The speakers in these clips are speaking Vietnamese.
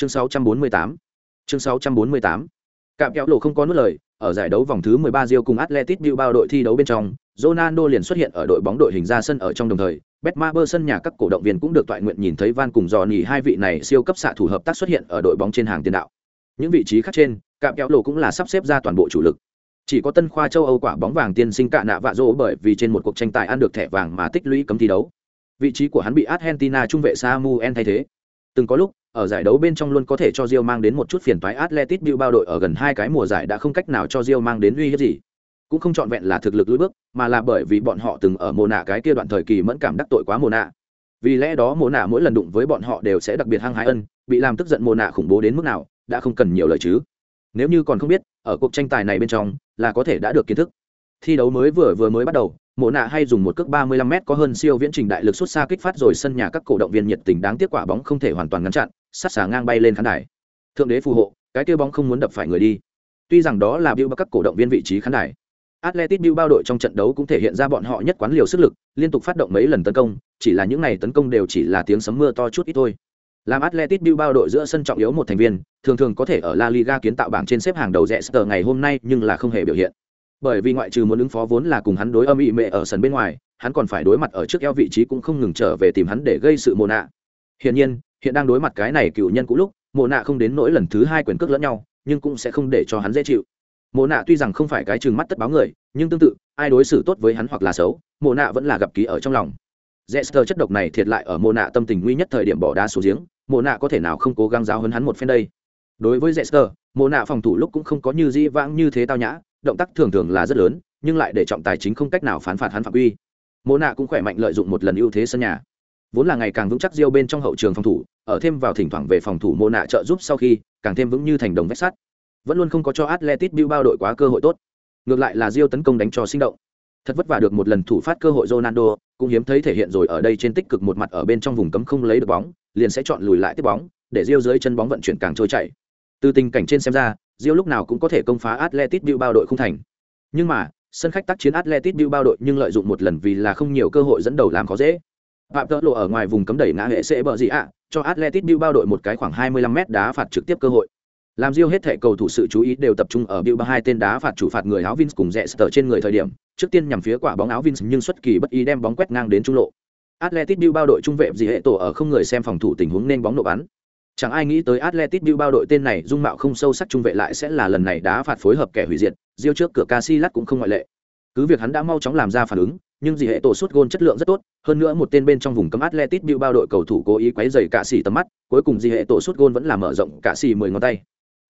chương 648 chương 648 cạm kéo lộ không có nuốt lời, ở giải đấu vòng thứ 13 Rio cùng Atletico Bilbao đội thi đấu bên trong, Ronaldo liền xuất hiện ở đội bóng đội hình ra sân ở trong đồng thời. Betmaber sân nhà các cổ động viên cũng được toại nguyện nhìn thấy Van cùng Johnny, hai vị này siêu cấp xạ thủ hợp tác xuất hiện ở đội bóng trên hàng tiền đạo. Những vị trí khác trên, cạm kéo lộ cũng là sắp xếp ra toàn bộ chủ lực. Chỉ có tân khoa châu âu quả bóng vàng tiên sinh cạ nạ vạ rỗ bởi vì trên một cuộc tranh tài ăn được thẻ vàng mà tích lũy cấm thi đấu. Vị trí của hắn bị argentina trung vệ samuel thay thế. Từng có lúc ở giải đấu bên trong luôn có thể cho Rio mang đến một chút phiền toái Atletico Bilbao đội ở gần hai cái mùa giải đã không cách nào cho Rio mang đến uy hiếp gì. Cũng không chọn vẹn là thực lực lưỡi bước, mà là bởi vì bọn họ từng ở mùa nạ cái kia đoạn thời kỳ mẫn cảm đắc tội quá mùa nạ. Vì lẽ đó mùa nạ mỗi lần đụng với bọn họ đều sẽ đặc biệt hăng hái ân, bị làm tức giận mùa nạ khủng bố đến mức nào, đã không cần nhiều lời chứ nếu như còn không biết ở cuộc tranh tài này bên trong là có thể đã được kiến thức thi đấu mới vừa vừa mới bắt đầu mộ nạ hay dùng một cước 35 m có hơn siêu viễn trình đại lực xuất xa kích phát rồi sân nhà các cổ động viên nhiệt tình đáng tiếc quả bóng không thể hoàn toàn ngăn chặn sát xả ngang bay lên khán đài thượng đế phù hộ cái kêu bóng không muốn đập phải người đi tuy rằng đó là bill các cổ động viên vị trí khán đài Atletic bao đội trong trận đấu cũng thể hiện ra bọn họ nhất quán liều sức lực, liên tục phát động mấy lần tấn công, chỉ là những này tấn công đều chỉ là tiếng sấm mưa to chút ít thôi. Làm Atletico Bilbao đội giữa sân trọng yếu một thành viên, thường thường có thể ở La Liga kiến tạo bảng trên xếp hàng đầu rẽ sờ ngày hôm nay nhưng là không hề biểu hiện. Bởi vì ngoại trừ muốn ứng phó vốn là cùng hắn đối âm ỉ mẹ ở sân bên ngoài, hắn còn phải đối mặt ở trước eo vị trí cũng không ngừng trở về tìm hắn để gây sự mồ nạ. Hiển nhiên, hiện đang đối mặt cái này cựu nhân cũ lúc, mộ nạ không đến nỗi lần thứ hai quyền cước lẫn nhau, nhưng cũng sẽ không để cho hắn dễ chịu. Mộ nạ tuy rằng không phải cái trừng mắt tất báo người, nhưng tương tự, ai đối xử tốt với hắn hoặc là xấu, mộ nạ vẫn là gặp ký ở trong lòng. Jester chất độc này thiệt lại ở mộ nạ tâm tình nguy nhất thời điểm bỏ đá xuống giếng, mộ nạ có thể nào không cố gắng giáo hấn hắn một phen đây đối với Jester, mộ nạ phòng thủ lúc cũng không có như di vãng như thế tao nhã động tác thường thường là rất lớn nhưng lại để trọng tài chính không cách nào phán phạt hắn phạm quy mộ nạ cũng khỏe mạnh lợi dụng một lần ưu thế sân nhà vốn là ngày càng vững chắc diêu bên trong hậu trường phòng thủ ở thêm vào thỉnh thoảng về phòng thủ mô nạ trợ giúp sau khi càng thêm vững như thành đồng vách sắt vẫn luôn không có cho atletic bilbao đội quá cơ hội tốt ngược lại là riêu tấn công đánh cho sinh động thật vất vả được một lần thủ phát cơ hội ronaldo cũng hiếm thấy thể hiện rồi ở đây trên tích cực một mặt ở bên trong vùng cấm không lấy được bóng liền sẽ chọn lùi lại tiếp bóng để Rio dưới chân bóng vận chuyển càng trôi chảy. Từ tình cảnh trên xem ra, Rio lúc nào cũng có thể công phá Atletico Bilbao đội không thành. Nhưng mà, sân khách tác chiến Atletico Bilbao đội nhưng lợi dụng một lần vì là không nhiều cơ hội dẫn đầu làm khó dễ. Phạm Tợ lộ ở ngoài vùng cấm đẩy ngã hệ sẽ bờ gì ạ, cho Atletico Bilbao đội một cái khoảng 25m đá phạt trực tiếp cơ hội. Làm Rio hết thể cầu thủ sự chú ý đều tập trung ở Bilbao hai tên đá phạt chủ phạt người áo Vince cùng rẽ trên người thời điểm, trước tiên nhằm phía quả bóng áo Vince nhưng xuất kỳ bất ý đem bóng quét ngang đến trung lộ. Atletico Bilbao đội trung vệ gì hệ tổ ở không người xem phòng thủ tình huống nên bóng nổ bắn. Chẳng ai nghĩ tới Atletico Bilbao đội tên này dung mạo không sâu sắc trung vệ lại sẽ là lần này đá phạt phối hợp kẻ hủy diệt, Rio trước cửa Casillas cũng không ngoại lệ. Cứ việc hắn đã mau chóng làm ra phản ứng, nhưng dì hệ tổ suốt gôn chất lượng rất tốt, hơn nữa một tên bên trong vùng cấm Atletico Bao đội cầu thủ cố ý quấy dày cả xỉ tầm mắt, cuối cùng dì hệ tổ suốt gôn vẫn là mở rộng cả xỉ 10 ngón tay.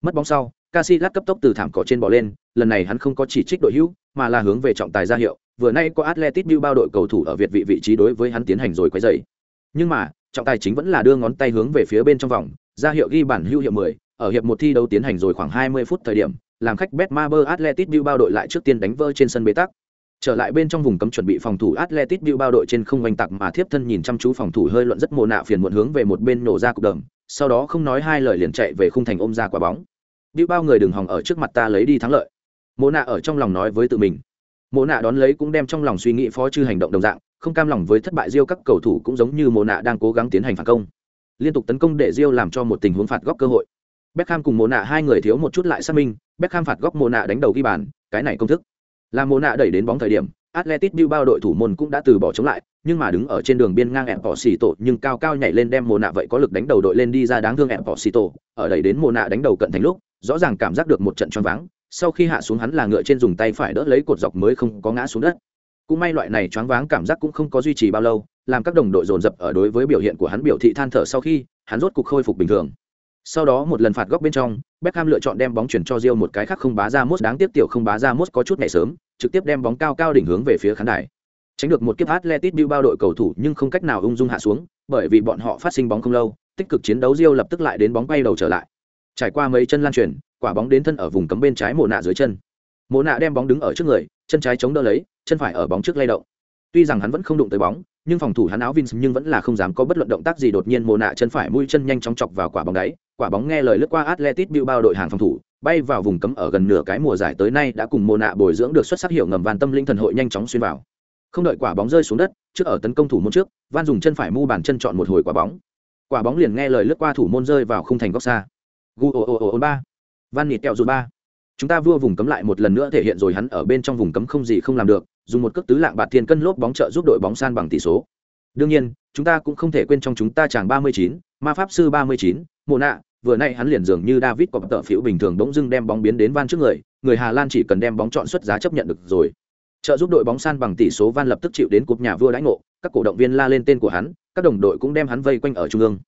Mất bóng sau, Casillas cấp tốc từ thảm cỏ trên bò lên, lần này hắn không có chỉ trích đội hữu, mà là hướng về trọng tài ra hiệu, vừa nay có Atletico Bao đội cầu thủ ở Việt vị vị trí đối với hắn tiến hành rồi quấy dày Nhưng mà, trọng tài chính vẫn là đưa ngón tay hướng về phía bên trong vòng, ra hiệu ghi bản hữu hiệu 10, ở hiệp một thi đấu tiến hành rồi khoảng 20 phút thời điểm, làm khách Betmaber Atletico Bilbao đội lại trước tiên đánh vỡ trên sân bế tắc. Trở lại bên trong vùng cấm chuẩn bị phòng thủ Atletico Bilbao đội trên không oanh tạc mà thiếp thân nhìn chăm chú phòng thủ hơi luận rất mồ nạ phiền muộn hướng về một bên nổ ra cục đầm, sau đó không nói hai lời liền chạy về khung thành ôm ra quả bóng. Bilbao người đừng hòng ở trước mặt ta lấy đi thắng lợi. Mồ nạ ở trong lòng nói với tự mình. mồ nạ đón lấy cũng đem trong lòng suy nghĩ phó chư hành động đồng dạng, không cam lòng với thất bại diêu các cầu thủ cũng giống như mồ nạ đang cố gắng tiến hành phản công liên tục tấn công để diêu làm cho một tình huống phạt góc cơ hội. Beckham cùng mồ nạ hai người thiếu một chút lại xác minh, Beckham phạt góc mồ nạ đánh đầu ghi bàn, cái này công thức. Là Mộ nạ đẩy đến bóng thời điểm, Atletico Bilbao đội thủ môn cũng đã từ bỏ chống lại, nhưng mà đứng ở trên đường biên ngang ẻm bỏ xì tổ nhưng cao cao nhảy lên đem mồ nạ vậy có lực đánh đầu đội lên đi ra đáng thương ẻm bỏ xì tổ, ở đẩy đến mồ nạ đánh đầu cận thành lúc, rõ ràng cảm giác được một trận choáng váng, sau khi hạ xuống hắn là ngựa trên dùng tay phải đỡ lấy cột dọc mới không có ngã xuống đất. Cũng may loại này choáng váng cảm giác cũng không có duy trì bao lâu, làm các đồng đội dồn dập ở đối với biểu hiện của hắn biểu thị than thở sau khi hắn rốt cục khôi phục bình thường. Sau đó một lần phạt góc bên trong, Beckham lựa chọn đem bóng chuyển cho Rio một cái khác không bá ra mốt đáng tiếc tiểu không bá ra mốt có chút nhẹ sớm, trực tiếp đem bóng cao cao đỉnh hướng về phía khán đài. Tránh được một kiếp Atletico Bilbao đội cầu thủ nhưng không cách nào ung dung hạ xuống, bởi vì bọn họ phát sinh bóng không lâu, tích cực chiến đấu Rio lập tức lại đến bóng quay đầu trở lại. Trải qua mấy chân lan truyền, quả bóng đến thân ở vùng cấm bên trái mồ nạ dưới chân. Mồ nạ đem bóng đứng ở trước người, chân trái chống đỡ lấy, chân phải ở bóng trước lay động. Tuy rằng hắn vẫn không đụng tới bóng, nhưng phòng thủ hắn áo Vince nhưng vẫn là không dám có bất luận động tác gì đột nhiên mồ nạ chân phải mũi chân nhanh chóng chọc vào quả bóng đáy, quả bóng nghe lời lướt qua Atletico Bilbao đội hàng phòng thủ, bay vào vùng cấm ở gần nửa cái mùa giải tới nay đã cùng mồ nạ bồi dưỡng được xuất sắc hiệu ngầm van tâm linh thần hội nhanh chóng xuyên vào. Không đợi quả bóng rơi xuống đất, trước ở tấn công thủ môn trước, van dùng chân phải mu bàn chân chọn một hồi quả bóng. quả bóng liền nghe lời lướt qua thủ môn rơi vào khung thành góc xa gu O O O ba van nịt kẹo dù ba chúng ta vua vùng cấm lại một lần nữa thể hiện rồi hắn ở bên trong vùng cấm không gì không làm được dùng một cước tứ lạng bạt thiên cân lốp bóng trợ giúp đội bóng san bằng tỷ số. Đương nhiên chúng ta cũng không thể quên trong chúng ta chàng 39, ma pháp sư 39, mùa nạ vừa nay hắn liền dường như david của tợ phiếu bình thường bỗng dưng đem bóng biến đến van trước người người hà lan chỉ cần đem bóng chọn xuất giá chấp nhận được rồi. Trợ giúp đội bóng san bằng tỷ số van lập tức chịu đến cúp nhà vua đãi ngộ các cổ động viên la lên tên của hắn các đồng đội cũng đem hắn vây quanh ở trung ương.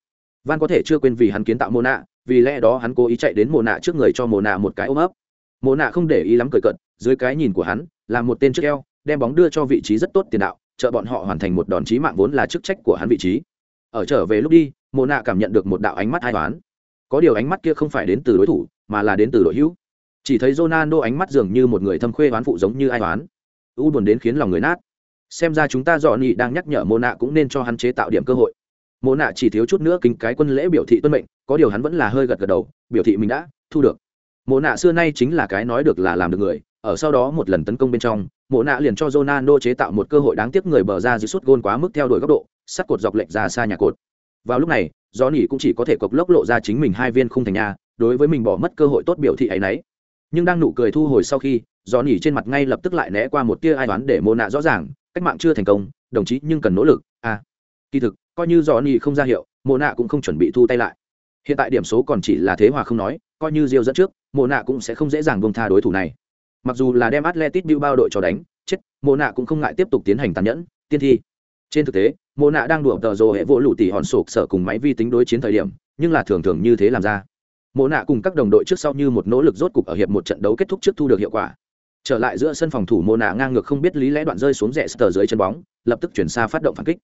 Van có thể chưa quên vì hắn kiến tạo mùa nạ vì lẽ đó hắn cố ý chạy đến mùa nạ trước người cho mùa nạ một cái ôm ấp. Mùa nạ không để ý lắm cười cận dưới cái nhìn của hắn là một tên trước eo đem bóng đưa cho vị trí rất tốt tiền đạo, trợ bọn họ hoàn thành một đòn chí mạng vốn là chức trách của hắn vị trí. Ở trở về lúc đi, Mộ Na cảm nhận được một đạo ánh mắt hai toán có điều ánh mắt kia không phải đến từ đối thủ, mà là đến từ đội hữu. Chỉ thấy Ronaldo ánh mắt dường như một người thâm khuê oán phụ giống như ai oán. U buồn đến khiến lòng người nát. Xem ra chúng ta dọn nhị đang nhắc nhở Mộ Na cũng nên cho hắn chế tạo điểm cơ hội. Mộ Na chỉ thiếu chút nữa kính cái quân lễ biểu thị tuân mệnh, có điều hắn vẫn là hơi gật gật đầu, biểu thị mình đã thu được. Mộ Na xưa nay chính là cái nói được là làm được người, ở sau đó một lần tấn công bên trong Mộ nạ liền cho Ronaldo chế tạo một cơ hội đáng tiếc người bờ ra dưới suốt gôn quá mức theo đuổi góc độ, sắt cột dọc lệch ra xa nhà cột. Vào lúc này do cũng chỉ có thể cộc lốc lộ ra chính mình hai viên khung thành nhà, đối với mình bỏ mất cơ hội tốt biểu thị ấy nấy. Nhưng đang nụ cười thu hồi sau khi do trên mặt ngay lập tức lại né qua một tia ai toán để mô nạ rõ ràng, cách mạng chưa thành công, đồng chí nhưng cần nỗ lực à. Kỳ thực, coi như do không ra hiệu mô nạ cũng không chuẩn bị thu tay lại. Hiện tại điểm số còn chỉ là thế hòa không nói, coi như diêu dẫn trước mô nạ cũng sẽ không dễ dàng buông tha đối thủ này mặc dù là đem atletic bao đội cho đánh, chết, mô nạ cũng không ngại tiếp tục tiến hành tàn nhẫn, tiên thi. Trên thực tế, mô nạ đang đùa tờ rồ hệ vỗ lụ tỉ hòn sộp sở cùng máy vi tính đối chiến thời điểm, nhưng là thường thường như thế làm ra. Mô nạ cùng các đồng đội trước sau như một nỗ lực rốt cục ở hiệp một trận đấu kết thúc trước thu được hiệu quả. Trở lại giữa sân phòng thủ, mô nạ ngang ngược không biết lý lẽ đoạn rơi xuống rẽ sờ dưới chân bóng, lập tức chuyển xa phát động phản kích.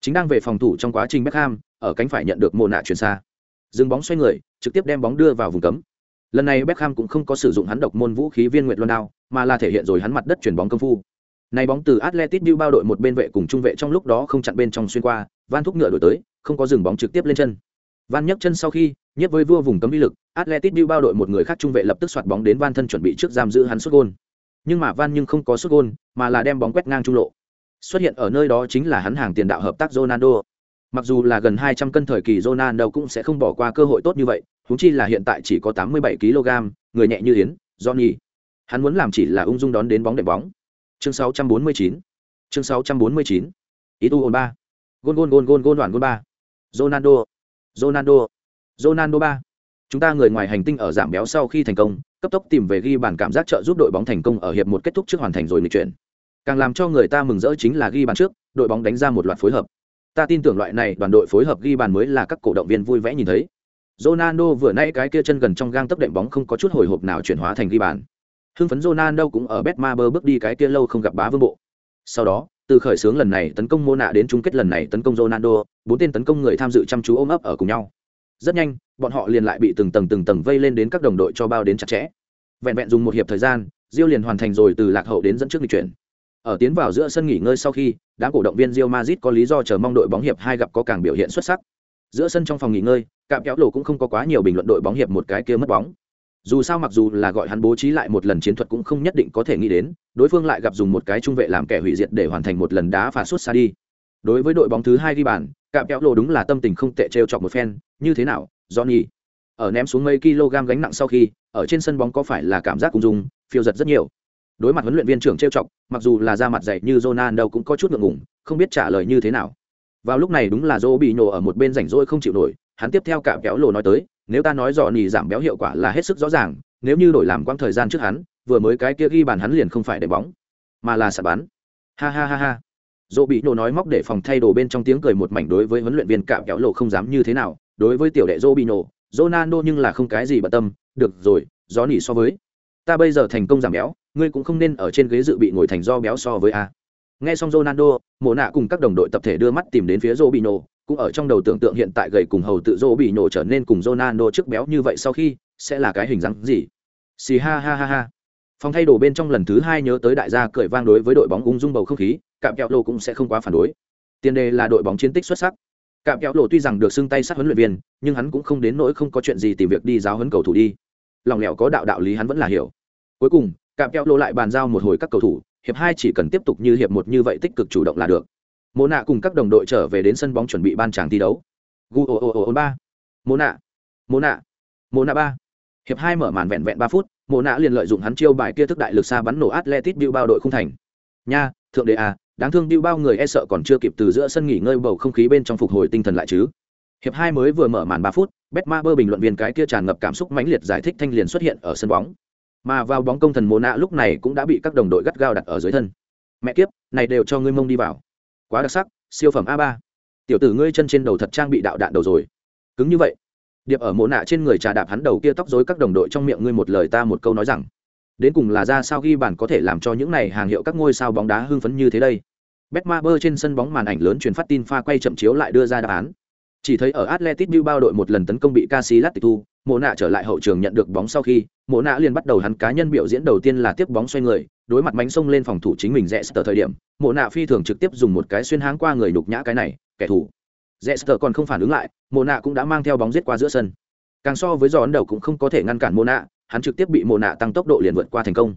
Chính đang về phòng thủ trong quá trình Beckham, ở cánh phải nhận được mô nạ chuyển xa. Dừng bóng xoay người, trực tiếp đem bóng đưa vào vùng cấm lần này Beckham cũng không có sử dụng hắn độc môn vũ khí viên nguyệt luân đao mà là thể hiện rồi hắn mặt đất chuyển bóng công phu này bóng từ Atletico Bilbao đội một bên vệ cùng trung vệ trong lúc đó không chặn bên trong xuyên qua, Van thúc ngựa đổi tới, không có dừng bóng trực tiếp lên chân. Van nhấc chân sau khi, nhất với vua vùng cấm uy lực, Atletico Bilbao đội một người khác trung vệ lập tức xoạt bóng đến Van thân chuẩn bị trước giam giữ hắn sút gôn. Nhưng mà Van nhưng không có sút gôn, mà là đem bóng quét ngang trung lộ. Xuất hiện ở nơi đó chính là hắn hàng tiền đạo hợp tác Ronaldo. Mặc dù là gần 200 cân thời kỳ Ronaldo cũng sẽ không bỏ qua cơ hội tốt như vậy, huống chi là hiện tại chỉ có 87 kg, người nhẹ như yến, Johnny. Hắn muốn làm chỉ là ung dung đón đến bóng đệm bóng. Chương 649 chương 649 Itu ồn ba. Gôn gôn gôn gôn gôn đoạn gôn ba. Ronaldo. Ronaldo. Ronaldo ba. Chúng ta người ngoài hành tinh ở giảm béo sau khi thành công cấp tốc tìm về ghi bàn cảm giác trợ giúp đội bóng thành công ở hiệp một kết thúc trước hoàn thành rồi lịch chuyển. Càng làm cho người ta mừng rỡ chính là ghi bàn trước đội bóng đánh ra một loạt phối hợp. Ta tin tưởng loại này đoàn đội phối hợp ghi bàn mới là các cổ động viên vui vẻ nhìn thấy. Ronaldo vừa nãy cái kia chân gần trong gang tấc đệm bóng không có chút hồi hộp nào chuyển hóa thành ghi bàn hưng phấn Ronaldo cũng ở Betmaber bước đi cái kia lâu không gặp bá vương bộ. Sau đó, từ khởi xướng lần này tấn công Mona đến chung kết lần này tấn công Ronaldo, bốn tên tấn công người tham dự chăm chú ôm ấp ở cùng nhau. Rất nhanh, bọn họ liền lại bị từng tầng từng tầng vây lên đến các đồng đội cho bao đến chặt chẽ. Vẹn vẹn dùng một hiệp thời gian, Rio liền hoàn thành rồi từ lạc hậu đến dẫn trước lịch chuyển. Ở tiến vào giữa sân nghỉ ngơi sau khi, đám cổ động viên Real Madrid có lý do chờ mong đội bóng hiệp hai gặp có càng biểu hiện xuất sắc. Giữa sân trong phòng nghỉ ngơi, cạm kéo lộ cũng không có quá nhiều bình luận đội bóng hiệp một cái kia mất bóng. Dù sao mặc dù là gọi hắn bố trí lại một lần chiến thuật cũng không nhất định có thể nghĩ đến, đối phương lại gặp dùng một cái trung vệ làm kẻ hủy diệt để hoàn thành một lần đá phạt suốt xa đi. Đối với đội bóng thứ hai ghi bàn cạm kéo lộ đúng là tâm tình không tệ trêu chọc một phen, như thế nào, johnny? Ở ném xuống mấy kg gánh nặng sau khi, ở trên sân bóng có phải là cảm giác cùng dùng phiêu giật rất nhiều. Đối mặt huấn luyện viên trưởng trêu chọc, mặc dù là ra mặt dạy như Ronaldo cũng có chút ngượng ngùng, không biết trả lời như thế nào. Vào lúc này đúng là Joe bị nổ ở một bên rảnh rỗi không chịu nổi hắn tiếp theo cạm kéo lồ nói tới, nếu ta nói dò nỉ giảm béo hiệu quả là hết sức rõ ràng, nếu như đổi làm quãng thời gian trước hắn, vừa mới cái kia ghi bàn hắn liền không phải để bóng, mà là sạt bắn. Ha ha ha ha. Dỗ bị nổ nói móc để phòng thay đồ bên trong tiếng cười một mảnh đối với huấn luyện viên cạm kéo lộ không dám như thế nào, đối với tiểu đệ dỗ bị nổ, Ronaldo nhưng là không cái gì bận tâm, được rồi gió nỉ so với. Ta bây giờ thành công giảm béo, ngươi cũng không nên ở trên ghế dự bị ngồi thành do béo so với a. Nghe xong Ronaldo, mộ nạ cùng các đồng đội tập thể đưa mắt tìm đến phía Robinho cũng ở trong đầu tưởng tượng hiện tại gầy cùng hầu tự dỗ bị nổ trở nên cùng Ronaldo trước béo như vậy sau khi, sẽ là cái hình dáng gì? Xì ha ha ha ha. Phòng thay đồ bên trong lần thứ hai nhớ tới đại gia cười vang đối với đội bóng ung dung bầu không khí, cạm kẹo lô cũng sẽ không quá phản đối. Tiền đề là đội bóng chiến tích xuất sắc. Cạm kẹo lô tuy rằng được xưng tay sát huấn luyện viên, nhưng hắn cũng không đến nỗi không có chuyện gì tìm việc đi giáo huấn cầu thủ đi. Lòng lẻo có đạo đạo lý hắn vẫn là hiểu. Cuối cùng, cạm kẹo lô lại bàn giao một hồi các cầu thủ, hiệp hai chỉ cần tiếp tục như hiệp một như vậy tích cực chủ động là được. Mô nạ cùng các đồng đội trở về đến sân bóng chuẩn bị ban tràng thi đấu. Gu ồ ồ ồ ba. Mô nạ. Mô nạ. Mô nạ ba. Hiệp hai mở màn vẹn vẹn ba phút mô nạ liền lợi dụng hắn chiêu bài kia thức đại lực xa bắn nổ atletic bưu bao đội không thành. Nha, thượng đế à đáng thương bưu bao người e sợ còn chưa kịp từ giữa sân nghỉ ngơi bầu không khí bên trong phục hồi tinh thần lại chứ. Hiệp hai mới vừa mở màn ba phút betma bơ bình luận viên cái kia tràn ngập cảm xúc mãnh liệt giải thích thanh liền xuất hiện ở sân bóng. Mà vào bóng công thần mô nạ lúc này cũng đã bị các đồng đội gắt gao đặt ở dưới thân. Mẹ kiếp, này đều cho ngươi mông đi vào quá đặc sắc, siêu phẩm a ba. Tiểu tử ngươi chân trên đầu thật trang bị đạo đạn đầu rồi. Cứng như vậy. Điệp ở mộ nạ trên người trà đạp hắn đầu kia tóc dối các đồng đội trong miệng ngươi một lời ta một câu nói rằng, đến cùng là ra sao ghi bản có thể làm cho những này hàng hiệu các ngôi sao bóng đá hưng phấn như thế đây? Betma bơ trên sân bóng màn ảnh lớn truyền phát tin pha quay chậm chiếu lại đưa ra đáp án. Chỉ thấy ở atletic bilbao đội một lần tấn công bị casilat tịch thu mộ nạ trở lại hậu trường nhận được bóng sau khi, mộ nạ liền bắt đầu hắn cá nhân biểu diễn đầu tiên là tiếp bóng xoay người, đối mặt mánh sông lên phòng thủ chính mình rẽ sờ thời điểm, mộ nạ phi thường trực tiếp dùng một cái xuyên háng qua người nhục nhã cái này, kẻ thù. Rẽ sờ còn không phản ứng lại, mộ nạ cũng đã mang theo bóng giết qua giữa sân. Càng so với giòn đầu cũng không có thể ngăn cản mộ nạ, hắn trực tiếp bị mộ nạ tăng tốc độ liền vượt qua thành công.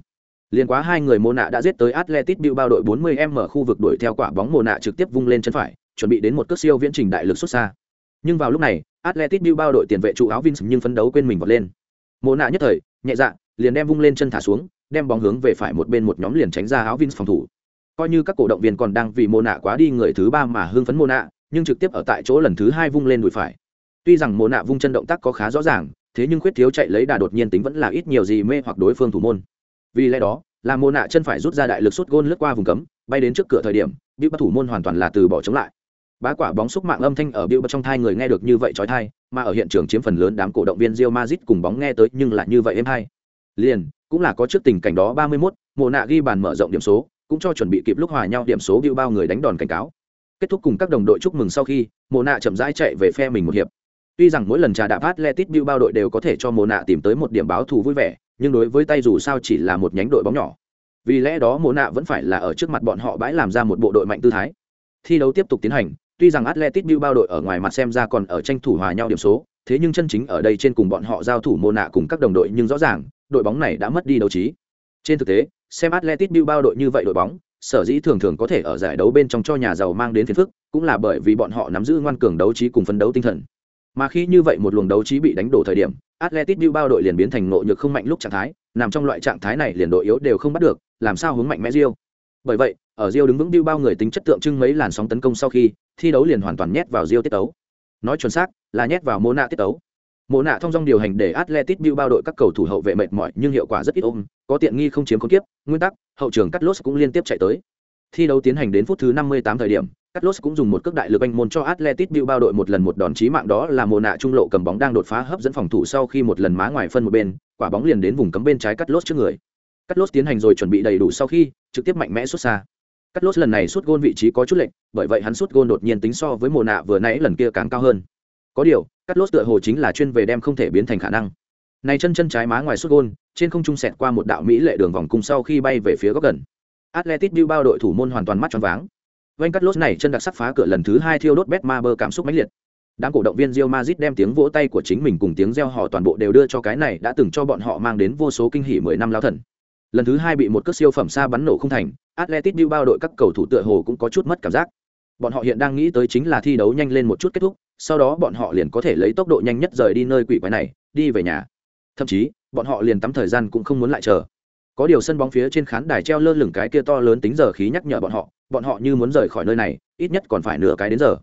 Liền quá hai người mộ nạ đã giết tới atletic bilbao đội 40 m khu vực đuổi theo quả bóng mộ nạ trực tiếp vung lên chân phải, chuẩn bị đến một cước siêu viễn trình đại lực xuất xa. Nhưng vào lúc này atletic bilbao đội tiền vệ trụ áo Vince nhưng phấn đấu quên mình vọt lên. Mộ nạ nhất thời, nhẹ dạ liền đem vung lên chân thả xuống, đem bóng hướng về phải một bên một nhóm liền tránh ra áo Vince phòng thủ. Coi như các cổ động viên còn đang vì mộ nạ quá đi người thứ ba mà hưng phấn mộ nạ, nhưng trực tiếp ở tại chỗ lần thứ hai vung lên đùi phải. Tuy rằng mộ nạ vung chân động tác có khá rõ ràng, thế nhưng khuyết thiếu chạy lấy đà đột nhiên tính vẫn là ít nhiều gì mê hoặc đối phương thủ môn. Vì lẽ đó, là mộ nạ chân phải rút ra đại lực sút gôn lướt qua vùng cấm, bay đến trước cửa thời điểm bị bắt thủ môn hoàn toàn là từ bỏ chống lại bá quả bóng xúc mạng âm thanh ở biểu trong thai người nghe được như vậy trói thai mà ở hiện trường chiếm phần lớn đám cổ động viên Real Madrid cùng bóng nghe tới nhưng lại như vậy êm hay. Liền cũng là có trước tình cảnh đó 31, mùa nạ ghi bàn mở rộng điểm số cũng cho chuẩn bị kịp lúc hòa nhau điểm số biểu bao người đánh đòn cảnh cáo. Kết thúc cùng các đồng đội chúc mừng sau khi mùa nạ chậm rãi chạy về phe mình một hiệp. Tuy rằng mỗi lần trà đạp Atletic bao đội đều có thể cho mùa nạ tìm tới một điểm báo thù vui vẻ nhưng đối với tay dù sao chỉ là một nhánh đội bóng nhỏ. Vì lẽ đó mùa nạ vẫn phải là ở trước mặt bọn họ bãi làm ra một bộ đội mạnh tư thái. Thi đấu tiếp tục tiến hành tuy rằng Atletico Bilbao đội ở ngoài mặt xem ra còn ở tranh thủ hòa nhau điểm số, thế nhưng chân chính ở đây trên cùng bọn họ giao thủ mô nạ cùng các đồng đội nhưng rõ ràng, đội bóng này đã mất đi đấu trí. Trên thực tế, xem Atletico Bilbao đội như vậy đội bóng, sở dĩ thường thường có thể ở giải đấu bên trong cho nhà giàu mang đến phiền phức, cũng là bởi vì bọn họ nắm giữ ngoan cường đấu trí cùng phấn đấu tinh thần. Mà khi như vậy một luồng đấu trí bị đánh đổ thời điểm, Atletico Bilbao đội liền biến thành nội nhược không mạnh lúc trạng thái, nằm trong loại trạng thái này liền đội yếu đều không bắt được, làm sao hướng mạnh mẽ riêu? Bởi vậy, ở Rio đứng vững Bilbao người tính chất tượng trưng mấy làn sóng tấn công sau khi, thi đấu liền hoàn toàn nhét vào Rio tiết tấu. Nói chuẩn xác, là nhét vào Mona tiết tấu. Mona thông dong điều hành để Atletico Bilbao đội các cầu thủ hậu vệ mệt mỏi, nhưng hiệu quả rất ít ôm, có tiện nghi không chiếm không tiếp, nguyên tắc, hậu trường Carlos cũng liên tiếp chạy tới. Thi đấu tiến hành đến phút thứ 58 thời điểm, Carlos cũng dùng một cước đại lực anh môn cho Atletico Bilbao đội một lần một đòn chí mạng đó là Mona trung lộ cầm bóng đang đột phá hấp dẫn phòng thủ sau khi một lần má ngoài phân một bên, quả bóng liền đến vùng cấm bên trái Carlos trước người. Carlos tiến hành rồi chuẩn bị đầy đủ sau khi, trực tiếp mạnh mẽ xuất xa. Cắt lốt lần này sút gôn vị trí có chút lệnh, bởi vậy hắn sút gôn đột nhiên tính so với mồ nạ vừa nãy lần kia càng cao hơn. Có điều, cắt lốt tựa hồ chính là chuyên về đem không thể biến thành khả năng. Này chân chân trái má ngoài sút gôn, trên không trung sẹt qua một đạo mỹ lệ đường vòng cung sau khi bay về phía góc gần. atletic bao đội thủ môn hoàn toàn mắt tròn váng. Vành cắt lốt này chân đặc sắc phá cửa lần thứ hai thiêu đốt Betmaber cảm xúc mãnh liệt. Đám cổ động viên Real Madrid đem tiếng vỗ tay của chính mình cùng tiếng reo hò toàn bộ đều đưa cho cái này đã từng cho bọn họ mang đến vô số kinh hỉ mười năm lao thần. Lần thứ hai bị một cước siêu phẩm xa bắn nổ không thành, Atletico Bao đội các cầu thủ tựa hồ cũng có chút mất cảm giác. Bọn họ hiện đang nghĩ tới chính là thi đấu nhanh lên một chút kết thúc, sau đó bọn họ liền có thể lấy tốc độ nhanh nhất rời đi nơi quỷ quái này, đi về nhà. Thậm chí, bọn họ liền tắm thời gian cũng không muốn lại chờ. Có điều sân bóng phía trên khán đài treo lơ lửng cái kia to lớn tính giờ khí nhắc nhở bọn họ, bọn họ như muốn rời khỏi nơi này, ít nhất còn phải nửa cái đến giờ.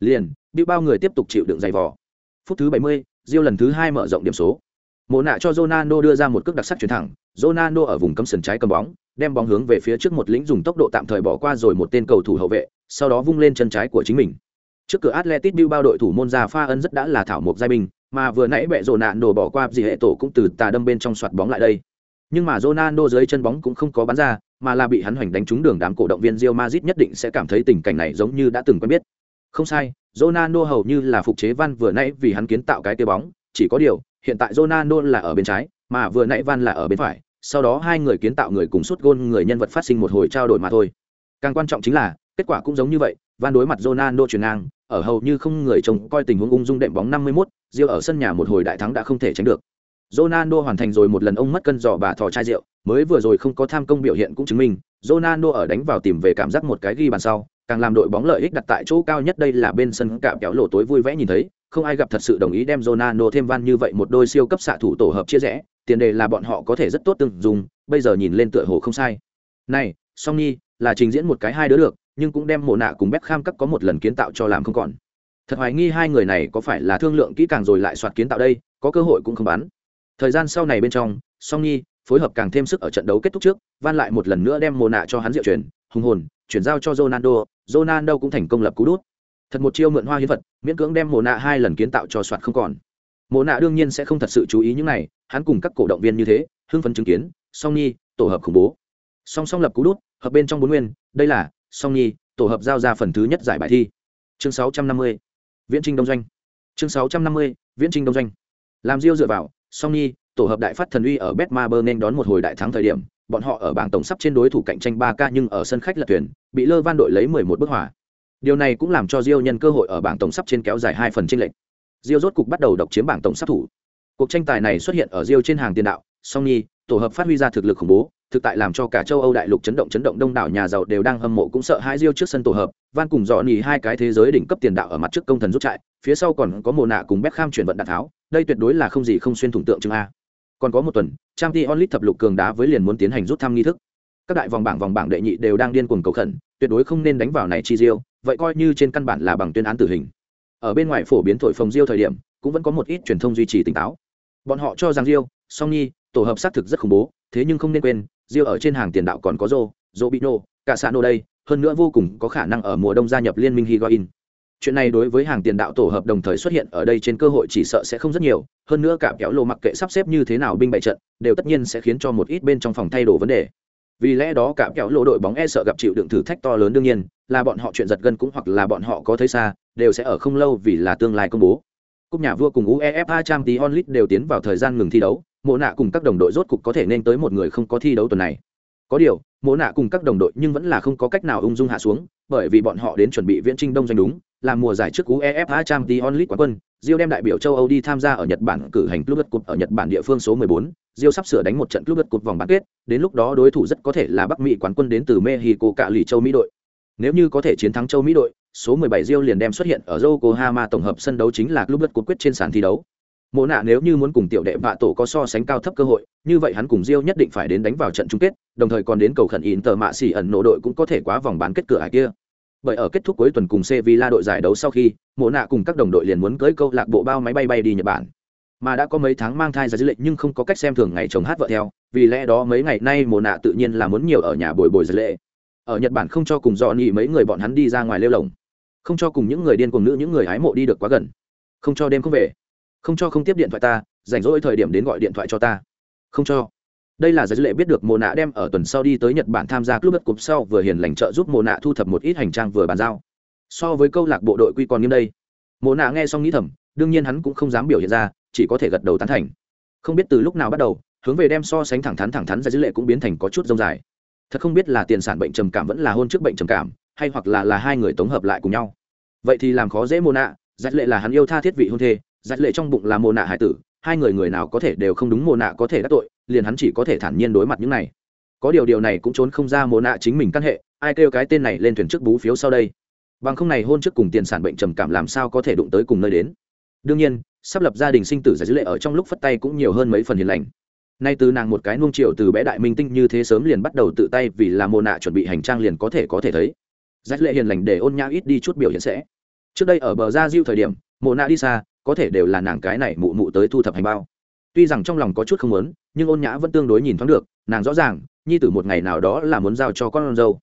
Liền, Bao người tiếp tục chịu đựng giày vò. Phút thứ 70, Rio lần thứ hai mở rộng điểm số. Mộ nạ cho Ronaldo đưa ra một cước đặc sắc chuyển thẳng, Ronaldo ở vùng cấm sân trái cầm bóng, đem bóng hướng về phía trước một lĩnh dùng tốc độ tạm thời bỏ qua rồi một tên cầu thủ hậu vệ, sau đó vung lên chân trái của chính mình. Trước cửa Atletico Bilbao đội thủ môn ra pha ân rất đã là thảo mộc giai bình, mà vừa nãy bẹ rồ nạn đồ bỏ qua gì hệ tổ cũng từ tà đâm bên trong soạt bóng lại đây. Nhưng mà Ronaldo dưới chân bóng cũng không có bắn ra, mà là bị hắn hoành đánh trúng đường đám cổ động viên Real Madrid nhất định sẽ cảm thấy tình cảnh này giống như đã từng quen biết. Không sai, Ronaldo hầu như là phục chế Van vừa nãy vì hắn kiến tạo cái kia bóng, chỉ có điều, hiện tại Ronaldo là ở bên trái, mà vừa nãy Van là ở bên phải, sau đó hai người kiến tạo người cùng suốt gôn người nhân vật phát sinh một hồi trao đổi mà thôi. Càng quan trọng chính là, kết quả cũng giống như vậy, Van đối mặt Ronaldo chuyển ngang, ở hầu như không người trông coi tình huống ung dung đệm bóng 51, Rio ở sân nhà một hồi đại thắng đã không thể tránh được. Ronaldo hoàn thành rồi một lần ông mất cân giò bà thò chai rượu, mới vừa rồi không có tham công biểu hiện cũng chứng minh, Ronaldo ở đánh vào tìm về cảm giác một cái ghi bàn sau, càng làm đội bóng lợi ích đặt tại chỗ cao nhất đây là bên sân cạm kéo lộ tối vui vẻ nhìn thấy không ai gặp thật sự đồng ý đem Ronaldo thêm van như vậy một đôi siêu cấp xạ thủ tổ hợp chia rẽ, tiền đề là bọn họ có thể rất tốt tương dùng, bây giờ nhìn lên tựa hồ không sai. Này, song nhi, là trình diễn một cái hai đứa được, nhưng cũng đem mồ nạ cùng Beckham các có một lần kiến tạo cho làm không còn. Thật hoài nghi hai người này có phải là thương lượng kỹ càng rồi lại soạt kiến tạo đây, có cơ hội cũng không bán. thời gian sau này bên trong, song nhi phối hợp càng thêm sức ở trận đấu kết thúc trước, van lại một lần nữa đem mồ nạ cho hắn diệu chuyển hùng hồn, chuyển giao cho ronaldo ronaldo cũng thành công lập cú đút thật một chiêu mượn hoa hiến vật, miễn cưỡng đem mồ nạ hai lần kiến tạo cho soạt không còn mồ nạ đương nhiên sẽ không thật sự chú ý những này, hắn cùng các cổ động viên như thế, hưng phấn chứng kiến, song nhi, tổ hợp khủng bố song song lập cú đút, hợp bên trong bốn nguyên, đây là song nhi, tổ hợp giao ra phần thứ nhất giải bài thi chương 650. viễn trinh đông doanh chương 650. viễn trinh đông doanh làm diêu dựa vào, song nhi, tổ hợp đại phát thần uy ở betmaber nên đón một hồi đại thắng thời điểm, bọn họ ở bảng tổng sắp trên đối thủ cạnh tranh 3 k nhưng ở sân khách lật tuyển bị lơ van đội lấy 11 bức hỏa điều này cũng làm cho diêu nhân cơ hội ở bảng tổng sắp trên kéo dài hai phần chênh lệch. Diêu rốt cục bắt đầu độc chiếm bảng tổng sắp thủ. Cuộc tranh tài này xuất hiện ở diêu trên hàng tiền đạo, song nhi tổ hợp phát huy ra thực lực khủng bố, thực tại làm cho cả châu âu đại lục chấn động chấn động đông đảo nhà giàu đều đang hâm mộ cũng sợ hai diêu trước sân tổ hợp. Van cùng dọn nhì hai cái thế giới đỉnh cấp tiền đạo ở mặt trước công thần rút chạy phía sau còn có mồ nạ cùng Beckham chuyển vận đạn tháo, đây tuyệt đối là không gì không xuyên thủng tượng chứng a. Còn có một tuần trang League thập lục cường đá với liền muốn tiến hành rút thăm nghi thức các đại vòng bảng vòng bảng đệ nhị đều đang điên cuồng cầu khẩn, tuyệt đối không nên đánh vào này chi diêu, vậy coi như trên căn bản là bằng tuyên án tử hình. Ở bên ngoài phổ biến thổi phồng diêu thời điểm, cũng vẫn có một ít truyền thông duy trì tỉnh táo. Bọn họ cho rằng diêu, song nhi, tổ hợp xác thực rất khủng bố, thế nhưng không nên quên, diêu ở trên hàng tiền đạo còn có rô rô bị nô cả xã nô đây, hơn nữa vô cùng có khả năng ở mùa đông gia nhập liên minh higuain. Chuyện này đối với hàng tiền đạo tổ hợp đồng thời xuất hiện ở đây trên cơ hội chỉ sợ sẽ không rất nhiều, hơn nữa cả kéo lô mặc kệ sắp xếp như thế nào binh bại trận, đều tất nhiên sẽ khiến cho một ít bên trong phòng thay đổi vấn đề vì lẽ đó cả kéo lộ đội bóng e sợ gặp chịu đựng thử thách to lớn đương nhiên, là bọn họ chuyện giật gân cũng hoặc là bọn họ có thấy xa, đều sẽ ở không lâu vì là tương lai công bố. Cúp nhà vua cùng uefa champions league đều tiến vào thời gian ngừng thi đấu, mộ nạ cùng các đồng đội rốt cục có thể nên tới một người không có thi đấu tuần này. Có điều, mộ nạ cùng các đồng đội nhưng vẫn là không có cách nào ung dung hạ xuống, bởi vì bọn họ đến chuẩn bị viễn trinh đông doanh đúng làm mùa giải trước uefa champions league quán quân Rio đem đại biểu châu Âu đi tham gia ở Nhật Bản cử hành Club Cup ở Nhật Bản địa phương số 14, Rio sắp sửa đánh một trận Club Cup vòng bán kết, đến lúc đó đối thủ rất có thể là Bắc Mỹ quán quân đến từ Mexico cạ lì châu Mỹ đội. Nếu như có thể chiến thắng châu Mỹ đội, số 17 Rio liền đem xuất hiện ở Yokohama tổng hợp sân đấu chính là Club Cup quyết trên sàn thi đấu. Mộ nạ nếu như muốn cùng tiểu đệ vạ tổ có so sánh cao thấp cơ hội, như vậy hắn cùng Rio nhất định phải đến đánh vào trận chung kết, đồng thời còn đến cầu khẩn Inter mạ xỉ ẩn nổ đội cũng có thể quá vòng bán kết cửa ải kia bởi ở kết thúc cuối tuần cùng Sevilla đội giải đấu sau khi, Mộ nạ cùng các đồng đội liền muốn cưới câu lạc bộ bao máy bay bay đi Nhật Bản. Mà đã có mấy tháng mang thai ra dữ lệnh nhưng không có cách xem thường ngày chồng hát vợ theo, vì lẽ đó mấy ngày nay Mộ nạ tự nhiên là muốn nhiều ở nhà bồi bồi giải lệ. Ở Nhật Bản không cho cùng dọn nhị mấy người bọn hắn đi ra ngoài lêu lồng, không cho cùng những người điên cuồng nữ những người hái mộ đi được quá gần, không cho đêm không về, không cho không tiếp điện thoại ta, rảnh rỗi thời điểm đến gọi điện thoại cho ta, không cho đây là giải lệ biết được mồ nạ đem ở tuần sau đi tới nhật bản tham gia club bất cục sau vừa hiền lành trợ giúp mồ nạ thu thập một ít hành trang vừa bàn giao. So với câu lạc bộ đội quy còn nghiêm đây. Mồ nạ nghe xong nghĩ thầm, đương nhiên hắn cũng không dám biểu hiện ra, chỉ có thể gật đầu tán thành. Không biết từ lúc nào bắt đầu, hướng về đem so sánh thẳng thắn thẳng thắn giải lệ cũng biến thành có chút rông dài. Thật không biết là tiền sản bệnh trầm cảm vẫn là hôn trước bệnh trầm cảm, hay hoặc là là hai người tổng hợp lại cùng nhau. Vậy thì làm khó dễ mồ nạ giải lệ là hắn yêu tha thiết vị hôn thê giải lệ trong bụng là mồ nạ hải tử, hai người người nào có thể đều không đúng mồ nạ có thể đắc tội liền hắn chỉ có thể thản nhiên đối mặt những này. Có điều điều này cũng trốn không ra mồ nạ chính mình căn hệ, ai kêu cái tên này lên thuyền trước bú phiếu sau đây? Bằng không này hôn trước cùng tiền sản bệnh trầm cảm làm sao có thể đụng tới cùng nơi đến? Đương nhiên, sắp lập gia đình sinh tử giải dữ lệ ở trong lúc phất tay cũng nhiều hơn mấy phần hiền lành. Nay từ nàng một cái nuông triệu từ bé đại minh tinh như thế sớm liền bắt đầu tự tay vì là mồ nạ chuẩn bị hành trang liền có thể có thể thấy. Giải lệ hiền lành để ôn nhã ít đi chút biểu hiện sẽ. Trước đây ở bờ ra diêu thời điểm, mồ nạ đi xa, có thể đều là nàng cái này mụ mụ tới thu thập hành bao tuy rằng trong lòng có chút không muốn, nhưng ôn nhã vẫn tương đối nhìn thoáng được, nàng rõ ràng, nhi tử một ngày nào đó là muốn giao cho con dâu.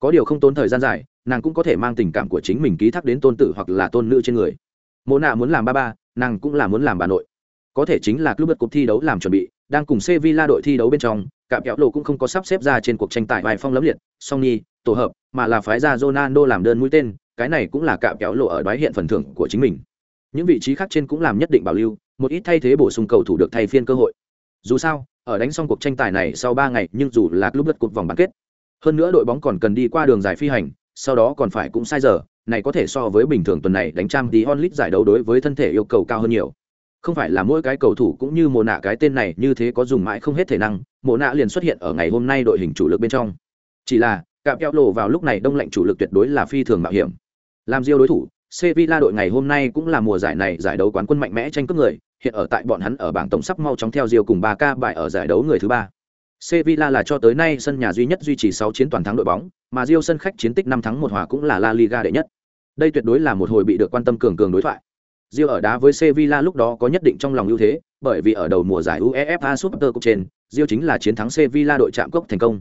Có điều không tốn thời gian dài, nàng cũng có thể mang tình cảm của chính mình ký thác đến tôn tử hoặc là tôn nữ trên người. Mộ nạ muốn làm ba ba, nàng cũng là muốn làm bà nội. Có thể chính là club bất cuộc thi đấu làm chuẩn bị, đang cùng Sevilla đội thi đấu bên trong cạm kéo lộ cũng không có sắp xếp ra trên cuộc tranh tài bài phong lấm liệt. Song nhi, tổ hợp, mà là phái ra Ronaldo làm đơn mũi tên, cái này cũng là cạm kéo lộ ở đoái hiện phần thưởng của chính mình những vị trí khác trên cũng làm nhất định bảo lưu, một ít thay thế bổ sung cầu thủ được thay phiên cơ hội. Dù sao, ở đánh xong cuộc tranh tài này sau ba ngày, nhưng dù là lúc lượt cột vòng bán kết, hơn nữa đội bóng còn cần đi qua đường dài phi hành, sau đó còn phải cũng sai giờ, này có thể so với bình thường tuần này đánh trang tí onlit giải đấu đối với thân thể yêu cầu cao hơn nhiều. Không phải là mỗi cái cầu thủ cũng như mồ nạ cái tên này như thế có dùng mãi không hết thể năng mồ nạ liền xuất hiện ở ngày hôm nay đội hình chủ lực bên trong. Chỉ là cạm keo lộ vào lúc này đông lạnh chủ lực tuyệt đối là phi thường mạo hiểm. Làm diêu đối thủ Sevilla đội ngày hôm nay cũng là mùa giải này giải đấu quán quân mạnh mẽ tranh cướp người, hiện ở tại bọn hắn ở bảng tổng sắp mau chóng theo Rio cùng 3K bại ở giải đấu người thứ ba. Sevilla là cho tới nay sân nhà duy nhất duy trì 6 chiến toàn thắng đội bóng, mà Rio sân khách chiến tích 5 thắng 1 hòa cũng là La Liga đệ nhất. Đây tuyệt đối là một hồi bị được quan tâm cường cường đối thoại. Rio ở đá với Sevilla lúc đó có nhất định trong lòng ưu thế, bởi vì ở đầu mùa giải UEFA Super Cup trên, Rio chính là chiến thắng Sevilla đội chạm cốc thành công.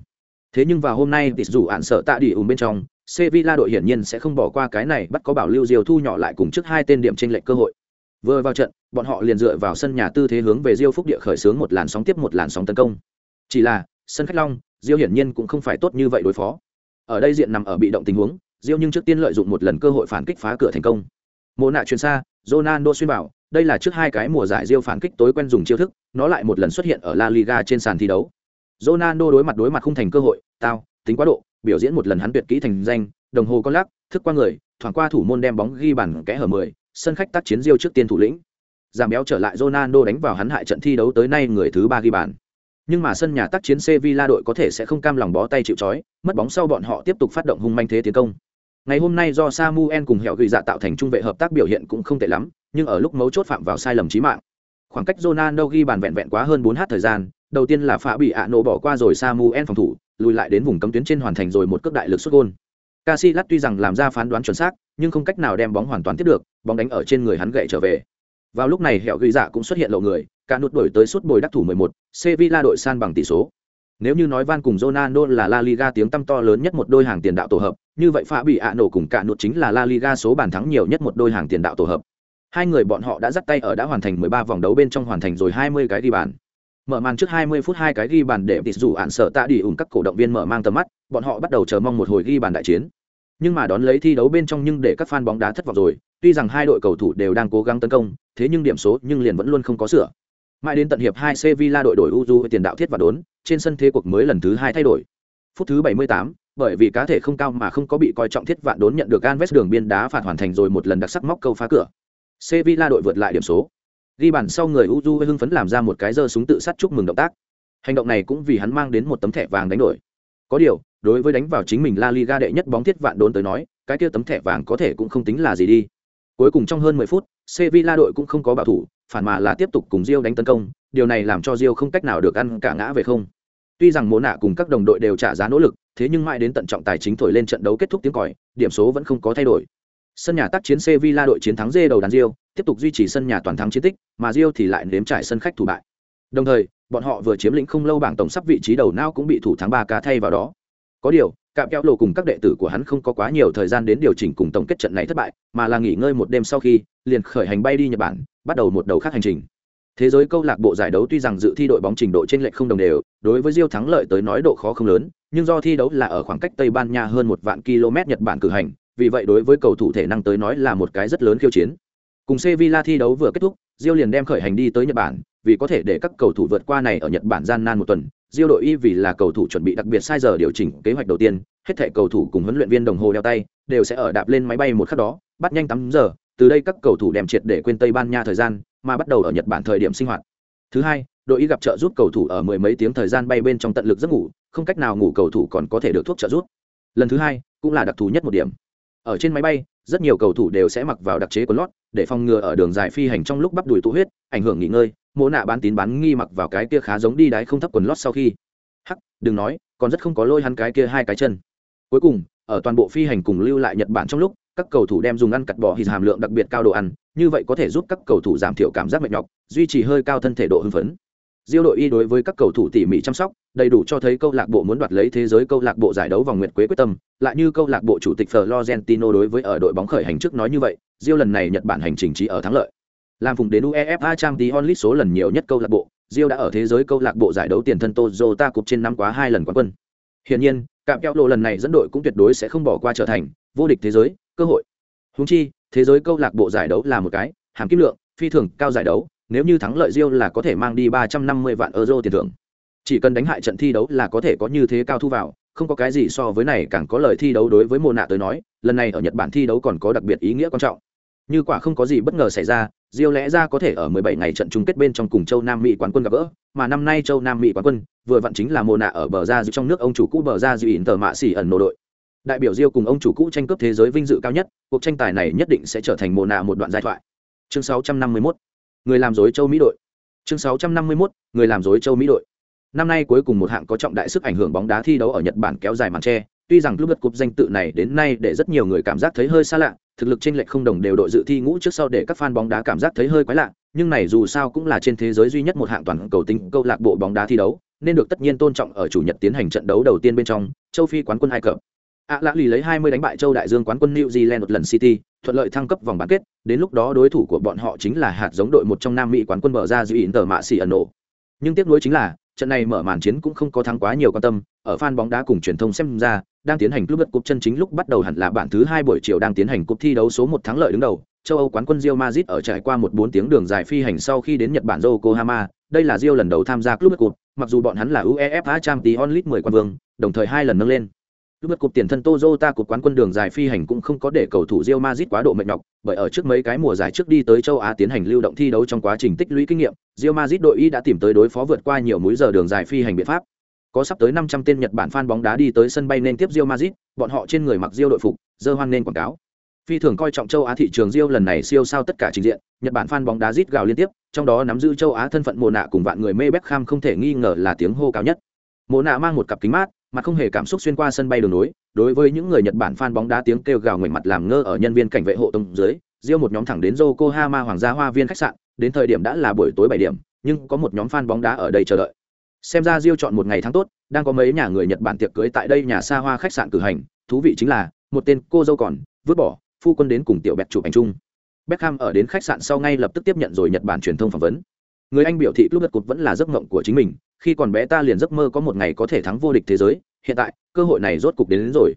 Thế nhưng vào hôm nay tỷ dù ạn sợ tạ đi ùn bên trong, Sevilla đội hiển nhiên sẽ không bỏ qua cái này bắt có bảo lưu Diêu thu nhỏ lại cùng trước hai tên điểm chênh lệch cơ hội. Vừa vào trận, bọn họ liền dựa vào sân nhà tư thế hướng về Diêu phúc địa khởi xướng một làn sóng tiếp một làn sóng tấn công. Chỉ là, sân khách Long, Diêu hiển nhiên cũng không phải tốt như vậy đối phó. Ở đây diện nằm ở bị động tình huống, Diêu nhưng trước tiên lợi dụng một lần cơ hội phản kích phá cửa thành công. Mộ nạ truyền xa, Ronaldo xuyên vào, đây là trước hai cái mùa giải Diêu phản kích tối quen dùng chiêu thức, nó lại một lần xuất hiện ở La Liga trên sàn thi đấu. Ronaldo đối mặt đối mặt không thành cơ hội, tao, tính quá độ, biểu diễn một lần hắn tuyệt kỹ thành danh, đồng hồ con lắc, thức qua người, thoảng qua thủ môn đem bóng ghi bàn kẽ hở 10, sân khách tác chiến diêu trước tiên thủ lĩnh. Giảm béo trở lại Ronaldo đánh vào hắn hại trận thi đấu tới nay người thứ ba ghi bàn. Nhưng mà sân nhà tác chiến Sevilla đội có thể sẽ không cam lòng bó tay chịu trói, mất bóng sau bọn họ tiếp tục phát động hung manh thế tiến công. Ngày hôm nay do Samuel cùng Hẻo gửi dạ tạo thành trung vệ hợp tác biểu hiện cũng không tệ lắm, nhưng ở lúc mấu chốt phạm vào sai lầm chí mạng. Khoảng cách Ronaldo ghi bàn vẹn vẹn quá hơn 4h thời gian, đầu tiên là phá bị ạ nổ bỏ qua rồi Samuel phòng thủ, lùi lại đến vùng cấm tuyến trên hoàn thành rồi một cước đại lực xuất gôn Casillas tuy rằng làm ra phán đoán chuẩn xác, nhưng không cách nào đem bóng hoàn toàn tiếp được, bóng đánh ở trên người hắn gậy trở về. Vào lúc này Hẻo ghi dạ cũng xuất hiện lộ người, cả nút đổi tới suốt bồi đắc thủ 11, Sevilla đội san bằng tỷ số. Nếu như nói Van cùng Ronaldo là La Liga tiếng tăm to lớn nhất một đôi hàng tiền đạo tổ hợp, như vậy Phá bị ạ nổ cùng cả nút chính là La Liga số bàn thắng nhiều nhất một đôi hàng tiền đạo tổ hợp. Hai người bọn họ đã dắt tay ở đã hoàn thành 13 vòng đấu bên trong hoàn thành rồi 20 cái ghi bàn. Mở màn trước 20 phút hai cái ghi bàn để tịt dù ạn sợ tạ đi ủng các cổ động viên mở mang tầm mắt, bọn họ bắt đầu chờ mong một hồi ghi bàn đại chiến. Nhưng mà đón lấy thi đấu bên trong nhưng để các fan bóng đá thất vọng rồi, tuy rằng hai đội cầu thủ đều đang cố gắng tấn công, thế nhưng điểm số nhưng liền vẫn luôn không có sửa. Mãi đến tận hiệp 2 Sevilla đội đổi Uju tiền đạo thiết và đốn, trên sân thế cuộc mới lần thứ hai thay đổi. Phút thứ 78, bởi vì cá thể không cao mà không có bị coi trọng thiết vạn đốn nhận được Anves đường biên đá phạt hoàn thành rồi một lần đặc sắc móc câu phá cửa. Sevilla đội vượt lại điểm số. Ghi bàn sau người Uju hưng phấn làm ra một cái giơ súng tự sát chúc mừng động tác. Hành động này cũng vì hắn mang đến một tấm thẻ vàng đánh đổi. Có điều, đối với đánh vào chính mình La Liga đệ nhất bóng thiết vạn đốn tới nói, cái kia tấm thẻ vàng có thể cũng không tính là gì đi. Cuối cùng trong hơn 10 phút, Sevilla đội cũng không có bảo thủ, phản mà là tiếp tục cùng Rio đánh tấn công, điều này làm cho Rio không cách nào được ăn cả ngã về không. Tuy rằng mồ nạ cùng các đồng đội đều trả giá nỗ lực, thế nhưng mãi đến tận trọng tài chính thổi lên trận đấu kết thúc tiếng còi, điểm số vẫn không có thay đổi. Sân nhà tác chiến Sevilla đội chiến thắng dê đầu đàn Rio, tiếp tục duy trì sân nhà toàn thắng chiến tích, mà Rio thì lại nếm trải sân khách thủ bại. Đồng thời, bọn họ vừa chiếm lĩnh không lâu bảng tổng sắp vị trí đầu não cũng bị thủ thắng 3K thay vào đó. Có điều, cạm kéo lộ cùng các đệ tử của hắn không có quá nhiều thời gian đến điều chỉnh cùng tổng kết trận này thất bại, mà là nghỉ ngơi một đêm sau khi, liền khởi hành bay đi Nhật Bản, bắt đầu một đầu khác hành trình. Thế giới câu lạc bộ giải đấu tuy rằng dự thi đội bóng trình độ trên lệch không đồng đều, đối với Rio thắng lợi tới nói độ khó không lớn, nhưng do thi đấu là ở khoảng cách Tây Ban Nha hơn một vạn km Nhật Bản cử hành, vì vậy đối với cầu thủ thể năng tới nói là một cái rất lớn khiêu chiến. Cùng Sevilla thi đấu vừa kết thúc, Diêu liền đem khởi hành đi tới Nhật Bản, vì có thể để các cầu thủ vượt qua này ở Nhật Bản gian nan một tuần, Diêu đội y vì là cầu thủ chuẩn bị đặc biệt sai giờ điều chỉnh kế hoạch đầu tiên, hết thảy cầu thủ cùng huấn luyện viên đồng hồ đeo tay, đều sẽ ở đạp lên máy bay một khắc đó, bắt nhanh 8 giờ, từ đây các cầu thủ đem triệt để quên Tây Ban Nha thời gian, mà bắt đầu ở Nhật Bản thời điểm sinh hoạt. Thứ hai, đội y gặp trợ giúp cầu thủ ở mười mấy tiếng thời gian bay bên trong tận lực giấc ngủ, không cách nào ngủ cầu thủ còn có thể được thuốc trợ giúp. Lần thứ hai, cũng là đặc thù nhất một điểm. Ở trên máy bay, rất nhiều cầu thủ đều sẽ mặc vào đặc chế quần lót, để phòng ngừa ở đường dài phi hành trong lúc bắp đùi tụ huyết, ảnh hưởng nghỉ ngơi. mỗ nạ bán tín bán nghi mặc vào cái kia khá giống đi đáy không thấp quần lót sau khi. Hắc, đừng nói, còn rất không có lôi hắn cái kia hai cái chân. Cuối cùng, ở toàn bộ phi hành cùng lưu lại Nhật Bản trong lúc, các cầu thủ đem dùng ăn cặt bỏ hít hàm lượng đặc biệt cao đồ ăn, như vậy có thể giúp các cầu thủ giảm thiểu cảm giác mệt nhọc, duy trì hơi cao thân thể độ hưng phấn. Diêu đội y đối với các cầu thủ tỉ mỉ chăm sóc, đầy đủ cho thấy câu lạc bộ muốn đoạt lấy thế giới câu lạc bộ giải đấu vòng nguyệt quế quyết tâm, lại như câu lạc bộ chủ tịch Florentino đối với ở đội bóng khởi hành trước nói như vậy, Diêu lần này Nhật Bản hành trình chỉ ở thắng lợi. Làm vùng đến UEFA Champions League số lần nhiều nhất câu lạc bộ, Diêu đã ở thế giới câu lạc bộ giải đấu tiền thân Toyota Cup trên năm quá hai lần quán quân. Hiển nhiên, cạm kẹo lộ lần này dẫn đội cũng tuyệt đối sẽ không bỏ qua trở thành vô địch thế giới, cơ hội. Huống chi, thế giới câu lạc bộ giải đấu là một cái hàm kim lượng phi thường cao giải đấu, nếu như thắng lợi Rio là có thể mang đi 350 vạn euro tiền thưởng. Chỉ cần đánh hại trận thi đấu là có thể có như thế cao thu vào, không có cái gì so với này càng có lợi thi đấu đối với Mộ nạ tới nói, lần này ở Nhật Bản thi đấu còn có đặc biệt ý nghĩa quan trọng. Như quả không có gì bất ngờ xảy ra, Rio lẽ ra có thể ở 17 ngày trận chung kết bên trong cùng châu Nam Mỹ quán quân gặp gỡ, mà năm nay châu Nam Mỹ quán quân vừa vặn chính là mùa nạ ở bờ ra trong nước ông chủ cũ bờ ra dư ỉn tờ mạ xỉ ẩn nô đội đại biểu Rio cùng ông chủ cũ tranh cướp thế giới vinh dự cao nhất cuộc tranh tài này nhất định sẽ trở thành mồ nạ một đoạn giai thoại chương 651 người làm dối châu mỹ đội. Chương 651 người làm dối châu mỹ đội. Năm nay cuối cùng một hạng có trọng đại sức ảnh hưởng bóng đá thi đấu ở nhật bản kéo dài màn tre. Tuy rằng club cúp danh tự này đến nay để rất nhiều người cảm giác thấy hơi xa lạ, thực lực trên lệch không đồng đều đội dự thi ngũ trước sau để các fan bóng đá cảm giác thấy hơi quái lạ, nhưng này dù sao cũng là trên thế giới duy nhất một hạng toàn cầu tính câu lạc bộ bóng đá thi đấu, nên được tất nhiên tôn trọng ở chủ nhật tiến hành trận đấu đầu tiên bên trong, châu phi quán quân hai cập ạ lạ lì lấy 20 đánh bại châu đại dương quán quân new zealand một lần city, thuận lợi thăng cấp vòng bán kết, đến lúc đó đối thủ của bọn họ chính là hạt giống đội một trong nam mỹ quán quân mở ra giữ ỉn tờ mạ xì ẩn nổ. Nhưng tiếc nuối chính là, trận này mở màn chiến cũng không có thắng quá nhiều quan tâm, ở fan bóng đá cùng truyền thông xem ra, đang tiến hành club bất cúp chân chính lúc bắt đầu hẳn là bản thứ hai buổi chiều đang tiến hành cúp thi đấu số một thắng lợi đứng đầu, châu âu quán quân rio mazit ở trải qua một bốn tiếng đường dài phi hành sau khi đến nhật bản yokohama, đây là rio lần đầu tham gia club bất cúp mặc dù bọn hắn là uefa champions league 10 quan vương, đồng thời hai lần nâng lên. Lúc bật cục tiền thân Toyota của quán quân đường dài phi hành cũng không có để cầu thủ Real Madrid quá độ mệt nhọc, bởi ở trước mấy cái mùa giải trước đi tới châu Á tiến hành lưu động thi đấu trong quá trình tích lũy kinh nghiệm, Real Madrid đội y đã tìm tới đối phó vượt qua nhiều múi giờ đường dài phi hành biện pháp. Có sắp tới 500 tên Nhật Bản fan bóng đá đi tới sân bay nên tiếp Real Madrid, bọn họ trên người mặc Real đội phục, dơ hoan nên quảng cáo. Phi thường coi trọng châu Á thị trường Real lần này siêu sao tất cả trình diện, Nhật Bản fan bóng đá rít gào liên tiếp, trong đó nắm giữ châu Á thân phận Mộ nạ cùng vạn người mê Beckham không thể nghi ngờ là tiếng hô cao nhất. Mộ nạ mang một cặp kính mát, mà không hề cảm xúc xuyên qua sân bay đường nối, đối với những người nhật bản fan bóng đá tiếng kêu gào ngoảnh mặt làm ngơ ở nhân viên cảnh vệ hộ tông dưới riêng một nhóm thẳng đến yokohama hoàng gia hoa viên khách sạn, đến thời điểm đã là buổi tối bảy điểm, nhưng có một nhóm fan bóng đá ở đây chờ đợi xem ra Rio chọn một ngày tháng tốt, đang có mấy nhà người nhật bản tiệc cưới tại đây nhà xa hoa khách sạn cử hành, thú vị chính là, một tên cô dâu còn, vứt bỏ, phu quân đến cùng tiểu bẹt chụp ảnh chung Beckham ở đến khách sạn sau ngay lập tức tiếp nhận rồi Nhật Bản truyền thông phỏng vấn. Người Anh biểu thị lúc đất cột vẫn là giấc mộng của chính mình, khi còn bé ta liền giấc mơ có một ngày có thể thắng vô địch thế giới hiện tại cơ hội này rốt cục đến, đến rồi.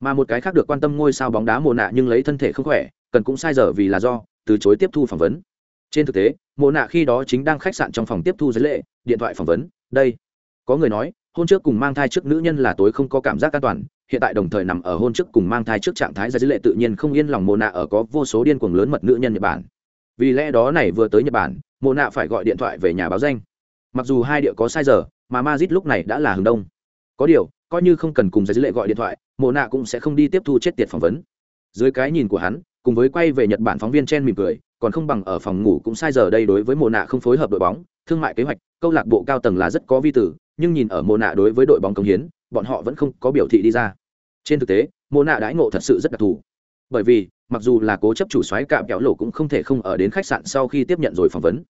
Mà một cái khác được quan tâm ngôi sao bóng đá mồ nạ nhưng lấy thân thể không khỏe cần cũng sai giờ vì là do từ chối tiếp thu phỏng vấn. Trên thực tế mồ nạ khi đó chính đang khách sạn trong phòng tiếp thu giới lệ điện thoại phỏng vấn đây. Có người nói hôn trước cùng mang thai trước nữ nhân là tối không có cảm giác an toàn hiện tại đồng thời nằm ở hôn trước cùng mang thai trước trạng thái ra giới lệ tự nhiên không yên lòng mồ nạ ở có vô số điên cuồng lớn mật nữ nhân nhật bản. Vì lẽ đó này vừa tới nhật bản mộ nạ phải gọi điện thoại về nhà báo danh. Mặc dù hai địa có sai giờ, mà mazit lúc này đã là hướng đông. Có điều, coi như không cần cùng giải dữ lệ gọi điện thoại, mộ nạ cũng sẽ không đi tiếp thu chết tiệt phỏng vấn. Dưới cái nhìn của hắn, cùng với quay về nhật bản phóng viên chen mỉm cười, còn không bằng ở phòng ngủ cũng sai giờ đây đối với mộ nạ không phối hợp đội bóng, thương mại kế hoạch, câu lạc bộ cao tầng là rất có vi tử, nhưng nhìn ở mộ nạ đối với đội bóng công hiến, bọn họ vẫn không có biểu thị đi ra. Trên thực tế, mộ nạ đãi ngộ thật sự rất đặc thù bởi vì mặc dù là cố chấp chủ xoáy cạm kéo lộ cũng không thể không ở đến khách sạn sau khi tiếp nhận rồi phỏng vấn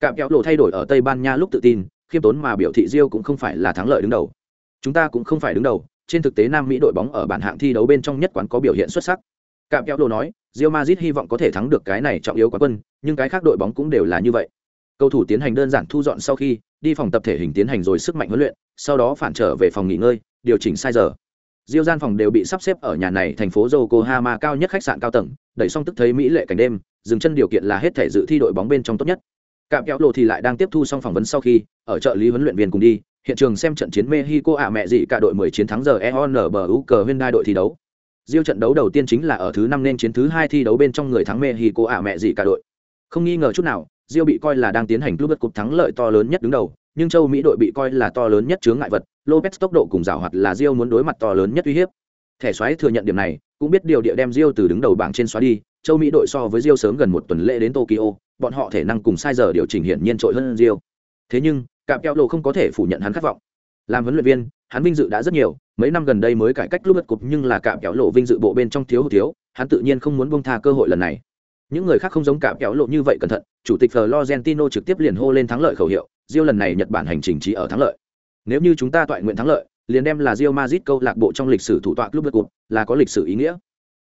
cạm kéo lộ thay đổi ở tây ban nha lúc tự tin khiêm tốn mà biểu thị Rio cũng không phải là thắng lợi đứng đầu. Chúng ta cũng không phải đứng đầu, trên thực tế Nam Mỹ đội bóng ở bản hạng thi đấu bên trong nhất quán có biểu hiện xuất sắc. Cạm kéo lộ nói, Real Madrid hy vọng có thể thắng được cái này trọng yếu quá quân, nhưng cái khác đội bóng cũng đều là như vậy. Cầu thủ tiến hành đơn giản thu dọn sau khi đi phòng tập thể hình tiến hành rồi sức mạnh huấn luyện, sau đó phản trở về phòng nghỉ ngơi, điều chỉnh sai giờ. Diêu gian phòng đều bị sắp xếp ở nhà này thành phố Yokohama cao nhất khách sạn cao tầng, đẩy xong tức thấy mỹ lệ cảnh đêm, dừng chân điều kiện là hết thể dự thi đội bóng bên trong tốt nhất cạm kéo lộ thì lại đang tiếp thu xong phỏng vấn sau khi ở trợ lý huấn luyện viên cùng đi hiện trường xem trận chiến mexico ạ mẹ gì cả đội 10 chiến thắng giờ EONBU cờ hyundai đội thi đấu Diêu trận đấu đầu tiên chính là ở thứ năm nên chiến thứ hai thi đấu bên trong người thắng Mexico ạ mẹ gì cả đội. Không nghi ngờ chút nào, Diêu bị coi là đang tiến hành club bất thắng lợi to lớn nhất đứng đầu, nhưng châu Mỹ đội bị coi là to lớn nhất chướng ngại vật, Lopez tốc độ cùng giảo hoạt là Rio muốn đối mặt to lớn nhất uy hiếp. Thẻ xoáy thừa nhận điểm này, cũng biết điều địa đem Rio từ đứng đầu bảng trên xóa đi, châu Mỹ đội so với Rio sớm gần một tuần lễ đến Tokyo, bọn họ thể năng cùng sai giờ điều chỉnh hiển nhiên trội hơn Rio. Thế nhưng, Cạm Keo Lộ không có thể phủ nhận hắn khát vọng. Làm huấn luyện viên, hắn vinh dự đã rất nhiều, mấy năm gần đây mới cải cách lúc bất cục nhưng là Cạm Keo Lộ vinh dự bộ bên trong thiếu hụt thiếu, hắn tự nhiên không muốn buông tha cơ hội lần này. Những người khác không giống Cạm Keo Lộ như vậy cẩn thận, chủ tịch Florentino trực tiếp liền hô lên thắng lợi khẩu hiệu, Rio lần này Nhật Bản hành trình chỉ ở thắng lợi. Nếu như chúng ta toại nguyện thắng lợi, liền đem là Real Madrid câu lạc bộ trong lịch sử thủ tọa club cuộc là có lịch sử ý nghĩa.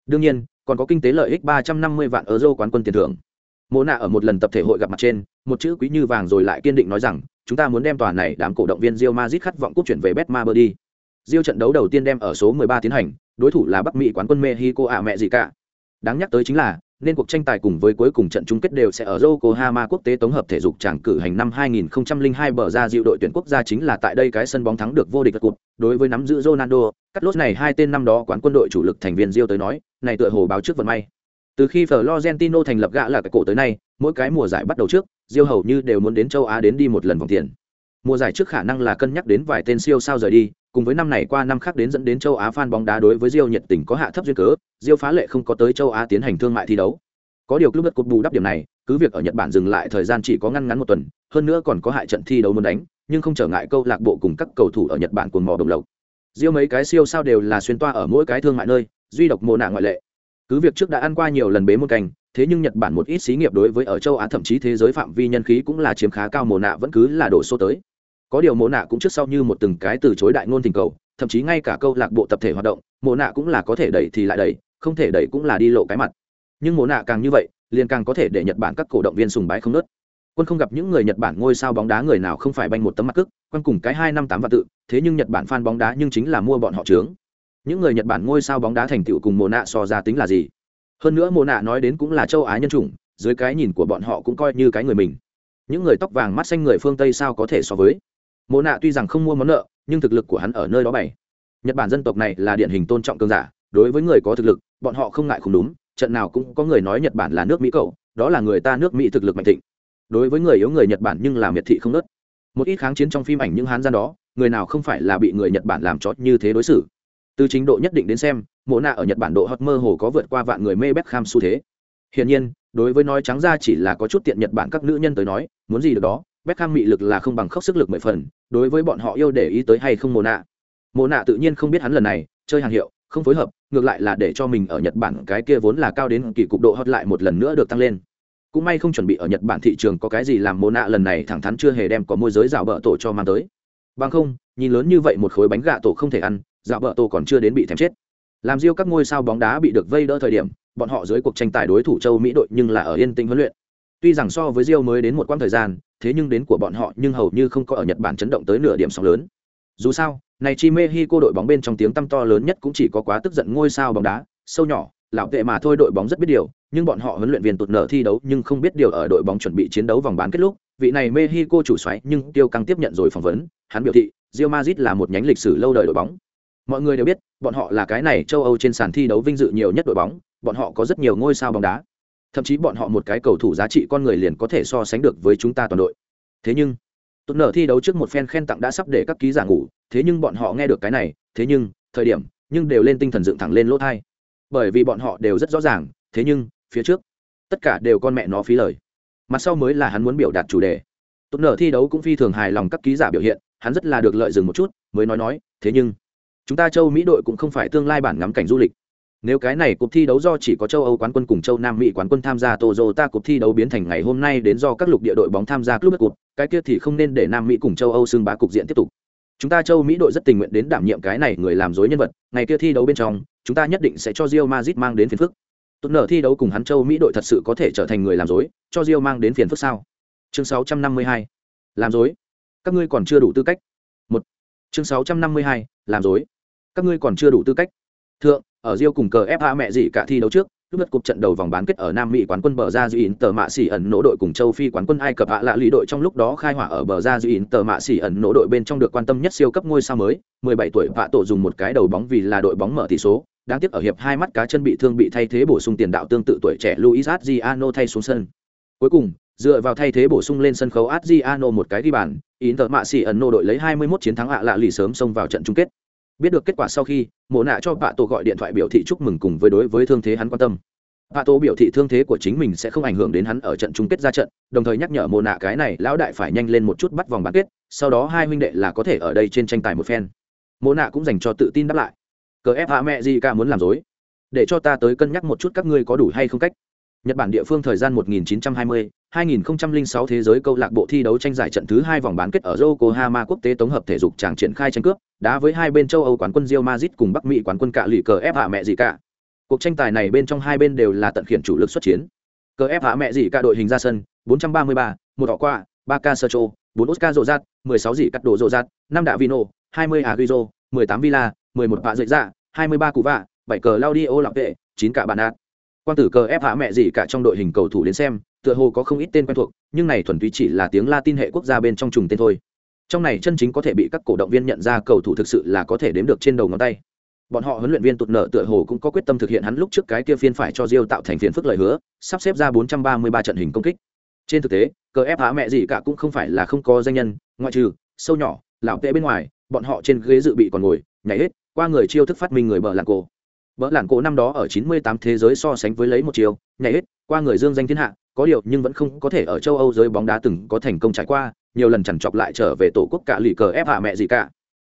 Đương nhiên, còn có kinh tế lợi ích 350 vạn euro quán quân tiền thưởng. Mô nạ ở một lần tập thể hội gặp mặt trên một chữ quý như vàng rồi lại kiên định nói rằng chúng ta muốn đem tòa này đám cổ động viên rio mazit khát vọng cúp chuyển về betmaber đi. Rio trận đấu đầu tiên đem ở số 13 tiến hành đối thủ là bắc mỹ quán quân mexico ạ mẹ gì cả. Đáng nhắc tới chính là nên cuộc tranh tài cùng với cuối cùng trận chung kết đều sẽ ở Yokohama quốc tế tổng hợp thể dục tràng cử hành năm 2002 bờ ra dịu đội tuyển quốc gia chính là tại đây cái sân bóng thắng được vô địch cuộc. Đối với nắm giữ Ronaldo, cắt lốt này hai tên năm đó quán quân đội chủ lực thành viên Rio tới nói, này tựa hồ báo trước vận may. Từ khi Florentino thành lập gã là cái cổ tới nay, mỗi cái mùa giải bắt đầu trước, Rio hầu như đều muốn đến châu Á đến đi một lần vòng tiền. Mùa giải trước khả năng là cân nhắc đến vài tên siêu sao rời đi, cùng với năm này qua năm khác đến dẫn đến châu Á fan bóng đá đối với Rio nhiệt tình có hạ thấp duyên cớ, Diêu phá lệ không có tới châu Á tiến hành thương mại thi đấu. Có điều club đất cột bù đắp điểm này, cứ việc ở Nhật Bản dừng lại thời gian chỉ có ngăn ngắn một tuần, hơn nữa còn có hại trận thi đấu muốn đánh, nhưng không trở ngại câu lạc bộ cùng các cầu thủ ở Nhật Bản cuồng mò đồng lộc. Diêu mấy cái siêu sao đều là xuyên toa ở mỗi cái thương mại nơi, duy độc mồ nạ ngoại lệ. Cứ việc trước đã ăn qua nhiều lần bế môn cảnh, thế nhưng Nhật Bản một ít xí nghiệp đối với ở châu Á thậm chí thế giới phạm vi nhân khí cũng là chiếm khá cao mồ nạ vẫn cứ là đổ số tới. Có điều mồ nạ cũng trước sau như một từng cái từ chối đại ngôn tình cầu, thậm chí ngay cả câu lạc bộ tập thể hoạt động, mồ nạ cũng là có thể đẩy thì lại đẩy, không thể đẩy cũng là đi lộ cái mặt. Nhưng mồ nạ càng như vậy, liền càng có thể để Nhật Bản các cổ động viên sùng bái không nớt. Quân không gặp những người Nhật Bản ngôi sao bóng đá người nào không phải banh một tấm mặt cức, Quân cùng cái hai năm tám và tự, thế nhưng Nhật Bản fan bóng đá nhưng chính là mua bọn họ trướng. Những người Nhật Bản ngôi sao bóng đá thành tựu cùng Mộ nạ so ra tính là gì? Hơn nữa Mộ nạ nói đến cũng là châu Á nhân chủng, dưới cái nhìn của bọn họ cũng coi như cái người mình. Những người tóc vàng mắt xanh người phương Tây sao có thể so với? Mộ nạ tuy rằng không mua món nợ, nhưng thực lực của hắn ở nơi đó bày. Nhật Bản dân tộc này là điển hình tôn trọng cường giả, đối với người có thực lực, bọn họ không ngại không đúng, trận nào cũng có người nói Nhật Bản là nước Mỹ cậu, đó là người ta nước Mỹ thực lực mạnh thịnh. Đối với người yếu người nhật bản nhưng làm miệt thị không nớt. Một ít kháng chiến trong phim ảnh những hán gian đó người nào không phải là bị người nhật bản làm chót như thế đối xử. Từ trình độ nhất định đến xem mộ nạ ở nhật bản độ hot mơ hồ có vượt qua vạn người mê bét kham xu thế. Hiển nhiên đối với nói trắng ra chỉ là có chút tiện nhật bản các nữ nhân tới nói muốn gì được đó bét kham mị lực là không bằng khốc sức lực mười phần đối với bọn họ yêu để ý tới hay không mộ nạ. Mộ nạ tự nhiên không biết hắn lần này chơi hàng hiệu không phối hợp ngược lại là để cho mình ở nhật bản cái kia vốn là cao đến kỳ cục độ hot lại một lần nữa được tăng lên. Cũng may không chuẩn bị ở nhật bản thị trường có cái gì làm mô nạ lần này thẳng thắn chưa hề đem có môi giới rào bợ tổ cho mang tới. Bằng không, nhìn lớn như vậy một khối bánh gà tổ không thể ăn, rào bợ tổ còn chưa đến bị thèm chết. Làm riêu các ngôi sao bóng đá bị được vây đỡ thời điểm, bọn họ dưới cuộc tranh tài đối thủ châu mỹ đội nhưng là ở yên tĩnh huấn luyện. Tuy rằng so với Rio mới đến một quãng thời gian, thế nhưng đến của bọn họ nhưng hầu như không có ở nhật bản chấn động tới nửa điểm sóng lớn. Dù sao này chi cô đội bóng bên trong tiếng tăm to lớn nhất cũng chỉ có quá tức giận ngôi sao bóng đá, sâu nhỏ, lão tệ mà thôi đội bóng rất biết điều, nhưng bọn họ huấn luyện viên tụt nở thi đấu nhưng không biết điều ở đội bóng chuẩn bị chiến đấu vòng bán kết lúc, vị này mexico chủ xoáy nhưng tiêu căng tiếp nhận rồi phỏng vấn, hắn biểu thị, Real Madrid là một nhánh lịch sử lâu đời đội bóng. Mọi người đều biết, bọn họ là cái này châu âu trên sàn thi đấu vinh dự nhiều nhất đội bóng, bọn họ có rất nhiều ngôi sao bóng đá. Thậm chí bọn họ một cái cầu thủ giá trị con người liền có thể so sánh được với chúng ta toàn đội. Thế nhưng, tụt nở thi đấu trước một phen khen tặng đã sắp để các ký giả ngủ thế nhưng bọn họ nghe được cái này thế nhưng thời điểm nhưng đều lên tinh thần dựng thẳng lên lỗ thai. Bởi vì bọn họ đều rất rõ ràng thế nhưng phía trước tất cả đều con mẹ nó phí lời. Mặt sau mới là hắn muốn biểu đạt chủ đề. Tốt nở thi đấu cũng phi thường hài lòng các ký giả biểu hiện hắn rất là được lợi dừng một chút mới nói nói thế nhưng chúng ta châu mỹ đội cũng không phải tương lai bản ngắm cảnh du lịch. Nếu cái này cuộc thi đấu do chỉ có châu âu quán quân cùng châu nam mỹ quán quân tham gia ta cuộc thi đấu biến thành ngày hôm nay đến do các lục địa đội bóng tham gia club cuộc, cái kia thì không nên để nam mỹ cùng châu âu xưng bá cục diện tiếp tục chúng ta châu mỹ đội rất tình nguyện đến đảm nhiệm cái này người làm dối nhân vật, ngày kia thi đấu bên trong, chúng ta nhất định sẽ cho rio mazit mang đến phiền phức. Tốt nở thi đấu cùng hắn châu mỹ đội thật sự có thể trở thành người làm dối, cho rio mang đến phiền phức sao? Chương 652. làm dối. Các ngươi còn chưa đủ tư cách. Một. Chương 652. làm dối. Các ngươi còn chưa đủ tư cách. Thượng, ở rio cùng cờ fa mẹ gì cả thi đấu trước lúc đất cuộc trận đầu vòng bán kết ở Nam Mỹ quán quân bờ ra Duy tờ mạ xỉ ẩn nỗ đội cùng châu Phi quán quân Ai Cập ạ lạ lý đội trong lúc đó khai hỏa ở bờ ra Duy tờ mạ xỉ ẩn nỗ đội bên trong được quan tâm nhất siêu cấp ngôi sao mới, 17 tuổi vạ tổ dùng một cái đầu bóng vì là đội bóng mở tỷ số, đáng tiếc ở hiệp hai mắt cá chân bị thương bị thay thế bổ sung tiền đạo tương tự tuổi trẻ Luis Adriano thay xuống sân. Cuối cùng, dựa vào thay thế bổ sung lên sân khấu Adriano một cái ghi bàn, Inter mạ xỉ ẩn nỗ đội lấy 21 chiến thắng ạ lạ lì sớm xông vào trận chung kết. Biết được kết quả sau khi, Mộ nạ cho bạ tổ gọi điện thoại biểu thị chúc mừng cùng với đối với thương thế hắn quan tâm. bạ tổ biểu thị thương thế của chính mình sẽ không ảnh hưởng đến hắn ở trận chung kết ra trận, đồng thời nhắc nhở Mộ nạ cái này lão đại phải nhanh lên một chút bắt vòng bán kết, sau đó hai huynh đệ là có thể ở đây trên tranh tài một phen. Mộ nạ cũng dành cho tự tin đáp lại cờ ép hạ mẹ gì cả muốn làm dối để cho ta tới cân nhắc một chút các ngươi có đủ hay không cách nhật bản địa phương thời gian 1920 2006 thế giới câu lạc bộ thi đấu tranh giải trận thứ hai vòng bán kết ở Yokohama quốc tế tổng hợp thể dục tràng triển khai tranh cướp, đá với hai bên châu Âu quán quân Real Madrid cùng Bắc Mỹ quán quân cạ lì cờ ép hạ mẹ gì cả cuộc tranh tài này bên trong hai bên đều là tận khiển chủ lực xuất chiến cờ ép hạ mẹ gì cả đội hình ra sân 433 một họ qua, ba ca sơ chô bốn oscar rộ rát 16 dị cắt đồ rộ rát năm đạ vino 20 agrizo 18 villa 11 dạ, vạ dậy dạ 23 Cú vạ 7 cờ laudio lọc vệ 9 cả Bản Đạt quan tử cờ ép hạ mẹ gì cả trong đội hình cầu thủ đến xem, tựa hồ có không ít tên quen thuộc, nhưng này thuần túy chỉ là tiếng latin hệ quốc gia bên trong trùng tên thôi. Trong này chân chính có thể bị các cổ động viên nhận ra cầu thủ thực sự là có thể đếm được trên đầu ngón tay. Bọn họ huấn luyện viên tụt nợ tựa hồ cũng có quyết tâm thực hiện hắn lúc trước cái kia phiên phải cho Rio tạo thành phiền phức lời hứa, sắp xếp ra 433 trận hình công kích. Trên thực tế, cờ ép hạ mẹ gì cả cũng không phải là không có danh nhân, ngoại trừ sâu nhỏ, lão tệ bên ngoài, bọn họ trên ghế dự bị còn ngồi, nhảy hết, qua người chiêu thức phát minh người bờ làng cổ bờ lạn cổ năm đó ở 98 thế giới so sánh với lấy một chiều, nhảy hết, qua người dương danh thiên hạ, có điều nhưng vẫn không có thể ở châu âu giới bóng đá từng có thành công trải qua, nhiều lần chằn chọc lại trở về tổ quốc cả lì cờ ép hạ mẹ gì cả.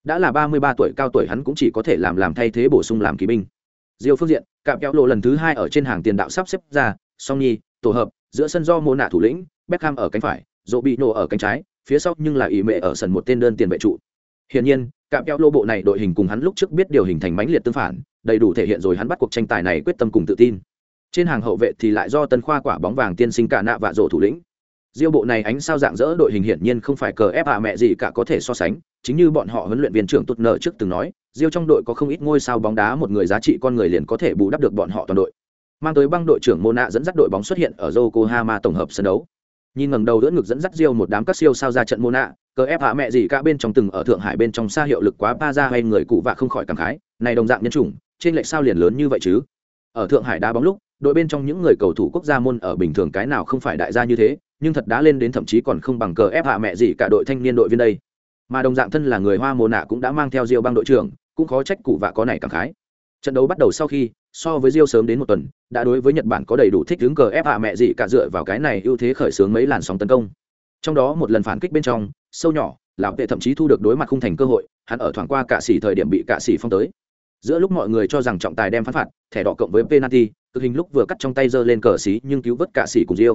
Đã là 33 tuổi cao tuổi hắn cũng chỉ có thể làm làm thay thế bổ sung làm kỳ binh. Diêu phương diện, cạm kéo lộ lần thứ hai ở trên hàng tiền đạo sắp xếp ra, song nhi, tổ hợp, giữa sân do mô nạ thủ lĩnh, beckham ở cánh phải, dỗ bị nổ ở cánh trái, phía sau nhưng là ý mệ ở sân một tên đơn tiền vệ trụ. Hiển nhiên, cạm kéo lô bộ này đội hình cùng hắn lúc trước biết điều hình thành mãnh liệt tương phản đầy đủ thể hiện rồi hắn bắt cuộc tranh tài này quyết tâm cùng tự tin. Trên hàng hậu vệ thì lại do tân khoa quả bóng vàng tiên sinh cả nạ vạ rổ thủ lĩnh. Diêu bộ này ánh sao dạng dỡ đội hình hiển nhiên không phải cờ ép hạ mẹ gì cả có thể so sánh chính như bọn họ huấn luyện viên trưởng tụt nợ trước từng nói diêu trong đội có không ít ngôi sao bóng đá một người giá trị con người liền có thể bù đắp được bọn họ toàn đội. Mang tới băng đội trưởng Mona dẫn dắt đội bóng xuất hiện ở Yokohama tổng hợp sân đấu. Nhìn ngẩng đầu đỡ ngực dẫn dắt diêu một đám các siêu sao ra trận Mona, cờ ép hạ mẹ gì cả bên trong từng ở Thượng Hải bên trong xa hiệu lực quá ba ra hay người cụ vạ không khỏi cảm khái, này đồng dạng nhân chủng, trên lệch sao liền lớn như vậy chứ? Ở Thượng Hải đá bóng lúc, đội bên trong những người cầu thủ quốc gia môn ở bình thường cái nào không phải đại gia như thế, nhưng thật đã lên đến thậm chí còn không bằng cờ ép hạ mẹ gì cả đội thanh niên đội viên đây. Mà đồng dạng thân là người Hoa Mona cũng đã mang theo diêu băng đội trưởng, cũng khó trách cụ vạ có này cảm khái. Trận đấu bắt đầu sau khi, so với diêu sớm đến một tuần, đã đối với Nhật Bản có đầy đủ thích đứng cờ ép hạ mẹ gì cả dựa vào cái này ưu thế khởi xướng mấy làn sóng tấn công. Trong đó một lần phản kích bên trong, sâu nhỏ, lão tệ thậm chí thu được đối mặt không thành cơ hội, hắn ở thoảng qua cả xỉ thời điểm bị cả xỉ phong tới. Giữa lúc mọi người cho rằng trọng tài đem phán phạt, thẻ đỏ cộng với penalty, cực hình lúc vừa cắt trong tay giơ lên cờ xí nhưng cứu vớt cả xỉ cùng Rio.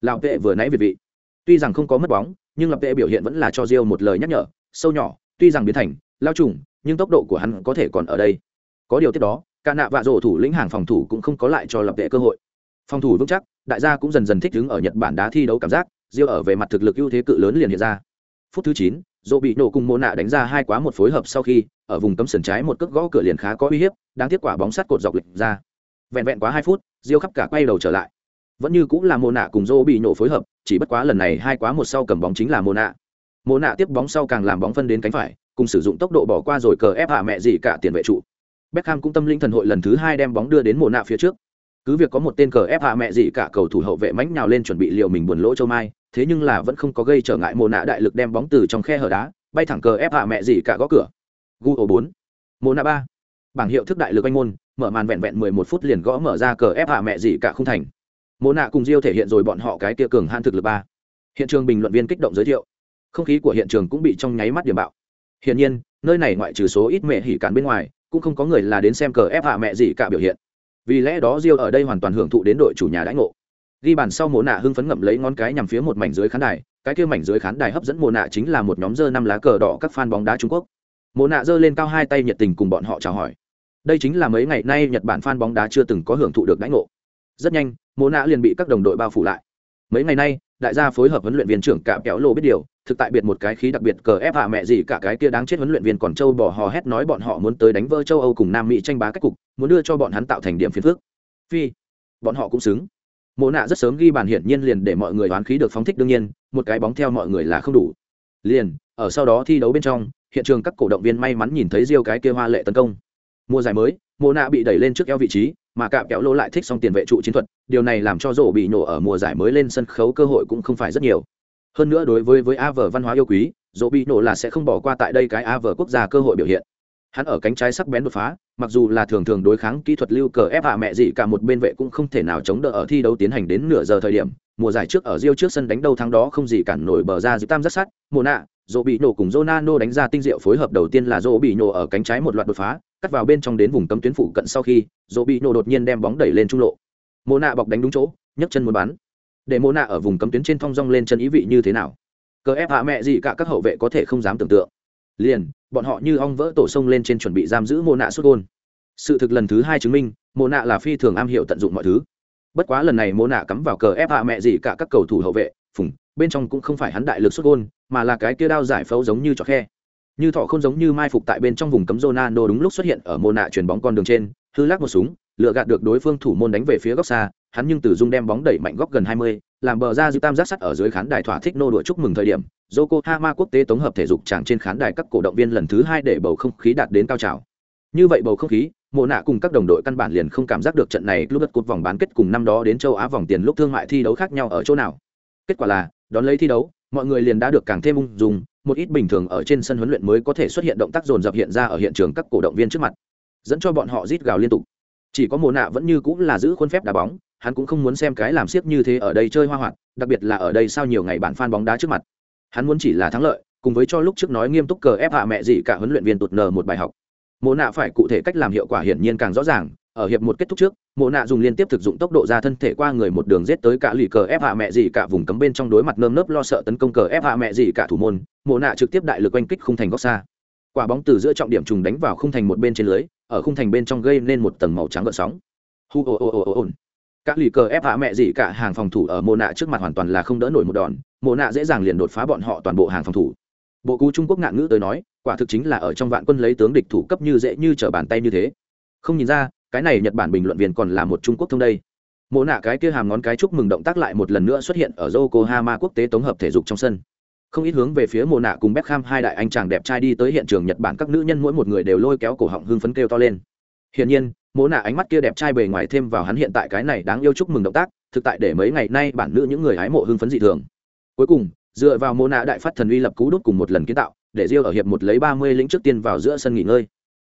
Lão vệ vừa nãy việt vị. Tuy rằng không có mất bóng, nhưng lập vệ biểu hiện vẫn là cho Rio một lời nhắc nhở, sâu nhỏ, tuy rằng biến thành lao trùng, nhưng tốc độ của hắn có thể còn ở đây. Có điều tiếp đó, cả nạ vạ rổ thủ lĩnh hàng phòng thủ cũng không có lại cho lập vệ cơ hội phòng thủ vững chắc đại gia cũng dần dần thích ứng ở nhật bản đá thi đấu cảm giác Diêu ở về mặt thực lực ưu thế cự lớn liền hiện ra phút thứ chín dỗ bị nổ cùng mô nạ đánh ra hai quá một phối hợp sau khi ở vùng cấm sườn trái một cước gõ cửa liền khá có uy hiếp đang tiếp quả bóng sắt cột dọc lệch ra. Vẹn vẹn quá hai phút Diêu khắp cả quay đầu trở lại. Vẫn như cũng là mô nạ cùng dỗ bị nổ phối hợp chỉ bất quá lần này hai quá một sau cầm bóng chính là mô nạ. Mô nạ tiếp bóng sau càng làm bóng phân đến cánh phải cùng sử dụng tốc độ bỏ qua rồi cờ ép hạ mẹ gì cả tiền vệ trụ. Beckham cũng tâm linh thần hội lần thứ hai đem bóng đưa đến mồ nạ phía trước. Cứ việc có một tên cờ ép hạ mẹ gì cả cầu thủ hậu vệ mãnh nhào lên chuẩn bị liệu mình buồn lỗ châu mai, thế nhưng là vẫn không có gây trở ngại mồ nạ đại lực đem bóng từ trong khe hở đá, bay thẳng cờ ép hạ mẹ gì cả gõ cửa. Gu bốn, Mồ nạ ba, Bảng hiệu thức đại lực anh môn, mở màn vẹn vẹn 11 phút liền gõ mở ra cờ ép hạ mẹ gì cả không thành. Mồ nạ cùng Diêu thể hiện rồi bọn họ cái kia cường han thực lực ba. Hiện trường bình luận viên kích động giới thiệu. Không khí của hiện trường cũng bị trong nháy mắt điểm bạo. Hiển nhiên, nơi này ngoại trừ số ít mẹ hỉ cản bên ngoài, cũng không có người là đến xem cờ ép hạ mẹ gì cả biểu hiện vì lẽ đó diêu ở đây hoàn toàn hưởng thụ đến đội chủ nhà đãi ngộ ghi bàn sau mồ nạ hưng phấn ngậm lấy ngón cái nhằm phía một mảnh dưới khán đài, cái kia mảnh dưới khán đài hấp dẫn mồ nạ chính là một nhóm dơ năm lá cờ đỏ các fan bóng đá trung quốc. Mồ nạ dơ lên cao hai tay nhiệt tình cùng bọn họ chào hỏi. Đây chính là mấy ngày nay nhật bản fan bóng đá chưa từng có hưởng thụ được đãi ngộ. Rất nhanh mồ nạ liền bị các đồng đội bao phủ lại. Mấy ngày nay, đại gia phối hợp huấn luyện viên trưởng cả kéo lô biết điều, thực tại biệt một cái khí đặc biệt cờ ép hạ mẹ gì cả cái kia đáng chết huấn luyện viên còn châu bỏ hò hét nói bọn họ muốn tới đánh vỡ châu âu cùng nam mỹ tranh bá các cục, muốn đưa cho bọn hắn tạo thành điểm phiền phước phi, bọn họ cũng xứng mộ nạ rất sớm ghi bàn hiển nhiên liền để mọi người đoán khí được phóng thích đương nhiên, một cái bóng theo mọi người là không đủ. Liền, ở sau đó thi đấu bên trong, hiện trường các cổ động viên may mắn nhìn thấy riêu cái kia hoa lệ tấn công. Mùa giải mới, mộ nạ bị đẩy lên trước eo vị trí, mà cạm kéo lô lại thích xong tiền vệ trụ chiến thuật, điều này làm cho rổ bị nổ ở mùa giải mới lên sân khấu cơ hội cũng không phải rất nhiều. Hơn nữa đối với với a vờ văn hóa yêu quý, rổ bị nổ là sẽ không bỏ qua tại đây cái a vờ quốc gia cơ hội biểu hiện hắn ở cánh trái sắc bén đột phá, mặc dù là thường thường đối kháng kỹ thuật lưu cờ ép hạ mẹ gì cả một bên vệ cũng không thể nào chống đỡ ở thi đấu tiến hành đến nửa giờ thời điểm, mùa giải trước ở Rio trước sân đánh đầu thắng đó không gì cản nổi bờ ra giữa tam rất sát mùa nạ dỗ bị nổ cùng Ronaldo đánh ra tinh diệu phối hợp đầu tiên là dỗ bị nổ ở cánh trái một loạt đột phá, cắt vào bên trong đến vùng cấm tuyến phụ cận sau khi dỗ bị nổ đột nhiên đem bóng đẩy lên trung lộ. Mùa nạ bọc đánh đúng chỗ, nhấc chân muốn bắn. Để mùa nạ ở vùng cấm tuyến trên thong rong lên chân ý vị như thế nào? Cờ ép hạ mẹ gì cả các hậu vệ có thể không dám tưởng tượng. Liền bọn họ như ong vỡ tổ sông lên trên chuẩn bị giam giữ mô nạ xuất gôn. Sự thực lần thứ hai chứng minh mô nạ là phi thường am hiểu tận dụng mọi thứ. Bất quá lần này mô nạ cắm vào cờ ép hạ mẹ gì cả các cầu thủ hậu vệ phùng bên trong cũng không phải hắn đại lực xuất gôn mà là cái kia đao giải phẫu giống như trò khe. Như thọ không giống như mai phục tại bên trong vùng cấm Ronaldo đúng lúc xuất hiện ở mô nạ chuyền bóng con đường trên hư lắc một súng lựa gạt được đối phương thủ môn đánh về phía góc xa hắn nhưng từ dung đem bóng đẩy mạnh góc gần 20, làm bờ ra dư tam giác sắt ở dưới khán đài thỏa thích nô đùa chúc mừng thời điểm Yokohama quốc tế tổng hợp thể dục tràng trên khán đài các cổ động viên lần thứ hai để bầu không khí đạt đến cao trào. Như vậy bầu không khí, Mộ nạ cùng các đồng đội căn bản liền không cảm giác được trận này lúc đất cột vòng bán kết cùng năm đó đến châu Á vòng tiền lúc thương mại thi đấu khác nhau ở chỗ nào. Kết quả là, đón lấy thi đấu, mọi người liền đã được càng thêm ung dung một ít bình thường ở trên sân huấn luyện mới có thể xuất hiện động tác dồn dập hiện ra ở hiện trường các cổ động viên trước mặt dẫn cho bọn họ rít gào liên tục chỉ có Mộ nạ vẫn như cũng là giữ khuôn phép đá bóng hắn cũng không muốn xem cái làm siếc như thế ở đây chơi hoa hoạt đặc biệt là ở đây sau nhiều ngày bản fan bóng đá trước mặt hắn muốn chỉ là thắng lợi, cùng với cho lúc trước nói nghiêm túc cờ ép hạ mẹ gì cả huấn luyện viên tụt nờ một bài học. Mộ nạ phải cụ thể cách làm hiệu quả hiển nhiên càng rõ ràng, ở hiệp một kết thúc trước, mộ nạ dùng liên tiếp thực dụng tốc độ ra thân thể qua người một đường giết tới cả lì cờ ép hạ mẹ gì cả vùng cấm bên trong đối mặt nơm nớp lo sợ tấn công cờ ép hạ mẹ gì cả thủ môn, mộ nạ trực tiếp đại lực oanh kích khung thành góc xa. Quả bóng từ giữa trọng điểm trùng đánh vào khung thành một bên trên lưới, ở khung thành bên trong gây nên một tầng màu trắng gợn sóng. Hu, ồ ồ ồ ồ, ồn các lì cờ ép hạ mẹ gì cả hàng phòng thủ ở mộ nạ trước mặt hoàn toàn là không đỡ nổi một đòn mộ nạ dễ dàng liền đột phá bọn họ toàn bộ hàng phòng thủ. Bộ cú trung quốc ngạn ngữ tới nói, quả thực chính là ở trong vạn quân lấy tướng địch thủ cấp như dễ như trở bàn tay như thế. Không nhìn ra, cái này nhật bản bình luận viên còn là một trung quốc thông đây. Mộ nạ cái kia hàm ngón cái chúc mừng động tác lại một lần nữa xuất hiện ở yokohama quốc tế tổng hợp thể dục trong sân. Không ít hướng về phía mộ nạ cùng Beckham hai đại anh chàng đẹp trai đi tới hiện trường Nhật Bản các nữ nhân mỗi một người đều lôi kéo cổ họng hưng phấn kêu to lên. Hiển nhiên, mộ nạ ánh mắt kia đẹp trai bề ngoài thêm vào hắn hiện tại cái này đáng yêu chúc mừng động tác, thực tại để mấy ngày nay bản nữ những người hái mộ hưng phấn dị thường. Cuối cùng, dựa vào mộ nạ đại phát thần uy lập cú đút cùng một lần kiến tạo, để Rio ở hiệp một lấy 30 lĩnh trước tiên vào giữa sân nghỉ ngơi.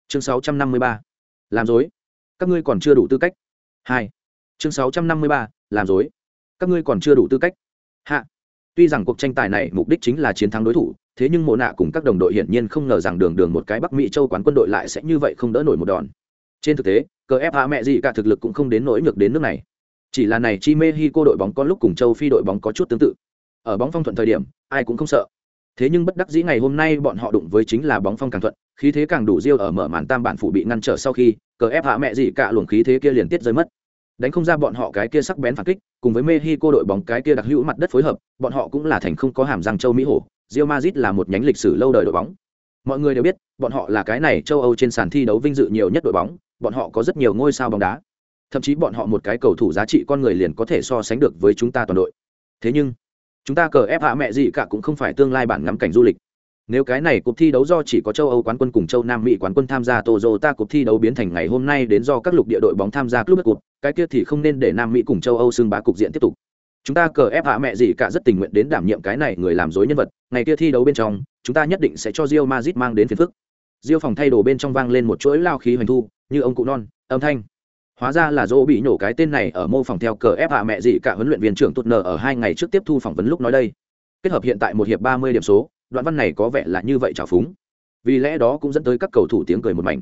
Chương 653. Làm dối. Các ngươi còn chưa đủ tư cách. Hai. Chương sáu trăm năm mươi ba. Làm dối. Các ngươi còn chưa đủ tư cách. Hạ. Tuy rằng cuộc tranh tài này mục đích chính là chiến thắng đối thủ thế nhưng mộ nạ cùng các đồng đội hiển nhiên không ngờ rằng đường đường một cái bắc mỹ châu quán quân đội lại sẽ như vậy không đỡ nổi một đòn trên thực tế, cờ ép hạ mẹ gì cả thực lực cũng không đến nỗi ngược đến nước này. Chỉ là này chi mê hi cô đội bóng có lúc cùng châu phi đội bóng có chút tương tự. Ở bóng phong thuận thời điểm, ai cũng không sợ. Thế nhưng bất đắc dĩ ngày hôm nay bọn họ đụng với chính là bóng phong càng thuận, khí thế càng đủ riêu ở mở màn tam bản phủ bị ngăn trở sau khi, cờ ép hạ mẹ gì cả luồng khí thế kia liền tiết rơi mất. Đánh không ra bọn họ cái kia sắc bén phản kích, cùng với mexico đội bóng cái kia đặc hữu mặt đất phối hợp, bọn họ cũng là thành không có hàm răng châu mỹ hổ rio mazit là một nhánh lịch sử lâu đời đội bóng. Mọi người đều biết, bọn họ là cái này châu âu trên sàn thi đấu vinh dự nhiều nhất đội bóng bọn họ có rất nhiều ngôi sao bóng đá. Thậm chí bọn họ một cái cầu thủ giá trị con người liền có thể so sánh được với chúng ta toàn đội. Thế nhưng chúng ta cờ ép hạ mẹ gì cả cũng không phải tương lai bản ngắm cảnh du lịch. Nếu cái này cuộc thi đấu do chỉ có châu Âu quán quân cùng châu Nam Mỹ quán quân tham gia ta cuộc thi đấu biến thành ngày hôm nay đến do các lục địa đội bóng tham gia club cuộc, cái kia thì không nên để Nam Mỹ cùng châu Âu xưng bá cục diện tiếp tục. Chúng ta cờ ép hạ mẹ gì cả rất tình nguyện đến đảm nhiệm cái này người làm dối nhân vật, ngày kia thi đấu bên trong, chúng ta nhất định sẽ cho rio Madrid mang đến phiền phức. rio phòng thay đồ bên trong vang lên một chuỗi lao khí hoành thu, như ông cụ non, âm thanh. Hóa ra là Dỗ bị nổ cái tên này ở mô phòng theo cờ ép hạ mẹ gì cả huấn luyện viên trưởng tụt nở ở hai ngày trước tiếp thu phỏng vấn lúc nói đây. Kết hợp hiện tại một hiệp ba mươi điểm số, đoạn văn này có vẻ là như vậy trào phúng vì lẽ đó cũng dẫn tới các cầu thủ tiếng cười một mảnh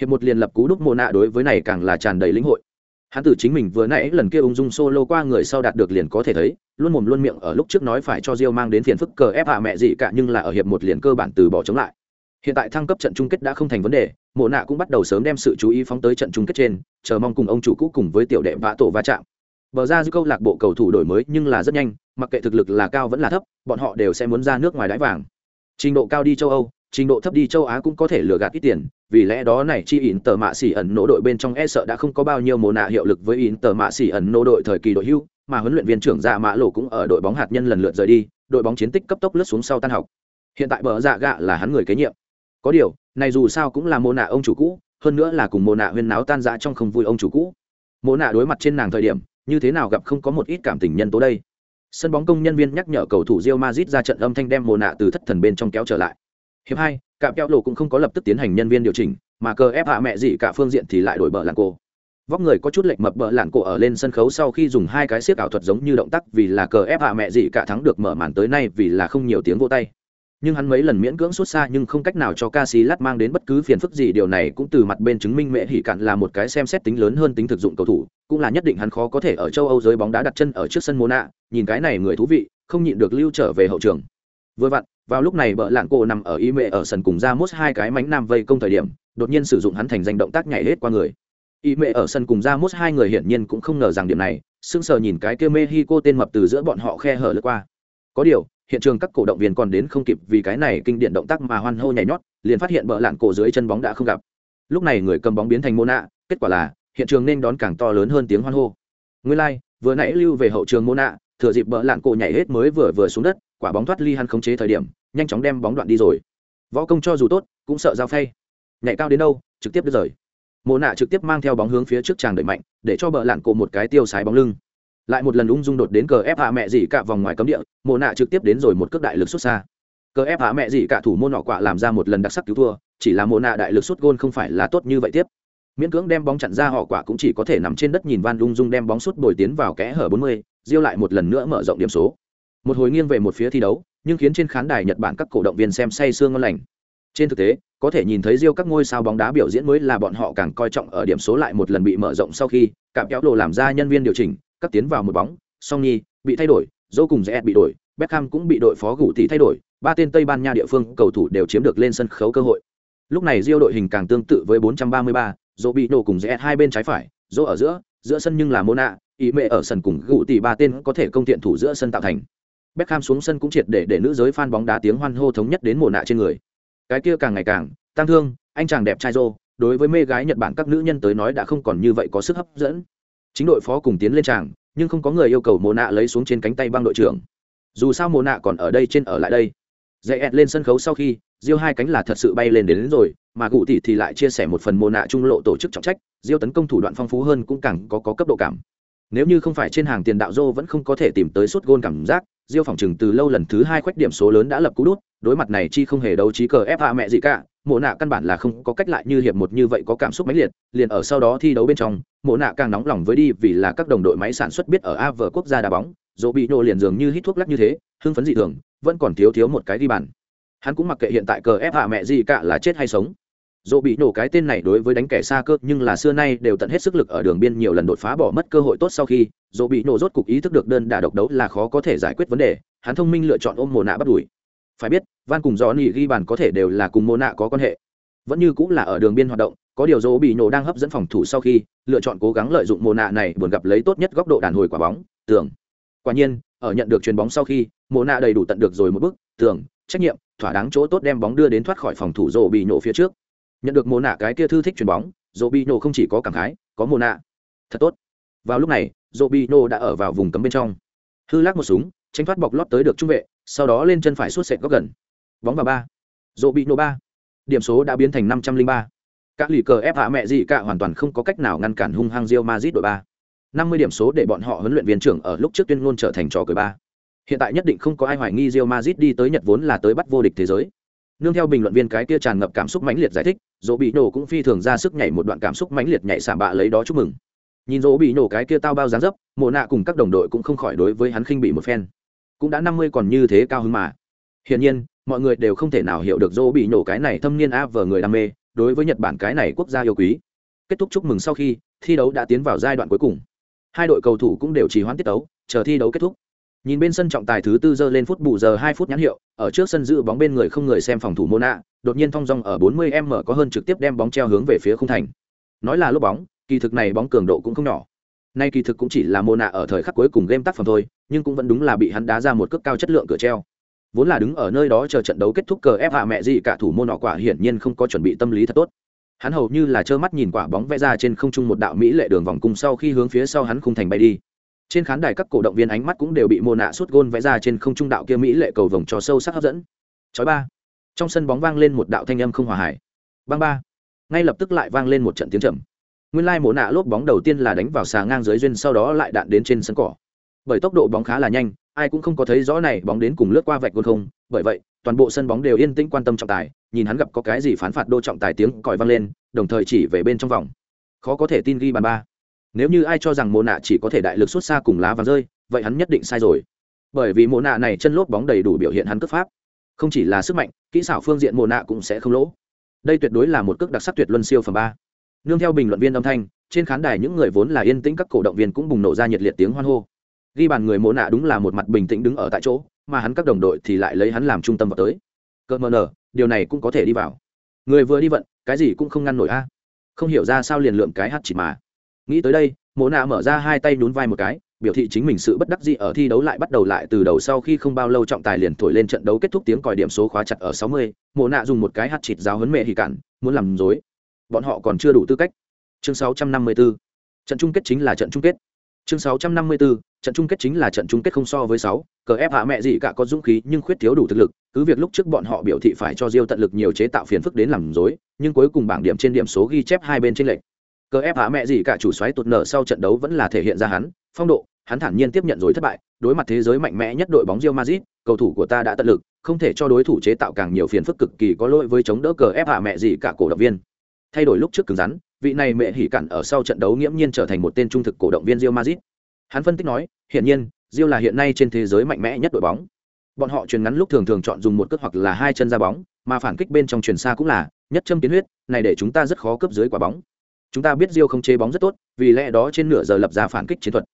hiệp một liền lập cú đúc mồ nạ đối với này càng là tràn đầy lĩnh hội hắn tử chính mình vừa nãy lần kia ung dung solo qua người sau đạt được liền có thể thấy luôn mồm luôn miệng ở lúc trước nói phải cho Rio mang đến phiền phức cờ ép hạ mẹ gì cả nhưng là ở hiệp một liền cơ bản từ bỏ chống lại hiện tại thăng cấp trận chung kết đã không thành vấn đề, mộ nạ cũng bắt đầu sớm đem sự chú ý phóng tới trận chung kết trên, chờ mong cùng ông chủ cũ cùng với tiểu đệ vã tổ va chạm. Bờ ra dư câu lạc bộ cầu thủ đổi mới nhưng là rất nhanh, mặc kệ thực lực là cao vẫn là thấp, bọn họ đều sẽ muốn ra nước ngoài đáy vàng. Trình độ cao đi châu âu, trình độ thấp đi châu á cũng có thể lừa gạt ít tiền, vì lẽ đó này chi ỉn tờ mạ xỉ ẩn nỗ đội bên trong e sợ đã không có bao nhiêu mồ nạ hiệu lực với ỉn tờ mạ xỉ ẩn nỗ đội thời kỳ đội hưu, mà huấn luyện viên trưởng dạ mã lộ cũng ở đội bóng hạt nhân lần lượt rời đi, đội bóng chiến tích cấp tốc lướt xuống sau tan học. Hiện tại bờ dạ gạ là hắn người kế nhiệm có điều, này dù sao cũng là mô nạ ông chủ cũ, hơn nữa là cùng mô nạ huyên náo tan dã trong không vui ông chủ cũ. Mô nạ đối mặt trên nàng thời điểm, như thế nào gặp không có một ít cảm tình nhân tố đây? Sân bóng công nhân viên nhắc nhở cầu thủ Real Madrid ra trận âm thanh đem mô nạ từ thất thần bên trong kéo trở lại. Hiệp hai cạm keo lộ cũng không có lập tức tiến hành nhân viên điều chỉnh, mà cờ ép hạ mẹ gì cả phương diện thì lại đổi bờ làng cổ. Vóc người có chút lệch mập bờ làng cổ ở lên sân khấu sau khi dùng hai cái siết ảo thuật giống như động tác vì là cờ ép hạ mẹ gì cả thắng được mở màn tới nay vì là không nhiều tiếng vô tay nhưng hắn mấy lần miễn cưỡng xuất xa nhưng không cách nào cho Casillas mang đến bất cứ phiền phức gì, điều này cũng từ mặt bên chứng minh mẹ hỉ cạn là một cái xem xét tính lớn hơn tính thực dụng cầu thủ, cũng là nhất định hắn khó có thể ở châu Âu giới bóng đá đặt chân ở trước sân Mona, nhìn cái này người thú vị, không nhịn được lưu trở về hậu trường. Vừa vặn, vào lúc này bợ lạng cổ nằm ở ý mẹ ở sân cùng ra mốt hai cái mánh nam vây công thời điểm, đột nhiên sử dụng hắn thành danh động tác nhảy hết qua người. Ý mẹ ở sân cùng ra mốt hai người hiển nhiên cũng không ngờ rằng điểm này, sững sờ nhìn cái kia mexico tên mập từ giữa bọn họ khe hở lướt qua. Có điều hiện trường các cổ động viên còn đến không kịp vì cái này kinh điển động tác mà hoan hô nhảy nhót liền phát hiện bờ lạn cổ dưới chân bóng đã không gặp. Lúc này người cầm bóng biến thành mô nạ kết quả là hiện trường nên đón càng to lớn hơn tiếng hoan hô. Nguyên lai、like, vừa nãy lưu về hậu trường mô nạ thừa dịp bờ lạn cổ nhảy hết mới vừa vừa xuống đất quả bóng thoát ly hắn khống chế thời điểm nhanh chóng đem bóng đoạn đi rồi. Võ công cho dù tốt cũng sợ giao phay. Nhảy cao đến đâu trực tiếp đứt rời. Mô nạ trực tiếp mang theo bóng hướng phía trước tràng đẩy mạnh để cho bờ lạn cổ một cái tiêu sái bóng lưng lại một lần ung dung đột đến cờ ép hạ mẹ dì cả vòng ngoài cấm địa mồ nạ trực tiếp đến rồi một cước đại lực xuất xa. Cờ ép hạ mẹ dì cả thủ môn nọ quạ làm ra một lần đặc sắc cứu thua chỉ là mồ nạ đại lực xuất gôn không phải là tốt như vậy tiếp. Miễn cưỡng đem bóng chặn ra họ quả cũng chỉ có thể nằm trên đất nhìn van lung dung đem bóng sút bồi tiến vào kẽ hở 40, diêu lại một lần nữa mở rộng điểm số. Một hồi nghiêng về một phía thi đấu nhưng khiến trên khán đài nhật bản các cổ động viên xem say sương ngon lành. Trên thực tế có thể nhìn thấy riêu các ngôi sao bóng đá biểu diễn mới là bọn họ càng coi trọng ở điểm số lại một lần bị mở rộng sau khi cạm kéo đồ làm ra nhân viên điều chỉnh các tiến vào một bóng song nhi bị thay đổi dâu cùng rẽ bị đổi beckham cũng bị đội phó gủ tỷ thay đổi ba tên tây ban nha địa phương cầu thủ đều chiếm được lên sân khấu cơ hội lúc này Rio đội hình càng tương tự với 433, dỗ bị nổ cùng rẽ hai bên trái phải dỗ ở giữa giữa sân nhưng là mona ý mẹ ở sân cùng gụ tỷ ba tên có thể công tiện thủ giữa sân tạo thành Beckham xuống sân cũng triệt để để nữ giới fan bóng đá tiếng hoan hô thống nhất đến mồ nạ trên người. Cái kia càng ngày càng tăng thương, anh chàng đẹp trai rô, đối với mê gái Nhật Bản các nữ nhân tới nói đã không còn như vậy có sức hấp dẫn. Chính đội phó cùng tiến lên tràng, nhưng không có người yêu cầu mồ nạ lấy xuống trên cánh tay băng đội trưởng. Dù sao mồ nạ còn ở đây trên ở lại đây. dạy ẹt lên sân khấu sau khi, Diêu hai cánh là thật sự bay lên đến, đến rồi, mà cụ tỷ thì lại chia sẻ một phần mồ nạ trung lộ tổ chức trọng trách, Diêu tấn công thủ đoạn phong phú hơn cũng càng có có cấp độ cảm. Nếu như không phải trên hàng tiền đạo dô vẫn không có thể tìm tới suốt gôn cảm giác, Diêu phòng chừng từ lâu lần thứ hai khoách điểm số lớn đã lập cú đút, đối mặt này chi không hề đấu trí cờ ép hạ mẹ gì cả, mộ nạ căn bản là không có cách lại như hiệp một như vậy có cảm xúc mãnh liệt, liền ở sau đó thi đấu bên trong, mộ nạ càng nóng lòng với đi vì là các đồng đội máy sản xuất biết ở A vở quốc gia đá bóng, dỗ bị nổ liền dường như hít thuốc lắc như thế, hưng phấn dị thường, vẫn còn thiếu thiếu một cái đi bàn. Hắn cũng mặc kệ hiện tại cờ ép hạ mẹ gì cả là chết hay sống dỗ bị nổ cái tên này đối với đánh kẻ xa cơ nhưng là xưa nay đều tận hết sức lực ở đường biên nhiều lần đột phá bỏ mất cơ hội tốt sau khi dỗ bị nổ rốt cục ý thức được đơn đà độc đấu là khó có thể giải quyết vấn đề hắn thông minh lựa chọn ôm mồ nạ bắt đuổi phải biết van cùng gió nỉ ghi bàn có thể đều là cùng mô nạ có quan hệ. Vẫn như cũng là ở đường biên hoạt động, có điều dỗ bị nổ đang hấp dẫn phòng thủ sau khi, lựa chọn cố gắng lợi dụng mô nạ này buồn gặp lấy tốt nhất góc độ đàn hồi quả bóng, tưởng. Quả nhiên, ở nhận được chuyền bóng sau khi mô nạ đầy đủ tận được rồi một bước, tưởng, trách nhiệm, thỏa đáng chỗ tốt đem bóng đưa đến thoát khỏi phòng thủ dỗ bị nổ phía trước. Nhận được mô nạ cái kia thư thích chuyền bóng dỗ bị nổ không chỉ có cảm khái, có mô nạ thật tốt. Vào lúc này dỗ bị nổ đã ở vào vùng cấm bên trong. Hư lắc một súng, tránh thoát bọc lót tới được trung vệ, sau đó lên chân phải suốt sệt góc gần bóng vào ba. Dỗ bị nổ ba. Điểm số đã biến thành năm trăm linh ba. Các lì cờ ép hạ mẹ gì cả hoàn toàn không có cách nào ngăn cản hung hăng Real Madrid đội ba. Năm mươi điểm số để bọn họ huấn luyện viên trưởng ở lúc trước tuyên ngôn trở thành trò cười ba. Hiện tại nhất định không có ai hoài nghi Real Madrid đi tới Nhật vốn là tới bắt vô địch thế giới. Nương theo bình luận viên cái kia tràn ngập cảm xúc mãnh liệt giải thích, dỗ bị nổ cũng phi thường ra sức nhảy một đoạn cảm xúc mãnh liệt nhảy xả bạ lấy đó chúc mừng. Nhìn dỗ bị nổ cái kia tao bao dáng dấp, mộ nạ cùng các đồng đội cũng không khỏi đối với hắn khinh bị một phen. Cũng đã năm mươi còn như thế cao hứng mà. Hiển nhiên mọi người đều không thể nào hiểu được dô bị nổ cái này thâm niên a vờ người đam mê, đối với nhật bản cái này quốc gia yêu quý. Kết thúc chúc mừng sau khi, thi đấu đã tiến vào giai đoạn cuối cùng. Hai đội cầu thủ cũng đều chỉ hoãn tiết đấu chờ thi đấu kết thúc. Nhìn bên sân trọng tài thứ tư giờ lên phút bù giờ hai phút nhãn hiệu, ở trước sân giữ bóng bên người không người xem phòng thủ mona, đột nhiên thong dong ở 40 m có hơn trực tiếp đem bóng treo hướng về phía khung thành. Nói là lúc bóng, kỳ thực này bóng cường độ cũng không nhỏ. Nay kỳ thực cũng chỉ là mona ở thời khắc cuối cùng game tác phẩm thôi, nhưng cũng vẫn đúng là bị hắn đá ra một cước cao chất lượng cửa treo vốn là đứng ở nơi đó chờ trận đấu kết thúc cờ ép hạ mẹ gì cả thủ môn họ quả hiển nhiên không có chuẩn bị tâm lý thật tốt. Hắn hầu như là trơ mắt nhìn quả bóng vẽ ra trên không trung một đạo mỹ lệ đường vòng cung sau khi hướng phía sau hắn khung thành bay đi. Trên khán đài các cổ động viên ánh mắt cũng đều bị mô nạ suốt gôn vẽ ra trên không trung đạo kia mỹ lệ cầu vồng trò sâu sắc hấp dẫn. Chói ba. Trong sân bóng vang lên một đạo thanh âm không hòa hải băng ba. Ngay lập tức lại vang lên một trận tiếng trầm. Nguyên lai mô nạ lốp bóng đầu tiên là đánh vào xà ngang dưới duyên sau đó lại đạn đến trên sân cỏ. Bởi tốc độ bóng khá là nhanh ai cũng không có thấy rõ này bóng đến cùng lướt qua vạch gôn không, bởi vậy, toàn bộ sân bóng đều yên tĩnh quan tâm trọng tài, nhìn hắn gặp có cái gì phán phạt đô trọng tài tiếng còi vang lên, đồng thời chỉ về bên trong vòng. Khó có thể tin ghi bàn ba. Nếu như ai cho rằng mồ nạ chỉ có thể đại lực xuất xa cùng lá vàng rơi, vậy hắn nhất định sai rồi. Bởi vì mồ nạ này chân lốp bóng đầy đủ biểu hiện hắn cướp pháp. Không chỉ là sức mạnh, kỹ xảo phương diện mồ nạ cũng sẽ không lỗ. Đây tuyệt đối là một cước đặc sắc tuyệt luân siêu phẩm ba. Nương theo bình luận viên âm thanh, trên khán đài những người vốn là yên tĩnh các cổ động viên cũng bùng nổ ra nhiệt liệt tiếng hoan hô ghi bàn người mồ nạ đúng là một mặt bình tĩnh đứng ở tại chỗ mà hắn các đồng đội thì lại lấy hắn làm trung tâm vào tới cơ mờ nở điều này cũng có thể đi vào người vừa đi vận cái gì cũng không ngăn nổi a không hiểu ra sao liền lượm cái hát chỉ mà nghĩ tới đây mộ nạ mở ra hai tay nhún vai một cái biểu thị chính mình sự bất đắc dĩ ở thi đấu lại bắt đầu lại từ đầu sau khi không bao lâu trọng tài liền thổi lên trận đấu kết thúc tiếng còi điểm số khóa chặt ở 60, mộ nạ dùng một cái hạt chịt giáo huấn mẹ hỉ cản, muốn làm dối. Bọn họ còn chưa đủ tư cách. Chương 654. Trận chung kết chính là trận chung kết. Chương 654. Trận chung kết chính là trận chung kết không so với 6, cờ ép hạ mẹ gì cả có dũng khí nhưng khuyết thiếu đủ thực lực, cứ việc lúc trước bọn họ biểu thị phải cho Diêu tận lực nhiều chế tạo phiền phức đến làm dối, nhưng cuối cùng bảng điểm trên điểm số ghi chép hai bên trên lệch. Cờ ép hạ mẹ gì cả chủ xoáy tụt nở sau trận đấu vẫn là thể hiện ra hắn phong độ hắn thản nhiên tiếp nhận rồi thất bại đối mặt thế giới mạnh mẽ nhất đội bóng Real Madrid cầu thủ của ta đã tận lực không thể cho đối thủ chế tạo càng nhiều phiền phức cực kỳ có lỗi với chống đỡ cờ ép hạ mẹ gì cả cổ động viên. Thay đổi lúc trước cứng rắn vị này mẹ hỉ cản ở sau trận đấu nghiễm nhiên trở thành một tên trung thực cổ động viên Real Madrid hắn phân tích nói hiện nhiên, Diêu là hiện nay trên thế giới mạnh mẽ nhất đội bóng. Bọn họ truyền ngắn lúc thường thường chọn dùng một cước hoặc là hai chân ra bóng, mà phản kích bên trong truyền xa cũng là, nhất châm kiến huyết, này để chúng ta rất khó cướp dưới quả bóng. Chúng ta biết Rio không chế bóng rất tốt, vì lẽ đó trên nửa giờ lập ra phản kích chiến thuật.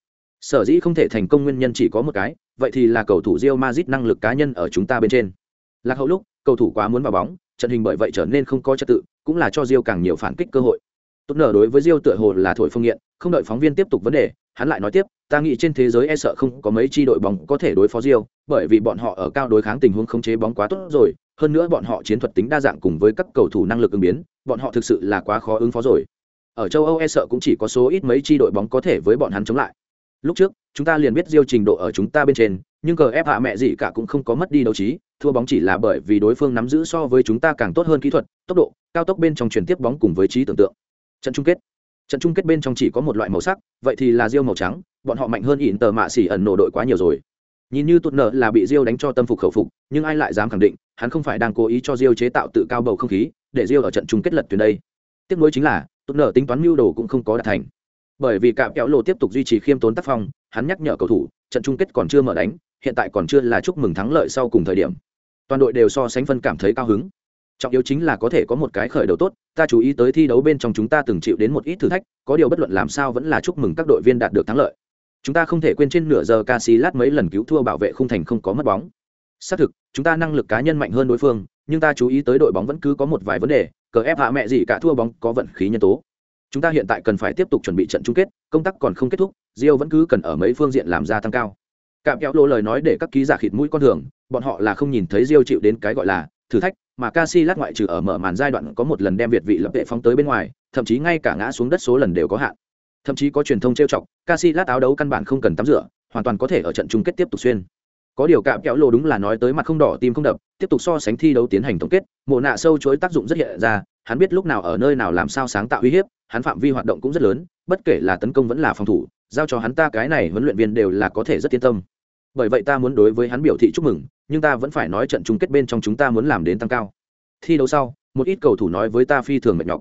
Sở dĩ không thể thành công nguyên nhân chỉ có một cái, vậy thì là cầu thủ Rio Madrid năng lực cá nhân ở chúng ta bên trên. Lạc hậu lúc, cầu thủ quá muốn vào bóng, trận hình bởi vậy trở nên không có trật tự, cũng là cho Rio càng nhiều phản kích cơ hội. Tốt nở đối với Rio tựa hồ là thổi phong nghiện, không đợi phóng viên tiếp tục vấn đề hắn lại nói tiếp, ta nghĩ trên thế giới e sợ không có mấy chi đội bóng có thể đối phó Rio, bởi vì bọn họ ở cao đối kháng tình huống khống chế bóng quá tốt rồi, hơn nữa bọn họ chiến thuật tính đa dạng cùng với các cầu thủ năng lực ứng biến, bọn họ thực sự là quá khó ứng phó rồi. Ở châu âu e sợ cũng chỉ có số ít mấy chi đội bóng có thể với bọn hắn chống lại. Lúc trước, chúng ta liền biết diêu trình độ ở chúng ta bên trên, nhưng cờ ép hạ mẹ gì cả cũng không có mất đi đấu trí, thua bóng chỉ là bởi vì đối phương nắm giữ so với chúng ta càng tốt hơn kỹ thuật, tốc độ, cao tốc bên trong chuyển tiếp bóng cùng với trí tưởng tượng. Trận chung kết trận chung kết bên trong chỉ có một loại màu sắc, vậy thì là diêu màu trắng, bọn họ mạnh hơn ỉn tờ mạ xỉ ẩn nổ đội quá nhiều rồi. Nhìn như tụt nợ là bị diêu đánh cho tâm phục khẩu phục, nhưng ai lại dám khẳng định, hắn không phải đang cố ý cho diêu chế tạo tự cao bầu không khí, để diêu ở trận chung kết lật tuyển đây. Tiếp nối chính là, tụt nợ tính toán mưu đồ cũng không có đạt thành. Bởi vì cạm kéo lộ tiếp tục duy trì khiêm tốn tác phong, hắn nhắc nhở cầu thủ, trận chung kết còn chưa mở đánh, hiện tại còn chưa là chúc mừng thắng lợi sau cùng thời điểm. Toàn đội đều so sánh phân cảm thấy cao hứng. Trọng yếu chính là có thể có một cái khởi đầu tốt ta chú ý tới thi đấu bên trong chúng ta từng chịu đến một ít thử thách, có điều bất luận làm sao vẫn là chúc mừng các đội viên đạt được thắng lợi. Chúng ta không thể quên trên nửa giờ Casillas mấy lần cứu thua bảo vệ khung thành không có mất bóng. Xác thực, chúng ta năng lực cá nhân mạnh hơn đối phương, nhưng ta chú ý tới đội bóng vẫn cứ có một vài vấn đề, cờ ép hạ mẹ gì cả thua bóng, có vận khí nhân tố. Chúng ta hiện tại cần phải tiếp tục chuẩn bị trận chung kết, công tác còn không kết thúc, rio vẫn cứ cần ở mấy phương diện làm ra tăng cao. Cạm kéo lô lời nói để các ký giả khịt mũi con thường bọn họ là không nhìn thấy rio chịu đến cái gọi là thử thách mà Casillas ngoại trừ ở mở màn giai đoạn có một lần đem việt vị lập vệ phóng tới bên ngoài, thậm chí ngay cả ngã xuống đất số lần đều có hạn. Thậm chí có truyền thông trêu chọc, Casillas áo đấu căn bản không cần tắm rửa, hoàn toàn có thể ở trận chung kết tiếp tục xuyên. Có điều cạm kéo lồ đúng là nói tới mặt không đỏ, tim không đập, tiếp tục so sánh thi đấu tiến hành tổng kết mồ nạ sâu chối tác dụng rất hiện ra, hắn biết lúc nào ở nơi nào làm sao sáng tạo uy hiếp, hắn phạm vi hoạt động cũng rất lớn, bất kể là tấn công vẫn là phòng thủ, giao cho hắn ta cái này huấn luyện viên đều là có thể rất yên tâm bởi vậy ta muốn đối với hắn biểu thị chúc mừng, nhưng ta vẫn phải nói trận chung kết bên trong chúng ta muốn làm đến tăng cao. Thi đấu sau, một ít cầu thủ nói với ta phi thường mệt nhọc.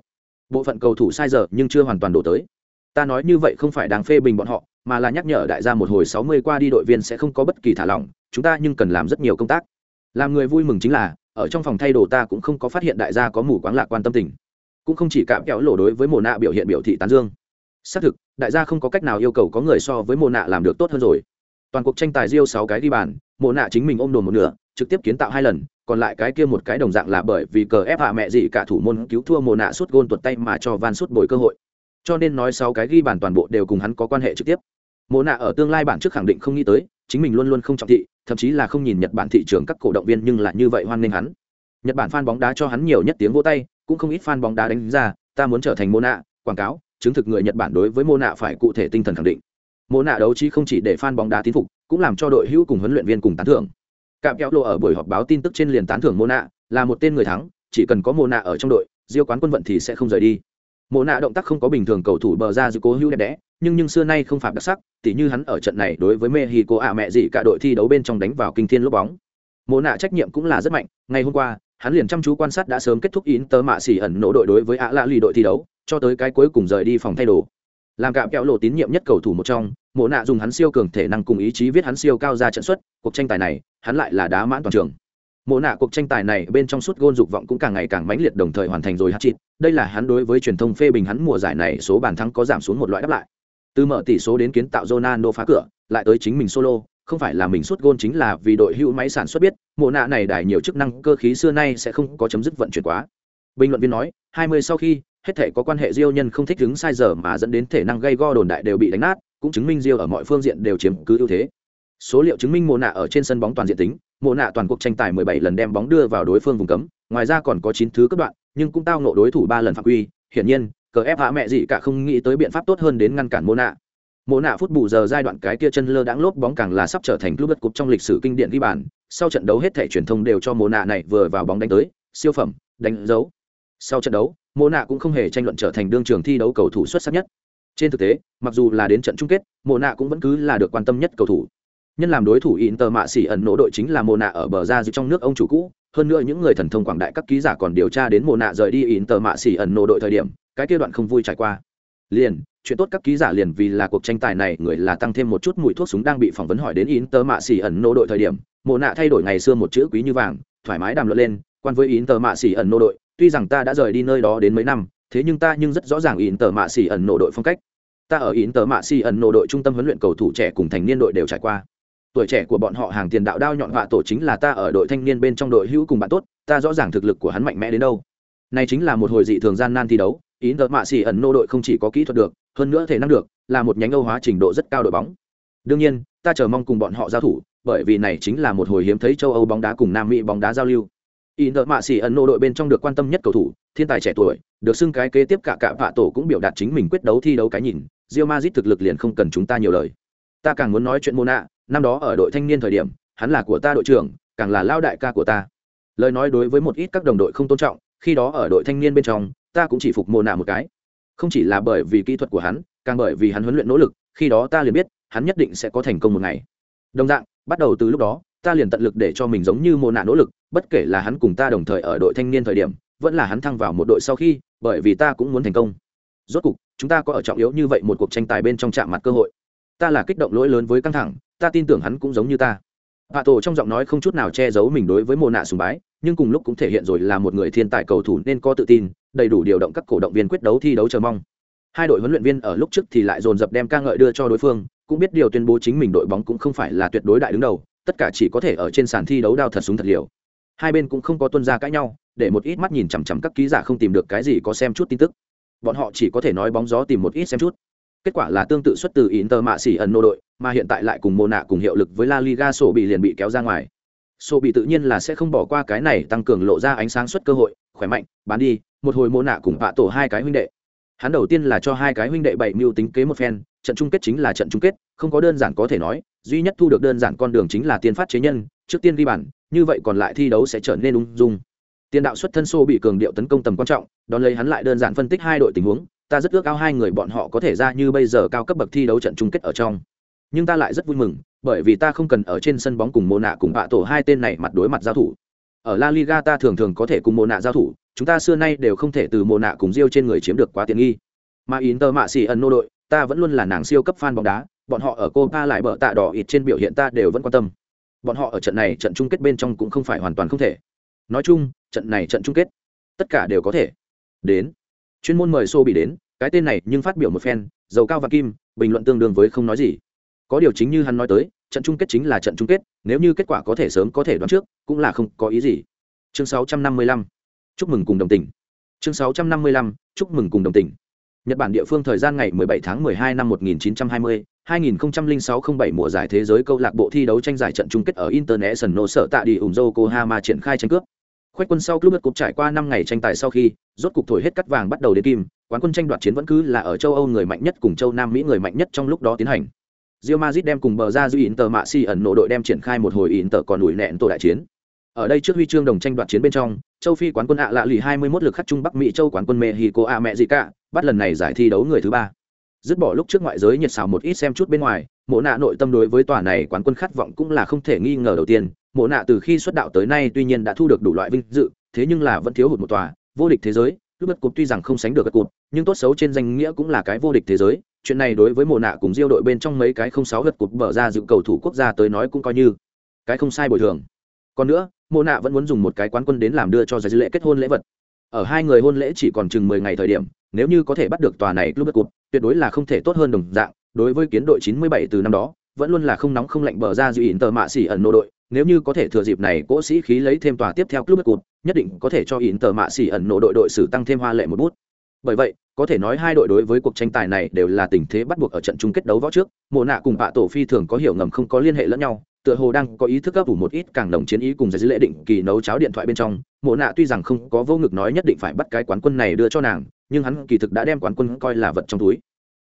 Bộ phận cầu thủ sai giờ nhưng chưa hoàn toàn đổ tới. Ta nói như vậy không phải đáng phê bình bọn họ, mà là nhắc nhở đại gia một hồi sáu mươi qua đi đội viên sẽ không có bất kỳ thả lỏng, chúng ta nhưng cần làm rất nhiều công tác. Làm người vui mừng chính là, ở trong phòng thay đồ ta cũng không có phát hiện đại gia có mù quáng lạc quan tâm tình. Cũng không chỉ cạm kéo lộ đối với mồ nạ biểu hiện biểu thị tán dương. Xác thực, đại gia không có cách nào yêu cầu có người so với mồ nạ làm được tốt hơn rồi toàn cuộc tranh tài riêu sáu cái ghi bàn, mộ nạ chính mình ôm đồn một nửa, trực tiếp kiến tạo hai lần, còn lại cái kia một cái đồng dạng là bởi vì cờ ép hạ mẹ gì cả thủ môn cứu thua mồ nạ suốt gôn tuột tay mà cho van suốt bồi cơ hội. Cho nên nói sáu cái ghi bàn toàn bộ đều cùng hắn có quan hệ trực tiếp. Mồ nạ ở tương lai bản trước khẳng định không nghĩ tới, chính mình luôn luôn không trọng thị, thậm chí là không nhìn nhật bản thị trường các cổ động viên nhưng lại như vậy hoan nghênh hắn. Nhật bản fan bóng đá cho hắn nhiều nhất tiếng vô tay, cũng không ít fan bóng đá đánh ra ta muốn trở thành mô nạ, quảng cáo, chứng thực người nhật bản đối với mô nạ phải cụ thể tinh thần khẳng định mô nạ đấu trí không chỉ để fan bóng đá tín phục, cũng làm cho đội hữu cùng huấn luyện viên cùng tán thưởng. Cạm kéo lộ ở buổi họp báo tin tức trên liền tán thưởng mô nạ, là một tên người thắng, chỉ cần có mô nạ ở trong đội, diêu quán quân vận thì sẽ không rời đi. Mô nạ động tác không có bình thường cầu thủ bờ ra dự cố hữu đẹp đẽ, nhưng nhưng xưa nay không phạm đặc sắc, tỉ như hắn ở trận này đối với mexico ạ mẹ gì cả đội thi đấu bên trong đánh vào kinh thiên lốp bóng. Mô nạ trách nhiệm cũng là rất mạnh, ngày hôm qua, hắn liền chăm chú quan sát đã sớm kết thúc in tơ mạ xỉ ẩn nổ đội đối với ạ lạ lì đội thi đấu, cho tới cái cuối cùng rời đi phòng thay đồ làm cạm kẹo lộ tín nhiệm nhất cầu thủ một trong, mộ nạ dùng hắn siêu cường thể năng cùng ý chí viết hắn siêu cao ra trận xuất, cuộc tranh tài này, hắn lại là đá mãn toàn trường. Mộ nạ cuộc tranh tài này bên trong suốt gôn dục vọng cũng càng ngày càng mãnh liệt đồng thời hoàn thành rồi hát chịt đây là hắn đối với truyền thông phê bình hắn mùa giải này số bàn thắng có giảm xuống một loại đáp lại. Từ mở tỷ số đến kiến tạo Ronaldo phá cửa, lại tới chính mình solo, không phải là mình suốt gôn chính là vì đội hữu máy sản xuất biết, mộ nạ này đài nhiều chức năng cơ khí xưa nay sẽ không có chấm dứt vận chuyển quá. Bình luận viên nói 20 sau khi hết thể có quan hệ diêu nhân không thích đứng sai giờ mà dẫn đến thể năng gây go đồn đại đều bị đánh nát, cũng chứng minh diêu ở mọi phương diện đều chiếm cứ ưu thế. Số liệu chứng minh mồ nạ ở trên sân bóng toàn diện tính, mộ nạ toàn cuộc tranh tài 17 lần đem bóng đưa vào đối phương vùng cấm, ngoài ra còn có 9 thứ cấp đoạn, nhưng cũng tao nộ đối thủ ba lần phạm quy, hiển nhiên, cờ ép hạ mẹ gì cả không nghĩ tới biện pháp tốt hơn đến ngăn cản mộ nạ. Mộ nạ phút bù giờ giai đoạn cái kia chân lơ đãng lốp bóng càng là sắp trở thành club đất cúp trong lịch sử kinh điển ghi bàn, sau trận đấu hết thể truyền thông đều cho mộ nạ này vừa vào bóng đánh tới, siêu phẩm, đánh dấu. Sau trận đấu Mô nạ cũng không hề tranh luận trở thành đương trường thi đấu cầu thủ xuất sắc nhất. Trên thực tế, mặc dù là đến trận chung kết, Mô nạ cũng vẫn cứ là được quan tâm nhất cầu thủ. Nhân làm đối thủ in tờ mạ xỉ ẩn nổ đội chính là Mô nạ ở bờ ra giữ trong nước ông chủ cũ. Hơn nữa những người thần thông quảng đại các ký giả còn điều tra đến Mô nạ rời đi in tờ mạ xỉ ẩn nổ đội thời điểm, cái kia đoạn không vui trải qua. Liền, chuyện tốt các ký giả liền vì là cuộc tranh tài này người là tăng thêm một chút mùi thuốc súng đang bị phỏng vấn hỏi đến in tờ mạ xỉ ẩn nô đội thời điểm, Mô nạ thay đổi ngày xưa một chữ quý như vàng, thoải mái đàm luận lên, quan với in tờ mạ xỉ ẩn nô đội tuy rằng ta đã rời đi nơi đó đến mấy năm, thế nhưng ta nhưng rất rõ ràng in tờ mạ xì ẩn nô đội phong cách. Ta ở in tờ mạ xì ẩn nô đội trung tâm huấn luyện cầu thủ trẻ cùng thành niên đội đều trải qua. Tuổi trẻ của bọn họ hàng tiền đạo đao nhọn họa tổ chính là ta ở đội thanh niên bên trong đội hữu cùng bạn tốt, ta rõ ràng thực lực của hắn mạnh mẽ đến đâu. Này chính là một hồi dị thường gian nan thi đấu ý tờ mạ xì ẩn nô đội không chỉ có kỹ thuật được, hơn nữa thể năng được, là một nhánh âu hóa trình độ rất cao đội bóng. Đương nhiên, ta chờ mong cùng bọn họ giao thủ, bởi vì này chính là một hồi hiếm thấy châu âu bóng đá cùng nam mỹ bóng đá giao lưu ý nợ mạ xỉ ẩn nô đội bên trong được quan tâm nhất cầu thủ, thiên tài trẻ tuổi, được xưng cái kế tiếp cả cả vạ tổ cũng biểu đạt chính mình quyết đấu thi đấu cái nhìn, Real Madrid thực lực liền không cần chúng ta nhiều lời. Ta càng muốn nói chuyện Mona, năm đó ở đội thanh niên thời điểm, hắn là của ta đội trưởng, càng là lao đại ca của ta. Lời nói đối với một ít các đồng đội không tôn trọng, khi đó ở đội thanh niên bên trong, ta cũng chỉ phục mona một cái. Không chỉ là bởi vì kỹ thuật của hắn, càng bởi vì hắn huấn luyện nỗ lực, khi đó ta liền biết, hắn nhất định sẽ có thành công một ngày. Đồng dạng, bắt đầu từ lúc đó ta liền tận lực để cho mình giống như mồ nạ nỗ lực, bất kể là hắn cùng ta đồng thời ở đội thanh niên thời điểm, vẫn là hắn thăng vào một đội sau khi, bởi vì ta cũng muốn thành công. Rốt cục, chúng ta có ở trọng yếu như vậy một cuộc tranh tài bên trong chạm mặt cơ hội. Ta là kích động lỗi lớn với căng thẳng, ta tin tưởng hắn cũng giống như ta. Hạ tổ trong giọng nói không chút nào che giấu mình đối với mồ nạ sùng bái, nhưng cùng lúc cũng thể hiện rồi là một người thiên tài cầu thủ nên có tự tin, đầy đủ điều động các cổ động viên quyết đấu thi đấu chờ mong. Hai đội huấn luyện viên ở lúc trước thì lại dồn dập đem ca ngợi đưa cho đối phương, cũng biết điều tuyên bố chính mình đội bóng cũng không phải là tuyệt đối đại đứng đầu tất cả chỉ có thể ở trên sàn thi đấu đao thật súng thật liều. Hai bên cũng không có tuân ra cãi nhau, để một ít mắt nhìn chằm chằm các ký giả không tìm được cái gì có xem chút tin tức. Bọn họ chỉ có thể nói bóng gió tìm một ít xem chút. Kết quả là tương tự xuất từ Inter mạ xỉ ẩn nô đội, mà hiện tại lại cùng mô nạ cùng hiệu lực với La Liga sổ bị liền bị kéo ra ngoài. Sổ bị tự nhiên là sẽ không bỏ qua cái này tăng cường lộ ra ánh sáng suất cơ hội, khỏe mạnh, bán đi, một hồi mô nạ cùng vạ tổ hai cái huynh đệ. Hắn đầu tiên là cho hai cái huynh đệ bảy mưu tính kế một phen, trận chung kết chính là trận chung kết, không có đơn giản có thể nói duy nhất thu được đơn giản con đường chính là tiên phát chế nhân, trước tiên ghi bản như vậy còn lại thi đấu sẽ trở nên ung dung. Tiền đạo xuất thân xô bị cường điệu tấn công tầm quan trọng, đón lấy hắn lại đơn giản phân tích hai đội tình huống, ta rất ước ao hai người bọn họ có thể ra như bây giờ cao cấp bậc thi đấu trận chung kết ở trong. Nhưng ta lại rất vui mừng, bởi vì ta không cần ở trên sân bóng cùng mô nạ cùng bạ tổ hai tên này mặt đối mặt giao thủ. Ở la liga ta thường thường có thể cùng mô nạ giao thủ, chúng ta xưa nay đều không thể từ mô nạ cùng riêu trên người chiếm được quá tiện nghi. Mà inter mạ xì ẩn nô đội, ta vẫn luôn là nàng siêu cấp fan bóng đá bọn họ ở copa lại bờ tạ đỏ ít trên biểu hiện ta đều vẫn quan tâm. Bọn họ ở trận này trận chung kết bên trong cũng không phải hoàn toàn không thể. Nói chung, trận này trận chung kết, tất cả đều có thể. Đến. Chuyên môn mời xô bị đến, cái tên này nhưng phát biểu một phen dầu cao và kim, bình luận tương đương với không nói gì. Có điều chính như hắn nói tới, trận chung kết chính là trận chung kết, nếu như kết quả có thể sớm có thể đoán trước, cũng là không có ý gì. Chương 655. chúc mừng cùng đồng tình. Chương 655. chúc mừng cùng đồng tình. Nhật bản địa phương thời gian ngày 17 tháng 12 năm 1920 2006-07 mùa giải thế giới câu lạc bộ thi đấu tranh giải trận chung kết ở International sở tại đi ủng Yokohama triển khai tranh cướp. Khoách quân sau club cúp trải qua năm ngày tranh tài sau khi, rốt cục thổi hết cắt vàng bắt đầu đến kim, quán quân tranh đoạt chiến vẫn cứ là ở châu âu người mạnh nhất cùng châu nam mỹ người mạnh nhất trong lúc đó tiến hành. Real Madrid đem cùng bờ ra giữ Inter mạ si ẩn nộ đội đem triển khai một hồi Inter còn đuổi nẹn tổ đại chiến. Ở đây trước huy chương đồng tranh đoạt chiến bên trong, châu phi quán quân ạ lạ lì 21 lực khắc trung bắc mỹ, châu quán quân mexico a mẹ gì cả, bắt lần này giải thi đấu người thứ ba dứt bỏ lúc trước ngoại giới nhiệt xào một ít xem chút bên ngoài, mộ nạ nội tâm đối với tòa này quán quân khát vọng cũng là không thể nghi ngờ đầu tiên. Mộ nạ từ khi xuất đạo tới nay tuy nhiên đã thu được đủ loại vinh dự, thế nhưng là vẫn thiếu hụt một tòa, vô địch thế giới. Lúc bất cục tuy rằng không sánh được các cụt nhưng tốt xấu trên danh nghĩa cũng là cái vô địch thế giới. Chuyện này đối với mộ nạ cùng diêu đội bên trong mấy cái không sáu gật cụt mở ra dự cầu thủ quốc gia tới nói cũng coi như cái không sai bồi thường. Còn nữa, mộ nạ vẫn muốn dùng một cái quán quân đến làm đưa cho giải dư lễ kết hôn lễ vật. Ở hai người hôn lễ chỉ còn chừng mười ngày thời điểm, nếu như có thể bắt được tòa này lúc bất cụt tuyệt đối là không thể tốt hơn đồng dạng, đối với kiến đội chín mươi bảy từ năm đó, vẫn luôn là không nóng không lạnh bờ ra dự ỉn tờ mạ xỉ ẩn nô đội, nếu như có thể thừa dịp này cỗ sĩ khí lấy thêm tòa tiếp theo club cụt, nhất định có thể cho ỉn tờ mạ xỉ ẩn nổ đội đội sử tăng thêm hoa lệ một bút. Bởi vậy, có thể nói hai đội đối với cuộc tranh tài này đều là tình thế bắt buộc ở trận chung kết đấu võ trước, mộ nạ cùng bạ tổ phi thường có hiểu ngầm không có liên hệ lẫn nhau, tựa hồ đang có ý thức gấp ủ một ít càng đồng chiến ý cùng giải dữ lệ định kỳ nấu cháo điện thoại bên trong, mộ nạ tuy rằng không có vô ngực nói nhất định phải bắt cái quán quân này đưa cho nàng, nhưng hắn kỳ thực đã đem quán quân coi là vật trong túi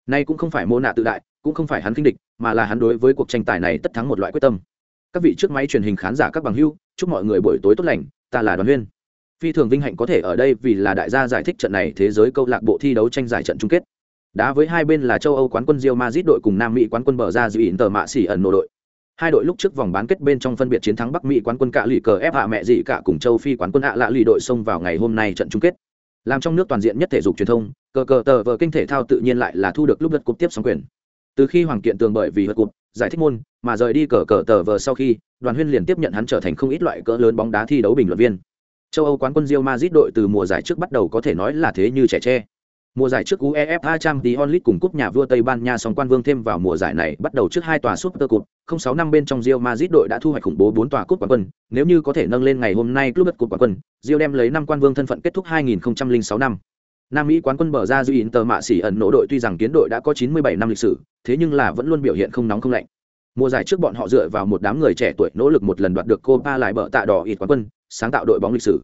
nay cũng không phải mô nạ tự đại, cũng không phải hắn kinh địch, mà là hắn đối với cuộc tranh tài này tất thắng một loại quyết tâm các vị trước máy truyền hình khán giả các bằng hưu, chúc mọi người buổi tối tốt lành, ta là đoàn huyên phi thường vinh hạnh có thể ở đây vì là đại gia giải thích trận này thế giới câu lạc bộ thi đấu tranh giải trận chung kết Đá với hai bên là châu Âu quán quân rio mazit đội cùng Nam Mỹ quán quân bờ ra dự tờ mạ xỉ ẩn nổ đội. Hai đội lúc trước vòng bán kết bên trong phân biệt chiến thắng Bắc Mỹ quán quân cạ lì cờ ép hạ mẹ dị cả cùng châu Phi quán quân hạ lạ lì đội xông vào ngày hôm nay trận chung kết. Làm trong nước toàn diện nhất thể dục truyền thông, cờ cờ tờ vờ kinh thể thao tự nhiên lại là thu được lúc lượt cúp tiếp sóng quyền. Từ khi Hoàng Kiện tường bởi vì hất cúp, giải thích môn, mà rời đi cờ cờ tờ vờ sau khi, Đoàn Huyên liền tiếp nhận hắn trở thành không ít loại cỡ lớn bóng đá thi đấu bình luận viên. Châu Âu quán quân Real Madrid đội từ mùa giải trước bắt đầu có thể nói là thế như trẻ tre. Mùa giải trước UEFA Champions League cùng cúp nhà vua Tây Ban Nha song quan vương thêm vào mùa giải này bắt đầu trước hai tòa Super Cup, 06 năm bên trong Real Madrid đội đã thu hoạch khủng bố 4 tòa cúp quán quân, nếu như có thể nâng lên ngày hôm nay club cúp quán quân, Real đem lấy năm quan vương thân phận kết thúc 2006 năm. Nam Mỹ quán quân bờ ra dư Inter mạ xỉ ẩn nổ đội tuy rằng kiến đội đã có 97 năm lịch sử, thế nhưng là vẫn luôn biểu hiện không nóng không lạnh. Mùa giải trước bọn họ dựa vào một đám người trẻ tuổi nỗ lực một lần đoạt được Copa lại bở tạ đỏ ít quán quân, sáng tạo đội bóng lịch sử.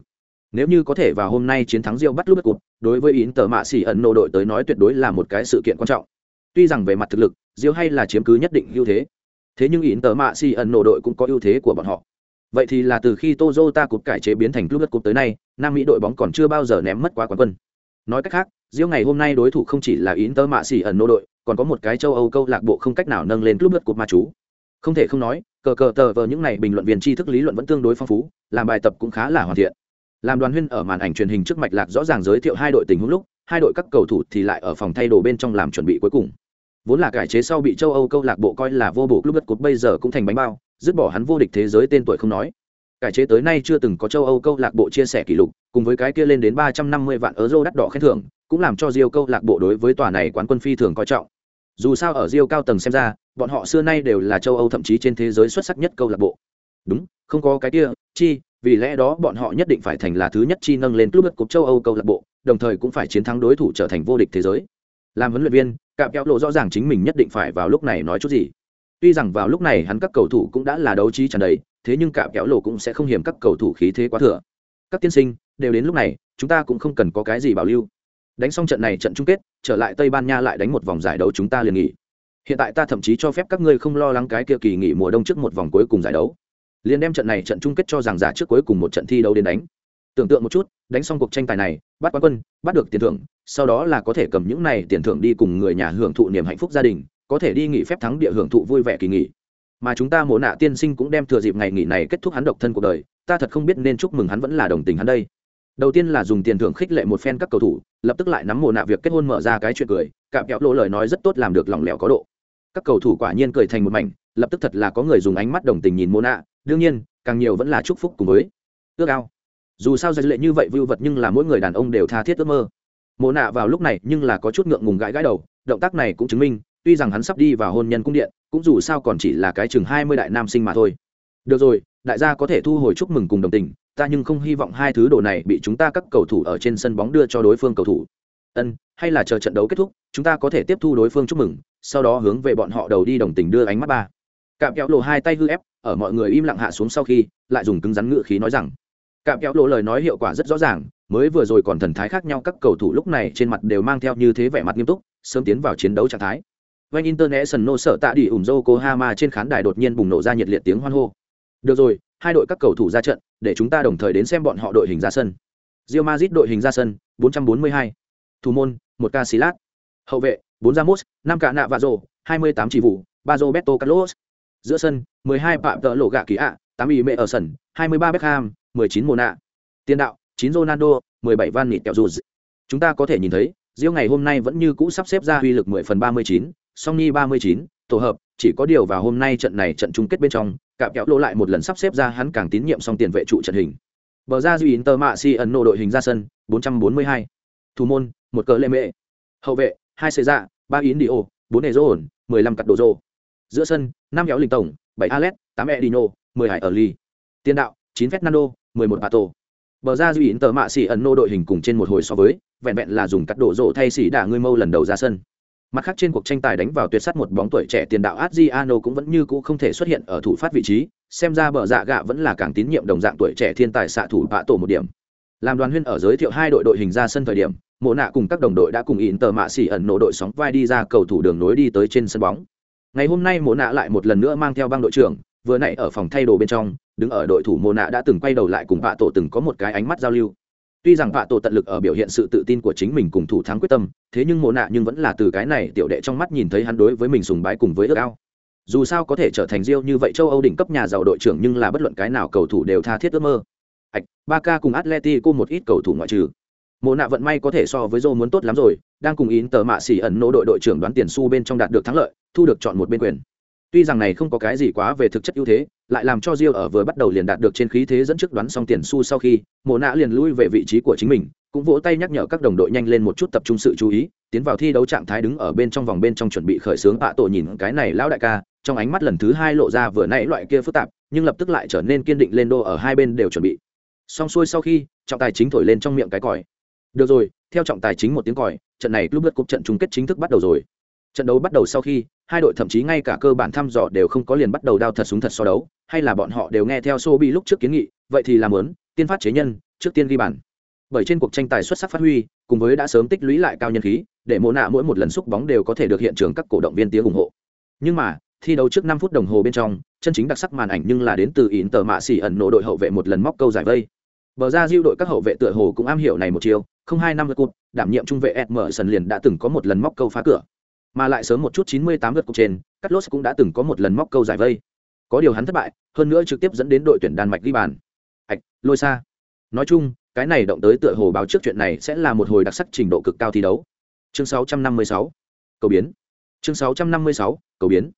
Nếu như có thể vào hôm nay chiến thắng Real bắt lúc cục, đối với Inter mạ xỉ ẩn nộ đội tới nói tuyệt đối là một cái sự kiện quan trọng. Tuy rằng về mặt thực lực, Diêu hay là chiếm cứ nhất định ưu thế. Thế nhưng Inter mạ xỉ ẩn nộ đội cũng có ưu thế của bọn họ. Vậy thì là từ khi Toyota cục cải chế biến thành club cục tới nay, Nam Mỹ đội bóng còn chưa bao giờ ném mất quá quán quân. Nói cách khác, Diêu ngày hôm nay đối thủ không chỉ là Inter mạ xỉ ẩn nộ đội, còn có một cái châu Âu câu lạc bộ không cách nào nâng lên club cục mà chú. Không thể không nói, cờ cờ tờ vờ những này bình luận viên tri thức lý luận vẫn tương đối phong phú, làm bài tập cũng khá là hoàn thiện làm đoàn huyên ở màn ảnh truyền hình trước mạch lạc rõ ràng giới thiệu hai đội tình huống lúc, hai đội các cầu thủ thì lại ở phòng thay đồ bên trong làm chuẩn bị cuối cùng. Vốn là cải chế sau bị châu âu câu lạc bộ coi là vô bộ club đất cột, bây giờ cũng thành bánh bao, dứt bỏ hắn vô địch thế giới tên tuổi không nói. Cải chế tới nay chưa từng có châu âu câu lạc bộ chia sẻ kỷ lục, cùng với cái kia lên đến ba trăm năm mươi vạn euro đắt đỏ khen thưởng, cũng làm cho rio câu lạc bộ đối với tòa này quán quân phi thường coi trọng. Dù sao ở rio cao tầng xem ra, bọn họ xưa nay đều là châu âu thậm chí trên thế giới xuất sắc nhất câu lạc bộ. Đúng, không có cái kia, chi vì lẽ đó bọn họ nhất định phải thành là thứ nhất chi nâng lên club cúp châu Âu câu lạc bộ, đồng thời cũng phải chiến thắng đối thủ trở thành vô địch thế giới. Làm huấn luyện viên, Cạm Kéo Lộ rõ ràng chính mình nhất định phải vào lúc này nói chút gì. Tuy rằng vào lúc này hắn các cầu thủ cũng đã là đấu trí tràn đầy, thế nhưng Cạm Kéo Lộ cũng sẽ không hiểm các cầu thủ khí thế quá thừa. Các tiên sinh, đều đến lúc này, chúng ta cũng không cần có cái gì bảo lưu. Đánh xong trận này trận chung kết, trở lại Tây Ban Nha lại đánh một vòng giải đấu chúng ta liền nghỉ. Hiện tại ta thậm chí cho phép các ngươi không lo lắng cái kia kỳ nghỉ mùa đông trước một vòng cuối cùng giải đấu liền đem trận này trận chung kết cho rằng giả trước cuối cùng một trận thi đấu đến đánh. Tưởng tượng một chút, đánh xong cuộc tranh tài này, bắt quán quân, bắt được tiền thưởng, sau đó là có thể cầm những này tiền thưởng đi cùng người nhà hưởng thụ niềm hạnh phúc gia đình, có thể đi nghỉ phép thắng địa hưởng thụ vui vẻ kỳ nghỉ. Mà chúng ta mổ nạ tiên sinh cũng đem thừa dịp ngày nghỉ này kết thúc hắn độc thân cuộc đời, ta thật không biết nên chúc mừng hắn vẫn là đồng tình hắn đây. Đầu tiên là dùng tiền thưởng khích lệ một phen các cầu thủ, lập tức lại nắm mồ nạ việc kết hôn mở ra cái chuyện cười cạm kẹo lỗ lời nói rất tốt làm được lỏng lẻo có độ. Các cầu thủ quả nhiên cười thành một mảnh, lập tức thật là có người dùng ánh mắt đồng tình nhìn mồ nạ đương nhiên, càng nhiều vẫn là chúc phúc cùng với ước ao. Dù sao giải lệ như vậy vưu vật nhưng là mỗi người đàn ông đều tha thiết ước mơ. Mồ nạ vào lúc này nhưng là có chút ngượng ngùng gãi gãi đầu, động tác này cũng chứng minh, tuy rằng hắn sắp đi vào hôn nhân cung điện, cũng dù sao còn chỉ là cái chừng hai mươi đại nam sinh mà thôi. Được rồi, đại gia có thể thu hồi chúc mừng cùng đồng tình, ta nhưng không hy vọng hai thứ đồ này bị chúng ta các cầu thủ ở trên sân bóng đưa cho đối phương cầu thủ. Ân, hay là chờ trận đấu kết thúc, chúng ta có thể tiếp thu đối phương chúc mừng, sau đó hướng về bọn họ đầu đi đồng tình đưa ánh mắt ba cạm kéo lộ hai tay hư ép ở mọi người im lặng hạ xuống sau khi lại dùng cứng rắn ngự khí nói rằng cạm kéo lộ lời nói hiệu quả rất rõ ràng mới vừa rồi còn thần thái khác nhau các cầu thủ lúc này trên mặt đều mang theo như thế vẻ mặt nghiêm túc sớm tiến vào chiến đấu trạng thái Vành International sở tạ đi ủng Yokohama trên khán đài đột nhiên bùng nổ ra nhiệt liệt tiếng hoan hô. Được rồi, hai đội các cầu thủ ra trận, để chúng ta đồng thời đến xem bọn họ đội hình ra sân. Real Madrid đội hình ra sân, 442. Thủ môn, một Casillas. Hậu vệ, 4 Ramos, 5 cả nạ và rồ, 28 chỉ vụ, 3 Roberto Carlos, giữa sân 12 phạm tợ lộ gạ kỳ ạ 8 ý mẹ ở sân 23 Beckham 19 Mona. Tiền đạo 9 Ronaldo 17 Van Nịt kẹo dù chúng ta có thể nhìn thấy riêng ngày hôm nay vẫn như cũ sắp xếp ra huy lực 10 phần 39 song nhi 39 tổ hợp, chỉ có điều vào hôm nay trận này trận chung kết bên trong cạm kéo lỗ lại một lần sắp xếp ra hắn càng tín nhiệm song tiền vệ trụ trận hình. Bờ ra duy Inter Mạ Si ấn nộ đội hình ra sân 442 thủ môn, một cờ lệ mệ. Hậu vệ, hai xe dạ ba yến đi ô bốn nề rô ổn 15 cặp đồ rô giữa sân, năm kéo linh tổng, bảy alet tám edino mười hải ở ly tiền đạo, chín fernando, mười một pato. Bờ ra duy tờ mạ xỉ ẩn nô đội hình cùng trên một hồi so với, vẹn vẹn là dùng cắt độ rộ thay xỉ đả ngươi mâu lần đầu ra sân. Mặt khác trên cuộc tranh tài đánh vào tuyệt sắt một bóng tuổi trẻ tiền đạo Adriano cũng vẫn như cũ không thể xuất hiện ở thủ phát vị trí, xem ra bờ dạ gạ vẫn là càng tín nhiệm đồng dạng tuổi trẻ thiên tài xạ thủ bạ tổ một điểm. Làm đoàn huyên ở giới thiệu hai đội đội hình ra sân thời điểm mộ nạ cùng các đồng đội đã cùng ỉn tờ mạ xỉ ẩn nô đội sóng vai đi ra cầu thủ đường nối đi tới trên sân bóng ngày hôm nay mộ nạ lại một lần nữa mang theo băng đội trưởng, vừa nãy ở phòng thay đồ bên trong, đứng ở đội thủ mộ nạ đã từng quay đầu lại cùng vạ tổ từng có một cái ánh mắt giao lưu. Tuy rằng vạ tổ tận lực ở biểu hiện sự tự tin của chính mình cùng thủ thắng quyết tâm, thế nhưng mộ nạ nhưng vẫn là từ cái này tiểu đệ trong mắt nhìn thấy hắn đối với mình sùng bái cùng với ước ao. Dù sao có thể trở thành riêu như vậy châu âu đỉnh cấp nhà giàu đội trưởng nhưng là bất luận cái nào cầu thủ đều tha thiết ước mơ. Ạch ba ca cùng atletico một ít cầu thủ ngoại trừ mộ nạ vận may có thể so với dô muốn tốt lắm rồi, đang cùng in tờ mạ xỉ ẩn nỗ đội đội trưởng đoán tiền su bên trong đạt được thắng lợi, thu được chọn một bên quyền. Tuy rằng này không có cái gì quá về thực chất ưu thế, lại làm cho rio ở vừa bắt đầu liền đạt được trên khí thế dẫn trước đoán xong tiền su sau khi, mộ nạ liền lui về vị trí của chính mình, cũng vỗ tay nhắc nhở các đồng đội nhanh lên một chút tập trung sự chú ý, tiến vào thi đấu trạng thái đứng ở bên trong vòng bên trong chuẩn bị khởi xướng bạ tổ nhìn cái này lão đại ca, trong ánh mắt lần thứ hai lộ ra vừa nãy loại kia phức tạp, nhưng lập tức lại trở nên kiên định lên đô ở hai bên đều chuẩn bị. Xong xuôi sau khi, trọng tài chính thổi lên trong miệng cái còi được rồi, theo trọng tài chính một tiếng còi, trận này lúc lượt cuộc trận chung kết chính thức bắt đầu rồi. Trận đấu bắt đầu sau khi, hai đội thậm chí ngay cả cơ bản thăm dò đều không có liền bắt đầu đao thật súng thật so đấu, hay là bọn họ đều nghe theo Sobi lúc trước kiến nghị, vậy thì làm lớn tiên phát chế nhân, trước tiên ghi bàn. Bởi trên cuộc tranh tài xuất sắc phát huy, cùng với đã sớm tích lũy lại cao nhân khí, để mộ nạ mỗi một lần xúc bóng đều có thể được hiện trường các cổ động viên tiếng ủng hộ. Nhưng mà, thi đấu trước năm phút đồng hồ bên trong, chân chính đặc sắc màn ảnh nhưng là đến từ ỉn tờ mạ xỉ ẩn nổ đội hậu vệ một lần móc câu giải vây. Bờ ra diêu đội các hậu vệ tựa hồ cũng am hiểu này một chiều không hai năm lượt cụt đảm nhiệm trung vệ ed mở sân liền đã từng có một lần móc câu phá cửa. Mà lại sớm một chút chín mươi tám lượt cụt trên cắt lốt cũng đã từng có một lần móc câu giải vây. Có điều hắn thất bại, hơn nữa trực tiếp dẫn đến đội tuyển đan mạch ghi bàn. Ạch, lôi xa. Nói chung, cái này động tới tựa hồ báo trước chuyện này sẽ là một hồi đặc sắc trình độ cực cao thi đấu. Chương 656 cầu biến. Chương 656 cầu biến.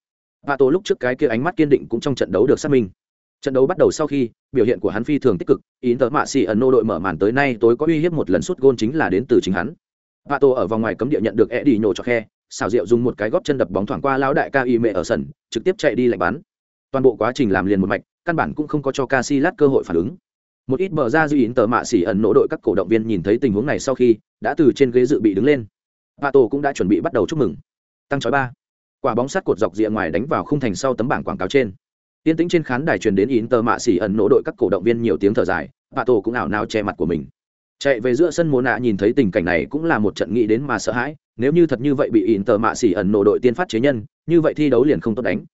Và Tổ lúc trước cái kia ánh mắt kiên định cũng trong trận đấu được xác minh. Trận đấu bắt đầu sau khi, biểu hiện của hắn phi thường tích cực, Inter Mạ xì ẩn nô đội mở màn tới nay tối có uy hiếp một lần sút gôn chính là đến từ chính hắn. Vạ Tổ ở vòng ngoài cấm địa nhận được Eddie nhổ cho khe, xảo diệu dùng một cái góp chân đập bóng thoảng qua lão đại ca y mẹ ở sân, trực tiếp chạy đi lạnh bắn. Toàn bộ quá trình làm liền một mạch, căn bản cũng không có cho Casillas cơ hội phản ứng. Một ít bờ ra duy tờ mạ xỉ ẩn nỗ đội các cổ động viên nhìn thấy tình huống này sau khi, đã từ trên ghế dự bị đứng lên. Vạ Tổ cũng đã chuẩn bị bắt đầu chúc mừng. Tăng chói ba quả bóng sắt cột dọc rìa ngoài đánh vào khung thành sau tấm bảng quảng cáo trên tiên tĩnh trên khán đài truyền đến Inter mạ xỉ ẩn nổ đội các cổ động viên nhiều tiếng thở dài bà tổ cũng ảo nào che mặt của mình. Chạy về giữa sân mùa nạ nhìn thấy tình cảnh này cũng là một trận nghĩ đến mà sợ hãi, nếu như thật như vậy bị Inter mạ xỉ ẩn nổ đội tiên phát chế nhân, như vậy thi đấu liền không tốt đánh.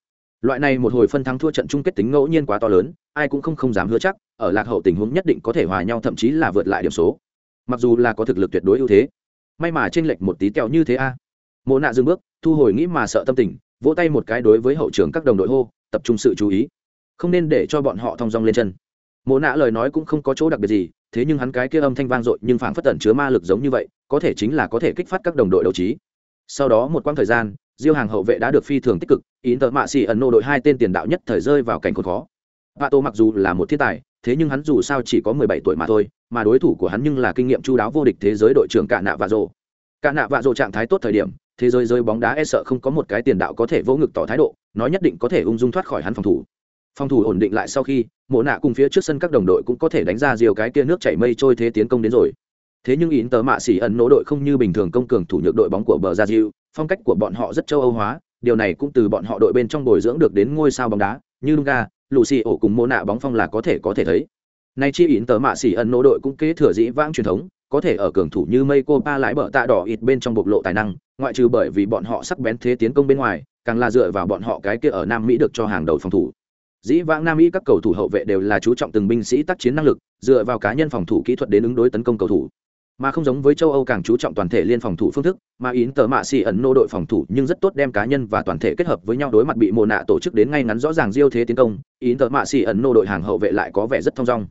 Loại này một hồi phân thắng thua trận chung kết tính ngẫu nhiên quá to lớn, ai cũng không không dám hứa chắc, ở lạc hậu tình huống nhất định có thể hòa nhau thậm chí là vượt lại điểm số. Mặc dù là có thực lực tuyệt đối ưu thế, may mà chênh lệch một tí kẹo như thế a. Mộ nạ dừng bước, thu hồi nghĩ mà sợ tâm tình, vỗ tay một cái đối với hậu trưởng các đồng đội hô tập trung sự chú ý. Không nên để cho bọn họ thong dong lên chân. Mồ nạ lời nói cũng không có chỗ đặc biệt gì, thế nhưng hắn cái kia âm thanh vang dội nhưng phảng phất tẩn chứa ma lực giống như vậy, có thể chính là có thể kích phát các đồng đội đấu trí. Sau đó một quãng thời gian, diêu hàng hậu vệ đã được phi thường tích cực ý tờ mạ xì ẩn nô đội hai tên tiền đạo nhất thời rơi vào cảnh khốn khó. Vạ tô mặc dù là một thiên tài, thế nhưng hắn dù sao chỉ có mười bảy tuổi mà thôi, mà đối thủ của hắn nhưng là kinh nghiệm chu đáo vô địch thế giới đội trưởng cả nạ vạ rộ cả nạ vạ rộ trạng thái tốt thời điểm thế giới rơi bóng đá e sợ không có một cái tiền đạo có thể vỗ ngực tỏ thái độ, nói nhất định có thể ung dung thoát khỏi hắn phòng thủ. Phòng thủ ổn định lại sau khi, mộ nạ cùng phía trước sân các đồng đội cũng có thể đánh ra diều cái kia nước chảy mây trôi thế tiến công đến rồi. Thế nhưng ý tờ mạ xỉ ẩn nỗ đội không như bình thường công cường thủ nhược đội bóng của bờ gia diệu phong cách của bọn họ rất châu âu hóa, điều này cũng từ bọn họ đội bên trong bồi dưỡng được đến ngôi sao bóng đá, như lunga lù xì ổ cùng mô nạ bóng phong là có thể có thể thấy. Nay chi ý tờ mạ xỉ ẩn nỗ đội cũng kế thừa dĩ vãng truyền thống có thể ở cường thủ như mây cô pa lại bở tạ đỏ ít bên trong bộc lộ tài năng, ngoại trừ bởi vì bọn họ sắc bén thế tiến công bên ngoài, càng là dựa vào bọn họ cái kia ở nam mỹ được cho hàng đầu phòng thủ. Dĩ vãng nam mỹ các cầu thủ hậu vệ đều là chú trọng từng binh sĩ tác chiến năng lực, dựa vào cá nhân phòng thủ kỹ thuật đến ứng đối tấn công cầu thủ. Mà không giống với châu âu càng chú trọng toàn thể liên phòng thủ phương thức, mà yến tờ mạ xì ẩn nô đội phòng thủ nhưng rất tốt đem cá nhân và toàn thể kết hợp với nhau đối mặt bị mồ nạ tổ chức đến ngay ngắn rõ ràng diêu thế tiến công, yến tờ mạ xì ẩn nô đội hàng hậu vệ lại có vẻ rất thong dong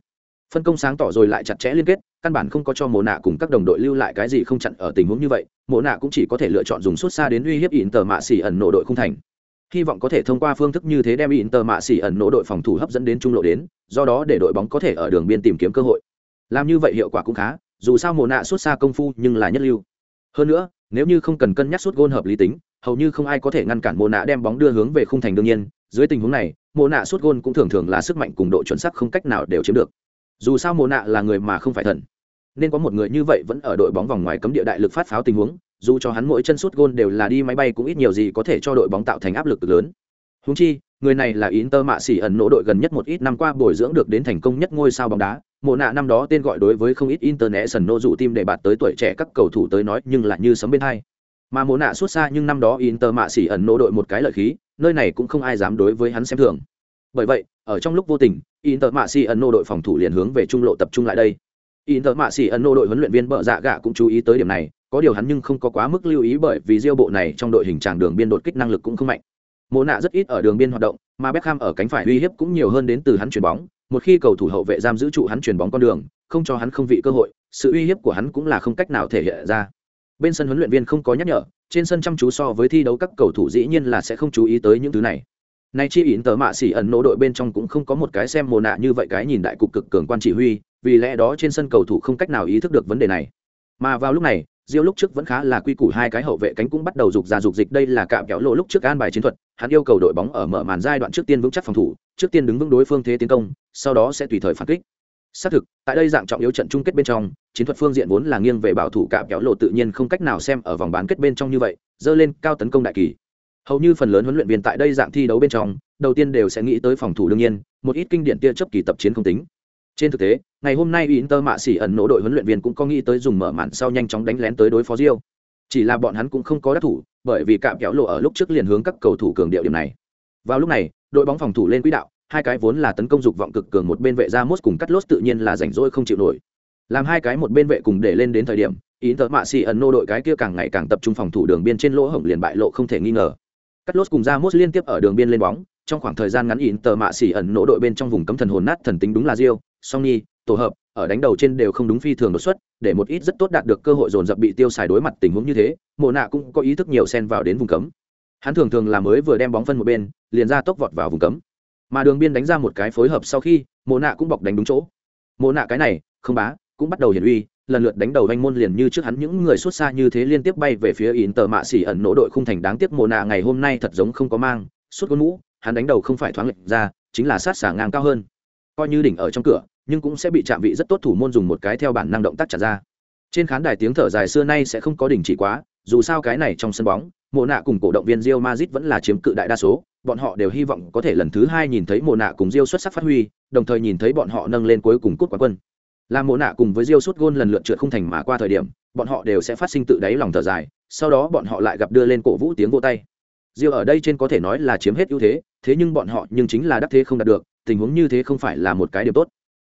phân công sáng tỏ rồi lại chặt chẽ liên kết, căn bản không có cho mồ nạ cùng các đồng đội lưu lại cái gì không chặn ở tình huống như vậy mồ nạ cũng chỉ có thể lựa chọn dùng suốt xa đến uy hiếp ỉn tờ mạ xỉ ẩn nổ đội không thành. Hy vọng có thể thông qua phương thức như thế đem ỉn tờ mạ xỉ ẩn nổ đội phòng thủ hấp dẫn đến trung lộ đến, do đó để đội bóng có thể ở đường biên tìm kiếm cơ hội. Làm như vậy hiệu quả cũng khá, dù sao mồ nạ suốt xa công phu nhưng là nhất lưu. Hơn nữa, nếu như không cần cân nhắc suốt gôn hợp lý tính, hầu như không ai có thể ngăn cản mồ nạ đem bóng đưa hướng về khung thành đương nhiên. Dưới tình huống này mồ nạ suốt gôn cũng thường thường là sức mạnh cùng độ chuẩn xác không cách nào đều chiếm được dù sao mồ nạ là người mà không phải thần. Nên có một người như vậy vẫn ở đội bóng vòng ngoài cấm địa đại lực phát pháo tình huống, dù cho hắn mỗi chân sút gôn đều là đi máy bay cũng ít nhiều gì có thể cho đội bóng tạo thành áp lực lớn. Húng chi, người này là Inter mạ xỉ ẩn nỗ đội gần nhất một ít năm qua bồi dưỡng được đến thành công nhất ngôi sao bóng đá. Mộ nạ năm đó tên gọi đối với không ít international dụ tim để bạt tới tuổi trẻ các cầu thủ tới nói nhưng lại như sấm bên hai. Mà mộ nạ xuất xa nhưng năm đó Inter mạ xỉ ẩn nỗ đội một cái lợi khí, nơi này cũng không ai dám đối với hắn xem thường. Bởi vậy ở trong lúc vô tình Inter mạ xì ẩn nô đội phòng thủ liền hướng về trung lộ tập trung lại đây Inter mạ xì ẩn nô đội huấn luyện viên bợ dạ gạ cũng chú ý tới điểm này, có điều hắn nhưng không có quá mức lưu ý bởi vì Diêu bộ này trong đội hình tràng đường biên đột kích năng lực cũng không mạnh. Mộ nạ rất ít ở đường biên hoạt động, mà Beckham ở cánh phải uy hiếp cũng nhiều hơn đến từ hắn chuyền bóng, một khi cầu thủ hậu vệ giam giữ trụ hắn chuyền bóng con đường, không cho hắn không vị cơ hội, sự uy hiếp của hắn cũng là không cách nào thể hiện ra. Bên sân huấn luyện viên không có nhắc nhở, trên sân chăm chú so với thi đấu các cầu thủ dĩ nhiên là sẽ không chú ý tới những thứ này. Nay chi ỉn tờ mạ xỉ ẩn nỗ đội bên trong cũng không có một cái xem mồ nạ như vậy cái nhìn đại cục cực cường quan chỉ huy, vì lẽ đó trên sân cầu thủ không cách nào ý thức được vấn đề này. Mà vào lúc này, Diêu lúc trước vẫn khá là quy củ hai cái hậu vệ cánh cũng bắt đầu dục ra dục dịch đây là cạm kéo lộ lúc trước an bài chiến thuật, hắn yêu cầu đội bóng ở mở màn giai đoạn trước tiên vững chắc phòng thủ, trước tiên đứng vững đối phương thế tiến công, sau đó sẽ tùy thời phản kích. Xác thực, tại đây dạng trọng yếu trận chung kết bên trong, chiến thuật phương diện vốn là nghiêng về bảo thủ cạm kéo lộ tự nhiên không cách nào xem ở vòng bán kết bên trong như vậy, dơ lên cao tấn công đại kỳ. Hầu như phần lớn huấn luyện viên tại đây dạng thi đấu bên trong, đầu tiên đều sẽ nghĩ tới phòng thủ đương nhiên, một ít kinh điển tia chấp kỳ tập chiến không tính. Trên thực tế, ngày hôm nay Inter mạ xỉ ẩn nỗ đội huấn luyện viên cũng có nghĩ tới dùng mở màn sau nhanh chóng đánh lén tới đối phó Rio. Chỉ là bọn hắn cũng không có đắc thủ, bởi vì cạm kéo lộ ở lúc trước liền hướng các cầu thủ cường điệu điểm này. Vào lúc này, đội bóng phòng thủ lên quỹ đạo, hai cái vốn là tấn công dục vọng cực cường một bên vệ ra mốt cùng cắt lốt tự nhiên là rảnh rỗi không chịu nổi. Làm hai cái một bên vệ cùng để lên đến thời điểm, Inter mạ xỉ ẩn nô đội cái kia càng ngày càng tập trung phòng thủ đường biên trên lỗ hổng liền bại lộ không thể nghi ngờ. Cắt lốt cùng ra mốt liên tiếp ở đường biên lên bóng, trong khoảng thời gian ngắn Inter mạ xỉ ẩn nỗ đội bên trong vùng cấm thần hồn nát thần tính đúng là Rio, Sony, tổ hợp ở đánh đầu trên đều không đúng phi thường đột xuất để một ít rất tốt đạt được cơ hội dồn dập bị tiêu xài đối mặt tình huống như thế mộ nạ cũng có ý thức nhiều xen vào đến vùng cấm. Hắn thường thường là mới vừa đem bóng phân một bên liền ra tốc vọt vào vùng cấm. Mà đường biên đánh ra một cái phối hợp sau khi mộ nạ cũng bọc đánh đúng chỗ. Mộ nạ cái này không bá cũng bắt đầu hiển uy lần lượt đánh đầu anh môn liền như trước hắn những người xuất xa như thế liên tiếp bay về phía in tờ mạ xỉ ẩn nỗ đội khung thành đáng tiếc mồ nạ ngày hôm nay thật giống không có mang, suốt quân mũ, hắn đánh đầu không phải thoáng lệch ra, chính là sát xả ngang cao hơn. Coi như đỉnh ở trong cửa, nhưng cũng sẽ bị chạm vị rất tốt thủ môn dùng một cái theo bản năng động tác trả ra. Trên khán đài tiếng thở dài xưa nay sẽ không có đỉnh chỉ quá, dù sao cái này trong sân bóng mồ nạ cùng cổ động viên Real Madrid vẫn là chiếm cự đại đa số, bọn họ đều hy vọng có thể lần thứ hai nhìn thấy mồ nạ cùng Real xuất sắc phát huy, đồng thời nhìn thấy bọn họ nâng lên cuối cùng cút quán quân làm mộ nạ cùng với Diêu sút gôn lần lượt trượt không thành mà qua thời điểm, bọn họ đều sẽ phát sinh tự đáy lòng thở dài, sau đó bọn họ lại gặp đưa lên cổ vũ tiếng vô tay. Diêu ở đây trên có thể nói là chiếm hết ưu thế thế nhưng bọn họ nhưng chính là đắc thế không đạt được, tình huống như thế không phải là một cái điểm tốt.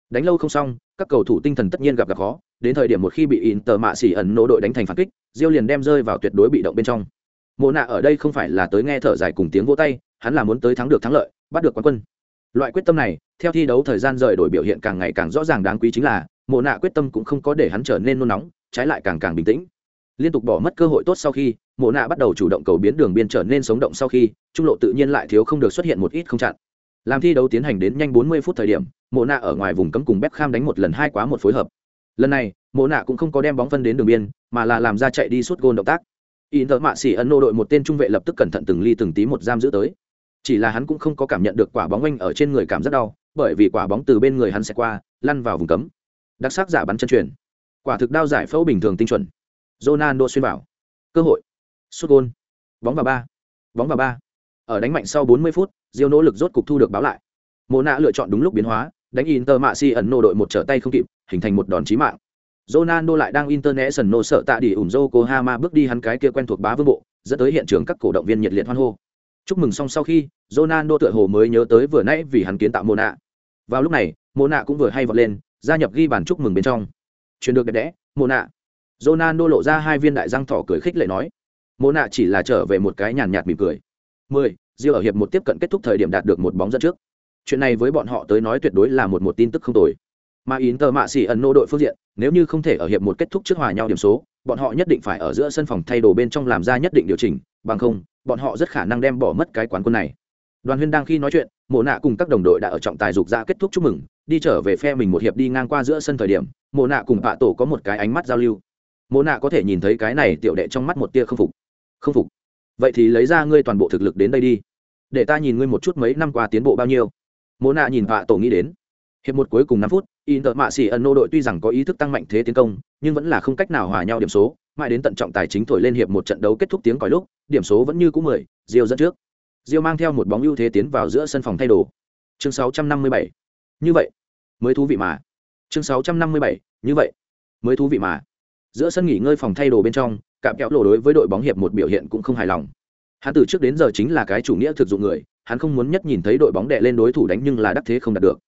Đánh lâu không xong, các cầu thủ tinh thần tất nhiên gặp gặp khó, đến thời điểm một khi bị in tờ mạ xỉ ẩn nỗ đội đánh thành phản kích, diêu liền đem rơi vào tuyệt đối bị động bên trong. Mộ nạ ở đây không phải là tới nghe thở dài cùng tiếng vỗ tay, hắn là muốn tới thắng được thắng lợi, bắt được quán quân loại quyết tâm này, theo thi đấu thời gian rời đổi biểu hiện càng ngày càng rõ ràng đáng quý chính là, mộ nạ quyết tâm cũng không có để hắn trở nên nôn nóng, trái lại càng càng bình tĩnh. Liên tục bỏ mất cơ hội tốt sau khi, mộ nạ bắt đầu chủ động cầu biến đường biên trở nên sống động sau khi, trung lộ tự nhiên lại thiếu không được xuất hiện một ít không chặn. Làm thi đấu tiến hành đến nhanh 40 phút thời điểm, mộ nạ ở ngoài vùng cấm cùng Beckham đánh một lần hai quá một phối hợp. Lần này, mộ nạ cũng không có đem bóng phân đến đường biên, mà là làm ra chạy đi suốt gôn động tác. Inter mạ xỉ ấn nô đội một tên trung vệ lập tức cẩn thận từng ly từng tí một giam giữ tới chỉ là hắn cũng không có cảm nhận được quả bóng oanh ở trên người cảm rất đau bởi vì quả bóng từ bên người hắn sẽ qua lăn vào vùng cấm. Đặc sắc giả bắn chân truyền. Quả thực đao giải phẫu bình thường tinh chuẩn. Ronaldo xuyên vào. Cơ hội. Sút gôn. Bóng vào ba. Bóng vào ba. Ở đánh mạnh sau 40 phút Diêu nỗ lực rốt cục thu được báo lại. Mô nạ lựa chọn đúng lúc biến hóa đánh inter mạ si ẩn nô đội một trở tay không kịp hình thành một đòn chí mạng. Ronaldo lại đang International sợ tạ đi ủng Yokohama bước đi hắn cái kia quen thuộc bá vương bộ, dẫn tới hiện trường các cổ động viên nhiệt liệt hoan hô. Chúc mừng xong sau khi, Ronaldo tựa hồ mới nhớ tới vừa nãy vì hắn kiến tạo Mona. Vào lúc này, Mona cũng vừa hay vọt lên, gia nhập ghi bàn chúc mừng bên trong. Truyền được đẹp đẽ, Mona. Ronaldo lộ ra hai viên đại răng thỏ cười khích lệ nói. Mona chỉ là trở về một cái nhàn nhạt mỉm cười. 10. Rio ở hiệp một tiếp cận kết thúc thời điểm đạt được một bóng dẫn trước. Chuyện này với bọn họ tới nói tuyệt đối là một một tin tức không tồi. Mà Inter mạ xỉ ẩn nô đội phương diện, nếu như không thể ở hiệp một kết thúc trước hòa nhau điểm số, bọn họ nhất định phải ở giữa sân phòng thay đồ bên trong làm ra nhất định điều chỉnh, bằng không, bọn họ rất khả năng đem bỏ mất cái quán quân này. Đoàn Huyên đang khi nói chuyện, Mộ Nạ cùng các đồng đội đã ở trọng tài dục ra kết thúc chúc mừng, đi trở về phe mình một hiệp đi ngang qua giữa sân thời điểm, Mộ Nạ cùng bạ Tổ có một cái ánh mắt giao lưu. Mộ Nạ có thể nhìn thấy cái này tiểu đệ trong mắt một tia không phục. Không phục. Vậy thì lấy ra ngươi toàn bộ thực lực đến đây đi để ta nhìn ngươi một chút mấy năm qua tiến bộ bao nhiêu Mộ nạ nhìn bạ tổ nghĩ đến hiệp một cuối cùng năm phút inter mạ xỉ ẩn nô đội tuy rằng có ý thức tăng mạnh thế tiến công, nhưng vẫn là không cách nào hòa nhau điểm số, mãi đến tận trọng tài chính thổi lên hiệp một trận đấu kết thúc tiếng còi lúc, điểm số vẫn như cũ mười, Diêu dẫn trước. Diêu mang theo một bóng ưu thế tiến vào giữa sân phòng thay đồ. Chương sáu trăm năm mươi bảy. Như vậy. Mới thú vị mà. Chương sáu trăm năm mươi bảy, như vậy. Mới thú vị mà. Giữa sân nghỉ ngơi phòng thay đồ bên trong, cạm kéo lộ đối với đội bóng hiệp một biểu hiện cũng không hài lòng. Hắn từ trước đến giờ chính là cái chủ nghĩa thực dụng người, hắn không muốn nhất nhìn thấy đội bóng đệ lên đối thủ đánh nhưng là đắc thế không đạt được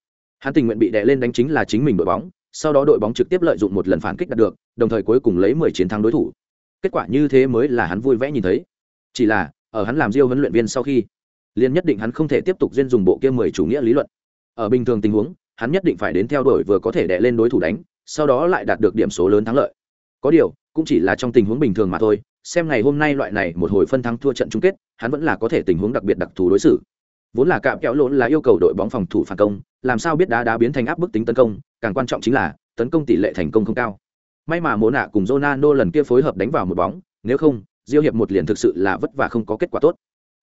hắn tình nguyện bị đè lên đánh chính là chính mình đội bóng, sau đó đội bóng trực tiếp lợi dụng một lần phản kích đạt được, đồng thời cuối cùng lấy 10 chiến thắng đối thủ. Kết quả như thế mới là hắn vui vẻ nhìn thấy. Chỉ là, ở hắn làm diêu huấn luyện viên sau khi, liền nhất định hắn không thể tiếp tục duyên dùng bộ kia 10 chủ nghĩa lý luận. Ở bình thường tình huống, hắn nhất định phải đến theo đuổi vừa có thể đè lên đối thủ đánh, sau đó lại đạt được điểm số lớn thắng lợi. Có điều, cũng chỉ là trong tình huống bình thường mà thôi, xem ngày hôm nay loại này một hồi phân thắng thua trận chung kết, hắn vẫn là có thể tình huống đặc biệt đặc thù đối xử vốn là cạm kéo lỗ là yêu cầu đội bóng phòng thủ phản công, làm sao biết đá đá biến thành áp bức tính tấn công, càng quan trọng chính là, tấn công tỷ lệ thành công không cao. May mà mồ nạ cùng Ronaldo lần kia phối hợp đánh vào một bóng, nếu không, diêu hiệp một liền thực sự là vất vả không có kết quả tốt.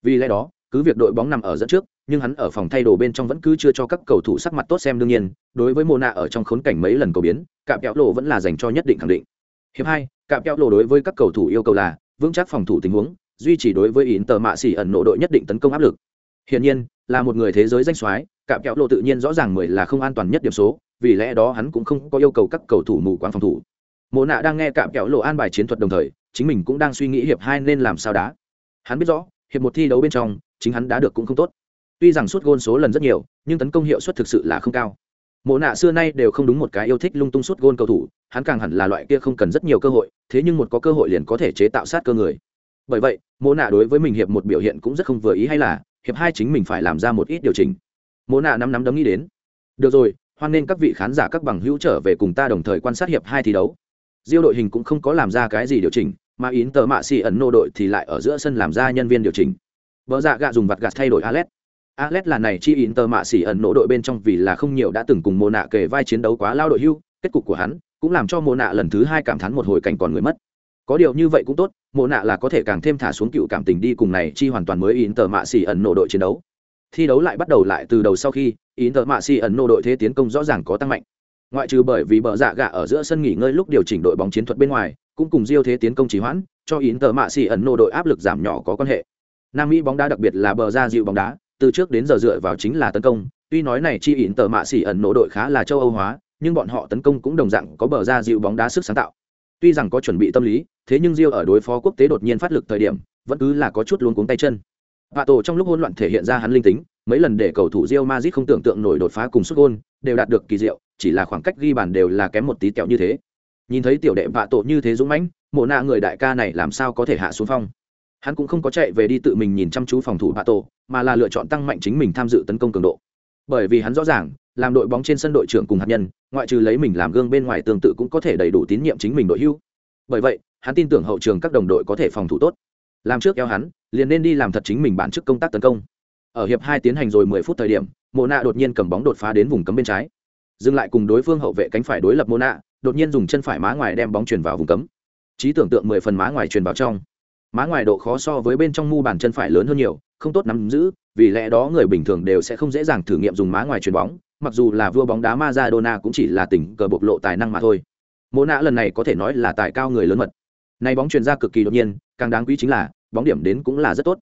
Vì lẽ đó, cứ việc đội bóng nằm ở dẫn trước, nhưng hắn ở phòng thay đồ bên trong vẫn cứ chưa cho các cầu thủ sắc mặt tốt xem đương nhiên, đối với mồ nạ ở trong khốn cảnh mấy lần cầu biến, cạm kéo lộ vẫn là dành cho nhất định khẳng định. Hiệp hai, cạm kéo lộ đối với các cầu thủ yêu cầu là, vững chắc phòng thủ tình huống, duy trì đối với Inter mạ xỉ ẩn nộ đội nhất định tấn công áp lực. Hiển nhiên, là một người thế giới danh soái, cạm kẹo lộ tự nhiên rõ ràng mười là không an toàn nhất điểm số, vì lẽ đó hắn cũng không có yêu cầu các cầu thủ mù quáng phòng thủ. Mộ nạ đang nghe cạm kẹo lộ an bài chiến thuật đồng thời, chính mình cũng đang suy nghĩ hiệp hai nên làm sao đá. Hắn biết rõ, hiệp một thi đấu bên trong, chính hắn đá được cũng không tốt. Tuy rằng suốt gôn số lần rất nhiều, nhưng tấn công hiệu suất thực sự là không cao. Mộ nạ xưa nay đều không đúng một cái yêu thích lung tung suốt gôn cầu thủ, hắn càng hẳn là loại kia không cần rất nhiều cơ hội, thế nhưng một có cơ hội liền có thể chế tạo sát cơ người. Bởi vậy, Mộ nạ đối với mình hiệp một biểu hiện cũng rất không vừa ý hay là, hiệp hai chính mình phải làm ra một ít điều chỉnh. Mô nạ năm năm đấm nghĩ đến. Được rồi, hoan nên các vị khán giả các bằng hữu trở về cùng ta đồng thời quan sát hiệp hai thi đấu. Diêu đội hình cũng không có làm ra cái gì điều chỉnh, mà yến tờ mạ xì ẩn nô đội thì lại ở giữa sân làm ra nhân viên điều chỉnh. Vợ dạ gạ dùng vặt gạt thay đổi alet alet là này chi yến tờ mạ xì ẩn nô đội bên trong vì là không nhiều đã từng cùng mô nạ kề vai chiến đấu quá lao đội hưu, kết cục của hắn cũng làm cho mô nạ lần thứ hai cảm thán một hồi cảnh còn người mất có điều như vậy cũng tốt, mộ nạ là có thể càng thêm thả xuống cựu cảm tình đi cùng này, chi hoàn toàn mới in tờ mạ xỉ ẩn nộ đội chiến đấu. Thi đấu lại bắt đầu lại từ đầu sau khi in tờ mạ xỉ ẩn nộ đội thế tiến công rõ ràng có tăng mạnh. Ngoại trừ bởi vì bờ dạ gạ ở giữa sân nghỉ ngơi lúc điều chỉnh đội bóng chiến thuật bên ngoài, cũng cùng diêu thế tiến công trì hoãn, cho in tờ mạ xỉ ẩn nộ đội áp lực giảm nhỏ có quan hệ. Nam mỹ bóng đá đặc biệt là bờ ra dịu bóng đá, từ trước đến giờ dựa vào chính là tấn công, tuy nói này chi in tờ mạ xỉ ẩn nộ đội khá là châu âu hóa, nhưng bọn họ tấn công cũng đồng dạng có bờ ra dịu bóng đá sức sáng tạo tuy rằng có chuẩn bị tâm lý thế nhưng Rio ở đối phó quốc tế đột nhiên phát lực thời điểm, vẫn cứ là có chút luống cuống tay chân. Vạ tổ trong lúc hỗn loạn thể hiện ra hắn linh tính, mấy lần để cầu thủ Real Madrid không tưởng tượng nổi đột phá cùng sút gôn, đều đạt được kỳ diệu, chỉ là khoảng cách ghi bàn đều là kém một tí kẹo như thế. Nhìn thấy tiểu đệ vạ tổ như thế dũng mãnh, mộ nạ người đại ca này làm sao có thể hạ xuống phong. Hắn cũng không có chạy về đi tự mình nhìn chăm chú phòng thủ vạ tổ, mà là lựa chọn tăng mạnh chính mình tham dự tấn công cường độ. Bởi vì hắn rõ ràng, làm đội bóng trên sân đội trưởng cùng hạt nhân, ngoại trừ lấy mình làm gương bên ngoài tương tự cũng có thể đầy đủ tín nhiệm chính mình đội hưu. Bởi vậy, hắn tin tưởng hậu trường các đồng đội có thể phòng thủ tốt. Làm trước eo hắn liền nên đi làm thật chính mình bản chức công tác tấn công. Ở hiệp hai tiến hành rồi mười phút thời điểm mộ nạ đột nhiên cầm bóng đột phá đến vùng cấm bên trái. Dừng lại cùng đối phương hậu vệ cánh phải đối lập mộ nạ đột nhiên dùng chân phải má ngoài đem bóng chuyển vào vùng cấm. Trí tưởng tượng mười phần má ngoài truyền vào trong. Má ngoài độ khó so với bên trong mu bàn chân phải lớn hơn nhiều không tốt nắm giữ vì lẽ đó người bình thường đều sẽ không dễ dàng thử nghiệm dùng má ngoài chuyền bóng mặc dù là vua bóng đá Maradona cũng chỉ là tình cờ bộc lộ tài năng mà thôi mỗ nạ lần này có thể nói là tài cao người lớn mật này bóng truyền ra cực kỳ đột nhiên, càng đáng quý chính là, bóng điểm đến cũng là rất tốt.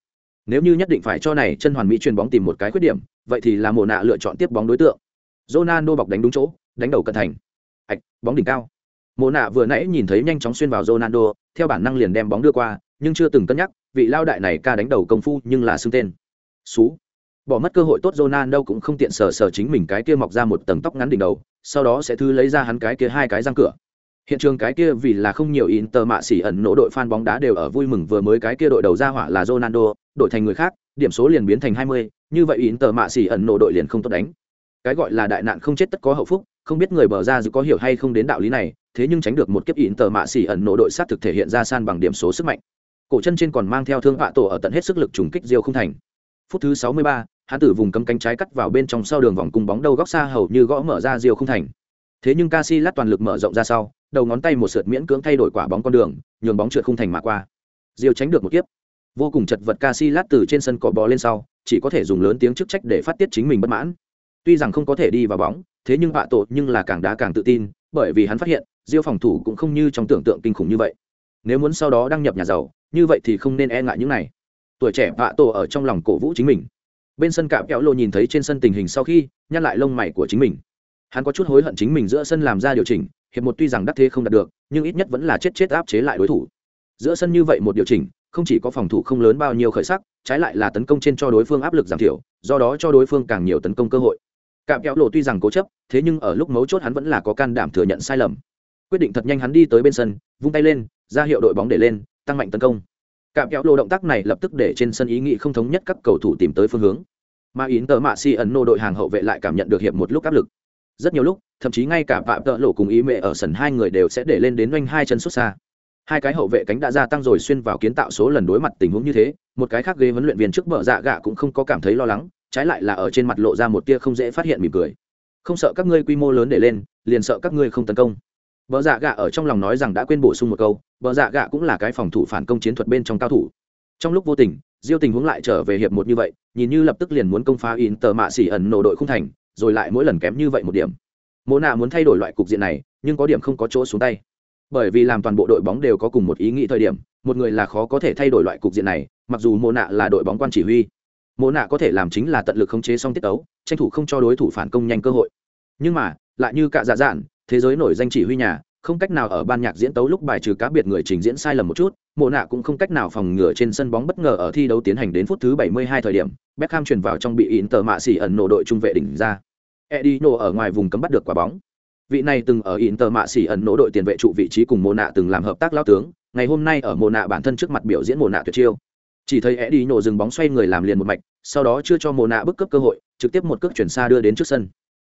Nếu như nhất định phải cho này chân hoàn mỹ truyền bóng tìm một cái khuyết điểm, vậy thì là Mộ nạ lựa chọn tiếp bóng đối tượng. Ronaldo bọc đánh đúng chỗ, đánh đầu cẩn thành. Ảch, bóng đỉnh cao. Mộ nạ vừa nãy nhìn thấy nhanh chóng xuyên vào Ronaldo, theo bản năng liền đem bóng đưa qua, nhưng chưa từng cân nhắc, vị lao đại này ca đánh đầu công phu nhưng là xưng tên. Sú. Bỏ mất cơ hội tốt Ronaldo cũng không tiện sờ sờ chính mình cái kia mọc ra một tầng tóc ngắn đỉnh đầu, sau đó sẽ thư lấy ra hắn cái kia hai cái răng cửa. Hiện trường cái kia vì là không nhiều Inter mạ xỉ ẩn nổ đội fan bóng đá đều ở vui mừng vừa mới cái kia đội đầu ra hỏa là Ronaldo, đổi thành người khác, điểm số liền biến thành 20, như vậy Inter mạ xỉ ẩn nổ đội liền không tốt đánh. Cái gọi là đại nạn không chết tất có hậu phúc, không biết người bờ ra dù có hiểu hay không đến đạo lý này, thế nhưng tránh được một kiếp Inter mạ xỉ ẩn nổ đội sát thực thể hiện ra san bằng điểm số sức mạnh. Cổ chân trên còn mang theo thương vạ tổ ở tận hết sức lực trùng kích Diêu không thành. Phút thứ 63, hắn tử vùng cấm cánh trái cắt vào bên trong sau đường vòng cung bóng đầu góc xa hầu như gõ mở ra Diêu không thành. Thế nhưng Casillas toàn lực mở rộng ra sau, đầu ngón tay một sượt miễn cưỡng thay đổi quả bóng con đường nhường bóng trượt không thành mà qua diêu tránh được một kiếp vô cùng chật vật ca si lát từ trên sân cỏ bò lên sau chỉ có thể dùng lớn tiếng chức trách để phát tiết chính mình bất mãn tuy rằng không có thể đi vào bóng thế nhưng vạ tổ nhưng là càng đá càng tự tin bởi vì hắn phát hiện diêu phòng thủ cũng không như trong tưởng tượng kinh khủng như vậy nếu muốn sau đó đăng nhập nhà giàu, như vậy thì không nên e ngại những này. Tuổi trẻ bạ tổ ở trong lòng cổ vũ chính mình. Bên sân cạm kéo lô nhìn thấy trên sân tình hình sau khi, nhăn lại lông mày của chính mình. Hắn có chút hối hận chính mình giữa sân làm ra điều chỉnh, hiệp một tuy rằng đắc thế không đạt được, nhưng ít nhất vẫn là chết chết áp chế lại đối thủ. Giữa sân như vậy một điều chỉnh, không chỉ có phòng thủ không lớn bao nhiêu khởi sắc, trái lại là tấn công trên cho đối phương áp lực giảm thiểu, do đó cho đối phương càng nhiều tấn công cơ hội. Cạm kéo lộ tuy rằng cố chấp, thế nhưng ở lúc mấu chốt hắn vẫn là có can đảm thừa nhận sai lầm. Quyết định thật nhanh hắn đi tới bên sân, vung tay lên ra hiệu đội bóng để lên, tăng mạnh tấn công. Cạm kéo lô động tác này lập tức để trên sân ý nghĩ không thống nhất các cầu thủ tìm tới phương hướng. Mà yến tờ mạ si ẩn nô đội hàng hậu vệ lại cảm nhận được hiệp một lúc áp lực. Rất nhiều lúc, thậm chí ngay cả phạm tợ lộ cùng ý mẹ ở sân hai người đều sẽ để lên đến doanh hai chân xuất xa. Hai cái hậu vệ cánh đã gia tăng rồi xuyên vào kiến tạo số lần đối mặt tình huống như thế, một cái khác ghế huấn luyện viên trước bờ dạ gạ cũng không có cảm thấy lo lắng, trái lại là ở trên mặt lộ ra một tia không dễ phát hiện mỉm cười. Không sợ các ngươi quy mô lớn để lên, liền sợ các ngươi không tấn công bờ dạ gạ ở trong lòng nói rằng đã quên bổ sung một câu, bờ dạ gạ cũng là cái phòng thủ phản công chiến thuật bên trong cao thủ. Trong lúc vô tình, diêu tình huống lại trở về hiệp một như vậy, nhìn như lập tức liền muốn công phá in tờ mạ xỉ ẩn nổ đội không thành, rồi lại mỗi lần kém như vậy một điểm. Mô nạ muốn thay đổi loại cục diện này, nhưng có điểm không có chỗ xuống tay. Bởi vì làm toàn bộ đội bóng đều có cùng một ý nghĩ thời điểm, một người là khó có thể thay đổi loại cục diện này, mặc dù mô nạ là đội bóng quan chỉ huy. Mô nạ có thể làm chính là tận lực khống chế xong tiết tấu, tranh thủ không cho đối thủ phản công nhanh cơ hội. Nhưng mà, lại như cả dạ dạn thế giới nổi danh chỉ huy nhà, không cách nào ở ban nhạc diễn tấu lúc bài trừ cá biệt người trình diễn sai lầm một chút, mộ nạ cũng không cách nào phòng ngừa trên sân bóng bất ngờ ở thi đấu tiến hành đến phút thứ 72 thời điểm, Beckham chuyển vào trong bị in tờ mạ xỉ ẩn nổ đội trung vệ đỉnh ra. Edino ở ngoài vùng cấm bắt được quả bóng. Vị này từng ở in tờ mạ xỉ ẩn nổ đội tiền vệ trụ vị trí cùng mộ nạ từng làm hợp tác lao tướng, ngày hôm nay ở mộ nạ bản thân trước mặt biểu diễn mộ nạ tuyệt chiêu. Chỉ thấy Edino dừng bóng xoay người làm liền một mạch, sau đó chưa cho mộ nạ bức cấp cơ hội, trực tiếp một cước chuyển xa đưa đến trước sân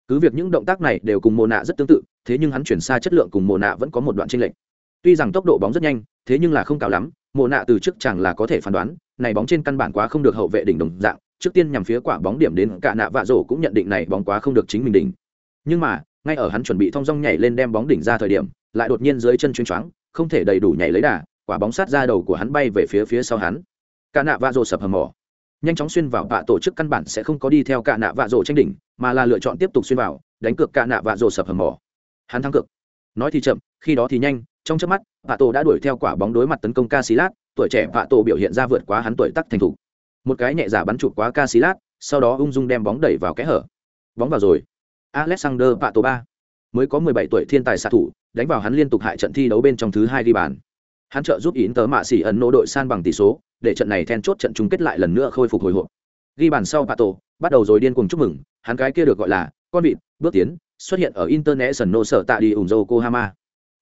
cứ việc những động tác này đều cùng mồ nạ rất tương tự, thế nhưng hắn chuyển xa chất lượng cùng mồ nạ vẫn có một đoạn tranh lệch. Tuy rằng tốc độ bóng rất nhanh, thế nhưng là không cao lắm mồ nạ từ trước chẳng là có thể phán đoán, này bóng trên căn bản quá không được hậu vệ đỉnh đồng dạng, trước tiên nhằm phía quả bóng điểm đến cả nạ vạ rổ cũng nhận định này bóng quá không được chính mình đỉnh. Nhưng mà, ngay ở hắn chuẩn bị thong dong nhảy lên đem bóng đỉnh ra thời điểm, lại đột nhiên dưới chân chuyên choáng, không thể đầy đủ nhảy lấy đà, quả bóng sát ra đầu của hắn bay về phía phía sau hắn. Cả nạ vạ rổ sập hầm mỏ. Nhanh chóng xuyên vào vạ tổ chức căn bản sẽ không có đi theo cả nạ vạ rổ tranh đỉnh mà là lựa chọn tiếp tục xuyên vào, đánh cược cả nạ vạ rồ sập hầm mỏ. Hắn thắng cược. Nói thì chậm, khi đó thì nhanh, trong chớp mắt, vạ tổ đã đuổi theo quả bóng đối mặt tấn công ca xí lát tuổi trẻ vạ tổ biểu hiện ra vượt quá hắn tuổi tắc thành thủ. một cái nhẹ giả bắn chụp quá ca xí lát sau đó ung dung đem bóng đẩy vào kẽ hở. Bóng vào rồi. Alexander vạ tổ ba. Mới có 17 tuổi thiên tài xạ thủ, đánh vào hắn liên tục hại trận thi đấu bên trong thứ hai ghi bàn. Hắn trợ giúp yến tớ mạ xỉ ấn nỗ đội san bằng tỷ số, để trận này then chốt trận chung kết lại lần nữa khôi phục hồi hộp. Ghi bàn sau pato bắt đầu rồi điên cuồng chúc mừng hắn cái kia được gọi là, con vịt, bước tiến, xuất hiện ở international sở tạ đi ủng yokohama.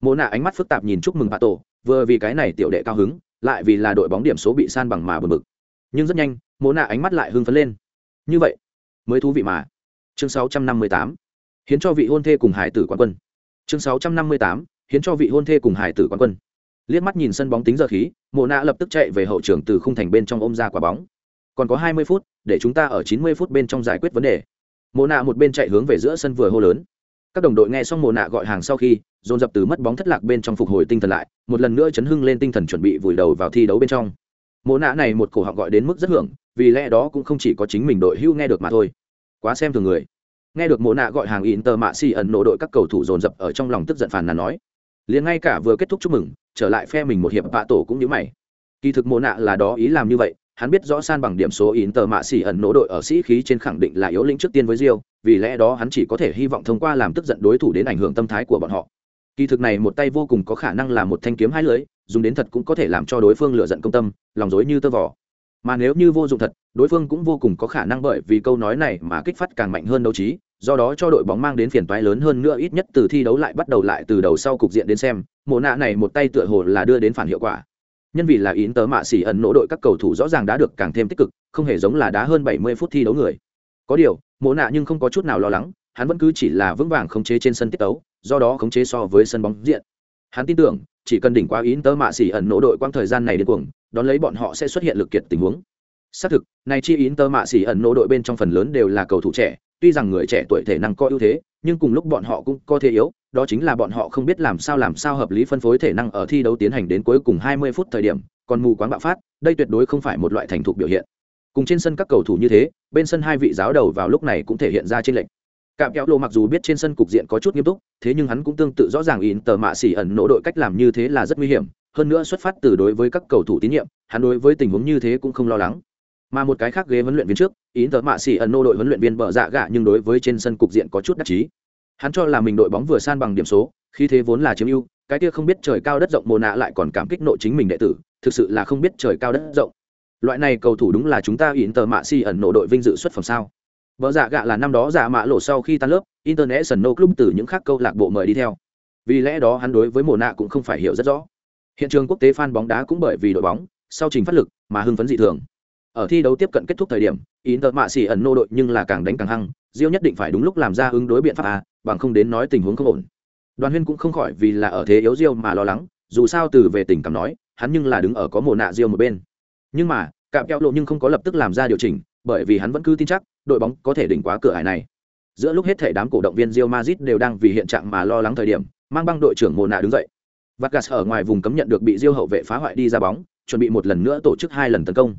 Mô nạ ánh mắt phức tạp nhìn chúc mừng pato, vừa vì cái này tiểu đệ cao hứng, lại vì là đội bóng điểm số bị san bằng mà bực bực. Nhưng rất nhanh mô nạ ánh mắt lại hưng phấn lên. Như vậy, mới thú vị mà. Chương 658 hiến cho vị hôn thê cùng hải tử quán quân. Chương 658 hiến cho vị hôn thê cùng hải tử quán quân. Liếc mắt nhìn sân bóng tính giờ khí, mộ nạ lập tức chạy về hậu trường từ khung thành bên trong ôm ra quả bóng. Còn có hai mươi phút, để chúng ta ở chín mươi phút bên trong giải quyết vấn đề mộ nạ một bên chạy hướng về giữa sân vừa hô lớn. Các đồng đội nghe xong mộ nạ gọi hàng sau khi, dồn dập từ mất bóng thất lạc bên trong phục hồi tinh thần lại, một lần nữa chấn hưng lên tinh thần chuẩn bị vùi đầu vào thi đấu bên trong. Mộ nạ này một cổ họng gọi đến mức rất hưởng, vì lẽ đó cũng không chỉ có chính mình đội hưu nghe được mà thôi. Quá xem thường người. Nghe được mộ nạ gọi hàng in tờ mạ xì ẩn nộ đội các cầu thủ dồn dập ở trong lòng tức giận phàn nàn nói, liền ngay cả vừa kết thúc chúc mừng, trở lại phe mình một hiệp bạ tổ cũng như mày. Kỳ thực mồ nạ là đó ý làm như vậy hắn biết rõ san bằng điểm số in tờ mạ xỉ ẩn nỗ đội ở sĩ khí trên khẳng định là yếu lĩnh trước tiên với rio, vì lẽ đó hắn chỉ có thể hy vọng thông qua làm tức giận đối thủ đến ảnh hưởng tâm thái của bọn họ. Kỳ thực này một tay vô cùng có khả năng là một thanh kiếm hai lưới, dùng đến thật cũng có thể làm cho đối phương lựa giận công tâm, lòng dối như tơ vỏ mà nếu như vô dụng thật, đối phương cũng vô cùng có khả năng bởi vì câu nói này mà kích phát càng mạnh hơn đấu trí, do đó cho đội bóng mang đến phiền toái lớn hơn nữa ít nhất từ thi đấu lại bắt đầu lại từ đầu sau cục diện đến xem, mộ nạ này một tay tựa hồ là đưa đến phản hiệu quả nhân vì là yến tớ mạ xỉ ẩn nỗ đội các cầu thủ rõ ràng đã được càng thêm tích cực, không hề giống là đá hơn 70 phút thi đấu người. Có điều, mộ nạ nhưng không có chút nào lo lắng, hắn vẫn cứ chỉ là vững vàng khống chế trên sân tiết tấu, do đó khống chế so với sân bóng diện. Hắn tin tưởng, chỉ cần đỉnh qua yến tớ mạ xỉ ẩn nỗ đội quang thời gian này đến cuồng, đón lấy bọn họ sẽ xuất hiện lực kiệt tình huống xác thực, này chi in tơ mạ xỉ ẩn nỗ đội bên trong phần lớn đều là cầu thủ trẻ, tuy rằng người trẻ tuổi thể năng có ưu thế, nhưng cùng lúc bọn họ cũng có thể yếu, đó chính là bọn họ không biết làm sao làm sao hợp lý phân phối thể năng ở thi đấu tiến hành đến cuối cùng 20 phút thời điểm, còn mù quáng bạo phát, đây tuyệt đối không phải một loại thành thục biểu hiện. Cùng trên sân các cầu thủ như thế, bên sân hai vị giáo đầu vào lúc này cũng thể hiện ra trên lệnh cạm kéo lô mặc dù biết trên sân cục diện có chút nghiêm túc, thế nhưng hắn cũng tương tự rõ ràng in tờ mạ xỉ ẩn nỗ đội cách làm như thế là rất nguy hiểm, hơn nữa xuất phát từ đối với các cầu thủ tín nhiệm, hắn đối với tình huống như thế cũng không lo lắng mà một cái khác ghế huấn luyện viên trước ý tờ mạ xỉ ẩn nô đội huấn luyện viên bờ dạ gạ nhưng đối với trên sân cục diện có chút đắc chí hắn cho là mình đội bóng vừa san bằng điểm số khi thế vốn là chiếm ưu cái kia không biết trời cao đất rộng mồ nạ lại còn cảm kích nội chính mình đệ tử thực sự là không biết trời cao đất rộng loại này cầu thủ đúng là chúng ta ý tờ mạ xỉ ẩn nô đội vinh dự xuất phẩm sao Bờ dạ gạ là năm đó giả mạ lộ sau khi tan lớp, International Club từ những khác câu lạc bộ mời đi theo. Vì lẽ đó hắn đối với mồ nạ cũng không phải hiểu rất rõ. Hiện trường quốc tế fan bóng đá cũng bởi vì đội bóng, sau trình phát lực mà hưng phấn dị thường. Ở thi đấu tiếp cận kết thúc thời điểm, Inter mạ xỉ ẩn nô đội nhưng là càng đánh càng hăng, diêu nhất định phải đúng lúc làm ra ứng đối biện pháp a, bằng không đến nói tình huống không ổn. Đoàn Huyên cũng không khỏi vì là ở thế yếu diêu mà lo lắng, dù sao từ về tình cảm nói, hắn nhưng là đứng ở có mồ nạ diêu một bên. Nhưng mà, cạm keo lộ nhưng không có lập tức làm ra điều chỉnh, bởi vì hắn vẫn cứ tin chắc đội bóng có thể đỉnh quá cửa hải này giữa lúc hết thể đám cổ động viên Real Madrid đều đang vì hiện trạng mà lo lắng thời điểm mang băng đội trưởng mồ nạ đứng dậy Vargas ở ngoài vùng cấm nhận được bị Real hậu vệ phá hoại đi ra bóng chuẩn bị một lần nữa tổ chức hai lần tấn công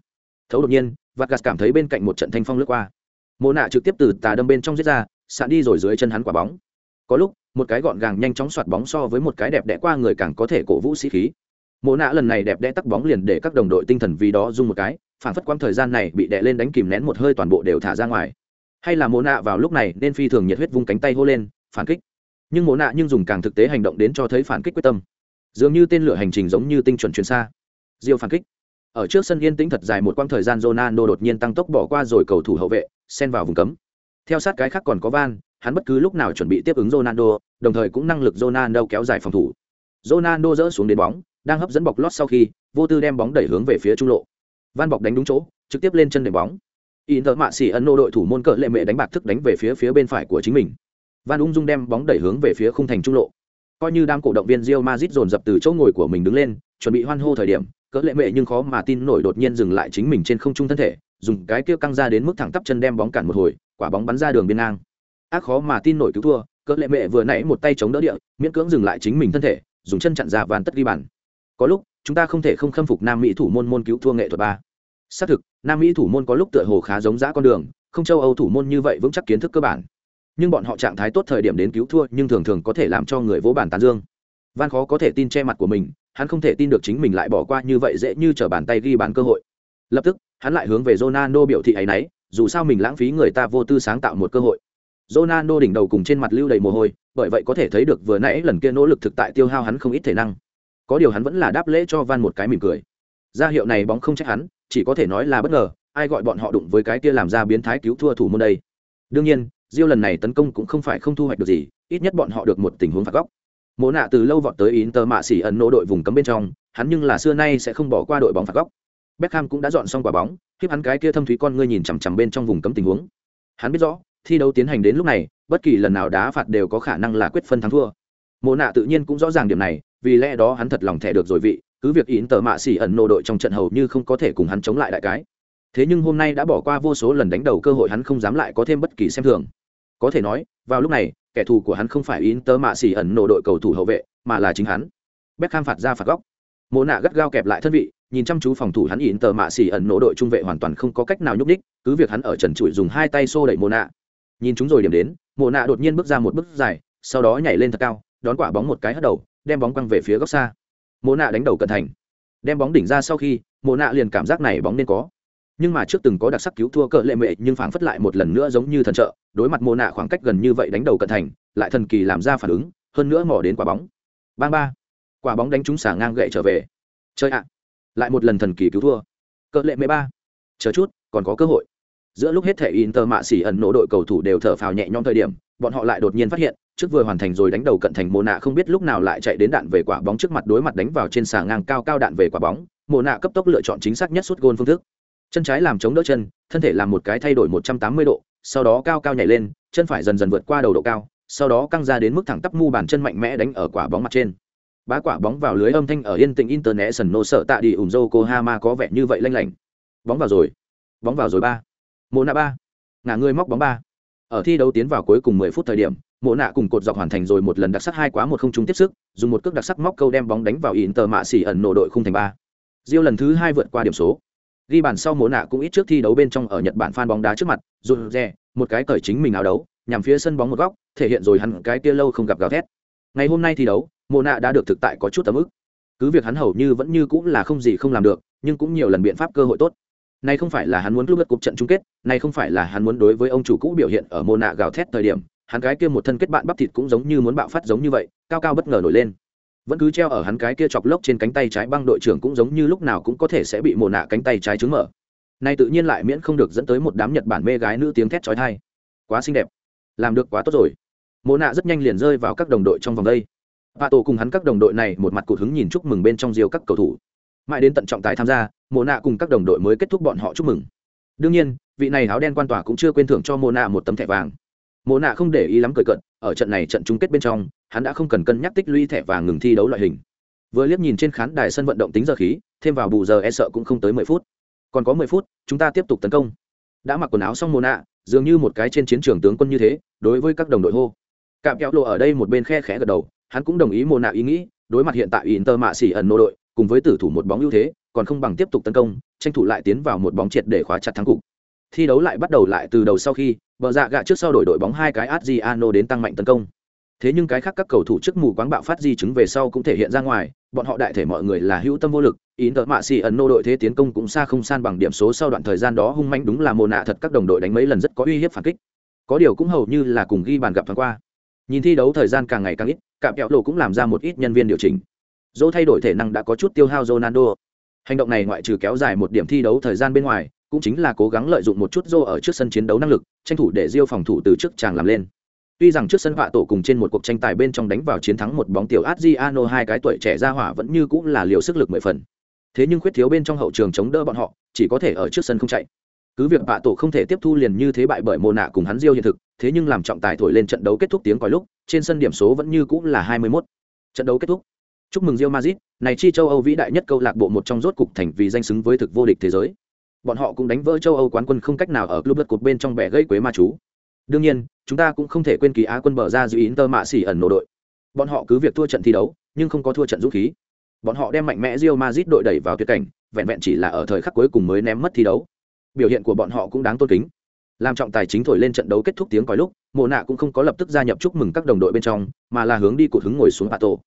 thấu đột nhiên Vargas cảm thấy bên cạnh một trận thanh phong lướt qua. Mồ nạ trực tiếp từ tà đâm bên trong giết ra, sạn đi rồi dưới chân hắn quả bóng. Có lúc, một cái gọn gàng nhanh chóng soạt bóng so với một cái đẹp đẽ qua người càng có thể cổ vũ sĩ khí. Mộ nạ lần này đẹp đẽ tắc bóng liền để các đồng đội tinh thần vì đó dung một cái, phản phất quãng thời gian này bị đè lên đánh kìm nén một hơi toàn bộ đều thả ra ngoài. Hay là Mộ nạ vào lúc này nên phi thường nhiệt huyết vung cánh tay hô lên, phản kích! Nhưng Mộ nạ nhưng dùng càng thực tế hành động đến cho thấy phản kích quyết tâm. Dường như tên lửa hành trình giống như tinh chuẩn truyền xa. Diêu phản kích ở trước sân yên tĩnh thật dài một quãng thời gian, Ronaldo đột nhiên tăng tốc bỏ qua rồi cầu thủ hậu vệ, xen vào vùng cấm. Theo sát cái khác còn có van, hắn bất cứ lúc nào chuẩn bị tiếp ứng Ronaldo, đồng thời cũng năng lực Ronaldo kéo dài phòng thủ. Ronaldo dỡ xuống đến bóng, đang hấp dẫn bọc lót sau khi, vô tư đem bóng đẩy hướng về phía trung lộ. Van bọc đánh đúng chỗ, trực tiếp lên chân đệm bóng. Inter mạ xỉ ấn nô đội thủ môn cỡ lệ mẹ đánh bạc thức đánh về phía phía bên phải của chính mình. Van ung dung đem bóng đẩy hướng về phía khung thành trung lộ. Coi như đám cổ động viên Real Madrid dồn dập từ chỗ ngồi của mình đứng lên, chuẩn bị hoan hô thời điểm cỡ lệ mệ nhưng khó mà tin nổi đột nhiên dừng lại chính mình trên không trung thân thể, dùng cái kia căng ra đến mức thẳng tắp chân đem bóng cản một hồi, quả bóng bắn ra đường biên ngang. Ác khó mà tin nổi cứu thua, cỡ lệ mệ vừa nãy một tay chống đỡ địa, miễn cưỡng dừng lại chính mình thân thể, dùng chân chặn ra vàn tất ghi bàn. Có lúc, chúng ta không thể không khâm phục nam mỹ thủ môn môn cứu thua nghệ thuật ba. Xác thực, nam mỹ thủ môn có lúc tựa hồ khá giống dã con đường, không châu âu thủ môn như vậy vững chắc kiến thức cơ bản. Nhưng bọn họ trạng thái tốt thời điểm đến cứu thua nhưng thường thường có thể làm cho người vỗ bản tán dương. Van khó có thể tin che mặt của mình hắn không thể tin được chính mình lại bỏ qua như vậy dễ như t r ở bàn tay ghi bàn cơ hội. Lập tức, hắn lại hướng về Ronaldo biểu thị ấ y n ấ y dù sao mình lãng phí người ta vô tư sáng tạo một cơ hội. Ronaldo đỉnh đầu cùng trên mặt lưu đầy mồ hôi, bởi vậy có thể thấy được vừa nãy lần kia nỗ lực thực tại tiêu hao hắn không ít thể năng. Có điều hắn vẫn là đáp lễ cho van một cái mỉm cười. Ra hiệu này bóng không trách hắn, chỉ có thể nói là bất ngờ, ai gọi bọn họ đụng với cái kia làm ra biến thái cứu thua thủ môn đây. Đương nhiên Diêu lần này tấn công cũng không phải không thu hoạch được gì, ít nhất bọn họ được một tình huống phạt góc mộ nạ từ lâu vọt tới Inter mạ xỉ ẩn nô đội vùng cấm bên trong, hắn nhưng là xưa nay sẽ không bỏ qua đội bóng phạt góc. Beckham cũng đã dọn xong quả bóng khiếp hắn cái kia thâm thúy con ngươi nhìn chằm chằm bên trong vùng cấm tình huống. Hắn biết rõ, thi đấu tiến hành đến lúc này, bất kỳ lần nào đá phạt đều có khả năng là quyết phân thắng thua. Mộ nạ tự nhiên cũng rõ ràng điểm này, vì lẽ đó hắn thật lòng thẻ được rồi vị, cứ việc Inter tờ mạ xỉ ẩn nô đội trong trận hầu như không có thể cùng hắn chống lại đại cái. Thế nhưng hôm nay đã bỏ qua vô số lần đánh đầu cơ hội hắn không dám lại có thêm bất kỳ xem thường. Có thể nói, vào lúc này kẻ thù của hắn không phải Inter tờ mạ xỉ ẩn nổ đội cầu thủ hậu vệ, mà là chính hắn. Beckham phạt ra phạt góc. Mộ nạ gắt gao kẹp lại thân vị, nhìn chăm chú phòng thủ hắn Inter tờ mạ xỉ ẩn nổ đội trung vệ hoàn toàn không có cách nào nhúc đích cứ việc hắn ở trần trụi dùng hai tay xô đẩy mộ nạ. Nhìn chúng rồi điểm đến mộ nạ đột nhiên bước ra một bước dài, sau đó nhảy lên thật cao, đón quả bóng một cái hất đầu, đem bóng quăng về phía góc xa. Mộ nạ đánh đầu cận thành. Đem bóng đỉnh ra sau khi mộ nạ liền cảm giác này bóng nên có nhưng mà trước từng có đặc sắc cứu thua cỡ lệ mệ, nhưng phảng phất lại một lần nữa giống như thần trợ, đối mặt mô nạ khoảng cách gần như vậy đánh đầu cận thành, lại thần kỳ làm ra phản ứng, hơn nữa mỏ đến quả bóng. Bang ba. Quả bóng đánh trúng xả ngang gậy trở về. Chơi ạ. Lại một lần thần kỳ cứu thua. Cỡ lệ mệ ba. Chờ chút, còn có cơ hội. Giữa lúc hết thể inter mạ xỉ ẩn nổ đội cầu thủ đều thở phào nhẹ nhõm thời điểm, bọn họ lại đột nhiên phát hiện, trước vừa hoàn thành rồi đánh đầu cận thành mồ nạ không biết lúc nào lại chạy đến đạn về quả bóng trước mặt, đối mặt đánh vào trên xà ngang cao cao đạn về quả bóng. Mồ nạ cấp tốc lựa chọn chính xác nhất suốt gôn phương thức chân trái làm chống đỡ chân, thân thể làm một cái thay đổi một trăm tám mươi độ, sau đó cao cao nhảy lên, chân phải dần dần vượt qua đầu độ cao, sau đó căng ra đến mức thẳng tắp mu bàn chân mạnh mẽ đánh ở quả bóng mặt trên. Bá quả bóng vào lưới âm thanh ở yên tĩnh international nô sợ tạ đi ủng yokohama có vẻ như vậy lanh lảnh. Bóng vào rồi. Bóng vào rồi ba. Mộ nạ ba. Ngả người móc bóng ba. Ở thi đấu tiến vào cuối cùng 10 phút thời điểm, mộ nạ cùng cột dọc hoàn thành rồi một lần đặc sắc hai quá một không trúng tiếp sức, dùng một cước đặc sắc móc câu đem bóng đánh vào in tờ mạ xỉ ẩn nổ đội khung thành ba. Diêu lần thứ hai vượt qua điểm số ghi bàn sau mộ nạ cũng ít trước thi đấu bên trong ở nhật bản phan bóng đá trước mặt, rụt rè, một cái cởi chính mình áo đấu, nhằm phía sân bóng một góc, thể hiện rồi hắn cái kia lâu không gặp gào thét. Ngày hôm nay thi đấu, mộ nạ đã được thực tại có chút tấm ức. Cứ việc hắn hầu như vẫn như cũng là không gì không làm được, nhưng cũng nhiều lần biện pháp cơ hội tốt. Này không phải là hắn muốn lúc bất cục trận chung kết, này không phải là hắn muốn đối với ông chủ cũ biểu hiện ở mô nạ gào thét thời điểm, hắn cái kia một thân kết bạn bắp thịt cũng giống như muốn bạo phát giống như vậy, cao cao bất ngờ nổi lên vẫn cứ treo ở hắn cái kia chọc lốc trên cánh tay trái băng đội trưởng cũng giống như lúc nào cũng có thể sẽ bị mồ nạ cánh tay trái trứng mở. Nay tự nhiên lại miễn không được dẫn tới một đám nhật bản mê gái nữ tiếng thét chói tai. Quá xinh đẹp. Làm được quá tốt rồi. Mồ nạ rất nhanh liền rơi vào các đồng đội trong vòng đây. Và tổ cùng hắn các đồng đội này một mặt cụt hứng nhìn chúc mừng bên trong diều các cầu thủ. Mãi đến tận trọng tài tham gia mồ nạ cùng các đồng đội mới kết thúc bọn họ chúc mừng. Đương nhiên, vị này áo đen quan tòa cũng chưa quên thưởng cho mộ nạ một tấm thẻ vàng. Mộ nạ không để ý lắm cười cận ở trận này trận chung kết bên trong hắn đã không cần cân nhắc tích lũy thẻ vàng ngừng thi đấu loại hình. Vừa liếc nhìn trên khán đài sân vận động tính giờ khí, thêm vào bù giờ e sợ cũng không tới mười phút. Còn có mười phút, chúng ta tiếp tục tấn công. Đã mặc quần áo xong mồ nạ, dường như một cái trên chiến trường tướng quân như thế, đối với các đồng đội hô. Cạm kéo lộ ở đây một bên khe khẽ gật đầu, hắn cũng đồng ý mồ nạ ý nghĩ, đối mặt hiện tại Inter mạ xỉ ẩn nô đội, cùng với tử thủ một bóng ưu thế, còn không bằng tiếp tục tấn công, tranh thủ lại tiến vào một bóng triệt để khóa chặt thắng cục. Thi đấu lại bắt đầu lại từ đầu sau khi, bờ dạ gạ trước sau đổi đội bóng hai cái Adriano đến tăng mạnh tấn công thế nhưng cái khác các cầu thủ trước mù quáng bạo phát di chứng về sau cũng thể hiện ra ngoài, bọn họ đại thể mọi người là hữu tâm vô lực ý tợ mạ xì ẩn nô đội thế tiến công cũng xa không san bằng điểm số sau đoạn thời gian đó hung manh đúng là mồ nạ thật các đồng đội đánh mấy lần rất có uy hiếp phản kích. Có điều cũng hầu như là cùng ghi bàn gặp thoáng qua. Nhìn thi đấu thời gian càng ngày càng ít, cạm kẹo lộ cũng làm ra một ít nhân viên điều chỉnh. Dỗ thay đổi thể năng đã có chút tiêu hao ronaldo. Hành động này ngoại trừ kéo dài một điểm thi đấu thời gian bên ngoài, cũng chính là cố gắng lợi dụng một chút dô ở trước sân chiến đấu năng lực, tranh thủ để diêu phòng thủ từ trước chàng làm lên. Tuy rằng trước sân vạ tổ cùng trên một cuộc tranh tài bên trong đánh vào chiến thắng một bóng tiểu Adriano hai cái tuổi trẻ ra hỏa vẫn như cũng là liều sức lực mười phần. Thế nhưng khuyết thiếu bên trong hậu trường chống đỡ bọn họ, chỉ có thể ở trước sân không chạy. Cứ việc vạ tổ không thể tiếp thu liền như thế bại bởi mô nạ cùng hắn Diêu hiện thực, thế nhưng làm trọng tài thổi lên trận đấu kết thúc tiếng còi lúc, trên sân điểm số vẫn như cũng là 21. Trận đấu kết thúc. Chúc mừng Real Madrid, này chi châu Âu vĩ đại nhất câu lạc bộ một trong rốt cục thành vì danh xứng với thực vô địch thế giới. Bọn họ cũng đánh vỡ châu Âu quán quân không cách nào ở club đất cột bên trong bẻ gây quế ma chú đương nhiên, chúng ta cũng không thể quên kỳ á quân bờ ra giữ tơ mạ xỉ ẩn nổ đội. Bọn họ cứ việc thua trận thi đấu, nhưng không có thua trận dũng khí. Bọn họ đem mạnh mẽ rio mazit đội đẩy vào tuyệt cảnh, vẹn vẹn chỉ là ở thời khắc cuối cùng mới ném mất thi đấu. Biểu hiện của bọn họ cũng đáng tôn kính. Làm trọng tài chính thổi lên trận đấu kết thúc tiếng còi lúc, mộ nạ cũng không có lập tức gia nhập chúc mừng các đồng đội bên trong, mà là hướng đi cột hứng ngồi xuống bà tổ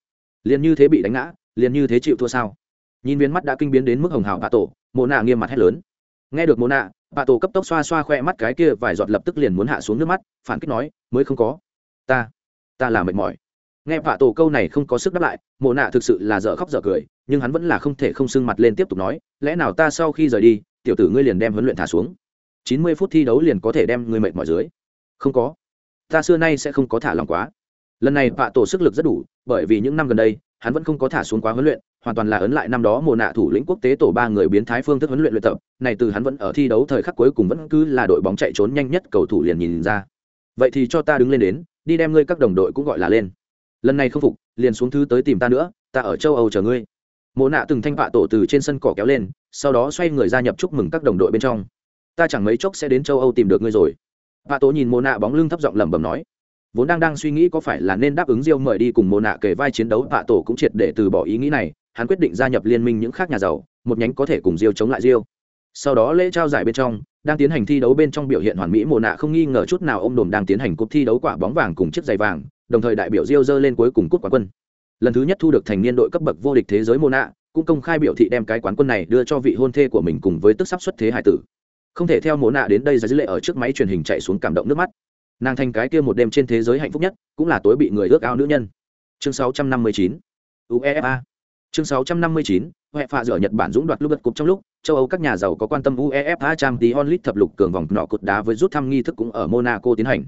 liền như thế bị đánh ngã, liền như thế chịu thua sao? Nhìn viên mắt đã kinh biến đến mức hồng hào bà tổ mộ nạ nghiêm mặt hét lớn. Nghe được mộ nạ bà tổ cấp tốc xoa xoa khoe mắt cái kia vài giọt lập tức liền muốn hạ xuống nước mắt, phản kích nói, mới không có. Ta ta là mệt mỏi. Nghe bà tổ câu này không có sức đáp lại, mộ nạ thực sự là dở khóc dở cười, nhưng hắn vẫn là không thể không sưng mặt lên tiếp tục nói, lẽ nào ta sau khi rời đi, tiểu tử ngươi liền đem huấn luyện thả xuống? Chín mươi phút thi đấu liền có thể đem ngươi mệt mỏi dưới. Không có. Ta xưa nay sẽ không có thả lòng quá. Lần này bạ tổ sức lực rất đủ, bởi vì những năm gần đây, hắn vẫn không có thả xuống quá huấn luyện hoàn toàn là ấn lại năm đó mùa nạ thủ lĩnh quốc tế tổ ba người biến thái phương thức huấn luyện luyện tập, này từ hắn vẫn ở thi đấu thời khắc cuối cùng vẫn cứ là đội bóng chạy trốn nhanh nhất cầu thủ liền nhìn ra. Vậy thì cho ta đứng lên đến, đi đem ngươi các đồng đội cũng gọi là lên. Lần này không phục, liền xuống thứ tới tìm ta nữa, ta ở châu âu chờ ngươi. Mộ nạ từng thanh vạ tổ từ trên sân cỏ kéo lên, sau đó xoay người gia nhập chúc mừng các đồng đội bên trong. Ta chẳng mấy chốc sẽ đến châu âu tìm được ngươi rồi. Vạ tổ nhìn mộ nạ bóng lưng thấp giọng lẩm bẩm nói. Vốn đang đang suy nghĩ có phải là nên đáp ứng Diêu mời đi cùng Mộ nạ kề vai chiến đấu, vạ tổ cũng triệt để từ bỏ ý nghĩ này hắn quyết định gia nhập liên minh những khác nhà giàu, một nhánh có thể cùng Diêu chống lại Diêu. Sau đó lễ trao giải bên trong, đang tiến hành thi đấu bên trong biểu hiện hoàn mỹ mồ nạ không nghi ngờ chút nào ôm đồm đang tiến hành cuộc thi đấu quả bóng vàng cùng chiếc giày vàng, đồng thời đại biểu Diêu dơ lên cuối cùng cúp quán quân. Lần thứ nhất thu được thành niên đội cấp bậc vô địch thế giới mồ nạ, cũng công khai biểu thị đem cái quán quân này đưa cho vị hôn thê của mình cùng với tức sắp xuất thế hải tử. Không thể theo mồ nạ đến đây ra dữ lệ ở trước máy truyền hình chạy xuống cảm động nước mắt. Nàng thành cái kia một đêm trên thế giới hạnh phúc nhất, cũng là tối bị người ước ao nữ nhân. Chương 659 uefa chương 659 huệ phạ rửa nhật bản dũng đoạt lúc đất cục trong lúc châu âu các nhà giàu có quan tâm uefa Champions League thập lục cường vòng nọ cột đá với rút thăm nghi thức cũng ở monaco tiến hành.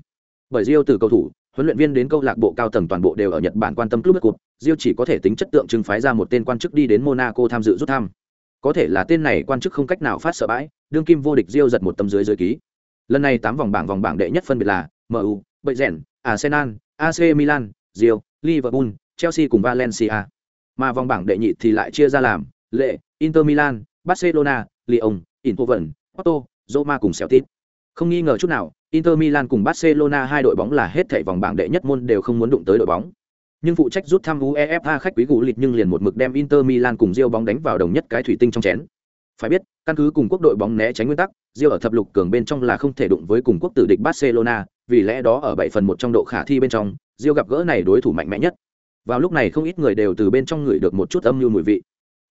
Bởi rio từ cầu thủ huấn luyện viên đến câu lạc bộ cao tầng toàn bộ đều ở nhật bản quan tâm club đất cục rio chỉ có thể tính chất tượng trưng phái ra một tên quan chức đi đến monaco tham dự rút thăm. Có thể là tên này quan chức không cách nào phát sợ bãi đương kim vô địch rio giật một tấm dưới dưới ký. Lần này tám vòng bảng vòng bảng đệ nhất phân biệt là MU, Bayern, Arsenal, AC Milan, Rio, Liverpool, Chelsea cùng Valencia. Mà vòng bảng đệ nhị thì lại chia ra làm Lệ, Inter Milan, Barcelona, Lyon, Eindhoven, Porto, Roma cùng Celtic. Không nghi ngờ chút nào, Inter Milan cùng Barcelona hai đội bóng là hết thảy vòng bảng đệ nhất môn đều không muốn đụng tới đội bóng. Nhưng phụ trách rút thăm UEFA khách quý gũ lịch nhưng liền một mực đem Inter Milan cùng Real bóng đánh vào đồng nhất cái thủy tinh trong chén. Phải biết, căn cứ cùng quốc đội bóng né tránh nguyên tắc, Real ở thập lục cường bên trong là không thể đụng với cùng quốc tử địch Barcelona, vì lẽ đó ở bảy phần một trong độ khả thi bên trong, Real gặp gỡ này đối thủ mạnh mẽ nhất. Vào lúc này không ít người đều từ bên trong người được một chút âm mưu mùi vị.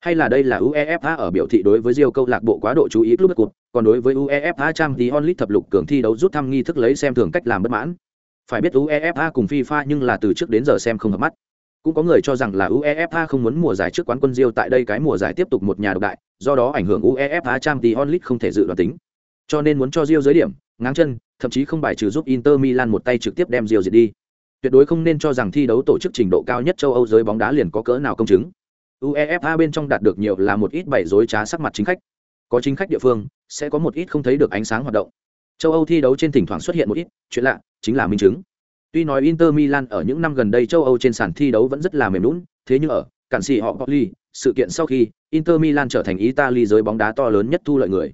Hay là đây là UEFA ở biểu thị đối với Real câu lạc bộ quá độ chú ý club cup còn đối với UEFA Champions League thập lục cường thi đấu rút thăm nghi thức lấy xem thường cách làm bất mãn. Phải biết UEFA cùng FIFA nhưng là từ trước đến giờ xem không hợp mắt. Cũng có người cho rằng là UEFA không muốn mùa giải trước quán quân Real tại đây cái mùa giải tiếp tục một nhà độc đại, do đó ảnh hưởng UEFA Champions League không thể dự đoán tính. Cho nên muốn cho Rio giới điểm, ngáng chân, thậm chí không bài trừ giúp Inter Milan một tay trực tiếp đem Real diệt đi. Tuyệt đối không nên cho rằng thi đấu tổ chức trình độ cao nhất châu Âu giới bóng đá liền có cỡ nào công chứng. UEFA bên trong đạt được nhiều là một ít bảy dối trá sắc mặt chính khách. Có chính khách địa phương, sẽ có một ít không thấy được ánh sáng hoạt động. Châu Âu thi đấu trên thỉnh thoảng xuất hiện một ít, chuyện lạ, chính là minh chứng. Tuy nói Inter Milan ở những năm gần đây châu Âu trên sàn thi đấu vẫn rất là mềm nhũn, thế nhưng ở cản sĩ họ Poli, sự kiện sau khi Inter Milan trở thành Italy giới bóng đá to lớn nhất thu lợi người.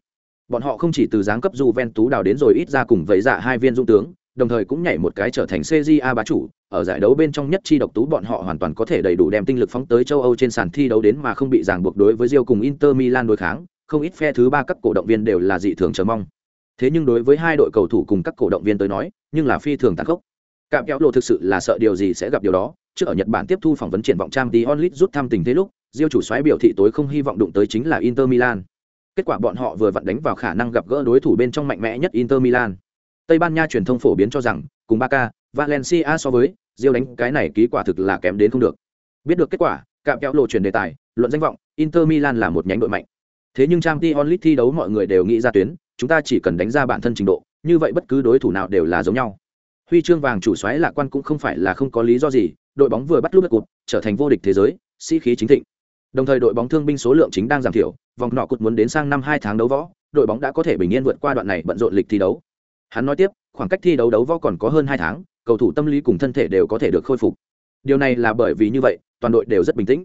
Bọn họ không chỉ từ giáng cấp Juventus đào đến rồi ít ra cùng với dạ hai viên dung tướng, đồng thời cũng nhảy một cái trở thành CJA bá chủ, ở giải đấu bên trong nhất chi độc tú bọn họ hoàn toàn có thể đầy đủ đem tinh lực phóng tới châu Âu trên sàn thi đấu đến mà không bị ràng buộc đối với Real cùng Inter Milan đối kháng, không ít phe thứ ba các cổ động viên đều là dị thường chờ mong. Thế nhưng đối với hai đội cầu thủ cùng các cổ động viên tới nói, nhưng là phi thường tàn khốc. Cạm kéo lộ thực sự là sợ điều gì sẽ gặp điều đó, trước ở Nhật Bản tiếp thu phỏng vấn triển vọng trang tí onlit rút thăm tình thế lúc, Diêu chủ soái biểu thị tối không hy vọng đụng tới chính là Inter Milan. Kết quả bọn họ vừa vặn đánh vào khả năng gặp gỡ đối thủ bên trong mạnh mẽ nhất Inter Milan. Tây Ban Nha truyền thông phổ biến cho rằng, cùng Barca, Valencia so với, Diêu đánh cái này ký quả thực là kém đến không được. Biết được kết quả, cạm kéo lộ chuyển đề tài, luận danh vọng, Inter Milan là một nhánh đội mạnh. Thế nhưng Champions League thi đấu mọi người đều nghĩ ra tuyến, chúng ta chỉ cần đánh ra bản thân trình độ, như vậy bất cứ đối thủ nào đều là giống nhau. Huy chương vàng chủ soái lạc quan cũng không phải là không có lý do gì, đội bóng vừa bắt lúc cụt, trở thành vô địch thế giới, sĩ khí chính thịnh. Đồng thời đội bóng thương binh số lượng chính đang giảm thiểu, vòng nọ cụt muốn đến sang năm hai tháng đấu võ, đội bóng đã có thể bình yên vượt qua đoạn này bận rộn lịch thi đấu. Hắn nói tiếp, khoảng cách thi đấu đấu võ còn có hơn hai tháng, cầu thủ tâm lý cùng thân thể đều có thể được khôi phục. Điều này là bởi vì như vậy, toàn đội đều rất bình tĩnh.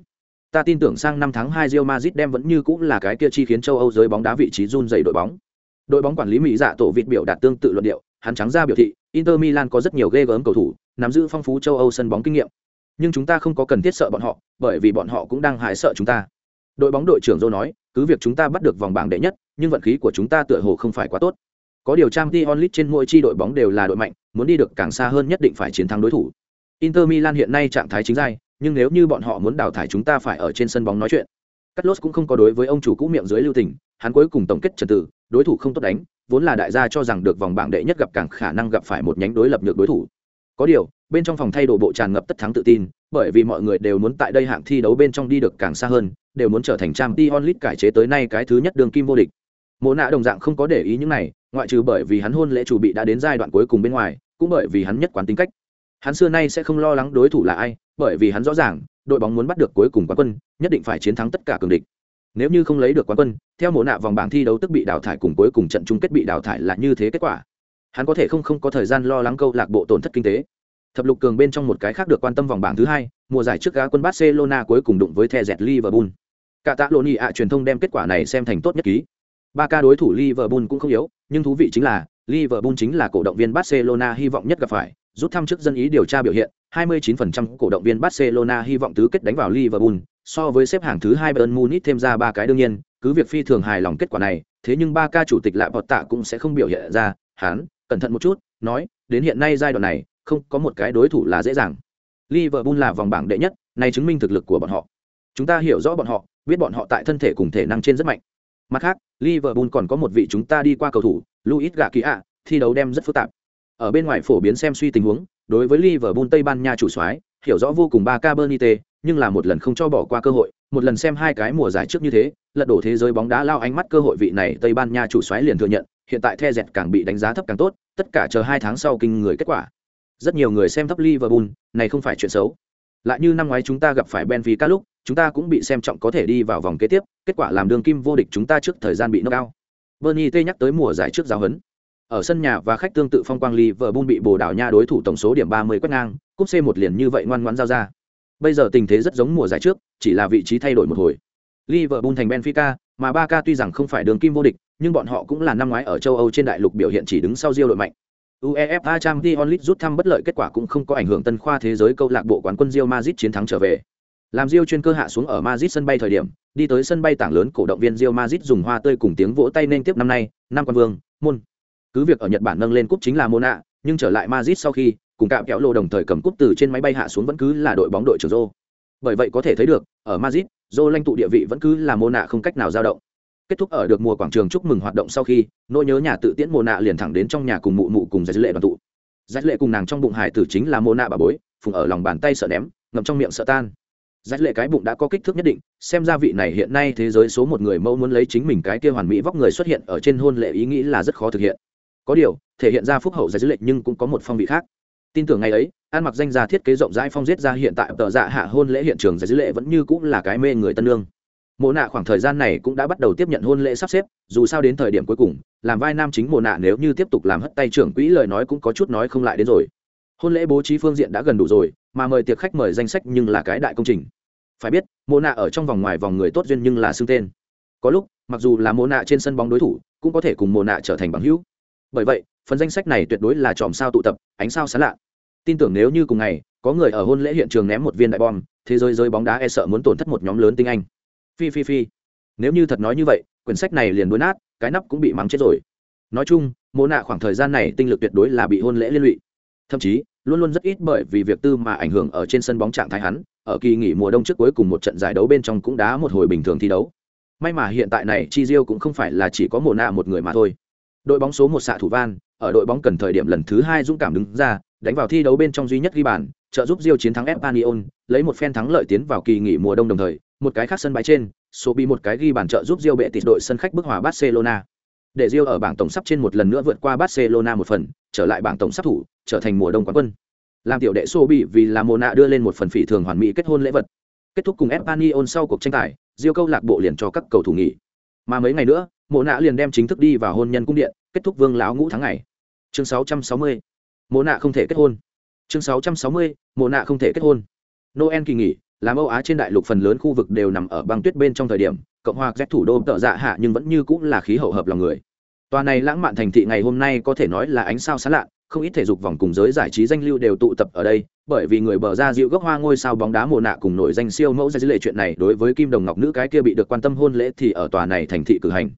Ta tin tưởng sang năm tháng hai Real Madrid đem vẫn như cũng là cái kia chi khiến châu Âu giới bóng đá vị trí run dày đội bóng. Đội bóng quản lý Mỹ dạ tổ vịt biểu đạt tương tự luận điệu, hắn trắng ra biểu thị, Inter Milan có rất nhiều ghê gớm cầu thủ, nắm giữ phong phú châu Âu sân bóng kinh nghiệm. Nhưng chúng ta không có cần thiết sợ bọn họ, bởi vì bọn họ cũng đang hại sợ chúng ta. Đội bóng đội trưởng Joe nói, cứ việc chúng ta bắt được vòng bảng đệ nhất, nhưng vận khí của chúng ta tựa hồ không phải quá tốt. Có điều trang Champions League trên mỗi chi đội bóng đều là đội mạnh, muốn đi được càng xa hơn nhất định phải chiến thắng đối thủ. Inter Milan hiện nay trạng thái chính giai, nhưng nếu như bọn họ muốn đào thải chúng ta phải ở trên sân bóng nói chuyện. Carlos cũng không có đối với ông chủ cũ miệng dưới lưu tình, hắn cuối cùng tổng kết trật tự, đối thủ không tốt đánh, vốn là đại gia cho rằng được vòng bảng đệ nhất gặp càng khả năng gặp phải một nhánh đối lập nhược đối thủ. Có điều, bên trong phòng thay đồ bộ tràn ngập tất thắng tự tin, bởi vì mọi người đều muốn tại đây hạng thi đấu bên trong đi được càng xa hơn, đều muốn trở thành Champions League cải chế tới nay cái thứ nhất đường kim vô địch. Mộ nạ đồng dạng không có để ý những này, ngoại trừ bởi vì hắn hôn lễ chủ bị đã đến giai đoạn cuối cùng bên ngoài, cũng bởi vì hắn nhất quán tính cách. Hắn xưa nay sẽ không lo lắng đối thủ là ai, bởi vì hắn rõ ràng, đội bóng muốn bắt được cuối cùng quán quân, nhất định phải chiến thắng tất cả cường địch. Nếu như không lấy được quán quân, theo mộ nạ vòng bảng thi đấu tức bị đào thải cùng cuối cùng trận chung kết bị đào thải là như thế kết quả. Hắn có thể không không có thời gian lo lắng câu lạc bộ tổn thất kinh tế. Thập lục cường bên trong một cái khác được quan tâm vòng bảng thứ hai, mùa giải trước gá quân Barcelona cuối cùng đụng với The dẹt Liverpool. Cả tạ lộn ạ truyền thông đem kết quả này xem thành tốt nhất ký. Ba ca đối thủ Liverpool cũng không yếu, nhưng thú vị chính là Liverpool chính là cổ động viên Barcelona hy vọng nhất gặp phải, rút thăm trước dân ý điều tra biểu hiện, 29% cổ động viên Barcelona hy vọng tứ kết đánh vào Liverpool, so với xếp hạng thứ hai Bayern Munich thêm ra ba cái đương nhiên, cứ việc phi thường hài lòng kết quả này, thế nhưng ba ca chủ tịch lại bọt tạ cũng sẽ không biểu hiện ra, hắn, cẩn thận một chút, nói, đến hiện nay giai đoạn này, không có một cái đối thủ là dễ dàng. Liverpool là vòng bảng đệ nhất, này chứng minh thực lực của bọn họ. Chúng ta hiểu rõ bọn họ, biết bọn họ tại thân thể cùng thể năng trên rất mạnh. Mặt khác, Liverpool còn có một vị chúng ta đi qua cầu thủ, Luis Garcia, thi đấu đem rất phức tạp. Ở bên ngoài phổ biến xem suy tình huống, đối với Liverpool Tây Ban Nha chủ soái, hiểu rõ vô cùng ba ca Bernite, nhưng là một lần không cho bỏ qua cơ hội, một lần xem hai cái mùa giải trước như thế, lật đổ thế giới bóng đá lao ánh mắt cơ hội vị này Tây Ban Nha chủ soái liền thừa nhận, hiện tại The dẹt càng bị đánh giá thấp càng tốt, tất cả chờ hai tháng sau kinh người kết quả. Rất nhiều người xem thấp Liverpool, này không phải chuyện xấu. Lại như năm ngoái chúng ta gặp phải Benfica lúc, chúng ta cũng bị xem trọng có thể đi vào vòng kế tiếp, kết quả làm đường kim vô địch chúng ta trước thời gian bị nâng cao Bernie T nhắc tới mùa giải trước giáo huấn. Ở sân nhà và khách tương tự phong quang Liverpool bị Bồ Đào Nha đối thủ tổng số điểm 30 quét ngang, cúp c một liền như vậy ngoan ngoãn giao ra. Bây giờ tình thế rất giống mùa giải trước, chỉ là vị trí thay đổi một hồi. Liverpool thành Benfica, mà Ba Ca tuy rằng không phải đường kim vô địch, nhưng bọn họ cũng là năm ngoái ở châu Âu trên đại lục biểu hiện chỉ đứng sau Real đội mạnh. UEFA Champions League rút thăm bất lợi kết quả cũng không có ảnh hưởng tân khoa thế giới câu lạc bộ quán quân Real Madrid chiến thắng trở về. Làm Rio chuyên cơ hạ xuống ở Madrid sân bay thời điểm, đi tới sân bay tảng lớn cổ động viên Real Madrid dùng hoa tươi cùng tiếng vỗ tay nên tiếp năm nay, năm quan vương, môn. Cứ việc ở Nhật Bản nâng lên cúp chính là Mona, nhưng trở lại Madrid sau khi, cùng cạm kéo lô đồng thời cầm cúp từ trên máy bay hạ xuống vẫn cứ là đội bóng đội trưởng Zô. Bởi vậy có thể thấy được, ở Madrid, Zô lãnh tụ địa vị vẫn cứ là Mona không cách nào dao động. Kết thúc ở được mùa quảng trường chúc mừng hoạt động sau khi, nỗi nhớ nhà tự tiễn Mona liền thẳng đến trong nhà cùng mụ mụ cùng giải lệ đoàn tụ. Giải lệ cùng nàng trong bụng hải tử chính là Mona bà bối, phùng ở lòng bàn tay sợ ném, ngậm trong miệng sợ tan rách lệ cái bụng đã có kích thước nhất định, xem ra vị này hiện nay thế giới số một người mẫu muốn lấy chính mình cái kia hoàn mỹ vóc người xuất hiện ở trên hôn lệ ý nghĩ là rất khó thực hiện. Có điều, thể hiện ra phúc hậu giải dữ lệnh nhưng cũng có một phong vị khác. Tin tưởng ngày ấy ăn mặc danh gia thiết kế rộng rãi phong giết ra hiện tại tờ dạ hạ hôn lễ hiện trường giải dữ lệ vẫn như cũng là cái mê người tân lương. Mộ nạ khoảng thời gian này cũng đã bắt đầu tiếp nhận hôn lễ sắp xếp, dù sao đến thời điểm cuối cùng, làm vai nam chính mộ nạ nếu như tiếp tục làm hất tay trưởng quỹ lời nói cũng có chút nói không lại đến rồi. Hôn lễ bố trí phương diện đã gần đủ rồi, mà mời tiệc khách mời danh sách nhưng là cái đại công trình phải biết, mộ nạ ở trong vòng ngoài vòng người tốt duyên nhưng là xưng tên. Có lúc, mặc dù là mộ nạ trên sân bóng đối thủ, cũng có thể cùng mộ nạ trở thành bằng hữu. Bởi vậy, phần danh sách này tuyệt đối là chòm sao tụ tập, ánh sao sán lạ. Tin tưởng nếu như cùng ngày, có người ở hôn lễ hiện trường ném một viên đại bom, thế giới giới bóng đá e sợ muốn tổn thất một nhóm lớn tinh anh. Phi phi phi. Nếu như thật nói như vậy, quyển sách này liền đuối nát, cái nắp cũng bị mắng chết rồi. Nói chung mô nạ khoảng thời gian này tinh lực tuyệt đối là bị hôn lễ liên lụy. Thậm chí, luôn luôn rất ít bởi vì việc tư mà ảnh hưởng ở trên sân bóng trạng thái hắn ở kỳ nghỉ mùa đông trước cuối cùng một trận giải đấu bên trong cũng đá một hồi bình thường thi đấu. May mà hiện tại này, chi diêu cũng không phải là chỉ có mồ nạ một người mà thôi. Đội bóng số một xạ thủ van, ở đội bóng cần thời điểm lần thứ hai dũng cảm đứng ra, đánh vào thi đấu bên trong duy nhất ghi bàn, trợ giúp diêu chiến thắng espanyol, lấy một phen thắng lợi tiến vào kỳ nghỉ mùa đông đồng thời, một cái khác sân bãi trên, số bị một cái ghi bàn trợ giúp diêu bệ tịt đội sân khách bức hòa barcelona. Để diêu ở bảng tổng sắp trên một lần nữa vượt qua barcelona một phần, trở lại bảng tổng sắp thủ, trở thành mùa đông quán quân làm tiểu đệ số bị vì là mồ nạ đưa lên một phần phỉ thường hoàn mỹ kết hôn lễ vật kết thúc cùng espanyol sau cuộc tranh tài, diêu câu lạc bộ liền cho các cầu thủ nghỉ mà mấy ngày nữa mộ nạ liền đem chính thức đi vào hôn nhân cung điện, kết thúc vương lão ngũ tháng ngày chương 660. mộ nạ không thể kết hôn chương 660. mộ nạ không thể kết hôn noel kỳ nghỉ, làm âu á trên đại lục phần lớn khu vực đều nằm ở băng tuyết bên trong thời điểm, cộng hòa z thủ đô tợ dạ hạ nhưng vẫn như cũng là khí hậu hợp lòng người tòa này lãng mạn thành thị ngày hôm nay có thể nói là ánh sao sáng lạ không ít thể dục vòng cùng giới giải trí danh lưu đều tụ tập ở đây, bởi vì người bờ ra dịu gốc hoa ngôi sao bóng đá mùa nạ cùng nổi danh siêu mẫu ra dữ lệ chuyện này đối với kim đồng ngọc nữ cái kia bị được quan tâm hôn lễ thì ở tòa này thành thị cử hành.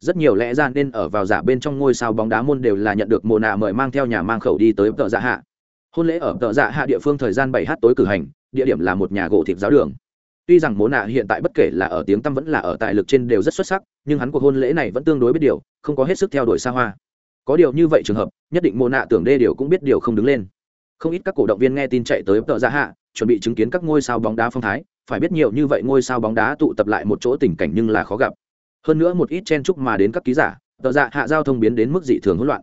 Rất nhiều lẽ ra nên ở vào giả bên trong ngôi sao bóng đá môn đều là nhận được mùa nạ mời mang theo nhà mang khẩu đi tới tợ dạ hạ. Hôn lễ ở tợ dạ hạ địa phương thời gian bảy h tối cử hành, địa điểm là một nhà gỗ thịt giáo đường. Tuy rằng mùa nạ hiện tại bất kể là ở tiếng tăm vẫn là ở tài lực trên đều rất xuất sắc, nhưng hắn cuộc hôn lễ này vẫn tương đối biết điều, không có hết sức theo đuổi xa hoa có điều như vậy trường hợp, nhất định mô nạ tưởng đê điều cũng biết điều không đứng lên. Không ít các cổ động viên nghe tin chạy tới tợ dạ hạ, chuẩn bị chứng kiến các ngôi sao bóng đá phong thái. Phải biết nhiều như vậy ngôi sao bóng đá tụ tập lại một chỗ tình cảnh nhưng là khó gặp. Hơn nữa một ít chen chúc mà đến các ký giả tợ dạ hạ giao thông biến đến mức dị thường hỗn loạn.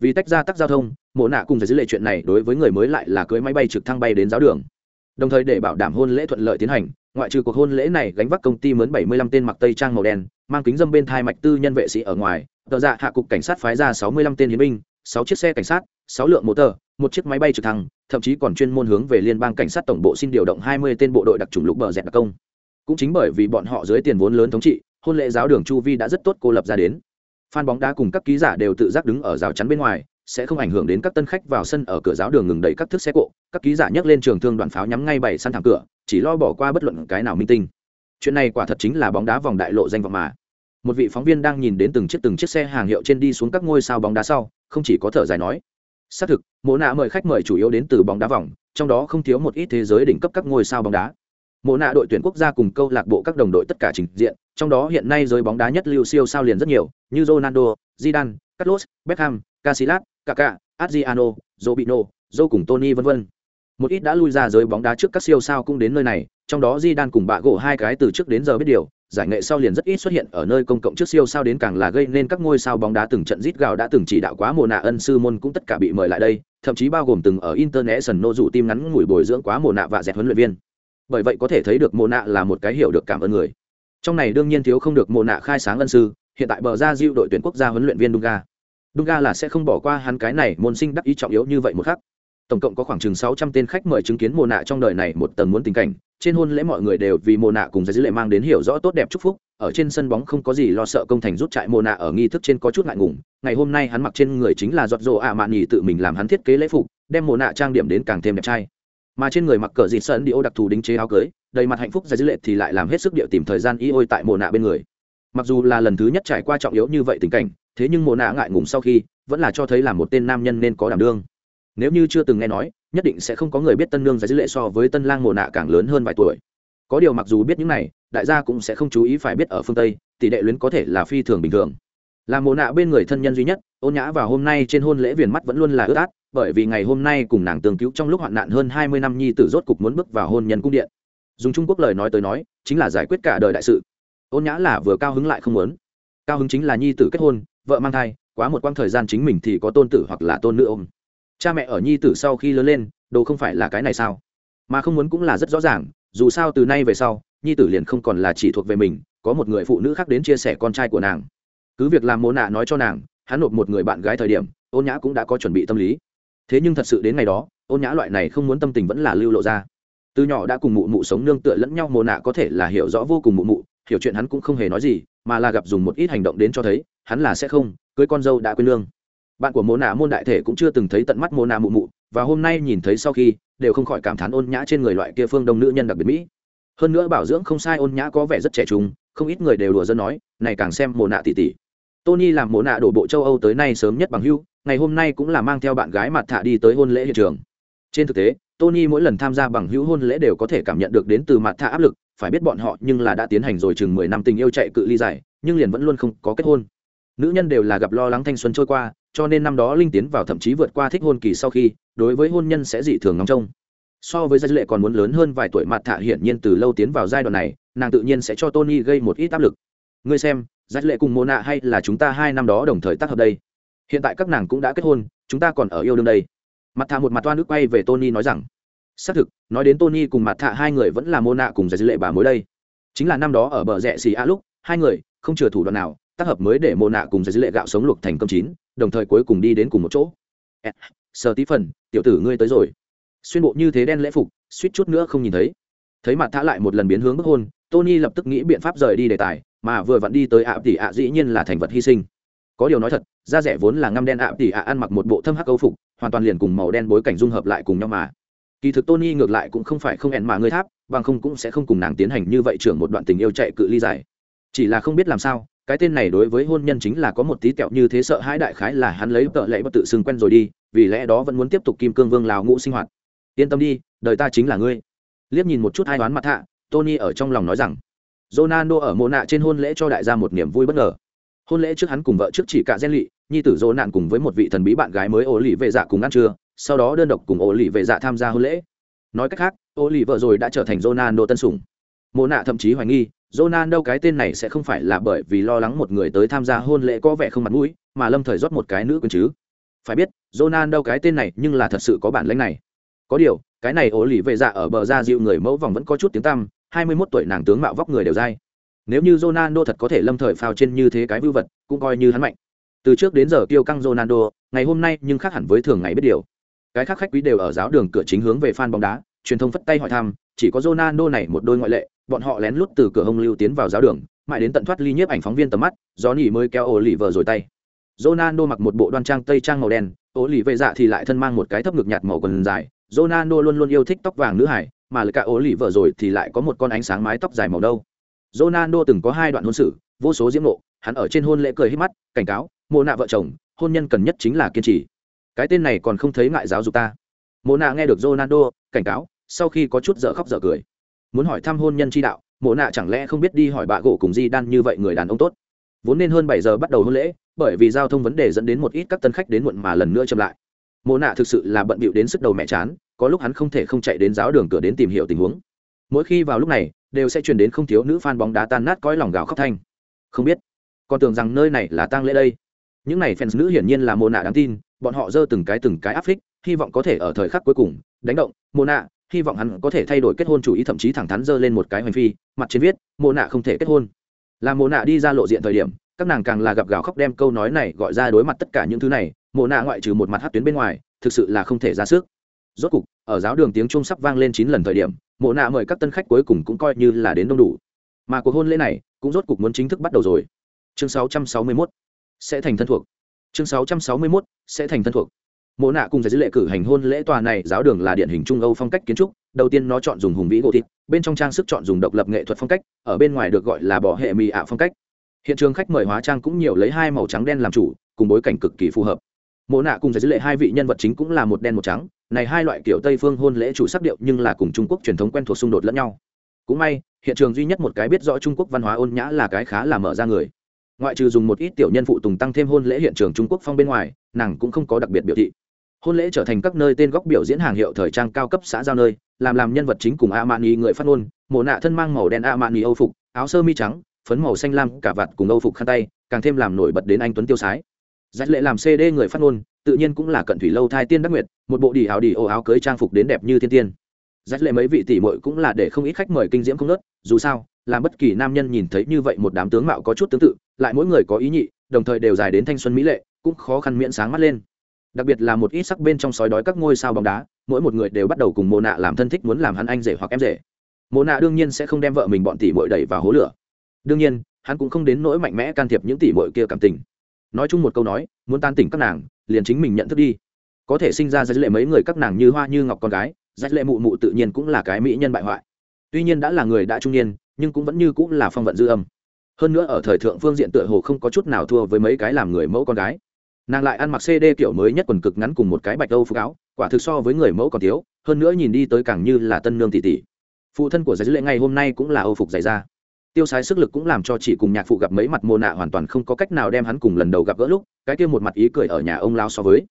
Vì tách ra tắc giao thông, mộ nạ cùng giải dữ lệ chuyện này đối với người mới lại là cưới máy bay trực thăng bay đến giáo đường. Đồng thời để bảo đảm hôn lễ thuận lợi tiến hành, ngoại trừ cuộc hôn lễ này gánh vác công ty mướn 75 tên mặc tây trang màu đen, mang kính dâm bên thai mạch tư nhân vệ sĩ ở ngoài tờ dạ hạ cục cảnh sát phái ra 65 tên hiến binh 6 chiếc xe cảnh sát 6 lượng mô tờ, một chiếc máy bay trực thăng, thậm chí còn chuyên môn hướng về liên bang cảnh sát tổng bộ xin điều động 20 tên bộ đội đặc trùng lục bờ dẹt đặc công. Cũng chính bởi vì bọn họ dưới tiền vốn lớn thống trị, hôn lễ giáo đường chu vi đã rất tốt cô lập ra đến. Fan bóng đá cùng các ký giả đều tự giác đứng ở rào chắn bên ngoài, sẽ không ảnh hưởng đến các tân khách vào sân ở cửa giáo đường ngừng đẩy các thước xe cộ. Các ký giả nhấc lên trường thương đoàn pháo nhắm ngay bảy săn thẳng cửa, chỉ lo bỏ qua bất luận cái nào minh tinh. Chuyện này quả thật chính là bóng đá vòng đại lộ danh vọng mà một vị phóng viên đang nhìn đến từng chiếc từng chiếc xe hàng hiệu trên đi xuống các ngôi sao bóng đá sau, không chỉ có thở dài nói, xác thực, mộ nạ mời khách mời chủ yếu đến từ bóng đá vòng, trong đó không thiếu một ít thế giới đỉnh cấp các ngôi sao bóng đá. Mộ nạ đội tuyển quốc gia cùng câu lạc bộ các đồng đội tất cả trình diện, trong đó hiện nay giới bóng đá nhất lưu siêu sao liền rất nhiều, như ronaldo, zidane, carlos, beckham, casillas, kaká, adriano robino joe cùng tony vân vân. Một ít đã lui ra giới bóng đá trước các siêu sao cũng đến nơi này, trong đó di đan cùng bạ gỗ hai cái từ trước đến giờ biết điều giải nghệ sau liền rất ít xuất hiện ở nơi công cộng trước siêu sao đến càng là gây nên các ngôi sao bóng đá từng trận rít gào đã từng chỉ đạo quá mùa nạ ân sư môn cũng tất cả bị mời lại đây, thậm chí bao gồm từng ở international nô dụ tim ngắn ngủi bồi dưỡng quá mùa nạ và dẹt huấn luyện viên. Bởi vậy có thể thấy được mùa nạ là một cái hiểu được cảm ơn người. Trong này đương nhiên thiếu không được mùa nạ khai sáng ân sư, hiện tại bờ ra diệu đội tuyển quốc gia huấn luyện viên Dunga. Dunga là sẽ không bỏ qua hắn cái này môn sinh đắc ý trọng yếu như vậy một khắc tổng cộng có khoảng chừng sáu trăm tên khách mời chứng kiến mồ nạ trong đời này một tầng muốn tình cảnh. Trên hôn lễ mọi người đều vì mồ nạ cùng giải dữ lệ mang đến hiểu rõ tốt đẹp chúc phúc. Ở trên sân bóng không có gì lo sợ công thành rút chạy mồ nạ ở nghi thức trên có chút ngại ngùng. Ngày hôm nay hắn mặc trên người chính là giọt rồ ạ mạn nhì tự mình làm hắn thiết kế lễ phục, đem mồ nạ trang điểm đến càng thêm đẹp trai. Mà trên người mặc cờ dịt sơn đi ô đặc thù đính chế áo cưới, đầy mặt hạnh phúc giải dữ lệ thì lại làm hết sức điệu tìm thời gian y ôi tại mồ nạ bên người. Mặc dù là lần thứ nhất trải qua trọng yếu như vậy tình cảnh, thế nhưng mồ nạ ngại ngùng sau khi, vẫn là cho thấy là một tên nam nhân nên có đảm đương nếu như chưa từng nghe nói, nhất định sẽ không có người biết tân nương giải dữ lệ so với tân lang mồ nạ càng lớn hơn vài tuổi. Có điều mặc dù biết những này, đại gia cũng sẽ không chú ý phải biết ở phương tây, tỷ lệ luyến có thể là phi thường bình thường. Là mồ nạ bên người thân nhân duy nhất, ôn nhã và hôm nay trên hôn lễ viền mắt vẫn luôn là ướt át, bởi vì ngày hôm nay cùng nàng tương cứu trong lúc hoạn nạn hơn hai mươi năm nhi tử rốt cục muốn bước vào hôn nhân cung điện. Dùng trung quốc lời nói tới nói, chính là giải quyết cả đời đại sự. Ôn nhã là vừa cao hứng lại không muốn. Cao hứng chính là nhi tử kết hôn, vợ mang thai, quá một quãng thời gian chính mình thì có tôn tử hoặc là tôn nữ ôm cha mẹ ở nhi tử sau khi lớn lên, đồ không phải là cái này sao? Mà không muốn cũng là rất rõ ràng, dù sao từ nay về sau, nhi tử liền không còn là chỉ thuộc về mình, có một người phụ nữ khác đến chia sẻ con trai của nàng. Cứ việc làm mô nạ nói cho nàng, hắn nộp một người bạn gái thời điểm, ôn nhã cũng đã có chuẩn bị tâm lý. Thế nhưng thật sự đến ngày đó, ôn nhã loại này không muốn tâm tình vẫn là lưu lộ ra. Từ nhỏ đã cùng mụ mụ sống nương tựa lẫn nhau mồ nạ có thể là hiểu rõ vô cùng mụ mụ, hiểu chuyện hắn cũng không hề nói gì, mà là gặp dùng một ít hành động đến cho thấy, hắn là sẽ không, cưới con dâu đã quên lương bạn của mồ nạ môn đại thể cũng chưa từng thấy tận mắt mồ nạ mụ mụ, và hôm nay nhìn thấy sau khi, đều không khỏi cảm thán ôn nhã trên người loại kia phương đông nữ nhân đặc biệt mỹ. Hơn nữa bảo dưỡng không sai ôn nhã có vẻ rất trẻ trung, không ít người đều đùa dân nói, này càng xem mồ nạ tỉ tỉ. Tony làm mồ nạ đổ bộ châu âu tới nay sớm nhất bằng hưu, ngày hôm nay cũng là mang theo bạn gái mặt thạ đi tới hôn lễ hiện trường. Trên thực tế, tony mỗi lần tham gia bằng hữu hôn lễ đều có thể cảm nhận được đến từ mặt thạ áp lực, phải biết bọn họ nhưng là đã tiến hành rồi chừng mười năm tình yêu chạy cự ly dài, nhưng liền vẫn luôn không có kết hôn. Nữ nhân đều là gặp lo lắng thanh xuân trôi qua cho nên năm đó linh tiến vào thậm chí vượt qua thích hôn kỳ sau khi, đối với hôn nhân sẽ dị thường ngóng trông. So với giai lệ còn muốn lớn hơn vài tuổi mặt thả hiển nhiên từ lâu tiến vào giai đoạn này, nàng tự nhiên sẽ cho tony gây một ít áp lực. Ngươi xem giai lệ cùng mô nạ hay là chúng ta hai năm đó đồng thời tác hợp đây? Hiện tại các nàng cũng đã kết hôn, chúng ta còn ở yêu đương đây. Mặt thả một mặt toan nước quay về tony nói rằng, xác thực, nói đến tony cùng mặt thạ hai người vẫn là mô nạ cùng giai dư lệ bà mối đây. Chính là năm đó ở bờ rẽ xì a lúc, hai người, không chừa thủ đoạn nào tác hợp mới để mồ nạ cùng giải dư lệ gạo sống luộc thành cơm chín, đồng thời cuối cùng đi đến cùng một chỗ. Eh, Sờ tí phần tiểu tử ngươi tới rồi. Xuyên bộ như thế đen lễ phục, suýt chút nữa không nhìn thấy. Thấy mặt thả lại một lần biến hướng bức hôn, tony lập tức nghĩ biện pháp rời đi đề tài, mà vừa vặn đi tới ạ tỷ ạ dĩ nhiên là thành vật hy sinh. Có điều nói thật, da rẻ vốn là ngăm đen ạ tỷ ạ ăn mặc một bộ thâm hắc câu phục, hoàn toàn liền cùng màu đen bối cảnh dung hợp lại cùng nhau mà. Kỳ thực tony ngược lại cũng không phải không hẹn mà ngươi tháp, bằng không cũng sẽ không cùng nàng tiến hành như vậy trưởng một đoạn tình yêu chạy cự ly dài. Chỉ là không biết làm sao cái tên này đối với hôn nhân chính là có một tí kẹo như thế sợ hãi đại khái là hắn lấy tợ lệ bất tự xưng quen rồi đi, vì lẽ đó vẫn muốn tiếp tục kim cương vương lào ngũ sinh hoạt. Yên tâm đi, đời ta chính là ngươi. Liếc nhìn một chút hai đoán mặt hạ tony ở trong lòng nói rằng, ronaldo ở mộ nạ trên hôn lễ cho đại gia một niềm vui bất ngờ. Hôn lễ trước hắn cùng vợ trước chỉ cả gen lị nhi tử dỗ nạn cùng với một vị thần bí bạn gái mới ổ lì vệ dạ cùng ăn trưa, sau đó đơn độc cùng ổ lì vệ dạ tham gia hôn lễ. Nói cách khác ổ lì vợ rồi đã trở thành ronaldo tân sủng. Mộ nạ thậm chí hoài nghi ronaldo cái tên này sẽ không phải là bởi vì lo lắng một người tới tham gia hôn lễ có vẻ không mặt mũi mà lâm thời rót một cái nữ quân chứ phải biết ronaldo cái tên này nhưng là thật sự có bản lĩnh này có điều cái này ổ lì về dạ ở bờ ra dịu người mẫu vòng vẫn có chút tiếng tăm hai mươi 21 tuổi nàng tướng mạo vóc người đều dai nếu như Ronaldo thật có thể lâm thời phao trên như thế cái vưu vật, cũng coi như hắn mạnh. Từ trước đến giờ kiêu căng Ronaldo, ngày hôm nay nhưng khác hẳn với thường ngày biết điều. Cái khác khách quý đều ở giáo đường cửa chính hướng về fan bóng đá, truyền thông phất tay hỏi thăm, chỉ có Ronaldo này một đôi ngoại lệ, bọn họ lén lút từ cửa hông lưu tiến vào giáo đường, mãi đến tận thoát ly nhiếp ảnh phóng viên tầm mắt, gió nỉ mới kéo ổ lì vờ rồi tay. Ronaldo mặc một bộ đoan trang tây trang màu đen, ổ lì vệ dạ thì lại thân mang một cái thấp ngực nhạt màu quần dài. Ronaldo luôn luôn yêu thích tóc vàng nữ hải, mà lại cả ổ lì vợ rồi thì lại có một con ánh sáng mái tóc dài màu đâu Ronaldo từng có hai đoạn hôn sự, vô số diễm nộ, hắn ở trên hôn lễ cười hết mắt, cảnh cáo, mộ nạ vợ chồng, hôn nhân cần nhất chính là kiên trì. Cái tên này còn không thấy ngại giáo dục ta. Mộ nạ nghe được Ronaldo cảnh cáo, sau khi có chút dở khóc dở cười. Muốn hỏi thăm hôn nhân chi đạo, mộ nạ chẳng lẽ không biết đi hỏi bà gỗ cùng Di Đan như vậy người đàn ông tốt. Vốn nên hơn bảy giờ bắt đầu hôn lễ, bởi vì giao thông vấn đề dẫn đến một ít các tân khách đến muộn mà lần nữa chậm lại. Mộ nạ thực sự là bận bịu đến sức đầu mẹ chán, có lúc hắn không thể không chạy đến giáo đường cửa đến tìm hiểu tình huống. Mỗi khi vào lúc này, đều sẽ truyền đến không thiếu nữ fan bóng đá tan nát cõi lòng gào khóc thanh không biết còn tưởng rằng nơi này là tang lễ đây những này fans nữ hiển nhiên là mô nạ đáng tin bọn họ giơ từng cái từng cái áp phích hy vọng có thể ở thời khắc cuối cùng đánh động mô nạ hy vọng hắn có thể thay đổi kết hôn chủ ý, thậm chí thẳng thắn giơ lên một cái hoành phi, mặt trên viết, mộ nạ không thể kết hôn. Là mộ nạ đi ra lộ diện thời điểm, các nàng càng là gặp gào khóc đem câu nói này gọi ra đối mặt tất cả những thứ này, mộ nạ ngoại trừ một mặt hát tuyến bên ngoài, thực sự là không thể ra sức. Rốt cục, ở giáo đường tiếng trung sắp vang lên chín lần thời điểm, mộ nạ mời các tân khách cuối cùng cũng coi như là đến đông đủ. Mà cuộc hôn lễ này cũng rốt cục muốn chính thức bắt đầu rồi. Chương 661 sẽ thành thân thuộc. Chương 661 sẽ thành thân thuộc mộ nạ cùng giải dữ lệ cử hành hôn lễ tòa này, giáo đường là điển hình trung âu phong cách kiến trúc. Đầu tiên nó chọn dùng hùng vĩ gỗ thịt, bên trong trang sức chọn dùng độc lập nghệ thuật phong cách, ở bên ngoài được gọi là bỏ hệ mì ạ phong cách. Hiện trường khách mời hóa trang cũng nhiều lấy hai màu trắng đen làm chủ, cùng bối cảnh cực kỳ phù hợp. Mộ nạ cùng giải dữ lệ hai vị nhân vật chính cũng là một đen một trắng. Này hai loại kiểu tây phương hôn lễ chủ sắc điệu nhưng là cùng trung quốc truyền thống quen thuộc xung đột lẫn nhau. Cũng may, hiện trường duy nhất một cái biết rõ trung quốc văn hóa ôn nhã là cái khá là mở ra người ngoại trừ dùng một ít tiểu nhân phụ tùng tăng thêm hôn lễ hiện trường trung quốc phong bên ngoài, nàng cũng không có đặc biệt biểu thị. Hôn lễ trở thành các nơi tên góc biểu diễn hàng hiệu thời trang cao cấp xã giao nơi, làm làm nhân vật chính cùng a mani người phát ngôn mồ nạ thân mang màu đen a mani âu phục, áo sơ mi trắng, phấn màu xanh lam cả vạt cùng âu phục khăn tay, càng thêm làm nổi bật đến anh tuấn tiêu sái. Giải lệ làm cd người phát ngôn, tự nhiên cũng là cận thủy lâu thai tiên đắc nguyệt, một bộ đi áo đi ô áo cưới trang phục đến đẹp như thiên tiên. Giải lệ mấy vị tỷ muội cũng là để không ít khách mời kinh diễm không nớt dù sao làm bất kỳ nam nhân nhìn thấy như vậy một đám tướng mạo có chút tương tự, lại mỗi người có ý nhị, đồng thời đều dài đến thanh xuân mỹ lệ, cũng khó khăn miễn sáng mắt lên. Đặc biệt là một ít sắc bên trong sói đói các ngôi sao bóng đá, mỗi một người đều bắt đầu cùng mồ nạ làm thân thích muốn làm hắn anh rể hoặc em rể. Mồ nạ đương nhiên sẽ không đem vợ mình bọn tỷ muội đẩy vào hố lửa. Đương nhiên, hắn cũng không đến nỗi mạnh mẽ can thiệp những tỷ muội kia cảm tình. Nói chung một câu nói, muốn tan tỉnh các nàng, liền chính mình nhận thức đi. Có thể sinh ra ra lệ mấy người các nàng như hoa như ngọc con gái dữ lệ mụ mụ tự nhiên cũng là cái mỹ nhân bại hoại tuy nhiên đã là người đã trung niên, nhưng cũng vẫn như cũng là phong vận dư âm. Hơn nữa ở thời thượng phương diện tựa hồ không có chút nào thua với mấy cái làm người mẫu con gái. Nàng lại ăn mặc cd kiểu mới nhất quần cực ngắn cùng một cái bạch âu phú áo, quả thực so với người mẫu còn thiếu, hơn nữa nhìn đi tới càng như là tân nương tỷ tỷ. Phụ thân của giải dữ lệ ngày hôm nay cũng là âu phục dày ra tiêu sái sức lực cũng làm cho chỉ cùng nhạc phụ gặp mấy mặt mô nạ hoàn toàn không có cách nào đem hắn cùng lần đầu gặp gỡ lúc, cái kia một mặt ý cười ở nhà ông lao so với.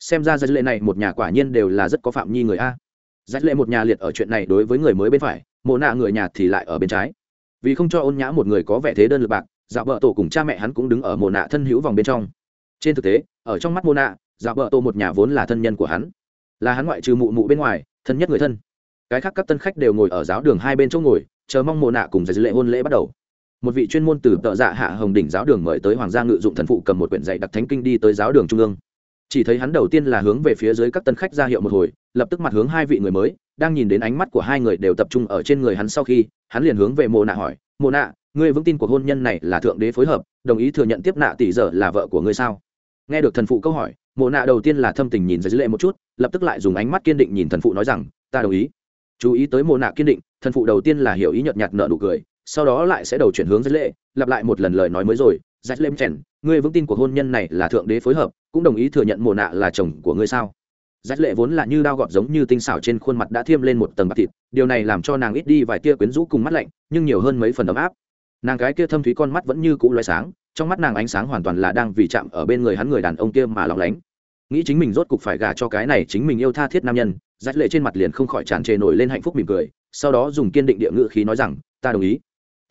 Xem ra giải lệ này một nhà quả nhiên đều là rất có phạm nhi người a. Giải lệ một nhà liệt ở chuyện này đối với người mới bên phải Mộ nạ người nhà thì lại ở bên trái. Vì không cho ôn nhã một người có vẻ thế đơn lực bạc dạ vợ tổ cùng cha mẹ hắn cũng đứng ở mộ nạ thân hữu vòng bên trong. Trên thực tế, ở trong mắt Mộ nạ dạ vợ tổ một nhà vốn là thân nhân của hắn. Là hắn ngoại trừ mụ mụ bên ngoài, thân nhất người thân. Cái khác các tân khách đều ngồi ở giáo đường hai bên chỗ ngồi, chờ mong Mộ nạ cùng giải lệ hôn lễ bắt đầu. Một vị chuyên môn từ tợ dạ hạ hồng đỉnh giáo đường mời tới hoàng gia ngự dụng thần phụ cầm một quyển dạy đặc thánh kinh đi tới giáo đường trung ương. Chỉ thấy hắn đầu tiên là hướng về phía dưới các tân khách ra hiệu một hồi, lập tức mặt hướng hai vị người mới đang nhìn đến ánh mắt của hai người đều tập trung ở trên người hắn sau khi, hắn liền hướng về mồ nạ hỏi mồ nạ, ngươi vững tin cuộc hôn nhân này là thượng đế phối hợp, đồng ý thừa nhận tiếp nạ tỷ giờ là vợ của ngươi sao? Nghe được thần phụ câu hỏi mồ nạ đầu tiên là thâm tình nhìn dưới lệ một chút, lập tức lại dùng ánh mắt kiên định nhìn thần phụ nói rằng, ta đồng ý. Chú ý tới mồ nạ kiên định, thần phụ đầu tiên là hiểu ý nhợt nhạt nợ nụ cười, sau đó lại sẽ đầu chuyển hướng dưới lệ, lặp lại một lần lời nói mới rồi, dạch lêm chèn ngươi vững tin cuộc hôn nhân này là thượng đế phối hợp, cũng đồng ý thừa nhận mồ nạ là chồng của ngươi sao? Rách lệ vốn là như đao gọt giống như tinh xảo trên khuôn mặt đã thiêm lên một tầng bạc thịt, điều này làm cho nàng ít đi vài tia quyến rũ cùng mắt lạnh, nhưng nhiều hơn mấy phần ấm áp. Nàng gái kia thâm thúy con mắt vẫn như cũ loé sáng, trong mắt nàng ánh sáng hoàn toàn là đang vì chạm ở bên người hắn người đàn ông kia mà lóng lánh. Nghĩ chính mình rốt cục phải gả cho cái này chính mình yêu tha thiết nam nhân, rách lệ trên mặt liền không khỏi tràn trề nổi lên hạnh phúc mỉm cười, sau đó dùng kiên định địa ngữ khí nói rằng, ta đồng ý.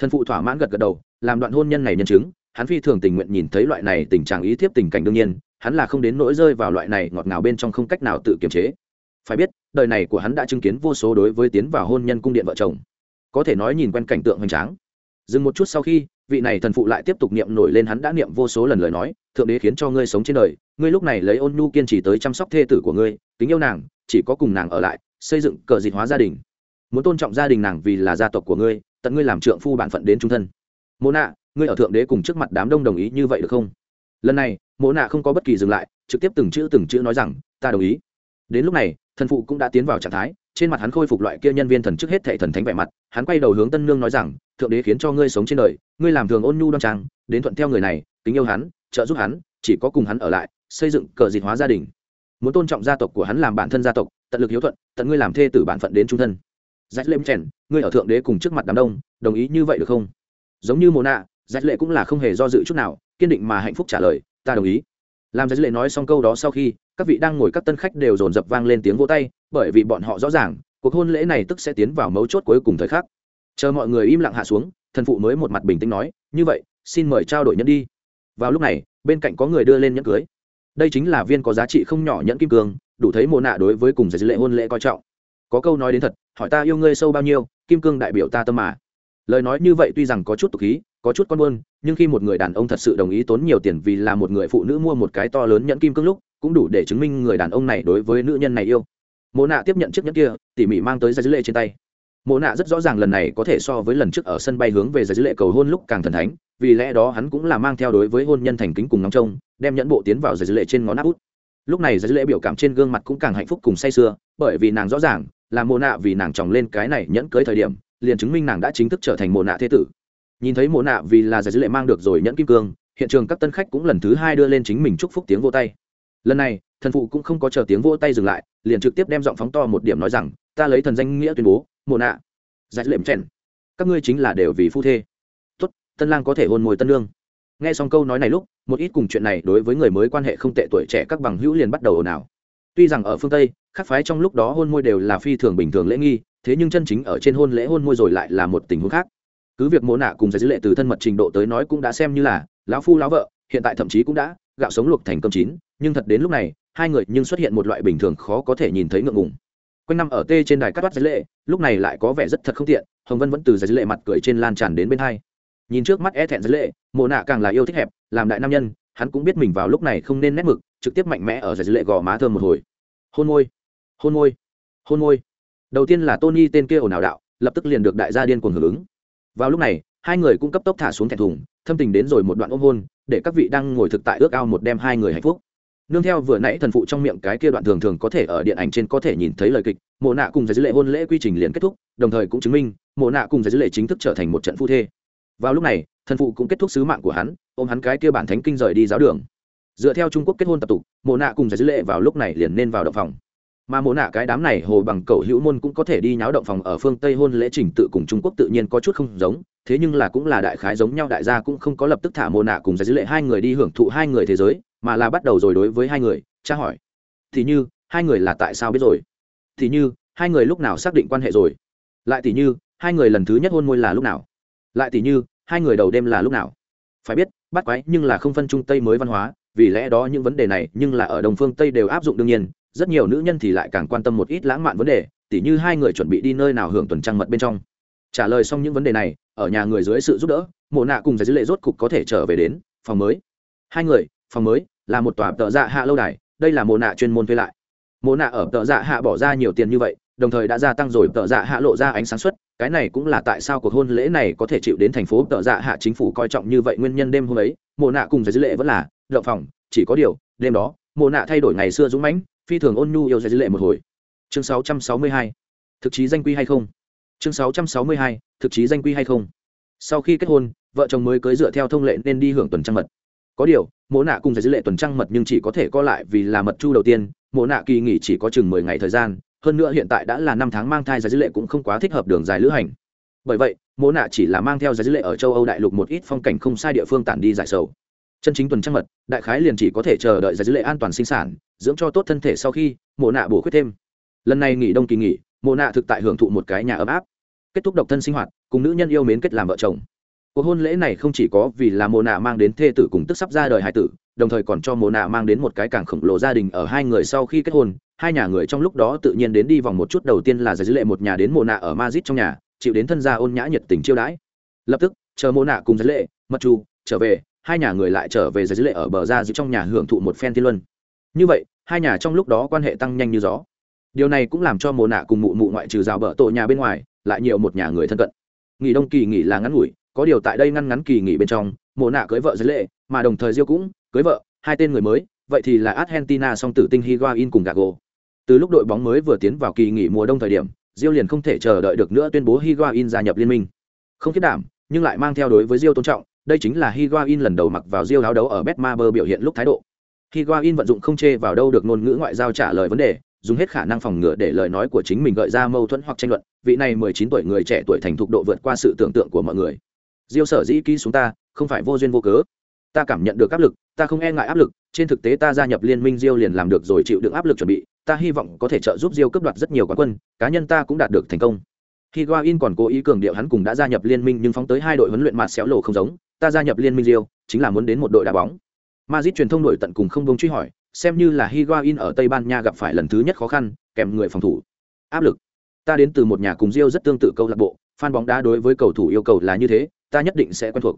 Thân phụ thỏa mãn gật gật đầu, làm đoạn hôn nhân này nhân chứng, hắn phi thường tình nguyện nhìn thấy loại này tình trạng ý thiếp tình cảnh đương nhiên hắn là không đến nỗi rơi vào loại này ngọt ngào bên trong không cách nào tự kiềm chế. Phải biết, đời này của hắn đã chứng kiến vô số đối với tiến vào hôn nhân cung điện vợ chồng. Có thể nói nhìn quen cảnh tượng hoành tráng. Dừng một chút sau khi, vị này thần phụ lại tiếp tục niệm nổi lên hắn đã niệm vô số lần lời nói, thượng đế khiến cho ngươi sống trên đời, ngươi lúc này lấy ôn nhu kiên trì tới chăm sóc thê tử của ngươi, kính yêu nàng, chỉ có cùng nàng ở lại, xây dựng cờ dịt hóa gia đình. Muốn tôn trọng gia đình nàng vì là gia tộc của ngươi, tận ngươi làm trượng phu bản phận đến trung thân. Mô nạ ngươi ở thượng đế cùng trước mặt đám đông đồng ý như vậy được không? Lần này, mộ nạ không có bất kỳ dừng lại, trực tiếp từng chữ từng chữ nói rằng, ta đồng ý. Đến lúc này, thần phụ cũng đã tiến vào trạng thái, trên mặt hắn khôi phục loại kia nhân viên thần trước hết thệ thần thánh vẻ mặt, hắn quay đầu hướng tân nương nói rằng, thượng đế khiến cho ngươi sống trên đời, ngươi làm thường ôn nhu đoan trang, đến thuận theo người này, kính yêu hắn, trợ giúp hắn, chỉ có cùng hắn ở lại, xây dựng cờ dịt hóa gia đình. Muốn tôn trọng gia tộc của hắn làm bản thân gia tộc, tận lực hiếu thuận, tận ngươi làm thê tử bản phận đến trung thân. Dạch lệm chèn, ngươi ở thượng đế cùng trước mặt đám đông, đồng ý như vậy được không? Giống như mồ nạ, dạch lệ cũng là không hề do dự chút nào kiên định mà hạnh phúc trả lời, ta đồng ý. Làm dạch lệ nói xong câu đó sau khi, các vị đang ngồi các tân khách đều dồn dập vang lên tiếng vỗ tay, bởi vì bọn họ rõ ràng, cuộc hôn lễ này tức sẽ tiến vào mấu chốt cuối cùng thời khắc. Chờ mọi người im lặng hạ xuống, thần phụ mới một mặt bình tĩnh nói, như vậy, xin mời trao đổi nhẫn đi. Vào lúc này, bên cạnh có người đưa lên nhẫn cưới. Đây chính là viên có giá trị không nhỏ nhẫn kim cương, đủ thấy mồ nạ đối với cùng giải lệ hôn lễ coi trọng. Có câu nói đến thật, hỏi ta yêu ngươi sâu bao nhiêu, kim cương đại biểu ta tâm mà. Lời nói như vậy tuy rằng có chút tục khí có chút con buôn, nhưng khi một người đàn ông thật sự đồng ý tốn nhiều tiền vì là một người phụ nữ mua một cái to lớn nhẫn kim cương lúc, cũng đủ để chứng minh người đàn ông này đối với nữ nhân này yêu. Mộ nạ tiếp nhận chiếc nhẫn kia, tỉ mỉ mang tới ra dữ lệ trên tay. Mộ nạ rất rõ ràng lần này có thể so với lần trước ở sân bay hướng về ra dữ lệ cầu hôn lúc càng thần thánh, vì lẽ đó hắn cũng là mang theo đối với hôn nhân thành kính cùng nóng trông, đem nhẫn bộ tiến vào ra dữ lệ trên ngón áp út. Lúc này ra dữ lệ biểu cảm trên gương mặt cũng càng hạnh phúc cùng say sưa, bởi vì nàng rõ ràng là mộ nạ vì nàng tròng lên cái này nhẫn cưới thời điểm, liền chứng minh nàng đã chính thức trở thành mộ nạ thế tử nhìn thấy mộ nạ vì là giải dữ lệ mang được rồi nhẫn kim cương, hiện trường các tân khách cũng lần thứ hai đưa lên chính mình chúc phúc tiếng vô tay. Lần này, thần phụ cũng không có chờ tiếng vô tay dừng lại, liền trực tiếp đem giọng phóng to một điểm nói rằng, ta lấy thần danh nghĩa tuyên bố, mộ nạ, giải lệm chèn, các ngươi chính là đều vì phu thê. Tuất tân lang có thể hôn môi tân lương nghe xong câu nói này lúc, một ít cùng chuyện này đối với người mới quan hệ không tệ tuổi trẻ các bằng hữu liền bắt đầu ồn ào. Tuy rằng ở phương tây, các phái trong lúc đó hôn môi đều là phi thường bình thường lễ nghi, thế nhưng chân chính ở trên hôn lễ hôn môi rồi lại là một tình huống khác cứ việc mồ nạ cùng giải dữ lệ từ thân mật trình độ tới nói cũng đã xem như là lão phu lão vợ, hiện tại thậm chí cũng đã gạo sống luộc thành cơm chín, nhưng thật đến lúc này, hai người nhưng xuất hiện một loại bình thường khó có thể nhìn thấy ngượng ngùng. Quanh năm ở tê trên đài cắt toát giải lệ, lúc này lại có vẻ rất thật không tiện, hồng vân vẫn từ giấy lệ mặt cười trên lan tràn đến bên hai. Nhìn trước mắt e thẹn giải lệ, mộ nạ càng là yêu thích hẹp, làm đại nam nhân, hắn cũng biết mình vào lúc này không nên nét mực, trực tiếp mạnh mẽ ở giấy lệ gò má thơm một hồi. Hôn môi hôn môi hôn môi. Đầu tiên là tony tên kia ồn ào đạo, lập tức liền được đại gia điên cuồng hưởng ứng vào lúc này, hai người cũng cấp tốc thả xuống thẹn thùng, thâm tình đến rồi một đoạn ôm hôn, để các vị đang ngồi thực tại ước ao một đêm hai người hạnh phúc. Nương theo vừa nãy thần phụ trong miệng cái kia đoạn thường thường có thể ở điện ảnh trên có thể nhìn thấy lời kịch, mộ nạ cùng giải dữ lệ hôn lễ quy trình liền kết thúc, đồng thời cũng chứng minh mộ nạ cùng giải dữ lệ chính thức trở thành một trận phu thê. Vào lúc này, thần phụ cũng kết thúc sứ mạng của hắn, ôm hắn cái kia bản thánh kinh rời đi giáo đường. Dựa theo trung quốc kết hôn tập tục, mộ nạ cùng giải dữ lệ vào lúc này liền nên vào động phòng mà mộ nạ cái đám này hồ bằng cầu hữu môn cũng có thể đi nháo động phòng ở phương tây hôn lễ trình tự cùng trung quốc tự nhiên có chút không giống, thế nhưng là cũng là đại khái giống nhau, đại gia cũng không có lập tức thả mộ nạ cùng giấy lệ hai người đi hưởng thụ hai người thế giới, mà là bắt đầu rồi đối với hai người, tra hỏi. Thì như, hai người là tại sao biết rồi? Thì như, hai người lúc nào xác định quan hệ rồi? Lại thì như, hai người lần thứ nhất hôn môi là lúc nào? Lại thì như, hai người đầu đêm là lúc nào? Phải biết, bắt quái nhưng là không phân trung tây mới văn hóa, vì lẽ đó những vấn đề này nhưng là ở đồng phương tây đều áp dụng đương nhiên rất nhiều nữ nhân thì lại càng quan tâm một ít lãng mạn vấn đề tỉ như hai người chuẩn bị đi nơi nào hưởng tuần trăng mật bên trong. Trả lời xong những vấn đề này ở nhà người dưới sự giúp đỡ mộ nạ cùng giải dữ lệ rốt cục có thể trở về đến phòng mới. Hai người phòng mới là một tòa tợ dạ hạ lâu đài đây là mộ nạ chuyên môn thuê lại. Mộ nạ ở tợ dạ hạ bỏ ra nhiều tiền như vậy đồng thời đã gia tăng rồi tợ dạ hạ lộ ra ánh sáng xuất, cái này cũng là tại sao cuộc hôn lễ này có thể chịu đến thành phố tợ dạ hạ chính phủ coi trọng như vậy nguyên nhân đêm hôm ấy. Mộ nạ cùng giải dữ lệ vẫn là động phòng chỉ có điều đêm đó mộ nạ thay đổi ngày xưa dũng mãnh phi thường ôn nhu yêu giải dư lệ một hồi. Chương 662. thực chí danh quy hay không? Chương 662. thực chí danh quy hay không? Sau khi kết hôn, vợ chồng mới cưới dựa theo thông lệ nên đi hưởng tuần trăng mật. Có điều, mộ nạ cùng giải dư lệ tuần trăng mật nhưng chỉ có thể co lại vì là mật chu đầu tiên. Mộ nạ kỳ nghỉ chỉ có chừng mười ngày thời gian, hơn nữa hiện tại đã là năm tháng mang thai giải dư lệ cũng không quá thích hợp đường dài lữ hành. Bởi vậy, mộ nạ chỉ là mang theo giải dư lệ ở châu âu đại lục một ít phong cảnh không sai địa phương tản đi giải sầu chân chính tuần trăng mật, đại khái liền chỉ có thể chờ đợi giải dữ lệ an toàn sinh sản, dưỡng cho tốt thân thể sau khi, mộ nạ bổ khuyết thêm. Lần này nghỉ đông kỳ nghỉ, mộ nạ thực tại hưởng thụ một cái nhà ấm áp. Kết thúc độc thân sinh hoạt, cùng nữ nhân yêu mến kết làm vợ chồng. Cuộc hôn lễ này không chỉ có vì là mộ nạ mang đến thê tử cùng tức sắp ra đời hải tử, đồng thời còn cho mộ nạ mang đến một cái càng khổng lồ gia đình ở hai người sau khi kết hôn, hai nhà người trong lúc đó tự nhiên đến đi vòng một chút đầu tiên là giải dữ lệ một nhà đến mộ nạ ở mazit trong nhà, chịu đến thân gia ôn nhã nhiệt tình chiêu đãi. Lập tức, chờ mộ nạ cùng giải lệ, mật chu, trở về hai nhà người lại trở về giải dữ lệ ở bờ ra giữ trong nhà hưởng thụ một phen thiên luân. Như vậy, hai nhà trong lúc đó quan hệ tăng nhanh như gió. Điều này cũng làm cho mồ nạ cùng mụ mụ ngoại trừ rào bờ tổ nhà bên ngoài, lại nhiều một nhà người thân cận. Nghỉ đông kỳ nghỉ là ngắn ngủi, có điều tại đây ngăn ngắn kỳ nghỉ bên trong, mồ nạ cưới vợ dưới lệ, mà đồng thời diêu cũng cưới vợ, hai tên người mới, vậy thì là argentina song tử tinh higuain cùng gago. Từ lúc đội bóng mới vừa tiến vào kỳ nghỉ mùa đông thời điểm, diêu liền không thể chờ đợi được nữa tuyên bố higuain gia nhập liên minh. Không kết đảm, nhưng lại mang theo đối với diêu tôn trọng đây chính là higuain lần đầu mặc vào diêu áo đấu ở betmaber biểu hiện lúc thái độ. Higuain vận dụng không chê vào đâu được ngôn ngữ ngoại giao trả lời vấn đề, dùng hết khả năng phòng ngừa để lời nói của chính mình gợi ra mâu thuẫn hoặc tranh luận. Vị này mười chín tuổi người trẻ tuổi thành thục độ vượt qua sự tưởng tượng của mọi người. Diêu sở dĩ ký xuống ta, không phải vô duyên vô cớ. Ta cảm nhận được áp lực, ta không e ngại áp lực, trên thực tế ta gia nhập liên minh diêu liền làm được rồi chịu đựng áp lực chuẩn bị, ta hy vọng có thể trợ giúp diêu cướp đoạt rất nhiều quán quân, cá nhân ta cũng đạt được thành công. Higuain còn cố ý cường điệu hắn cùng đã gia nhập liên minh nhưng phóng tới hai đội huấn luyện mặt xéo lộ không giống ta gia nhập liên minh Rio, chính là muốn đến một đội đá bóng. Madrid truyền thông đội tận cùng không buông truy hỏi, xem như là Higuain ở Tây Ban Nha gặp phải lần thứ nhất khó khăn, kèm người phòng thủ. Áp lực. Ta đến từ một nhà cùng Rio rất tương tự câu lạc bộ, fan bóng đá đối với cầu thủ yêu cầu là như thế, ta nhất định sẽ quen thuộc.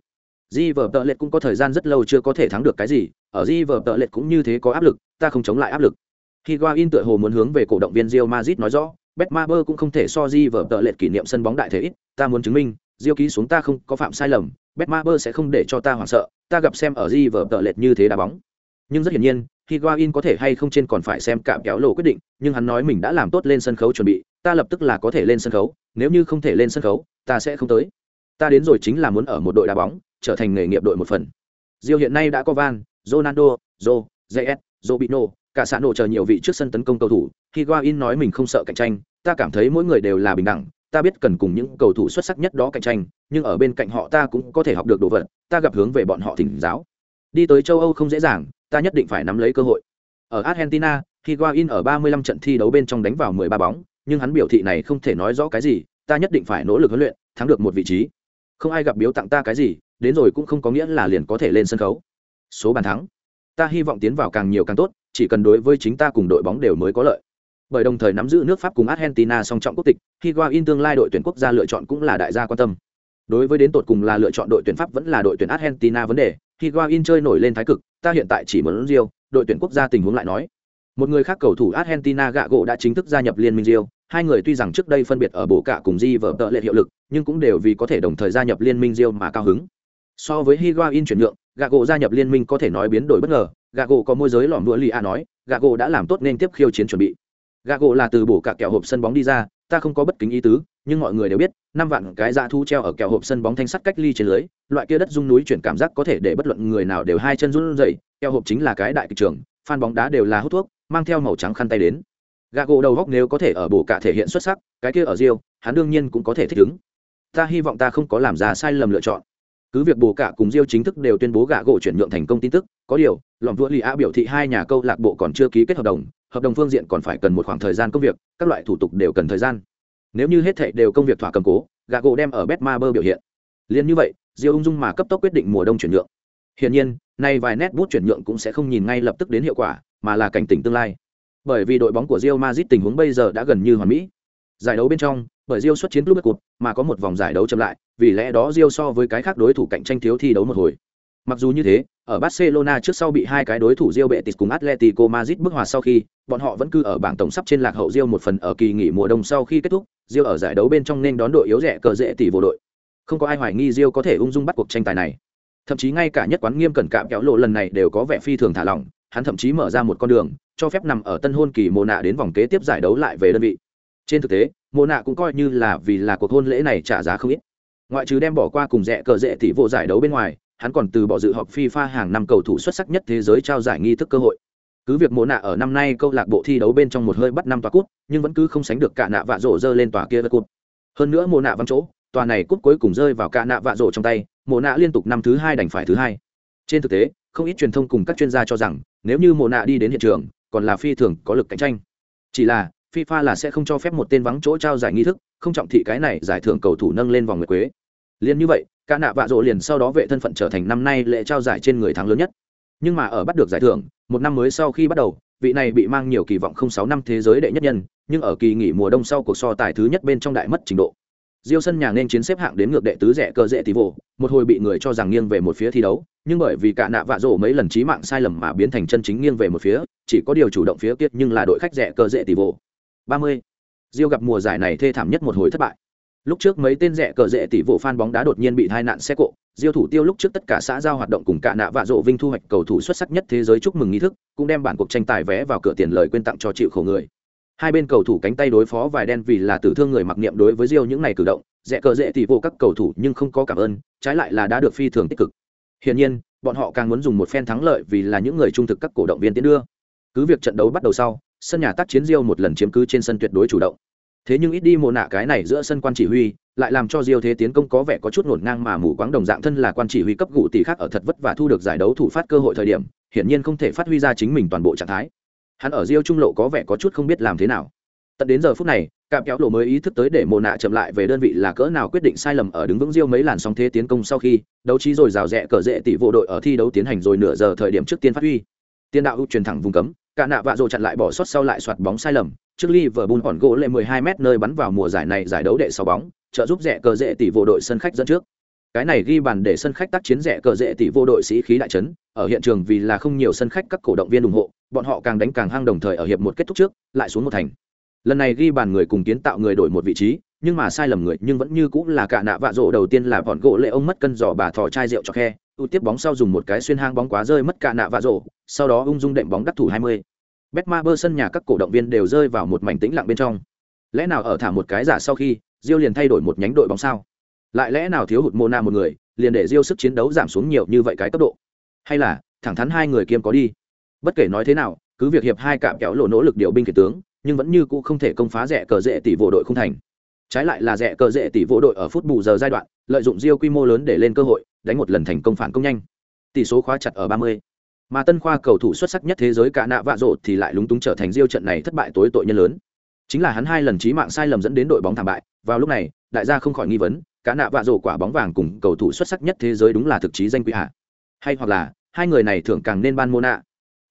Di tợ lệch cũng có thời gian rất lâu chưa có thể thắng được cái gì, ở di tợ lệch cũng như thế có áp lực, ta không chống lại áp lực. Higuain tựa hồ muốn hướng về cổ động viên Real Madrid nói rõ Betmaber cũng không thể so di tợ lệch kỷ niệm sân bóng đại thể ít, ta muốn chứng minh Diêu ký xuống ta không có phạm sai lầm Betmaber sẽ không để cho ta hoảng sợ ta gặp xem ở di vở tợ lệch như thế đá bóng. Nhưng rất hiển nhiên Higuain có thể hay không trên còn phải xem cạm kéo lộ quyết định, nhưng hắn nói mình đã làm tốt lên sân khấu chuẩn bị, ta lập tức là có thể lên sân khấu, nếu như không thể lên sân khấu, ta sẽ không tới. Ta đến rồi chính là muốn ở một đội đá bóng trở thành nghề nghiệp đội một phần. Diêu hiện nay đã có Van, Ronaldo, Joe, JS, Robinho, cả xã nổ chờ nhiều vị trước sân tấn công cầu thủ. Higuain nói mình không sợ cạnh tranh, ta cảm thấy mỗi người đều là bình đẳng, ta biết cần cùng những cầu thủ xuất sắc nhất đó cạnh tranh, nhưng ở bên cạnh họ ta cũng có thể học được đồ vật, ta gặp hướng về bọn họ thỉnh giáo. Đi tới châu Âu không dễ dàng, ta nhất định phải nắm lấy cơ hội. Ở Argentina, Higuain ở 35 trận thi đấu bên trong đánh vào 13 bóng, nhưng hắn biểu thị này không thể nói rõ cái gì, ta nhất định phải nỗ lực huấn luyện, thắng được một vị trí không ai gặp biếu tặng ta cái gì đến rồi cũng không có nghĩa là liền có thể lên sân khấu số bàn thắng ta hy vọng tiến vào càng nhiều càng tốt chỉ cần đối với chính ta cùng đội bóng đều mới có lợi bởi đồng thời nắm giữ nước pháp cùng argentina song trọng quốc tịch, higuain tương lai đội tuyển quốc gia lựa chọn cũng là đại gia quan tâm. Đối với đến tột cùng là lựa chọn đội tuyển pháp vẫn là đội tuyển argentina vấn đề, higuain chơi nổi lên thái cực, ta hiện tại chỉ muốn rio, đội tuyển quốc gia tình huống lại nói. Một người khác cầu thủ argentina gạ gỗ đã chính thức gia nhập liên minh rio, hai người tuy rằng trước đây phân biệt ở bộ cả cùng di vở tợ lệ hiệu lực, nhưng cũng đều vì có thể đồng thời gia nhập liên minh rio mà cao hứng. So với higuain chuyển nhượng, gạ gỗ gia nhập liên minh có thể nói biến đổi bất ngờ, gạ gỗ có môi giới lỏm đũa lì a nói, gạ gỗ đã làm tốt nên tiếp khiêu chiến chuẩn bị gạ gỗ là từ bổ cả kẹo hộp sân bóng đi ra ta không có bất kính ý tứ nhưng mọi người đều biết năm vạn cái dạ thu treo ở kẹo hộp sân bóng thanh sắt cách ly trên lưới loại kia đất rung núi chuyển cảm giác có thể để bất luận người nào đều hai chân run rẩy kẹo hộp chính là cái đại kịch trường phan bóng đá đều là hút thuốc mang theo màu trắng khăn tay đến. Gạ gỗ đầu góc nếu có thể ở bổ cả thể hiện xuất sắc cái kia ở riêu, hắn đương nhiên cũng có thể thích ứng. Ta hy vọng ta không có làm ra sai lầm lựa chọn. Cứ việc bồ cả cùng diêu chính thức đều tuyên bố gạ gỗ chuyển nhượng thành công tin tức có điều lòng vua lì a biểu thị hai nhà câu lạc bộ còn chưa ký kết hợp đồng hợp đồng phương diện còn phải cần một khoảng thời gian công việc, các loại thủ tục đều cần thời gian. Nếu như hết thệ đều công việc thỏa cầm cố gà gỗ đem ở betma bơ biểu hiện. Liền như vậy, diêu ung dung mà cấp tốc quyết định mùa đông chuyển nhượng. Hiển nhiên, nay vài nét bút chuyển nhượng cũng sẽ không nhìn ngay lập tức đến hiệu quả, mà là cảnh tỉnh tương lai. Bởi vì đội bóng của Real Madrid tình huống bây giờ đã gần như hoàn mỹ. Giải đấu bên trong, bởi Real xuất chiến club cột mà có một vòng giải đấu chậm lại, vì lẽ đó Real so với cái khác đối thủ cạnh tranh thiếu thi đấu một hồi mặc dù như thế, ở Barcelona trước sau bị hai cái đối thủ Real Betis cùng Atletico Madrid bức hòa sau khi, bọn họ vẫn cứ ở bảng tổng sắp trên lạc hậu Real một phần ở kỳ nghỉ mùa đông sau khi kết thúc, Real ở giải đấu bên trong nên đón đội yếu rẻ cờ dễ tỷ vô đội. Không có ai hoài nghi Real có thể ung dung bắt cuộc tranh tài này. Thậm chí ngay cả nhất quán nghiêm cẩn cạm kéo lộ lần này đều có vẻ phi thường thả lỏng, hắn thậm chí mở ra một con đường, cho phép nằm ở tân hôn kỳ mùa nạ đến vòng kế tiếp giải đấu lại về đơn vị. Trên thực tế mùa nạ cũng coi như là vì là cuộc hôn lễ này trả giá không ít. Ngoại trừ đem bỏ qua cùng rẻ cờ dễ tỷ vô giải đấu bên ngoài hắn còn từ bỏ dự họp FIFA hàng năm cầu thủ xuất sắc nhất thế giới trao giải nghi thức cơ hội. Cứ việc mộ nạ ở năm nay câu lạc bộ thi đấu bên trong một hơi bắt năm tòa cút, nhưng vẫn cứ không sánh được cả nạ vạ rổ dơ lên tòa kia cút. Hơn nữa mộ nạ vắng chỗ, tòa này cút cuối cùng rơi vào cả nạ vạ rổ trong tay, mộ nạ liên tục năm thứ hai đành phải thứ hai. Trên thực tế, không ít truyền thông cùng các chuyên gia cho rằng, nếu như mộ nạ đi đến hiện trường, còn là phi thường có lực cạnh tranh. Chỉ là, FIFA là sẽ không cho phép một tên vắng chỗ trao giải nghi thức, không trọng thị cái này giải thưởng cầu thủ nâng lên vòng nguyệt quế. Liên như vậy, ca nạ vạ rộ liền sau đó vệ thân phận trở thành năm nay lễ trao giải trên người thắng lớn nhất. Nhưng mà ở bắt được giải thưởng một năm mới sau khi bắt đầu vị này bị mang nhiều kỳ vọng không sáu năm thế giới đệ nhất nhân nhưng ở kỳ nghỉ mùa đông sau cuộc so tài thứ nhất bên trong đại mất trình độ. Diêu sân nhà nên chiến xếp hạng đến ngược đệ tứ rẻ cơ dễ tí vô một hồi bị người cho rằng nghiêng về một phía thi đấu nhưng bởi vì cả nạ vạ rổ mấy lần trí mạng sai lầm mà biến thành chân chính nghiêng về một phía chỉ có điều chủ động phía tiết nhưng là đội khách rẻ cơ dễ tỷ vô ba mươi. Diêu gặp mùa giải này thê thảm nhất một hồi thất bại lúc trước mấy tên rẻ cờ rẻ tỷ vụ fan bóng đá đột nhiên bị tai nạn xe cộ, diêu thủ tiêu lúc trước tất cả xã giao hoạt động cùng cả nạ vạ rộ vinh thu hoạch cầu thủ xuất sắc nhất thế giới chúc mừng nghi thức, cũng đem bản cuộc tranh tài vé vào cửa tiền lời quên tặng cho chịu khổ người. Hai bên cầu thủ cánh tay đối phó vài đen vì là tử thương người mặc niệm đối với diêu những này cử động, rẻ cờ rẻ tỷ vụ các cầu thủ nhưng không có cảm ơn, trái lại là đã được phi thường tích cực. Hiển nhiên, bọn họ càng muốn dùng một phen thắng lợi vì là những người trung thực các cổ động viên tiến đưa. Cứ việc trận đấu bắt đầu sau, sân nhà tác chiến diêu một lần chiếm cứ trên sân tuyệt đối chủ động thế nhưng ít đi mồ nạ cái này giữa sân quan chỉ huy, lại làm cho diêu thế tiến công có vẻ có chút ngổn ngang mà mù quáng đồng dạng thân là quan chỉ huy cấp gụ tỷ khác ở thật vất và thu được giải đấu thủ phát cơ hội thời điểm, hiển nhiên không thể phát huy ra chính mình toàn bộ trạng thái. Hắn ở diêu trung lộ có vẻ có chút không biết làm thế nào. Tận đến giờ phút này, cạm kéo lộ mới ý thức tới để mồ nạ chậm lại về đơn vị là cỡ nào quyết định sai lầm ở đứng vững diêu mấy làn sóng thế tiến công sau khi, đấu trí rồi rào rẽ cờ rễ tỷ vụ đội ở thi đấu tiến hành rồi nửa giờ thời điểm trước tiên phát huy. Tiên đạo truyền thẳng vùng cấm, cả nạ vạ rồ chặn lại bỏ sót sau lại soạt bóng sai lầm trước Liverpool hòn gỗ lệ 12 m nơi bắn vào mùa giải này giải đấu đệ 6 bóng, trợ giúp rẻ cờ dễ tỷ vô đội sân khách dẫn trước. Cái này ghi bàn để sân khách tác chiến rẻ cờ dễ tỷ vô đội sĩ khí đại chấn, ở hiện trường vì là không nhiều sân khách các cổ động viên ủng hộ, bọn họ càng đánh càng hăng đồng thời ở hiệp một kết thúc trước, lại xuống một thành. Lần này ghi bàn người cùng kiến tạo người đổi một vị trí, nhưng mà sai lầm người nhưng vẫn như cũng là cả nạ vạ rộ đầu tiên là bọn gỗ lệ ông mất cân giỏ bà thò chai rượu cho khe, ưu tiếp bóng sau dùng một cái xuyên hang bóng quá rơi mất cả nạ vạ rộ, sau đó ung dung đệm bóng đắc thủ 20. Betmaber sân nhà các cổ động viên đều rơi vào một mảnh tĩnh lặng bên trong. Lẽ nào ở thả một cái giả sau khi, Diêu liền thay đổi một nhánh đội bóng sao? Lại lẽ nào thiếu hụt Mona một người, liền để Diêu sức chiến đấu giảm xuống nhiều như vậy cái cấp độ? Hay là, thẳng thắn hai người kiêm có đi? Bất kể nói thế nào, cứ việc hiệp hai cạm kéo lộ nỗ lực điều binh khiển tướng, nhưng vẫn như cũ không thể công phá rẻ cờ rệ tỷ vô đội không thành. Trái lại là rẻ cờ rệ tỷ vô đội ở phút bù giờ giai đoạn, lợi dụng Diêu quy mô lớn để lên cơ hội, đánh một lần thành công phản công nhanh. Tỷ số khóa chặt ở 30 mà tân khoa cầu thủ xuất sắc nhất thế giới cả nạ vạ rộ thì lại lúng túng trở thành diêu trận này thất bại tối tội nhân lớn. Chính là hắn hai lần trí mạng sai lầm dẫn đến đội bóng thảm bại. Vào lúc này đại gia không khỏi nghi vấn cả nạ vạ rộ quả bóng vàng cùng cầu thủ xuất sắc nhất thế giới đúng là thực chí danh quý hạ. Hay hoặc là hai người này thường càng nên ban mô nạ.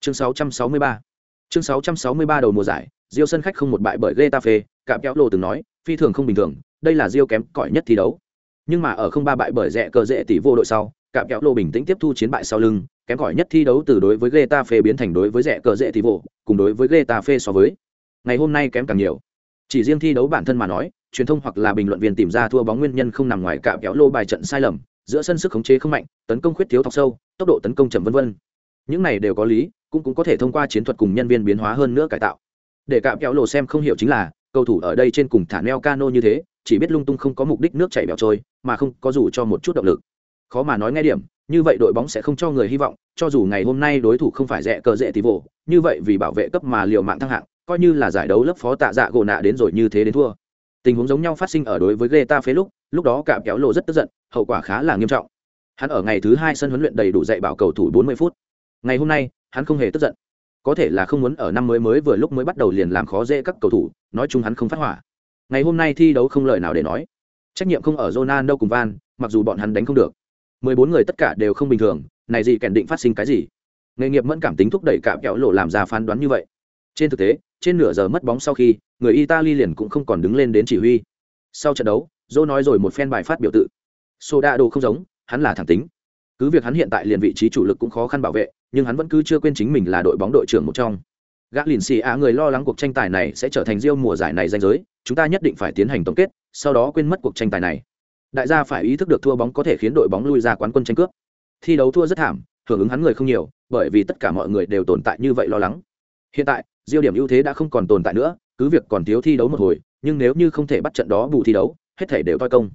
Chương 663 chương 663 đầu mùa giải diêu sân khách không một bại bởi Getafe, Cạm Kéo Lô từng nói, phi thường không bình thường, đây là diêu kém cỏi nhất thi đấu. Nhưng mà ở không ba bại bởi rẻ cờ rẻ tỷ vô đội sau, Cạm Kéo Lô bình tĩnh tiếp thu chiến bại sau lưng, kém cỏi nhất thi đấu từ đối với Getafe biến thành đối với rẻ cờ rẻ thì vụ, cùng đối với Getafe so với. Ngày hôm nay kém càng nhiều. Chỉ riêng thi đấu bản thân mà nói, truyền thông hoặc là bình luận viên tìm ra thua bóng nguyên nhân không nằm ngoài Cạm Kéo Lô bài trận sai lầm, giữa sân sức khống chế không mạnh, tấn công khuyết thiếu thọc sâu, tốc độ tấn công chậm vân vân. Những này đều có lý, cũng cũng có thể thông qua chiến thuật cùng nhân viên biến hóa hơn nữa cải tạo để cạm kéo lô xem không hiểu chính là cầu thủ ở đây trên cùng thả neo cano như thế chỉ biết lung tung không có mục đích nước chảy bèo trôi mà không có dù cho một chút động lực khó mà nói nghe điểm như vậy đội bóng sẽ không cho người hy vọng, cho dù ngày hôm nay đối thủ không phải rẻ cờ rẻ tí vỗ như vậy vì bảo vệ cấp mà liều mạng thăng hạng, coi như là giải đấu lớp phó tạ dạ gỗ nạ đến rồi như thế đến thua. Tình huống giống nhau phát sinh ở đối với Greta phế lúc lúc đó cạm kéo lộ rất tức giận, hậu quả khá là nghiêm trọng. Hắn ở ngày thứ hai sân huấn luyện đầy đủ dạy bảo cầu thủ 40 phút. Ngày hôm nay, hắn không hề tức giận. Có thể là không muốn ở năm mới mới vừa lúc mới bắt đầu liền làm khó dễ các cầu thủ, nói chung hắn không phát hỏa. Ngày hôm nay thi đấu không lời nào để nói. Trách nhiệm không ở Ronaldo cùng Van, mặc dù bọn hắn đánh không được. 14 người tất cả đều không bình thường, này gì kèn định phát sinh cái gì? Nghề nghiệp mẫn cảm tính thúc đẩy cả kẹo lộ làm ra phán đoán như vậy. Trên thực tế, trên nửa giờ mất bóng sau khi, người italy liền cũng không còn đứng lên đến chỉ huy. Sau trận đấu, Joe nói rồi một phen bài phát biểu tự. Soda đồ không giống, hắn là thẳng tính. Cứ việc hắn hiện tại liền vị trí chủ lực cũng khó khăn bảo vệ, nhưng hắn vẫn cứ chưa quên chính mình là đội bóng đội trưởng một trong. Gã lìn xì á người lo lắng cuộc tranh tài này sẽ trở thành riêu mùa giải này danh giới, chúng ta nhất định phải tiến hành tổng kết, sau đó quên mất cuộc tranh tài này đại gia phải ý thức được thua bóng có thể khiến đội bóng lui ra quán quân tranh cướp. Thi đấu thua rất thảm hưởng ứng hắn người không nhiều bởi vì tất cả mọi người đều tồn tại như vậy lo lắng. Hiện tại diêu điểm ưu thế đã không còn tồn tại nữa cứ việc còn thiếu thi đấu một hồi nhưng nếu như không thể bắt trận đó bù thi đấu hết thể đều toi công.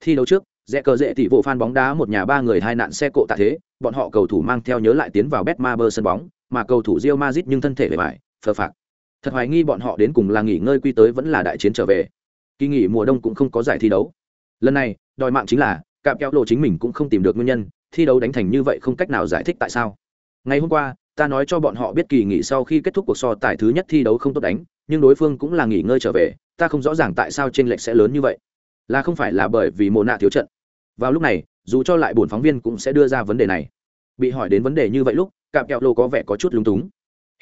Thi đấu trước rẽ cờ dễ tỷ vụ phan bóng đá một nhà ba người hai nạn xe cộ tạ thế bọn họ cầu thủ mang theo nhớ lại tiến vào Betmaber sân bóng mà cầu thủ Real Madrid nhưng thân thể bề bài, phờ phạc. Thật hoài nghi bọn họ đến cùng là nghỉ ngơi quy tới vẫn là đại chiến trở về. Kỳ nghỉ mùa đông cũng không có giải thi đấu lần này, đòi mạng chính là, cạm kéo lộ chính mình cũng không tìm được nguyên nhân, thi đấu đánh thành như vậy không cách nào giải thích tại sao. Ngày hôm qua, ta nói cho bọn họ biết kỳ nghỉ sau khi kết thúc cuộc so tài thứ nhất thi đấu không tốt đánh, nhưng đối phương cũng là nghỉ ngơi trở về, ta không rõ ràng tại sao t r ê n lệch sẽ lớn như vậy. Là không phải là bởi vì mồ nạ thiếu trận. Vào lúc này, dù cho lại bổn phóng viên cũng sẽ đưa ra vấn đề này. Bị hỏi đến vấn đề như vậy lúc, cạm kẹo lô có vẻ có chút lúng túng.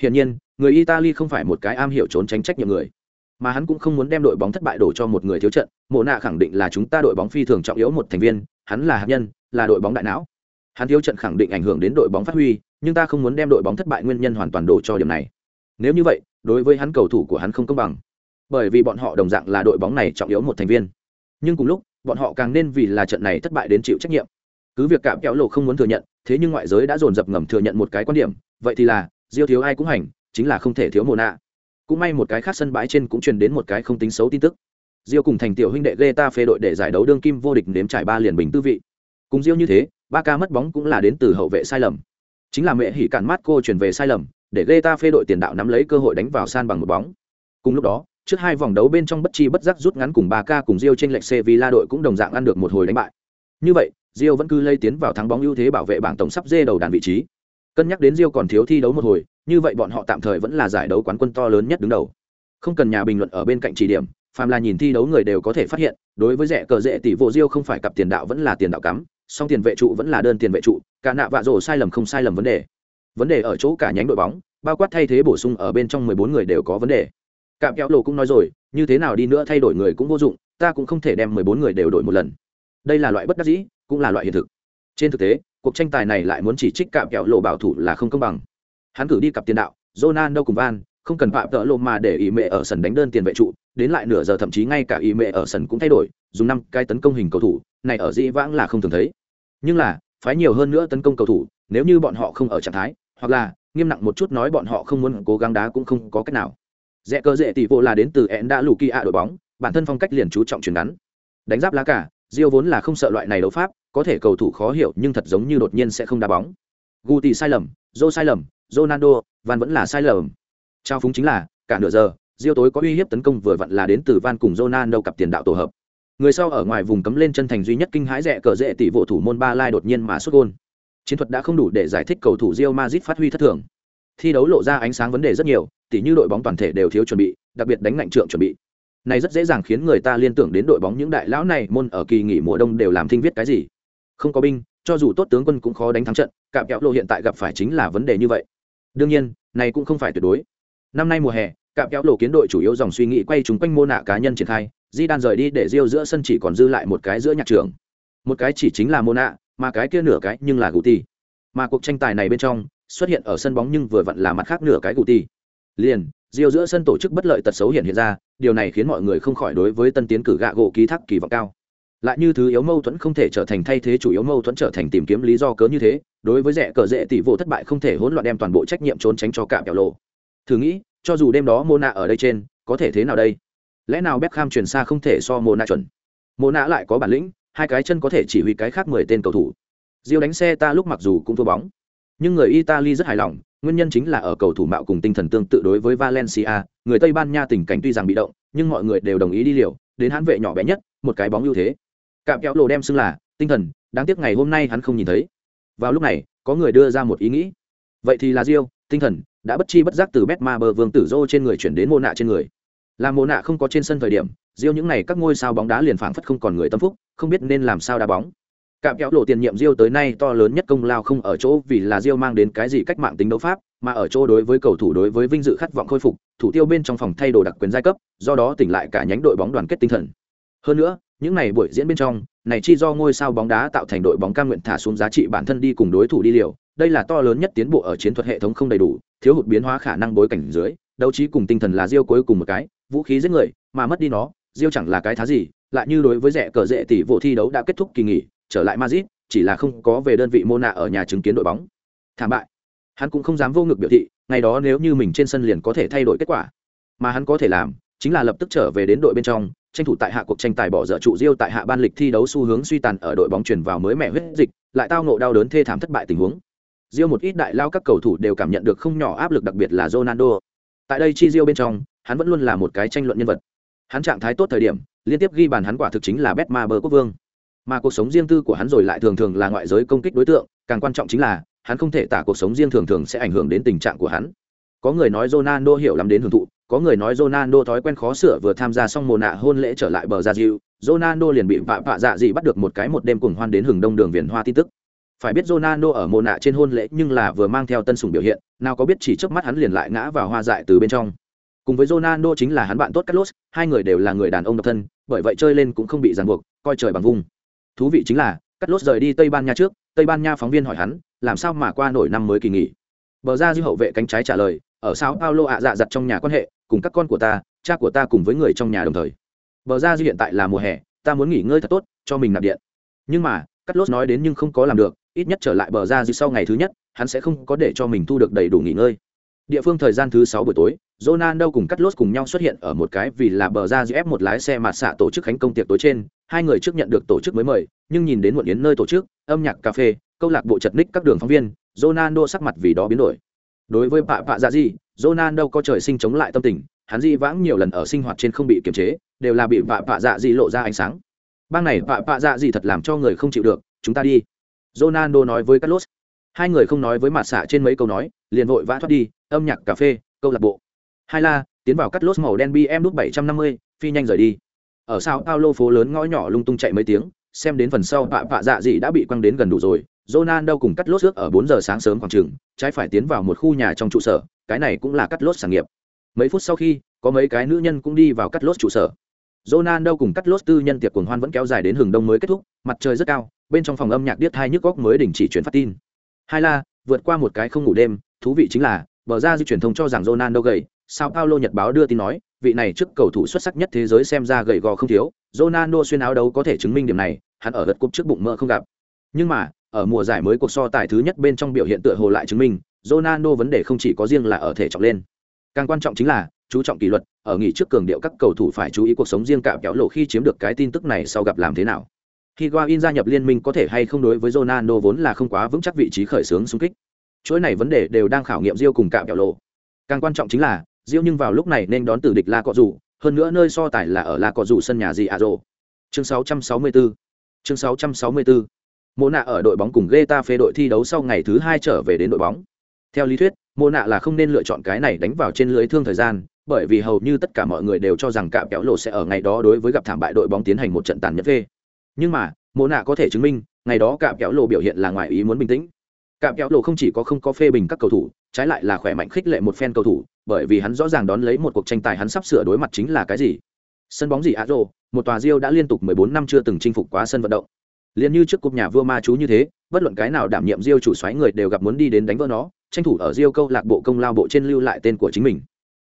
Hiển nhiên, người italy không phải một cái am hiểu trốn tránh trách nhiệm người mà hắn cũng không muốn đem đội bóng thất bại đổ cho một người thiếu trận, mộ nạ khẳng định là chúng ta đội bóng phi thường trọng yếu một thành viên, hắn là hạt nhân, là đội bóng đại não. Hắn thiếu trận khẳng định ảnh hưởng đến đội bóng phát huy, nhưng ta không muốn đem đội bóng thất bại nguyên nhân hoàn toàn đổ cho điểm này. Nếu như vậy, đối với hắn cầu thủ của hắn không công bằng. Bởi vì bọn họ đồng dạng là đội bóng này trọng yếu một thành viên. Nhưng cùng lúc, bọn họ càng nên vì là trận này thất bại đến chịu trách nhiệm. Cứ việc cạm kéo lộ không muốn thừa nhận, thế nhưng ngoại giới đã dồn dập ngầm thừa nhận một cái quan điểm, vậy thì là, diêu thiếu ai cũng hành, chính là không thể thiếu mồ nạ cũng may một cái khác sân bãi trên cũng truyền đến một cái không tính xấu tin tức diêu cùng thành tiểu huynh đệ Geta phê đội để giải đấu đương kim vô địch nếm trải ba liền bình tư vị cùng diêu như thế ba ca mất bóng cũng là đến từ hậu vệ sai lầm chính là mẹ hỉ cản mát cô chuyển về sai lầm để Geta phê đội tiền đạo nắm lấy cơ hội đánh vào san bằng một bóng cùng lúc đó trước hai vòng đấu bên trong bất chi bất giác rút ngắn cùng Ba Ca cùng diêu trên lệch la đội cũng đồng dạng ăn được một hồi đánh bại. Như vậy, diêu vẫn cứ lây tiến vào thắng bóng ưu thế bảo vệ bảng tổng sắp dê đầu đàn vị trí. Cân nhắc đến diêu còn thiếu thi đấu một hồi, như vậy bọn họ tạm thời vẫn là giải đấu quán quân to lớn nhất đứng đầu. Không cần nhà bình luận ở bên cạnh chỉ điểm, phàm là nhìn thi đấu người đều có thể phát hiện, đối với rẻ cờ rẻ tỷ vô diêu không phải cặp tiền đạo vẫn là tiền đạo cắm, song tiền vệ trụ vẫn là đơn tiền vệ trụ, cả nạ vạ rổ sai lầm không sai lầm vấn đề. Vấn đề ở chỗ cả nhánh đội bóng, bao quát thay thế bổ sung ở bên trong 14 người đều có vấn đề cạm kéo lộ cũng nói rồi như thế nào đi nữa thay đổi người cũng vô dụng ta cũng không thể đem mười bốn người đều đổi một lần đây là loại bất đắc dĩ cũng là loại hiện thực trên thực tế cuộc tranh tài này lại muốn chỉ trích cạm kẹo lộ bảo thủ là không công bằng hắn cử đi cặp tiền đạo, Ronaldo cùng Van, không cần phạm tợ lộ mà để ý mẹ ở sân đánh đơn tiền vệ trụ, đến lại nửa giờ thậm chí ngay cả ý mẹ ở sân cũng thay đổi, dùng năm cái tấn công hình cầu thủ, này ở dĩ vãng là không thường thấy. Nhưng là, phái nhiều hơn nữa tấn công cầu thủ, nếu như bọn họ không ở trạng thái, hoặc là, nghiêm nặng một chút nói bọn họ không muốn cố gắng đá cũng không có cách nào. Rẽ cơ dễ tỷ vô là đến từ ẹn đã lù kỳ ạ đội bóng, bản thân phong cách liền chú trọng chuyển ngắn. Đánh giáp lá cả Rio vốn là không sợ loại này đấu pháp, có thể cầu thủ khó hiểu nhưng thật giống như đột nhiên sẽ không đá bóng. Guti sai lầm, joe sai lầm ronaldo, van vẫn là sai lầm. Trao phúng chính là, cả nửa giờ Diêu tối có uy hiếp tấn công vừa vặn là đến từ van cùng ronaldo cặp tiền đạo tổ hợp. Người sau ở ngoài vùng cấm lên chân thành duy nhất kinh hãi rẻ cờ rẻ tỷ vụ thủ môn ba lai đột nhiên mà sút gôn. Chiến thuật đã không đủ để giải thích cầu thủ Real Madrid phát huy thất thường. Thi đấu lộ ra ánh sáng vấn đề rất nhiều, tỉ như đội bóng toàn thể đều thiếu chuẩn bị, đặc biệt đánh ngạnh trượng chuẩn bị. Này rất dễ dàng khiến người ta liên tưởng đến đội bóng những đại lão này, môn ở kỳ nghỉ mùa đông đều làm thinh viết cái gì. Không có binh, cho dù tốt tướng quân cũng khó đánh thắng trận, cạm kẹo lộ hiện tại gặp phải chính là vấn đề như vậy. Đương nhiên, này cũng không phải tuyệt đối. Năm nay mùa hè, cạm kéo lộ kiến đội chủ yếu dòng suy nghĩ quay chúng quanh mô nạ cá nhân triển khai, Di Đan rời đi để riêu giữa sân chỉ còn dư lại một cái giữa nhạc trưởng. Một cái chỉ chính là mô nạ, mà cái kia nửa cái nhưng là Guti. Mà cuộc tranh tài này bên trong, xuất hiện ở sân bóng nhưng vừa vặn là mặt khác nửa cái Guti. Liền, riêu giữa sân tổ chức bất lợi tật xấu hiện hiện ra, điều này khiến mọi người không khỏi đối với tân tiến cử gạ gỗ ký thác kỳ vọng cao lại như thứ yếu mâu thuẫn không thể trở thành thay thế chủ yếu mâu thuẫn trở thành tìm kiếm lý do cớ như thế đối với rẻ cờ rễ tỷ vô thất bại không thể hỗn loạn đem toàn bộ trách nhiệm trốn tránh cho cả kẹo lộ. Thử nghĩ, cho dù đêm đó mô nạ ở đây trên, có thể thế nào đây? Lẽ nào Beckham chuyển xa không thể so mô nạ chuẩn? Mô nạ lại có bản lĩnh, hai cái chân có thể chỉ huy cái khác mười tên cầu thủ. Diêu đánh xe ta lúc mặc dù cũng thua bóng, nhưng người Italy rất hài lòng, nguyên nhân chính là ở cầu thủ mạo cùng tinh thần tương tự đối với Valencia, người Tây Ban Nha tình cảnh tuy rằng bị động, nhưng mọi người đều đồng ý đi liều, đến hãn vệ nhỏ bé nhất, một cái bóng ưu thế. Cạm kéo lộ đem xưng là tinh thần, đáng tiếc ngày hôm nay hắn không nhìn thấy vào lúc này, có người đưa ra một ý nghĩ. Vậy thì là diêu, tinh thần, đã bất chi bất giác từ bét ma bờ vương tử dô trên người chuyển đến mô nạ trên người. Làm mô nạ không có trên sân thời điểm, diêu những n à y các ngôi sao bóng đá liền phảng phất không còn người tâm phúc, không biết nên làm sao đá bóng. Cạm kéo lộ tiền nhiệm diêu tới nay to lớn nhất công lao không ở chỗ vì là diêu mang đến cái gì cách mạng tính đấu pháp, mà ở chỗ đối với cầu thủ đối với vinh dự khát vọng khôi phục, thủ tiêu bên trong phòng thay đồ đặc quyền giai cấp, do đó tỉnh lại cả nhánh đội bóng đoàn kết tinh thần. Hơn nữa, những ngày buổi diễn bên trong này chi do ngôi sao bóng đá tạo thành đội bóng cam nguyện thả xuống giá trị bản thân đi cùng đối thủ đi liều, đây là to lớn nhất tiến bộ ở chiến thuật hệ thống không đầy đủ, thiếu hụt biến hóa khả năng bối cảnh dưới, đấu trí cùng tinh thần là diêu cuối cùng một cái, vũ khí giết người, mà mất đi nó, diêu chẳng là cái thá gì, lại như đối với rẻ cờ rệ tỷ vụ thi đấu đã kết thúc kỳ nghỉ, trở lại Madrid, chỉ là không có về đơn vị Mona ở nhà chứng kiến đội bóng. Thảm bại. Hắn cũng không dám vô ngực biểu thị, ngày đó nếu như mình trên sân liền có thể thay đổi kết quả. Mà hắn có thể làm, chính là lập tức trở về đến đội bên trong tranh thủ tại hạ cuộc tranh tài bỏ dở trụ diêu tại hạ ban lịch thi đấu xu hướng suy tàn ở đội bóng chuyển vào mới mẹ huyết dịch, lại tao nộ đau đớn thê thảm thất bại tình huống. Diêu một ít đại lao các cầu thủ đều cảm nhận được không nhỏ áp lực đặc biệt là ronaldo. Tại đây chi diêu bên trong, hắn vẫn luôn là một cái tranh luận nhân vật. Hắn trạng thái tốt thời điểm, liên tiếp ghi bàn hắn quả thực chính là bet ma bờ quốc vương. Mà cuộc sống riêng tư của hắn rồi lại thường thường là ngoại giới công kích đối tượng, càng quan trọng chính là, hắn không thể tả cuộc sống riêng thường thường sẽ ảnh hưởng đến tình trạng của hắn. Có người nói Ronaldo hiểu lắm đến hưởng thụ có người nói Ronaldo thói quen khó sửa vừa tham gia xong mùa nạ hôn lễ trở lại bờ ra diệu, Ronaldo liền bị vạ vạ dạ gì bắt được một cái một đêm cùng hoan đến hừng đông đường viền hoa tin tức. Phải biết Ronaldo ở mùa nạ trên hôn lễ nhưng là vừa mang theo tân sủng biểu hiện, nào có biết chỉ trước mắt hắn liền lại ngã vào hoa dại từ bên trong. Cùng với Ronaldo chính là hắn bạn tốt Carlos, hai người đều là người đàn ông độc thân, bởi vậy chơi lên cũng không bị ràng buộc, coi trời bằng vung. Thú vị chính là, Carlos rời đi Tây Ban Nha trước, Tây Ban Nha phóng viên hỏi hắn, làm sao mà qua nổi năm mới kỳ nghỉ. Bờ ra dư hậu vệ cánh trái trả lời, ở sao Paulo ạ dạ giặt trong nhà quan hệ, cùng các con của ta cha của ta cùng với người trong nhà đồng thời. Bờ ra duy hiện tại là mùa hè ta muốn nghỉ ngơi thật tốt cho mình nạp điện. Nhưng mà cắt lốt nói đến nhưng không có làm được ít nhất trở lại bờ ra duy sau ngày thứ nhất hắn sẽ không có để cho mình thu được đầy đủ nghỉ ngơi. Địa phương thời gian thứ sáu buổi tối Ronaldo cùng cắt cùng nhau xuất hiện ở một cái vì là bờ ra dư ép một lái xe mạt xạ tổ chức khánh công tiệc tối trên hai người trước nhận được tổ chức mới mời nhưng nhìn đến muộn yến nơi tổ chức âm nhạc cà phê câu lạc bộ chật ních các đường phóng viên Ronaldo sắc mặt vì đó biến đổi đối với pạ pạ dạ gì Ronaldo có trời sinh chống lại tâm tình, hắn di vãng nhiều lần ở sinh hoạt trên không bị kiềm chế, đều là bị vạ vạ dạ gì lộ ra ánh sáng. Bang này vạ vạ dạ gì thật làm cho người không chịu được, chúng ta đi. Ronaldo nói với Carlos. Hai người không nói với mặt xạ trên mấy câu nói, liền vội vã thoát đi, âm nhạc cà phê, câu lạc bộ. Hai la, tiến vào Carlos màu đen BM đúc 750, phi nhanh rời đi. Ở sao Paulo phố lớn ngõ nhỏ lung tung chạy mấy tiếng, xem đến phần sau vạ vạ dạ gì đã bị quăng đến gần đủ rồi. Ronaldo cùng cắt lốt trước ở 4 giờ sáng sớm khoảng trường, trái phải tiến vào một khu nhà trong trụ sở, cái này cũng là cắt lốt sản nghiệp mấy phút sau khi có mấy cái nữ nhân cũng đi vào cắt lốt trụ sở Ronaldo cùng cắt lốt tư nhân tiệc cuồng hoan vẫn kéo dài đến hừng đông mới kết thúc, mặt trời rất cao, bên trong phòng âm nhạc điếc hai nhức góc mới đình chỉ truyền phát tin. Hai la, vượt qua một cái không ngủ đêm, thú vị chính là, bờ ra di truyền thông cho rằng Ronaldo gầy, sao Paulo Nhật báo đưa tin nói, vị này trước cầu thủ xuất sắc nhất thế giới xem ra gầy gò không thiếu, Ronaldo xuyên áo đấu có thể chứng minh điểm này, hắn ở gật cúp trước bụng mỡ không gặp. Nhưng mà, ở mùa giải mới cuộc so tài thứ nhất bên trong biểu hiện tựa hồ lại chứng minh, Ronaldo vấn đề không chỉ có riêng là ở thể trọng lên. Càng quan trọng chính là chú trọng kỷ luật, ở nghỉ trước cường điệu các cầu thủ phải chú ý cuộc sống riêng cạo kéo lộ khi chiếm được cái tin tức này sau gặp làm thế nào. Higuain gia nhập liên minh có thể hay không đối với Ronaldo vốn là không quá vững chắc vị trí khởi xướng xung kích. Chuỗi này vấn đề đều đang khảo nghiệm Rio cùng cạo kéo lộ. Càng quan trọng chính là Rio nhưng vào lúc này nên đón từ địch La Cọ Dù, hơn nữa nơi so tài là ở La Cọ Dù sân nhà gì à rồ. Chương 664. Chương 664 mô nạ ở đội bóng cùng Getafe đội thi đấu sau ngày thứ hai trở về đến đội bóng. Theo lý thuyết mô nạ là không nên lựa chọn cái này đánh vào trên lưới thương thời gian, bởi vì hầu như tất cả mọi người đều cho rằng cạm kéo lộ sẽ ở ngày đó đối với gặp thảm bại đội bóng tiến hành một trận tàn nhẫn phê. Nhưng mà mô nạ có thể chứng minh, ngày đó cạm kéo lộ biểu hiện là ngoài ý muốn bình tĩnh. Cạm kéo lộ không chỉ có không có phê bình các cầu thủ, trái lại là khỏe mạnh khích lệ một phen cầu thủ, bởi vì hắn rõ ràng đón lấy một cuộc tranh tài hắn sắp sửa đối mặt chính là cái gì. Sân bóng gì ạ rồ một tòa Rio đã liên tục 14 năm chưa từng chinh phục quá sân vận động liền như trước cúp nhà vua ma chú như thế, bất luận cái nào đảm nhiệm diêu chủ xoáy người đều gặp muốn đi đến đánh vỡ nó, tranh thủ ở diêu câu lạc bộ công lao bộ trên lưu lại tên của chính mình.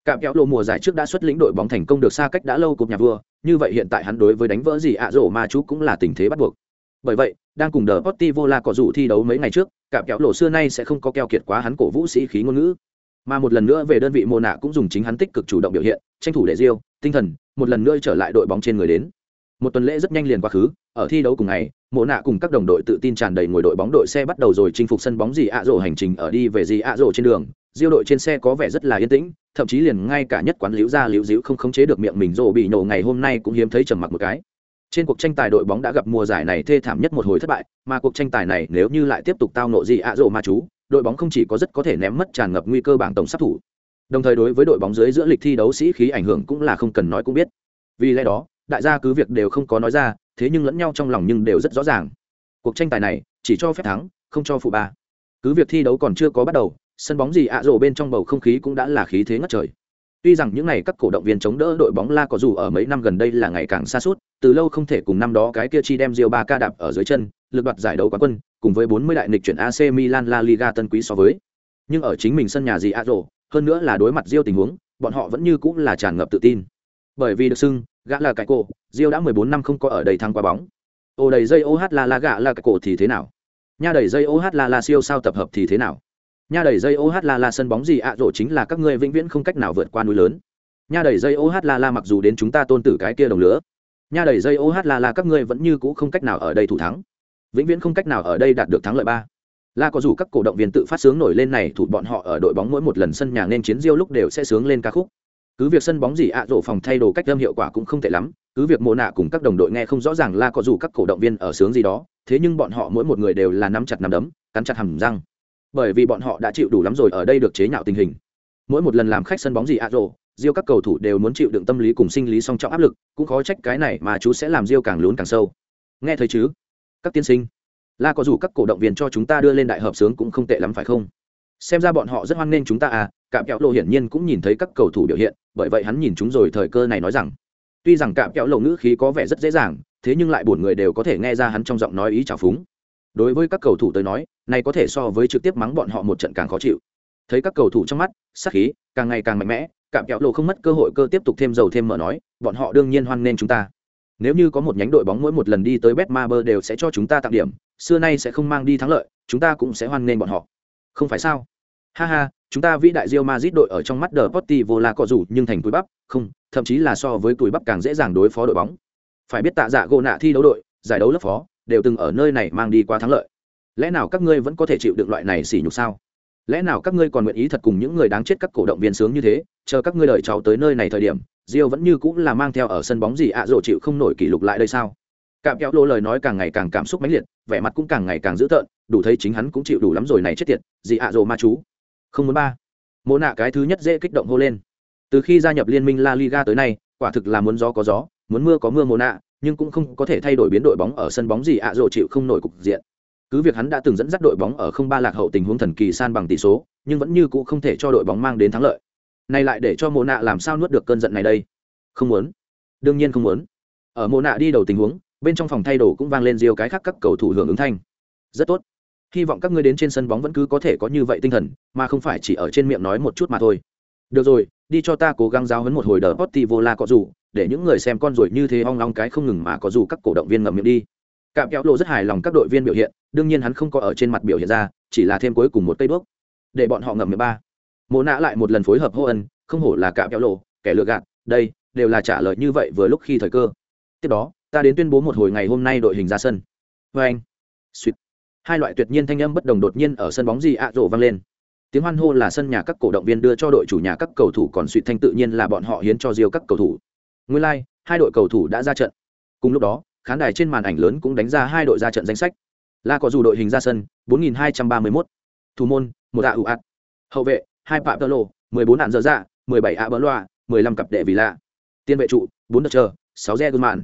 Cạm kéo lộ mùa giải trước đã xuất lĩnh đội bóng thành công được xa cách đã lâu cục nhà vua, như vậy hiện tại hắn đối với đánh vỡ gì ạ rổ ma chú cũng là tình thế bắt buộc. Bởi vậy, đang cùng đờ vô La có rủ thi đấu mấy ngày trước, cạm kéo lộ xưa nay sẽ không có keo kiệt quá hắn cổ vũ sĩ khí ngôn ngữ. Mà một lần nữa về đơn vị mô nạ cũng dùng chính hắn tích cực chủ động biểu hiện, tranh thủ để diêu, tinh thần, một lần nữa trở lại đội bóng trên người đến một tuần lễ rất nhanh liền quá khứ, ở thi đấu cùng ngày, mộ nạ cùng các đồng đội tự tin tràn đầy ngồi đội bóng đội xe bắt đầu rồi chinh phục sân bóng gì ạ rổ hành trình ở đi về gì ạ rổ trên đường. Diêu đội trên xe có vẻ rất là yên tĩnh, thậm chí liền ngay cả nhất quán liễu ra liễu dĩu không khống chế được miệng mình rổ bị nổ ngày hôm nay cũng hiếm thấy trầm mặc một cái. Trên cuộc tranh tài đội bóng đã gặp mùa giải này thê thảm nhất một hồi thất bại, mà cuộc tranh tài này nếu như lại tiếp tục tao nộ gì ạ rổ ma chú, đội bóng không chỉ có rất có thể ném mất tràn ngập nguy cơ bảng tổng sát thủ. Đồng thời đối với đội bóng dưới giữa lịch thi đấu sĩ khí ảnh hưởng cũng là không cần nói cũng biết. Vì lẽ đó đại gia cứ việc đều không có nói ra, thế nhưng lẫn nhau trong lòng nhưng đều rất rõ ràng. Cuộc tranh tài này, chỉ cho phép thắng, không cho phụ ba. Cứ việc thi đấu còn chưa có bắt đầu, sân bóng gì ạ rổ bên trong bầu không khí cũng đã là khí thế ngất trời. Tuy rằng những ngày các cổ động viên chống đỡ đội bóng la có dù ở mấy năm gần đây là ngày càng xa suốt từ lâu không thể cùng năm đó cái kia chi đem Rio ba ca đạp ở dưới chân lượt đoạt giải đấu quán quân, cùng với 40 đại nịch chuyển AC Milan La Liga tân quý so với. Nhưng ở chính mình sân nhà gì ạ rổ, hơn nữa là đối mặt Rio tình huống, bọn họ vẫn như cũng là tràn ngập tự tin. Bởi vì được xưng gã là cái cổ Rio đã 14 năm không có ở đây thăng qua bóng. Ô đầy dây oh la la gã là cái cổ thì thế nào? Nha đầy dây oh la la siêu sao tập hợp thì thế nào? Nha đầy dây oh la la sân bóng gì ạ? Rổ chính là các ngươi vĩnh viễn không cách nào vượt qua núi lớn. Nha đầy dây oh la la mặc dù đến chúng ta tôn tử cái kia đồng lứa nha đầy dây oh la la các ngươi vẫn như cũ không cách nào ở đây thủ thắng. Vĩnh viễn không cách nào ở đây đạt được thắng lợi ba. La có dù các cổ động viên tự phát sướng nổi lên này thủ bọn họ ở đội bóng mỗi một lần sân nhà nên chiến diêu lúc đều sẽ sướng lên ca khúc cứ việc sân bóng gì ạ rổ phòng thay đồ cách âm hiệu quả cũng không tệ lắm, cứ việc mồ nạ cùng các đồng đội nghe không rõ ràng là có dù các cổ động viên ở sướng gì đó, thế nhưng bọn họ mỗi một người đều là nắm chặt nắm đấm, cắn chặt hầm răng. Bởi vì bọn họ đã chịu đủ lắm rồi ở đây được chế nhạo tình hình. Mỗi một lần làm khách sân bóng gì ạ rổ, diêu các cầu thủ đều muốn chịu đựng tâm lý cùng sinh lý song trọng áp lực, cũng khó trách cái này mà chú sẽ làm diêu càng lún càng sâu. Nghe thấy chứ? Các tiên sinh la có dù các cổ động viên cho chúng ta đưa lên đại hợp sướng cũng không tệ lắm phải không? Xem ra bọn họ rất hoan nghênh chúng ta à cạm kẹo lộ hiển nhiên cũng nhìn thấy các cầu thủ biểu hiện bởi vậy hắn nhìn chúng rồi thời cơ này nói rằng tuy rằng cạm kẹo lầu ngữ khí có vẻ rất dễ dàng thế nhưng lại bổn người đều có thể nghe ra hắn trong giọng nói ý trào phúng đối với các cầu thủ tới nói này có thể so với trực tiếp mắng bọn họ một trận càng khó chịu thấy các cầu thủ trong mắt sắc khí càng ngày càng mạnh mẽ cạm kẹo lộ không mất cơ hội cơ tiếp tục thêm dầu thêm mở nói bọn họ đương nhiên hoan nghênh chúng ta nếu như có một nhánh đội bóng mỗi một lần đi tới Betmaber đều sẽ cho chúng ta tặng điểm, xưa nay sẽ không mang đi thắng lợi, chúng ta cũng sẽ hoan nghênh bọn họ. Không phải sao? Ha ha, chúng ta vĩ đại Real Madrid đội ở trong mắt Deportivo là có dù nhưng thành túi bắp, không, thậm chí là so với túi bắp càng dễ dàng đối phó đội bóng. Phải biết tạ dạ gỗ nạ thi đấu đội, giải đấu lớp phó, đều từng ở nơi này mang đi qua thắng lợi. Lẽ nào các ngươi vẫn có thể chịu đựng loại này xỉ nhục sao? Lẽ nào các ngươi còn nguyện ý thật cùng những người đáng chết các cổ động viên sướng như thế, chờ các ngươi đợi cháu tới nơi này thời điểm, Rio vẫn như cũng là mang theo ở sân bóng gì ạ à rộ chịu không nổi kỷ lục lại đây sao? Cạm kéo lô lời nói càng ngày càng cảm xúc mãnh liệt, vẻ mặt cũng càng ngày càng dữ tợn, đủ thấy chính hắn cũng chịu đủ lắm rồi này chết tiệt, gì ạ à rộ ma chú. Không muốn ba. Mộ nạ cái thứ nhất dễ kích động hô lên. Từ khi gia nhập liên minh La Liga tới nay, quả thực là muốn gió có gió, muốn mưa có mưa mộ nạ, nhưng cũng không có thể thay đổi biến đội bóng ở sân bóng gì ạ à rộ chịu không nổi cục diện. Cứ việc hắn đã từng dẫn dắt đội bóng ở không ba lạc hậu tình huống thần kỳ san bằng tỷ số, nhưng vẫn như cũ không thể cho đội bóng mang đến thắng lợi này lại để cho mộ nạ làm sao nuốt được cơn giận này đây không muốn đương nhiên không muốn ở mộ nạ đi đầu tình huống bên trong phòng thay đồ cũng vang lên riêu cái khác các cầu thủ hưởng ứng thanh rất tốt hy vọng các ngươi đến trên sân bóng vẫn cứ có thể có như vậy tinh thần, mà không phải chỉ ở trên miệng nói một chút mà thôi. Được rồi, đi cho ta cố gắng giáo hấn một hồi đờ potti vola có dù, để những người xem con rồi như thế ong long cái không ngừng mà có dù các cổ động viên ngậm miệng đi. Cạm kéo lộ rất hài lòng các đội viên biểu hiện, đương nhiên hắn không có ở trên mặt biểu hiện ra, chỉ là thêm cuối cùng một cây bước. Để bọn họ ngậm miệng ba. Mồ nạ lại một lần phối hợp hô ân, không hổ là cạm kéo lộ, kẻ lừa gạt, đây, đều là trả lời như vậy vừa lúc khi thời cơ. Tiếp đó, ta đến tuyên bố một hồi ngày hôm nay đội hình ra sân. Vâng. Vê anh suýt hai loại tuyệt nhiên thanh âm bất đồng đột nhiên ở sân bóng gì ạ rổ vang lên. Tiếng hoan hô là sân nhà các cổ động viên đưa cho đội chủ nhà các cầu thủ còn suy thanh tự nhiên là bọn họ hiến cho riêng các cầu thủ. Nguyên lai、like, hai đội cầu thủ đã ra trận. Cùng lúc đó khán đài trên màn ảnh lớn cũng đánh ra hai đội ra trận danh sách. La có dù đội hình ra sân 4231. thủ môn một ạ ủ ạt hậu vệ hai phạm tơ lộ mười bốn nạn dở dạ mười bảy ạ bỡ loa mười lăm cặp đệ vì lạ. Tiên vệ trụ bốn đợt chờ sáu re gương mạn.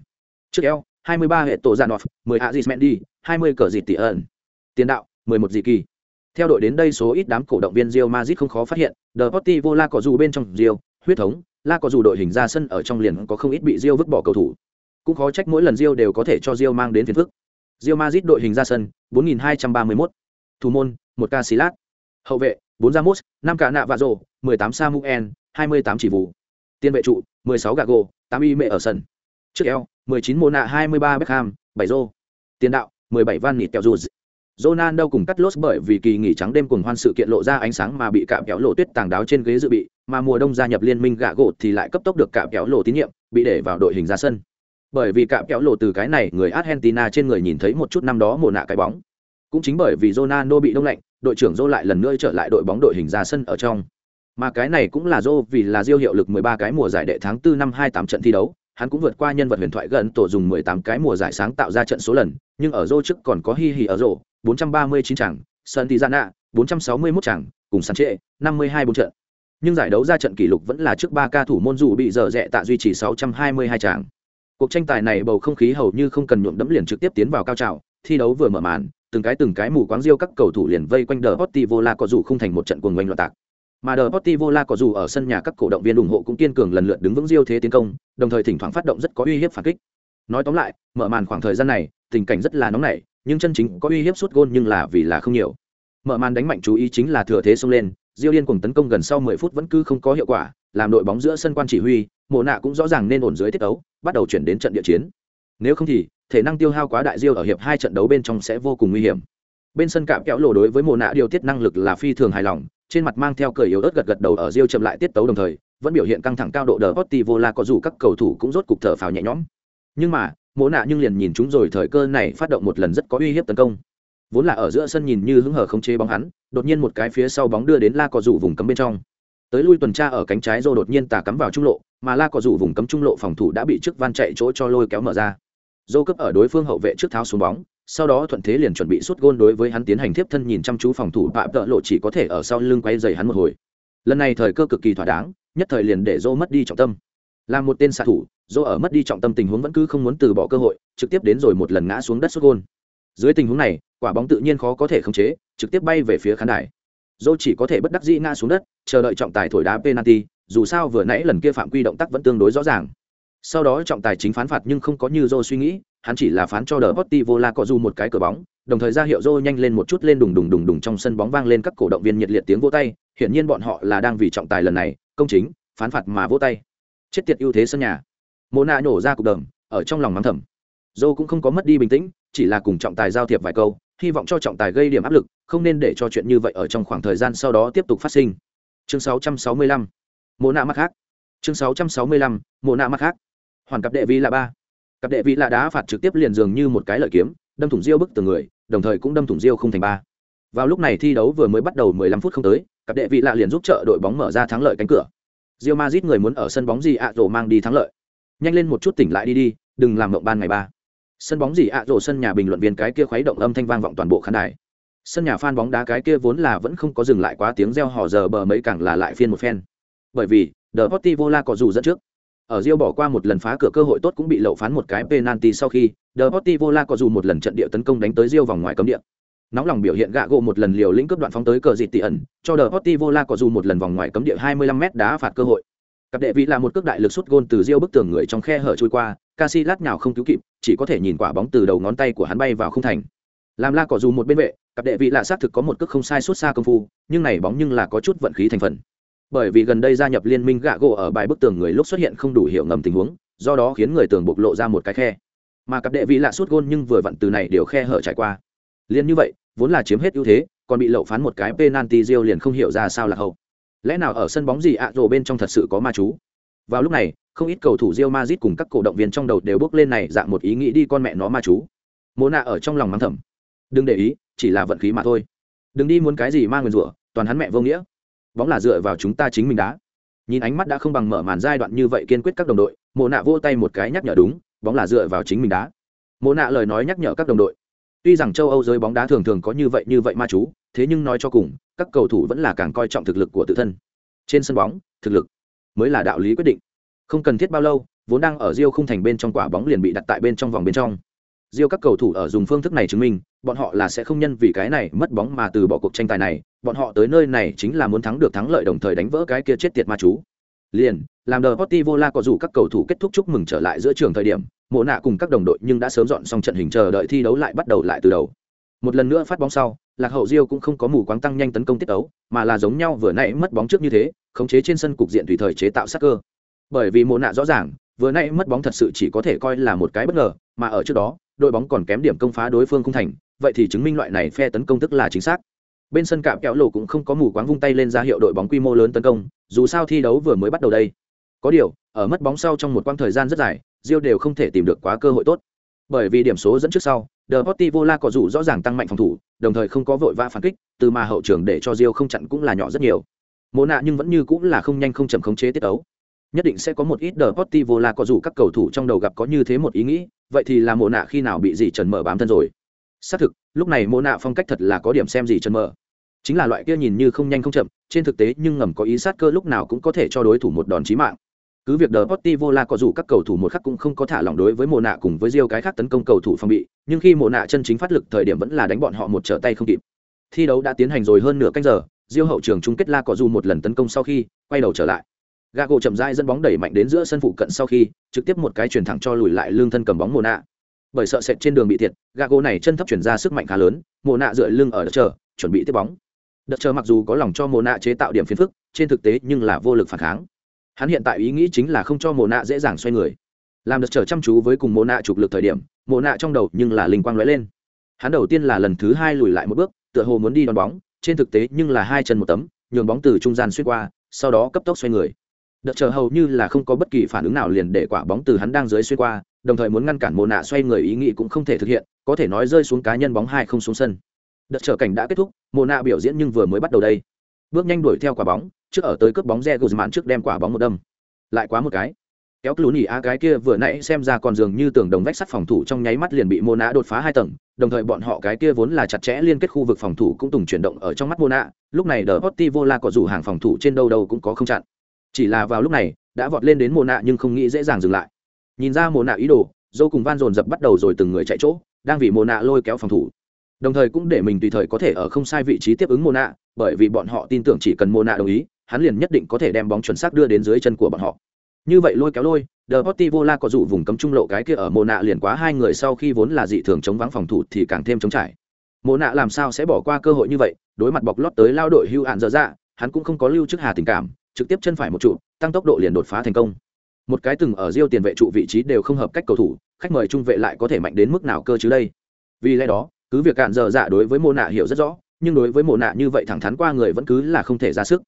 Trước eo hai mươi ba hệ tổ dạ giàn off mười ạ dịt mendy hai mươi cờ dịt tỷ ẩn tiền đạo mười một dị kỳ Theo đội đến đây số ít đám cổ động viên Real Madrid không khó phát hiện, Deportivo La có dù bên trong Real, huyết thống, La có dù đội hình ra sân ở trong liền có không ít bị Real vứt bỏ cầu thủ. Cũng khó trách mỗi lần Real đều có thể cho Real mang đến phiền phức. Real Madrid đội hình ra sân, 4231. Thủ môn, 1 Casillas. Hậu vệ, 4 Ramos, 5 cả nạ và rồ, 18 Samuel, 28 chỉ vụ. Tiền vệ trụ, 16 Gago, 8 y mẹ ở sân. Trước eo, 19 Mona 23 Beckham, 7 rô. Tiền đạo, 17 Van Nịt kẹo dù Ronaldo cùng cắt lốt bởi vì kỳ nghỉ trắng đêm cùng hoan sự kiện lộ ra ánh sáng mà bị cạm kéo lộ tuyết tàng đáo trên ghế dự bị, mà mùa đông gia nhập liên minh gạ gột thì lại cấp tốc được cạm kéo lộ tín nhiệm, bị để vào đội hình ra sân. Bởi vì cạm kéo lộ từ cái này người Argentina trên người nhìn thấy một chút năm đó mùa nạ cái bóng. Cũng chính bởi vì Ronaldo bị đông lạnh, đội trưởng Zô lại lần nữa trở lại đội bóng đội hình ra sân ở trong. Mà cái này cũng là Zô vì là Diêu hiệu lực 13 cái mùa giải đệ tháng 4 năm 28 trận thi đấu, hắn cũng vượt qua nhân vật huyền thoại gần tổ dùng 18 cái mùa giải sáng tạo ra trận số lần, nhưng ở Zô trước còn có Hi Hi ở rổ, 439 chẳng, Santizana, 461 chẳng, cùng Sanche, 52 bốn trận. Nhưng giải đấu ra trận kỷ lục vẫn là trước ba ca thủ môn dù bị dở rẹ tạ duy trì 622 chẳng. Cuộc tranh tài này bầu không khí hầu như không cần nhuộm đẫm liền trực tiếp tiến vào cao trào, thi đấu vừa mở màn, từng cái từng cái mù quáng diêu các cầu thủ liền vây quanh đờ Portivo La có dù không thành một trận cuồng ngoênh loạn tạc. Mà đờ Portivo La có dù ở sân nhà các cổ động viên ủng hộ cũng kiên cường lần lượt đứng vững diêu thế tiến công, đồng thời thỉnh thoảng phát động rất có uy hiếp phản kích. Nói tóm lại, mở màn khoảng thời gian này, tình cảnh rất là nóng nảy, nhưng chân chính có uy hiếp suốt gôn nhưng là vì là không nhiều. Mở màn đánh mạnh chú ý chính là thừa thế xông lên, Diêu Liên cùng tấn công gần sau 10 phút vẫn cứ không có hiệu quả, làm đội bóng giữa sân quan chỉ huy, Mộ nạ cũng rõ ràng nên ổn dưới tiết tấu, bắt đầu chuyển đến trận địa chiến. Nếu không thì, thể năng tiêu hao quá đại Diêu ở hiệp hai trận đấu bên trong sẽ vô cùng nguy hiểm. Bên sân cạm kéo lộ đối với Mộ nạ điều tiết năng lực là phi thường hài lòng, trên mặt mang theo cười yếu ớt gật gật đầu ở Diêu chậm lại tiết tấu đồng thời, vẫn biểu hiện căng thẳng cao độ đờ Portivo la có dù các cầu thủ cũng rốt cục thở phào nhẹ nhõm. Nhưng mà, Mỗ nạ nhưng liền nhìn chúng rồi thời cơ này phát động một lần rất có uy hiếp tấn công. Vốn là ở giữa sân nhìn như hứng hở không chế bóng hắn, đột nhiên một cái phía sau bóng đưa đến la cò rủ vùng cấm bên trong. Tới lui tuần tra ở cánh trái rồi đột nhiên tà cắm vào trung lộ, mà la cò rủ vùng cấm trung lộ phòng thủ đã bị trước van chạy chỗ cho lôi kéo mở ra. Dô cấp ở đối phương hậu vệ trước tháo xuống bóng, sau đó thuận thế liền chuẩn bị sút gôn đối với hắn tiến hành tiếp thân nhìn chăm chú phòng thủ phạm tợ lộ chỉ có thể ở sau lưng quay dày hắn một hồi. Lần này thời cơ cực kỳ thỏa đáng, nhất thời liền để dô mất đi trọng tâm là một tên xạ thủ dô ở mất đi trọng tâm tình huống vẫn cứ không muốn từ bỏ cơ hội, trực tiếp đến rồi một lần ngã xuống đất sút gôn. Dưới tình huống này, quả bóng tự nhiên khó có thể khống chế, trực tiếp bay về phía khán đài. Dô chỉ có thể bất đắc dĩ ngã xuống đất, chờ đợi trọng tài thổi đá penalty, dù sao vừa nãy lần kia phạm quy động tác vẫn tương đối rõ ràng. Sau đó trọng tài chính phán phạt nhưng không có như dô suy nghĩ, hắn chỉ là phán cho đờ potti vola có dù một cái cửa bóng, đồng thời ra hiệu dô nhanh lên một chút lên đùng đùng đùng đùng trong sân bóng vang lên các cổ động viên nhiệt liệt tiếng vỗ tay, hiển nhiên bọn họ là đang vì trọng tài lần này, công chính, phán phạt mà vỗ tay chết tiệt ưu thế sân nhà. Mô nạ nổ ra cục đờm ở trong lòng mắng thầm. Dô cũng không có mất đi bình tĩnh, chỉ là cùng trọng tài giao thiệp vài câu, hy vọng cho trọng tài gây điểm áp lực, không nên để cho chuyện như vậy ở trong khoảng thời gian sau đó tiếp tục phát sinh. Chương 665 mộ nạ mắc khác chương 665 mộ nạ mắc khác hoàn cặp đệ vi là ba. Cặp đệ vi là đá phạt trực tiếp liền dường như một cái lợi kiếm, đâm thủng riêu bức từ người, đồng thời cũng đâm thủng riêu không thành ba. Vào lúc này thi đấu vừa mới bắt đầu 15 phút không tới, cặp đệ vị lạ liền giúp trợ đội bóng mở ra thắng lợi cánh cửa. Real Madrid người muốn ở sân bóng gì ạ à mang đi thắng lợi. Nhanh lên một chút tỉnh lại đi đi, đừng làm mộng ban ngày ba. Sân bóng gì ạ à rổ sân nhà bình luận viên cái kia khuấy động âm thanh vang vọng toàn bộ khán đài. Sân nhà fan bóng đá cái kia vốn là vẫn không có dừng lại quá tiếng reo hò giờ bờ mấy càng là lại phiên một phen. Bởi vì The La có dù dẫn trước. Ở Real bỏ qua một lần phá cửa cơ hội tốt cũng bị lậu phán một cái penalty sau khi The La có dù một lần trận địa tấn công đánh tới Real vòng ngoài cấm địa nóng lòng biểu hiện gạ gỗ một lần liều lĩnh cướp đoạn phóng tới cờ dịt tỉ ẩn cho đờ hotti vô La có dù một lần vòng ngoài cấm địa 25 m đá phạt cơ hội cặp đệ vị là một cước đại lực sút gôn từ riêu bức tường người trong khe hở trôi qua Casillas nhào không cứu kịp, chỉ có thể nhìn quả bóng từ đầu ngón tay của hắn bay vào không thành. Làm la cỏ dù một bên vệ, cặp đệ vị là xác thực có một cước không sai suốt xa công phu, nhưng này bóng nhưng là có chút vận khí thành phần. Bởi vì gần đây gia nhập liên minh gạ gỗ ở bài bức tường người lúc xuất hiện không đủ hiệu ngầm tình huống, do đó khiến người tường bộc lộ ra một cái khe. Mà cặp đệ vị là suốt gôn nhưng vừa vặn từ này đều khe hở trải qua. Liên như vậy, vốn là chiếm hết ưu thế, còn bị lậu phán một cái penalty Rio liền không hiểu ra sao là hậu. Lẽ nào ở sân bóng gì ạ à bên trong thật sự có ma chú? Vào lúc này, không ít cầu thủ Real Madrid cùng các cổ động viên trong đầu đều bước lên này dạng một ý nghĩ đi con mẹ nó ma chú. Mona nạ ở trong lòng mắng thầm. Đừng để ý, chỉ là vận khí mà thôi. Đừng đi muốn cái gì ma nguyên rủa, toàn hắn mẹ vô nghĩa. Bóng là dựa vào chúng ta chính mình đá. Nhìn ánh mắt đã không bằng mở màn giai đoạn như vậy kiên quyết các đồng đội, Mộ nạ vỗ tay một cái nhắc nhở đúng, bóng là dựa vào chính mình đá. Mộ nạ lời nói nhắc nhở các đồng đội. Tuy rằng châu Âu giới bóng đá thường thường có như vậy như vậy ma chú, thế nhưng nói cho cùng, các cầu thủ vẫn là càng coi trọng thực lực của tự thân. Trên sân bóng, thực lực mới là đạo lý quyết định không cần thiết bao lâu vốn đang ở Rio không thành bên trong quả bóng liền bị đặt tại bên trong vòng bên trong Rio các cầu thủ ở dùng phương thức này chứng minh, bọn họ là sẽ không nhân vì cái này mất bóng mà từ bỏ cuộc tranh tài này, bọn họ tới nơi này chính là muốn thắng được thắng lợi đồng thời đánh vỡ cái kia chết tiệt ma chú. Liền, làm đờ Potti La có rủ các cầu thủ kết thúc chúc mừng trở lại giữa trường thời điểm, Mộ nạ cùng các đồng đội nhưng đã sớm dọn xong trận hình chờ đợi thi đấu lại bắt đầu lại từ đầu. Một lần nữa phát bóng sau, Lạc Hậu Rio cũng không có mù quáng tăng nhanh tấn công tiết đấu, mà là giống nhau vừa nãy mất bóng trước như thế, khống chế trên sân cục diện tùy thời chế tạo sát cơ. Bởi vì Mộ nạ rõ ràng, vừa nãy mất bóng thật sự chỉ có thể coi là một cái bất ngờ, mà ở trước đó, đội bóng còn kém điểm công phá đối phương không thành, vậy thì chứng minh loại này phe tấn công tức là chính xác. Bên sân cạm kéo lộ cũng không có mù quáng vung tay lên ra hiệu đội bóng quy mô lớn tấn công, dù sao thi đấu vừa mới bắt đầu đây. Có điều, ở mất bóng sau trong một quãng thời gian rất dài, Rio đều không thể tìm được quá cơ hội tốt. Bởi vì điểm số dẫn trước sau, Deportivo La có dù rõ ràng tăng mạnh phòng thủ, đồng thời không có vội vã phản kích, từ mà hậu trường để cho Rio không chặn cũng là nhỏ rất nhiều. Mộ nạ nhưng vẫn như cũng là không nhanh không chậm khống chế tiết tấu. Nhất định sẽ có một ít Deportivo La có dù các cầu thủ trong đầu gặp có như thế một ý nghĩ, vậy thì là mộ nạ khi nào bị gì trần mở bám thân rồi. Xác thực, lúc này mộ nạ phong cách thật là có điểm xem gì trần mở. Chính là loại kia nhìn như không nhanh không chậm, trên thực tế nhưng ngầm có ý sát cơ lúc nào cũng có thể cho đối thủ một đòn chí mạng. Cứ việc Deportivo La có dù các cầu thủ một khắc cũng không có thả lỏng đối với Mộ nạ cùng với Rio cái khác tấn công cầu thủ phòng bị, nhưng khi Mộ nạ chân chính phát lực thời điểm vẫn là đánh bọn họ một trở tay không kịp. Thi đấu đã tiến hành rồi hơn nửa canh giờ, Rio hậu trường chung kết La có dù một lần tấn công sau khi quay đầu trở lại. Gago chậm rãi dẫn bóng đẩy mạnh đến giữa sân phụ cận sau khi trực tiếp một cái chuyển thẳng cho lùi lại lưng thân cầm bóng Mộ nạ. Bởi sợ sệt trên đường bị thiệt, Gago này chân thấp chuyển ra sức mạnh khá lớn, Mộ nạ dựa lưng ở đất chờ, chuẩn bị tiếp bóng. Đợt chờ mặc dù có lòng cho Mộ nạ chế tạo điểm phiền phức, trên thực tế nhưng là vô lực phản kháng hắn hiện tại ý nghĩ chính là không cho mồ nạ dễ dàng xoay người. Làm được trở chăm chú với cùng mồ nạ chụp lực thời điểm mồ nạ trong đầu nhưng là linh quang lóe lên. Hắn đầu tiên là lần thứ hai lùi lại một bước, tựa hồ muốn đi đón bóng, trên thực tế nhưng là hai chân một tấm, nhường bóng từ trung gian xuyên qua, sau đó cấp tốc xoay người. Đợt chờ hầu như là không có bất kỳ phản ứng nào liền để quả bóng từ hắn đang dưới xuyên qua, đồng thời muốn ngăn cản mồ nạ xoay người ý nghĩ cũng không thể thực hiện, có thể nói rơi xuống cá nhân bóng hai không xuống sân. Đợt trở cảnh đã kết thúc mồ nạ biểu diễn nhưng vừa mới bắt đầu đây. Bước nhanh đuổi theo quả bóng trước ở tới cướp bóng re guzman trước đem quả bóng một đâm. Lại quá một cái. Kéo lún nhỉ a cái kia vừa nãy xem ra còn dường như tường đồng vách sắt phòng thủ trong nháy mắt liền bị mô nạ đột phá hai tầng, đồng thời bọn họ cái kia vốn là chặt chẽ liên kết khu vực phòng thủ cũng tùng chuyển động ở trong mắt mô nạ lúc này đờ potti vô la có rủ hàng phòng thủ trên đâu đâu cũng có không chặn. Chỉ là vào lúc này, đã vọt lên đến mô nạ nhưng không nghĩ dễ dàng dừng lại. Nhìn ra mô nạ ý đồ, dâu cùng van dồn dập bắt đầu rồi từng người chạy chỗ, đang vì mô nạ lôi kéo phòng thủ. Đồng thời cũng để mình tùy thời có thể ở không sai vị trí tiếp ứng mô nạ bởi vì bọn họ tin tưởng chỉ cần mô nạ đồng ý hắn liền nhất định có thể đem bóng chuẩn xác đưa đến dưới chân của bọn họ như vậy lôi kéo lôi Deportivo La có dụ vùng cấm trung lộ cái kia ở Mộ nạ liền quá hai người sau khi vốn là dị thường chống vắng phòng thủ thì càng thêm chống trải. Mộ nạ làm sao sẽ bỏ qua cơ hội như vậy, đối mặt bọc lót tới lao đội hưu Án dở dạ, hắn cũng không có lưu trước hà tình cảm, trực tiếp chân phải một trụ, tăng tốc độ liền đột phá thành công. Một cái từng ở Rio tiền vệ trụ vị trí đều không hợp cách cầu thủ, khách mời trung vệ lại có thể mạnh đến mức nào cơ chứ đây. Vì lẽ đó, cứ việc cạn dở dạ đối với Mộ nạ hiểu rất rõ, nhưng đối với Mộ nạ như vậy thẳng thắn qua người vẫn cứ là không thể ra sức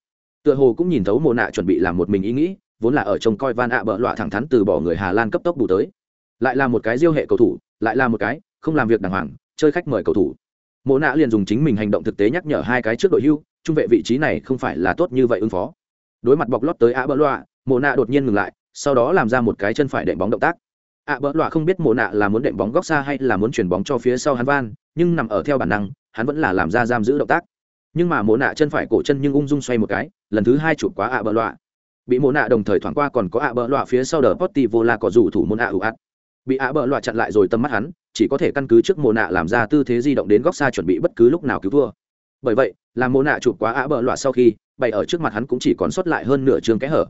tựa hồ cũng nhìn thấu mồ nạ chuẩn bị làm một mình ý nghĩ, vốn là ở trông coi van ạ bỡ loạ thẳng thắn từ bỏ người hà lan cấp tốc bù tới. Lại là một cái diêu hệ cầu thủ, lại là một cái không làm việc đàng hoàng, chơi khách mời cầu thủ. Mộ nạ liền dùng chính mình hành động thực tế nhắc nhở hai cái trước đội hưu, trung vệ vị trí này không phải là tốt như vậy ứng phó. Đối mặt bọc lót tới ạ bỡ loạ mộ nạ đột nhiên ngừng lại, sau đó làm ra một cái chân phải đệm bóng động tác. Ạ bỡ loạ không biết mộ nạ là muốn đệm bóng góc xa hay là muốn chuyển bóng cho phía sau hắn van, nhưng nằm ở theo bản năng, hắn vẫn là làm ra giam giữ động tác nhưng mà mộ nạ chân phải cổ chân nhưng ung dung xoay một cái, lần thứ hai chụp quá ạ bỡ loạ. Bị mộ nạ đồng thời thoảng qua còn có ạ bỡ loạ phía sau đờ potti vô la có rủ thủ môn ạ ủ ạt bị ạ bỡ loạ chặn lại rồi tầm mắt hắn, chỉ có thể căn cứ trước mộ nạ làm ra tư thế di động đến góc xa chuẩn bị bất cứ lúc nào cứu thua bởi vậy, làm mộ nạ chụp quá ạ bỡ loạ sau khi, bày ở trước mặt hắn cũng chỉ còn sót lại hơn nửa chương kẽ hở.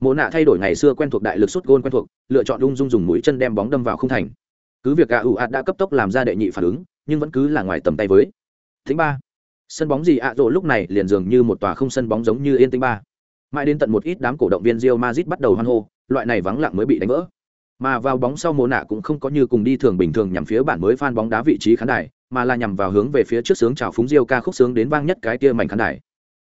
Mộ nạ thay đổi ngày xưa quen thuộc đại lực sút gôn quen thuộc, lựa chọn ung dung dùng mũi chân đem bóng đâm vào không thành. Cứ việc ạ ủ ạt đã cấp tốc làm ra đệ nhị phản ứng, nhưng vẫn cứ là ngoài tầm tay với. Thứ ba sân bóng gì ạ? À lúc này liền dường như một tòa không sân bóng giống như yên tĩnh ba. Mãi đến tận một ít đám cổ động viên Real Madrid bắt đầu hoan hô, loại này vắng lặng mới bị đánh vỡ. Mà vào bóng sau mồ nạ cũng không có như cùng đi thường bình thường nhằm phía bản mới phan bóng đá vị trí khán đài, mà là nhằm vào hướng về phía trước sướng chào phúng Real ca khúc sướng đến vang nhất cái kia mảnh khán đài.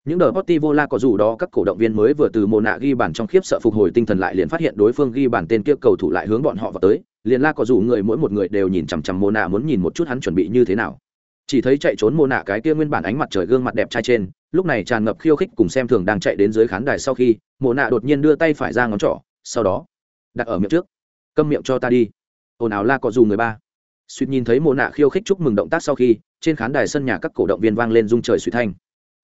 Những đợt Portivo la có dù đó các cổ động viên mới vừa từ mồ nạ ghi bàn trong khiếp sợ phục hồi tinh thần lại liền phát hiện đối phương ghi bàn tên kia cầu thủ lại hướng bọn họ vào tới. Liền la có dù người mỗi một người đều nhìn chằm chằm mồ nạ muốn nhìn một chút hắn chuẩn bị như thế nào chỉ thấy chạy trốn mô nạ cái kia nguyên bản ánh mặt trời gương mặt đẹp trai trên, lúc này tràn ngập khiêu khích cùng xem thường đang chạy đến dưới khán đài sau khi, mô nạ đột nhiên đưa tay phải ra ngón trỏ, sau đó, đặt ở miệng trước. Câm miệng cho ta đi. Ồn ào la có dù người ba. Suýt nhìn thấy mô nạ khiêu khích chúc mừng động tác sau khi, trên khán đài sân nhà các cổ động viên vang lên rung trời suýt thanh.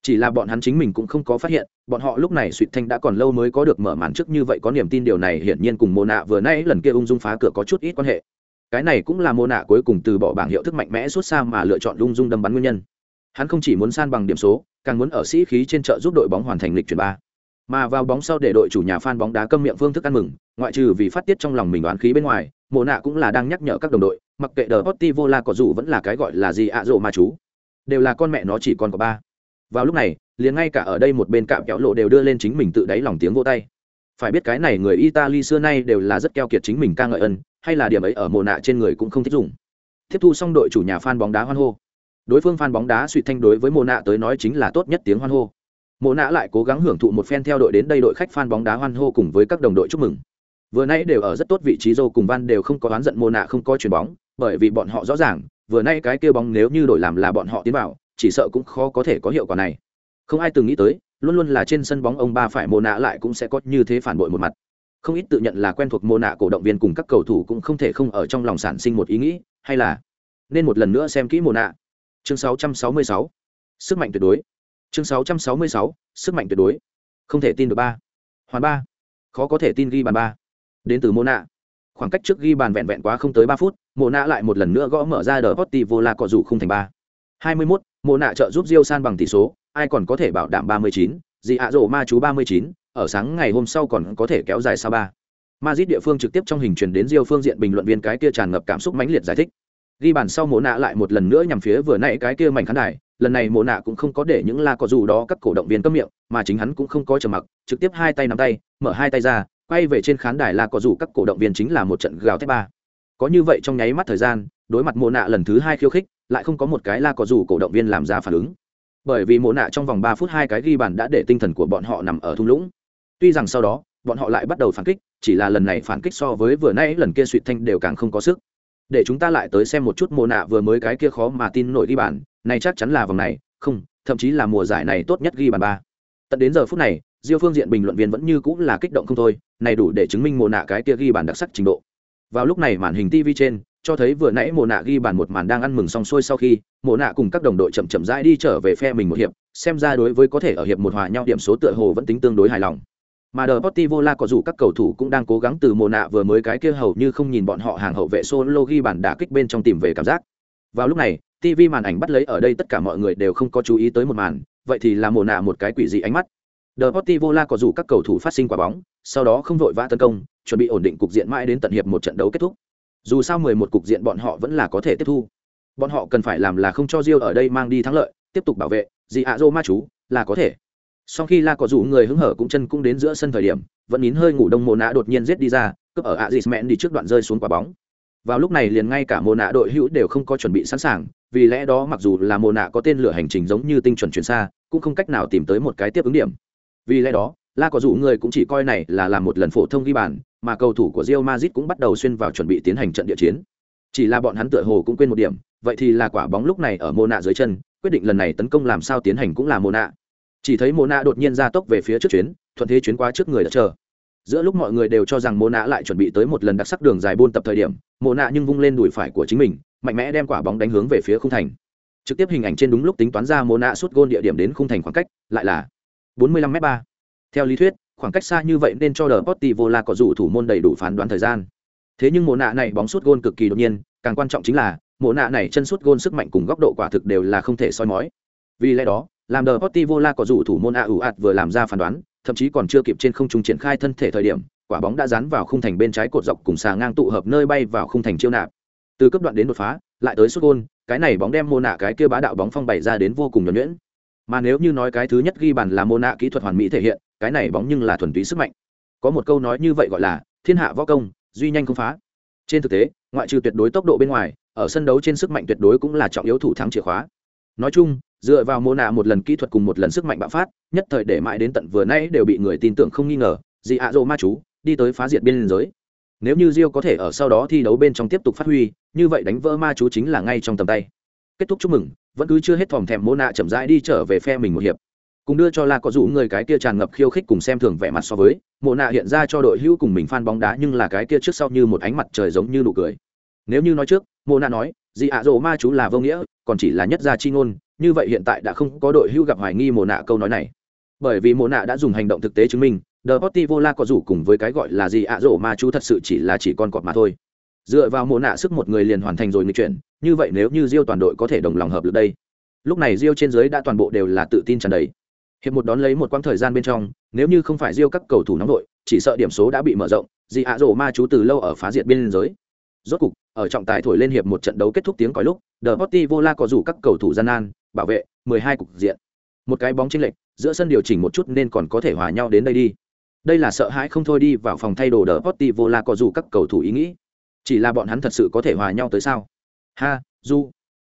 Chỉ là bọn hắn chính mình cũng không có phát hiện, bọn họ lúc này suýt thanh đã còn lâu mới có được mở màn trước như vậy có niềm tin điều này hiển nhiên cùng mô nạ vừa nay lần kia ung dung phá cửa có chút ít quan hệ cái này cũng là mô nạ cuối cùng từ bỏ bảng hiệu thức mạnh mẽ suốt xa mà lựa chọn lung dung đâm bắn nguyên nhân. Hắn không chỉ muốn san bằng điểm số, càng muốn ở sĩ khí trên chợ giúp đội bóng hoàn thành lịch chuyển ba. Mà vào bóng sau để đội chủ nhà phan bóng đá câm miệng phương thức ăn mừng, ngoại trừ vì phát tiết trong lòng mình đoán khí bên ngoài mộ nạ cũng là đang nhắc nhở các đồng đội, mặc kệ đờ vô là có dù vẫn là cái gọi là gì ạ à mà chú, đều là con mẹ nó chỉ còn có ba. Vào lúc này, liền ngay cả ở đây một bên cạm kéo lộ đều đưa lên chính mình tự đáy lòng tiếng vô tay. Phải biết cái này người italy xưa nay đều là rất keo kiệt chính mình ca ngợi ân hay là điểm ấy ở mồ nạ trên người cũng không thích dùng. Tiếp thu xong đội chủ nhà fan bóng đá hoan hô. Đối phương fan bóng đá suy thanh đối với mồ nạ tới nói chính là tốt nhất tiếng hoan hô. Mồ nạ lại cố gắng hưởng thụ một phen theo đội đến đây đội khách fan bóng đá hoan hô cùng với các đồng đội chúc mừng. Vừa nãy đều ở rất tốt vị trí dâu cùng van đều không có oán giận mồ nạ không có chuyền bóng, bởi vì bọn họ rõ ràng, vừa nay cái kia bóng nếu như đổi làm là bọn họ tiến vào, chỉ sợ cũng khó có thể có hiệu quả này. Không ai từng nghĩ tới, luôn luôn là trên sân bóng ông ba phải mồ nạ lại cũng sẽ có như thế phản bội một mặt không ít tự nhận là quen thuộc mô nạ cổ động viên cùng các cầu thủ cũng không thể không ở trong lòng sản sinh một ý nghĩ hay là nên một lần nữa xem kỹ mô nạ. Chương 666 sức mạnh tuyệt đối. Chương 666 sức mạnh tuyệt đối. Không thể tin được ba. Hoàn ba. Khó có thể tin ghi bàn ba. Đến từ mô nạ. Khoảng cách trước ghi bàn vẹn vẹn quá không tới ba phút mô nạ lại một lần nữa gõ mở ra đờ potti vô la cọ rủ không thành ba. hai mươi 21, mô nạ trợ giúp Rio san bằng tỷ số ai còn có thể bảo đảm 39, gì ạ rổ ma chú 39, ở sáng ngày hôm sau còn có thể kéo dài sao ba. Madrid địa phương trực tiếp trong hình truyền đến Rio phương diện bình luận viên cái kia tràn ngập cảm xúc mãnh liệt giải thích. Ghi bàn sau Mộ nạ lại một lần nữa nhằm phía vừa nãy cái kia mảnh khán đài, lần này Mộ nạ cũng không có để những la có dù đó các cổ động viên câm miệng, mà chính hắn cũng không có trầm mặc, trực tiếp hai tay nắm tay, mở hai tay ra, quay về trên khán đài la có dù các cổ động viên chính là một trận gào thét ba. Có như vậy trong nháy mắt thời gian, đối mặt Mộ nạ lần thứ hai khiêu khích, lại không có một cái la có dù cổ động viên làm ra phản ứng bởi vì mộ nạ trong vòng ba phút hai cái ghi bàn đã để tinh thần của bọn họ nằm ở thung lũng tuy rằng sau đó, bọn họ lại bắt đầu phản kích, chỉ là lần này phản kích so với vừa nãy lần kia suy thanh đều càng không có sức. Để chúng ta lại tới xem một chút mùa nạ vừa mới cái kia khó mà tin nổi ghi bàn, này chắc chắn là vòng này, không, thậm chí là mùa giải này tốt nhất ghi bàn ba. Tận đến giờ phút này, diêu phương diện bình luận viên vẫn như cũng là kích động không thôi, này đủ để chứng minh mùa nạ cái kia ghi bàn đặc sắc trình độ. Vào lúc này màn hình tv trên, cho thấy vừa nãy mồ nạ ghi bàn một màn đang ăn mừng xong xuôi sau khi mồ nạ cùng các đồng đội chậm chậm rãi đi trở về phe mình một hiệp, xem ra đối với có thể ở hiệp một hòa nhau điểm số tựa hồ vẫn tính tương đối hài lòng mà đờ Portivo La có dù các cầu thủ cũng đang cố gắng từ mồ nạ vừa mới cái kia hầu như không nhìn bọn họ hàng hậu vệ solo ghi bàn đả kích bên trong tìm về cảm giác. Vào lúc này TV màn ảnh bắt lấy ở đây tất cả mọi người đều không có chú ý tới một màn, vậy thì là mồ nạ một cái quỷ dị ánh mắt. Đờ Portivo La có dù các cầu thủ phát sinh quả bóng, sau đó không vội vã tấn công, chuẩn bị ổn định cục diện mãi đến tận hiệp một trận đấu kết thúc. Dù sao mười một cục diện bọn họ vẫn là có thể tiếp thu. Bọn họ cần phải làm là không cho Rio ở đây mang đi thắng lợi, tiếp tục bảo vệ gì ạ dô ma chú là có thể sau khi la có rủ người hứng hở cũng chân cũng đến giữa sân thời điểm vẫn nín hơi ngủ đông mồ nạ đột nhiên giết đi ra cướp ở ạ dì mẹn đi trước đoạn rơi xuống quả bóng vào lúc này liền ngay cả mồ nạ đội hữu đều không có chuẩn bị sẵn sàng vì lẽ đó mặc dù là mồ nạ có tên lửa hành trình giống như tinh chuẩn chuyển xa cũng không cách nào tìm tới một cái tiếp ứng điểm vì lẽ đó la có rủ người cũng chỉ coi này là làm một lần phổ thông ghi bàn mà cầu thủ của Real Madrid cũng bắt đầu xuyên vào chuẩn bị tiến hành trận địa chiến. Chỉ là bọn hắn tựa hồ cũng quên một điểm, vậy thì là quả bóng lúc này ở Mona dưới chân, quyết định lần này tấn công làm sao tiến hành cũng là Mona. Chỉ thấy Mona đột nhiên ra tốc về phía trước chuyến, thuận thế chuyến qua trước người đã chờ. Giữa lúc mọi người đều cho rằng Mona lại chuẩn bị tới một lần đặc sắc đường dài buôn tập thời điểm, Mona nhưng vung lên đùi phải của chính mình, mạnh mẽ đem quả bóng đánh hướng về phía khung thành. Trực tiếp hình ảnh trên đúng lúc tính toán ra Mona sút gôn địa điểm đến khung thành khoảng cách, lại là 45m3. Theo lý thuyết, khoảng cách xa như vậy nên cho đờ vô là có rủ thủ môn đầy đủ phán đoán thời gian. Thế nhưng mô nạ này bóng sút gôn cực kỳ đột nhiên, càng quan trọng chính là mô nạ này chân sút gôn sức mạnh cùng góc độ quả thực đều là không thể soi mói. Vì lẽ đó, làm đờ potti vô la có rủ thủ môn A ạt vừa làm ra phán đoán, thậm chí còn chưa kịp trên không trung triển khai thân thể thời điểm, quả bóng đã dán vào khung thành bên trái cột dọc cùng xà ngang tụ hợp nơi bay vào khung thành chiêu nạp. Từ cấp đoạn đến đột phá, lại tới sút gôn, cái này bóng đem mô nạ cái kia bá đạo bóng phong bày ra đến vô cùng nhuần nhuyễn. Mà nếu như nói cái thứ nhất ghi bàn là mô nạ kỹ thuật hoàn mỹ thể hiện, cái này bóng nhưng là thuần túy sức mạnh có một câu nói như vậy gọi là thiên hạ võ công duy nhanh không phá trên thực tế ngoại trừ tuyệt đối tốc độ bên ngoài ở sân đấu trên sức mạnh tuyệt đối cũng là trọng yếu thủ thắng chìa khóa nói chung dựa vào mô nạ một lần kỹ thuật cùng một lần sức mạnh bạo phát, nhất thời để mãi đến tận vừa nãy đều bị người tin tưởng không nghi ngờ, dị ạ rộ ma chú, đi tới phá diệt biên giới. Nếu như rio có thể ở sau đó thi đấu bên trong tiếp tục phát huy, như vậy đánh vỡ ma chú chính là ngay trong tầm tay. Kết thúc chúc mừng, vẫn cứ chưa hết thòm thèm mô nạ chậm rãi đi trở về phe mình một hiệp. Cùng đưa cho là có dụ người cái kia tràn ngập khiêu khích cùng xem thường vẻ mặt so với mộ nạ hiện ra cho đội hữu cùng mình phan bóng đá nhưng là cái kia trước sau như một ánh mặt trời giống như nụ cười. Nếu như nói trước mộ nạ nói, dị ạ à ma chú là vô nghĩa, còn chỉ là nhất gia chi ngôn như vậy hiện tại đã không có đội hưu gặp hoài nghi mồ nạ câu nói này. Bởi vì mồ nạ đã dùng hành động thực tế chứng minh The Portivo La có rủ cùng với cái gọi là gì ạ à ma chú thật sự chỉ là chỉ con cọp mà thôi. dựa vào mồ nạ sức một người liền hoàn thành rồi nghịch chuyển, như vậy nếu như diêu toàn đội có thể đồng lòng hợp được đây, lúc này diêu trên dưới đã toàn bộ đều là tự tin tràn đầy. Hiệp một đón lấy một quãng thời gian bên trong, nếu như không phải diêu các cầu thủ nóng đội, chỉ sợ điểm số đã bị mở rộng dị ạ, rổ ma chú từ lâu ở phá diệt biên giới. Rốt cục, ở trọng tài thổi lên hiệp một trận đấu kết thúc tiếng còi lúc the potti có rủ các cầu thủ gian nan bảo vệ 12 cục diện. Một cái bóng chênh lệch, giữa sân điều chỉnh một chút nên còn có thể hòa nhau đến đây đi. Đây là sợ hãi không thôi đi vào phòng thay đồ the potti la có dù các cầu thủ ý nghĩ. Chỉ là bọn hắn thật sự có thể hòa nhau tới sao? Ha du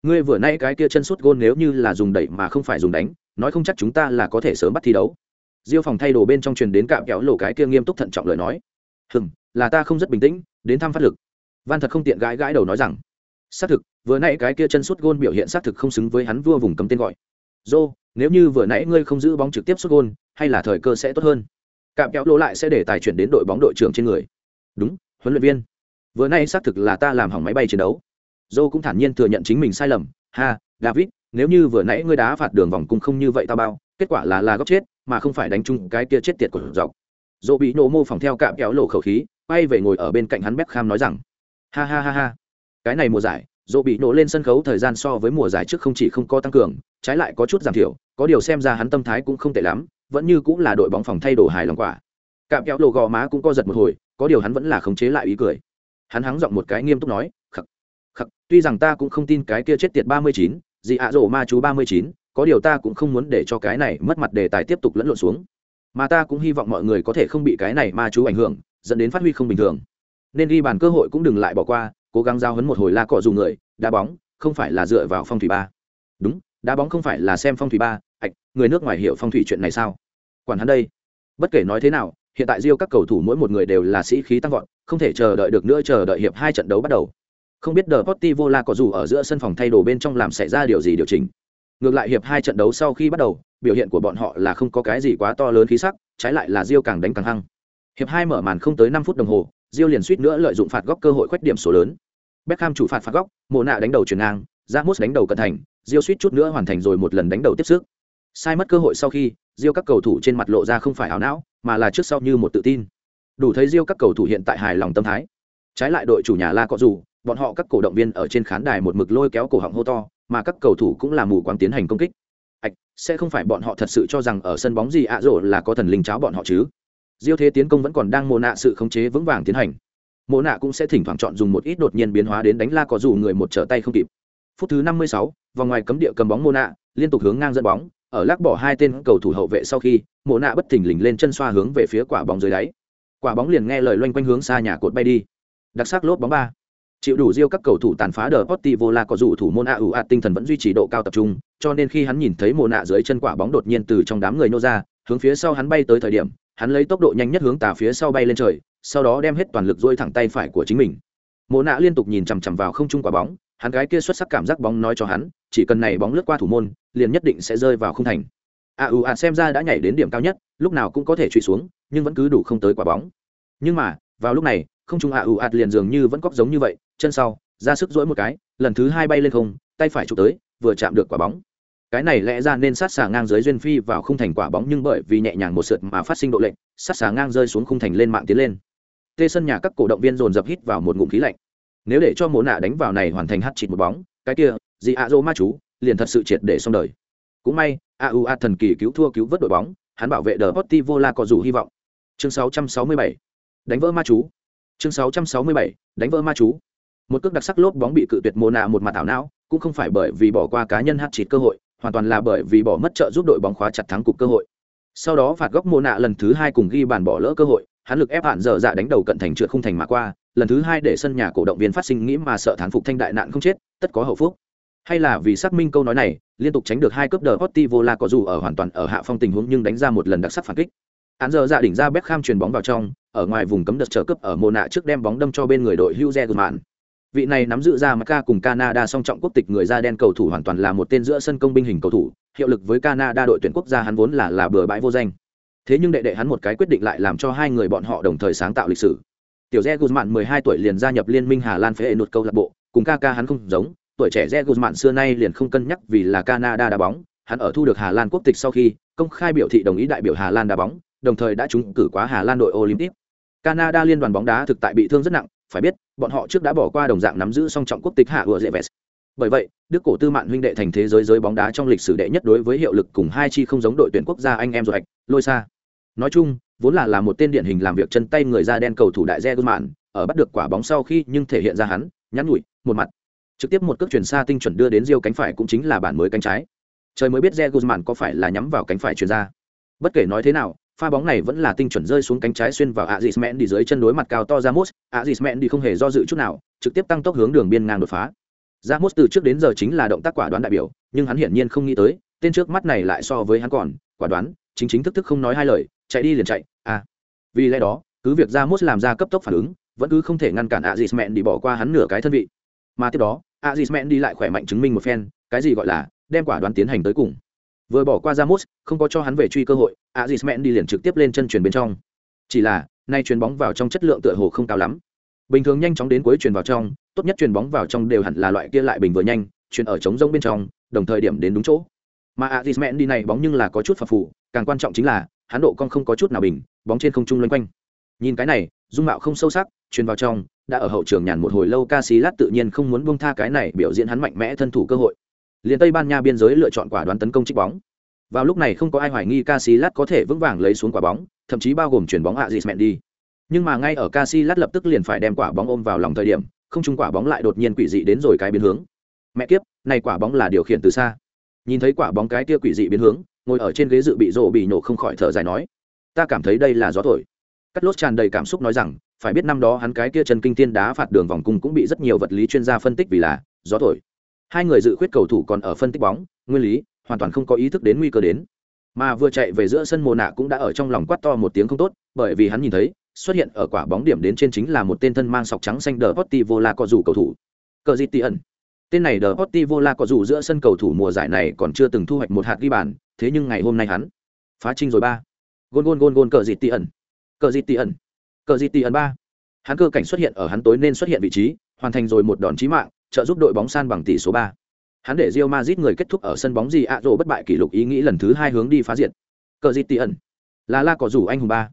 ngươi vừa nay cái kia chân sút gôn nếu như là dùng đẩy mà không phải dùng đánh, nói không chắc chúng ta là có thể sớm bắt thi đấu. Diêu phòng thay đồ bên trong truyền đến cạm kéo lộ cái kia nghiêm túc thận trọng lời nói. Hừm, là ta không rất bình tĩnh, đến thăm phát lực. Van thật không tiện gãi gãi đầu nói rằng, xác thực vừa nãy cái kia chân sút gôn biểu hiện xác thực không xứng với hắn vua vùng cấm tên gọi. Dô, nếu như vừa nãy ngươi không giữ bóng trực tiếp sút gôn, hay là thời cơ sẽ tốt hơn? Cạm kéo lỗ lại sẽ để tài chuyển đến đội bóng đội trưởng trên người. Đúng, huấn luyện viên. Vừa nay xác thực là ta làm hỏng máy bay chiến đấu. Dô cũng thản nhiên thừa nhận chính mình sai lầm. Ha, david, nếu như vừa nãy ngươi đá phạt đường vòng cung không như vậy tao bao, kết quả là là góc chết, mà không phải đánh chung cái kia chết tiệt của dọc. Dô bị nổ mô phỏng theo cạm kéo lộ khẩu khí, quay về ngồi ở bên cạnh hắn Beckham nói rằng, ha ha ha ha, cái này mùa giải dỗ bị nổ lên sân khấu thời gian so với mùa giải trước không chỉ không có tăng cường, trái lại có chút giảm thiểu, có điều xem ra hắn tâm thái cũng không tệ lắm, vẫn như cũng là đội bóng phòng thay đổi hài lòng quả. Cạm kéo lộ gò má cũng co giật một hồi, có điều hắn vẫn là khống chế lại ý cười. Hắn hắng giọng một cái nghiêm túc nói, khắc khắc, tuy rằng ta cũng không tin cái kia chết tiệt ba mươi chín, gì ạ, rổ ma chú ba mươi chín, có điều ta cũng không muốn để cho cái này mất mặt đề tài tiếp tục lẫn lộn xuống. Mà ta cũng hy vọng mọi người có thể không bị cái này ma chú ảnh hưởng, dẫn đến phát huy không bình thường. Nên ghi bàn cơ hội cũng đừng lại bỏ qua cố gắng giao hấn một hồi la cọ dù người đá bóng không phải là dựa vào phong thủy ba đúng đá bóng không phải là xem phong thủy ba ạch người nước ngoài hiểu phong thủy chuyện này sao quản hắn đây bất kể nói thế nào hiện tại riêu các cầu thủ mỗi một người đều là sĩ khí tăng vọt không thể chờ đợi được nữa chờ đợi hiệp hai trận đấu bắt đầu không biết The vô La có dù ở giữa sân phòng thay đồ bên trong làm xảy ra điều gì điều chỉnh. Ngược lại hiệp hai trận đấu sau khi bắt đầu, biểu hiện của bọn họ là không có cái gì quá to lớn khí sắc, trái lại là Rio càng đánh càng hăng. Hiệp hai mở màn không tới năm phút đồng hồ, Diêu liền suýt nữa lợi dụng phạt góc cơ hội khoét điểm số lớn. Beckham chủ phạt phạt góc, Mộ nạ đánh đầu chuyển ngang, Ramos đánh đầu cận thành, Diêu suýt chút nữa hoàn thành rồi một lần đánh đầu tiếp sức. Sai mất cơ hội sau khi, Diêu các cầu thủ trên mặt lộ ra không phải ảo não, mà là trước sau như một tự tin. Đủ thấy Diêu các cầu thủ hiện tại hài lòng tâm thái. Trái lại đội chủ nhà La cọ dù, bọn họ các cổ động viên ở trên khán đài một mực lôi kéo cổ họng hô to mà các cầu thủ cũng là mù quáng tiến hành công kích ạch sẽ không phải bọn họ thật sự cho rằng ở sân bóng gì ạ à rổ là có thần linh cháo bọn họ chứ diêu thế tiến công vẫn còn đang mồ nạ sự khống chế vững vàng tiến hành. Mồ nạ cũng sẽ thỉnh thoảng chọn dùng một ít đột nhiên biến hóa đến đánh la có dù người một trở tay không kịp. Phút thứ năm mươi sáu, vòng ngoài cấm địa cầm bóng mồ nạ liên tục hướng ngang dẫn bóng ở lắc bỏ hai tên cầu thủ hậu vệ sau khi mồ nạ bất thình lình lên chân xoa hướng về phía quả bóng dưới đáy. Quả bóng liền nghe lời loanh quanh hướng xa nhà cột bay đi. Đặc sắc lốp bóng ba. Chịu đủ diêu các cầu thủ tàn phá đờ potti vô la có dù thủ môn a ủ ạt tinh thần vẫn duy trì độ cao tập trung, cho nên khi hắn nhìn thấy mồ nạ dưới chân quả bóng đột nhiên từ trong đám người nô ra, hướng phía sau hắn bay tới thời điểm, hắn lấy tốc độ nhanh nhất hướng tà phía sau bay lên trời, sau đó đem hết toàn lực duỗi thẳng tay phải của chính mình. Mộ nạ liên tục nhìn chằm chằm vào không trung quả bóng, hắn gái kia xuất sắc cảm giác bóng nói cho hắn, chỉ cần này bóng lướt qua thủ môn, liền nhất định sẽ rơi vào không thành. A ủ ạt xem ra đã nhảy đến điểm cao nhất, lúc nào cũng có thể truy xuống, nhưng vẫn cứ đủ không tới quả bóng. Nhưng mà, vào lúc này, không trung A ủ ạt liền dường như vẫn cóc giống như vậy, chân sau ra sức dỗi một cái lần thứ hai bay lên không tay phải chụp tới vừa chạm được quả bóng cái này lẽ ra nên sát xà ngang dưới duyên phi vào khung thành quả bóng nhưng bởi vì nhẹ nhàng một sượt mà phát sinh độ lệnh, sát xà ngang rơi xuống khung thành lên mạng tiến lên. Tê sân nhà các cổ động viên dồn dập hít vào một ngụm khí lạnh. Nếu để cho mồ nạ đánh vào này hoàn thành hát chịt một bóng, cái kia gì a dô ma chú, liền thật sự triệt để xong đời. Cũng may, a u a thần kỳ cứu thua cứu vớt đội bóng, hắn bảo vệ đờ potti la có dù hy vọng. Chương 667 đánh vỡ ma chú. Chương 667 đánh vỡ ma chú. Một cước đặc sắc lốp bóng bị cự tuyệt mồ nạ một mặt ảo não, cũng không phải bởi vì bỏ qua cá nhân hát chịt cơ hội hoàn toàn là bởi vì bỏ mất trợ giúp đội bóng khóa chặt thắng cục cơ hội. Sau đó phạt góc Mô nạ lần thứ hai cùng ghi bàn bỏ lỡ cơ hội hắn lực ép hạn dở dạ đánh đầu cận thành trượt không thành mà qua lần thứ hai để sân nhà cổ động viên phát sinh nghĩ mà sợ thán phục thanh đại nạn không chết tất có hậu phúc. Hay là vì xác minh câu nói này liên tục tránh được hai cướp đờ Potti Vola có dù ở hoàn toàn ở hạ phong tình huống nhưng đánh ra một lần đặc sắc phản kích. Án giờ dạ đỉnh ra Beckham truyền bóng vào trong, ở ngoài vùng cấm đợt trở cướp ở Mô nạ trước đem bóng đâm cho bên người đội Hugh Guzman vị này nắm giữ ra Macca cùng Canada song trọng quốc tịch người da đen cầu thủ hoàn toàn là một tên giữa sân công binh hình cầu thủ, hiệu lực với Canada đội tuyển quốc gia hắn vốn là là bừa bãi vô danh. Thế nhưng đệ đệ hắn một cái quyết định lại làm cho hai người bọn họ đồng thời sáng tạo lịch sử. Tiểu Ze Guzman 12 tuổi liền gia nhập liên minh Hà Lan Feyenoord câu lạc bộ, cùng Kaka hắn không giống, tuổi trẻ Ze Guzman xưa nay liền không cân nhắc vì là Canada đá bóng, hắn ở thu được Hà Lan quốc tịch sau khi, công khai biểu thị đồng ý đại biểu Hà Lan đá bóng, đồng thời đã trúng cử quá Hà Lan đội Olympic. Canada liên đoàn bóng đá thực tại bị thương rất nặng, phải biết, bọn họ trước đã bỏ qua đồng dạng nắm giữ song trọng quốc tịch hạ ựa dễ vest bởi vậy, đức cổ tư mạn huynh đệ thành thế giới giới bóng đá trong lịch sử đệ nhất đối với hiệu lực cùng hai chi không giống đội tuyển quốc gia anh em rồi lôi xa. Nói chung, vốn là là một tên điển hình làm việc chân tay người da đen cầu thủ đại gia mạn, ở bắt được quả bóng sau khi nhưng thể hiện ra hắn, nhắn nhủi, một mặt. Trực tiếp một cước chuyển xa tinh chuẩn đưa đến riêu cánh phải cũng chính là bản mới cánh trái. Trời mới biết re guzman có phải là nhắm vào cánh phải chuyển ra. Bất kể nói thế nào pha bóng này vẫn là tinh chuẩn rơi xuống cánh trái xuyên vào Azismen đi dưới chân đối mặt cao to Ramos, Azismen đi không hề do dự chút nào, trực tiếp tăng tốc hướng đường biên ngang đột phá. Ramos từ trước đến giờ chính là động tác quả đoán đại biểu, nhưng hắn hiển nhiên không nghĩ tới, tên trước mắt này lại so với hắn còn quả đoán, chính chính thức thức không nói hai lời, chạy đi liền chạy, à. Vì lẽ đó, cứ việc Ramos làm ra cấp tốc phản ứng, vẫn cứ không thể ngăn cản Azismen đi bỏ qua hắn nửa cái thân vị. Mà tiếp đó, Azismen đi lại khỏe mạnh chứng minh một phen, cái gì gọi là đem quả đoán tiến hành tới cùng vừa bỏ qua Ramos, không có cho hắn về truy cơ hội, Azismen đi liền trực tiếp lên chân truyền bên trong. Chỉ là, nay chuyền bóng vào trong chất lượng tựa hồ không cao lắm. Bình thường nhanh chóng đến cuối chuyền vào trong, tốt nhất chuyền bóng vào trong đều hẳn là loại kia lại bình vừa nhanh, chuyền ở trống rông bên trong, đồng thời điểm đến đúng chỗ. Mà Azismen đi này bóng nhưng là có chút phập phù, càng quan trọng chính là, hắn độ con không có chút nào bình, bóng trên không trung loanh quanh. Nhìn cái này, dung mạo không sâu sắc, truyền vào trong, đã ở hậu trường nhàn một hồi lâu Casillas tự nhiên không muốn buông tha cái này biểu diễn hắn mạnh mẽ thân thủ cơ hội liền tây ban nha biên giới lựa chọn quả đoán tấn công trích bóng vào lúc này không có ai hoài nghi Casillas có thể vững vàng lấy xuống quả bóng, thậm chí bao gồm chuyển bóng hạ dịt đi nhưng mà ngay ở Casillas lập tức liền phải đem quả bóng ôm vào lòng thời điểm, không trung quả bóng lại đột nhiên quỷ dị đến rồi cái biến hướng. Mẹ kiếp, này quả bóng là điều khiển từ xa. Nhìn thấy quả bóng cái kia quỷ dị biến hướng, ngồi ở trên ghế dự bị rộ bị nổ không khỏi thở dài nói, ta cảm thấy đây là gió thổi. Cắt lốt tràn đầy cảm xúc nói rằng, phải biết năm đó hắn cái kia chân kinh tiên đá phạt đường vòng cung cũng bị rất nhiều vật lý chuyên gia phân tích vì là gió thổi. Hai người dự khuyết cầu thủ còn ở phân tích bóng, nguyên lý hoàn toàn không có ý thức đến nguy cơ đến. Mà vừa chạy về giữa sân mồ nạ cũng đã ở trong lòng quát to một tiếng không tốt, bởi vì hắn nhìn thấy, xuất hiện ở quả bóng điểm đến trên chính là một tên thân mang sọc trắng xanh đờ potti vola có rủ cầu thủ. Cờ di ẩn. Tên này đờ potti vola có rủ giữa sân cầu thủ mùa giải này còn chưa từng thu hoạch một hạt ghi bàn, thế nhưng ngày hôm nay hắn phá trinh rồi ba. Gôn gôn gôn gôn cờ di ẩn. Cờ di ẩn. Cờ di ẩn ba. Hắn cơ cảnh xuất hiện ở hắn tối nên xuất hiện vị trí, hoàn thành rồi một đòn chí mạng, trợ giúp đội bóng san bằng tỷ số ba hắn để Real Madrid người kết thúc ở sân bóng gì ạ rồ bất bại kỷ lục ý nghĩ lần thứ hai hướng đi phá diệt. Cờ di ẩn? Là la có rủ anh hùng ba.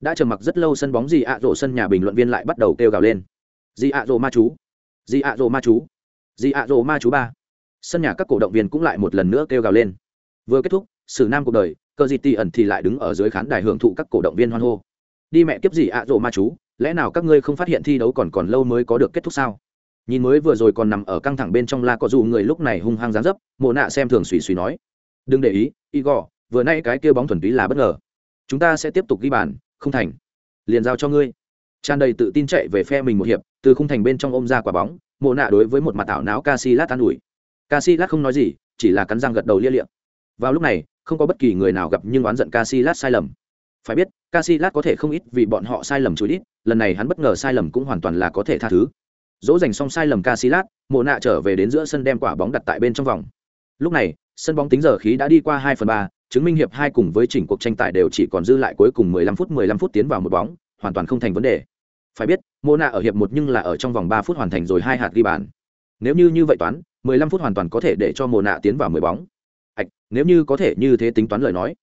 Đã chờ mặc rất lâu sân bóng gì ạ rồ sân nhà bình luận viên lại bắt đầu kêu gào lên. Gì ạ rồ ma chú? Gì ạ rồ ma chú? Gì ạ rồ ma chú ba? Sân nhà các cổ động viên cũng lại một lần nữa kêu gào lên. Vừa kết thúc sử nam cuộc đời, cờ di ẩn thì lại đứng ở dưới khán đài hưởng thụ các cổ động viên hoan hô. Đi mẹ kiếp gì ạ rồ ma chú? Lẽ nào các ngươi không phát hiện thi đấu còn còn lâu mới có được kết thúc sao? Nhìn mới vừa rồi còn nằm ở căng thẳng bên trong la có dù người lúc này hung hăng dán dấp, mộ nạ xem thường suy suy nói, đừng để ý, igor, vừa nay cái kia bóng thuần túy là bất ngờ. Chúng ta sẽ tiếp tục ghi bàn, không thành. Liền giao cho ngươi. Tràn đầy tự tin chạy về phe mình một hiệp, từ khung thành bên trong ôm ra quả bóng, mộ nạ đối với một mặt tảo não casilat an ủi. Casillas không nói gì, chỉ là cắn răng gật đầu lia liệm vào lúc này, không có bất kỳ người nào gặp nhưng oán giận Casilat sai lầm. Phải biết Casilat có thể không ít vì bọn họ sai lầm chú ít, lần này hắn bất ngờ sai lầm cũng hoàn toàn là có thể tha thứ dỗ dành xong sai lầm Casillas, Mộ nạ trở về đến giữa sân đem quả bóng đặt tại bên trong vòng. Lúc này, sân bóng tính giờ khí đã đi qua 2 phần 3, chứng minh hiệp 2 cùng với chỉnh cuộc tranh tài đều chỉ còn dư lại cuối cùng 15 phút 15 phút tiến vào một bóng, hoàn toàn không thành vấn đề. Phải biết, Mộ nạ ở hiệp 1 nhưng là ở trong vòng 3 phút hoàn thành rồi hai hạt ghi bàn. Nếu như như vậy toán, 15 phút hoàn toàn có thể để cho Mộ nạ tiến vào 10 bóng. Ảch, nếu như có thể như thế tính toán lời nói,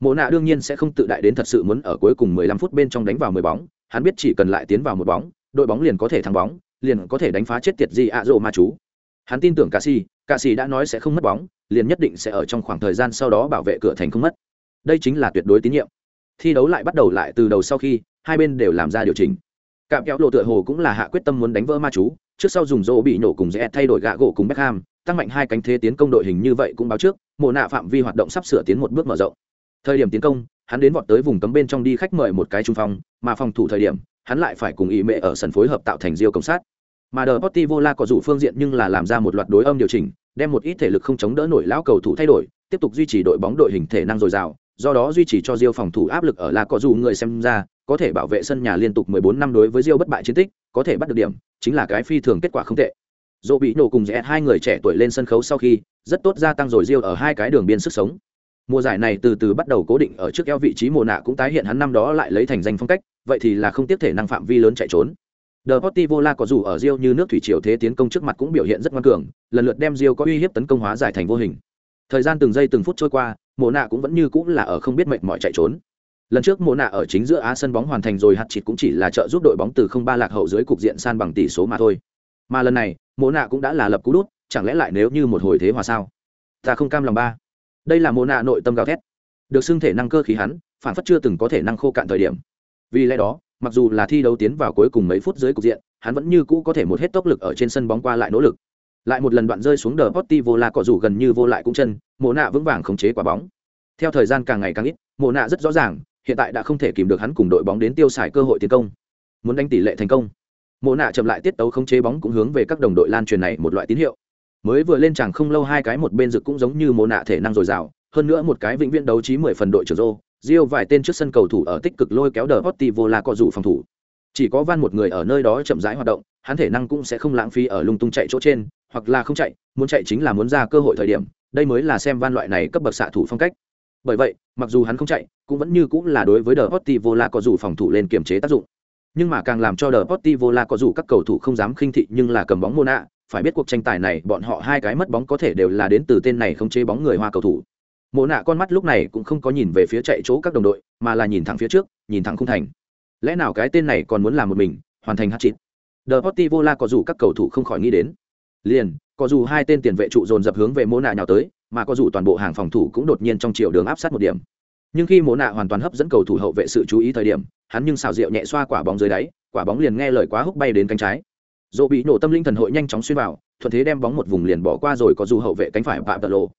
Mộ nạ đương nhiên sẽ không tự đại đến thật sự muốn ở cuối cùng 15 phút bên trong đánh vào 10 bóng, hắn biết chỉ cần lại tiến vào một bóng, đội bóng liền có thể thắng bóng, liền có thể đánh phá chết tiệt gì ạ rộ ma chú. Hắn tin tưởng ca si ca si đã nói sẽ không mất bóng liền nhất định sẽ ở trong khoảng thời gian sau đó bảo vệ cửa thành không mất. Đây chính là tuyệt đối tín nhiệm. Thi đấu lại bắt đầu lại từ đầu sau khi hai bên đều làm ra điều chỉnh. Cạm kéo lộ tựa hồ cũng là hạ quyết tâm muốn đánh vỡ ma chú trước sau dùng rỗ bị nổ cùng rẽ thay đổi gạ gỗ cùng Beckham, tăng mạnh hai cánh thế tiến công đội hình như vậy cũng báo trước, mồ nạ phạm vi hoạt động sắp sửa tiến một bước mở rộng. Thời điểm tiến công, hắn đến vọt tới vùng cấm bên trong đi khách mời một cái trung phong, mà phòng thủ thời điểm, hắn lại phải cùng ý mẹ ở sân phối hợp tạo thành diêu công sát mà đờ Portivo la có rủ phương diện nhưng là làm ra một loạt đối âm điều chỉnh đem một ít thể lực không chống đỡ nổi lão cầu thủ thay đổi tiếp tục duy trì đội bóng đội hình thể năng dồi dào do đó duy trì cho Diêu phòng thủ áp lực ở La có dù người xem ra, có thể bảo vệ sân nhà liên tục 14 năm đối với Diêu bất bại chiến tích, có thể bắt được điểm, chính là cái phi thường kết quả không tệ. Dỗ bị nổ cùng rẽ hai người trẻ tuổi lên sân khấu sau khi, rất tốt gia tăng rồi Diêu ở hai cái đường biên sức sống. Mùa giải này từ từ bắt đầu cố định ở trước eo vị trí mùa nạ cũng tái hiện hắn năm đó lại lấy thành danh phong cách, vậy thì là không tiếp thể năng phạm vi lớn chạy trốn. The Portivo La có dù ở Rio như nước thủy triều thế tiến công trước mặt cũng biểu hiện rất ngoan cường, lần lượt đem Rio có uy hiếp tấn công hóa giải thành vô hình. Thời gian từng giây từng phút trôi qua, Mộ Na cũng vẫn như cũng là ở không biết mệt mỏi chạy trốn. lần trước mộ Na ở chính giữa á sân bóng hoàn thành rồi hạt chịt cũng chỉ là trợ giúp đội bóng từ không ba lạc hậu dưới cục diện san bằng tỷ số mà thôi mà lần này mộ Na cũng đã là lập cú đút chẳng lẽ lại nếu như một hồi thế hòa sao ta không cam lòng ba đây là mộ nạ nội tâm gào thét. Được xưng thể năng cơ khí hắn, phản phất chưa từng có thể năng khô cạn thời điểm. Vì lẽ đó, mặc dù là thi đấu tiến vào cuối cùng mấy phút dưới cục diện, hắn vẫn như cũ có thể một hết tốc lực ở trên sân bóng qua lại nỗ lực. Lại một lần đoạn rơi xuống đờ potti vô la cọ rủ gần như vô lại cũng chân mộ nạ vững vàng khống chế quả bóng. Theo thời gian càng ngày càng ít mộ nạ rất rõ ràng, hiện tại đã không thể kìm được hắn cùng đội bóng đến tiêu xài cơ hội tiến công. Muốn đánh tỷ lệ thành công. Mộ nạ chậm lại tiết tấu khống chế bóng cũng hướng về các đồng đội lan truyền này một loại tín hiệu mới vừa lên chẳng không lâu hai cái một bên rực cũng giống như mồ nạ thể năng dồi dào, hơn nữa một cái vĩnh viễn đấu trí mười phần đội trưởng rô Rio vài tên trước sân cầu thủ ở tích cực lôi kéo đờ hotti vô la cọ rủ phòng thủ. Chỉ có van một người ở nơi đó chậm rãi hoạt động, hắn thể năng cũng sẽ không lãng phí ở lung tung chạy chỗ trên, hoặc là không chạy, muốn chạy chính là muốn ra cơ hội thời điểm, đây mới là xem van loại này cấp bậc xạ thủ phong cách. Bởi vậy, mặc dù hắn không chạy, cũng vẫn như cũng là đối với đờ potti vola cọ rủ phòng thủ lên kiềm chế tác dụng. Nhưng mà càng làm cho đờ potti vola có dù các cầu thủ không dám khinh thị nhưng là cầm bóng mona phải biết cuộc tranh tài này bọn họ hai cái mất bóng có thể đều là đến từ tên này không chế bóng người hoa cầu thủ. Mộ nạ con mắt lúc này cũng không có nhìn về phía chạy chỗ các đồng đội, mà là nhìn thẳng phía trước, nhìn thẳng khung thành. Lẽ nào cái tên này còn muốn làm một mình, hoàn thành hát chít đờ potti la có dù các cầu thủ không khỏi nghĩ đến. Liền, có dù hai tên tiền vệ trụ dồn dập hướng về mô nạ nhào tới, mà có dù toàn bộ hàng phòng thủ cũng đột nhiên trong chiều đường áp sát một điểm. Nhưng khi mô nạ hoàn toàn hấp dẫn cầu thủ hậu vệ sự chú ý thời điểm, hắn nhưng xào rượu nhẹ xoa quả bóng dưới đáy, quả bóng liền nghe lời quá húc bay đến cánh trái dỗ bị nổ tâm linh thần hội nhanh chóng xuyên vào, thuận thế đem bóng một vùng liền bỏ qua rồi có dù hậu vệ cánh phải phạm tợ lộ.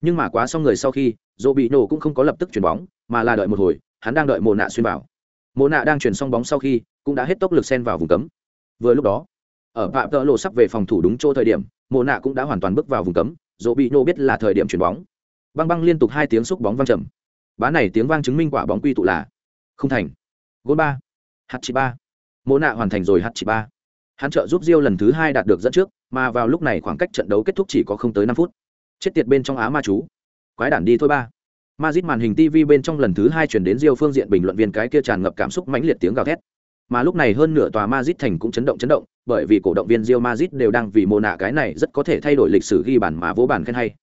Nhưng mà quá xong người sau khi, dỗ bị nổ cũng không có lập tức chuyển bóng, mà là đợi một hồi, hắn đang đợi mồ nạ xuyên vào. Mồ nạ đang chuyển xong bóng sau khi, cũng đã hết tốc lực xen vào vùng cấm. Vừa lúc đó, ở phạm tợ lộ sắp về phòng thủ đúng chỗ thời điểm mồ nạ cũng đã hoàn toàn bước vào vùng cấm, dỗ bị nổ biết là thời điểm chuyển bóng. Băng băng liên tục hai tiếng xúc bóng văng trầm. Bá này tiếng vang chứng minh quả bóng quy tụ là không thành. Gôn ba. H chỉ ba. Mồ nạ hoàn thành rồi h chỉ ba hắn trợ giúp Diêu lần thứ hai đạt được dẫn trước mà vào lúc này khoảng cách trận đấu kết thúc chỉ có không tới năm phút chết tiệt bên trong á ma chú quái đản đi thôi ba Mazit màn hình TV bên trong lần thứ hai chuyển đến Diêu phương diện bình luận viên cái kia tràn ngập cảm xúc mãnh liệt tiếng gào thét. Mà lúc này hơn nửa tòa Madrid thành cũng chấn động chấn động, bởi vì cổ động viên diêu ma dít đều đang vì Mona cái này rất có thể thay đổi lịch sử ghi bàn mà vỗ bàn khen hay.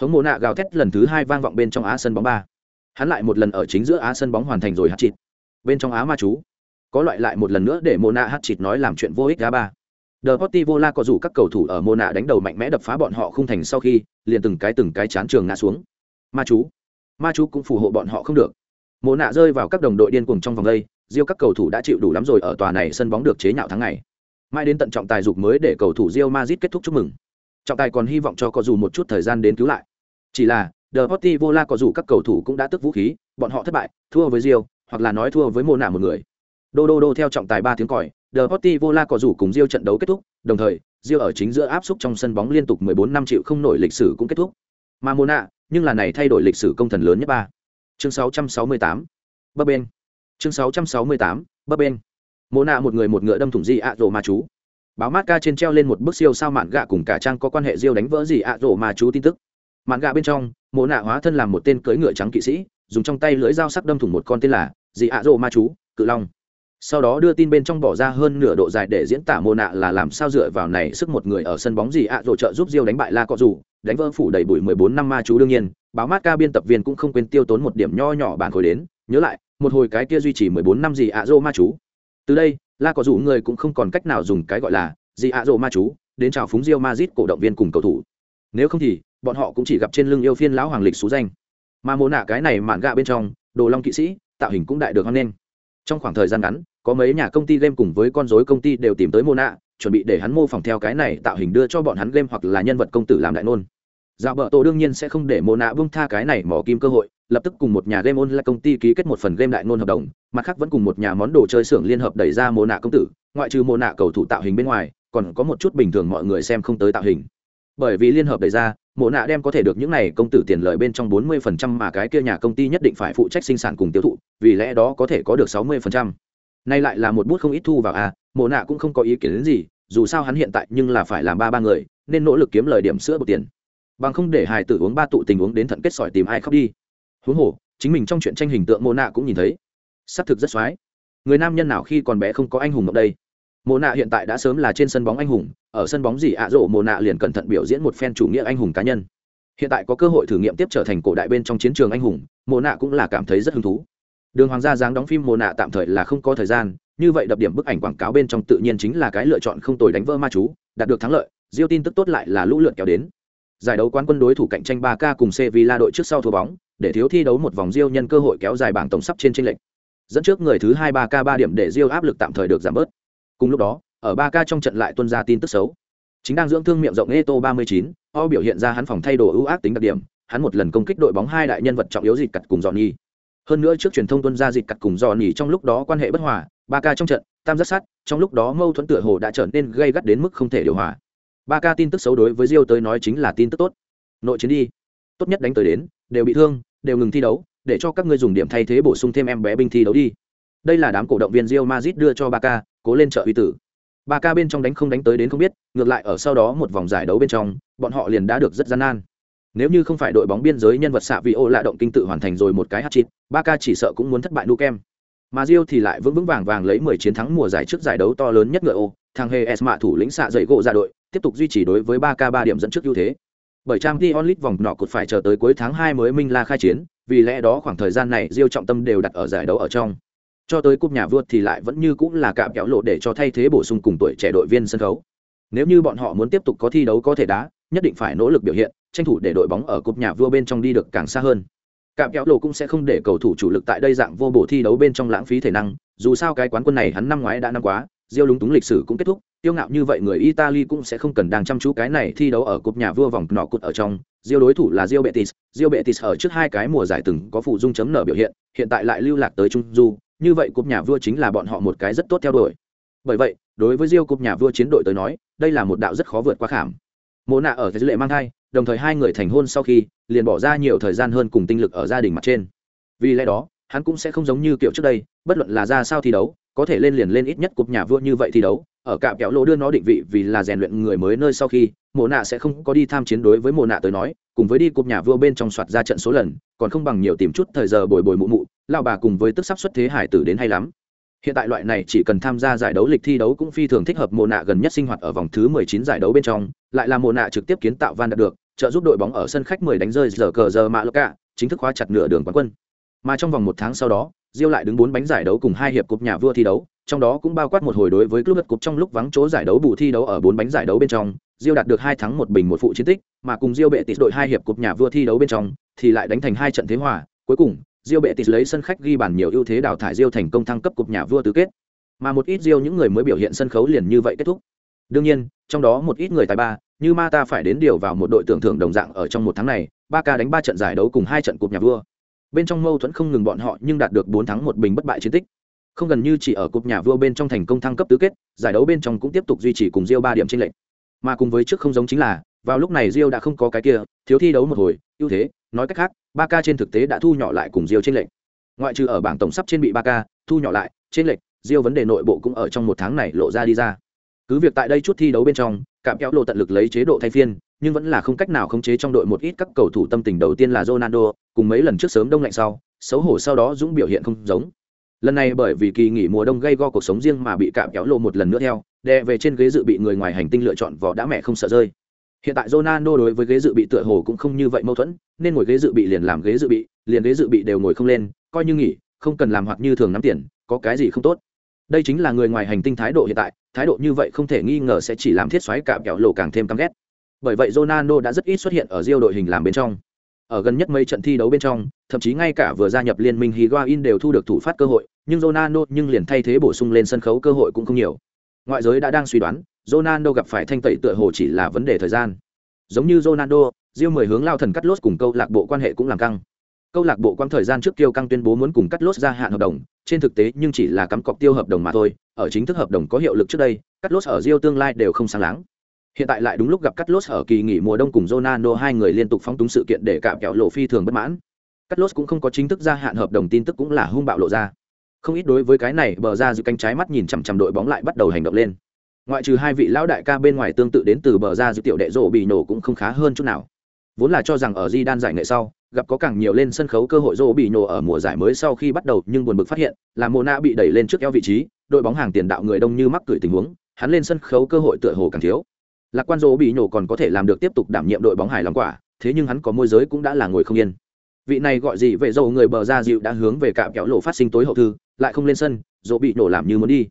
Hống Mona gào thét lần thứ hai vang vọng bên trong Á sân bóng ba. Hắn lại một lần ở chính giữa Á sân bóng hoàn thành rồi hat-trick. Bên trong Á ma chú, có loại lại một lần nữa để Mona hat-trick nói làm chuyện vô ích ra ba. Deportivo La có rủ các cầu thủ ở Mona đánh đầu mạnh mẽ đập phá bọn họ không thành sau khi, liền từng cái từng cái chán trường ngã xuống. Ma chú, ma chú cũng phù hộ bọn họ không được. Mona rơi vào các đồng đội điên cuồng trong vòng đây, Diêu các cầu thủ đã chịu đủ lắm rồi ở tòa này sân bóng được chế nhạo tháng ngày. Mai đến tận trọng tài dục mới để cầu thủ Real Madrid kết thúc chúc mừng. Trọng tài còn hy vọng cho có dù một chút thời gian đến cứu lại. Chỉ là, Deportivo La có dù các cầu thủ cũng đã tức vũ khí, bọn họ thất bại, thua với Real, hoặc là nói thua với Mona một người. Đô đô đô theo trọng tài ba tiếng còi, Deportivo La có rủ cùng Rio trận đấu kết thúc, đồng thời, Rio ở chính giữa áp xúc trong sân bóng liên tục 14 năm chịu không nổi lịch sử cũng kết thúc. Mà Mona, nhưng là này thay đổi lịch sử công thần lớn nhất ba. Chương 668. Bấp bên. Chương 668. Bấp bên. Mona một người một ngựa đâm thủng gì ạ rồ ma chú. Báo Marca ca trên treo lên một bức siêu sao mạn gạ cùng cả trang có quan hệ Rio đánh vỡ gì ạ rồ ma chú tin tức. Mạn gạ bên trong, Mona hóa thân làm một tên cưỡi ngựa trắng kỵ sĩ, dùng trong tay lưỡi dao sắc đâm thủng một con tên là gì ạ rồ ma chú, cự long sau đó đưa tin bên trong bỏ ra hơn nửa độ dài để diễn tả mô nạ là làm sao dựa vào này sức một người ở sân bóng gì ạ à rồi trợ giúp Diêu đánh bại La Cọ dù, đánh vỡ phủ đầy bụi 14 năm ma chú đương nhiên, báo mát ca biên tập viên cũng không quên tiêu tốn một điểm nho nhỏ bản khối đến, nhớ lại, một hồi cái kia duy trì 14 năm gì ạ à ma chú. Từ đây, La Cọ dù người cũng không còn cách nào dùng cái gọi là gì ạ à ma chú, đến chào phúng Diêu Madrid cổ động viên cùng cầu thủ. Nếu không thì, bọn họ cũng chỉ gặp trên lưng yêu phiên lão hoàng lịch số danh. Mà mô nạ cái này mạn gạ bên trong, đồ long kỵ sĩ, tạo hình cũng đại được hoan nên. trong khoảng thời gian ngắn có mấy nhà công ty game cùng với con dối công ty đều tìm tới mô nạ chuẩn bị để hắn mô phỏng theo cái này tạo hình đưa cho bọn hắn game hoặc là nhân vật công tử làm đại nôn dạo bờ tổ đương nhiên sẽ không để mô nạ bung tha cái này mỏ kim cơ hội, lập tức cùng một nhà game online công ty ký kết một phần game đại nôn hợp đồng, mặt khác vẫn cùng một nhà món đồ chơi xưởng liên hợp đẩy ra mô nạ công tử, ngoại trừ mô nạ cầu thủ tạo hình bên ngoài, còn có một chút bình thường mọi người xem không tới tạo hình bởi vì liên hợp đẩy ra mộ nạ đem có thể được những này công tử tiền lợi bên trong 40% mà cái kia nhà công ty nhất định phải phụ trách sinh sản cùng tiêu thụ, vì lẽ đó có thể có được 60% nay lại là một bút không ít thu vào à mộ nạ cũng không có ý kiến đến gì, dù sao hắn hiện tại nhưng là phải làm ba ba người, nên nỗ lực kiếm lời điểm sữa bột tiền. Bằng không để hài tử uống ba tụ tình uống đến thận kết sỏi tìm ai khóc đi. Huống hồ, chính mình trong chuyện tranh hình tượng mộ nạ cũng nhìn thấy. Xác thực rất soái người nam nhân nào khi còn bé không có anh hùng ở đây? Mộ nạ hiện tại đã sớm là trên sân bóng anh hùng, ở sân bóng gì ạ à rộ mộ nạ liền cẩn thận biểu diễn một phen chủ nghĩa anh hùng cá nhân. Hiện tại có cơ hội thử nghiệm tiếp trở thành cổ đại bên trong chiến trường anh hùng, mộ nạ cũng là cảm thấy rất hứng thú đường hoàng gia dáng đóng phim mồ nạ tạm thời là không có thời gian như vậy đập điểm bức ảnh quảng cáo bên trong tự nhiên chính là cái lựa chọn không tồi đánh vỡ ma chú đạt được thắng lợi diêu tin tức tốt lại là lũ lượt kéo đến giải đấu quán quân đối thủ cạnh tranh 3K cùng Sevilla đội trước sau thua bóng, để thiếu thi đấu một vòng Diêu nhân cơ hội kéo dài bảng tổng sắp trên chênh lệch. Dẫn trước người thứ 2 3K 3 điểm để Diêu áp lực tạm thời được giảm bớt. Cùng lúc đó, ở 3K trong trận lại tuân ra tin tức xấu. Chính đang dưỡng thương miệng rộng Eto 39, O biểu hiện ra hắn phòng thay đồ ưu ác tính đặc điểm, hắn một lần công kích đội bóng hai đại nhân vật trọng yếu dịch cật cùng Johnny. Hơn nữa trước truyền thông tuân ra dịch cặt cùng Johnny trong lúc đó quan hệ bất hòa, Ba Ca trong trận, tam giác sát, trong lúc đó mâu thuẫn tựa hồ đã trở nên gây gắt đến mức không thể điều hòa. Ba Ca tin tức xấu đối với Diêu tới nói chính là tin tức tốt nội chiến đi tốt nhất đánh tới đến đều bị thương đều ngừng thi đấu để cho các ngươi dùng điểm thay thế bổ sung thêm em bé binh thi đấu đi đây là đám cổ động viên Real Madrid đưa cho Ba Ca, cố lên trợ uy tử. Ba Ca bên trong đánh không đánh tới đến không biết, ngược lại ở sau đó một vòng giải đấu bên trong, bọn họ liền đã được rất gian nan. Nếu như không phải đội bóng biên giới nhân vật xạ vị ô lạ động kinh tự hoàn thành rồi một cái hat-trick, Barca chỉ sợ cũng muốn thất bại Nukem. Mà Rio thì lại vững vững vàng vàng lấy 10 chiến thắng mùa giải trước giải đấu to lớn nhất ngựa ô, thằng Hề Esma thủ lĩnh xạ dậy gỗ ra đội, tiếp tục duy trì đối với Barca 3 điểm dẫn trước ưu thế. Bởi trang t onlit vòng nọ cột phải chờ tới cuối tháng hai mới minh la khai chiến vì lẽ đó khoảng thời gian này Rio trọng tâm đều đặt ở giải đấu ở trong. Cho tới cúp nhà vua thì lại vẫn như cũng là cạm kéo lộ để cho thay thế bổ sung cùng tuổi trẻ đội viên sân khấu. Nếu như bọn họ muốn tiếp tục có thi đấu có thể đá nhất định phải nỗ lực biểu hiện tranh thủ để đội bóng ở cúp nhà vua bên trong đi được càng xa hơn. Cạm kéo lộ cũng sẽ không để cầu thủ chủ lực tại đây dạng vô bổ thi đấu bên trong lãng phí thể năng, dù sao cái quán quân này hắn năm ngoái đã năm quá, diêu lúng túng lịch sử cũng kết thúc tiêu ngạo như vậy người italy cũng sẽ không cần đang chăm chú cái này thi đấu ở cúp nhà vua vòng nọ cụt ở trong. Diêu đối thủ là diêu betis diêu betis ở trước hai cái mùa giải từng có phụ dung chấm nở biểu hiện hiện tại lại lưu lạc tới trung du, như vậy cúp nhà vua chính là bọn họ một cái rất tốt theo đuổi. Bởi vậy, đối với diêu cúp nhà vua chiến đội tới nói, đây là một đạo rất khó vượt qua khảm mộ nạ ở thế lệ mang thai, đồng thời hai người thành hôn sau khi, liền bỏ ra nhiều thời gian hơn cùng tinh lực ở gia đình mặt trên. Vì lẽ đó, hắn cũng sẽ không giống như kiểu trước đây, bất luận là ra sao thi đấu, có thể lên liền lên ít nhất cục nhà vua như vậy thi đấu, ở cạm kẹo lỗ đưa nó định vị vì là rèn luyện người mới nơi sau khi, mộ nạ sẽ không có đi tham chiến đối với mộ nạ tới nói, cùng với đi cục nhà vua bên trong soạt ra trận số lần, còn không bằng nhiều tìm chút thời giờ bồi bồi mụ mụ lao bà cùng với tức sắp xuất thế hải tử đến hay lắm hiện tại loại này chỉ cần tham gia giải đấu lịch thi đấu cũng phi thường thích hợp mồ nạ gần nhất sinh hoạt ở vòng thứ 19 giải đấu bên trong lại là mồ nạ trực tiếp kiến tạo van đạt được trợ giúp đội bóng ở sân khách 10 đánh rơi giờ cờ giờ mạ lô cả chính thức khóa chặt nửa đường quán quân. Mà trong vòng một tháng sau đó Diêu lại đứng bốn bánh giải đấu cùng hai hiệp cúp nhà vua thi đấu, trong đó cũng bao quát một hồi đối với club cúp trong lúc vắng chỗ giải đấu bù thi đấu ở bốn bánh giải đấu bên trong, Diêu đạt được hai thắng một bình một phụ chiến tích, mà cùng Diêu bệ tịt đội hai hiệp cúp nhà vua thi đấu bên trong, thì lại đánh thành hai trận thế hòa, cuối cùng, Rio bệ lấy sân khách ghi bàn nhiều ưu thế đào thải Rio thành công thăng cấp cục nhà vua tứ kết. Mà một ít Rio những người mới biểu hiện sân khấu liền như vậy kết thúc. Đương nhiên, trong đó một ít người tài ba, như Mata phải đến điều vào một đội tưởng thưởng đồng dạng ở trong một tháng này, ba ca đánh ba trận giải đấu cùng hai trận cục nhà vua bên trong mâu thuẫn không ngừng bọn họ nhưng đạt được bốn thắng một bình bất bại chiến tích không gần như chỉ ở cục nhà vua bên trong thành công thăng cấp tứ kết giải đấu bên trong cũng tiếp tục duy trì cùng rio ba điểm chênh lệch mà cùng với trước không giống chính là vào lúc này rio đã không có cái kia thiếu thi đấu một hồi ưu thế nói cách khác ba k trên thực tế đã thu nhỏ lại cùng diêu trên lệnh. ngoại trừ ở bảng tổng sắp trên bị ba k thu nhỏ lại trên lệnh diêu vấn đề nội bộ cũng ở trong một tháng này lộ ra đi ra cứ việc tại đây chút thi đấu bên trong cạm kéo lộ tận lực lấy chế độ thay phiên nhưng vẫn là không cách nào khống chế trong đội một ít các cầu thủ tâm tình đầu tiên là Ronaldo, cùng mấy lần trước sớm đông lạnh sau, xấu hổ sau đó dũng biểu hiện không giống. Lần này bởi vì kỳ nghỉ mùa đông gây go cuộc sống riêng mà bị cạm kéo lộ một lần nữa theo, đè về trên ghế dự bị người ngoài hành tinh lựa chọn vỏ đã mẹ không sợ rơi. Hiện tại Ronaldo đối với ghế dự bị tựa hồ cũng không như vậy mâu thuẫn, nên ngồi ghế dự bị liền làm ghế dự bị, liền ghế dự bị đều ngồi không lên, coi như nghỉ, không cần làm hoặc như thường nắm tiền, có cái gì không tốt. Đây chính là người ngoài hành tinh thái độ hiện tại, thái độ như vậy không thể nghi ngờ sẽ chỉ làm thiết xoáy cả kẹo lộ càng thêm căm ghét. Bởi vậy Ronaldo đã rất ít xuất hiện ở Rio đội hình làm bên trong. Ở gần nhất mấy trận thi đấu bên trong, thậm chí ngay cả vừa gia nhập liên minh Higuain đều thu được thủ phát cơ hội, nhưng Ronaldo nhưng liền thay thế bổ sung lên sân khấu cơ hội cũng không nhiều. Ngoại giới đã đang suy đoán, Ronaldo gặp phải thanh tẩy tựa hồ chỉ là vấn đề thời gian. Giống như Ronaldo, Rio mười hướng lao thần cắt lốt cùng câu lạc bộ quan hệ cũng làm căng. Câu lạc bộ quang thời gian trước kêu căng tuyên bố muốn cùng cắt lốt gia hạn hợp đồng, trên thực tế nhưng chỉ là cắm cọc tiêu hợp đồng mà thôi, ở chính thức hợp đồng có hiệu lực trước đây, cắt lốt ở Rio tương lai đều không sáng láng. Hiện tại lại đúng lúc gặp Cắt Lốt ở kỳ nghỉ mùa đông cùng Ronaldo hai người liên tục phóng túng sự kiện để cạm kẹo lộ phi thường bất mãn. Cắt Lốt cũng không có chính thức gia hạn hợp đồng tin tức cũng là hung bạo lộ ra. Không ít đối với cái này bờ ra giữ cánh trái mắt nhìn chằm chằm đội bóng lại bắt đầu hành động lên. Ngoại trừ hai vị lão đại ca bên ngoài tương tự đến từ bờ ra giữ tiểu đệ rộ bị nổ cũng không khá hơn chút nào. Vốn là cho rằng ở Di Đan giải nghệ sau, gặp có càng nhiều lên sân khấu cơ hội rộ bị nổ ở mùa giải mới sau khi bắt đầu nhưng buồn bực phát hiện là Mona bị đẩy lên trước eo vị trí, đội bóng hàng tiền đạo người đông như mắc cười tình huống, hắn lên sân khấu cơ hội tựa hồ càng thiếu lạc quan rộ bị nổ còn có thể làm được tiếp tục đảm nhiệm đội bóng hải lòng quả thế nhưng hắn có môi giới cũng đã là ngồi không yên vị này gọi gì về dầu người bờ ra dịu đã hướng về cạm kéo lộ phát sinh tối hậu thư lại không lên sân, dỗ bị nổ làm như muốn đi.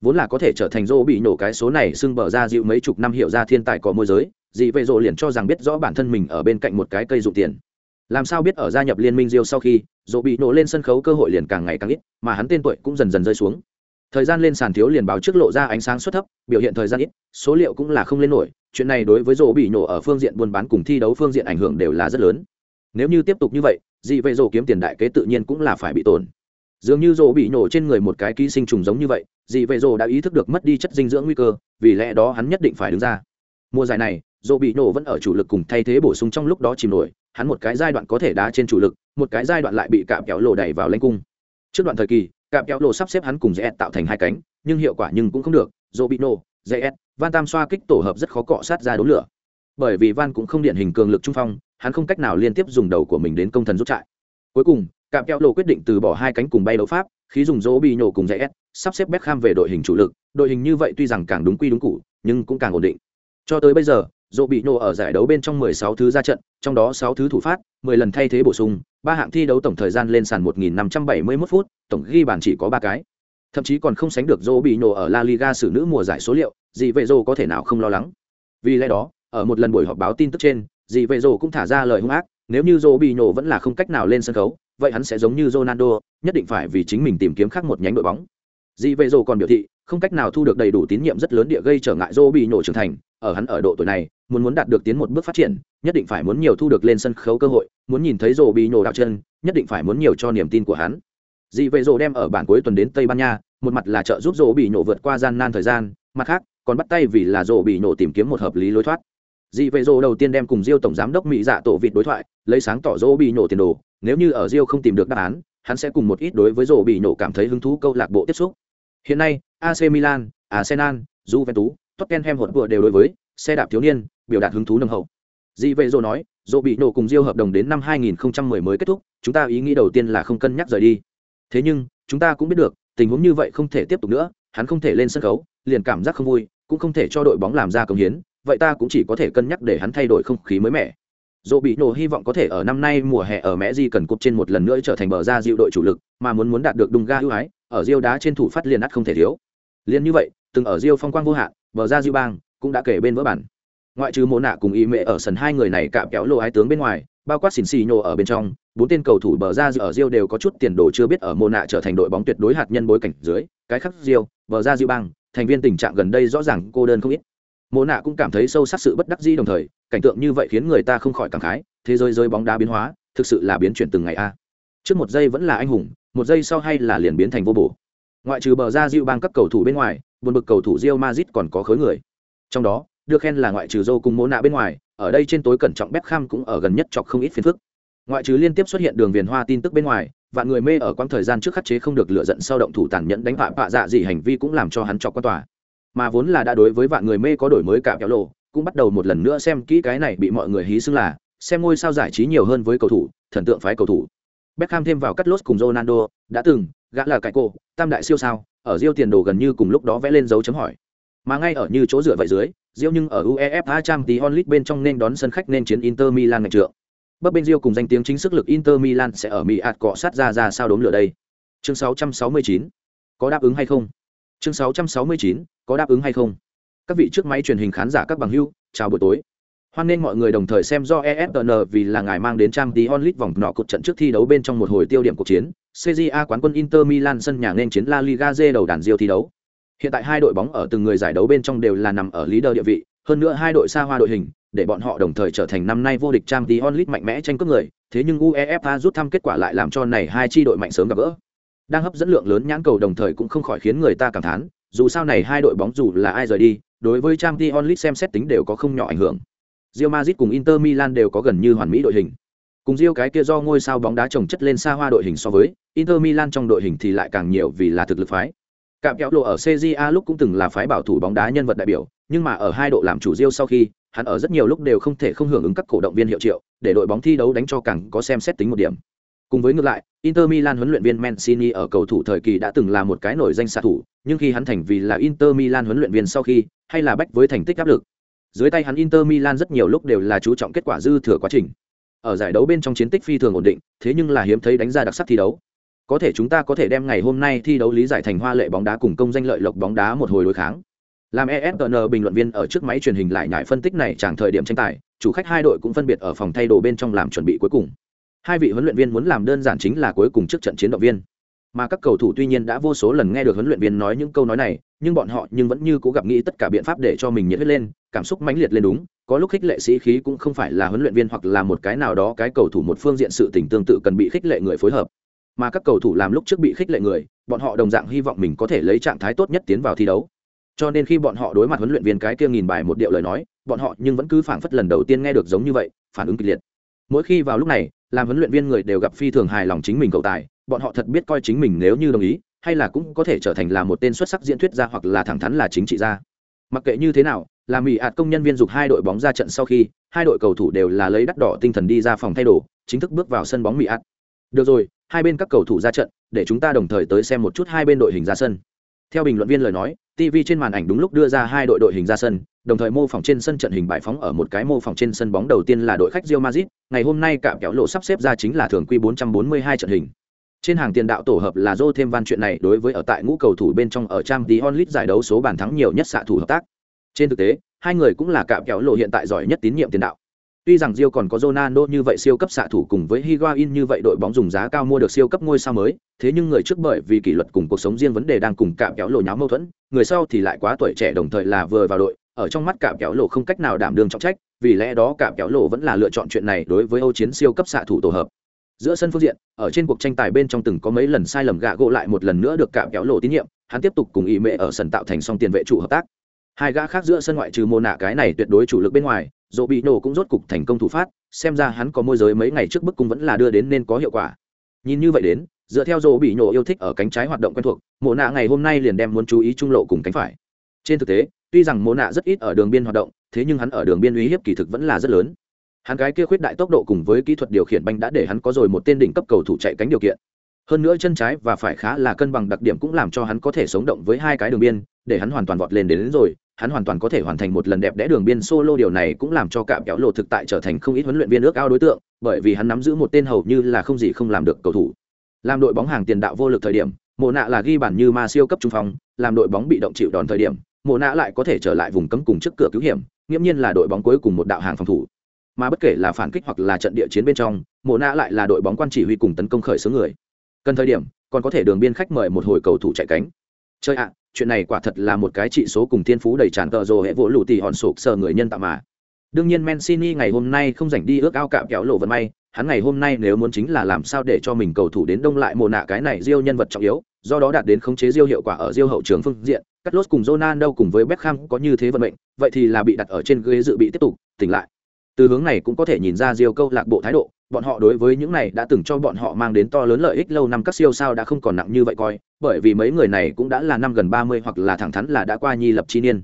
Vốn là có thể trở thành dỗ bị nổ cái số này xưng bờ ra dịu mấy chục năm hiểu ra thiên tài có môi giới, dị vệ dỗ liền cho rằng biết rõ bản thân mình ở bên cạnh một cái cây dụng tiền. Làm sao biết ở gia nhập liên minh diêu sau khi, dỗ bị nổ lên sân khấu cơ hội liền càng ngày càng ít, mà hắn tên tuổi cũng dần dần rơi xuống. Thời gian lên sàn thiếu liền báo trước lộ ra ánh sáng suất thấp, biểu hiện thời gian ít, số liệu cũng là không lên nổi, chuyện này đối với rổ bị nổ ở phương diện buôn bán cùng thi đấu phương diện ảnh hưởng đều là rất lớn. Nếu như tiếp tục như vậy, dị vệ rổ kiếm tiền đại kế tự nhiên cũng là phải bị tổn dường như rổ bị nổ trên người một cái ký sinh trùng giống như vậy, dị vệ rổ đã ý thức được mất đi chất dinh dưỡng nguy cơ, vì lẽ đó hắn nhất định phải đứng ra. Mùa giải này, rổ bị nổ vẫn ở chủ lực cùng thay thế bổ sung trong lúc đó chìm nổi, hắn một cái giai đoạn có thể đá trên chủ lực, một cái giai đoạn lại bị cạm kéo lộ đẩy vào lãnh cung. Trước đoạn thời kỳ cạm kéo lộ sắp xếp hắn cùng dễ tạo thành hai cánh, nhưng hiệu quả nhưng cũng không được, rổ bị nổ dễ van tam xoa kích tổ hợp rất khó cọ sát ra đốn lửa. Bởi vì van cũng không điện hình cường lực trung phong, hắn không cách nào liên tiếp dùng đầu của mình đến công thần rút trại. Cuối cùng cạm kéo lộ quyết định từ bỏ hai cánh cùng bay đấu pháp khi dùng dỗ bị nổ cùng dễ sắp xếp Beckham về đội hình chủ lực. Đội hình như vậy tuy rằng càng đúng quy đúng cụ nhưng cũng càng ổn định. Cho tới bây giờ, dỗ bị nổ ở giải đấu bên trong 16 thứ ra trận, trong đó 6 thứ thủ phát 10 lần thay thế bổ sung, ba hạng thi đấu tổng thời gian lên sàn 1.571 phút, tổng ghi bàn chỉ có ba cái. Thậm chí còn không sánh được dỗ bị nổ ở La Liga xử nữ mùa giải số liệu gì vậy dỗ có thể nào không lo lắng. Vì lẽ đó, ở một lần buổi họp báo tin tức trên gì vậy dỗ cũng thả ra lời hung ác, nếu như dỗ bị nổ vẫn là không cách nào lên sân khấu vậy hắn sẽ giống như Ronaldo, nhất định phải vì chính mình tìm kiếm khác một nhánh đội bóng. Dị vệ dỗ còn biểu thị, không cách nào thu được đầy đủ tín nhiệm rất lớn địa gây trở ngại dỗ nổ trưởng thành, ở hắn ở độ tuổi này, muốn muốn đạt được tiến một bước phát triển, nhất định phải muốn nhiều thu được lên sân khấu cơ hội, muốn nhìn thấy dỗ nổ đạo chân, nhất định phải muốn nhiều cho niềm tin của hắn. Dị vệ dỗ đem ở bản cuối tuần đến tây ban nha, một mặt là trợ giúp dỗ nổ vượt qua gian nan thời gian, mặt khác, còn bắt tay vì là dỗ nổ tìm kiếm một hợp lý lối thoát. Dị vệ dỗ đầu tiên đem cùng diêu tổng giám đốc mỹ dạ tổ vịt đối thoại, lấy sáng tỏ dỗ nổ tiền đồ nếu như ở Rio không tìm được đáp án, hắn sẽ cùng một ít đối với rổ bị nổ cảm thấy hứng thú câu lạc bộ tiếp xúc. Hiện nay ac milan, arsenal, juventus, tottenham hột vừa đều đối với xe đạp thiếu niên biểu đạt hứng thú nồng hậu. Dị vệ rồi nói rổ bị nổ cùng Rio hợp đồng đến năm 2010 mới kết thúc, chúng ta ý nghĩ đầu tiên là không cân nhắc rời đi. Thế nhưng, chúng ta cũng biết được, tình huống như vậy không thể tiếp tục nữa, hắn không thể lên sân khấu, liền cảm giác không vui, cũng không thể cho đội bóng làm ra công hiến, vậy ta cũng chỉ có thể cân nhắc để hắn thay đổi không khí mới mẻ dỗ bị nổ hy vọng có thể ở năm nay mùa hè ở mẹ di cần cúp trên một lần nữa trở thành bờ ra dịu đội chủ lực, mà muốn muốn đạt được đùng ga ưu ái, ở Rio đá trên thủ phát liền ắt không thể thiếu. Liên như vậy, từng ở Rio phong quang vô hạn, bờ ra dịu bang cũng đã kể bên vỡ bản. Ngoại trừ Mộ nạ cùng y mẹ ở sân hai người này cạm kéo lô ái tướng bên ngoài, bao quát xỉn xì nhô ở bên trong, bốn tên cầu thủ bờ ra ở Rio đều có chút tiền đồ chưa biết ở Mộ nạ trở thành đội bóng tuyệt đối hạt nhân bối cảnh dưới, cái khắc Rio bờ ra dịu bang, thành viên tình trạng gần đây rõ ràng cô đơn không ít. Mộ nạ cũng cảm thấy sâu sắc sự bất đắc dĩ đồng thời cảnh tượng như vậy khiến người ta không khỏi cảm khái, thế giới giới bóng đá biến hóa, thực sự là biến chuyển từng ngày a. Trước một giây vẫn là anh hùng, một giây sau hay là liền biến thành vô bổ. Ngoại trừ bờ ra diệu bang các cầu thủ bên ngoài, buồn bực cầu thủ Real Madrid còn có khối người. Trong đó, được khen là ngoại trừ Zhou cùng mỗ nạ bên ngoài, ở đây trên tối cẩn trọng Beckham cũng ở gần nhất chọc không ít phiền phức. Ngoại trừ liên tiếp xuất hiện đường viền hoa tin tức bên ngoài và người mê ở quãng thời gian trước khắc chế không được lựa giận sau động thủ tàn nhẫn đánh vạ vạ dạ gì hành vi cũng làm cho hắn chọc quan tòa. Mà vốn là đã đối với vạn người mê có đổi mới cả kéo lộ cũng bắt đầu một lần nữa xem kỹ cái này bị mọi người hí xưng là, xem ngôi sao giải trí nhiều hơn với cầu thủ, thần tượng phái cầu thủ. Beckham thêm vào cắt lốt cùng Ronaldo, đã từng, gã là cái cô, tam đại siêu sao, ở Rio tiền đồ gần như cùng lúc đó vẽ lên dấu chấm hỏi. Mà ngay ở như chỗ dựa vậy dưới Rio nhưng ở UEFA Champions League bên trong nên đón sân khách nên chiến Inter Milan ngày trượng Bấp bên Rio cùng danh tiếng chính sức lực Inter Milan sẽ ở Mỹ ạt cọ sát ra ra sao đốm lửa đây. Chương 669 có đáp ứng hay không? Chương 669 có đáp ứng hay không? Các vị trước máy truyền hình khán giả các bằng hữu, chào buổi tối. Hoan nên mọi người đồng thời xem do efn vì là ngài mang đến trang tí onlit vòng nọ cột trận trước thi đấu bên trong một hồi tiêu điểm cuộc chiến. Cja quán quân inter milan sân nhà nên chiến la liga d đầu đàn diêu thi đấu. Hiện tại hai đội bóng ở từng người giải đấu bên trong đều là nằm ở leader địa vị, hơn nữa hai đội xa hoa đội hình, để bọn họ đồng thời trở thành năm nay vô địch trang tí onlit mạnh mẽ tranh cướp người, thế nhưng uefa rút thăm kết quả lại làm cho này hai chi đội mạnh sớm gặp gỡ. Đang hấp dẫn lượng lớn nhãn cầu đồng thời cũng không khỏi khiến người ta cảm thán, dù sao này hai đội bóng dù là ai rời đi đối với trang t onlit xem xét tính đều có không nhỏ ảnh hưởng Real Madrid cùng Inter Milan đều có gần như hoàn mỹ đội hình. Cùng Real cái kia do ngôi sao bóng đá trồng chất lên xa hoa đội hình so với, Inter Milan trong đội hình thì lại càng nhiều vì là thực lực phái. Cạm kéo lộ ở CJA lúc cũng từng là phái bảo thủ bóng đá nhân vật đại biểu, nhưng mà ở hai độ làm chủ Real sau khi, hắn ở rất nhiều lúc đều không thể không hưởng ứng các cổ động viên hiệu triệu, để đội bóng thi đấu đánh cho càng có xem xét tính một điểm. Cùng với ngược lại, Inter Milan huấn luyện viên Mancini ở cầu thủ thời kỳ đã từng là một cái nổi danh xạ thủ, nhưng khi hắn thành vì là Inter Milan huấn luyện viên sau khi, hay là bách với thành tích áp lực, dưới tay hắn Inter Milan rất nhiều lúc đều là chú trọng kết quả dư thừa quá trình. ở giải đấu bên trong chiến tích phi thường ổn định thế nhưng là hiếm thấy đánh ra đặc sắc thi đấu. Có thể chúng ta có thể đem ngày hôm nay thi đấu lý giải thành hoa lệ bóng đá cùng công danh lợi lộc bóng đá một hồi đối kháng. Làm ESPN bình luận viên ở trước máy truyền hình lại nhại phân tích này chẳng thời điểm tranh tài chủ khách hai đội cũng phân biệt ở phòng thay đồ bên trong làm chuẩn bị cuối cùng hai vị huấn luyện viên muốn làm đơn giản chính là cuối cùng trước trận chiến động viên. Mà các cầu thủ tuy nhiên đã vô số lần nghe được huấn luyện viên nói những câu nói này, nhưng bọn họ nhưng vẫn như cố gặp nghĩ tất cả biện pháp để cho mình nhiệt huyết lên, cảm xúc mãnh liệt lên đúng, có lúc khích lệ sĩ khí cũng không phải là huấn luyện viên hoặc là một cái nào đó cái cầu thủ một phương diện sự tình tương tự cần bị khích lệ người phối hợp. Mà các cầu thủ làm lúc trước bị khích lệ người, bọn họ đồng dạng hy vọng mình có thể lấy trạng thái tốt nhất tiến vào thi đấu. Cho nên khi bọn họ đối mặt huấn luyện viên cái kia nghìn bài một điệu lời nói, bọn họ nhưng vẫn cứ phảng phất lần đầu tiên nghe được giống như vậy, phản ứng kịch liệt. Mỗi khi vào lúc này làm huấn luyện viên người đều gặp phi thường hài lòng chính mình cầu tài, bọn họ thật biết coi chính mình nếu như đồng ý, hay là cũng có thể trở thành là một tên xuất sắc diễn thuyết gia hoặc là thẳng thắn là chính trị gia. Mặc kệ như thế nào, là mỹ ạt công nhân viên dục hai đội bóng ra trận sau khi, hai đội cầu thủ đều là lấy đắt đỏ tinh thần đi ra phòng thay đồ, chính thức bước vào sân bóng mỹ ạt. Được rồi, hai bên các cầu thủ ra trận, để chúng ta đồng thời tới xem một chút hai bên đội hình ra sân. Theo bình luận viên lời nói tv trên màn ảnh đúng lúc đưa ra hai đội đội hình ra sân đồng thời mô phỏng trên sân trận hình bài phóng ở một cái mô phỏng trên sân bóng đầu tiên là đội khách Real Madrid, ngày hôm nay cả kéo lộ sắp xếp ra chính là thường quy 442 trận hình. Trên hàng tiền đạo tổ hợp là Joe thêm van chuyện này đối với ở tại ngũ cầu thủ bên trong ở trang tí onlit giải đấu số bàn thắng nhiều nhất xạ thủ hợp tác. Trên thực tế, hai người cũng là cạm kéo lộ hiện tại giỏi nhất tín nhiệm tiền đạo. Tuy rằng Rio còn có Ronaldo như vậy siêu cấp xạ thủ cùng với Higuain như vậy đội bóng dùng giá cao mua được siêu cấp ngôi sao mới, thế nhưng người trước bởi vì kỷ luật cùng cuộc sống riêng vấn đề đang cùng cạm kéo lộ nháo mâu thuẫn, người sau thì lại quá tuổi trẻ đồng thời là vừa vào đội, ở trong mắt cạm kéo lộ không cách nào đảm đương trọng trách, vì lẽ đó cạm kéo lộ vẫn là lựa chọn chuyện này đối với Âu chiến siêu cấp xạ thủ tổ hợp. Giữa sân phương diện, ở trên cuộc tranh tài bên trong từng có mấy lần sai lầm gạ gỗ lại một lần nữa được cạm kéo lộ tín nhiệm, hắn tiếp tục cùng ý mẹ ở sân tạo thành song tiền vệ trụ hợp tác. Hai gã khác giữa sân ngoại trừ mô nạ cái này tuyệt đối chủ lực bên ngoài, dỗ bị nổ cũng rốt cục thành công thủ phát xem ra hắn có môi giới mấy ngày trước bức cung vẫn là đưa đến nên có hiệu quả nhìn như vậy đến dựa theo dỗ bị nổ yêu thích ở cánh trái hoạt động quen thuộc mộ nạ ngày hôm nay liền đem muốn chú ý trung lộ cùng cánh phải trên thực tế tuy rằng mộ nạ rất ít ở đường biên hoạt động thế nhưng hắn ở đường biên uy hiếp kỳ thực vẫn là rất lớn. Hắn cái kia khuyết đại tốc độ cùng với kỹ thuật điều khiển banh đã để hắn có rồi một tên đỉnh cấp cầu thủ chạy cánh điều kiện. Hơn nữa chân trái và phải khá là cân bằng đặc điểm cũng làm cho hắn có thể sống động với hai cái đường biên để hắn hoàn toàn vọt lên đến, đến rồi hắn hoàn toàn có thể hoàn thành một lần đẹp đẽ đường biên solo. Điều này cũng làm cho cạm kéo lộ thực tại trở thành không ít huấn luyện viên ước ao đối tượng bởi vì hắn nắm giữ một tên hầu như là không gì không làm được cầu thủ. Làm đội bóng hàng tiền đạo vô lực thời điểm mộ nạ là ghi bản như ma siêu cấp trung phong làm đội bóng bị động chịu đòn thời điểm mộ nạ lại có thể trở lại vùng cấm cùng trước cửa cứu hiểm, nghiễm nhiên là đội bóng cuối cùng một đạo hàng phòng thủ. Mà bất kể là phản kích hoặc là trận địa chiến bên trong, mộ nạ lại là đội bóng quan chỉ huy cùng tấn công khởi xướng người. Cần thời điểm, còn có thể đường biên khách mời một hồi cầu thủ chạy cánh. Chơi ạ, chuyện này quả thật là một cái trị số cùng thiên phú đầy tràn tợ rồ hệ vỗ lụ tì hòn sụp sờ người nhân tạo mà. Đương nhiên Mancini ngày hôm nay không dành đi ước ao cạm kéo lộ vận may, hắn ngày hôm nay nếu muốn chính là làm sao để cho mình cầu thủ đến đông lại mồ nạ cái này diêu nhân vật trọng yếu, do đó đạt đến khống chế diêu hiệu quả ở diêu hậu trường phương diện cắt lốt cùng Ronaldo cùng với Beckham có như thế vận mệnh, vậy thì là bị đặt ở trên ghế dự bị tiếp tục, tỉnh lại. Từ hướng này cũng có thể nhìn ra Diêu câu lạc bộ thái độ, bọn họ đối với những này đã từng cho bọn họ mang đến to lớn lợi ích lâu năm các siêu sao đã không còn nặng như vậy coi, bởi vì mấy người này cũng đã là năm gần ba mươi hoặc là thẳng thắn là đã qua nhi lập chi niên.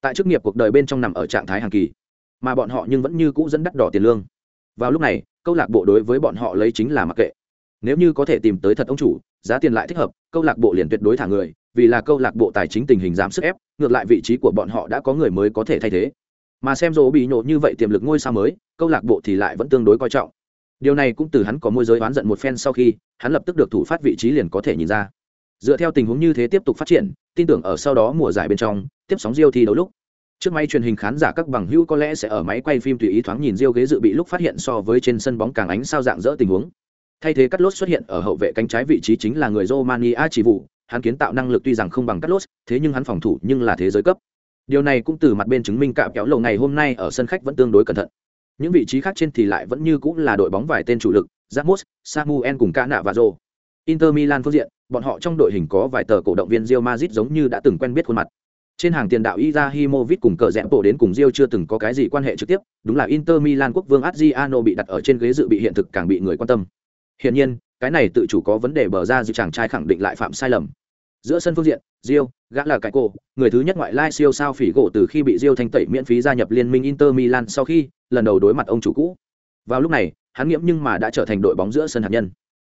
Tại chức nghiệp cuộc đời bên trong nằm ở trạng thái hàng kỳ, mà bọn họ nhưng vẫn như cũ dẫn đắt đỏ tiền lương. Vào lúc này, câu lạc bộ đối với bọn họ lấy chính là mặc kệ nếu như có thể tìm tới thật ông chủ, giá tiền lại thích hợp, câu lạc bộ liền tuyệt đối thả người, vì là câu lạc bộ tài chính tình hình giảm sức ép, ngược lại vị trí của bọn họ đã có người mới có thể thay thế. Mà xem rỗ bị nhộ như vậy tiềm lực ngôi sao mới, câu lạc bộ thì lại vẫn tương đối coi trọng. Điều này cũng từ hắn có môi giới oán giận một phen sau khi, hắn lập tức được thủ phát vị trí liền có thể nhìn ra. Dựa theo tình huống như thế tiếp tục phát triển, tin tưởng ở sau đó mùa giải bên trong, tiếp sóng diêu thi đấu lúc. Trước máy truyền hình khán giả các bằng hữu có lẽ sẽ ở máy quay phim tùy ý thoáng nhìn diêu ghế dự bị lúc phát hiện so với trên sân bóng càng ánh sao dạng dỡ tình huống thay thế cắt lốt xuất hiện ở hậu vệ cánh trái vị trí chính là người romania chỉ vụ hắn kiến tạo năng lực tuy rằng không bằng cắt lốt thế nhưng hắn phòng thủ nhưng là thế giới cấp điều này cũng từ mặt bên chứng minh cạm kéo lầu ngày hôm nay ở sân khách vẫn tương đối cẩn thận những vị trí khác trên thì lại vẫn như cũng là đội bóng vài tên chủ lực Ramos, Samuel cùng Cả nạ và Rô. Inter Milan phương diện, bọn họ trong đội hình có vài tờ cổ động viên Real Madrid giống như đã từng quen biết khuôn mặt. Trên hàng tiền đạo Izahimovic cùng cờ rẽ bộ đến cùng Real chưa từng có cái gì quan hệ trực tiếp, đúng là Inter Milan quốc vương Adriano bị đặt ở trên ghế dự bị hiện thực càng bị người quan tâm. Hiển nhiên, cái này tự chủ có vấn đề bờ ra dự chàng trai khẳng định lại phạm sai lầm. Giữa sân phương diện, Rio, gã là cái cổ, người thứ nhất ngoại lai siêu sao phỉ gỗ từ khi bị Rio thanh tẩy miễn phí gia nhập liên minh Inter Milan sau khi, lần đầu đối mặt ông chủ cũ. Vào lúc này, hắn nghiễm nhưng mà đã trở thành đội bóng giữa sân hạt nhân.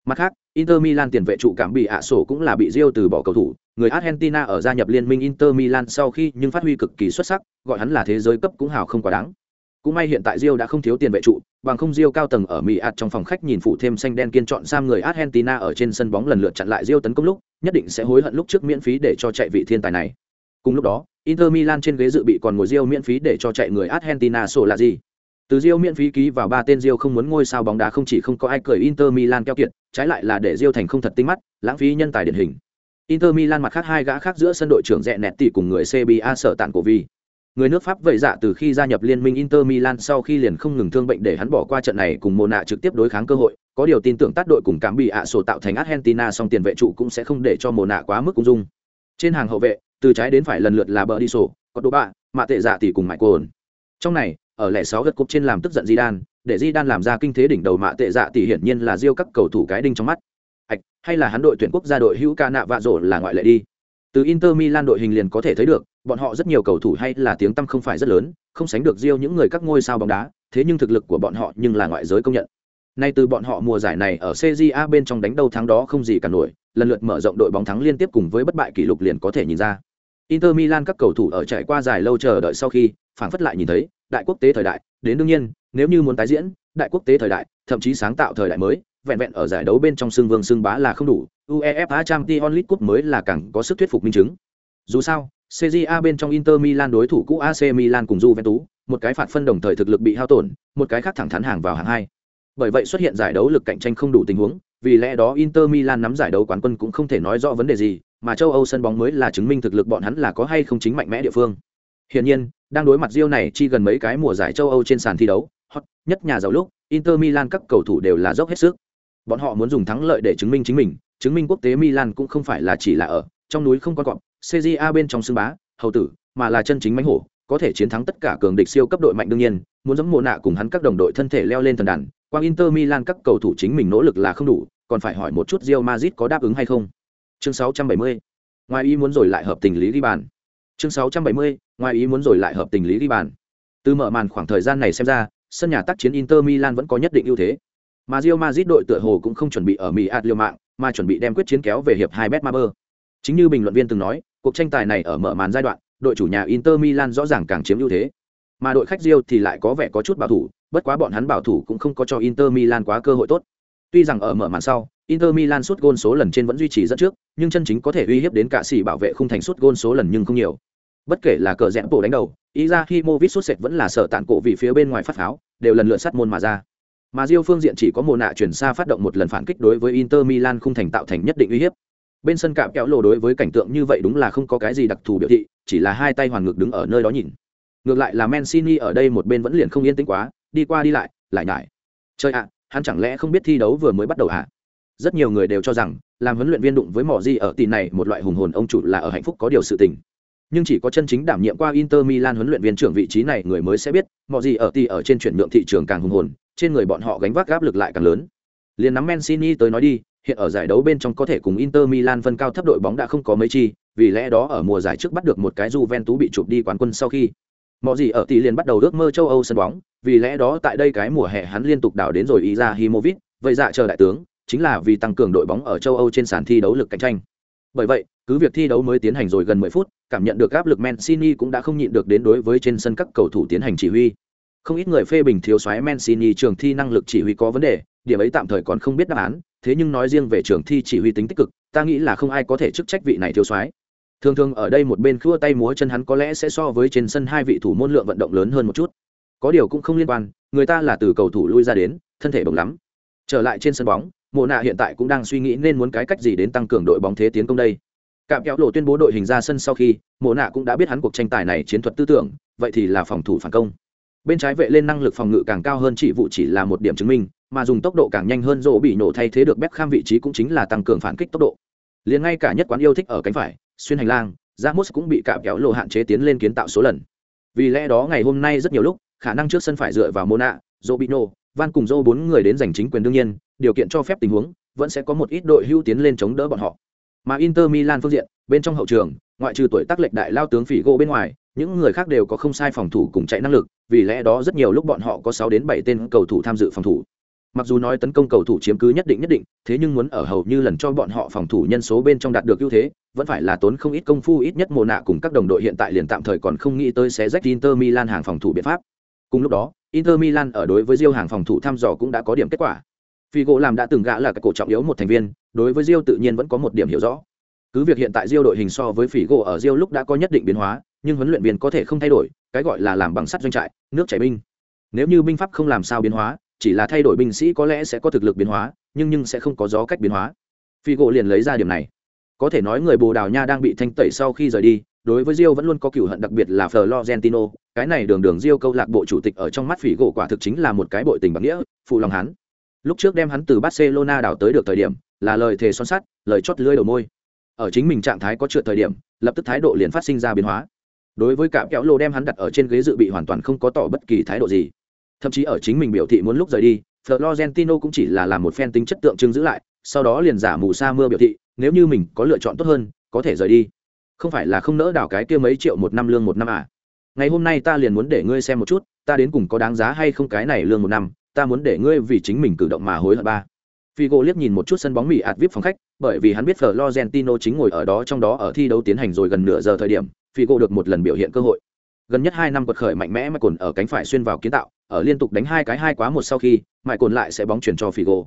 Mặt khác, Inter Milan tiền vệ trụ cảm bị ạ sổ cũng là bị Rio từ bỏ cầu thủ, người Argentina ở gia nhập liên minh Inter Milan sau khi nhưng phát huy cực kỳ xuất sắc, gọi hắn là thế giới cấp cũng hào không quá đáng cũng may hiện tại rio đã không thiếu tiền vệ trụ, bằng không rio cao tầng ở mỹ ạt trong phòng khách nhìn phụ thêm xanh đen kiên chọn sam người argentina ở trên sân bóng lần lượt chặn lại rio tấn công lúc, nhất định sẽ hối hận lúc trước miễn phí để cho chạy vị thiên tài này. Cùng lúc đó, inter milan trên ghế dự bị còn ngồi rio miễn phí để cho chạy người argentina sổ là gì từ rio miễn phí ký vào ba tên rio không muốn ngôi sao bóng đá không chỉ không có ai cười inter milan keo kiệt, trái lại là để rio thành không thật tinh mắt, lãng phí nhân tài điển hình. Inter milan mặt khác hai gã khác giữa sân đội trưởng rẽ nẹt tỷ cùng người cba sở tạn cổ vi người nước pháp vậy dạ từ khi gia nhập liên minh inter milan sau khi liền không ngừng thương bệnh để hắn bỏ qua trận này cùng Mona trực tiếp đối kháng cơ hội. Có điều tin tưởng tác đội cùng cảm bị ạ sổ tạo thành argentina song tiền vệ trụ cũng sẽ không để cho Mona quá mức cung dung. Trên hàng hậu vệ từ trái đến phải lần lượt là bờ đi sổ có đồ bạ mà tệ dạ tỷ cùng mại cồn trong này ở lẻ sáu gật cục trên làm tức giận Zidane, để Zidane làm ra kinh thế đỉnh đầu mạ tệ dạ tỷ hiển nhiên là diêu các cầu thủ cái đinh trong mắt. Ạch hay là hắn đội tuyển quốc gia đội hữu ca nạ vạ rổ là ngoại lệ đi từ inter milan đội hình liền có thể thấy được, bọn họ rất nhiều cầu thủ hay là tiếng tăm không phải rất lớn, không sánh được diêu những người các ngôi sao bóng đá, thế nhưng thực lực của bọn họ nhưng là ngoại giới công nhận. Nay từ bọn họ mùa giải này ở cja bên trong đánh đầu thắng đó không gì cả nổi, lần lượt mở rộng đội bóng thắng liên tiếp cùng với bất bại kỷ lục liền có thể nhìn ra. Inter milan các cầu thủ ở trải qua dài lâu chờ đợi sau khi phản phất lại nhìn thấy, đại quốc tế thời đại, đến đương nhiên, nếu như muốn tái diễn, đại quốc tế thời đại, thậm chí sáng tạo thời đại mới, vẹn vẹn ở giải đấu bên trong xương vương xương bá là không đủ uefa champions league cup mới là càng có sức thuyết phục minh chứng. Dù sao cja bên trong inter milan đối thủ cũ ac milan cùng juventus một cái phạt phân đồng thời thực lực bị hao tổn một cái khác thẳng thắn hàng vào hàng hai. Bởi vậy xuất hiện giải đấu lực cạnh tranh không đủ tình huống vì lẽ đó inter milan nắm giải đấu quán quân cũng không thể nói rõ vấn đề gì mà châu âu sân bóng mới là chứng minh thực lực bọn hắn là có hay không chính mạnh mẽ địa phương. Hiển nhiên, đang đối mặt Rio này chi gần mấy cái mùa giải châu Âu trên sàn thi đấu, hot nhất nhà giàu lúc, Inter Milan các cầu thủ đều là dốc hết sức. Bọn họ muốn dùng thắng lợi để chứng minh chính mình, chứng minh quốc tế Milan cũng không phải là chỉ là ở trong núi không có cọp, CJA bên trong xương bá, hầu tử, mà là chân chính mãnh hổ, có thể chiến thắng tất cả cường địch siêu cấp đội mạnh đương nhiên, muốn giống mồ nạ cùng hắn các đồng đội thân thể leo lên thần đàn, quang Inter Milan các cầu thủ chính mình nỗ lực là không đủ, còn phải hỏi một chút Real Madrid có đáp ứng hay không. Chương 670. Ngoài ý muốn rồi lại hợp tình lý đi bàn. Chương 670, ngoài ý muốn rồi lại hợp tình lý đi bàn. Từ mở màn khoảng thời gian này xem ra, sân nhà tác chiến Inter Milan vẫn có nhất định ưu thế. Mà Real Madrid đội tựa hồ cũng không chuẩn bị ở Mỹ ạt liều mạng, mà chuẩn bị đem quyết chiến kéo về hiệp hai Betmaber. Chính như bình luận viên từng nói, cuộc tranh tài này ở mở màn giai đoạn, đội chủ nhà Inter Milan rõ ràng càng chiếm ưu thế. Mà đội khách Real thì lại có vẻ có chút bảo thủ, bất quá bọn hắn bảo thủ cũng không có cho Inter Milan quá cơ hội tốt. Tuy rằng ở mở màn sau, Inter Milan sút gôn số lần trên vẫn duy trì dẫn trước, nhưng chân chính có thể uy hiếp đến cả sĩ bảo vệ không thành sút gôn số lần nhưng không nhiều bất kể là cờ rẽ bộ đánh đầu ý ra sút sệt vẫn là sở tạn cổ vì phía bên ngoài phát pháo đều lần lượt sát môn mà ra mà Rio phương diện chỉ có mùa nạ chuyển xa phát động một lần phản kích đối với Inter Milan không thành tạo thành nhất định uy hiếp. Bên sân cạm kéo lộ đối với cảnh tượng như vậy đúng là không có cái gì đặc thù biểu thị, chỉ là hai tay hoàn ngược đứng ở nơi đó nhìn. Ngược lại là Mancini ở đây một bên vẫn liền không yên tĩnh quá, đi qua đi lại, lại nhải. Chơi ạ, hắn chẳng lẽ không biết thi đấu vừa mới bắt đầu à? Rất nhiều người đều cho rằng, làm huấn luyện viên đụng với mỏ gì ở tỷ này một loại hùng hồn ông chủ là ở hạnh phúc có điều sự tình nhưng chỉ có chân chính đảm nhiệm qua Inter Milan huấn luyện viên trưởng vị trí này người mới sẽ biết, mọi gì ở tỷ ở trên chuyển nhượng thị trường càng hùng hồn, trên người bọn họ gánh vác áp lực lại càng lớn. Liên nắm Mancini tới nói đi, hiện ở giải đấu bên trong có thể cùng Inter Milan phân cao thấp đội bóng đã không có mấy chi, vì lẽ đó ở mùa giải trước bắt được một cái Juventus bị chụp đi quán quân sau khi mọi gì ở tỷ liền bắt đầu ước mơ châu Âu sân bóng, vì lẽ đó tại đây cái mùa hè hắn liên tục đảo đến rồi ý ra Himovic, vậy dạ chờ đại tướng, chính là vì tăng cường đội bóng ở châu Âu trên sàn thi đấu lực cạnh tranh. Bởi vậy, cứ việc thi đấu mới tiến hành rồi gần 10 phút, cảm nhận được áp lực Mancini cũng đã không nhịn được đến đối với trên sân các cầu thủ tiến hành chỉ huy. Không ít người phê bình thiếu soái Mancini trường thi năng lực chỉ huy có vấn đề, điểm ấy tạm thời còn không biết đáp án, thế nhưng nói riêng về trường thi chỉ huy tính tích cực, ta nghĩ là không ai có thể chức trách vị này thiếu soái. Thường thường ở đây một bên khua tay múa chân hắn có lẽ sẽ so với trên sân hai vị thủ môn lượng vận động lớn hơn một chút. Có điều cũng không liên quan, người ta là từ cầu thủ lui ra đến, thân thể bồng lắm. Trở lại trên sân bóng, Mộ Nạ hiện tại cũng đang suy nghĩ nên muốn cái cách gì đến tăng cường đội bóng thế tiến công đây. Cạm kéo lộ tuyên bố đội hình ra sân sau khi, Mộ Nạ cũng đã biết hắn cuộc tranh tài này chiến thuật tư tưởng, vậy thì là phòng thủ phản công. Bên trái vệ lên năng lực phòng ngự càng cao hơn chỉ vụ chỉ là một điểm chứng minh, mà dùng tốc độ càng nhanh hơn rổ bị nổ thay thế được Beckham vị trí cũng chính là tăng cường phản kích tốc độ. Liền ngay cả nhất quán yêu thích ở cánh phải, xuyên hành lang, Ramos cũng bị cạm kéo lộ hạn chế tiến lên kiến tạo số lần. Vì lẽ đó ngày hôm nay rất nhiều lúc, khả năng trước sân phải dựa vào Mona, nổ, Van cùng Zô bốn người đến giành chính quyền đương nhiên, điều kiện cho phép tình huống, vẫn sẽ có một ít đội hưu tiến lên chống đỡ bọn họ. Mà Inter Milan phương diện, bên trong hậu trường, ngoại trừ tuổi tác lệch đại lao tướng phỉ gỗ bên ngoài, những người khác đều có không sai phòng thủ cùng chạy năng lực, vì lẽ đó rất nhiều lúc bọn họ có 6 đến 7 tên cầu thủ tham dự phòng thủ. Mặc dù nói tấn công cầu thủ chiếm cứ nhất định nhất định, thế nhưng muốn ở hầu như lần cho bọn họ phòng thủ nhân số bên trong đạt được ưu thế, vẫn phải là tốn không ít công phu ít nhất mùa nạ cùng các đồng đội hiện tại liền tạm thời còn không nghĩ tới sẽ rách Inter Milan hàng phòng thủ biện pháp. Cùng lúc đó, Inter Milan ở đối với Diêu hàng phòng thủ thăm dò cũng đã có điểm kết quả. Figo làm đã từng gã là cái cổ trọng yếu một thành viên, đối với Diêu tự nhiên vẫn có một điểm hiểu rõ. Cứ việc hiện tại Diêu đội hình so với Figo ở Diêu lúc đã có nhất định biến hóa, nhưng huấn luyện viên có thể không thay đổi, cái gọi là làm bằng sắt doanh trại, nước chảy binh. Nếu như binh pháp không làm sao biến hóa, chỉ là thay đổi binh sĩ có lẽ sẽ có thực lực biến hóa, nhưng nhưng sẽ không có gió cách biến hóa. phi gỗ liền lấy ra điểm này. Có thể nói người Bồ Đào Nha đang bị thanh tẩy sau khi rời đi, đối với Rio vẫn luôn có cửu hận đặc biệt là Florentino, cái này đường đường Rio câu lạc bộ chủ tịch ở trong mắt Figo quả thực chính là một cái bội tình bằng nghĩa, phụ lòng hắn. Lúc trước đem hắn từ Barcelona đảo tới được thời điểm, là lời thề son sắt, lời chót lưỡi đầu môi. Ở chính mình trạng thái có trượt thời điểm, lập tức thái độ liền phát sinh ra biến hóa. Đối với cả kéo lô đem hắn đặt ở trên ghế dự bị hoàn toàn không có tỏ bất kỳ thái độ gì. Thậm chí ở chính mình biểu thị muốn lúc rời đi, Florentino cũng chỉ là làm một phen tính chất tượng trưng giữ lại, sau đó liền giả mù sa mưa biểu thị, nếu như mình có lựa chọn tốt hơn, có thể rời đi. Không phải là không nỡ đào cái kia mấy triệu một năm lương một năm à? Ngày hôm nay ta liền muốn để ngươi xem một chút, ta đến cùng có đáng giá hay không cái này lương một năm, ta muốn để ngươi vì chính mình cử động mà hối hận ba. Figo liếc nhìn một chút sân bóng mỹ ạt VIP phòng khách, bởi vì hắn biết Florentino chính ngồi ở đó trong đó ở thi đấu tiến hành rồi gần nửa giờ thời điểm, Figo được một lần biểu hiện cơ hội. Gần nhất hai năm quật khởi mạnh mẽ mà cồn ở cánh phải xuyên vào kiến tạo, ở liên tục đánh hai cái hai quá một sau khi, mại cồn lại sẽ bóng chuyển cho Figo.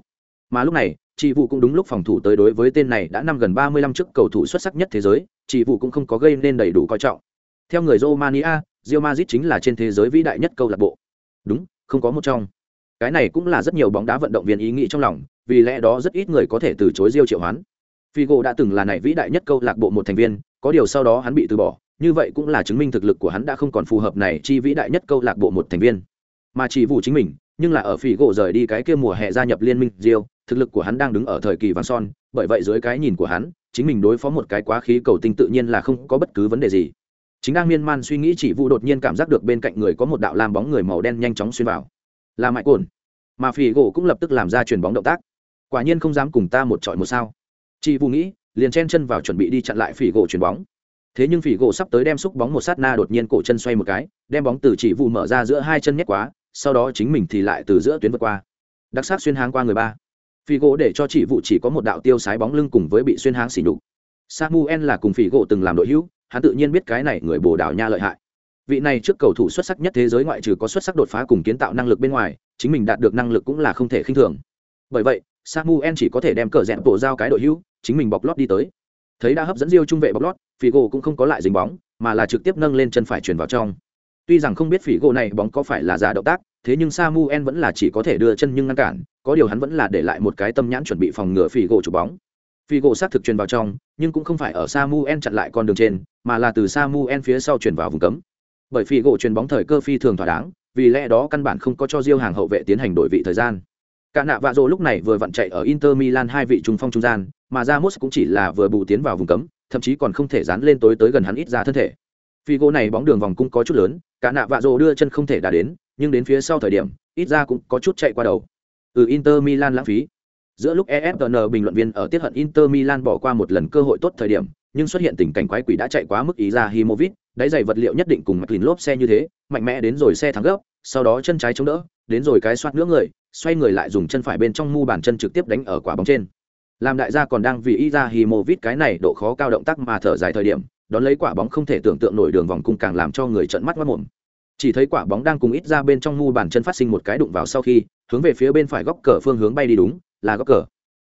Mà lúc này, chị vụ cũng đúng lúc phòng thủ tới đối với tên này đã năm gần 35 trước cầu thủ xuất sắc nhất thế giới, chị vụ cũng không có gây nên đầy đủ coi trọng. Theo người Romania, Real Madrid chính là trên thế giới vĩ đại nhất câu lạc bộ. Đúng, không có một trong. Cái này cũng là rất nhiều bóng đá vận động viên ý nghĩ trong lòng, vì lẽ đó rất ít người có thể từ chối Real triệu hoán. Figo đã từng là này vĩ đại nhất câu lạc bộ một thành viên, có điều sau đó hắn bị từ bỏ, như vậy cũng là chứng minh thực lực của hắn đã không còn phù hợp này chi vĩ đại nhất câu lạc bộ một thành viên. Mà chỉ vụ chính mình, nhưng là ở phỉ gỗ rời đi cái kia mùa hè gia nhập liên minh diêu thực lực của hắn đang đứng ở thời kỳ vàng son, bởi vậy dưới cái nhìn của hắn, chính mình đối phó một cái quá khí cầu tinh tự nhiên là không có bất cứ vấn đề gì. Chính đang miên man suy nghĩ chỉ vụ đột nhiên cảm giác được bên cạnh người có một đạo làm bóng người màu đen nhanh chóng xuyên vào. Là mại cồn mà phỉ gỗ cũng lập tức làm ra chuyền bóng động tác. Quả nhiên không dám cùng ta một trọi một sao. Chị vụ nghĩ liền chen chân vào chuẩn bị đi chặn lại phỉ gỗ chuyền bóng thế nhưng phỉ gỗ sắp tới đem xúc bóng một sát na đột nhiên cổ chân xoay một cái, đem bóng từ chỉ vụ mở ra giữa hai chân nhét quá, sau đó chính mình thì lại từ giữa tuyến vượt qua. Đặc sắc xuyên háng qua người ba. Phỉ gỗ để cho chỉ vụ chỉ có một đạo tiêu sái bóng lưng cùng với bị xuyên háng xỉ nhục. Samuel là cùng phỉ gỗ từng làm đội hữu, hắn tự nhiên biết cái này người bồ đào nha lợi hại. Vị này trước cầu thủ xuất sắc nhất thế giới ngoại trừ có xuất sắc đột phá cùng kiến tạo năng lực bên ngoài, chính mình đạt được năng lực cũng là không thể khinh thường. Bởi vậy, samuel chỉ có thể đem cờ rẽn bộ giao cái đội hữu, chính mình bọc lót đi tới thấy đã hấp dẫn diêu trung vệ bóc lót gỗ cũng không có lại dính bóng mà là trực tiếp nâng lên chân phải chuyển vào trong tuy rằng không biết Figo này bóng có phải là giả động tác thế nhưng samuel vẫn là chỉ có thể đưa chân nhưng ngăn cản có điều hắn vẫn là để lại một cái tâm nhãn chuẩn bị phòng ngừa Figo chủ bóng Figo xác thực truyền vào trong, nhưng cũng không phải ở Samuel chặn lại con đường trên, mà là từ Samuel phía sau chuyển vào vùng cấm. Bởi Figo truyền bóng thời cơ phi thường thỏa đáng, vì lẽ đó căn bản không có cho Diêu hàng hậu vệ tiến hành đổi vị thời gian. Cả nạ vạ rồ lúc này vừa vặn chạy ở Inter Milan hai vị trung phong trung gian, mà Ramos cũng chỉ là vừa bù tiến vào vùng cấm, thậm chí còn không thể dán lên tối tới gần hắn ít ra thân thể. Figo này bóng đường vòng cung có chút lớn, cả nạ vạ rồ đưa chân không thể đá đến, nhưng đến phía sau thời điểm, ít ra cũng có chút chạy qua đầu. Ừ Inter Milan lãng phí. Giữa lúc EFN bình luận viên ở tiết hận Inter Milan bỏ qua một lần cơ hội tốt thời điểm, nhưng xuất hiện tình cảnh quái quỷ đã chạy quá mức ý ra Himovic, đáy giày vật liệu nhất định cùng McLean lốp xe như thế, mạnh mẽ đến rồi xe thắng gấp, sau đó chân trái chống đỡ, đến rồi cái xoát nữa người, xoay người lại dùng chân phải bên trong mu bàn chân trực tiếp đánh ở quả bóng trên. Làm đại gia còn đang vì ý ra Himovic cái này độ khó cao động tác mà thở dài thời điểm, đón lấy quả bóng không thể tưởng tượng nổi đường vòng cung càng làm cho người trợn mắt mắt mồm. Chỉ thấy quả bóng đang cùng ít ra bên trong mu bàn chân phát sinh một cái đụng vào sau khi, hướng về phía bên phải góc cờ phương hướng bay đi đúng, là góc cờ.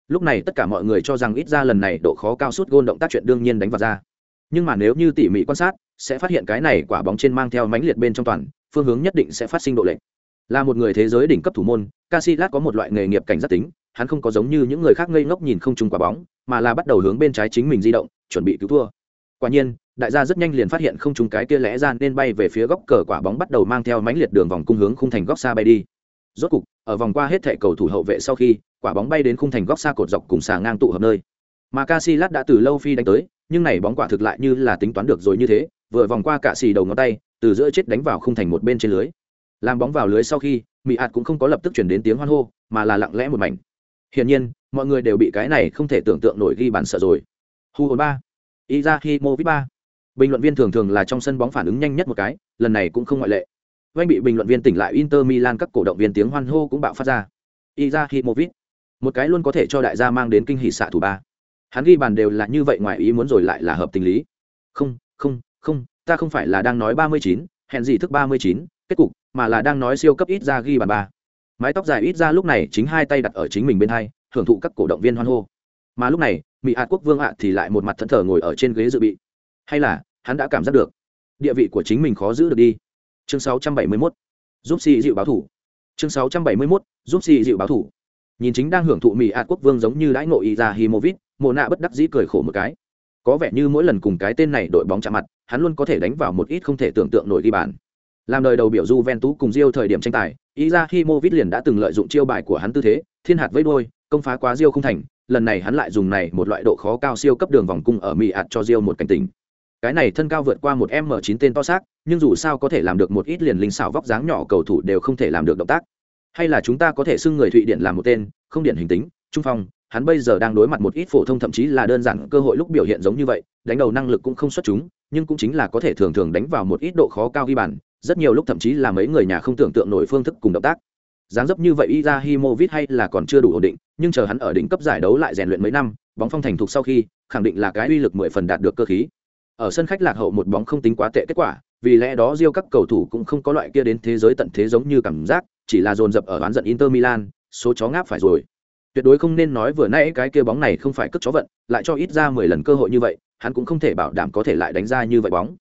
Lúc này tất cả mọi người cho rằng ít ra lần này độ khó cao suốt gôn động tác chuyện đương nhiên đánh vào ra. Nhưng mà nếu như tỉ mỉ quan sát sẽ phát hiện cái này quả bóng trên mang theo mánh liệt bên trong toàn phương hướng nhất định sẽ phát sinh độ lệch. Là một người thế giới đỉnh cấp thủ môn Casillas có một loại nghề nghiệp cảnh giác tính hắn không có giống như những người khác ngây ngốc nhìn không chung quả bóng, mà là bắt đầu hướng bên trái chính mình di động, chuẩn bị cứu thua. Quả nhiên, đại gia rất nhanh liền phát hiện không chung cái kia lẽ ra nên bay về phía góc cờ quả bóng bắt đầu mang theo mánh liệt đường vòng cung hướng khung thành góc xa bay đi. Rốt cục, ở vòng qua hết thẻ cầu thủ hậu vệ sau khi, quả bóng bay đến khung thành góc xa cột dọc cùng xà ngang tụ hợp nơi. Mà Casillas đã từ lâu phi đánh tới, nhưng này bóng quả thực lại như là tính toán được rồi như thế, vừa vòng qua cả xì đầu ngón tay, từ giữa chết đánh vào khung thành một bên trên lưới. Làm bóng vào lưới sau khi mỹ ạt cũng không có lập tức chuyển đến tiếng hoan hô, mà là lặng lẽ một mảnh hiển nhiên mọi người đều bị cái này không thể tưởng tượng nổi ghi bàn sợ rồi hu hồn ba Izahimovic ba bình luận viên thường thường là trong sân bóng phản ứng nhanh nhất một cái lần này cũng không ngoại lệ Oanh bị bình luận viên tỉnh lại Inter Milan các cổ động viên tiếng hoan hô cũng bạo phát ra. Izahimovic, một cái luôn có thể cho đại gia mang đến kinh hỉ xạ thủ ba. Hắn ghi bàn đều là như vậy ngoài ý muốn rồi lại là hợp tình lý. Không, không, không, ta không phải là đang nói 39, hẹn gì thức 39, kết cục, mà là đang nói siêu cấp ít ra ghi bàn ba mái tóc dài ít ra lúc này chính hai tay đặt ở chính mình bên hai, hưởng thụ các cổ động viên hoan hô. Mà lúc này mỹ hạ quốc vương ạ thì lại một mặt thẫn thờ ngồi ở trên ghế dự bị. Hay là, hắn đã cảm giác được. Địa vị của chính mình khó giữ được đi. Chương 671 giúp xì dịu báo thủ. Chương 671 giúp xì dịu báo thủ. Nhìn chính đang hưởng thụ mỹ hạ quốc vương giống như đãi ngộ y ra himovit mồ nạ bất đắc dĩ cười khổ một cái. Có vẻ như mỗi lần cùng cái tên này đội bóng chạm mặt, hắn luôn có thể đánh vào một ít không thể tưởng tượng nổi ghi bàn làm đời đầu biểu Juventus cùng Rio thời điểm tranh tài, Izahimovic liền đã từng lợi dụng chiêu bài của hắn tư thế, thiên hạt với đuôi, công phá quá Rio không thành, lần này hắn lại dùng này một loại độ khó cao siêu cấp đường vòng cung ở Mỹ ạt cho Rio một cảnh tỉnh. Cái này thân cao vượt qua một M9 tên to xác, nhưng dù sao có thể làm được một ít liền linh xảo vóc dáng nhỏ cầu thủ đều không thể làm được động tác. Hay là chúng ta có thể xưng người Thụy Điển làm một tên, không điển hình tính, trung phong, hắn bây giờ đang đối mặt một ít phổ thông thậm chí là đơn giản cơ hội lúc biểu hiện giống như vậy, đánh đầu năng lực cũng không xuất chúng, nhưng cũng chính là có thể thường thường đánh vào một ít độ khó cao ghi bàn, rất nhiều lúc thậm chí là mấy người nhà không tưởng tượng nổi phương thức cùng động tác dáng dấp như vậy Izahimovic hay là còn chưa đủ ổn định, nhưng chờ hắn ở đỉnh cấp giải đấu lại rèn luyện mấy năm, bóng phong thành thục sau khi, khẳng định là cái uy lực mười phần đạt được cơ khí. Ở sân khách lạc hậu một bóng không tính quá tệ kết quả, vì lẽ đó Rio các cầu thủ cũng không có loại kia đến thế giới tận thế giống như cảm giác, chỉ là dồn dập ở oán giận Inter Milan, số chó ngáp phải rồi. Tuyệt đối không nên nói vừa nãy cái kia bóng này không phải cất chó vận, lại cho ít ra mười lần cơ hội như vậy, hắn cũng không thể bảo đảm có thể lại đánh ra như vậy bóng.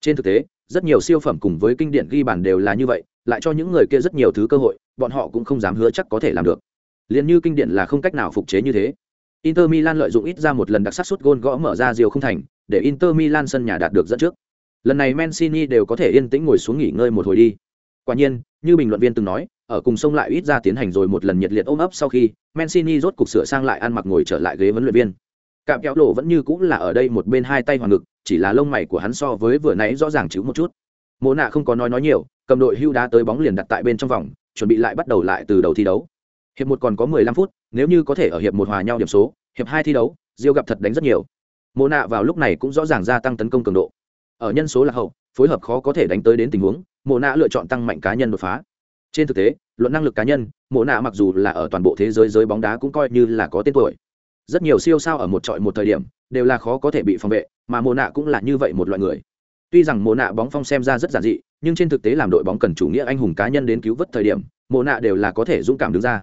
Trên thực tế, rất nhiều siêu phẩm cùng với kinh điển ghi bàn đều là như vậy, lại cho những người kia rất nhiều thứ cơ hội, bọn họ cũng không dám hứa chắc có thể làm được. Liền như kinh điển là không cách nào phục chế như thế. Inter milan lợi dụng ít ra một lần đặc sắc sút gôn gõ mở ra diều không thành, để inter milan sân nhà đạt được dẫn trước. Lần này mancini đều có thể yên tĩnh ngồi xuống nghỉ ngơi một hồi đi. Quả nhiên, như bình luận viên từng nói, ở cùng sông lại ít ra tiến hành rồi một lần nhiệt liệt ôm ấp sau khi mancini rốt cục sửa sang lại ăn mặc ngồi trở lại ghế vấn luyện viên cạm kéo lộ vẫn như cũng là ở đây một bên hai tay hoàng ngực, chỉ là lông mày của hắn so với vừa nãy rõ ràng chữ một chút. Mộ nạ không có nói nói nhiều, cầm đội hưu đá tới bóng liền đặt tại bên trong vòng, chuẩn bị lại bắt đầu lại từ đầu thi đấu. Hiệp một còn có mười lăm phút, nếu như có thể ở hiệp một hòa nhau điểm số, hiệp hai thi đấu, diêu gặp thật đánh rất nhiều. Mộ nạ vào lúc này cũng rõ ràng gia tăng tấn công cường độ. Ở nhân số là hậu, phối hợp khó có thể đánh tới đến tình huống, mộ nạ lựa chọn tăng mạnh cá nhân đột phá. Trên thực tế, luận năng lực cá nhân, mộ nạ mặc dù là ở toàn bộ thế giới giới bóng đá cũng coi như là có tên tuổi rất nhiều siêu sao ở một trọi một thời điểm, đều là khó có thể bị phòng vệ, mà mồ nạ cũng là như vậy một loại người. Tuy rằng mồ nạ bóng phong xem ra rất giản dị, nhưng trên thực tế làm đội bóng cần chủ nghĩa anh hùng cá nhân đến cứu vớt thời điểm mồ nạ đều là có thể dũng cảm đứng ra.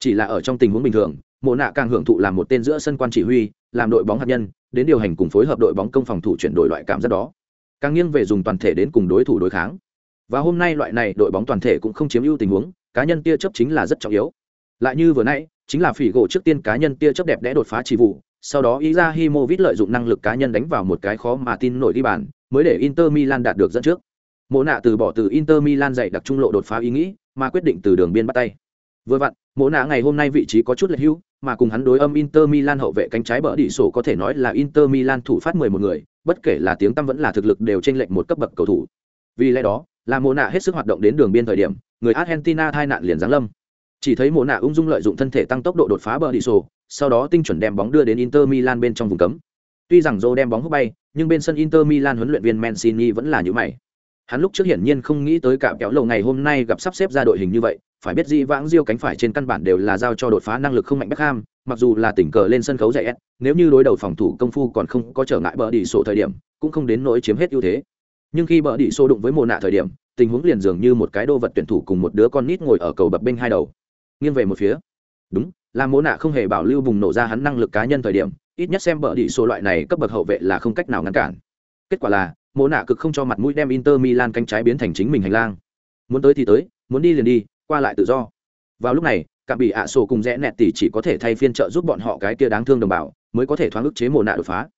Chỉ là ở trong tình huống bình thường mồ nạ càng hưởng thụ làm một tên giữa sân quan chỉ huy, làm đội bóng hạt nhân, đến điều hành cùng phối hợp đội bóng công phòng thủ chuyển đổi loại cảm giác đó. Càng nghiêng về dùng toàn thể đến cùng đối thủ đối kháng. Và hôm nay loại này đội bóng toàn thể cũng không chiếm ưu tình huống, cá nhân tia chấp chính là rất trọng yếu. Lại như vừa nãy chính là phỉ gỗ trước tiên cá nhân tia chớp đẹp đẽ đột phá chỉ vụ sau đó ý ra Himovic lợi dụng năng lực cá nhân đánh vào một cái khó mà tin nổi đi bàn, mới để Inter Milan đạt được dẫn trước. Mộ nạ từ bỏ từ Inter Milan dạy đặc trung lộ đột phá ý nghĩ, mà quyết định từ đường biên bắt tay. Vừa vặn, Mộ nạ ngày hôm nay vị trí có chút lệch hưu, mà cùng hắn đối âm Inter Milan hậu vệ cánh trái bờ đỉ sổ có thể nói là Inter Milan thủ phát 11 người, bất kể là tiếng tăm vẫn là thực lực đều trên lệch một cấp bậc cầu thủ. Vì lẽ đó, là Mộ nạ hết sức hoạt động đến đường biên thời điểm, người Argentina thai nạn liền giáng lâm. Chỉ thấy Mộ nạ ung dung lợi dụng thân thể tăng tốc độ đột phá bờ đi sổ, sau đó tinh chuẩn đem bóng đưa đến Inter Milan bên trong vùng cấm. Tuy rằng Zô đem bóng hút bay, nhưng bên sân Inter Milan huấn luyện viên Mancini vẫn là như mày. Hắn lúc trước hiển nhiên không nghĩ tới cạm kéo lâu ngày hôm nay gặp sắp xếp ra đội hình như vậy, phải biết dĩ vãng Diêu cánh phải trên căn bản đều là giao cho đột phá năng lực không mạnh Beckham, mặc dù là tỉnh cờ lên sân khấu dạy nếu như đối đầu phòng thủ công phu còn không có trở ngại bờ đi sổ thời điểm, cũng không đến nỗi chiếm hết ưu thế. Nhưng khi bờ đi sổ đụng với mồ nạ thời điểm, tình huống liền dường như một cái đô vật tuyển thủ cùng một đứa con nít ngồi ở cầu bập bên hai đầu, nghiêng về một phía. Đúng, là mô nạ không hề bảo lưu bùng nổ ra hắn năng lực cá nhân thời điểm ít nhất xem bờ đi số loại này cấp bậc hậu vệ là không cách nào ngăn cản. Kết quả là mô nạ cực không cho mặt mũi đem inter milan cánh trái biến thành chính mình hành lang. Muốn tới thì tới muốn đi liền đi qua lại tự do. Vào lúc này cả bị ạ sổ cùng rẽ nẹt tỉ chỉ có thể thay phiên trợ giúp bọn họ cái kia đáng thương đồng bào mới có thể thoáng ức chế mồ nạ đột phá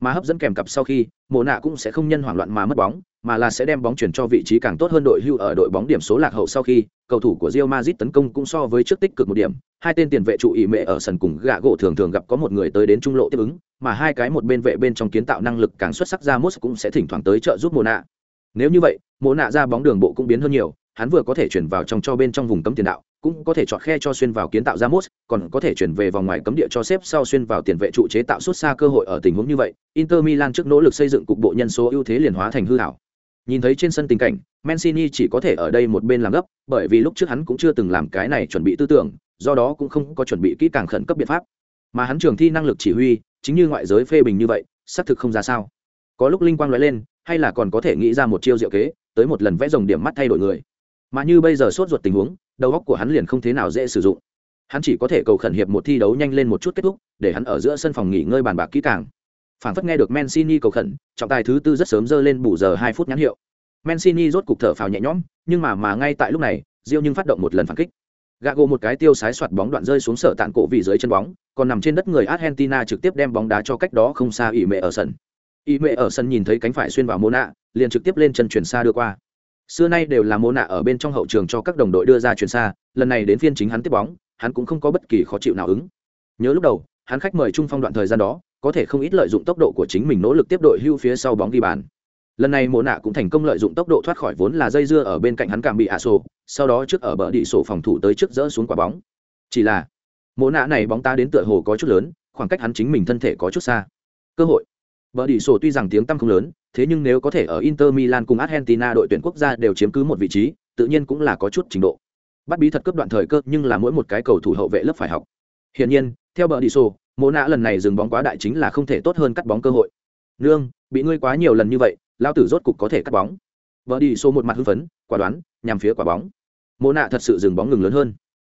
mà hấp dẫn kèm cặp sau khi mồ nạ cũng sẽ không nhân hoảng loạn mà mất bóng, mà là sẽ đem bóng chuyển cho vị trí càng tốt hơn đội hưu ở đội bóng điểm số lạc hậu sau khi, cầu thủ của Real Madrid tấn công cũng so với trước tích cực một điểm. Hai tên tiền vệ trụ ỉ mệ ở sân cùng gạ gỗ thường thường gặp có một người tới đến trung lộ tiếp ứng, mà hai cái một bên vệ bên trong kiến tạo năng lực càng xuất sắc ra mốt cũng sẽ thỉnh thoảng tới trợ giúp mồ nạ. Nếu như vậy mồ nạ ra bóng đường bộ cũng biến hơn nhiều hắn vừa có thể chuyển vào trong cho bên trong vùng cấm tiền đạo, cũng có thể chọn khe cho xuyên vào kiến tạo ra mốt, còn có thể chuyển về vòng ngoài cấm địa cho xếp sau xuyên vào tiền vệ trụ chế tạo xuất xa cơ hội ở tình huống như vậy, inter milan trước nỗ lực xây dựng cục bộ nhân số ưu thế liền hóa thành hư hảo. Nhìn thấy trên sân tình cảnh, mancini chỉ có thể ở đây một bên làm gấp, bởi vì lúc trước hắn cũng chưa từng làm cái này chuẩn bị tư tưởng, do đó cũng không có chuẩn bị kỹ càng khẩn cấp biện pháp. Mà hắn trường thi năng lực chỉ huy, chính như ngoại giới phê bình như vậy, xác thực không ra sao. Có lúc linh quang nói lên, hay là còn có thể nghĩ ra một chiêu diệu kế, tới một lần vẽ dòng điểm mắt thay đổi người mà như bây giờ sốt ruột tình huống đầu óc của hắn liền không thế nào dễ sử dụng hắn chỉ có thể cầu khẩn hiệp một thi đấu nhanh lên một chút kết thúc để hắn ở giữa sân phòng nghỉ ngơi bàn bạc kỹ càng phản phất nghe được Mancini cầu khẩn trọng tài thứ tư rất sớm dơ lên bù giờ hai phút nhãn hiệu Mancini rốt cục thở phào nhẹ nhõm nhưng mà mà ngay tại lúc này Diêu nhưng phát động một lần phản kích Gago một cái tiêu sái soạt bóng đoạn rơi xuống sở tạn cổ vị dưới chân bóng, còn nằm trên đất người Argentina trực tiếp đem bóng đá cho cách đó không xa ỉ mẹ ở sân. Ỉ mẹ ở sân nhìn thấy cánh phải xuyên vào Mona, liền trực tiếp lên chân chuyển xa đưa qua. Xưa nay đều là Mona ở bên trong hậu trường cho các đồng đội đưa ra chuyển xa, lần này đến phiên chính hắn tiếp bóng, hắn cũng không có bất kỳ khó chịu nào ứng. Nhớ lúc đầu, hắn khách mời trung phong đoạn thời gian đó, có thể không ít lợi dụng tốc độ của chính mình nỗ lực tiếp đội hưu phía sau bóng ghi bàn. Lần này mộ nạ cũng thành công lợi dụng tốc độ thoát khỏi vốn là dây dưa ở bên cạnh hắn cảm bị hạ sổ sau đó trước ở bờ đỉ sổ phòng thủ tới trước dỡ xuống quả bóng. Chỉ là mộ nạ này bóng ta đến tựa hồ có chút lớn khoảng cách hắn chính mình thân thể có chút xa. Cơ hội. Bờ đỉ sổ tuy rằng tiếng tăm không lớn thế nhưng nếu có thể ở inter milan cùng argentina đội tuyển quốc gia đều chiếm cứ một vị trí, tự nhiên cũng là có chút trình độ. Bắt bí thật cấp đoạn thời cơ nhưng là mỗi một cái cầu thủ hậu vệ lớp phải học. Hiển nhiên, theo bờ đi sổ mộ nạ lần này dừng bóng quá đại chính là không thể tốt hơn cắt bóng cơ hội. Nương, bị ngươi quá nhiều lần như vậy lao tử rốt cục có thể cắt bóng. Bờ đi sổ một mặt hưng phấn, quả đoán, nhằm phía quả bóng. Mộ nạ thật sự dừng bóng ngừng lớn hơn.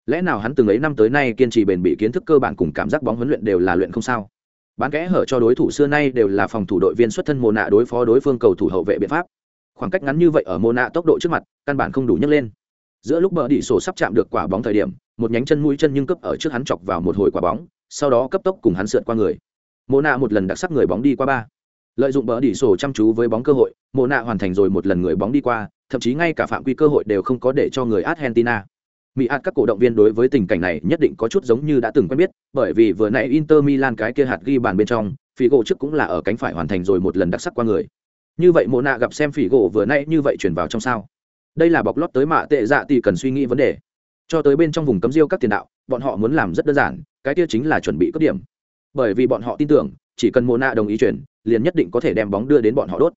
Lẽ nào hắn từng ấy năm tới nay kiên trì bền bỉ kiến thức cơ bản cùng cảm giác bóng huấn luyện đều là luyện không sao? Bán kẽ hở cho đối thủ xưa nay đều là phòng thủ đội viên xuất thân mồ nạ đối phó đối phương cầu thủ hậu vệ biện pháp. Khoảng cách ngắn như vậy ở mồ nạ tốc độ trước mặt, căn bản không đủ nhấc lên. Giữa lúc bờ đỉ sổ sắp chạm được quả bóng thời điểm, một nhánh chân mũi chân nhưng cấp ở trước hắn chọc vào một hồi quả bóng, sau đó cấp tốc cùng hắn sượt qua người. Mồ nạ một lần đặc sắc người bóng đi qua ba. Lợi dụng bờ đỉ sổ chăm chú với bóng cơ hội mồ nạ hoàn thành rồi một lần người bóng đi qua, thậm chí ngay cả phạm quy cơ hội đều không có để cho người argentina mỹ ạt các cổ động viên đối với tình cảnh này nhất định có chút giống như đã từng quen biết, bởi vì vừa nãy inter milan cái kia hạt ghi bàn bên trong phỉ gỗ trước cũng là ở cánh phải hoàn thành rồi một lần đặc sắc qua người. Như vậy mộ nạ gặp xem phỉ gỗ vừa nãy như vậy chuyển vào trong sao. Đây là bọc lót tới mạ tệ dạ thì cần suy nghĩ vấn đề. Cho tới bên trong vùng cấm riêu các tiền đạo, bọn họ muốn làm rất đơn giản, cái kia chính là chuẩn bị cướp điểm. Bởi vì bọn họ tin tưởng, chỉ cần mộ nạ đồng ý chuyển, liền nhất định có thể đem bóng đưa đến bọn họ đốt.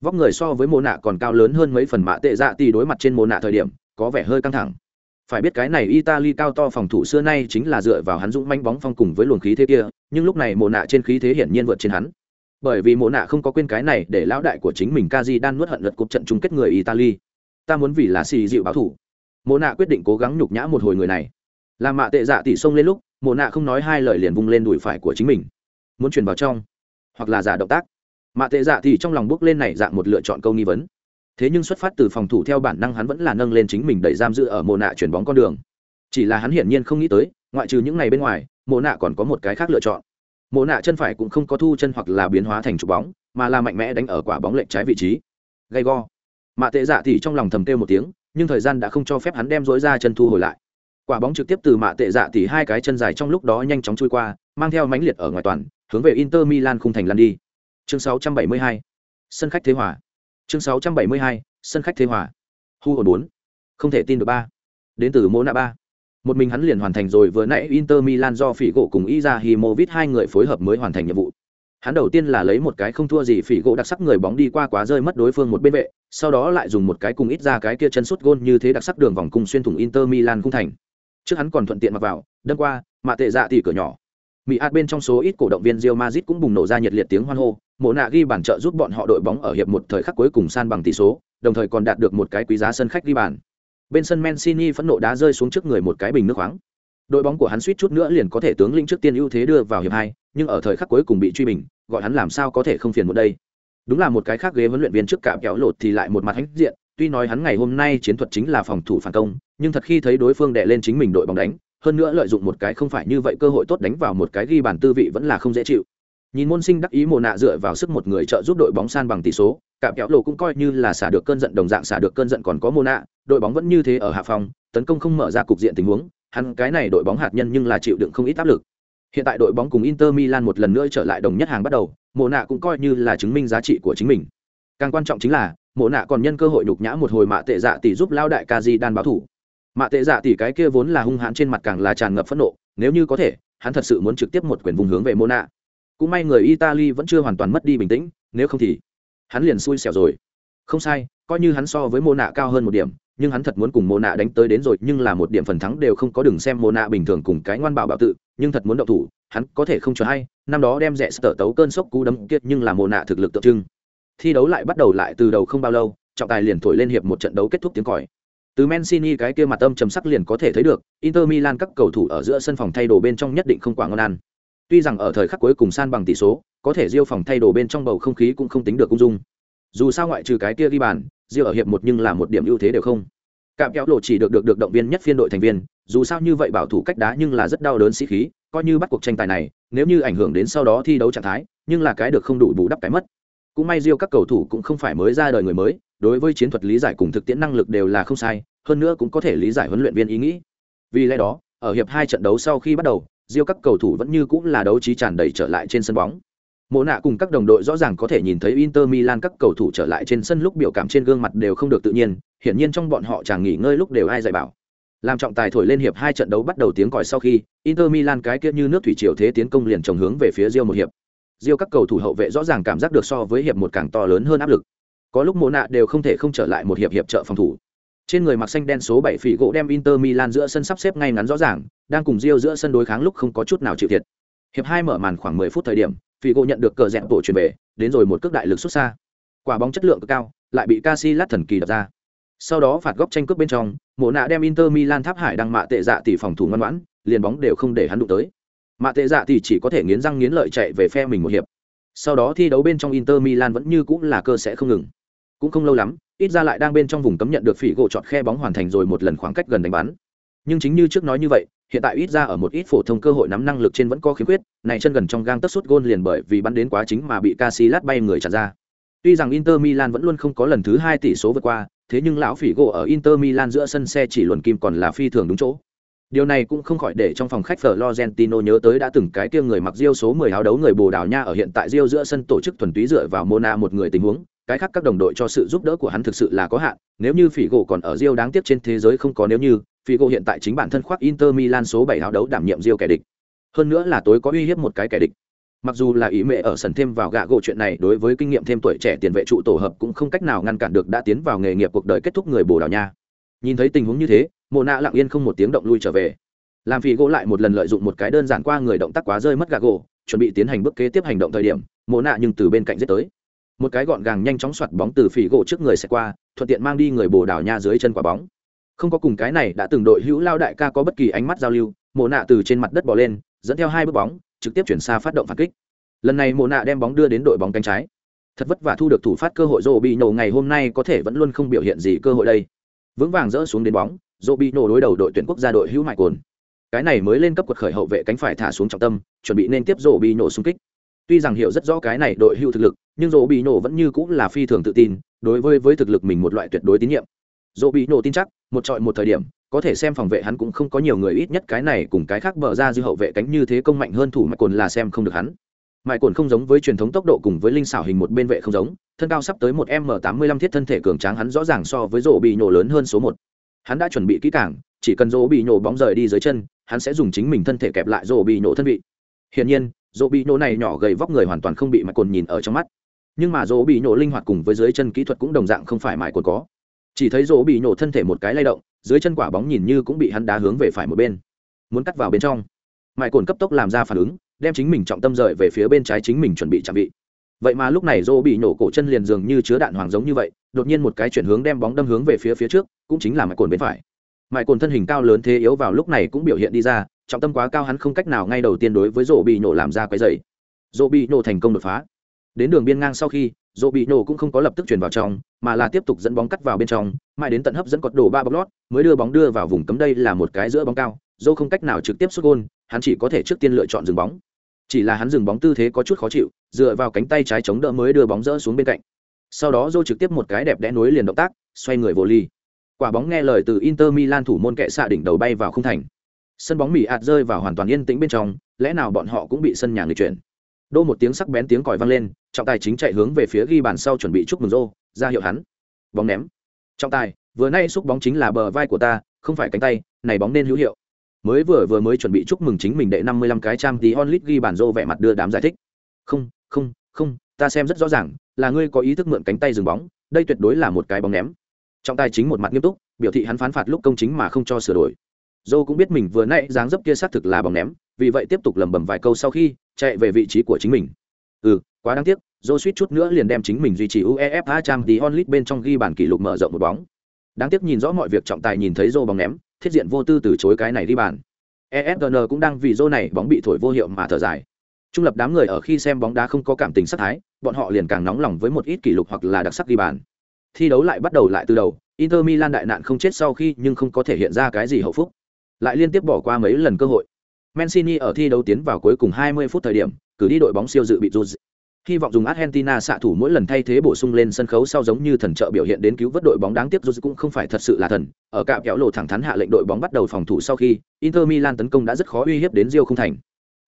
Vóc người so với mộ nạ còn cao lớn hơn mấy phần mạ tệ dạ thì đối mặt trên mộ nạ thời điểm, có vẻ hơi căng thẳng phải biết cái này italy cao to phòng thủ xưa nay chính là dựa vào hắn dũng manh bóng phong cùng với luồng khí thế kia, nhưng lúc này mồ nạ trên khí thế hiển nhiên vượt trên hắn. Bởi vì mồ nạ không có quên cái này để lão đại của chính mình Kaji đan nuốt hận lật cục trận chung kết người italy. Ta muốn vì là xì dịu báo thủ. Mồ nạ quyết định cố gắng nhục nhã một hồi người này. Làm mạ tệ dạ tỉ xông lên lúc mồ nạ không nói hai lời liền vung lên đùi phải của chính mình. Muốn chuyển vào trong, hoặc là giả động tác. Mạ tệ dạ thì trong lòng bước lên này dạng một lựa chọn câu nghi vấn thế nhưng xuất phát từ phòng thủ theo bản năng hắn vẫn là nâng lên chính mình đẩy giam giữ ở mồ nạ chuyển bóng con đường. Chỉ là hắn hiển nhiên không nghĩ tới, ngoại trừ những ngày bên ngoài mồ nạ còn có một cái khác lựa chọn. Mồ nạ chân phải cũng không có thu chân hoặc là biến hóa thành trục bóng, mà là mạnh mẽ đánh ở quả bóng lệch trái vị trí. Gay go. Mạ tệ dạ thì trong lòng thầm kêu một tiếng, nhưng thời gian đã không cho phép hắn đem dối ra chân thu hồi lại. Quả bóng trực tiếp từ mạ tệ dạ thì hai cái chân dài trong lúc đó nhanh chóng trôi qua, mang theo mãnh liệt ở ngoài toàn, hướng về inter milan khung thành lan đi. Chương 672. sân khách thế hòa chương 672. sân khách thế hòa. Hu hồn bốn. Không thể tin được ba. Đến từ mô nạ ba. Một mình hắn liền hoàn thành rồi, vừa nãy inter milan do phỉ gỗ cùng izahimovic hai người phối hợp mới hoàn thành nhiệm vụ. Hắn đầu tiên là lấy một cái không thua gì phỉ gỗ đặc sắc người bóng đi qua quá rơi mất đối phương một bên vệ, sau đó lại dùng một cái cùng ít ra cái kia chân sút gôn như thế đặc sắc đường vòng cung xuyên thủng inter milan cung thành. Trước hắn còn thuận tiện mặc vào, đâm qua mạ tệ dạ thì cửa nhỏ. Mỹ ạt bên trong số ít cổ động viên Real Madrid cũng bùng nổ ra nhiệt liệt tiếng hoan hô, Mộ nạ ghi bàn trợ giúp bọn họ đội bóng ở hiệp một thời khắc cuối cùng san bằng tỷ số, đồng thời còn đạt được một cái quý giá sân khách ghi bàn. Bên sân Mancini phẫn nộ đá rơi xuống trước người một cái bình nước khoáng. Đội bóng của hắn suýt chút nữa liền có thể tướng lĩnh trước tiên ưu thế đưa vào hiệp hai, nhưng ở thời khắc cuối cùng bị truy bình, gọi hắn làm sao có thể không phiền một đây. Đúng là một cái khác ghế huấn luyện viên trước cả kéo lột thì lại một mặt hãnh diện, tuy nói hắn ngày hôm nay chiến thuật chính là phòng thủ phản công, nhưng thật khi thấy đối phương đè lên chính mình đội bóng đánh, hơn nữa lợi dụng một cái không phải như vậy cơ hội tốt đánh vào một cái ghi bàn tư vị vẫn là không dễ chịu. Nhìn môn sinh đắc ý mồ nạ dựa vào sức một người trợ giúp đội bóng san bằng tỷ số, cả kéo lộ cũng coi như là xả được cơn giận đồng dạng xả được cơn giận còn có mồ nạ, đội bóng vẫn như thế ở hạ phòng, tấn công không mở ra cục diện tình huống, hắn cái này đội bóng hạt nhân nhưng là chịu đựng không ít áp lực. Hiện tại đội bóng cùng inter milan một lần nữa trở lại đồng nhất hàng bắt đầu mồ nạ cũng coi như là chứng minh giá trị của chính mình. Càng quan trọng chính là mồ nạ còn nhân cơ hội nhục nhã một hồi mạ tệ dạ tỷ giúp lao đại ca di đan báo thủ mạ tệ dạ tỷ cái kia vốn là hung hãn trên mặt càng là tràn ngập phẫn nộ, nếu như có thể, hắn thật sự muốn trực tiếp một quyền vùng hướng về mô nạ cũng may người italy vẫn chưa hoàn toàn mất đi bình tĩnh, nếu không thì hắn liền xui xẻo rồi. Không sai, coi như hắn so với mô nạ cao hơn một điểm, nhưng hắn thật muốn cùng mô nạ đánh tới đến rồi, nhưng là một điểm phần thắng đều không có đừng xem mô nạ bình thường cùng cái ngoan bảo bảo tự, nhưng thật muốn động thủ, hắn có thể không cho hay, năm đó đem rẽ sở tấu cơn sốc cú đấm kiệt nhưng là mô nạ thực lực tượng trưng. Thi đấu lại bắt đầu lại từ đầu không bao lâu, trọng tài liền thổi lên hiệp một trận đấu kết thúc tiếng còi. Từ Mancini cái kia mặt âm trầm sắc liền có thể thấy được, Inter Milan các cầu thủ ở giữa sân phòng thay đồ bên trong nhất định không quá ngon ăn. Tuy rằng ở thời khắc cuối cùng san bằng tỷ số, có thể Rio phòng thay đồ bên trong bầu không khí cũng không tính được cung dung. Dù sao ngoại trừ cái kia ghi bàn, Rio ở hiệp một nhưng là một điểm ưu thế đều không. Cạm kéo lộ chỉ được được được động viên nhất phiên đội thành viên, dù sao như vậy bảo thủ cách đá nhưng là rất đau đớn sĩ khí, coi như bắt cuộc tranh tài này, nếu như ảnh hưởng đến sau đó thi đấu trạng thái, nhưng là cái được không đủ bù đắp cái mất. Cũng may Rio các cầu thủ cũng không phải mới ra đời người mới, đối với chiến thuật lý giải cùng thực tiễn năng lực đều là không sai, hơn nữa cũng có thể lý giải huấn luyện viên ý nghĩ. Vì lẽ đó, ở hiệp hai trận đấu sau khi bắt đầu, diêu các cầu thủ vẫn như cũng là đấu trí tràn đầy trở lại trên sân bóng. Mộ nạ cùng các đồng đội rõ ràng có thể nhìn thấy Inter Milan các cầu thủ trở lại trên sân lúc biểu cảm trên gương mặt đều không được tự nhiên, hiển nhiên trong bọn họ chẳng nghỉ ngơi lúc đều ai dạy bảo. Làm trọng tài thổi lên hiệp hai trận đấu bắt đầu tiếng còi sau khi, Inter Milan cái kia như nước thủy triều thế tiến công liền trồng hướng về phía Rio một hiệp. Rio các cầu thủ hậu vệ rõ ràng cảm giác được so với hiệp một càng to lớn hơn áp lực. Có lúc Mộ nạ đều không thể không trở lại một hiệp hiệp trợ phòng thủ. Trên người mặc xanh đen số 7 phỉ gỗ đem Inter Milan giữa sân sắp xếp ngay ngắn rõ ràng, đang cùng Rio giữa sân đối kháng lúc không có chút nào chịu thiệt. Hiệp hai mở màn khoảng 10 phút thời điểm, phỉ gỗ nhận được cờ rẽ tổ chuyển về, đến rồi một cước đại lực xuất xa. Quả bóng chất lượng cực cao, lại bị Casillas thần kỳ đập ra. Sau đó phạt góc tranh cướp bên trong, Mộ nạ đem Inter Milan tháp hải đang mạ tệ dạ tỷ phòng thủ ngoan ngoãn, liền bóng đều không để hắn đụng tới. Mạ tệ dạ tỷ chỉ có thể nghiến răng nghiến lợi chạy về phe mình một hiệp. Sau đó thi đấu bên trong Inter Milan vẫn như cũng là cơ sẽ không ngừng. Cũng không lâu lắm, ít ra lại đang bên trong vùng cấm nhận được phỉ gỗ chọt khe bóng hoàn thành rồi một lần khoảng cách gần đánh bắn. Nhưng chính như trước nói như vậy hiện tại ít ra ở một ít phổ thông cơ hội nắm năng lực trên vẫn có khiếm khuyết này chân gần trong gang tất suốt gôn liền bởi vì bắn đến quá chính mà bị Casillas bay người chặn ra. Tuy rằng Inter Milan vẫn luôn không có lần thứ hai tỷ số vượt qua thế nhưng lão phỉ gỗ ở Inter Milan giữa sân xe chỉ luồn kim còn là phi thường đúng chỗ. Điều này cũng không khỏi để trong phòng khách Florentino nhớ tới đã từng cái kia người mặc Rio số 10 áo đấu người Bồ Đào Nha ở hiện tại Rio giữa sân tổ chức thuần túy dựa vào Mona một người tình huống, cái khác các đồng đội cho sự giúp đỡ của hắn thực sự là có hạn, nếu như Figo còn ở Rio đáng tiếc trên thế giới không có nếu như, Figo hiện tại chính bản thân khoác Inter Milan số 7 hào đấu đảm nhiệm Rio kẻ địch. Hơn nữa là tối có uy hiếp một cái kẻ địch. Mặc dù là ý mẹ ở sân thêm vào gạ gỗ chuyện này đối với kinh nghiệm thêm tuổi trẻ tiền vệ trụ tổ hợp cũng không cách nào ngăn cản được đã tiến vào nghề nghiệp cuộc đời kết thúc người Bồ Đào Nha. Nhìn thấy tình huống như thế, mộ nạ lặng yên không một tiếng động lui trở về làm phỉ gỗ lại một lần lợi dụng một cái đơn giản qua người động tác quá rơi mất gạ gỗ chuẩn bị tiến hành bước kế tiếp hành động thời điểm mộ nạ nhưng từ bên cạnh giết tới một cái gọn gàng nhanh chóng soạt bóng từ phỉ gỗ trước người sẽ qua, thuận tiện mang đi người bồ đảo nha dưới chân quả bóng. Không có cùng cái này đã từng đội hữu lao đại ca có bất kỳ ánh mắt giao lưu mồ nạ từ trên mặt đất bỏ lên, dẫn theo hai bước bóng, trực tiếp chuyển xa phát động phản kích. Lần này mồ nạ đem bóng đưa đến đội bóng cánh trái. Thật vất vả thu được thủ phát cơ hội rô bị nổ ngày hôm nay có thể vẫn luôn không biểu hiện gì cơ hội đây. Vững vàng dỡ xuống đến bóng rô bị nổ đối đầu đội tuyển quốc gia đội hữu mại cồn cái này mới lên cấp quật khởi hậu vệ cánh phải thả xuống trọng tâm, chuẩn bị nên tiếp dô bị nổ xung kích tuy rằng hiểu rất rõ cái này đội hưu thực lực, nhưng dỗ bị nổ vẫn như cũng là phi thường tự tin, đối với với thực lực mình một loại tuyệt đối tín nhiệm. Dỗ bị nổ tin chắc, một trọi một thời điểm, có thể xem phòng vệ hắn cũng không có nhiều người ít nhất cái này cùng cái khác bờ ra dư hậu vệ cánh như thế công mạnh hơn thủ mạch cồn là xem không được hắn. Mại cồn không giống với truyền thống tốc độ cùng với linh xảo hình một bên vệ không giống, thân cao sắp tới một m tám mươi lăm thiết thân thể cường tráng hắn rõ ràng so với rổ bị nổ lớn hơn số một. Hắn đã chuẩn bị kỹ cảng chỉ cần rổ bị nổ bóng rời đi dưới chân, hắn sẽ dùng chính mình thân thể kẹp lại rổ bị nổ thân vị. Hiển nhiên dỗ bị nổ này nhỏ gầy vóc người hoàn toàn không bị mãi cồn nhìn ở trong mắt. Nhưng mà dỗ bị nổ linh hoạt cùng với dưới chân kỹ thuật cũng đồng dạng không phải mãi cồn có. Chỉ thấy dỗ bị nổ thân thể một cái lay động, dưới chân quả bóng nhìn như cũng bị hắn đá hướng về phải một bên. Muốn cắt vào bên trong. Mãi cồn cấp tốc làm ra phản ứng, đem chính mình trọng tâm rời về phía bên trái chính mình chuẩn bị chạm vị. Vậy mà lúc này dỗ bị nổ cổ chân liền dường như chứa đạn hoàng giống như vậy, đột nhiên một cái chuyển hướng đem bóng đâm hướng về phía phía trước, cũng chính là mãi cồn bên phải. Mãi cồn thân hình cao lớn thế yếu vào lúc này cũng biểu hiện đi ra trọng tâm quá cao hắn không cách nào ngay đầu tiên đối với rổ bị nổ làm ra quấy dày rổ bị nổ thành công đột phá. Đến đường biên ngang sau khi, rổ bị nổ cũng không có lập tức chuyển vào trong, mà là tiếp tục dẫn bóng cắt vào bên trong, mãi đến tận hấp dẫn cột đổ ba bóng lót, mới đưa bóng đưa vào vùng cấm đây là một cái giữa bóng cao dô không cách nào trực tiếp xuất gôn, hắn chỉ có thể trước tiên lựa chọn dừng bóng. Chỉ là hắn dừng bóng tư thế có chút khó chịu, dựa vào cánh tay trái chống đỡ mới đưa bóng rỡ xuống bên cạnh. Sau đó dô trực tiếp một cái đẹp đẽ nối liền động tác, xoay người vô ly. Quả bóng nghe lời từ inter milan thủ môn kệ xạ đỉnh đầu bay vào không thành sân bóng mỹ ạt rơi vào hoàn toàn yên tĩnh bên trong, lẽ nào bọn họ cũng bị sân nhà người chuyển? Đô một tiếng sắc bén tiếng còi vang lên, trọng tài chính chạy hướng về phía ghi bàn sau chuẩn bị chúc mừng rô, ra hiệu hắn. Bóng ném. Trọng tài, vừa nay xúc bóng chính là bờ vai của ta, không phải cánh tay, này bóng nên hữu hiệu. Mới vừa vừa mới chuẩn bị chúc mừng chính mình đệ năm mươi lăm cái trang tí onlit ghi bàn rô vẻ mặt đưa đám giải thích. Không không không, ta xem rất rõ ràng, là ngươi có ý thức mượn cánh tay dừng bóng, đây tuyệt đối là một cái bóng ném. Trọng tài chính một mặt nghiêm túc, biểu thị hắn phán phạt lúc công chính mà không cho sửa đổi dô cũng biết mình vừa nãy dáng dấp kia xác thực là bóng ném, vì vậy tiếp tục lẩm bẩm vài câu sau khi chạy về vị trí của chính mình. Ừ quá đáng tiếc, dô suýt chút nữa liền đem chính mình duy trì uefa trang tí onlit bên trong ghi bản kỷ lục mở rộng một bóng. Đáng tiếc nhìn rõ mọi việc trọng tài nhìn thấy rô bóng ném, thiết diện vô tư từ chối cái này đi bàn. Esgn cũng đang vì rô này bóng bị thổi vô hiệu mà thở dài. Trung lập đám người ở khi xem bóng đá không có cảm tình sắc thái, bọn họ liền càng nóng lòng với một ít kỷ lục hoặc là đặc sắc ghi bàn. Thi đấu lại bắt đầu lại từ đầu, inter milan đại nạn không chết sau khi nhưng không có thể hiện ra cái gì hậu phúc lại liên tiếp bỏ qua mấy lần cơ hội. Mancini ở thi đấu tiến vào cuối cùng 20 phút thời điểm cử đi đội bóng siêu dự bị rút hy vọng dùng argentina xạ thủ mỗi lần thay thế bổ sung lên sân khấu sau giống như thần trợ biểu hiện đến cứu vớt đội bóng đáng tiếc rút cũng không phải thật sự là thần. Ở cạm kéo lộ thẳng thắn hạ lệnh đội bóng bắt đầu phòng thủ sau khi inter milan tấn công đã rất khó uy hiếp đến rio không thành.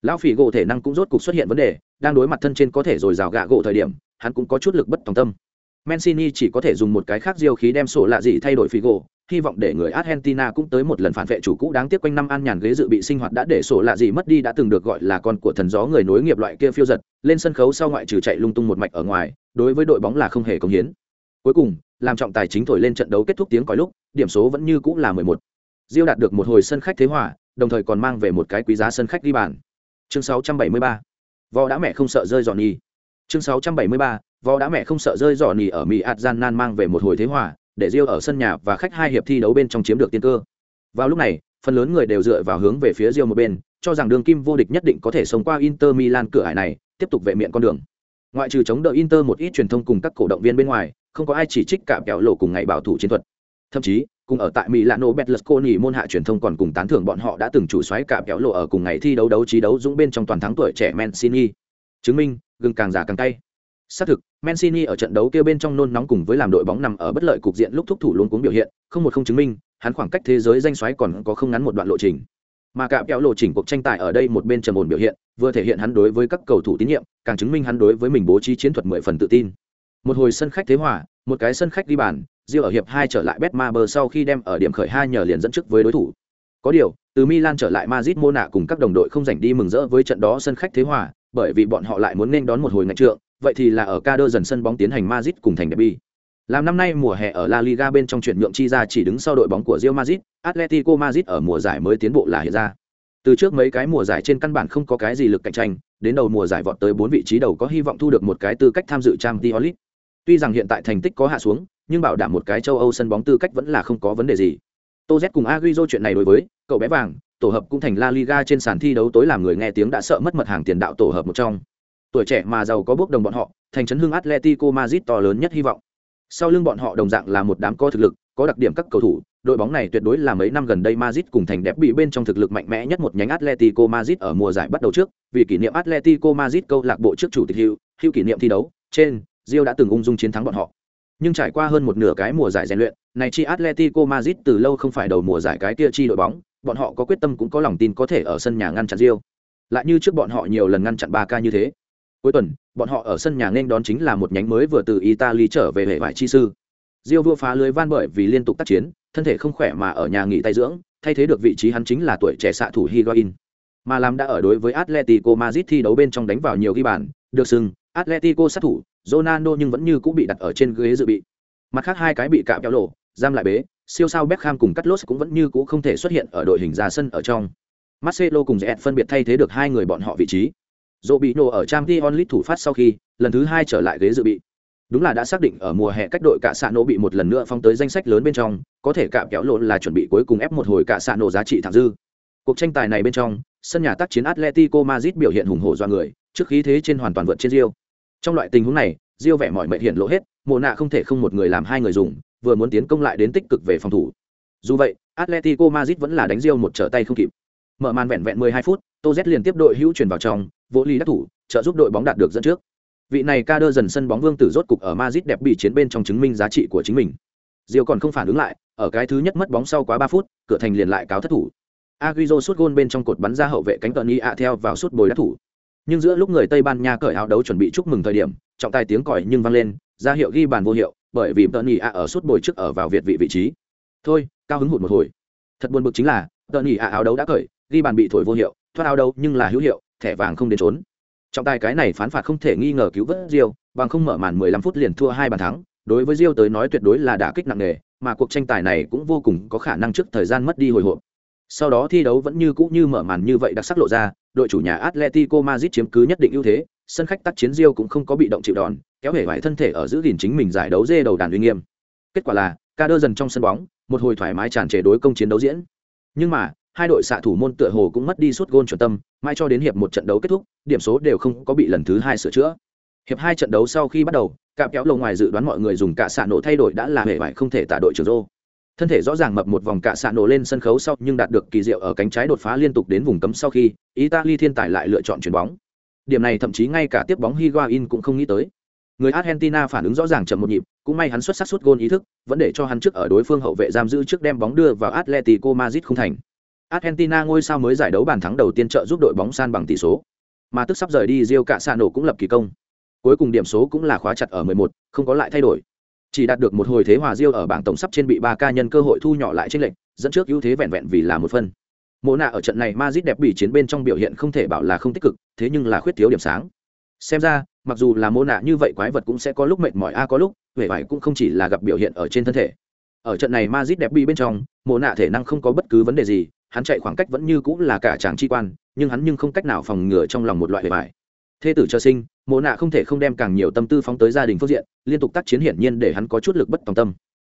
Lão phỉ gỗ thể năng cũng rốt cục xuất hiện vấn đề đang đối mặt thân trên có thể rồi rào gạ gỗ thời điểm hắn cũng có chút lực bất tòng tâm. Mancini chỉ có thể dùng một cái khác diêu khí đem sổ lạ gì thay đổi Figo, hy vọng để người Argentina cũng tới một lần phản vệ chủ cũ đáng tiếc quanh năm an nhàn ghế dự bị sinh hoạt đã để sổ lạ gì mất đi đã từng được gọi là con của thần gió người nối nghiệp loại kia phiêu giật, lên sân khấu sau ngoại trừ chạy lung tung một mạch ở ngoài, đối với đội bóng là không hề công hiến. Cuối cùng, làm trọng tài chính thổi lên trận đấu kết thúc tiếng còi lúc, điểm số vẫn như cũ là 11. Diêu đạt được một hồi sân khách thế hòa, đồng thời còn mang về một cái quý giá sân khách đi bàn. Chương 673. Vò đã mẹ không sợ rơi giòn nhì. Chương 673 Vò đã mẹ không sợ rơi giỏ nhì ở mỹ adjan mang về một hồi thế hòa để rio ở sân nhà và khách hai hiệp thi đấu bên trong chiếm được tiên cơ vào lúc này phần lớn người đều dựa vào hướng về phía rio một bên cho rằng đường kim vô địch nhất định có thể sống qua inter milan cửa ải này tiếp tục vệ miệng con đường ngoại trừ chống đỡ inter một ít truyền thông cùng các cổ động viên bên ngoài không có ai chỉ trích cả kẹo lộ cùng ngày bảo thủ chiến thuật thậm chí cùng ở tại Milano Berlusconi môn hạ truyền thông còn cùng tán thưởng bọn họ đã từng chủ soái cả kẹo lộ ở cùng ngày thi đấu đấu trí đấu dũng bên trong toàn thắng tuổi trẻ Mancini. Chứng minh, gừng càng già càng cay. Xác thực, Mancini ở trận đấu kia bên trong nôn nóng cùng với làm đội bóng nằm ở bất lợi cục diện lúc thúc thủ luôn cuống biểu hiện, không một không chứng minh, hắn khoảng cách thế giới danh xoáy còn có không ngắn một đoạn lộ trình. Mà cả kéo lộ trình cuộc tranh tài ở đây một bên trầm ổn biểu hiện, vừa thể hiện hắn đối với các cầu thủ tín nhiệm, càng chứng minh hắn đối với mình bố trí chiến thuật mười phần tự tin. Một hồi sân khách thế hòa, một cái sân khách đi bàn, Rio ở hiệp hai trở lại Betmaber sau khi đem ở điểm khởi hai nhờ liền dẫn trước với đối thủ. Có điều, từ Milan trở lại Madrid Mona cùng các đồng đội không rảnh đi mừng rỡ với trận đó sân khách thế hòa, bởi vì bọn họ lại muốn nên đón một hồi ngạch trượng, vậy thì là ở Cader dần sân bóng tiến hành Madrid cùng thành derby. Làm năm nay mùa hè ở La Liga bên trong chuyển nhượng chi ra chỉ đứng sau đội bóng của Real Madrid, Atletico Madrid ở mùa giải mới tiến bộ là hiện ra. Từ trước mấy cái mùa giải trên căn bản không có cái gì lực cạnh tranh, đến đầu mùa giải vọt tới 4 vị trí đầu có hy vọng thu được một cái tư cách tham dự Champions League. Tuy rằng hiện tại thành tích có hạ xuống, nhưng bảo đảm một cái châu Âu sân bóng tư cách vẫn là không có vấn đề gì. Tô Z cùng Agüero chuyện này đối với cậu bé vàng, tổ hợp cũng thành La Liga trên sàn thi đấu tối làm người nghe tiếng đã sợ mất mật hàng tiền đạo tổ hợp một trong tuổi trẻ mà giàu có bước đồng bọn họ thành trấn hương atletico madrid to lớn nhất hy vọng sau lưng bọn họ đồng dạng là một đám có thực lực có đặc điểm các cầu thủ đội bóng này tuyệt đối là mấy năm gần đây Madrid cùng thành đẹp bị bên trong thực lực mạnh mẽ nhất một nhánh Atletico Madrid ở mùa giải bắt đầu trước, vì kỷ niệm Atletico Madrid câu lạc bộ trước chủ tịch hữu, hữu kỷ niệm thi đấu, trên, Rio đã từng ung dung chiến thắng bọn họ. Nhưng trải qua hơn một nửa cái mùa giải rèn luyện, này chi Atletico Madrid từ lâu không phải đầu mùa giải cái kia chi đội bóng, bọn họ có quyết tâm cũng có lòng tin có thể ở sân nhà ngăn chặn Rio. Lại như trước bọn họ nhiều lần ngăn chặn 3K như thế. Cuối tuần, bọn họ ở sân nhà nên đón chính là một nhánh mới vừa từ Italy trở về hệ vải chi sư. Rio vua phá lưới van bởi vì liên tục tác chiến, thân thể không khỏe mà ở nhà nghỉ tay dưỡng, thay thế được vị trí hắn chính là tuổi trẻ xạ thủ Higuain. Mà làm đã ở đối với Atletico Madrid thi đấu bên trong đánh vào nhiều ghi bàn, được sừng Atletico sát thủ, Ronaldo nhưng vẫn như cũng bị đặt ở trên ghế dự bị. Mặt khác hai cái bị cạm kéo lộ, giam lại bế, siêu sao Beckham cùng Carlos cũng vẫn như cũ không thể xuất hiện ở đội hình ra sân ở trong. Marcelo cùng Zet phân biệt thay thế được hai người bọn họ vị trí. Dỗ bị nổ ở trang Dion thủ phát sau khi, lần thứ hai trở lại ghế dự bị. Đúng là đã xác định ở mùa hè cách đội cả xạ nổ bị một lần nữa phong tới danh sách lớn bên trong, có thể cạm kéo lộn là chuẩn bị cuối cùng ép một hồi cả xạ nổ giá trị thẳng dư. Cuộc tranh tài này bên trong, sân nhà tác chiến Atletico Madrid biểu hiện hùng hổ do người, trước khí thế trên hoàn toàn vượt trên Rio. Trong loại tình huống này, Rio vẻ mọi mệt hiện lộ hết, mùa nạ không thể không một người làm hai người dùng, vừa muốn tiến công lại đến tích cực về phòng thủ. Dù vậy, Atletico Madrid vẫn là đánh Rio một trở tay không kịp. Mở màn vẹn vẹn 12 phút, Tô Z liền tiếp đội hữu chuyển vào trong, vỗ ly đắc thủ, trợ giúp đội bóng đạt được dẫn trước. Vị này ca đơ dần sân bóng vương tử rốt cục ở Madrid đẹp bị chiến bên trong chứng minh giá trị của chính mình. diều còn không phản ứng lại, ở cái thứ nhất mất bóng sau quá ba phút, cửa thành liền lại cáo thất thủ. Agüero sút gôn bên trong cột bắn ra hậu vệ cánh Tony ạ theo vào sút bồi đắc thủ. Nhưng giữa lúc người Tây Ban Nha cởi áo đấu chuẩn bị chúc mừng thời điểm, trọng tài tiếng còi nhưng vang lên, ra hiệu ghi bàn vô hiệu, bởi vì Tony ạ ở sút bồi trước ở vào việt vị vị trí. Thôi, cao hứng hụt một hồi. Thật buồn bực chính là, Tony ạ áo đấu đã cởi, ghi bàn bị thổi vô hiệu, thoát áo đâu nhưng là hữu hiệu, thẻ vàng không đến trốn trọng tài cái này phán phạt không thể nghi ngờ cứu vớt Rio, bằng không mở màn 15 phút liền thua hai bàn thắng, đối với Rio tới nói tuyệt đối là đả kích nặng nề, mà cuộc tranh tài này cũng vô cùng có khả năng trước thời gian mất đi hồi hộp. Sau đó thi đấu vẫn như cũ như mở màn như vậy đặc sắc lộ ra, đội chủ nhà Atletico Madrid chiếm cứ nhất định ưu thế, sân khách tác chiến Rio cũng không có bị động chịu đòn, kéo hể vải thân thể ở giữ gìn chính mình giải đấu dê đầu đàn uy nghiêm. Kết quả là, ca đơ dần trong sân bóng một hồi thoải mái tràn trề đối công chiến đấu diễn nhưng mà hai đội xạ thủ môn tựa hồ cũng mất đi suốt gôn chuẩn tâm, mãi cho đến hiệp một trận đấu kết thúc, điểm số đều không có bị lần thứ hai sửa chữa. Hiệp hai trận đấu sau khi bắt đầu, cạm kéo lầu ngoài dự đoán mọi người dùng cả xạ nổ thay đổi đã là hệ vải không thể tạ đội trưởng rô thân thể rõ ràng mập một vòng cả xạ nổ lên sân khấu sau, nhưng đạt được kỳ diệu ở cánh trái đột phá liên tục đến vùng cấm sau khi, italy thiên tài lại lựa chọn chuyền bóng. Điểm này thậm chí ngay cả tiếp bóng higuain cũng không nghĩ tới. Người argentina phản ứng rõ ràng chậm một nhịp, cũng may hắn xuất sắc suốt gôn ý thức, vẫn để cho hắn trước ở đối phương hậu vệ giam giữ trước đem bóng đưa vào atletico madrid không thành argentina ngôi sao mới giải đấu bàn thắng đầu tiên trợ giúp đội bóng san bằng tỷ số. Mà tức sắp rời đi rio cả cũng lập kỳ công. Cuối cùng điểm số cũng là khóa chặt ở 11, không có lại thay đổi. Chỉ đạt được một hồi thế hòa rio ở bảng tổng sắp trên bị 3 ca nhân cơ hội thu nhỏ lại trên lệnh dẫn trước ưu thế vẹn vẹn vì là một phân. Mộ nạ ở trận này Madrid đẹp bị chiến bên trong biểu hiện không thể bảo là không tích cực thế nhưng là khuyết thiếu điểm sáng. Xem ra mặc dù là mô nạ như vậy quái vật cũng sẽ có lúc mệt mỏi a có lúc vẻ vải cũng không chỉ là gặp biểu hiện ở trên thân thể. Ở trận này Madrid đẹp bị bên trong mộ nạ thể năng không có bất cứ vấn đề gì hắn chạy khoảng cách vẫn như cũng là cả chàng chi quan, nhưng hắn nhưng không cách nào phòng ngừa trong lòng một loại bề bài thê tử cho sinh, mộ nạ không thể không đem càng nhiều tâm tư phóng tới gia đình phương diện, liên tục tác chiến hiển nhiên để hắn có chút lực bất tòng tâm.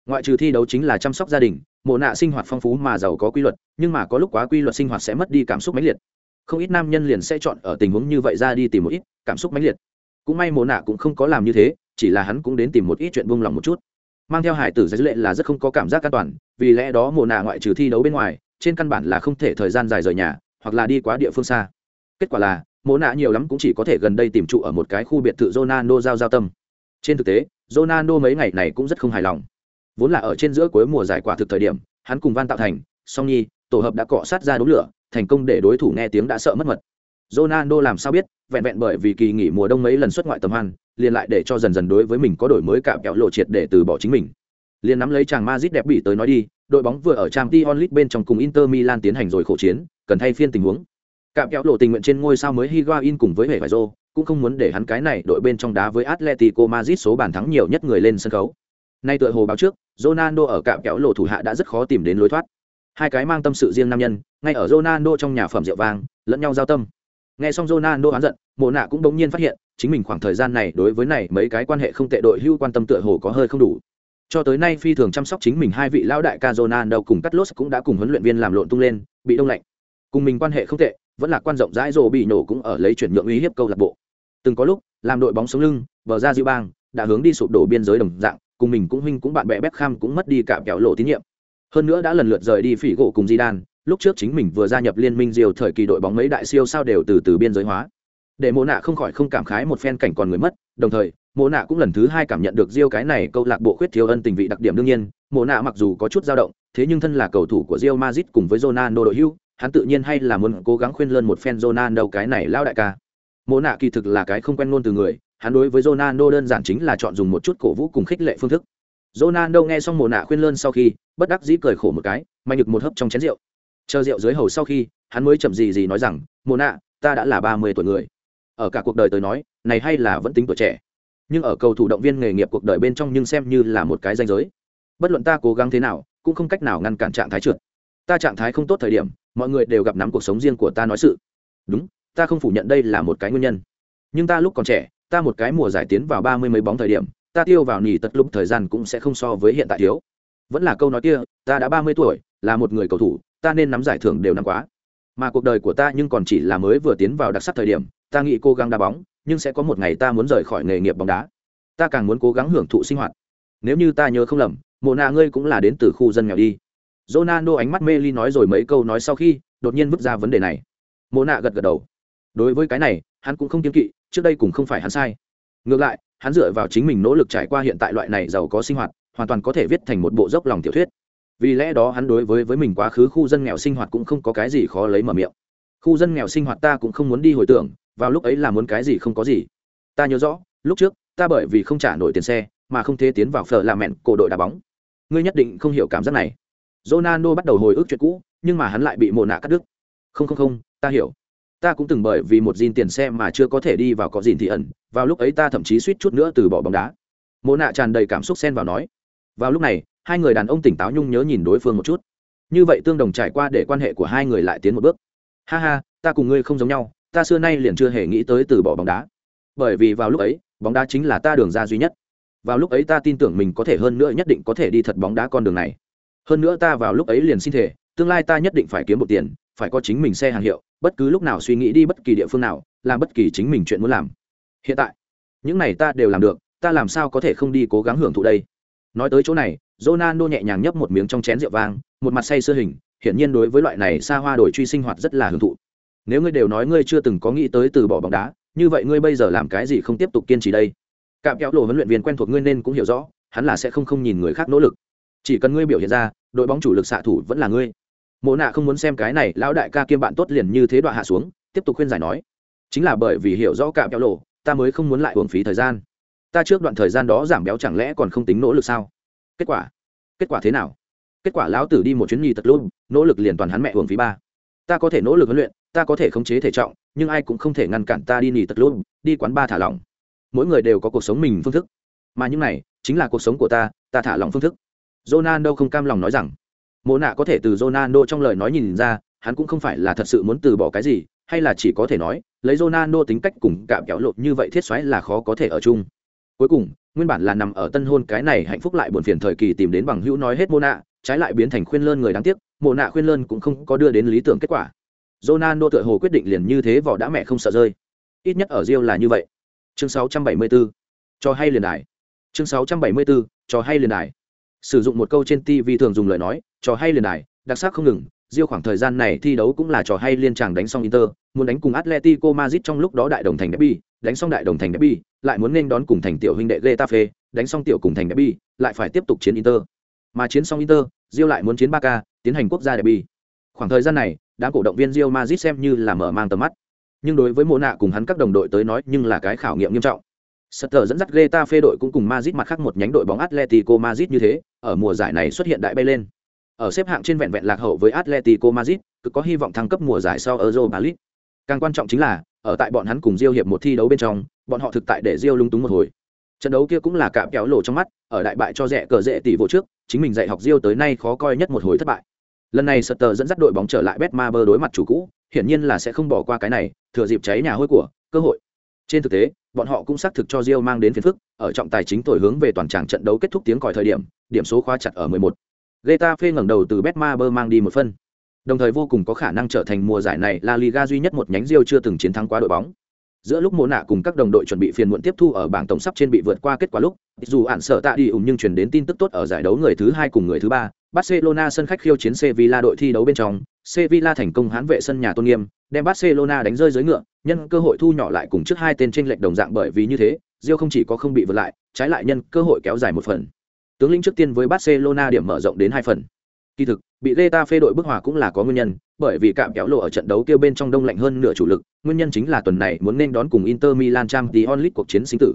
Ngoại trừ thi đấu chính là chăm sóc gia đình, mộ nạ sinh hoạt phong phú mà giàu có quy luật, nhưng mà có lúc quá quy luật sinh hoạt sẽ mất đi cảm xúc mãnh liệt. Không ít nam nhân liền sẽ chọn ở tình huống như vậy ra đi tìm một ít cảm xúc mãnh liệt. Cũng may mộ nạ cũng không có làm như thế, chỉ là hắn cũng đến tìm một ít chuyện buông lòng một chút. Mang theo hải tử giải lệ là rất không có cảm giác an toàn, vì lẽ đó mộ nạ ngoại trừ thi đấu bên ngoài trên căn bản là không thể thời gian dài rời nhà, hoặc là đi quá địa phương xa. Kết quả là, mỗ nạ nhiều lắm cũng chỉ có thể gần đây tìm trụ ở một cái khu biệt thự Ronaldo giao giao tâm. Trên thực tế Ronaldo mấy ngày này cũng rất không hài lòng. Vốn là ở trên giữa cuối mùa giải quả thực thời điểm, hắn cùng van tạo thành, song nhi, tổ hợp đã cọ sát ra đống lửa, thành công để đối thủ nghe tiếng đã sợ mất mật. Ronaldo làm sao biết, vẹn vẹn bởi vì kỳ nghỉ mùa đông mấy lần xuất ngoại tầm hoan, liền lại để cho dần dần đối với mình có đổi mới cả kẹo lộ triệt để từ bỏ chính mình liền nắm lấy chàng Madrid đẹp bị tới nói đi, đội bóng vừa ở Champions League bên trong cùng Inter Milan tiến hành rồi khổ chiến, cần thay phiên tình huống. Cạm kéo lộ tình nguyện trên ngôi sao mới Higuain cùng với hệ cũng không muốn để hắn cái này đội bên trong đá với Atletico Madrid số bàn thắng nhiều nhất người lên sân khấu. Nay tựa hồ báo trước, Ronaldo ở cạm kéo lộ thủ hạ đã rất khó tìm đến lối thoát. Hai cái mang tâm sự riêng nam nhân, ngay ở Ronaldo trong nhà phẩm rượu vang, lẫn nhau giao tâm. Nghe xong Ronaldo oán giận, mộ nạ cũng bỗng nhiên phát hiện, chính mình khoảng thời gian này đối với này mấy cái quan hệ không tệ đội hưu quan tâm tựa hồ có hơi không đủ cho tới nay phi thường chăm sóc chính mình hai vị lão đại ca Ronaldo cùng cắt lốt cũng đã cùng huấn luyện viên làm lộn tung lên, bị đông lạnh. Cùng mình quan hệ không tệ, vẫn là quan rộng rãi rồ bị nổ cũng ở lấy chuyển nhượng uy hiếp câu lạc bộ. Từng có lúc, làm đội bóng sống lưng, bờ ra diệu bang, đã hướng đi sụp đổ biên giới đồng dạng, cùng mình cũng huynh cũng bạn bè Beckham cũng mất đi cả kẹo lộ tín nhiệm. Hơn nữa đã lần lượt rời đi phỉ gỗ cùng Zidane, lúc trước chính mình vừa gia nhập liên minh diều thời kỳ đội bóng mấy đại siêu sao đều từ từ biên giới hóa. Để mộ nạ không khỏi không cảm khái một phen cảnh còn người mất, đồng thời mộ nạ cũng lần thứ hai cảm nhận được diêu cái này câu lạc bộ khuyết thiếu ân tình vị đặc điểm đương nhiên, mộ nạ mặc dù có chút dao động, thế nhưng thân là cầu thủ của Real Madrid cùng với Ronaldo đội hưu, hắn tự nhiên hay là muốn cố gắng khuyên lơn một phen Ronaldo cái này lao đại ca. Mộ nạ kỳ thực là cái không quen luôn từ người, hắn đối với Ronaldo đơn giản chính là chọn dùng một chút cổ vũ cùng khích lệ phương thức. Ronaldo nghe xong mộ nạ khuyên lơn sau khi, bất đắc dĩ cười khổ một cái mạnh được một hớp trong chén rượu. Chờ rượu dưới hầu sau khi, hắn mới chậm gì gì nói rằng, mộ nạ, ta đã là ba mươi tuổi người. Ở cả cuộc đời tới nói, này hay là vẫn tính tuổi trẻ nhưng ở cầu thủ động viên nghề nghiệp cuộc đời bên trong nhưng xem như là một cái danh giới. Bất luận ta cố gắng thế nào, cũng không cách nào ngăn cản trạng thái trượt. Ta trạng thái không tốt thời điểm, mọi người đều gặp nắm cuộc sống riêng của ta nói sự. Đúng, ta không phủ nhận đây là một cái nguyên nhân. Nhưng ta lúc còn trẻ, ta một cái mùa giải tiến vào ba mươi mấy bóng thời điểm, ta tiêu vào nỉ tật lúc thời gian cũng sẽ không so với hiện tại thiếu. Vẫn là câu nói kia, ta đã ba mươi tuổi, là một người cầu thủ, ta nên nắm giải thưởng đều nắm quá. Mà cuộc đời của ta nhưng còn chỉ là mới vừa tiến vào đặc sắc thời điểm, ta nghĩ cố gắng đá bóng nhưng sẽ có một ngày ta muốn rời khỏi nghề nghiệp bóng đá. Ta càng muốn cố gắng hưởng thụ sinh hoạt. Nếu như ta nhớ không lầm, mộ nạ ngươi cũng là đến từ khu dân nghèo đi. Ronaldo ánh mắt mê ly nói rồi mấy câu nói sau khi, đột nhiên vứt ra vấn đề này. Mộ nạ gật gật đầu. Đối với cái này, hắn cũng không kiên kỵ, trước đây cũng không phải hắn sai. Ngược lại, hắn dựa vào chính mình nỗ lực trải qua hiện tại loại này giàu có sinh hoạt, hoàn toàn có thể viết thành một bộ dốc lòng tiểu thuyết. Vì lẽ đó hắn đối với với mình quá khứ khu dân nghèo sinh hoạt cũng không có cái gì khó lấy mở miệng. Khu dân nghèo sinh hoạt ta cũng không muốn đi hồi tưởng vào lúc ấy là muốn cái gì không có gì. Ta nhớ rõ, lúc trước, ta bởi vì không trả nổi tiền xe, mà không thể tiến vào phở làm mẹn cổ đội đá bóng. Ngươi nhất định không hiểu cảm giác này. Ronaldo bắt đầu hồi ức chuyện cũ, nhưng mà hắn lại bị mồ nạ cắt đứt. Không không không, ta hiểu. Ta cũng từng bởi vì một gìn tiền xe mà chưa có thể đi vào có gìn thì ẩn, vào lúc ấy ta thậm chí suýt chút nữa từ bỏ bóng đá. Mồ nạ tràn đầy cảm xúc xen vào nói. Vào lúc này, hai người đàn ông tỉnh táo nhung nhớ nhìn đối phương một chút. Như vậy tương đồng trải qua để quan hệ của hai người lại tiến một bước. Ha ha, ta cùng ngươi không giống nhau ta xưa nay liền chưa hề nghĩ tới từ bỏ bóng đá. Bởi vì vào lúc ấy, bóng đá chính là ta đường ra duy nhất. Vào lúc ấy ta tin tưởng mình có thể hơn nữa nhất định có thể đi thật bóng đá con đường này. Hơn nữa ta vào lúc ấy liền xin thể tương lai ta nhất định phải kiếm một tiền, phải có chính mình xe hàng hiệu, bất cứ lúc nào suy nghĩ đi bất kỳ địa phương nào, làm bất kỳ chính mình chuyện muốn làm. Hiện tại, những này ta đều làm được, ta làm sao có thể không đi cố gắng hưởng thụ đây? Nói tới chỗ này, Ronaldo nhẹ nhàng nhấp một miếng trong chén rượu vang, một mặt say sưa hình, hiển nhiên đối với loại này xa hoa đổi truy sinh hoạt rất là hưởng thụ nếu ngươi đều nói ngươi chưa từng có nghĩ tới từ bỏ bóng đá, như vậy ngươi bây giờ làm cái gì không tiếp tục kiên trì đây? Cạm kéo lộ huấn luyện viên quen thuộc ngươi nên cũng hiểu rõ, hắn là sẽ không không nhìn người khác nỗ lực. Chỉ cần ngươi biểu hiện ra, đội bóng chủ lực xạ thủ vẫn là ngươi. Mộ nạ không muốn xem cái này, lão đại ca kiêm bạn tốt liền như thế đoạn hạ xuống, tiếp tục khuyên giải nói. Chính là bởi vì hiểu rõ cạm kéo lộ, ta mới không muốn lại uổng phí thời gian. Ta trước đoạn thời gian đó giảm béo chẳng lẽ còn không tính nỗ lực sao? Kết quả kết quả thế nào? Kết quả lão tử đi một chuyến nhì tật luôn, nỗ lực liền toàn hắn mẹ hưởng phí ba. Ta có thể nỗ lực huấn luyện ta có thể khống chế thể trọng, nhưng ai cũng không thể ngăn cản ta đi nỉ tật luôn đi quán ba thả lỏng. Mỗi người đều có cuộc sống mình phương thức. Mà những này, chính là cuộc sống của ta ta thả lỏng phương thức. Ronaldo không cam lòng nói rằng. Mộ nạ có thể từ Ronaldo trong lời nói nhìn ra, hắn cũng không phải là thật sự muốn từ bỏ cái gì, hay là chỉ có thể nói, lấy Ronaldo tính cách cùng cạm kéo lột như vậy thiết xoáy là khó có thể ở chung. Cuối cùng, nguyên bản là nằm ở tân hôn cái này hạnh phúc lại buồn phiền thời kỳ tìm đến bằng hữu nói hết mô nạ, trái lại biến thành khuyên lơn người đáng tiếc, mộ nạ khuyên lơn cũng không có đưa đến lý tưởng kết quả. Ronaldo tựa hồ quyết định liền như thế vỏ đã mẹ không sợ rơi. Ít nhất ở Rio là như vậy. Chương 674 cho hay liền đài. Chương 674 cho hay liền đài. Sử dụng một câu trên TV thường dùng lời nói cho hay liền đài đặc sắc không ngừng. Rio khoảng thời gian này thi đấu cũng là trò hay liên tràng đánh xong Inter, muốn đánh cùng Atletico Madrid trong lúc đó đại đồng thành derby, đánh xong đại đồng thành derby, lại muốn nên đón cùng thành tiểu huynh đệ Getafe, đánh xong tiểu cùng thành derby, lại phải tiếp tục chiến Inter. Mà chiến xong Inter, Rio lại muốn chiến Barca, tiến hành quốc gia derby. Khoảng thời gian này, đám cổ động viên Real Madrid xem như là mở mang tầm mắt. Nhưng đối với Mộ nạ cùng hắn các đồng đội tới nói nhưng là cái khảo nghiệm nghiêm trọng. Sutter dẫn dắt Getafe đội cũng cùng Madrid mặt khác một nhánh đội bóng Atletico Madrid như thế, ở mùa giải này xuất hiện đại bay lên. Ở xếp hạng trên vẹn vẹn lạc hậu với Atletico Madrid, cực có hy vọng thăng cấp mùa giải sau Europa League. Càng quan trọng chính là, ở tại bọn hắn cùng Real hiệp một thi đấu bên trong, bọn họ thực tại để Real lung túng một hồi. Trận đấu kia cũng là cạm kéo lổ trong mắt, ở đại bại cho rẻ cờ rẻ tỷ vô trước, chính mình dạy học Real tới nay khó coi nhất một hồi thất bại. Lần này Sutter dẫn dắt đội bóng trở lại Betmaber đối mặt chủ cũ, hiển nhiên là sẽ không bỏ qua cái này, thừa dịp cháy nhà hôi của cơ hội. Trên thực tế, bọn họ cũng xác thực cho Rio mang đến phiền phức, ở trọng tài chính tội hướng về toàn tràng trận đấu kết thúc tiếng còi thời điểm, điểm số khóa chặt ở 11. Getafe ngẩng đầu từ Betmaber mang đi một phân. Đồng thời vô cùng có khả năng trở thành mùa giải này La Liga duy nhất một nhánh Rio chưa từng chiến thắng qua đội bóng. Giữa lúc Mộ Nạ cùng các đồng đội chuẩn bị phiền muộn tiếp thu ở bảng tổng sắp trên bị vượt qua kết quả lúc, dù ản sợ tạ đi ủng nhưng truyền đến tin tức tốt ở giải đấu người thứ hai cùng người thứ ba, Barcelona sân khách khiêu chiến Sevilla đội thi đấu bên trong, Sevilla thành công hãn vệ sân nhà tôn nghiêm, đem Barcelona đánh rơi dưới ngựa, nhân cơ hội thu nhỏ lại cùng trước hai tên chênh lệch đồng dạng bởi vì như thế, Rio không chỉ có không bị vượt lại, trái lại nhân cơ hội kéo dài một phần. Tướng lĩnh trước tiên với Barcelona điểm mở rộng đến hai phần. Kỳ thực, bị Getafe đội bức hòa cũng là có nguyên nhân, bởi vì cạm kéo lộ ở trận đấu kia bên trong đông lạnh hơn nửa chủ lực, nguyên nhân chính là tuần này muốn nên đón cùng Inter Milan Champions League cuộc chiến sinh tử.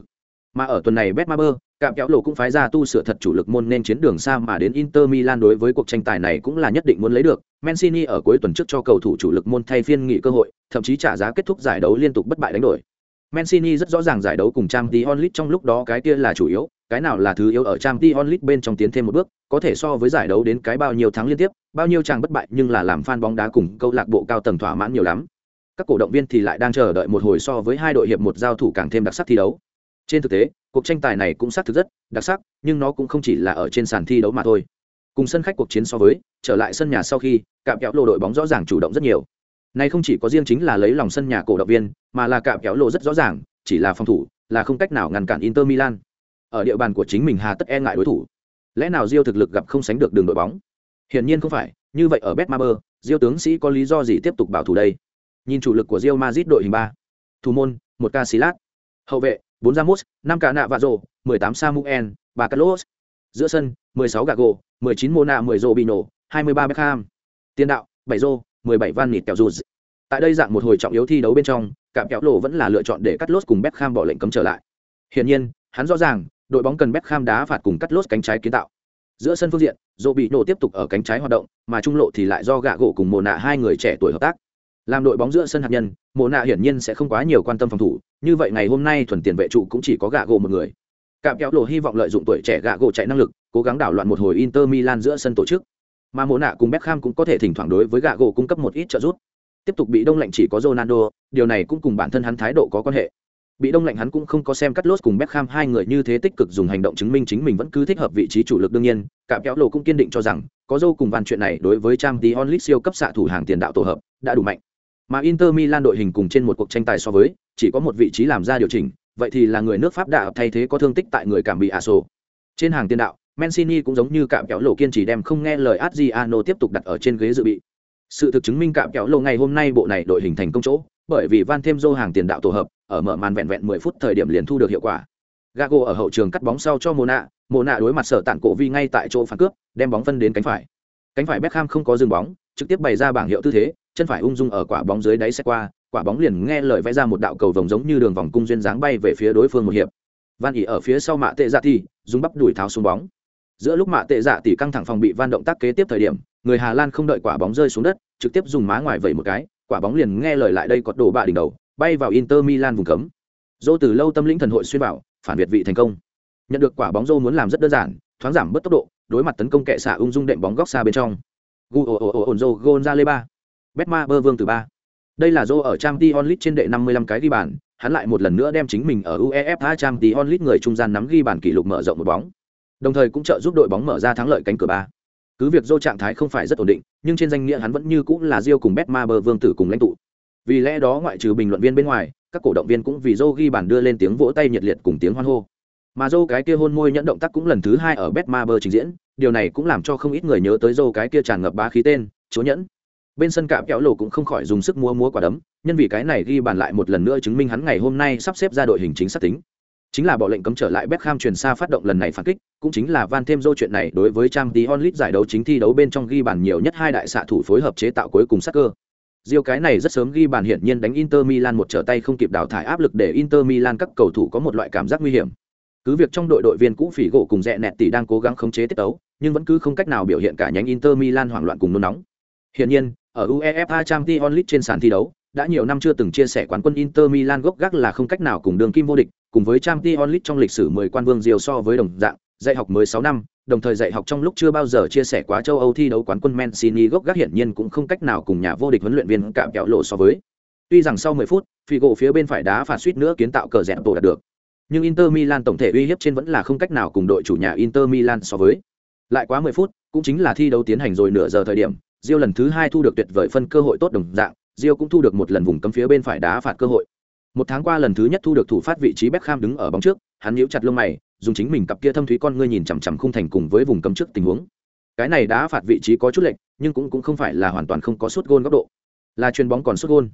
Mà ở tuần này Betmaber, cạm kéo lộ cũng phái ra tu sửa thật chủ lực môn nên chiến đường xa mà đến Inter Milan đối với cuộc tranh tài này cũng là nhất định muốn lấy được. Mancini ở cuối tuần trước cho cầu thủ chủ lực môn thay phiên nghỉ cơ hội, thậm chí trả giá kết thúc giải đấu liên tục bất bại đánh đổi. Mancini rất rõ ràng giải đấu cùng Champions League trong lúc đó cái kia là chủ yếu, cái nào là thứ yếu ở Champions League bên trong tiến thêm một bước, có thể so với giải đấu đến cái bao nhiêu tháng liên tiếp, bao nhiêu chàng bất bại nhưng là làm fan bóng đá cùng câu lạc bộ cao tầng thỏa mãn nhiều lắm. Các cổ động viên thì lại đang chờ đợi một hồi so với hai đội hiệp một giao thủ càng thêm đặc sắc thi đấu. Trên thực tế, cuộc tranh tài này cũng xác thực rất đặc sắc, nhưng nó cũng không chỉ là ở trên sàn thi đấu mà thôi. Cùng sân khách cuộc chiến so với, trở lại sân nhà sau khi, cạm kéo lộ đội bóng rõ ràng chủ động rất nhiều. Này không chỉ có riêng chính là lấy lòng sân nhà cổ động viên, mà là cạm kéo lộ rất rõ ràng, chỉ là phòng thủ, là không cách nào ngăn cản Inter Milan. Ở địa bàn của chính mình hà tất e ngại đối thủ. Lẽ nào diêu thực lực gặp không sánh được đường đội bóng? Hiển nhiên không phải, như vậy ở Betmaber, diêu tướng sĩ có lý do gì tiếp tục bảo thủ đây? Nhìn chủ lực của Real Madrid đội hình ba, Thủ môn, một Casillas. Hậu vệ, 4 Ramos, 5 Cả nạ và rồ, 18 Samuel, 3 Carlos. Giữa sân, 16 Gago, 19 Mona, 10 Robinho, 23 Beckham. Tiền đạo, 7 Rô, 17 Van Nịt kẹo dù. Tại đây dạng một hồi trọng yếu thi đấu bên trong, cạm kẹo lộ vẫn là lựa chọn để cắt lốt cùng Beckham bỏ lệnh cấm trở lại. Hiển nhiên, hắn rõ ràng, đội bóng cần Beckham đá phạt cùng cắt lốt cánh trái kiến tạo. Giữa sân phương diện, Robinho tiếp tục ở cánh trái hoạt động, mà trung lộ thì lại do Gago cùng Mona hai người trẻ tuổi hợp tác. Làm đội bóng giữa sân hạt nhân, Mộ hiển nhiên sẽ không quá nhiều quan tâm phòng thủ, như vậy ngày hôm nay thuần tiền vệ trụ cũng chỉ có gạ gỗ một người. Cạm kéo lộ hy vọng lợi dụng tuổi trẻ gạ gỗ chạy năng lực, cố gắng đảo loạn một hồi Inter Milan giữa sân tổ chức. Mà Mộ Nạ cùng Beckham cũng có thể thỉnh thoảng đối với gạ gỗ cung cấp một ít trợ giúp. Tiếp tục bị đông lạnh chỉ có Ronaldo, điều này cũng cùng bản thân hắn thái độ có quan hệ. bị đông lạnh hắn cũng không có xem cắt lốt cùng Beckham hai người như thế tích cực dùng hành động chứng minh chính mình vẫn cứ thích hợp vị trí chủ lực đương nhiên cả kéo lộ cũng kiên định cho rằng có dâu cùng van chuyện này đối với trang tí onlit siêu cấp xạ thủ hàng tiền đạo tổ hợp đã đủ mạnh mà Inter Milan đội hình cùng trên một cuộc tranh tài so với, chỉ có một vị trí làm ra điều chỉnh, vậy thì là người nước Pháp đã thay thế có thương tích tại người cảm bị Aso. Trên hàng tiền đạo, Mancini cũng giống như cạm kéo lộ kiên trì đem không nghe lời Adriano tiếp tục đặt ở trên ghế dự bị. Sự thực chứng minh cạm kéo lộ ngày hôm nay bộ này đội hình thành công chỗ, bởi vì van thêm dô hàng tiền đạo tổ hợp, ở mở màn vẹn vẹn 10 phút thời điểm liền thu được hiệu quả. Gago ở hậu trường cắt bóng sau cho mona mona đối mặt sở tản cổ vi ngay tại chỗ phản cướp, đem bóng phân đến cánh phải. Cánh phải beckham không có dừng bóng, trực tiếp bày ra bảng hiệu tư thế chân phải ung dung ở quả bóng dưới đáy xe qua, quả bóng liền nghe lời vẽ ra một đạo cầu vồng giống như đường vòng cung duyên dáng bay về phía đối phương một hiệp. Van ỉ ở phía sau mạ tệ dạ thì dùng bắp đuổi tháo xuống bóng. Giữa lúc mạ tệ dạ tỷ căng thẳng phòng bị van động tác kế tiếp thời điểm, người hà lan không đợi quả bóng rơi xuống đất, trực tiếp dùng má ngoài vẩy một cái, quả bóng liền nghe lời lại đây có đổ bạ đỉnh đầu, bay vào inter milan vùng cấm. Dô từ lâu tâm lĩnh thần hội xuyên bảo phản biệt vị thành công. Nhận được quả bóng dô muốn làm rất đơn giản, thoáng giảm bớt tốc độ, đối mặt tấn công kệ xạ ung dung đệm bóng góc xa bên trong. Gu ồ ồ ồ ồn dô gôn ra lê ba betma bơ vương từ ba đây là dô ở Champions League trên đệ năm mươi lăm cái ghi bàn hắn lại một lần nữa đem chính mình ở uefa Champions League người trung gian nắm ghi bàn kỷ lục mở rộng một bóng đồng thời cũng trợ giúp đội bóng mở ra thắng lợi cánh cửa ba cứ việc dô trạng thái không phải rất ổn định nhưng trên danh nghĩa hắn vẫn như cũng là Rio cùng Betma bơ vương tử cùng lãnh tụ. Vì lẽ đó ngoại trừ bình luận viên bên ngoài, các cổ động viên cũng vì Rio ghi bàn đưa lên tiếng vỗ tay nhiệt liệt cùng tiếng hoan hô. Mà Rio cái kia hôn môi nhẫn động tác cũng lần thứ hai ở Betma bơ trình diễn, điều này cũng làm cho không ít người nhớ tới Rio cái kia tràn ngập bá khí tên, chúa nhẫn. Bên sân cạm kéo lộ cũng không khỏi dùng sức múa múa quả đấm, nhân vì cái này ghi bàn lại một lần nữa chứng minh hắn ngày hôm nay sắp xếp ra đội hình chính xác tính chính là bỏ lệnh cấm trở lại Beckham truyền xa phát động lần này phản kích, cũng chính là Van thêm dô chuyện này đối với trang tí onlit giải đấu chính thi đấu bên trong ghi bàn nhiều nhất hai đại xạ thủ phối hợp chế tạo cuối cùng sắc cơ. Diêu cái này rất sớm ghi bàn hiển nhiên đánh Inter Milan một trở tay không kịp đào thải áp lực để Inter Milan các cầu thủ có một loại cảm giác nguy hiểm. Cứ việc trong đội đội viên cũ phỉ gỗ cùng rẽ nẹt tỷ đang cố gắng khống chế tiết tấu, nhưng vẫn cứ không cách nào biểu hiện cả nhánh Inter Milan hoảng loạn cùng nôn nóng. Hiển nhiên, ở UEFA Champions League trên sàn thi đấu, đã nhiều năm chưa từng chia sẻ quán quân Inter Milan gốc gác là không cách nào cùng đường kim vô địch, cùng với Champions League trong lịch sử 10 quan vương diều so với đồng dạng, dạy học mới 6 năm, đồng thời dạy học trong lúc chưa bao giờ chia sẻ quá châu Âu thi đấu quán quân Mancini gốc gác hiển nhiên cũng không cách nào cùng nhà vô địch huấn luyện viên cạm kẹo lộ so với. Tuy rằng sau 10 phút, Figo phía bên phải đá phạt suýt nữa kiến tạo cờ rẽ tổ đạt được. Nhưng Inter Milan tổng thể uy hiếp trên vẫn là không cách nào cùng đội chủ nhà Inter Milan so với. Lại quá 10 phút, cũng chính là thi đấu tiến hành rồi nửa giờ thời điểm, Rio lần thứ hai thu được tuyệt vời phân cơ hội tốt đồng dạng, Rio cũng thu được một lần vùng cấm phía bên phải đá phạt cơ hội. Một tháng qua lần thứ nhất thu được thủ phát vị trí Beckham đứng ở bóng trước, hắn nhíu chặt lông mày, dùng chính mình cặp kia thâm thúy con ngươi nhìn chằm chằm khung thành cùng với vùng cấm trước tình huống. Cái này đá phạt vị trí có chút lệch, nhưng cũng cũng không phải là hoàn toàn không có suất gôn góc độ. Là chuyền bóng còn suất gôn.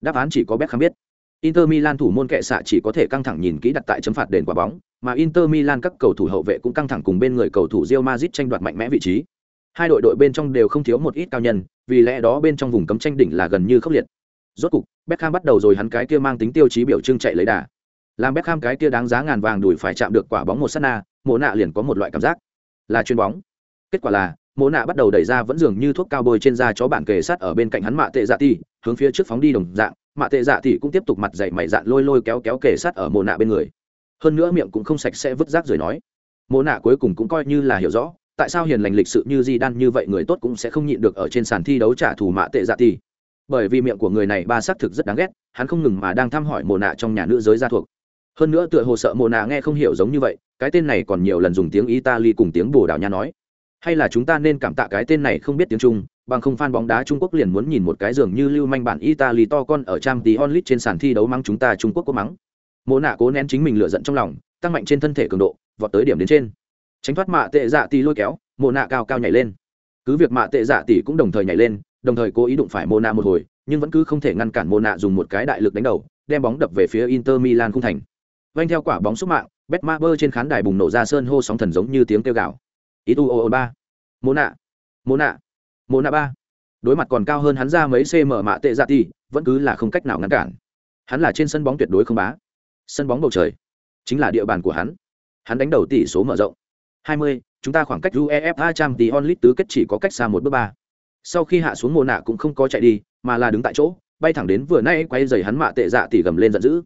Đáp án chỉ có Beckham biết. Inter Milan thủ môn kệ xạ chỉ có thể căng thẳng nhìn kỹ đặt tại chấm phạt đền quả bóng, mà Inter Milan các cầu thủ hậu vệ cũng căng thẳng cùng bên người cầu thủ Real Madrid tranh đoạt mạnh mẽ vị trí. Hai đội đội bên trong đều không thiếu một ít cao nhân, vì lẽ đó bên trong vùng cấm tranh đỉnh là gần như khốc liệt. Rốt cục Beckham bắt đầu rồi hắn cái kia mang tính tiêu chí biểu trưng chạy lấy đà. Làm Beckham cái kia đáng giá ngàn vàng đuổi phải chạm được quả bóng một sát na mộ nạ liền có một loại cảm giác là chuyền bóng. Kết quả là mộ nạ bắt đầu đẩy ra vẫn dường như thuốc cao bôi trên da chó bản kề sát ở bên cạnh hắn mạ tệ dạ ti hướng phía trước phóng đi đồng dạng mạ tệ dạ ti cũng tiếp tục mặt dày mày dạn lôi lôi kéo kéo kề sát ở mộ nạ bên người. Hơn nữa miệng cũng không sạch sẽ vứt rác rồi nói. Mộ nạ cuối cùng cũng coi như là hiểu rõ tại sao hiền lành lịch sự như di đan như vậy người tốt cũng sẽ không nhịn được ở trên sàn thi đấu trả thù mạ tệ dạ tỷ bởi vì miệng của người này ba xác thực rất đáng ghét, hắn không ngừng mà đang thăm hỏi mồ nạ trong nhà nữ giới gia thuộc. Hơn nữa tựa hồ sợ mồ nạ nghe không hiểu giống như vậy, cái tên này còn nhiều lần dùng tiếng italy cùng tiếng bồ đào nha nói. Hay là chúng ta nên cảm tạ cái tên này không biết tiếng trung, bằng không fan bóng đá trung quốc liền muốn nhìn một cái giường như lưu manh bản italy to con ở trang tí onlit trên sàn thi đấu mắng chúng ta trung quốc có mắng. Mồ nạ cố nén chính mình lựa giận trong lòng, tăng mạnh trên thân thể cường độ, vọt tới điểm đến trên tránh thoát mạ tệ dạ tỷ lôi kéo mồ nạ cao cao nhảy lên cứ việc mạ tệ dạ tỷ cũng đồng thời nhảy lên đồng thời cố ý đụng phải Mona một hồi, nhưng vẫn cứ không thể ngăn cản Mona dùng một cái đại lực đánh đầu, đem bóng đập về phía Inter Milan khung thành. vanh theo quả bóng xúc mạng, Betmaber trên khán đài bùng nổ ra sơn hô sóng thần giống như tiếng kêu gào. ô ba, Mona, Mona, Mona ba. Đối mặt còn cao hơn hắn ra mấy cm mạ tệ dạ tỷ, vẫn cứ là không cách nào ngăn cản. Hắn là trên sân bóng tuyệt đối không bá. Sân bóng bầu trời chính là địa bàn của hắn. Hắn đánh đầu tỷ số mở rộng. 20, chúng ta khoảng cách UEFA Champions League tứ kết chỉ có cách xa một bước ba. Sau khi hạ xuống mồ nạ cũng không có chạy đi mà là đứng tại chỗ bay thẳng đến vừa nay quay giày hắn mạ tệ dạ tỷ gầm lên giận dữ.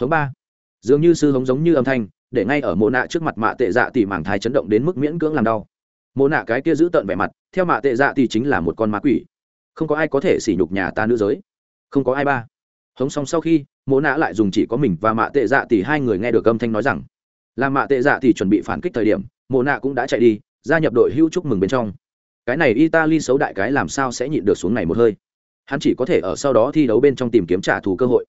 Hướng ba. Dường như sư hống giống như âm thanh để ngay ở mồ nạ trước mặt mạ tệ dạ tỷ mảng thai chấn động đến mức miễn cưỡng làm đau. Mồ nạ cái kia giữ tợn vẻ mặt theo mạ tệ dạ tỷ chính là một con ma quỷ. Không có ai có thể sỉ nhục nhà ta nữ giới. Không có ai ba. Hống xong sau khi mồ nạ lại dùng chỉ có mình và mạ tệ dạ tỷ hai người nghe được âm thanh nói rằng làm mạ tệ dạ thì chuẩn bị phản kích thời điểm mộ nạ cũng đã chạy đi gia nhập đội hưu chúc mừng bên trong cái này italy xấu đại cái làm sao sẽ nhịn được xuống này một hơi hắn chỉ có thể ở sau đó thi đấu bên trong tìm kiếm trả thù cơ hội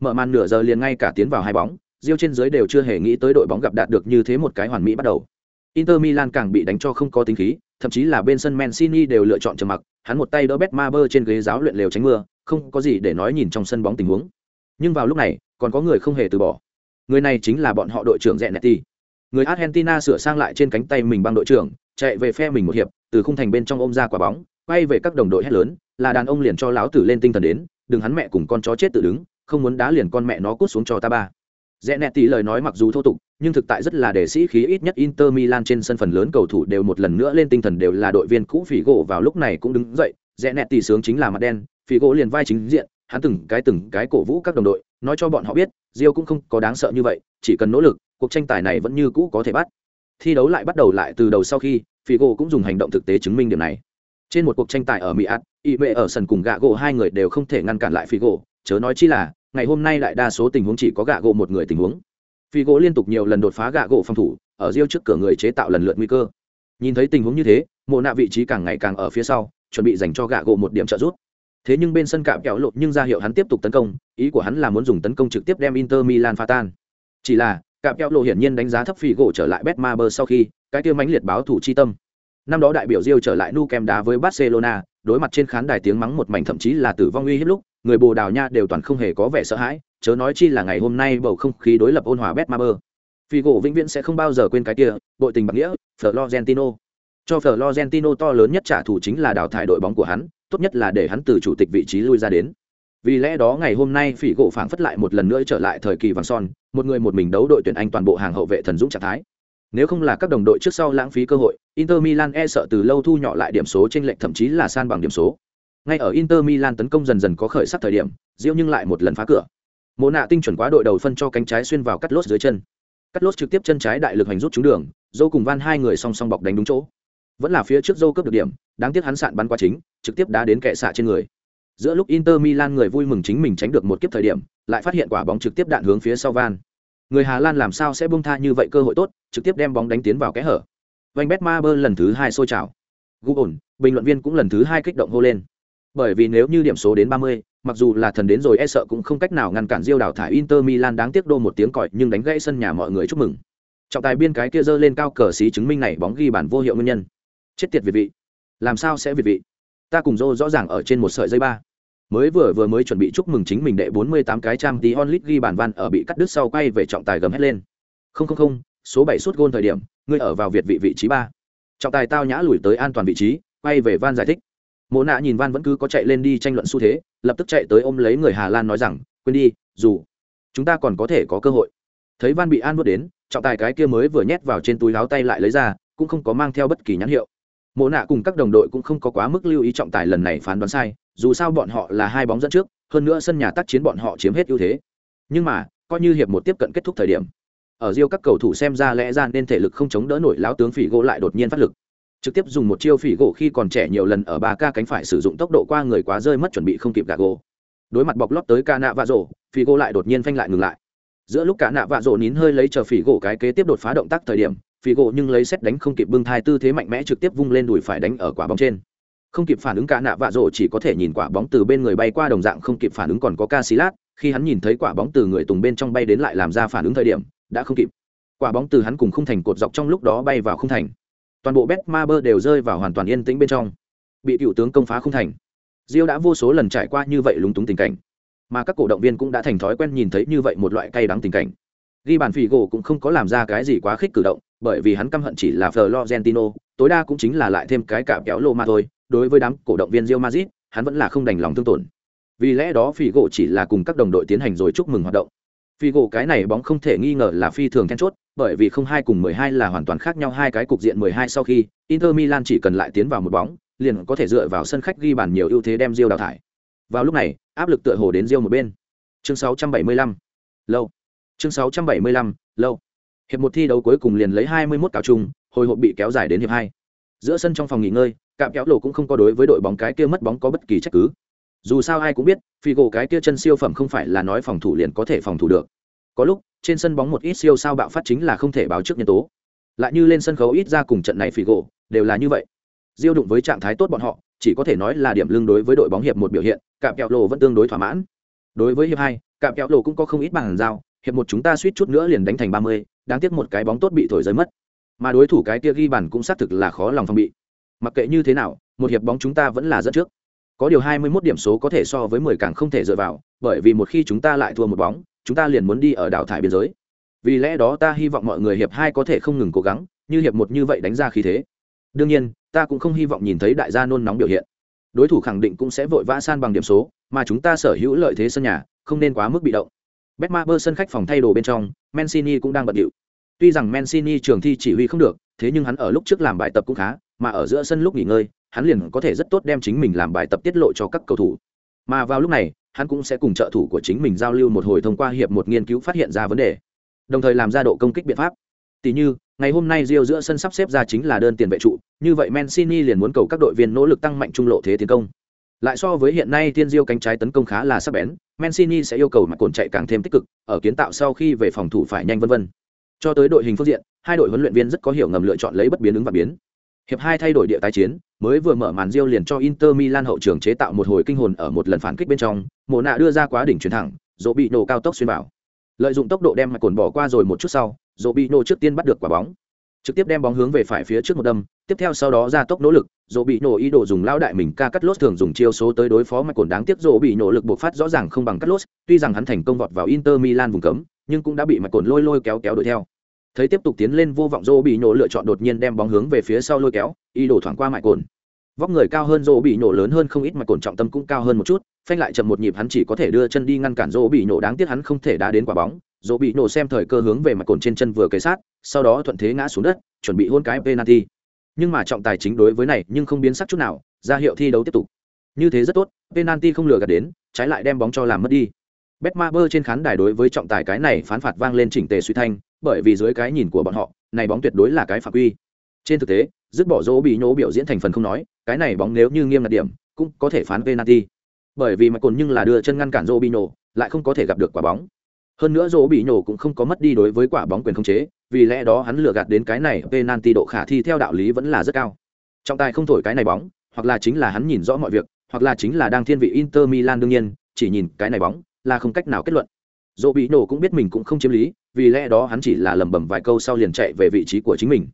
mở màn nửa giờ liền ngay cả tiến vào hai bóng diêu trên dưới đều chưa hề nghĩ tới đội bóng gặp đạt được như thế một cái hoàn mỹ bắt đầu Inter Milan càng bị đánh cho không có tính khí, thậm chí là bên sân Mancini đều lựa chọn trầm mặc, hắn một tay đỡ Betmaber trên ghế giáo luyện lều tránh mưa, không có gì để nói nhìn trong sân bóng tình huống. Nhưng vào lúc này, còn có người không hề từ bỏ. Người này chính là bọn họ đội trưởng Zanetti. Người Argentina sửa sang lại trên cánh tay mình băng đội trưởng, chạy về phe mình một hiệp, từ khung thành bên trong ôm ra quả bóng, quay về các đồng đội hét lớn, là đàn ông liền cho láo tử lên tinh thần đến, đừng hắn mẹ cùng con chó chết tự đứng, không muốn đá liền con mẹ nó cút xuống cho ta ba. Zanetti lời nói mặc dù thô tục, nhưng thực tại rất là để sĩ khí ít nhất Inter Milan trên sân phần lớn cầu thủ đều một lần nữa lên tinh thần đều là đội viên cũ Figo vào lúc này cũng đứng dậy, Zanetti sướng chính là mặt đen, Figo liền vai chính diện, hắn từng cái từng cái cổ vũ các đồng đội, nói cho bọn họ biết, Rio cũng không có đáng sợ như vậy, chỉ cần nỗ lực, cuộc tranh tài này vẫn như cũ có thể bắt. Thi đấu lại bắt đầu lại từ đầu sau khi, Figo cũng dùng hành động thực tế chứng minh điểm này. Trên một cuộc tranh tài ở Mỹ Át, mệ ở sân cùng gạ gỗ hai người đều không thể ngăn cản lại Figo, chớ nói chi là, ngày hôm nay lại đa số tình huống chỉ có gạ gỗ một người tình huống phi liên tục nhiều lần đột phá gạ gỗ phòng thủ ở riêu trước cửa người chế tạo lần lượt nguy cơ nhìn thấy tình huống như thế mộ nạ vị trí càng ngày càng ở phía sau chuẩn bị dành cho gạ gỗ một điểm trợ giúp thế nhưng bên sân cạm kẹo lộn nhưng ra hiệu hắn tiếp tục tấn công, ý của hắn là muốn dùng tấn công trực tiếp đem inter milan phá tan. Chỉ là, cạm kẹo lộ hiển nhiên đánh giá thấp phi gỗ trở lại betmaber sau khi, cái tiêu mãnh liệt báo thủ chi tâm. Năm đó đại biểu diêu trở lại nu kem đá với barcelona, đối mặt trên khán đài tiếng mắng một mảnh thậm chí là tử vong uy hiếp lúc, người bồ đào nha đều toàn không hề có vẻ sợ hãi, chớ nói chi là ngày hôm nay bầu không khí đối lập ôn hòa bet ma bơ phi gỗ vĩnh viễn sẽ không bao giờ quên cái kia bội tình bạc nghĩa, florentino. Cho florentino to lớn nhất trả thù chính là đào thải đội bóng của hắn tốt nhất là để hắn từ chủ tịch vị trí lui ra đến. Vì lẽ đó ngày hôm nay phỉ gỗ phảng phất lại một lần nữa trở lại thời kỳ vàng son, một người một mình đấu đội tuyển anh toàn bộ hàng hậu vệ thần dũng trạng thái. Nếu không là các đồng đội trước sau lãng phí cơ hội, inter milan e sợ từ lâu thu nhỏ lại điểm số trên lệnh thậm chí là san bằng điểm số. Ngay ở inter milan tấn công dần dần có khởi sắc thời điểm, diêu nhưng lại một lần phá cửa. Mộ nạ tinh chuẩn quá đội đầu phân cho cánh trái xuyên vào cắt lốt dưới chân. Cắt lốt trực tiếp chân trái đại lực hành rút trúng đường, dâu cùng van hai người song song bọc đánh đúng chỗ vẫn là phía trước dâu cướp được điểm đáng tiếc hắn sạn bắn qua chính trực tiếp đá đến kệ xạ trên người. Giữa lúc inter milan người vui mừng chính mình tránh được một kiếp thời điểm lại phát hiện quả bóng trực tiếp đạn hướng phía sau van. Người hà lan làm sao sẽ bung tha như vậy cơ hội tốt trực tiếp đem bóng đánh tiến vào kẽ hở. Vanh bet ma bơ lần thứ hai sôi trào. Gu ổn bình luận viên cũng lần thứ hai kích động hô lên. Bởi vì nếu như điểm số đến 30, mặc dù là thần đến rồi e sợ cũng không cách nào ngăn cản Diêu đảo thải Inter Milan đáng tiếc đô một tiếng còi nhưng đánh gãy sân nhà mọi người chúc mừng. Trọng tài biên cái kia dơ lên cao cờ xí chứng minh này bóng ghi bản vô hiệu nguyên nhân. Chết tiệt việt vị. Làm sao sẽ việt vị? Ta cùng Dô rõ ràng ở trên một sợi dây ba. Mới vừa vừa mới chuẩn bị chúc mừng chính mình đệ 48 cái trang tí onlit ghi bản văn ở bị cắt đứt sau quay về trọng tài gầm hết lên. Không không không, số bảy suốt gôn thời điểm, ngươi ở vào việt vị vị trí ba Trọng tài tao nhã lùi tới an toàn vị trí, quay về van giải thích mộ nạ nhìn van vẫn cứ có chạy lên đi tranh luận xu thế lập tức chạy tới ôm lấy người hà lan nói rằng quên đi dù chúng ta còn có thể có cơ hội thấy van bị an vớt đến trọng tài cái kia mới vừa nhét vào trên túi láo tay lại lấy ra cũng không có mang theo bất kỳ nhãn hiệu mộ nạ cùng các đồng đội cũng không có quá mức lưu ý trọng tài lần này phán đoán sai, dù sao bọn họ là hai bóng dẫn trước, hơn nữa sân nhà tác chiến bọn họ chiếm hết ưu thế. Nhưng mà, coi như hiệp một tiếp cận kết thúc thời điểm, ở riêu các cầu thủ xem ra lẽ ra nên thể lực không chống đỡ nổi láo tướng phỉ gỗ lại đột nhiên phát lực. Trực tiếp dùng một chiêu phỉ gỗ khi còn trẻ nhiều lần ở ba ca cánh phải sử dụng tốc độ qua người quá rơi mất chuẩn bị không kịp gà gỗ. Đối mặt bọc lót tới ca nạ vạ rổ phỉ gỗ lại đột nhiên phanh lại ngừng lại. Giữa lúc cả nạ vạ rổ nín hơi lấy chờ phỉ gỗ cái kế tiếp đột phá động tác thời điểm phỉ gỗ nhưng lấy xét đánh không kịp bưng thai tư thế mạnh mẽ trực tiếp vung lên đùi phải đánh ở quả bóng trên. Không kịp phản ứng cả nạ vạ rổ chỉ có thể nhìn quả bóng từ bên người bay qua đồng dạng không kịp phản ứng còn có ca xí lát khi hắn nhìn thấy quả bóng từ người tùng bên trong bay đến lại làm ra phản ứng thời điểm, đã không kịp. Quả bóng từ hắn cùng không thành cột dọc trong lúc đó bay vào không thành. Toàn bộ bet ma bơ đều rơi vào hoàn toàn yên tĩnh bên trong. Bị cựu tướng công phá không thành. Diêu đã vô số lần trải qua như vậy lúng túng tình cảnh. Mà các cổ động viên cũng đã thành thói quen nhìn thấy như vậy một loại cay đắng tình cảnh. Ghi bàn phỉ gỗ cũng không có làm ra cái gì quá khích cử động bởi vì hắn căm hận chỉ là Florentino, tối đa cũng chính là lại thêm cái cạm kéo lô mà thôi đối với đám cổ động viên Real Madrid hắn vẫn là không đành lòng thương tổn vì lẽ đó Figo chỉ là cùng các đồng đội tiến hành rồi chúc mừng hoạt động Figo cái này bóng không thể nghi ngờ là phi thường then chốt bởi vì không hai cùng 12 là hoàn toàn khác nhau hai cái cục diện 12 sau khi Inter Milan chỉ cần lại tiến vào một bóng, liền có thể dựa vào sân khách ghi bàn nhiều ưu thế đem Real đào thải. Vào lúc này, áp lực tựa hồ đến Real một bên. Chương 675. Lâu. Chương 675. Lâu. Hiệp một thi đấu cuối cùng liền lấy 21 cáo chung, hồi hộp bị kéo dài đến hiệp 2. Giữa sân trong phòng nghỉ ngơi, cạm kéo lộ cũng không có đối với đội bóng cái kia mất bóng có bất kỳ trách cứ. Dù sao ai cũng biết, Figo cái kia chân siêu phẩm không phải là nói phòng thủ liền có thể phòng thủ được. Có lúc, trên sân bóng một ít siêu sao bạo phát chính là không thể báo trước nhân tố. Lại như lên sân khấu ít ra cùng trận này Figo, đều là như vậy. Diêu đụng với trạng thái tốt bọn họ, chỉ có thể nói là điểm lương đối với đội bóng hiệp một biểu hiện, cạm kéo lộ vẫn tương đối thỏa mãn. Đối với hiệp hai, cạm kéo lộ cũng có không ít bằng giao, hiệp một chúng ta suýt chút nữa liền đánh thành ba mươi, đáng tiếc một cái bóng tốt bị thổi rơi mất. Mà đối thủ cái kia ghi bàn cũng xác thực là khó lòng phòng bị. Mặc kệ như thế nào, một hiệp bóng chúng ta vẫn là dẫn trước. Có điều hai mươi 21 điểm số có thể so với mười càng không thể dựa vào, bởi vì một khi chúng ta lại thua một bóng, chúng ta liền muốn đi ở đảo thải biên giới. Vì lẽ đó ta hy vọng mọi người hiệp hai có thể không ngừng cố gắng, như hiệp một như vậy đánh ra khí thế. Đương nhiên, ta cũng không hy vọng nhìn thấy đại gia nôn nóng biểu hiện. Đối thủ khẳng định cũng sẽ vội vã san bằng điểm số, mà chúng ta sở hữu lợi thế sân nhà, không nên quá mức bị động. Betmaber sân khách phòng thay đồ bên trong, Mancini cũng đang bận rộn. Tuy rằng Mancini trường thi chỉ huy không được, thế nhưng hắn ở lúc trước làm bài tập cũng khá, mà ở giữa sân lúc nghỉ ngơi, hắn liền có thể rất tốt đem chính mình làm bài tập tiết lộ cho các cầu thủ. Mà vào lúc này, hắn cũng sẽ cùng trợ thủ của chính mình giao lưu một hồi thông qua hiệp một nghiên cứu phát hiện ra vấn đề, đồng thời làm ra độ công kích biện pháp. Tỷ như, ngày hôm nay Rio giữa sân sắp xếp ra chính là đơn tiền vệ trụ, như vậy Mancini liền muốn cầu các đội viên nỗ lực tăng mạnh trung lộ thế tiến công. Lại so với hiện nay tiên Diêu cánh trái tấn công khá là sắc bén, Mancini sẽ yêu cầu mặt cồn chạy càng thêm tích cực, ở kiến tạo sau khi về phòng thủ phải nhanh vân vân. Cho tới đội hình phương diện, hai đội huấn luyện viên rất có hiểu ngầm lựa chọn lấy bất biến ứng và biến. Hiệp hai thay đổi địa tái chiến, mới vừa mở màn Diêu liền cho Inter Milan hậu trường chế tạo một hồi kinh hồn ở một lần phản kích bên trong, Mộ nạ đưa ra quá đỉnh chuyển thẳng, dỗ bị nổ cao tốc xuyên bảo. Lợi dụng tốc độ đem mặt cồn bỏ qua rồi một chút sau, dỗ bị nổ trước tiên bắt được quả bóng trực tiếp đem bóng hướng về phải phía trước một đâm, tiếp theo sau đó ra tốc nỗ lực, dỗ bị nổ ý đồ dùng lao đại mình ca cắt lốt thường dùng chiêu số tới đối phó mạch cồn đáng tiếc dỗ bị nổ lực buộc phát rõ ràng không bằng cắt lốt, tuy rằng hắn thành công vọt vào inter milan vùng cấm, nhưng cũng đã bị mạch cồn lôi lôi kéo kéo đuổi theo. Thấy tiếp tục tiến lên vô vọng dỗ bị nổ lựa chọn đột nhiên đem bóng hướng về phía sau lôi kéo, ý đồ thoảng qua mạch cồn vóc người cao hơn dỗ bị nổ lớn hơn không ít mạch cồn trọng tâm cũng cao hơn một chút, phanh lại chậm một nhịp hắn chỉ có thể đưa chân đi ngăn cản dỗ bị nổ, đáng tiếc hắn không thể đá đến quả bóng dỗ bị nổ xem thời cơ hướng về mặt cồn trên chân vừa kề sát, sau đó thuận thế ngã xuống đất, chuẩn bị hôn cái penalty. Nhưng mà trọng tài chính đối với này nhưng không biến sắc chút nào, ra hiệu thi đấu tiếp tục. Như thế rất tốt, penalty không lừa gạt đến, trái lại đem bóng cho làm mất đi. Betmaber trên khán đài đối với trọng tài cái này phán phạt vang lên chỉnh tề suy thanh, bởi vì dưới cái nhìn của bọn họ, này bóng tuyệt đối là cái phạm quy. Trên thực tế, dứt bỏ dỗ bị nhố biểu diễn thành phần không nói, cái này bóng nếu như nghiêm là điểm, cũng có thể phán penalty. Bởi vì mà cồn nhưng là đưa chân ngăn cản dỗ bị nổ, lại không có thể gặp được quả bóng hơn nữa dỗ bị nhổ cũng không có mất đi đối với quả bóng quyền khống chế, vì lẽ đó hắn lừa gạt đến cái này penalty độ khả thi theo đạo lý vẫn là rất cao. Trọng tài không thổi cái này bóng, hoặc là chính là hắn nhìn rõ mọi việc, hoặc là chính là đang thiên vị inter milan đương nhiên, chỉ nhìn cái này bóng là không cách nào kết luận. Dỗ bị nổ cũng biết mình cũng không chiếm lý, vì lẽ đó hắn chỉ là lẩm bẩm vài câu sau liền chạy về vị trí của chính mình.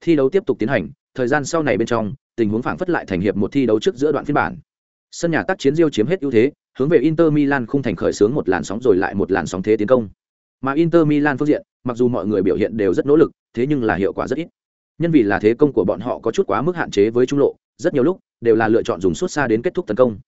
Thi đấu tiếp tục tiến hành, thời gian sau này bên trong, tình huống phảng phất lại thành hiệp một thi đấu trước giữa đoạn phiên bản sân nhà tác chiến diêu chiếm hết ưu thế hướng về Inter Milan không thành khởi sướng một làn sóng rồi lại một làn sóng thế tiến công. Mà Inter Milan phương diện, mặc dù mọi người biểu hiện đều rất nỗ lực, thế nhưng là hiệu quả rất ít. Nhân vì là thế công của bọn họ có chút quá mức hạn chế với trung lộ, rất nhiều lúc đều là lựa chọn dùng suốt xa đến kết thúc tấn công.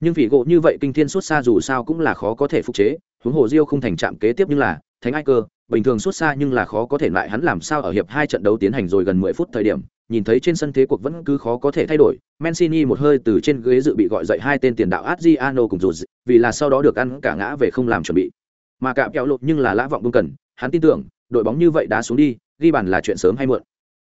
Nhưng vì gỗ như vậy kinh thiên suốt xa dù sao cũng là khó có thể phục chế, huống hồ diêu không thành chạm kế tiếp nhưng là Thánh Ai Cơ, bình thường suốt xa nhưng là khó có thể lại hắn làm sao ở hiệp hai trận đấu tiến hành rồi gần 10 phút thời điểm, nhìn thấy trên sân thế cuộc vẫn cứ khó có thể thay đổi, Mancini một hơi từ trên ghế dự bị gọi dậy hai tên tiền đạo Adriano cùng dù vì là sau đó được ăn cả ngã về không làm chuẩn bị. Mà cạm kéo lột nhưng là lã vọng buông cần, hắn tin tưởng, đội bóng như vậy đá xuống đi, ghi bàn là chuyện sớm hay muộn.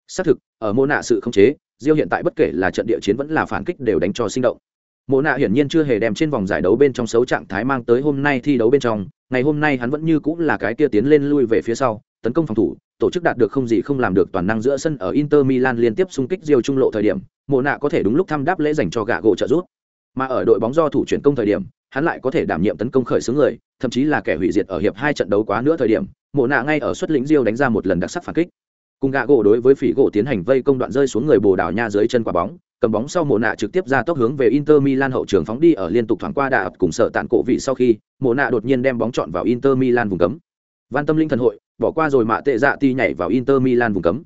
Xác thực, ở mô nạ sự không chế, Rio hiện tại bất kể là trận địa chiến vẫn là phản kích đều đánh cho sinh động. Mộ nạ hiển nhiên chưa hề đem trên vòng giải đấu bên trong xấu trạng thái mang tới hôm nay thi đấu bên trong, ngày hôm nay hắn vẫn như cũng là cái kia tiến lên lui về phía sau, tấn công phòng thủ, tổ chức đạt được không gì không làm được toàn năng giữa sân ở Inter Milan liên tiếp xung kích Rio trung lộ thời điểm, Mộ nạ có thể đúng lúc thăm đáp lễ dành cho gạ gỗ trợ giúp. Mà ở đội bóng do thủ chuyển công thời điểm, hắn lại có thể đảm nhiệm tấn công khởi xướng người, thậm chí là kẻ hủy diệt ở hiệp hai trận đấu quá nữa thời điểm, Mộ nạ ngay ở xuất lĩnh Rio đánh ra một lần đặc sắc phản kích. Cùng gạ gỗ đối với phỉ gỗ tiến hành vây công đoạn rơi xuống người bồ đảo nha dưới chân quả bóng, cầm bóng sau mồ nạ trực tiếp ra tốc hướng về Inter Milan hậu trường phóng đi ở liên tục thoáng qua đà cùng sợ tàn cổ vị sau khi, mồ nạ đột nhiên đem bóng chọn vào Inter Milan vùng cấm. Van Tâm Linh thần hội, bỏ qua rồi mạ tệ dạ ti nhảy vào Inter Milan vùng cấm.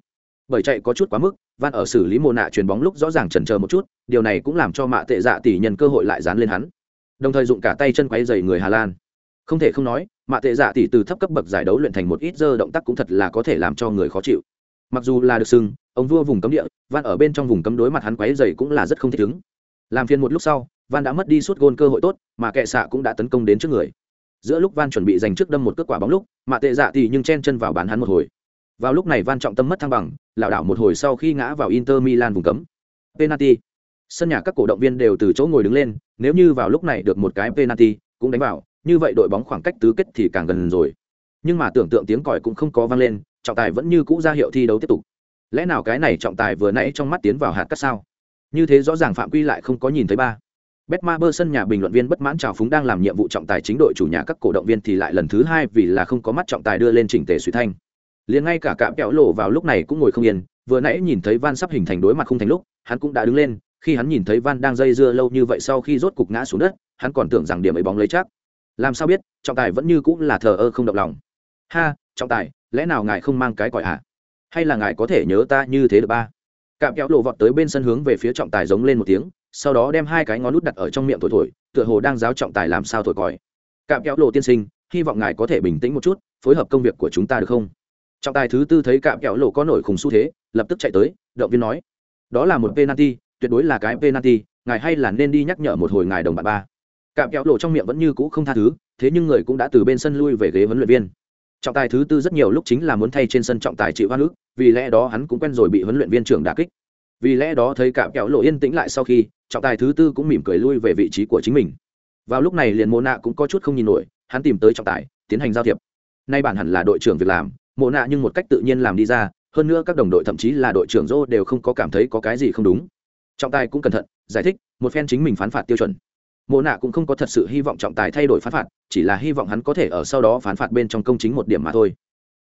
Bởi chạy có chút quá mức, Van ở xử lý mồ nạ chuyền bóng lúc rõ ràng chần chờ một chút, điều này cũng làm cho mạ tệ dạ tỷ nhân cơ hội lại dán lên hắn. Đồng thời dụng cả tay chân quay giày người Hà Lan. Không thể không nói, mạ tệ dạ tỷ từ thấp cấp bậc giải đấu luyện thành một ít dơ động tác cũng thật là có thể làm cho người khó chịu mặc dù là được sừng, ông vua vùng cấm địa van ở bên trong vùng cấm đối mặt hắn quáy dày cũng là rất không thích ứng. Làm phiền một lúc sau van đã mất đi suốt gôn cơ hội tốt mà kệ xạ cũng đã tấn công đến trước người. Giữa lúc van chuẩn bị giành trước đâm một cước quả bóng lúc mạ tệ dạ thì nhưng chen chân vào bán hắn một hồi. Vào lúc này van trọng tâm mất thăng bằng lảo đảo một hồi sau khi ngã vào inter milan vùng cấm. Penalty. Sân nhà các cổ động viên đều từ chỗ ngồi đứng lên nếu như vào lúc này được một cái penalty cũng đánh vào như vậy đội bóng khoảng cách tứ kết thì càng gần rồi. Nhưng mà tưởng tượng tiếng còi cũng không có vang lên trọng tài vẫn như cũ ra hiệu thi đấu tiếp tục lẽ nào cái này trọng tài vừa nãy trong mắt tiến vào hạt cắt sao như thế rõ ràng phạm quy lại không có nhìn thấy ba Betma Bơ sân nhà bình luận viên bất mãn chào phúng đang làm nhiệm vụ trọng tài chính đội chủ nhà các cổ động viên thì lại lần thứ hai vì là không có mắt trọng tài đưa lên chỉnh tề suy thanh. Liền ngay cả cạm kẹo lộ vào lúc này cũng ngồi không yên, vừa nãy nhìn thấy Van sắp hình thành đối mặt không thành lúc, hắn cũng đã đứng lên, khi hắn nhìn thấy Van đang dây dưa lâu như vậy sau khi rốt cục ngã xuống đất, hắn còn tưởng rằng điểm ấy bóng lấy chắc. Làm sao biết, trọng tài vẫn như cũng là thờ ơ không động lòng. Ha, trọng tài, lẽ nào ngài không mang cái còi à? Hay là ngài có thể nhớ ta như thế được ba? Cạm kéo lộ vọt tới bên sân hướng về phía trọng tài giống lên một tiếng, sau đó đem hai cái ngón nút đặt ở trong miệng thổi thổi tựa hồ đang giáo trọng tài làm sao thổi còi cạm kéo lộ tiên sinh hy vọng ngài có thể bình tĩnh một chút phối hợp công việc của chúng ta được không trọng tài thứ tư thấy cạm kéo lộ có nổi khùng xu thế lập tức chạy tới động viên nói đó là một penalty tuyệt đối là cái penalty ngài hay là nên đi nhắc nhở một hồi ngài đồng bạn ba cạm kéo lộ trong miệng vẫn như cũ không tha thứ thế nhưng người cũng đã từ bên sân lui về ghế huấn luyện viên trọng tài thứ tư rất nhiều lúc chính là muốn thay trên sân trọng tài chịu hoa nước vì lẽ đó hắn cũng quen rồi bị huấn luyện viên trưởng đà kích. Vì lẽ đó thấy cả kẹo lộ yên tĩnh lại sau khi, trọng tài thứ tư cũng mỉm cười lui về vị trí của chính mình. Vào lúc này liền mô nạ cũng có chút không nhìn nổi, hắn tìm tới trọng tài, tiến hành giao thiệp. Nay bản hẳn là đội trưởng việc làm, mộ nạ nhưng một cách tự nhiên làm đi ra, hơn nữa các đồng đội thậm chí là đội trưởng dô đều không có cảm thấy có cái gì không đúng. Trọng tài cũng cẩn thận, giải thích, một phen chính mình phán phạt tiêu chuẩn mộ nạ cũng không có thật sự hy vọng trọng tài thay đổi phán phạt chỉ là hy vọng hắn có thể ở sau đó phán phạt bên trong công chính một điểm mà thôi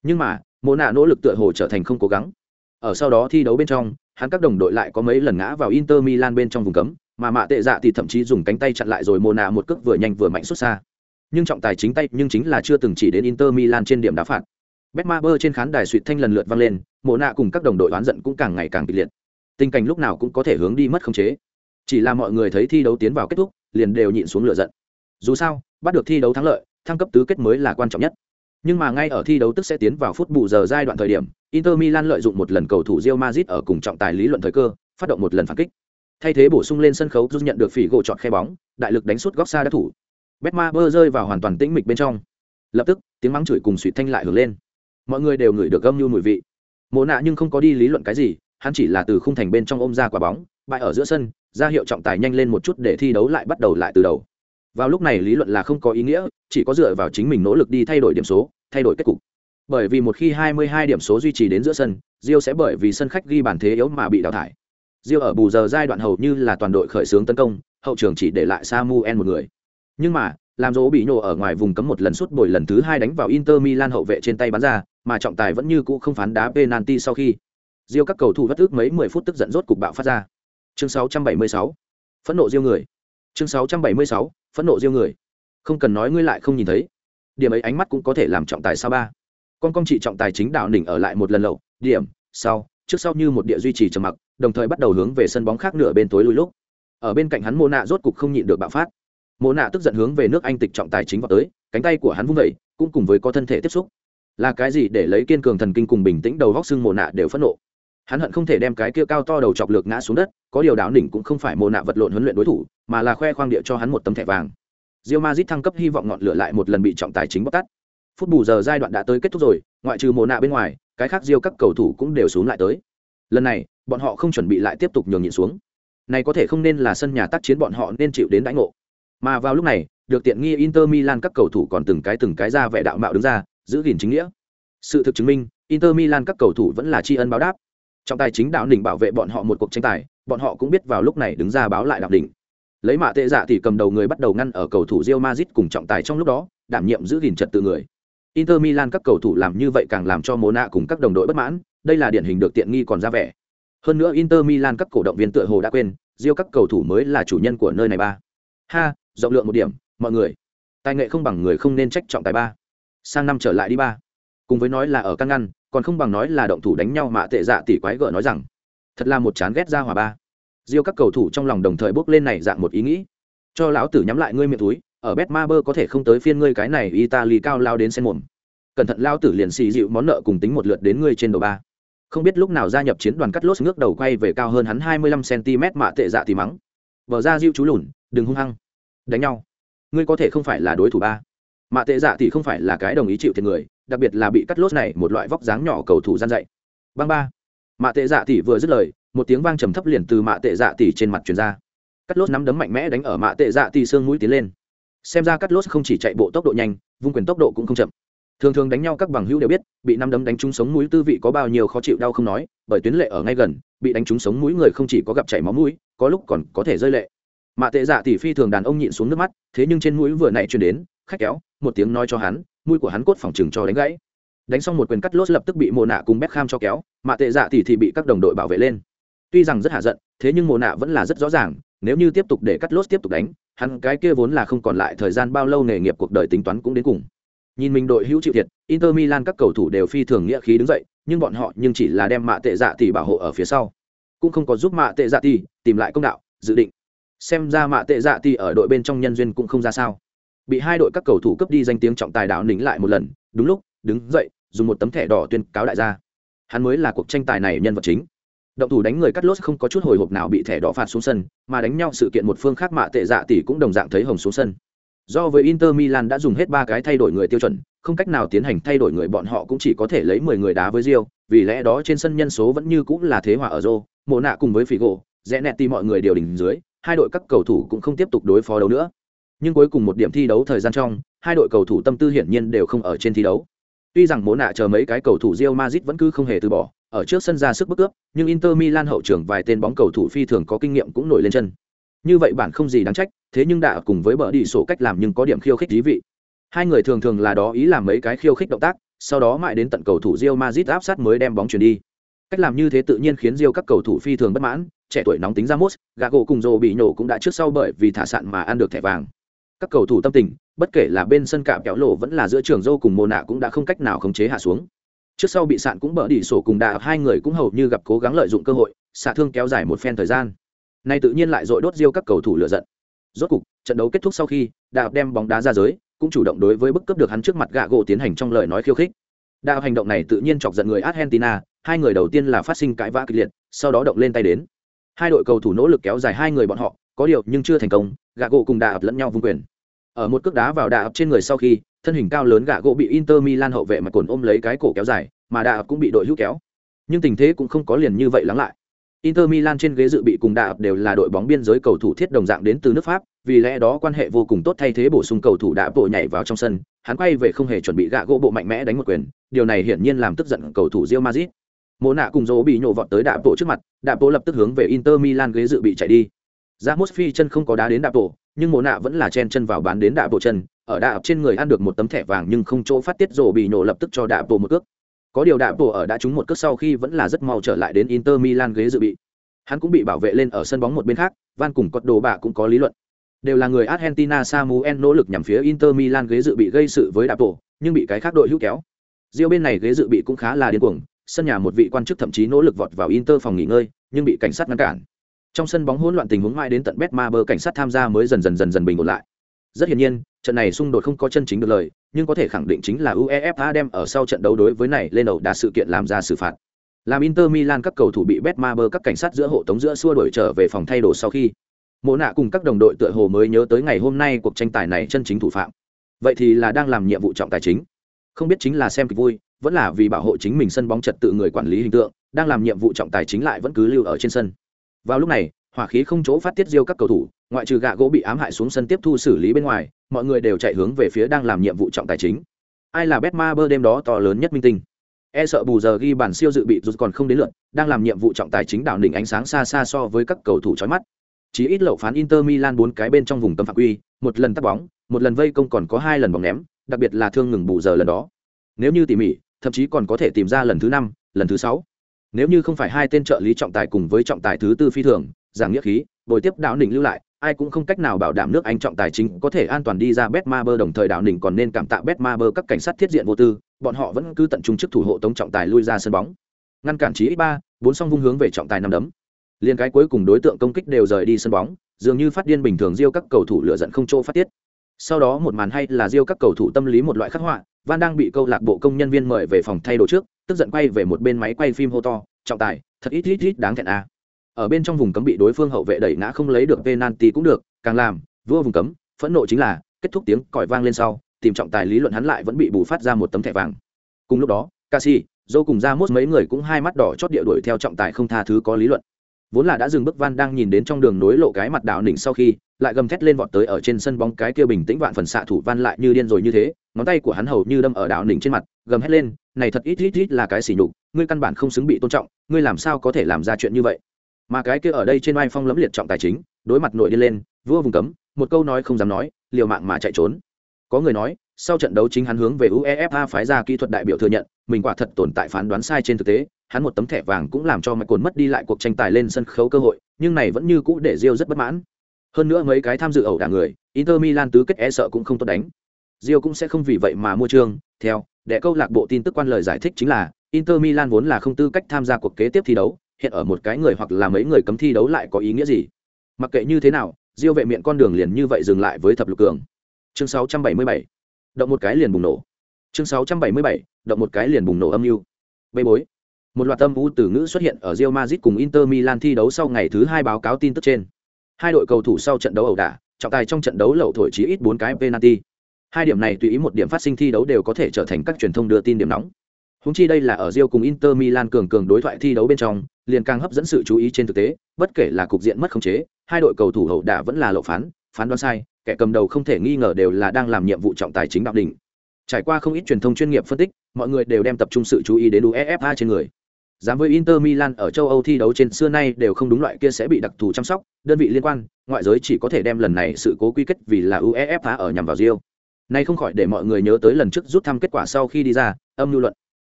nhưng mà mộ nạ nỗ lực tựa hồ trở thành không cố gắng ở sau đó thi đấu bên trong hắn các đồng đội lại có mấy lần ngã vào Inter Milan bên trong vùng cấm, mà mạ tệ dạ thì thậm chí dùng cánh tay chặn lại rồi Mona một cước vừa nhanh vừa mạnh xuất xa. Nhưng trọng tài chính tay nhưng chính là chưa từng chỉ đến Inter Milan trên điểm đá phạt. Betmaber trên khán đài suỵt thanh lần lượt vang lên, Mona cùng các đồng đội oán giận cũng càng ngày càng kịch liệt. Tình cảnh lúc nào cũng có thể hướng đi mất khống chế. Chỉ là mọi người thấy thi đấu tiến vào kết thúc, liền đều nhịn xuống lửa giận. Dù sao, bắt được thi đấu thắng lợi, thăng cấp tứ kết mới là quan trọng nhất. Nhưng mà ngay ở thi đấu tức sẽ tiến vào phút bù giờ giai đoạn thời điểm, Inter Milan lợi dụng một lần cầu thủ Real Madrid ở cùng trọng tài lý luận thời cơ, phát động một lần phản kích. Thay thế bổ sung lên sân khấu giúp nhận được phỉ gỗ chọn khe bóng, đại lực đánh sút góc xa đá thủ. Betmaber rơi vào hoàn toàn tĩnh mịch bên trong. Lập tức, tiếng mắng chửi cùng suýt thanh lại hưởng lên. Mọi người đều ngửi được gâm như mùi vị. Mộ nạ nhưng không có đi lý luận cái gì, hắn chỉ là từ khung thành bên trong ôm ra quả bóng, bại ở giữa sân, ra hiệu trọng tài nhanh lên một chút để thi đấu lại bắt đầu lại từ đầu. Vào lúc này lý luận là không có ý nghĩa, chỉ có dựa vào chính mình nỗ lực đi thay đổi điểm số, thay đổi kết cục. Bởi vì một khi 22 điểm số duy trì đến giữa sân, Rio sẽ bởi vì sân khách ghi bàn thế yếu mà bị đào thải. Rio ở bù giờ giai đoạn hầu như là toàn đội khởi xướng tấn công, hậu trường chỉ để lại Samuel một người. Nhưng mà, làm dỗ bị nhổ ở ngoài vùng cấm một lần suốt bồi lần thứ hai đánh vào Inter Milan hậu vệ trên tay bắn ra, mà trọng tài vẫn như cũ không phán đá penalty sau khi. Rio các cầu thủ bất ước mấy 10 phút tức giận rốt cục bạo phát ra. Chương 676. Phẫn nộ diêu người. Chương 676. Phẫn nộ diêu người. Không cần nói ngươi lại không nhìn thấy. Điểm ấy ánh mắt cũng có thể làm trọng tài sao ba con công trị trọng tài chính đạo đỉnh ở lại một lần lậu điểm, sau, trước sau như một địa duy trì trầm mặc, đồng thời bắt đầu hướng về sân bóng khác nửa bên tối lùi lúc ở bên cạnh hắn mô nạ rốt cục không nhịn được bạo phát mô nạ tức giận hướng về nước anh tịch trọng tài chính vào tới, cánh tay của hắn vung vẩy cũng cùng với có thân thể tiếp xúc là cái gì để lấy kiên cường thần kinh cùng bình tĩnh đầu góc xương mồ nạ đều phẫn nộ hắn hận không thể đem cái kia cao to đầu chọc lược ngã xuống đất, có điều đảo đỉnh cũng không phải mồ nạ vật lộn huấn luyện đối thủ, mà là khoe khoang địa cho hắn một tấm thẻ vàng. Real Madrid thăng cấp hy vọng ngọn lửa lại một lần bị trọng tài chính bóc tắt phút bù giờ giai đoạn đã tới kết thúc rồi, ngoại trừ mồ nạ bên ngoài, cái khác riêu các cầu thủ cũng đều xuống lại tới. Lần này, bọn họ không chuẩn bị lại tiếp tục nhường nhịn xuống. Này có thể không nên là sân nhà tác chiến bọn họ nên chịu đến đãi ngộ. Mà vào lúc này, được tiện nghi inter milan các cầu thủ còn từng cái từng cái ra vẻ đạo mạo đứng ra, giữ gìn chính nghĩa. Sự thực chứng minh, inter milan các cầu thủ vẫn là tri ân báo đáp trọng tài chính đạo đỉnh bảo vệ bọn họ một cuộc tranh tài bọn họ cũng biết vào lúc này đứng ra báo lại đạo đỉnh lấy mạ tệ dạ thì cầm đầu người bắt đầu ngăn ở cầu thủ Real Madrid cùng trọng tài trong lúc đó đảm nhiệm giữ gìn trật tự người Inter Milan các cầu thủ làm như vậy càng làm cho Mona cùng các đồng đội bất mãn, đây là điển hình được tiện nghi còn ra vẻ. Hơn nữa Inter Milan các cổ động viên tựa hồ đã quên, Rio các cầu thủ mới là chủ nhân của nơi này ba. Ha, rộng lượng một điểm, mọi người. Tài nghệ không bằng người không nên trách trọng tài ba. Sang năm trở lại đi ba. Cùng với nói là ở căn ngăn, còn không bằng nói là động thủ đánh nhau mà tệ dạ tỷ quái gở nói rằng, thật là một chán ghét ra hòa ba. diêu các cầu thủ trong lòng đồng thời bước lên này dạng một ý nghĩ. Cho lão tử nhắm lại ngươi miệng túi, ở bet ma bơ có thể không tới phiên ngươi cái này Italy cao lao đến sen mồm. Cẩn thận lao tử liền xì dịu món nợ cùng tính một lượt đến ngươi trên đầu ba. Không biết lúc nào gia nhập chiến đoàn cắt lốt ngước đầu quay về cao hơn hắn 25 cm mạ tệ dạ thì mắng. Bờ ra diêu chú lùn, đừng hung hăng. Đánh nhau. Ngươi có thể không phải là đối thủ ba. Mạ tệ dạ thì không phải là cái đồng ý chịu thiệt người, đặc biệt là bị cắt lốt này một loại vóc dáng nhỏ cầu thủ gian dạy. băng ba. Mạ tệ dạ tỷ vừa dứt lời, một tiếng vang trầm thấp liền từ mạ tệ dạ tỷ trên mặt truyền ra cắt lốt nắm đấm mạnh mẽ đánh ở mạ tệ dạ tỷ xương mũi tiến lên xem ra cắt lốt không chỉ chạy bộ tốc độ nhanh vung quyền tốc độ cũng không chậm thường thường đánh nhau các bằng hữu đều biết bị năm đấm đánh trúng sống mũi tư vị có bao nhiêu khó chịu đau không nói bởi tuyến lệ ở ngay gần bị đánh trúng sống mũi người không chỉ có gặp chảy máu mũi có lúc còn có thể rơi lệ mạ tệ dạ tỷ phi thường đàn ông nhịn xuống nước mắt thế nhưng trên mũi vừa nãy truyền đến khách kéo một tiếng nói cho hắn mũi của hắn cốt phòng chừng cho đánh gãy. Đánh xong một quyền cắt lốt lập tức bị mồ nạ cùng bếp kham cho kéo mạ tệ dạ tỷ thì bị các đồng đội bảo vệ lên. Tuy rằng rất hạ giận, thế nhưng mồ nạ vẫn là rất rõ ràng, nếu như tiếp tục để cắt lốt tiếp tục đánh, hắn cái kia vốn là không còn lại thời gian bao lâu nghề nghiệp cuộc đời tính toán cũng đến cùng. Nhìn mình đội hữu chịu thiệt, inter milan các cầu thủ đều phi thường nghĩa khí đứng dậy, nhưng bọn họ nhưng chỉ là đem mạ tệ dạ tỷ bảo hộ ở phía sau. Cũng không có giúp mạ tệ dạ tỷ tìm lại công đạo, dự định. Xem ra mạ tệ dạ tỷ ở đội bên trong nhân duyên cũng không ra sao bị hai đội các cầu thủ cấp đi danh tiếng trọng tài đảo nính lại một lần, đúng lúc, đứng dậy, dùng một tấm thẻ đỏ tuyên cáo đại gia. Hắn mới là cuộc tranh tài này nhân vật chính. Động thủ đánh người cắt lốt không có chút hồi hộp nào bị thẻ đỏ phạt xuống sân, mà đánh nhau sự kiện một phương khác mạ tệ dạ tỷ cũng đồng dạng thấy hồng xuống sân. Do với inter milan đã dùng hết ba cái thay đổi người tiêu chuẩn, không cách nào tiến hành thay đổi người bọn họ cũng chỉ có thể lấy mười người đá với rio vì lẽ đó trên sân nhân số vẫn như cũng là thế hòa ở rô mộ nạ cùng với figo rẽ nẹt tìm mọi người điều đình dưới, hai đội các cầu thủ cũng không tiếp tục đối phó đấu nữa nhưng cuối cùng một điểm thi đấu thời gian trong, hai đội cầu thủ tâm tư hiển nhiên đều không ở trên thi đấu. Tuy rằng mỗ nạ chờ mấy cái cầu thủ Real Madrid vẫn cứ không hề từ bỏ, ở trước sân ra sức bức cướp nhưng inter milan hậu trưởng vài tên bóng cầu thủ phi thường có kinh nghiệm cũng nổi lên chân. Như vậy bản không gì đáng trách, thế nhưng đã cùng với bờ đi sổ cách làm nhưng có điểm khiêu khích thú vị. Hai người thường thường là đó ý làm mấy cái khiêu khích động tác, sau đó mãi đến tận cầu thủ Real Madrid áp sát mới đem bóng chuyển đi. Cách làm như thế tự nhiên khiến Real các cầu thủ phi thường bất mãn, trẻ tuổi nóng tính Ramos, Gago cùng Rô bị nổ cũng đã trước sau bởi vì thả sạn mà ăn được thẻ vàng các cầu thủ tâm tình, bất kể là bên sân cạm kéo lộ vẫn là giữa trường dâu cùng mồ nạ cũng đã không cách nào khống chế hạ xuống. Trước sau bị sạn cũng bỡ đỉ sổ cùng đà hai người cũng hầu như gặp cố gắng lợi dụng cơ hội, xạ thương kéo dài một phen thời gian. Nay tự nhiên lại dội đốt riêu các cầu thủ lựa giận. Rốt cục, trận đấu kết thúc sau khi đà đem bóng đá ra giới, cũng chủ động đối với bức cướp được hắn trước mặt gạ gỗ tiến hành trong lời nói khiêu khích. Đà hành động này tự nhiên chọc giận người argentina, hai người đầu tiên là phát sinh cãi vã kịch liệt, sau đó động lên tay đến. Hai đội cầu thủ nỗ lực kéo dài hai người bọn họ, có điều nhưng chưa thành công gạ gỗ cùng đạp lẫn nhau vung quyền. Ở một cước đá vào đạp trên người sau khi, thân hình cao lớn gạ gỗ bị inter milan hậu vệ mà cồn ôm lấy cái cổ kéo dài, mà đạp cũng bị đội hữu kéo. Nhưng tình thế cũng không có liền như vậy lắng lại. Inter milan trên ghế dự bị cùng đạp đều là đội bóng biên giới cầu thủ thiết đồng dạng đến từ nước pháp, vì lẽ đó quan hệ vô cùng tốt thay thế bổ sung cầu thủ đã bộ nhảy vào trong sân, hắn quay về không hề chuẩn bị gạ gỗ bộ mạnh mẽ đánh một quyền, điều này hiển nhiên làm tức giận cầu thủ rio mazit mô nạ cùng dỗ bị nhổ vọt tới đạp bộ trước mặt đạp bộ lập tức hướng về inter milan ghế dự bị chạy đi ra mốt phi chân không có đá đến đạp bộ nhưng mồ nạ vẫn là chen chân vào bán đến đạp bộ chân, ở đạp trên người ăn được một tấm thẻ vàng nhưng không chỗ phát tiết rổ bị nổ lập tức cho đạp bộ một cước. Có điều đạp bộ ở đã trúng một cước sau khi vẫn là rất mau trở lại đến inter milan ghế dự bị. Hắn cũng bị bảo vệ lên ở sân bóng một bên khác, van cùng cọt đồ bạ cũng có lý luận. Đều là người argentina samuel nỗ lực nhằm phía inter milan ghế dự bị gây sự với đạp bộ nhưng bị cái khác đội hữu kéo. Riêng bên này ghế dự bị cũng khá là điên cuồng, sân nhà một vị quan chức thậm chí nỗ lực vọt vào inter phòng nghỉ ngơi, nhưng bị cảnh sát ngăn cản trong sân bóng hỗn loạn tình huống mãi đến tận betma bơ cảnh sát tham gia mới dần dần dần dần bình ổn lại. Rất hiển nhiên, trận này xung đột không có chân chính được lời, nhưng có thể khẳng định chính là uefa đem ở sau trận đấu đối với này lên đầu đạt sự kiện làm ra xử phạt. Làm inter milan các cầu thủ bị betma bơ các cảnh sát giữa hộ tống giữa xua đuổi trở về phòng thay đồ sau khi, mộ nạ cùng các đồng đội tựa hồ mới nhớ tới ngày hôm nay cuộc tranh tài này chân chính thủ phạm. Vậy thì là đang làm nhiệm vụ trọng tài chính. Không biết chính là xem kịch vui, vẫn là vì bảo hộ chính mình sân bóng trật tự người quản lý hình tượng, đang làm nhiệm vụ trọng tài chính lại vẫn cứ lưu ở trên sân vào lúc này, hỏa khí không chỗ phát tiết diêu các cầu thủ, ngoại trừ gạ gỗ bị ám hại xuống sân tiếp thu xử lý bên ngoài, mọi người đều chạy hướng về phía đang làm nhiệm vụ trọng tài chính. Ai là betma bơ đêm đó to lớn nhất minh tinh? E sợ bù giờ ghi bản siêu dự bị rút còn không đến lượt, đang làm nhiệm vụ trọng tài chính đảo đỉnh ánh sáng xa xa so với các cầu thủ chói mắt. Chỉ ít lậu phán inter milan bốn cái bên trong vùng cấm phạm quy, một lần tắt bóng, một lần vây công còn có hai lần bóng ném, đặc biệt là thương ngừng bù giờ lần đó. Nếu như tỉ mỉ, thậm chí còn có thể tìm ra lần thứ năm, lần thứ sáu nếu như không phải hai tên trợ lý trọng tài cùng với trọng tài thứ tư phi thường, giảng nghĩa khí, bồi tiếp đạo nỉnh lưu lại, ai cũng không cách nào bảo đảm nước anh trọng tài chính có thể an toàn đi ra betmaber đồng thời đạo nỉnh còn nên cảm tạ betmaber các cảnh sát thiết diện vô tư, bọn họ vẫn cứ tận trung chức thủ hộ tống trọng tài lui ra sân bóng. Ngăn cản trí ít ba, bốn song vung hướng về trọng tài năm đấm. Liên cái cuối cùng đối tượng công kích đều rời đi sân bóng, dường như phát điên bình thường diêu các cầu thủ lựa giận không chỗ phát tiết. Sau đó một màn hay là diêu các cầu thủ tâm lý một loại khắc họa, van đang bị câu lạc bộ công nhân viên mời về phòng thay đồ trước tức giận quay về một bên máy quay phim hô to, trọng tài, thật ít ít ít đáng thẹn à. ở bên trong vùng cấm bị đối phương hậu vệ đẩy ngã không lấy được penalty cũng được, càng làm, vua vùng cấm, phẫn nộ chính là, kết thúc tiếng còi vang lên sau, tìm trọng tài lý luận hắn lại vẫn bị bù phát ra một tấm thẻ vàng cùng lúc đó ca sĩ dô cùng ra mốt mấy người cũng hai mắt đỏ chót địa đuổi theo trọng tài không tha thứ có lý luận vốn là đã dừng bước van đang nhìn đến trong đường nối lộ cái mặt đảo nỉnh sau khi, lại gầm thét lên vọt tới ở trên sân bóng cái kia bình tĩnh vạn phần xạ thủ van lại như điên rồi như thế, ngón tay của hắn hầu như đâm ở đảo nỉnh trên mặt, gầm hét lên, này thật ít ít ít là cái xỉ nhục, ngươi căn bản không xứng bị tôn trọng, ngươi làm sao có thể làm ra chuyện như vậy? Mà cái kia ở đây trên oai phong lẫm liệt trọng tài chính, đối mặt nội đi lên, vua vùng cấm, một câu nói không dám nói, liều mạng mà chạy trốn. Có người nói sau trận đấu chính hắn hướng về uefa phái ra kỹ thuật đại biểu thừa nhận, mình quả thật tồn tại phán đoán sai trên thực tế, hắn một tấm thẻ vàng cũng làm cho mạch cồn mất đi lại cuộc tranh tài lên sân khấu cơ hội, nhưng này vẫn như cũ để rio rất bất mãn. Hơn nữa mấy cái tham dự ẩu đả người, inter milan tứ kết e sợ cũng không tốt đánh. Rio cũng sẽ không vì vậy mà mua trương. Theo để câu lạc bộ tin tức quan lời giải thích chính là, inter milan vốn là không tư cách tham gia cuộc kế tiếp thi đấu, hiện ở một cái người hoặc là mấy người cấm thi đấu lại có ý nghĩa gì? Mặc kệ như thế nào rio vệ miệng con đường liền như vậy dừng lại với thập lục cường. Chương 677 động một cái liền bùng nổ. Chương 677. động một cái liền bùng nổ âm mưu. Bê bối. Một loạt âm u từ ngữ xuất hiện ở Real Madrid cùng Inter Milan thi đấu sau ngày thứ hai báo cáo tin tức trên. Hai đội cầu thủ sau trận đấu ẩu đả, trọng tài trong trận đấu lậu thổi chí ít bốn cái penalty. Hai điểm này tùy ý một điểm phát sinh thi đấu đều có thể trở thành các truyền thông đưa tin điểm nóng. Húng chi đây là ở Real cùng Inter Milan cường cường đối thoại thi đấu bên trong, liền càng hấp dẫn sự chú ý trên thực tế, bất kể là cục diện mất khống chế, hai đội cầu thủ ẩu đả vẫn là lộ phán phán đoán sai kẻ cầm đầu không thể nghi ngờ đều là đang làm nhiệm vụ trọng tài chính đạo đỉnh. Trải qua không ít truyền thông chuyên nghiệp phân tích, mọi người đều đem tập trung sự chú ý đến uefa trên người. Dám với inter milan ở châu âu thi đấu trên xưa nay đều không đúng loại kia sẽ bị đặc thù chăm sóc, đơn vị liên quan, ngoại giới chỉ có thể đem lần này sự cố quy kết vì là uefa ở nhằm vào rio nay không khỏi để mọi người nhớ tới lần trước rút thăm kết quả sau khi đi ra, âm lưu luận.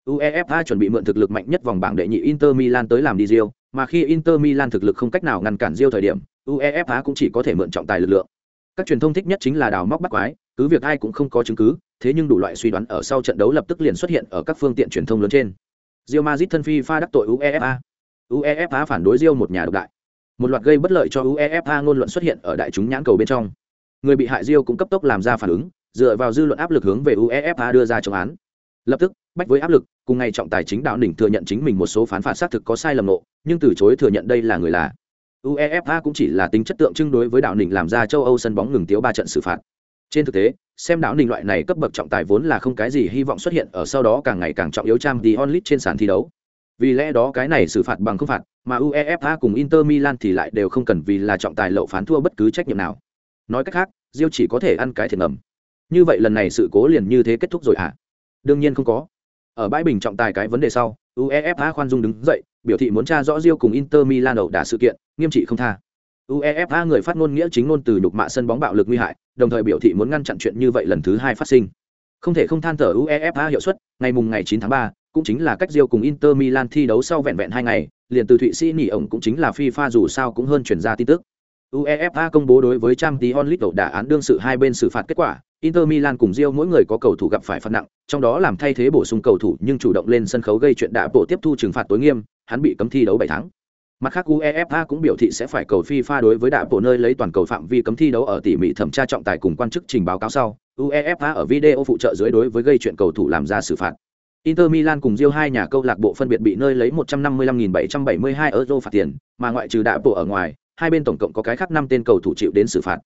Uefa chuẩn bị mượn thực lực mạnh nhất vòng bảng đệ nhị inter milan tới làm đi rio mà khi inter milan thực lực không cách nào ngăn cản rio thời điểm, uefa cũng chỉ có thể mượn trọng tài lực lượng các truyền thông thích nhất chính là đào móc bắt quái cứ việc ai cũng không có chứng cứ thế nhưng đủ loại suy đoán ở sau trận đấu lập tức liền xuất hiện ở các phương tiện truyền thông lớn trên Real Madrid thân phi pha đắc tội UEFA. UEFA phản đối Real một nhà độc đại. Một loạt gây bất lợi cho UEFA ngôn luận xuất hiện ở đại chúng nhãn cầu bên trong. Người bị hại Real cũng cấp tốc làm ra phản ứng, dựa vào dư luận áp lực hướng về UEFA đưa ra chống án. Lập tức, bách với áp lực, cùng ngày trọng tài chính đạo đỉnh thừa nhận chính mình một số phán phạt xác thực có sai lầm nộ, nhưng từ chối thừa nhận đây là người là. UEFA cũng chỉ là tính chất tượng trưng đối với đạo đỉnh làm ra châu Âu sân bóng ngừng tiếu ba trận xử phạt. Trên thực tế, xem đạo ninh loại này cấp bậc trọng tài vốn là không cái gì hy vọng xuất hiện ở sau đó càng ngày càng trọng yếu trang đi onlit trên sàn thi đấu. Vì lẽ đó cái này xử phạt bằng không phạt, mà UEFA cùng Inter Milan thì lại đều không cần vì là trọng tài lậu phán thua bất cứ trách nhiệm nào. Nói cách khác, Diêu chỉ có thể ăn cái thiệt ngầm. Như vậy lần này sự cố liền như thế kết thúc rồi à? Đương nhiên không có. Ở bãi bình trọng tài cái vấn đề sau, UEFA khoan dung đứng dậy, biểu thị muốn tra rõ Rio cùng Inter Milan ẩu đả sự kiện, nghiêm trị không tha. UEFA người phát ngôn nghĩa chính ngôn từ đục mạ sân bóng bạo lực nguy hại, đồng thời biểu thị muốn ngăn chặn chuyện như vậy lần thứ hai phát sinh. Không thể không than thở UEFA hiệu suất, ngày mùng ngày 9 tháng 3, cũng chính là cách Rio cùng Inter Milan thi đấu sau vẹn vẹn 2 ngày, liền từ Thụy Sĩ nỉ ổng cũng chính là FIFA dù sao cũng hơn truyền ra tin tức. UEFA công bố đối với Champions League đả án đương sự hai bên xử phạt kết quả, Inter Milan cùng Rio mỗi người có cầu thủ gặp phải phạt nặng, trong đó làm thay thế bổ sung cầu thủ nhưng chủ động lên sân khấu gây chuyện đã bộ tiếp thu trừng phạt tối nghiêm, hắn bị cấm thi đấu 7 tháng. Mặt khác UEFA cũng biểu thị sẽ phải cầu FIFA đối với đại bộ nơi lấy toàn cầu phạm vi cấm thi đấu ở tỉ mỉ thẩm tra trọng tài cùng quan chức trình báo cáo sau. UEFA ở video phụ trợ dưới đối với gây chuyện cầu thủ làm ra xử phạt. Inter Milan cùng Rio hai nhà câu lạc bộ phân biệt bị nơi lấy 155.772 euro phạt tiền, mà ngoại trừ đại bộ ở ngoài, hai bên tổng cộng có cái khác năm tên cầu thủ chịu đến xử phạt.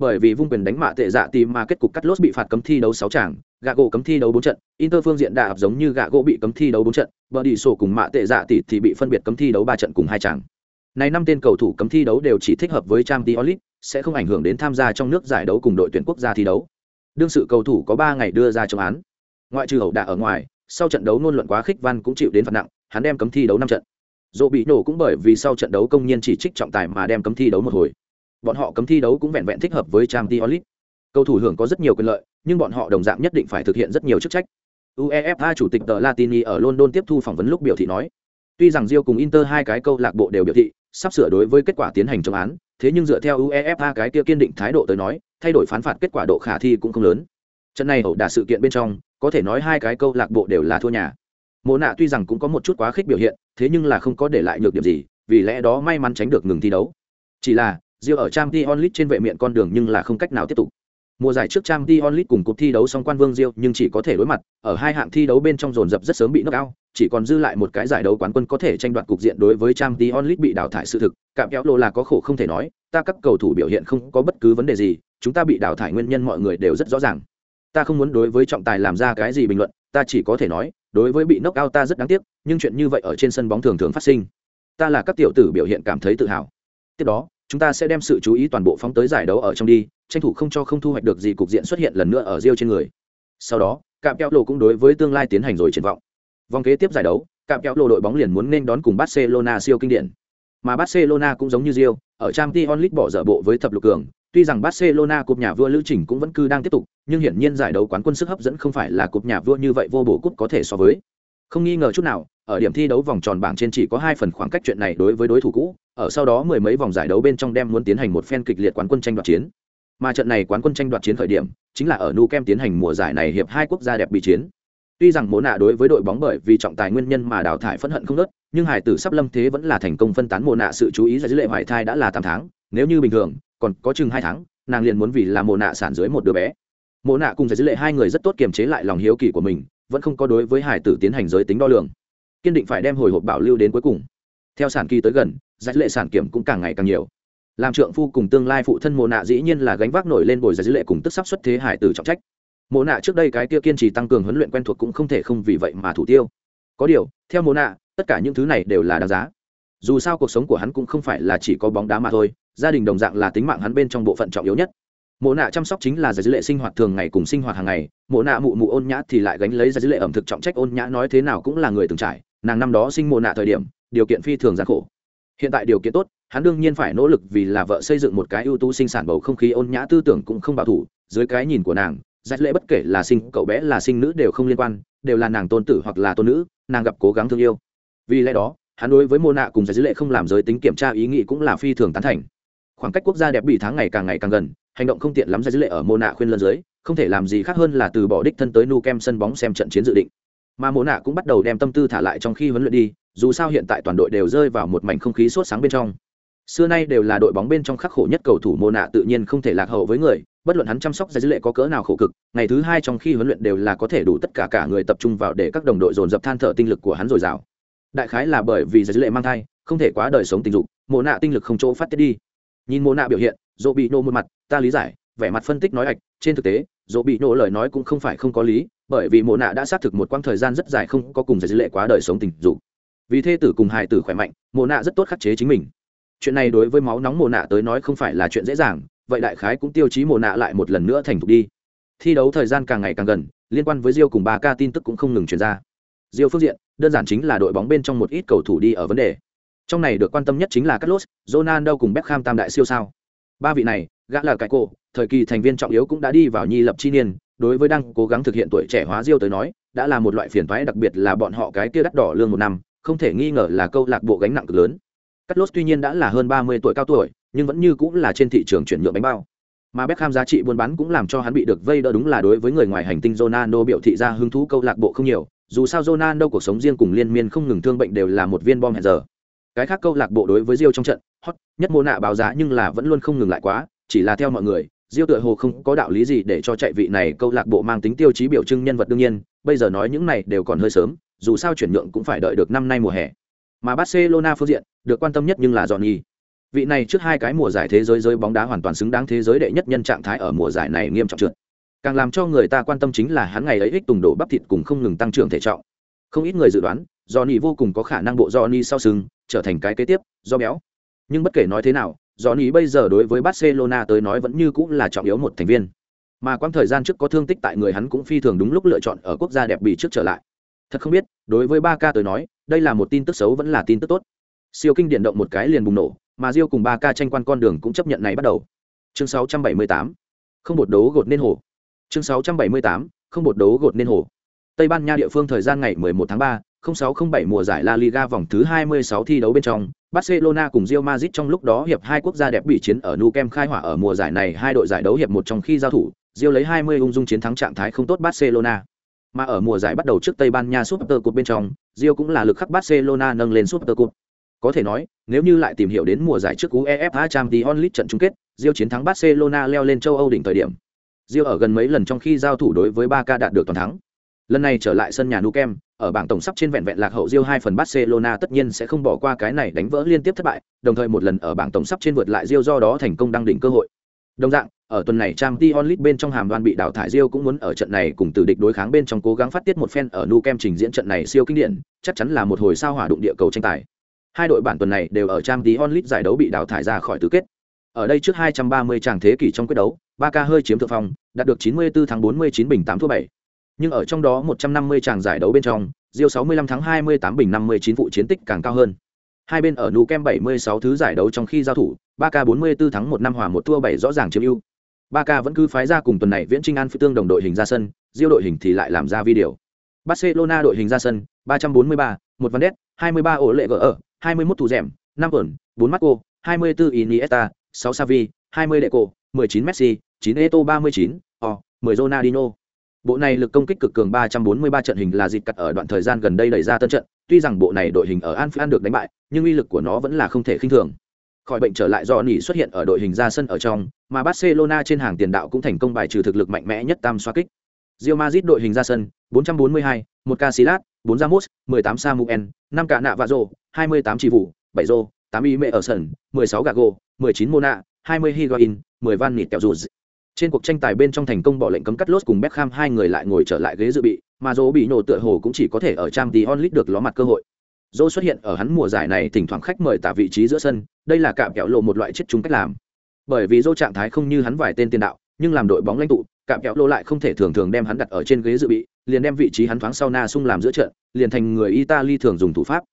Bởi vì vung quyền đánh mạ tệ dạ tìm mà kết cục cắt lốt bị phạt cấm thi đấu 6 trận, gạ gỗ cấm thi đấu 4 trận, Inter phương diện đã ập giống như gạ gỗ bị cấm thi đấu 4 trận, bờ đi sổ cùng mạ tệ dạ tỷ thì bị phân biệt cấm thi đấu 3 trận cùng hai tràng. Này năm tên cầu thủ cấm thi đấu đều chỉ thích hợp với Champions League, sẽ không ảnh hưởng đến tham gia trong nước giải đấu cùng đội tuyển quốc gia thi đấu. Đương sự cầu thủ có 3 ngày đưa ra chống án. Ngoại trừ hậu đả ở ngoài, sau trận đấu ngôn luận quá khích văn cũng chịu đến phạt nặng, hắn đem cấm thi đấu 5 trận. Dỗ bị nổ cũng bởi vì sau trận đấu công nhân chỉ trích trọng tài mà đem cấm thi đấu một hồi. Bọn họ cấm thi đấu cũng vẹn vẹn thích hợp với Champions League. Cầu thủ hưởng có rất nhiều quyền lợi, nhưng bọn họ đồng dạng nhất định phải thực hiện rất nhiều chức trách. UEFA chủ tịch tờ Latini ở London tiếp thu phỏng vấn lúc biểu thị nói, tuy rằng Rio cùng Inter hai cái câu lạc bộ đều biểu thị sắp sửa đối với kết quả tiến hành chống án thế nhưng dựa theo uefa cái kia kiên định thái độ tới nói thay đổi phán phạt kết quả độ khả thi cũng không lớn trận này ẩu đả sự kiện bên trong có thể nói hai cái câu lạc bộ đều là thua nhà mộ nạ tuy rằng cũng có một chút quá khích biểu hiện thế nhưng là không có để lại nhược điểm gì vì lẽ đó may mắn tránh được ngừng thi đấu chỉ là Rio ở trang t onlit trên vệ miệng con đường nhưng là không cách nào tiếp tục. Mùa giải trước trang t onlit cùng cuộc thi đấu song quan vương Rio nhưng chỉ có thể đối mặt, ở hai hạng thi đấu bên trong dồn dập rất sớm bị knock out chỉ còn dư lại một cái giải đấu quán quân có thể tranh đoạt cục diện đối với trang t onlit bị đào thải sự thực. Cảm kéo lộ là có khổ không thể nói, ta các cầu thủ biểu hiện không có bất cứ vấn đề gì, chúng ta bị đào thải nguyên nhân mọi người đều rất rõ ràng. Ta không muốn đối với trọng tài làm ra cái gì bình luận, ta chỉ có thể nói, đối với bị knock out ta rất đáng tiếc, nhưng chuyện như vậy ở trên sân bóng thường thường phát sinh. Ta là các tiểu tử biểu hiện cảm thấy tự hào. Tiếp đó chúng ta sẽ đem sự chú ý toàn bộ phóng tới giải đấu ở trong đi, tranh thủ không cho không thu hoạch được gì cục diện xuất hiện lần nữa ở Rio trên người. Sau đó, cạm kéo lộ cũng đối với tương lai tiến hành rồi triển vọng. Vòng kế tiếp giải đấu, cạm kéo lộ đội bóng liền muốn nên đón cùng barcelona siêu kinh điển. Mà barcelona cũng giống như Rio ở trang t onlit bỏ dở bộ với thập lục cường. Tuy rằng barcelona cúp nhà vua lữ trình cũng vẫn cứ đang tiếp tục, nhưng hiển nhiên giải đấu quán quân sức hấp dẫn không phải là cúp nhà vua như vậy vô bổ cúp có thể so với. Không nghi ngờ chút nào ở điểm thi đấu vòng tròn bảng trên chỉ có hai phần khoảng cách chuyện này đối với đối thủ cũ, ở sau đó mười mấy vòng giải đấu bên trong đem muốn tiến hành một phen kịch liệt quán quân tranh đoạt chiến. Mà trận này quán quân tranh đoạt chiến khởi điểm, chính là ở nu kem tiến hành mùa giải này hiệp hai quốc gia đẹp bị chiến. Tuy rằng mộ nạ đối với đội bóng bởi vì trọng tài nguyên nhân mà đào thải phẫn hận không nớt nhưng hải tử sắp lâm thế vẫn là thành công phân tán mộ nạ sự chú ý ra dữ lệ hoại thai đã là tám tháng, nếu như bình thường, còn có chừng hai tháng, nàng liền muốn vì là mộ nạ sản dưới một đứa bé. Mộ nạ cùng giải dữ lệ hai người rất tốt kiềm chế lại lòng hiếu kỳ của mình, vẫn không có đối với hải tử tiến hành giới tính đo lường kiên định phải đem hồi hộp bảo lưu đến cuối cùng. Theo sản kỳ tới gần, giải lệ sản kiểm cũng càng ngày càng nhiều. Làm trượng phu cùng tương lai phụ thân mồ nạ dĩ nhiên là gánh vác nổi lên bồi giải lệ cùng tức sắp xuất thế hải tử trọng trách. Mồ nạ trước đây cái kia kiên trì tăng cường huấn luyện quen thuộc cũng không thể không vì vậy mà thủ tiêu. Có điều, theo mồ nạ, tất cả những thứ này đều là đáng giá. Dù sao cuộc sống của hắn cũng không phải là chỉ có bóng đá mà thôi, gia đình đồng dạng là tính mạng hắn bên trong bộ phận trọng yếu nhất mộ nạ chăm sóc chính là giải dữ lệ sinh hoạt thường ngày cùng sinh hoạt hàng ngày, mộ nạ mụ mụ ôn nhã thì lại gánh lấy giải dữ lệ ẩm thực trọng trách. Ôn nhã nói thế nào cũng là người từng trải, nàng năm đó sinh mộ nạ thời điểm, điều kiện phi thường gian khổ. Hiện tại điều kiện tốt, hắn đương nhiên phải nỗ lực vì là vợ xây dựng một cái ưu tú sinh sản bầu không khí. Ôn nhã tư tưởng cũng không bảo thủ, dưới cái nhìn của nàng, giải lệ bất kể là sinh cậu bé, là sinh nữ đều không liên quan, đều là nàng tôn tử hoặc là tôn nữ, nàng gặp cố gắng thương yêu. Vì lẽ đó, hắn đối với mô nạ cùng giải dữ lệ không làm giới tính kiểm tra ý nghĩ cũng là phi thường tán thành. Khoảng cách quốc gia đẹp bị tháng ngày càng ngày càng gần hành động không tiện lắm giải lệ ở mô nạ khuyên lân dưới, không thể làm gì khác hơn là từ bỏ đích thân tới nu kem sân bóng xem trận chiến dự định. Mà mô nạ cũng bắt đầu đem tâm tư thả lại trong khi huấn luyện đi, dù sao hiện tại toàn đội đều rơi vào một mảnh không khí sốt sáng bên trong. Xưa nay đều là đội bóng bên trong khắc khổ nhất cầu thủ mô nạ tự nhiên không thể lạc hậu với người, bất luận hắn chăm sóc ra dữ lệ có cỡ nào khổ cực, ngày thứ hai trong khi huấn luyện đều là có thể đủ tất cả cả người tập trung vào để các đồng đội dồn dập than thở tinh lực của hắn dồi dào. Đại khái là bởi vì ra dữ lệ mang thai, không thể quá đời sống tình dục mô nạ tinh lực không chỗ phát tiết đi. Nhìn mô nạ biểu hiện dỗ bị nô một mặt ta lý giải vẻ mặt phân tích nói ạch trên thực tế dỗ bị nô lời nói cũng không phải không có lý bởi vì mộ nạ đã xác thực một quãng thời gian rất dài không có cùng giải dữ lệ quá đời sống tình dục. Vì thê tử cùng hài tử khỏe mạnh mộ nạ rất tốt khắc chế chính mình. Chuyện này đối với máu nóng mộ nạ tới nói không phải là chuyện dễ dàng vậy đại khái cũng tiêu chí mộ nạ lại một lần nữa thành thục đi. Thi đấu thời gian càng ngày càng gần liên quan với Rio cùng ba ca tin tức cũng không ngừng truyền ra. Rio phương diện đơn giản chính là đội bóng bên trong một ít cầu thủ đi ở vấn đề. Trong này được quan tâm nhất chính là Carlos, Ronaldo cùng Beckham tam đại siêu sao ba vị này gã là cái cổ thời kỳ thành viên trọng yếu cũng đã đi vào nhi lập chi niên đối với đang cố gắng thực hiện tuổi trẻ hóa Diêu tới nói đã là một loại phiền toái đặc biệt là bọn họ cái kia đắt đỏ lương một năm không thể nghi ngờ là câu lạc bộ gánh nặng cực lớn Lốt tuy nhiên đã là hơn 30 tuổi cao tuổi, nhưng vẫn như cũng là trên thị trường chuyển nhượng bánh bao. Mà Beckham giá trị buôn bán cũng làm cho hắn bị được vây đỡ đúng là đối với người ngoài hành tinh Ronaldo biểu thị ra hứng thú câu lạc bộ không nhiều, dù sao Ronaldo cuộc sống riêng cùng liên miên không ngừng thương bệnh đều là một viên bom hẹn giờ. Cái khác câu lạc bộ đối với Rio trong trận, hot nhất mô nạ báo giá nhưng là vẫn luôn không ngừng lại quá, chỉ là theo mọi người, diêu tựa hồ không có đạo lý gì để cho chạy vị này câu lạc bộ mang tính tiêu chí biểu trưng nhân vật đương nhiên, bây giờ nói những này đều còn hơi sớm, dù sao chuyển nhượng cũng phải đợi được năm nay mùa hè. Mà Barcelona phương diện, được quan tâm nhất nhưng là Johnny. Vị này trước hai cái mùa giải thế giới giới bóng đá hoàn toàn xứng đáng thế giới đệ nhất nhân trạng thái ở mùa giải này nghiêm trọng trượt. Càng làm cho người ta quan tâm chính là hắn ngày ấy ích tùng độ bắp thịt cùng không ngừng tăng trưởng thể trọng. Không ít người dự đoán, Johnny vô cùng có khả năng bộ Johnny sau sừng trở thành cái kế tiếp, do béo. Nhưng bất kể nói thế nào, Johnny bây giờ đối với Barcelona tới nói vẫn như cũng là trọng yếu một thành viên. Mà quãng thời gian trước có thương tích tại người hắn cũng phi thường đúng lúc lựa chọn ở quốc gia đẹp bị trước trở lại. Thật không biết, đối với Barca tới nói, đây là một tin tức xấu vẫn là tin tức tốt siêu kinh điện động một cái liền bùng nổ mà Rio cùng Barca tranh quan con đường cũng chấp nhận này bắt đầu chương 678 không bột đấu gột nên hồ chương 678 không bột đấu gột nên hồ tây ban nha địa phương thời gian ngày 11 tháng 3 0607 mùa giải La Liga vòng thứ 26 thi đấu bên trong, Barcelona cùng Real Madrid trong lúc đó hiệp hai quốc gia đẹp bị chiến ở Nou Camp khai hỏa ở mùa giải này hai đội giải đấu hiệp một trong khi giao thủ, Real lấy 20 ung dung chiến thắng trạng thái không tốt Barcelona. Mà ở mùa giải bắt đầu trước Tây Ban Nha Super Cup bên trong, Real cũng là lực khắc Barcelona nâng lên Super Cup. Có thể nói, nếu như lại tìm hiểu đến mùa giải trước UEFA Champions League trận chung kết, Real chiến thắng Barcelona leo lên châu Âu đỉnh thời điểm. Real ở gần mấy lần trong khi giao thủ đối với Barca đạt được toàn thắng. Lần này trở lại sân nhà nu kem ở bảng tổng sắp trên vẹn vẹn lạc hậu Real hai phần Barcelona tất nhiên sẽ không bỏ qua cái này đánh vỡ liên tiếp thất bại, đồng thời một lần ở bảng tổng sắp trên vượt lại Real do đó thành công đăng đỉnh cơ hội. Đồng dạng, ở tuần này Champions League bên trong hàm đoan bị đào thải Real cũng muốn ở trận này cùng tử địch đối kháng bên trong cố gắng phát tiết một phen ở Nou Camp trình diễn trận này siêu kinh điển, chắc chắn là một hồi sao hỏa đụng địa cầu tranh tài Hai đội bản tuần này đều ở trang tí onlit giải đấu bị đào thải ra khỏi tứ kết. Ở đây trước 230 tràng thế kỷ trong quyết đấu, Barca hơi chiếm thượng phong, đạt được 94 thắng 49 bình 8 thua 7. Nhưng ở trong đó 150 tràng giải đấu bên trong, Rio 65 thắng 28 bình 59 vụ chiến tích càng cao hơn. Hai bên ở nụ kem 76 thứ giải đấu trong khi giao thủ, Barca 44 thắng 1 năm hòa 1 thua 7 rõ ràng chiếm ưu. Barca vẫn cứ phái ra cùng tuần này Viễn Trinh An phi tương đồng đội hình ra sân, Rio đội hình thì lại làm ra video. Barcelona đội hình ra sân, 343, một Van Ness, 23 ổ lệ gỡ ở, 21 thủ rèm, 5 ẩn, 4 Marco, 24 Iniesta, 6 Xavi, 20 Deco, 19 Messi, 9 Eto 39, o, 10 Ronaldinho. Bộ này lực công kích cực cường 343 trận hình là dịp cắt ở đoạn thời gian gần đây đẩy ra tân trận, tuy rằng bộ này đội hình ở An An được đánh bại, nhưng uy lực của nó vẫn là không thể khinh thường. Khỏi bệnh trở lại do nỉ xuất hiện ở đội hình ra sân ở trong, mà Barcelona trên hàng tiền đạo cũng thành công bài trừ thực lực mạnh mẽ nhất tam xoá kích. Real Madrid đội hình ra sân, 442, 1 Casillas, 4 Ramos, 18 Samuel, 5 cả nạ vạ rồ, 28 chỉ vụ, 7 rô, 8 y mẹ ở sân, 16 Gago, 19 Mona, 20 Higuain, 10 Van Nịt kẹo rụt. Trên cuộc tranh tài bên trong thành công bỏ lệnh cấm cắt lốt cùng Beckham hai người lại ngồi trở lại ghế dự bị, mà Zô bị nổ tựa hồ cũng chỉ có thể ở trang tí onlit được ló mặt cơ hội. Zô xuất hiện ở hắn mùa giải này thỉnh thoảng khách mời tả vị trí giữa sân, đây là cạm kẹo lộ một loại chết chung cách làm. Bởi vì Zô trạng thái không như hắn vài tên tiền đạo, nhưng làm đội bóng lãnh tụ, cạm kẹo lộ lại không thể thường thường đem hắn đặt ở trên ghế dự bị, liền đem vị trí hắn thoáng sau na sung làm giữa trận, liền thành người Italy thường dùng thủ pháp.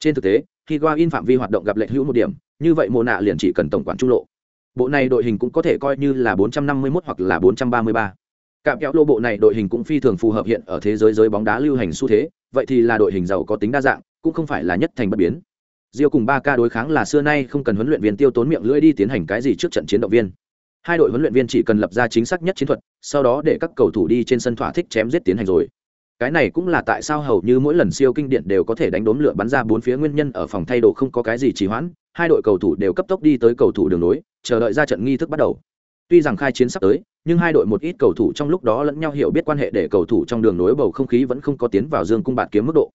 Trên thực tế, khi Guain phạm vi hoạt động gặp lệch hữu một điểm, như vậy mùa nạ liền chỉ cần tổng quản trung lộ. Bộ này đội hình cũng có thể coi như là 451 hoặc là 433. Cạm kéo lô bộ này đội hình cũng phi thường phù hợp hiện ở thế giới giới bóng đá lưu hành xu thế, vậy thì là đội hình giàu có tính đa dạng, cũng không phải là nhất thành bất biến. Diêu cùng 3K đối kháng là xưa nay không cần huấn luyện viên tiêu tốn miệng lưỡi đi tiến hành cái gì trước trận chiến động viên. Hai đội huấn luyện viên chỉ cần lập ra chính xác nhất chiến thuật, sau đó để các cầu thủ đi trên sân thỏa thích chém giết tiến hành rồi. Cái này cũng là tại sao hầu như mỗi lần siêu kinh điển đều có thể đánh đốn lửa bắn ra bốn phía nguyên nhân ở phòng thay đồ không có cái gì trì hoãn, hai đội cầu thủ đều cấp tốc đi tới cầu thủ đường nối, chờ đợi ra trận nghi thức bắt đầu. Tuy rằng khai chiến sắp tới, nhưng hai đội một ít cầu thủ trong lúc đó lẫn nhau hiểu biết quan hệ để cầu thủ trong đường nối bầu không khí vẫn không có tiến vào dương cung bạt kiếm mức độ.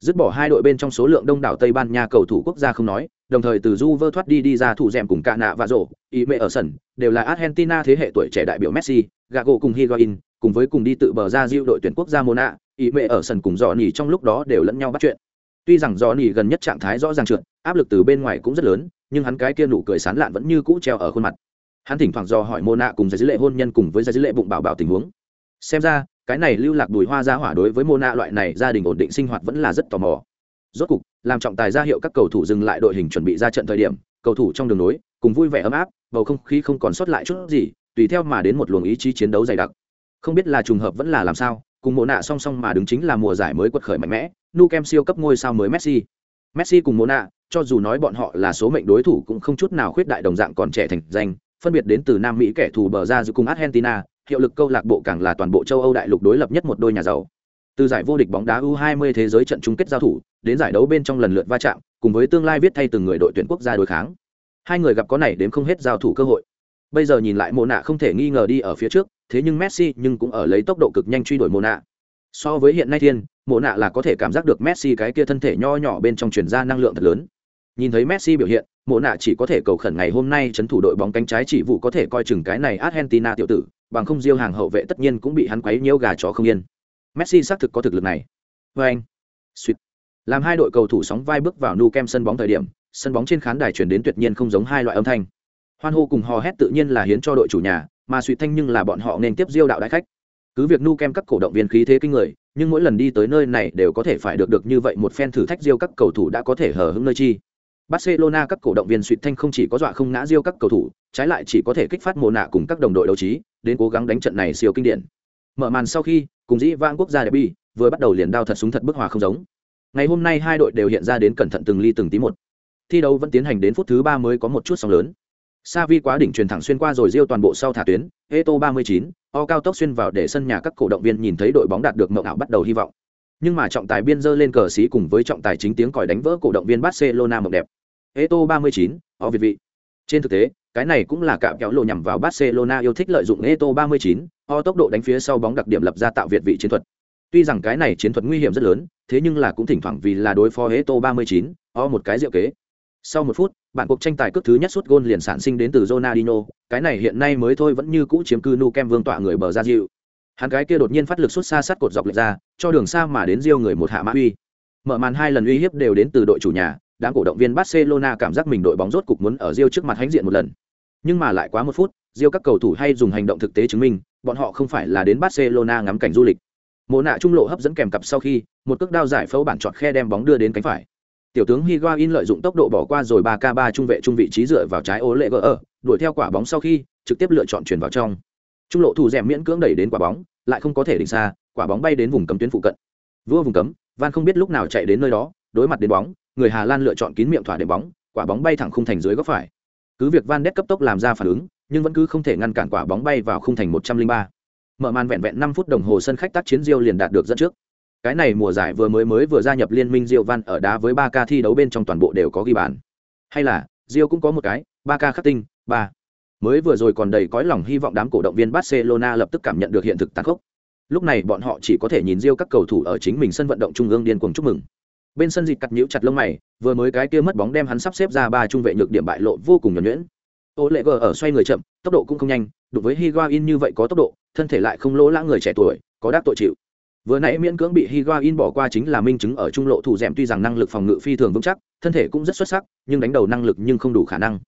Dứt bỏ hai đội bên trong số lượng đông đảo Tây Ban Nha cầu thủ quốc gia không nói, đồng thời từ Juve thoát đi đi ra thủ rèm cùng Cana và Rổ, ý mẹ ở sân, đều là Argentina thế hệ tuổi trẻ đại biểu Messi, Gago cùng Higuain, cùng với cùng đi tự bờ ra diêu đội tuyển quốc gia Mona, ý mẹ ở sân cùng dò nỉ trong lúc đó đều lẫn nhau bắt chuyện. Tuy rằng dò nỉ gần nhất trạng thái rõ ràng trượt, áp lực từ bên ngoài cũng rất lớn, nhưng hắn cái kia nụ cười sán lạn vẫn như cũ treo ở khuôn mặt. Hắn thỉnh thoảng do hỏi mona cùng giải dữ lệ hôn nhân cùng với giấy lệ bụng bảo bảo tình huống. Xem ra cái này lưu lạc đùi hoa ra hỏa đối với mona loại này gia đình ổn định sinh hoạt vẫn là rất tò mò rốt cục, làm trọng tài ra hiệu các cầu thủ dừng lại đội hình chuẩn bị ra trận thời điểm, cầu thủ trong đường nối cùng vui vẻ ấm áp, bầu không khí không còn sót lại chút gì, tùy theo mà đến một luồng ý chí chiến đấu dày đặc. Không biết là trùng hợp vẫn là làm sao, cùng mộ nạ song song mà đứng chính là mùa giải mới quật khởi mạnh mẽ, nu kem siêu cấp ngôi sao mới messi. Messi cùng mộ nạ, cho dù nói bọn họ là số mệnh đối thủ cũng không chút nào khuyết đại đồng dạng còn trẻ thành danh, phân biệt đến từ nam mỹ kẻ thù bờ ra giữa cùng argentina, hiệu lực câu lạc bộ càng là toàn bộ châu âu đại lục đối lập nhất một đôi nhà giàu từ giải vô địch bóng đá u 20 thế giới trận chung kết giao thủ đến giải đấu bên trong lần lượt va chạm cùng với tương lai viết thay từng người đội tuyển quốc gia đối kháng. Hai người gặp có này đến không hết giao thủ cơ hội. Bây giờ nhìn lại Mộ nạ không thể nghi ngờ đi ở phía trước thế nhưng messi nhưng cũng ở lấy tốc độ cực nhanh truy đuổi Mộ nạ so với hiện nay thiên Mộ nạ là có thể cảm giác được messi cái kia thân thể nho nhỏ bên trong truyền ra năng lượng thật lớn. Nhìn thấy Messi biểu hiện, Mộ nạ chỉ có thể cầu khẩn ngày hôm nay trấn thủ đội bóng cánh trái chỉ vụ có thể coi chừng cái này Argentina tiểu tử, bằng không diêu hàng hậu vệ tất nhiên cũng bị hắn quấy nhiễu gà chó không yên. Messi xác thực có thực lực này. Vâng. Sweet. Làm hai đội cầu thủ sóng vai bước vào Nou Camp sân bóng thời điểm, sân bóng trên khán đài truyền đến tuyệt nhiên không giống hai loại âm thanh. Hoan hô cùng hò hét tự nhiên là hiến cho đội chủ nhà, mà suy thanh nhưng là bọn họ nên tiếp diêu đạo đại khách. Cứ việc Nou Camp các cổ động viên khí thế kinh người, nhưng mỗi lần đi tới nơi này đều có thể phải được được như vậy một phen thử thách diêu các cầu thủ đã có thể hở hững nơi chi. Barcelona các cổ động viên suýt thanh không chỉ có dọa không ngã Diêu các cầu thủ, trái lại chỉ có thể kích phát mồ nạ cùng các đồng đội đấu trí, đến cố gắng đánh trận này siêu kinh điển. Mở màn sau khi, cùng dĩ vãng quốc gia derby, vừa bắt đầu liền đao thật súng thật bức hòa không giống. Ngày hôm nay hai đội đều hiện ra đến cẩn thận từng ly từng tí một. Thi đấu vẫn tiến hành đến phút thứ ba mới có một chút sóng lớn. Sa vi quá đỉnh truyền thẳng xuyên qua rồi Diêu toàn bộ sau thả tuyến, Eto 39, o cao tốc xuyên vào để sân nhà các cổ động viên nhìn thấy đội bóng đạt được mộng ảo bắt đầu hy vọng. Nhưng mà trọng tài biên dơ lên cờ xí cùng với trọng tài chính tiếng còi đánh vỡ cổ động viên Barcelona mộng đẹp. Eto 39, O Việt vị. Trên thực tế, cái này cũng là cạm kéo lộ nhằm vào Barcelona yêu thích lợi dụng Eto 39, o tốc độ đánh phía sau bóng đặc điểm lập ra tạo Việt vị chiến thuật. Tuy rằng cái này chiến thuật nguy hiểm rất lớn, thế nhưng là cũng thỉnh thoảng vì là đối phó Eto 39, o một cái diệu kế. Sau một phút, bản cuộc tranh tài cước thứ nhất suốt gôn liền sản sinh đến từ Ronaldinho, cái này hiện nay mới thôi vẫn như cũ chiếm cư nu kem vương tọa người bờ ra dịu. Hắn cái kia đột nhiên phát lực xuất xa sát cột dọc lệch ra, cho đường xa mà đến Rio người một hạ mã uy. Mở màn hai lần uy hiếp đều đến từ đội chủ nhà, đám cổ động viên Barcelona cảm giác mình đội bóng rốt cục muốn ở Rio trước mặt hãnh diện một lần. Nhưng mà lại quá một phút, Rio các cầu thủ hay dùng hành động thực tế chứng minh, bọn họ không phải là đến Barcelona ngắm cảnh du lịch. Mộ nạ trung lộ hấp dẫn kèm cặp sau khi, một cước đao giải phẫu bản chọn khe đem bóng đưa đến cánh phải. Tiểu tướng Higuain lợi dụng tốc độ bỏ qua rồi ba k ba trung vệ trung vị trí dựa vào trái ố lệ gỡ ở, đuổi theo quả bóng sau khi, trực tiếp lựa chọn chuyển vào trong. Trung lộ thủ rèm miễn cưỡng đẩy đến quả bóng, lại không có thể định xa, quả bóng bay đến vùng cấm tuyến phụ cận. Vua vùng cấm, Van không biết lúc nào chạy đến nơi đó, đối mặt đến bóng, người Hà Lan lựa chọn kín miệng thỏa đệm bóng, quả bóng bay thẳng khung thành dưới góc phải. Cứ việc Van đét cấp tốc làm ra phản ứng, nhưng vẫn cứ không thể ngăn cản quả bóng bay vào khung thành 103. Mở màn vẹn vẹn năm phút đồng hồ sân khách tác chiến diêu liền đạt được dẫn trước. Cái này mùa giải vừa mới mới vừa gia nhập liên minh Rio Van ở đá với ba ca thi đấu bên trong toàn bộ đều có ghi bàn. Hay là, diêu cũng có một cái, ba ca khắc tinh, ba. Mới vừa rồi còn đầy cõi lòng hy vọng đám cổ động viên Barcelona lập tức cảm nhận được hiện thực tàn khốc. Lúc này bọn họ chỉ có thể nhìn diêu các cầu thủ ở chính mình sân vận động trung ương điên cuồng chúc mừng. Bên sân dịch cắt nhíu chặt lông mày, vừa mới cái kia mất bóng đem hắn sắp xếp ra ba trung vệ nhược điểm bại lộ vô cùng nhuẩn nhuyễn. Ô lệ gờ ở xoay người chậm tốc độ cũng không nhanh đụng với higuain như vậy có tốc độ thân thể lại không lỗ lã người trẻ tuổi có đắc tội chịu. Vừa nãy miễn cưỡng bị higuain bỏ qua chính là minh chứng ở trung lộ thủ dẻm tuy rằng năng lực phòng ngự phi thường vững chắc thân thể cũng rất xuất sắc nhưng đánh đầu năng lực nhưng không đủ khả năng.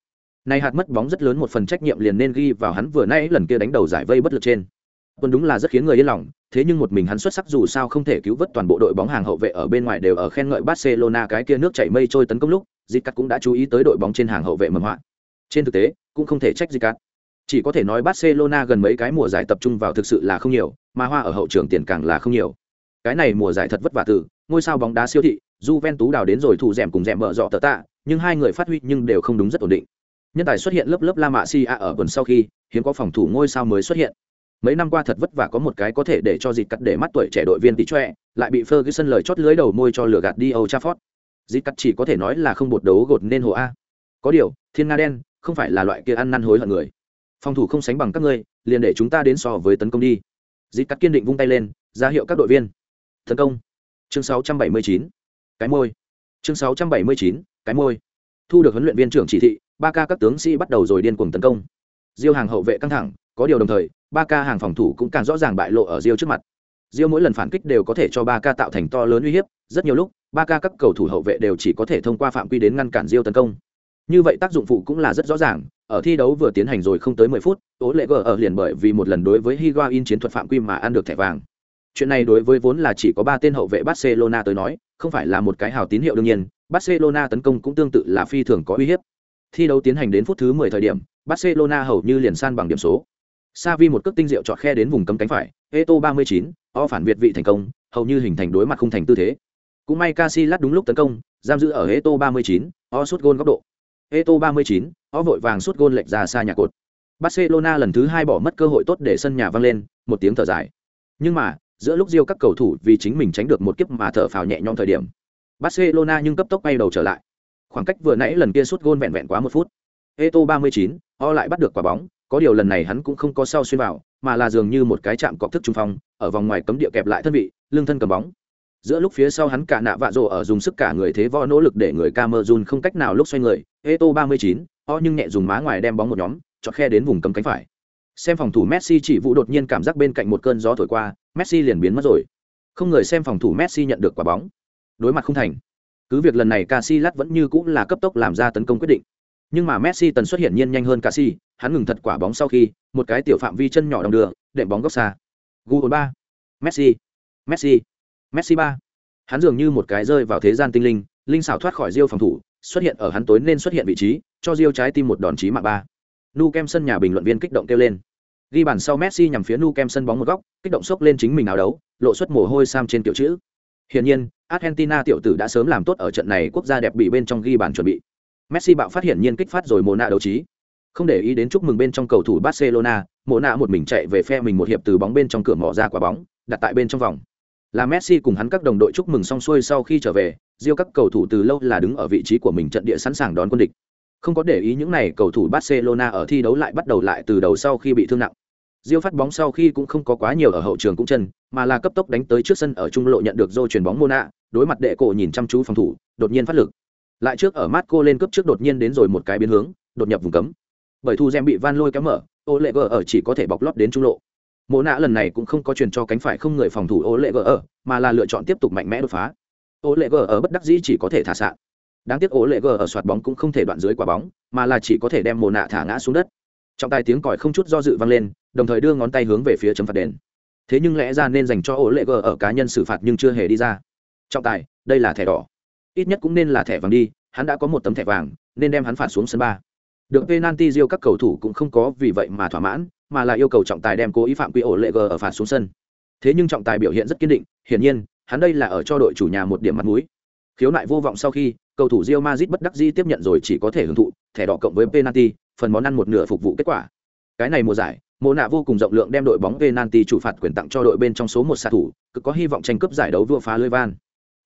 Nay hạt mất bóng rất lớn một phần trách nhiệm liền nên ghi vào hắn vừa nãy lần kia đánh đầu giải vây bất lực trên quân đúng là rất khiến người yên lòng thế nhưng một mình hắn xuất sắc dù sao không thể cứu vớt toàn bộ đội bóng hàng hậu vệ ở bên ngoài đều ở khen ngợi barcelona cái kia nước chảy mây trôi tấn công lúc dịp cắt cũng đã chú ý tới đội bóng trên hàng hậu vệ mầm họa trên thực tế, cũng không thể trách dịp cắt Chỉ có thể nói Barcelona gần mấy cái mùa giải tập trung vào thực sự là không nhiều, mà hoa ở hậu trường tiền càng là không nhiều. Cái này mùa giải thật vất vả từ, ngôi sao bóng đá siêu thị, Juventus đào đến rồi thủ rèm cùng rèm mở dọ tờ tạ, nhưng hai người phát huy nhưng đều không đúng rất ổn định. Nhân tài xuất hiện lớp lớp La Masia ở tuần sau khi, hiếm có phòng thủ ngôi sao mới xuất hiện. Mấy năm qua thật vất vả có một cái có thể để cho dịt cắt để mắt tuổi trẻ đội viên tí choe, lại bị Ferguson lời chót lưới đầu môi cho lửa gạt đi Old Trafford. Dịt cắt chỉ có thể nói là không bột đấu gột nên hồ a. Có điều, Thiên Nga đen, không phải là loại kia ăn năn hối hận người phòng thủ không sánh bằng các ngươi liền để chúng ta đến so với tấn công đi Dịt cắt kiên định vung tay lên ra hiệu các đội viên tấn công chương 679. cái môi chương 679. cái môi thu được huấn luyện viên trưởng chỉ thị ba ca các tướng sĩ bắt đầu rồi điên cuồng tấn công diêu hàng hậu vệ căng thẳng có điều đồng thời, ba ca hàng phòng thủ cũng càng rõ ràng bại lộ ở diêu trước mặt. Diêu mỗi lần phản kích đều có thể cho ba ca tạo thành to lớn uy hiếp, rất nhiều lúc, ba ca các cầu thủ hậu vệ đều chỉ có thể thông qua phạm quy đến ngăn cản diêu tấn công. Như vậy tác dụng phụ cũng là rất rõ ràng, ở thi đấu vừa tiến hành rồi không tới mười phút, tố lệ gờ ở liền bởi vì một lần đối với higuain chiến thuật phạm quy mà ăn được thẻ vàng. Chuyện này đối với vốn là chỉ có ba tên hậu vệ barcelona tới nói, không phải là một cái hào tín hiệu đương nhiên, barcelona tấn công cũng tương tự là phi thường có uy hiếp. Thi đấu tiến hành đến phút thứ mười thời điểm, barcelona hầu như liền san bằng điểm số. Savi một cước tinh diệu chọt khe đến vùng cấm cánh phải, Eto 39, o phản việt vị thành công, hầu như hình thành đối mặt không thành tư thế. Cũng may Casillas đúng lúc tấn công, giam giữ ở Eto 39, o sút gôn góc độ. Eto 39, O vội vàng sút gôn lệch ra xa nhà cột. Barcelona lần thứ hai bỏ mất cơ hội tốt để sân nhà vang lên, một tiếng thở dài. Nhưng mà, giữa lúc diêu các cầu thủ vì chính mình tránh được một kiếp mà thở phào nhẹ nhõm thời điểm, Barcelona nhưng cấp tốc bay đầu trở lại. Khoảng cách vừa nãy lần kia sút gôn vẹn vẹn quá một phút. Eto 39, o lại bắt được quả bóng, có điều lần này hắn cũng không có sau xuyên vào, mà là dường như một cái chạm cọc thức trung phong, ở vòng ngoài cấm địa kẹp lại thân vị, lưng thân cầm bóng giữa lúc phía sau hắn cả nạ vạ rồ ở dùng sức cả người thế võ nỗ lực để người Camerun không cách nào lúc xoay người, Eto 39, o nhưng nhẹ dùng má ngoài đem bóng một nhóm, chọt khe đến vùng cấm cánh phải. Xem phòng thủ Messi chỉ vụ đột nhiên cảm giác bên cạnh một cơn gió thổi qua, Messi liền biến mất rồi. Không người xem phòng thủ Messi nhận được quả bóng. Đối mặt không thành. Cứ việc lần này Casillas vẫn như cũng là cấp tốc làm ra tấn công quyết định. Nhưng mà Messi tần xuất hiện nhiên nhanh hơn Casi, hắn ngừng thật quả bóng sau khi, một cái tiểu phạm vi chân nhỏ đồng đường, đệm bóng góc xa. Gol 3. Messi. Messi. Messi ba. Hắn dường như một cái rơi vào thế gian tinh linh, linh xảo thoát khỏi Diêu phòng thủ, xuất hiện ở hắn tối nên xuất hiện vị trí, cho Diêu trái tim một đòn chí mạng ba. Nu Kem sân nhà bình luận viên kích động kêu lên. Ghi bàn sau Messi nhằm phía Nu Kem sân bóng một góc, kích động sốc lên chính mình áo đấu, lộ xuất mồ hôi sam trên tiểu chữ. Hiển nhiên, Argentina tiểu tử đã sớm làm tốt ở trận này quốc gia đẹp bị bên trong ghi bàn chuẩn bị. Messi bạo phát hiện nhiên kích phát rồi mồ nạ đấu trí. Không để ý đến chúc mừng bên trong cầu thủ Barcelona, mồ nạ một mình chạy về phe mình một hiệp từ bóng bên trong cửa mỏ ra quả bóng, đặt tại bên trong vòng. Là Messi cùng hắn các đồng đội chúc mừng xong xuôi sau khi trở về, Rio các cầu thủ từ lâu là đứng ở vị trí của mình trận địa sẵn sàng đón quân địch. Không có để ý những này, cầu thủ Barcelona ở thi đấu lại bắt đầu lại từ đầu sau khi bị thương nặng. Diêu phát bóng sau khi cũng không có quá nhiều ở hậu trường cũng chân, mà là cấp tốc đánh tới trước sân ở trung lộ nhận được dô chuyển bóng Mona, đối mặt đệ cổ nhìn chăm chú phòng thủ, đột nhiên phát lực. Lại trước ở mắt cô lên cấp trước đột nhiên đến rồi một cái biến hướng, đột nhập vùng cấm. Bởi thu Gem bị Van Lôi kéo mở, Oleger ở chỉ có thể bọc lót đến trung lộ. Mộ nạ lần này cũng không có truyền cho cánh phải không người phòng thủ ô lệ gờ ở mà là lựa chọn tiếp tục mạnh mẽ đột phá. Ô lệ gờ ở bất đắc dĩ chỉ có thể thả sạn. Đáng tiếc ô lệ gờ ở soạt bóng cũng không thể đoạn dưới quả bóng mà là chỉ có thể đem mộ nạ thả ngã xuống đất. Trọng tài tiếng còi không chút do dự vang lên đồng thời đưa ngón tay hướng về phía chấm phạt đền. Thế nhưng lẽ ra nên dành cho ô lệ gờ ở cá nhân xử phạt nhưng chưa hề đi ra. Trọng tài đây là thẻ đỏ ít nhất cũng nên là thẻ vàng đi, hắn đã có một tấm thẻ vàng, nên đem hắn phạt xuống sân ba. Được penalty riêu các cầu thủ cũng không có vì vậy mà thỏa mãn, mà là yêu cầu trọng tài đem cố ý phạm quy ổ lệ g ở phạt xuống sân. Thế nhưng trọng tài biểu hiện rất kiên định, hiển nhiên, hắn đây là ở cho đội chủ nhà một điểm mặt mũi. Khiếu nại vô vọng sau khi, cầu thủ Real Madrid bất đắc dĩ tiếp nhận rồi chỉ có thể hưởng thụ, thẻ đỏ cộng với penalty, phần món ăn một nửa phục vụ kết quả. Cái này mùa giải Mộ nạ vô cùng rộng lượng đem đội bóng penalty chủ phạt quyền tặng cho đội bên trong số một xạ thủ cực có hy vọng tranh cướp giải đấu vua phá lưới van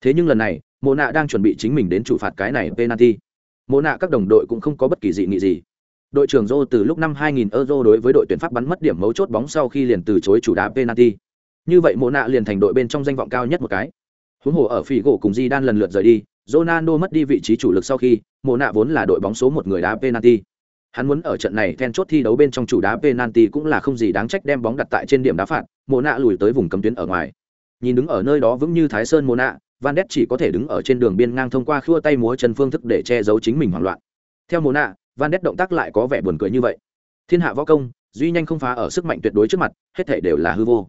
thế nhưng lần này mộ nạ đang chuẩn bị chính mình đến chủ phạt cái này penalty mộ nạ các đồng đội cũng không có bất kỳ dị nghị gì đội trưởng Rô từ lúc năm 2000 Euro đối với đội tuyển Pháp bắn mất điểm mấu chốt bóng sau khi liền từ chối chủ đá penalty. Như vậy Mộ nạ liền thành đội bên trong danh vọng cao nhất một cái. Huống hồ ở phỉ gỗ cùng Di Đan lần lượt rời đi, Ronaldo mất đi vị trí chủ lực sau khi, Mộ nạ vốn là đội bóng số một người đá penalty. Hắn muốn ở trận này then chốt thi đấu bên trong chủ đá penalty cũng là không gì đáng trách đem bóng đặt tại trên điểm đá phạt, Mộ nạ lùi tới vùng cấm tuyến ở ngoài. Nhìn đứng ở nơi đó vững như Thái Sơn Mộ nạ, Van Ness chỉ có thể đứng ở trên đường biên ngang thông qua khua tay múa chân phương thức để che giấu chính mình hoảng loạn. Theo Mộ nạ, van đét động tác lại có vẻ buồn cười như vậy. Thiên hạ võ công duy nhanh không phá ở sức mạnh tuyệt đối trước mặt hết thể đều là hư vô.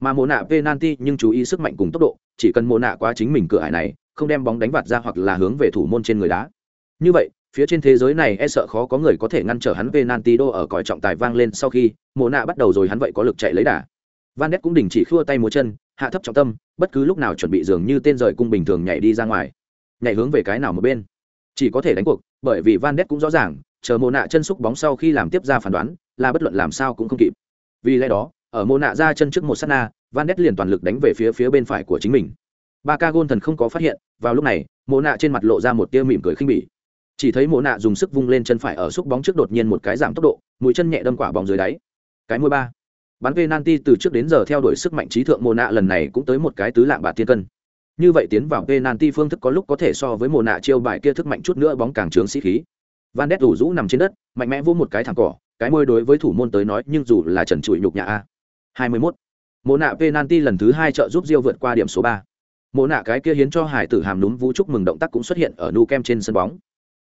Mà mồ nạ penalty nhưng chú ý sức mạnh cùng tốc độ chỉ cần mồ nạ quá chính mình cửa hải này không đem bóng đánh vạt ra hoặc là hướng về thủ môn trên người đá. Như vậy phía trên thế giới này e sợ khó có người có thể ngăn trở hắn penalty đô ở còi trọng tài vang lên sau khi mồ nạ bắt đầu rồi hắn vậy có lực chạy lấy đà van đét cũng đình chỉ khua tay múa chân, hạ thấp trọng tâm, bất cứ lúc nào chuẩn bị dường như tên rời cung bình thường nhảy đi ra ngoài. Nhảy hướng về cái nào một bên? Chỉ có thể đánh cuộc, bởi vì van đét cũng rõ ràng, chờ mồ nạ chân xúc bóng sau khi làm tiếp ra phán đoán, là bất luận làm sao cũng không kịp. Vì lẽ đó, ở mồ nạ ra chân trước một s á t na, van đét liền toàn lực đánh về phía phía bên phải của chính mình. Ba ca gôn thần không có phát hiện, vào lúc này mồ nạ trên mặt lộ ra một tia mỉm cười khinh bỉ. Chỉ thấy mồ nạ dùng sức vung lên chân phải ở xúc bóng trước đột nhiên một cái giảm tốc độ, mũi chân nhẹ đâm quả bóng dưới đáy. Cái môi ba bắn penalty từ trước đến giờ theo đuổi sức mạnh trí thượng mồ nạ lần này cũng tới một cái tứ lạng bạc tiên cân. Như vậy tiến vào penalty phương thức có lúc có thể so với mồ nạ chiêu bài kia thức mạnh chút nữa bóng càng trướng sĩ khí. Van đét rủ rũ nằm trên đất, mạnh mẽ vô một cái thẳng cỏ, cái môi đối với thủ môn tới nói nhưng dù là trần trụi nhục nhà a. 21. mồ nạ penalty lần thứ hai trợ giúp Rio vượt qua điểm số 3. mồ nạ cái kia hiến cho hải tử hàm núm vũ chúc mừng động tác cũng xuất hiện ở nu kem trên sân bóng.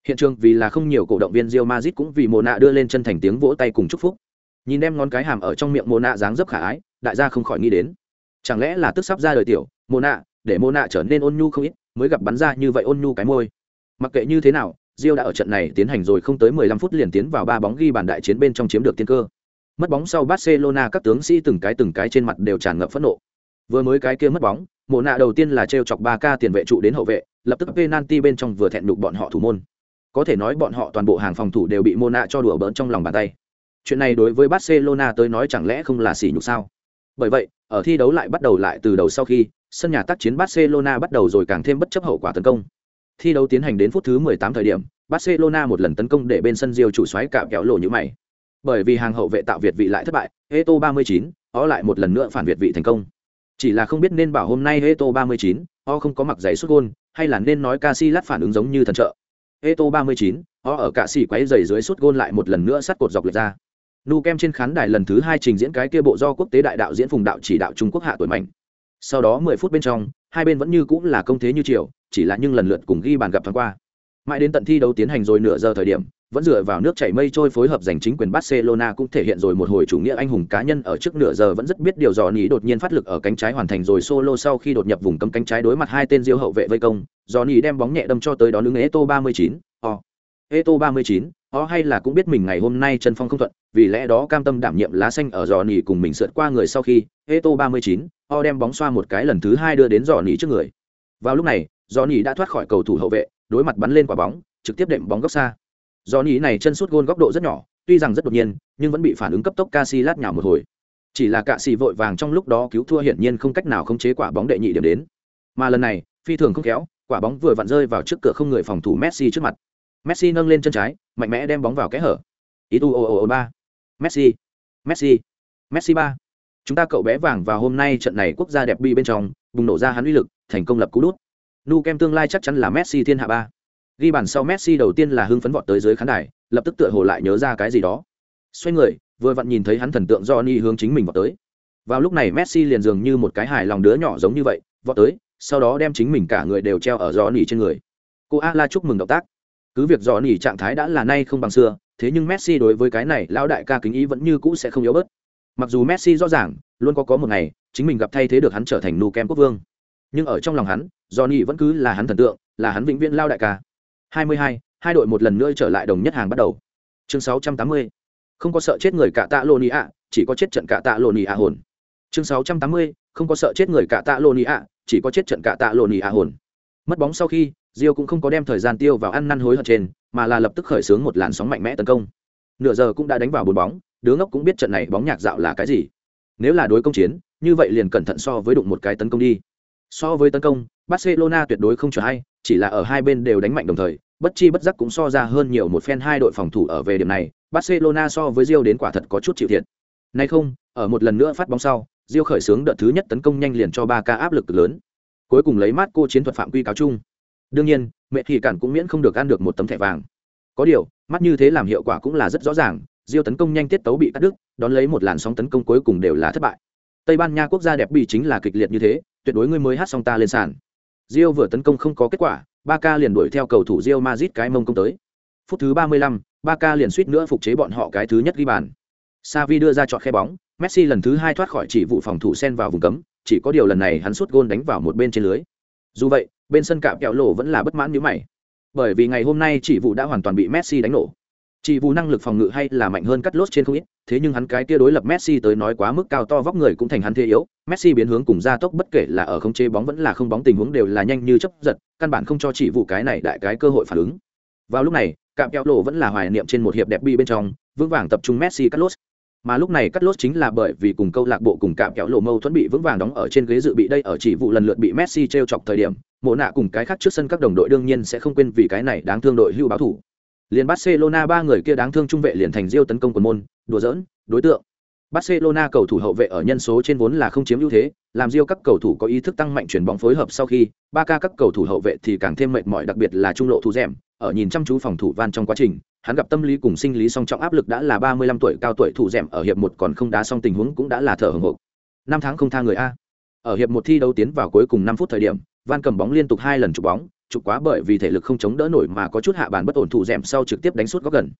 Hiện trường vì là không nhiều cổ động viên Real Madrid cũng vì mồ nạ đưa lên chân thành tiếng vỗ tay cùng chúc phúc nhìn em ngón cái hàm ở trong miệng mô nạ dáng dấp khả ái đại gia không khỏi nghĩ đến chẳng lẽ là tức sắp ra đời tiểu mô nạ để mô nạ trở nên ôn nhu không ít mới gặp bắn ra như vậy ôn nhu cái môi mặc kệ như thế nào Rio đã ở trận này tiến hành rồi không tới 15 phút liền tiến vào ba bóng ghi bàn đại chiến bên trong chiếm được tiên cơ. Mất bóng sau Barcelona các tướng sĩ từng cái từng cái trên mặt đều tràn ngập phẫn nộ. Vừa mới cái kia mất bóng, mồ nạ đầu tiên là treo chọc 3K tiền vệ trụ đến hậu vệ, lập tức penalty bên trong vừa thẹn nhục bọn họ thủ môn. Có thể nói bọn họ toàn bộ hàng phòng thủ đều bị Mona cho đùa bỡn trong lòng bàn tay. Chuyện này đối với Barcelona tới nói chẳng lẽ không là sỉ nhục sao? Bởi vậy, ở thi đấu lại bắt đầu lại từ đầu sau khi, sân nhà tác chiến Barcelona bắt đầu rồi càng thêm bất chấp hậu quả tấn công. Thi đấu tiến hành đến phút thứ 18 thời điểm, Barcelona một lần tấn công để bên sân diêu chủ xoáy cạm kéo lộ như mày. Bởi vì hàng hậu vệ tạo Việt vị lại thất bại, Eto 39, ó lại một lần nữa phản Việt vị thành công. Chỉ là không biết nên bảo hôm nay Eto 39, ó không có mặc giày sút gôn, hay là nên nói Casillas phản ứng giống như thần trợ. Eto 39, ó ở cả xỉ quấy giày dưới sút gôn lại một lần nữa sát cột dọc lệch ra. Nu Kem trên khán đài lần thứ hai trình diễn cái kia bộ do quốc tế đại đạo diễn phùng đạo chỉ đạo Trung Quốc hạ tuổi mạnh. Sau đó 10 phút bên trong, hai bên vẫn như cũng là công thế như chiều, chỉ là nhưng lần lượt cùng ghi bàn gặp thoáng qua. Mãi đến tận thi đấu tiến hành rồi nửa giờ thời điểm, vẫn dựa vào nước chảy mây trôi phối hợp giành chính quyền Barcelona cũng thể hiện rồi một hồi chủ nghĩa anh hùng cá nhân ở trước nửa giờ vẫn rất biết điều dò nỉ đột nhiên phát lực ở cánh trái hoàn thành rồi solo sau khi đột nhập vùng cấm cánh trái đối mặt hai tên diêu hậu vệ vây công, dò nỉ đem bóng nhẹ đâm cho tới đó ứng Eto 39, o. Eto 39, ó hay là cũng biết mình ngày hôm nay chân phong không thuận, vì lẽ đó cam tâm đảm nhiệm lá xanh ở dò nỉ cùng mình sượt qua người sau khi Eto 39, o đem bóng xoa một cái lần thứ hai đưa đến dò nỉ trước người. Vào lúc này, dò nỉ đã thoát khỏi cầu thủ hậu vệ, đối mặt bắn lên quả bóng trực tiếp đệm bóng góc xa. Giò nỉ này chân sút gôn góc độ rất nhỏ tuy rằng rất đột nhiên nhưng vẫn bị phản ứng cấp tốc Casillas nhào một hồi. Chỉ là cạ xì vội vàng trong lúc đó cứu thua hiển nhiên không cách nào khống chế quả bóng đệ nhị điểm đến. Mà lần này phi thường không khéo quả bóng vừa vặn rơi vào trước cửa không người phòng thủ Messi trước mặt. Messi nâng lên chân trái, mạnh mẽ đem bóng vào kẽ hở. Itu o o Messi Messi Messi ba. Chúng ta cậu bé vàng và hôm nay trận này quốc gia đẹp bi bên trong, bùng nổ ra hắn uy lực, thành công lập cú đút. Nu kem tương lai chắc chắn là messi thiên hạ ba. Ghi bàn sau messi đầu tiên là hưng phấn vọt tới dưới khán đài, lập tức tựa hồ lại nhớ ra cái gì đó. Xoay người, vừa vặn nhìn thấy hắn thần tượng johnny hướng chính mình vọt tới. Vào lúc này messi liền dường như một cái hài lòng đứa nhỏ giống như vậy, vọt tới, sau đó đem chính mình cả người đều treo ở johnny trên người. Cô a la chúc mừng động tác cứ việc dọn nỉ trạng thái đã là nay không bằng xưa thế nhưng messi đối với cái này lão đại ca kính ý vẫn như cũ sẽ không yếu bớt. Mặc dù messi rõ ràng luôn có có một ngày chính mình gặp thay thế được hắn trở thành nu kem quốc vương. Nhưng ở trong lòng hắn johnny vẫn cứ là hắn thần tượng là hắn vĩnh viễn lao đại ca. 22, hai đội một lần nữa trở lại đồng nhất hàng bắt đầu. Chương 680. không có sợ chết người cả tạ lô ni ạ chỉ có chết trận cả tạ lô ni ạ hồn chương 680, không có sợ chết người cả tạ lô ni ạ chỉ có chết trận cả tạ lô ni ạ hồn. Mất bóng sau khi Rio cũng không có đem thời gian tiêu vào ăn năn hối hận trên, mà là lập tức khởi xướng một làn sóng mạnh mẽ tấn công. Nửa giờ cũng đã đánh vào bốn bóng, đứa ngốc cũng biết trận này bóng nhạc dạo là cái gì. Nếu là đối công chiến, như vậy liền cẩn thận so với đụng một cái tấn công đi. So với tấn công, Barcelona tuyệt đối không chờ hay, chỉ là ở hai bên đều đánh mạnh đồng thời, bất chi bất giác cũng so ra hơn nhiều một phen hai đội phòng thủ ở về điểm này, Barcelona so với Rio đến quả thật có chút chịu thiệt. Nay không, ở một lần nữa phát bóng sau, Rio khởi xướng đợt thứ nhất tấn công nhanh liền cho ba ca áp lực lớn. Cuối cùng lấy mát cô chiến thuật phạm quy cáo chung đương nhiên mẹ thì cản cũng miễn không được ăn được một tấm thẻ vàng. Có điều mắt như thế làm hiệu quả cũng là rất rõ ràng diêu tấn công nhanh tiết tấu bị cắt đứt đón lấy một làn sóng tấn công cuối cùng đều là thất bại. Tây ban nha quốc gia đẹp bị chính là kịch liệt như thế tuyệt đối ngươi mới hát xong ta lên sàn. Diêu vừa tấn công không có kết quả ba ca liền đuổi theo cầu thủ diêu mazit cái mông công tới. Phút thứ ba mươi lăm, ba ca liền suýt nữa phục chế bọn họ cái thứ nhất ghi bàn. Savi đưa ra chọn khe bóng messi lần thứ hai thoát khỏi chỉ vụ phòng thủ sen vào vùng cấm chỉ có điều lần này hắn sút gôn đánh vào một bên trên lưới. Dù vậy bên sân cạm kẹo lộ vẫn là bất mãn như mày. Bởi vì ngày hôm nay chỉ vụ đã hoàn toàn bị messi đánh nổ. Chỉ vụ năng lực phòng ngự hay là mạnh hơn cắt lốt trên không ít, thế nhưng hắn cái tia đối lập messi tới nói quá mức cao to vóc người cũng thành hắn thế yếu. Messi biến hướng cùng gia tốc bất kể là ở không chế bóng vẫn là không bóng tình huống đều là nhanh như chấp giật, căn bản không cho chỉ vụ cái này đại cái cơ hội phản ứng. Vào lúc này cạm kẹo lộ vẫn là hoài niệm trên một hiệp đẹp bi bên trong, vững vàng tập trung messi cắt lốt mà lúc này cắt lốt chính là bởi vì cùng câu lạc bộ cùng cạm kẹo lộ mâu thuẫn bị vững vàng đóng ở trên ghế dự bị đây ở chỉ vụ lần lượt bị messi t chọc thời điểm, mộ nạ cùng cái khác trước sân các đồng đội đương nhiên sẽ không quên vì cái này đáng thương đội hưu báo thủ. Liền barcelona ba người kia đáng thương trung vệ liền thành diêu tấn công quần môn, đùa dỡn đối tượng. Barcelona cầu thủ hậu vệ ở nhân số trên vốn là không chiếm ưu thế, làm diêu các cầu thủ có ý thức tăng mạnh chuyển bóng phối hợp sau khi ba ca các cầu thủ hậu vệ thì càng thêm mệt mỏi, đặc biệt là trung lộ thủ rèm ở nhìn chăm chú phòng thủ van trong quá trình, hắn gặp tâm lý cùng sinh lý song trọng áp lực đã là ba mươi lăm tuổi cao tuổi thủ rèm ở hiệp một còn không đá xong tình huống cũng đã là thở hồng hộc. Năm tháng không tha người a. Ở hiệp một thi đấu tiến vào cuối cùng năm phút thời điểm, van cầm bóng liên tục hai lần chụp bóng, chụp quá bởi vì thể lực không chống đỡ nổi mà có chút hạ bàn bất ổn thủ rèm sau trực tiếp đánh suốt góc gần.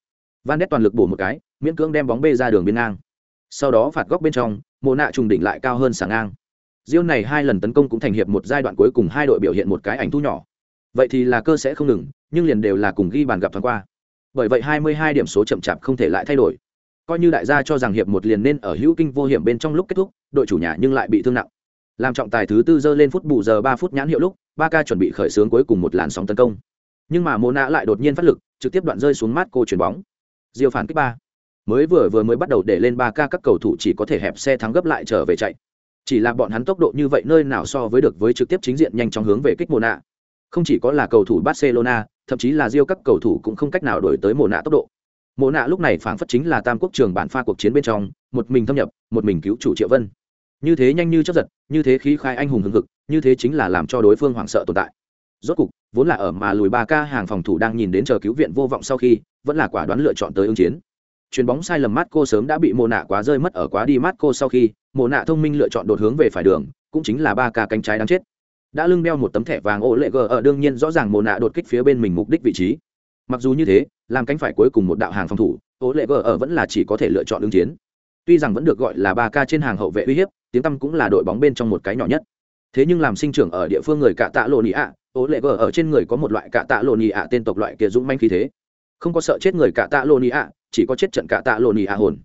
Van đét toàn lực bổ một cái, miễn cưỡng đem bóng bê ra đường biên ngang. Sau đó phạt góc bên trong mồ nạ trùng đỉnh lại cao hơn sáng ngang. Diêu này hai lần tấn công cũng thành hiệp một giai đoạn cuối cùng hai đội biểu hiện một cái ảnh thu nhỏ. Vậy thì là cơ sẽ không ngừng nhưng liền đều là cùng ghi bàn gặp thoáng qua. Bởi vậy 22 điểm số chậm chạp không thể lại thay đổi. Coi như đại gia cho rằng hiệp một liền nên ở hữu kinh vô hiểm bên trong lúc kết thúc, đội chủ nhà nhưng lại bị thương nặng. Làm trọng tài thứ tư dơ lên phút bù giờ ba phút nhãn hiệu lúc, ba ca chuẩn bị khởi xướng cuối cùng một làn sóng tấn công. Nhưng mà mô nạ lại đột nhiên phát lực, trực tiếp đoạn rơi xuống mát cô chuyển bóng. Diêu phản kích ba. Mới vừa vừa mới bắt đầu để lên ba ca các cầu thủ chỉ có thể hẹp xe thắng gấp lại trở về chạy. Chỉ là bọn hắn tốc độ như vậy nơi nào so với được với trực tiếp chính diện nhanh chóng hướng về kích mô nạ không chỉ có là cầu thủ barcelona thậm chí là diêu các cầu thủ cũng không cách nào đổi tới mồ nạ tốc độ. Mồ nạ lúc này phảng phất chính là tam quốc trường bản pha cuộc chiến bên trong, một mình thâm nhập, một mình cứu chủ triệu vân. Như thế nhanh như chấp giật, như thế khí khai anh hùng hưng hực, như thế chính là làm cho đối phương hoảng sợ tồn tại. Rốt cục, vốn là ở mà lùi ba ca hàng phòng thủ đang nhìn đến chờ cứu viện vô vọng sau khi, vẫn là quả đoán lựa chọn tới ứng chiến. Chuyền bóng sai lầm mắt cô sớm đã bị mồ nạ quá rơi mất ở quá đi mắt cô sau khi mồ nạ thông minh lựa chọn đột hướng về phải đường, cũng chính là ba ca cánh trái đáng chết đã lưng đeo một tấm thẻ vàng ô lệ g ở đương nhiên rõ ràng mồ nạ đột kích phía bên mình mục đích vị trí. Mặc dù như thế, làm cánh phải cuối cùng một đạo hàng phòng thủ ô lệ g ở vẫn là chỉ có thể lựa chọn ứng chiến. Tuy rằng vẫn được gọi là ba ca trên hàng hậu vệ uy hiếp, tiếng tăm cũng là đội bóng bên trong một cái nhỏ nhất. Thế nhưng làm sinh trưởng ở địa phương người cạ tạ lộ nị ạ ô lệ g ở trên người có một loại cạ tạ lộ nị ạ tên tộc loại kia dũng manh khí thế. Không có sợ chết người cạ tạ lộ nị ạ chỉ có chết trận cạ tạ lộ nị ạ hồn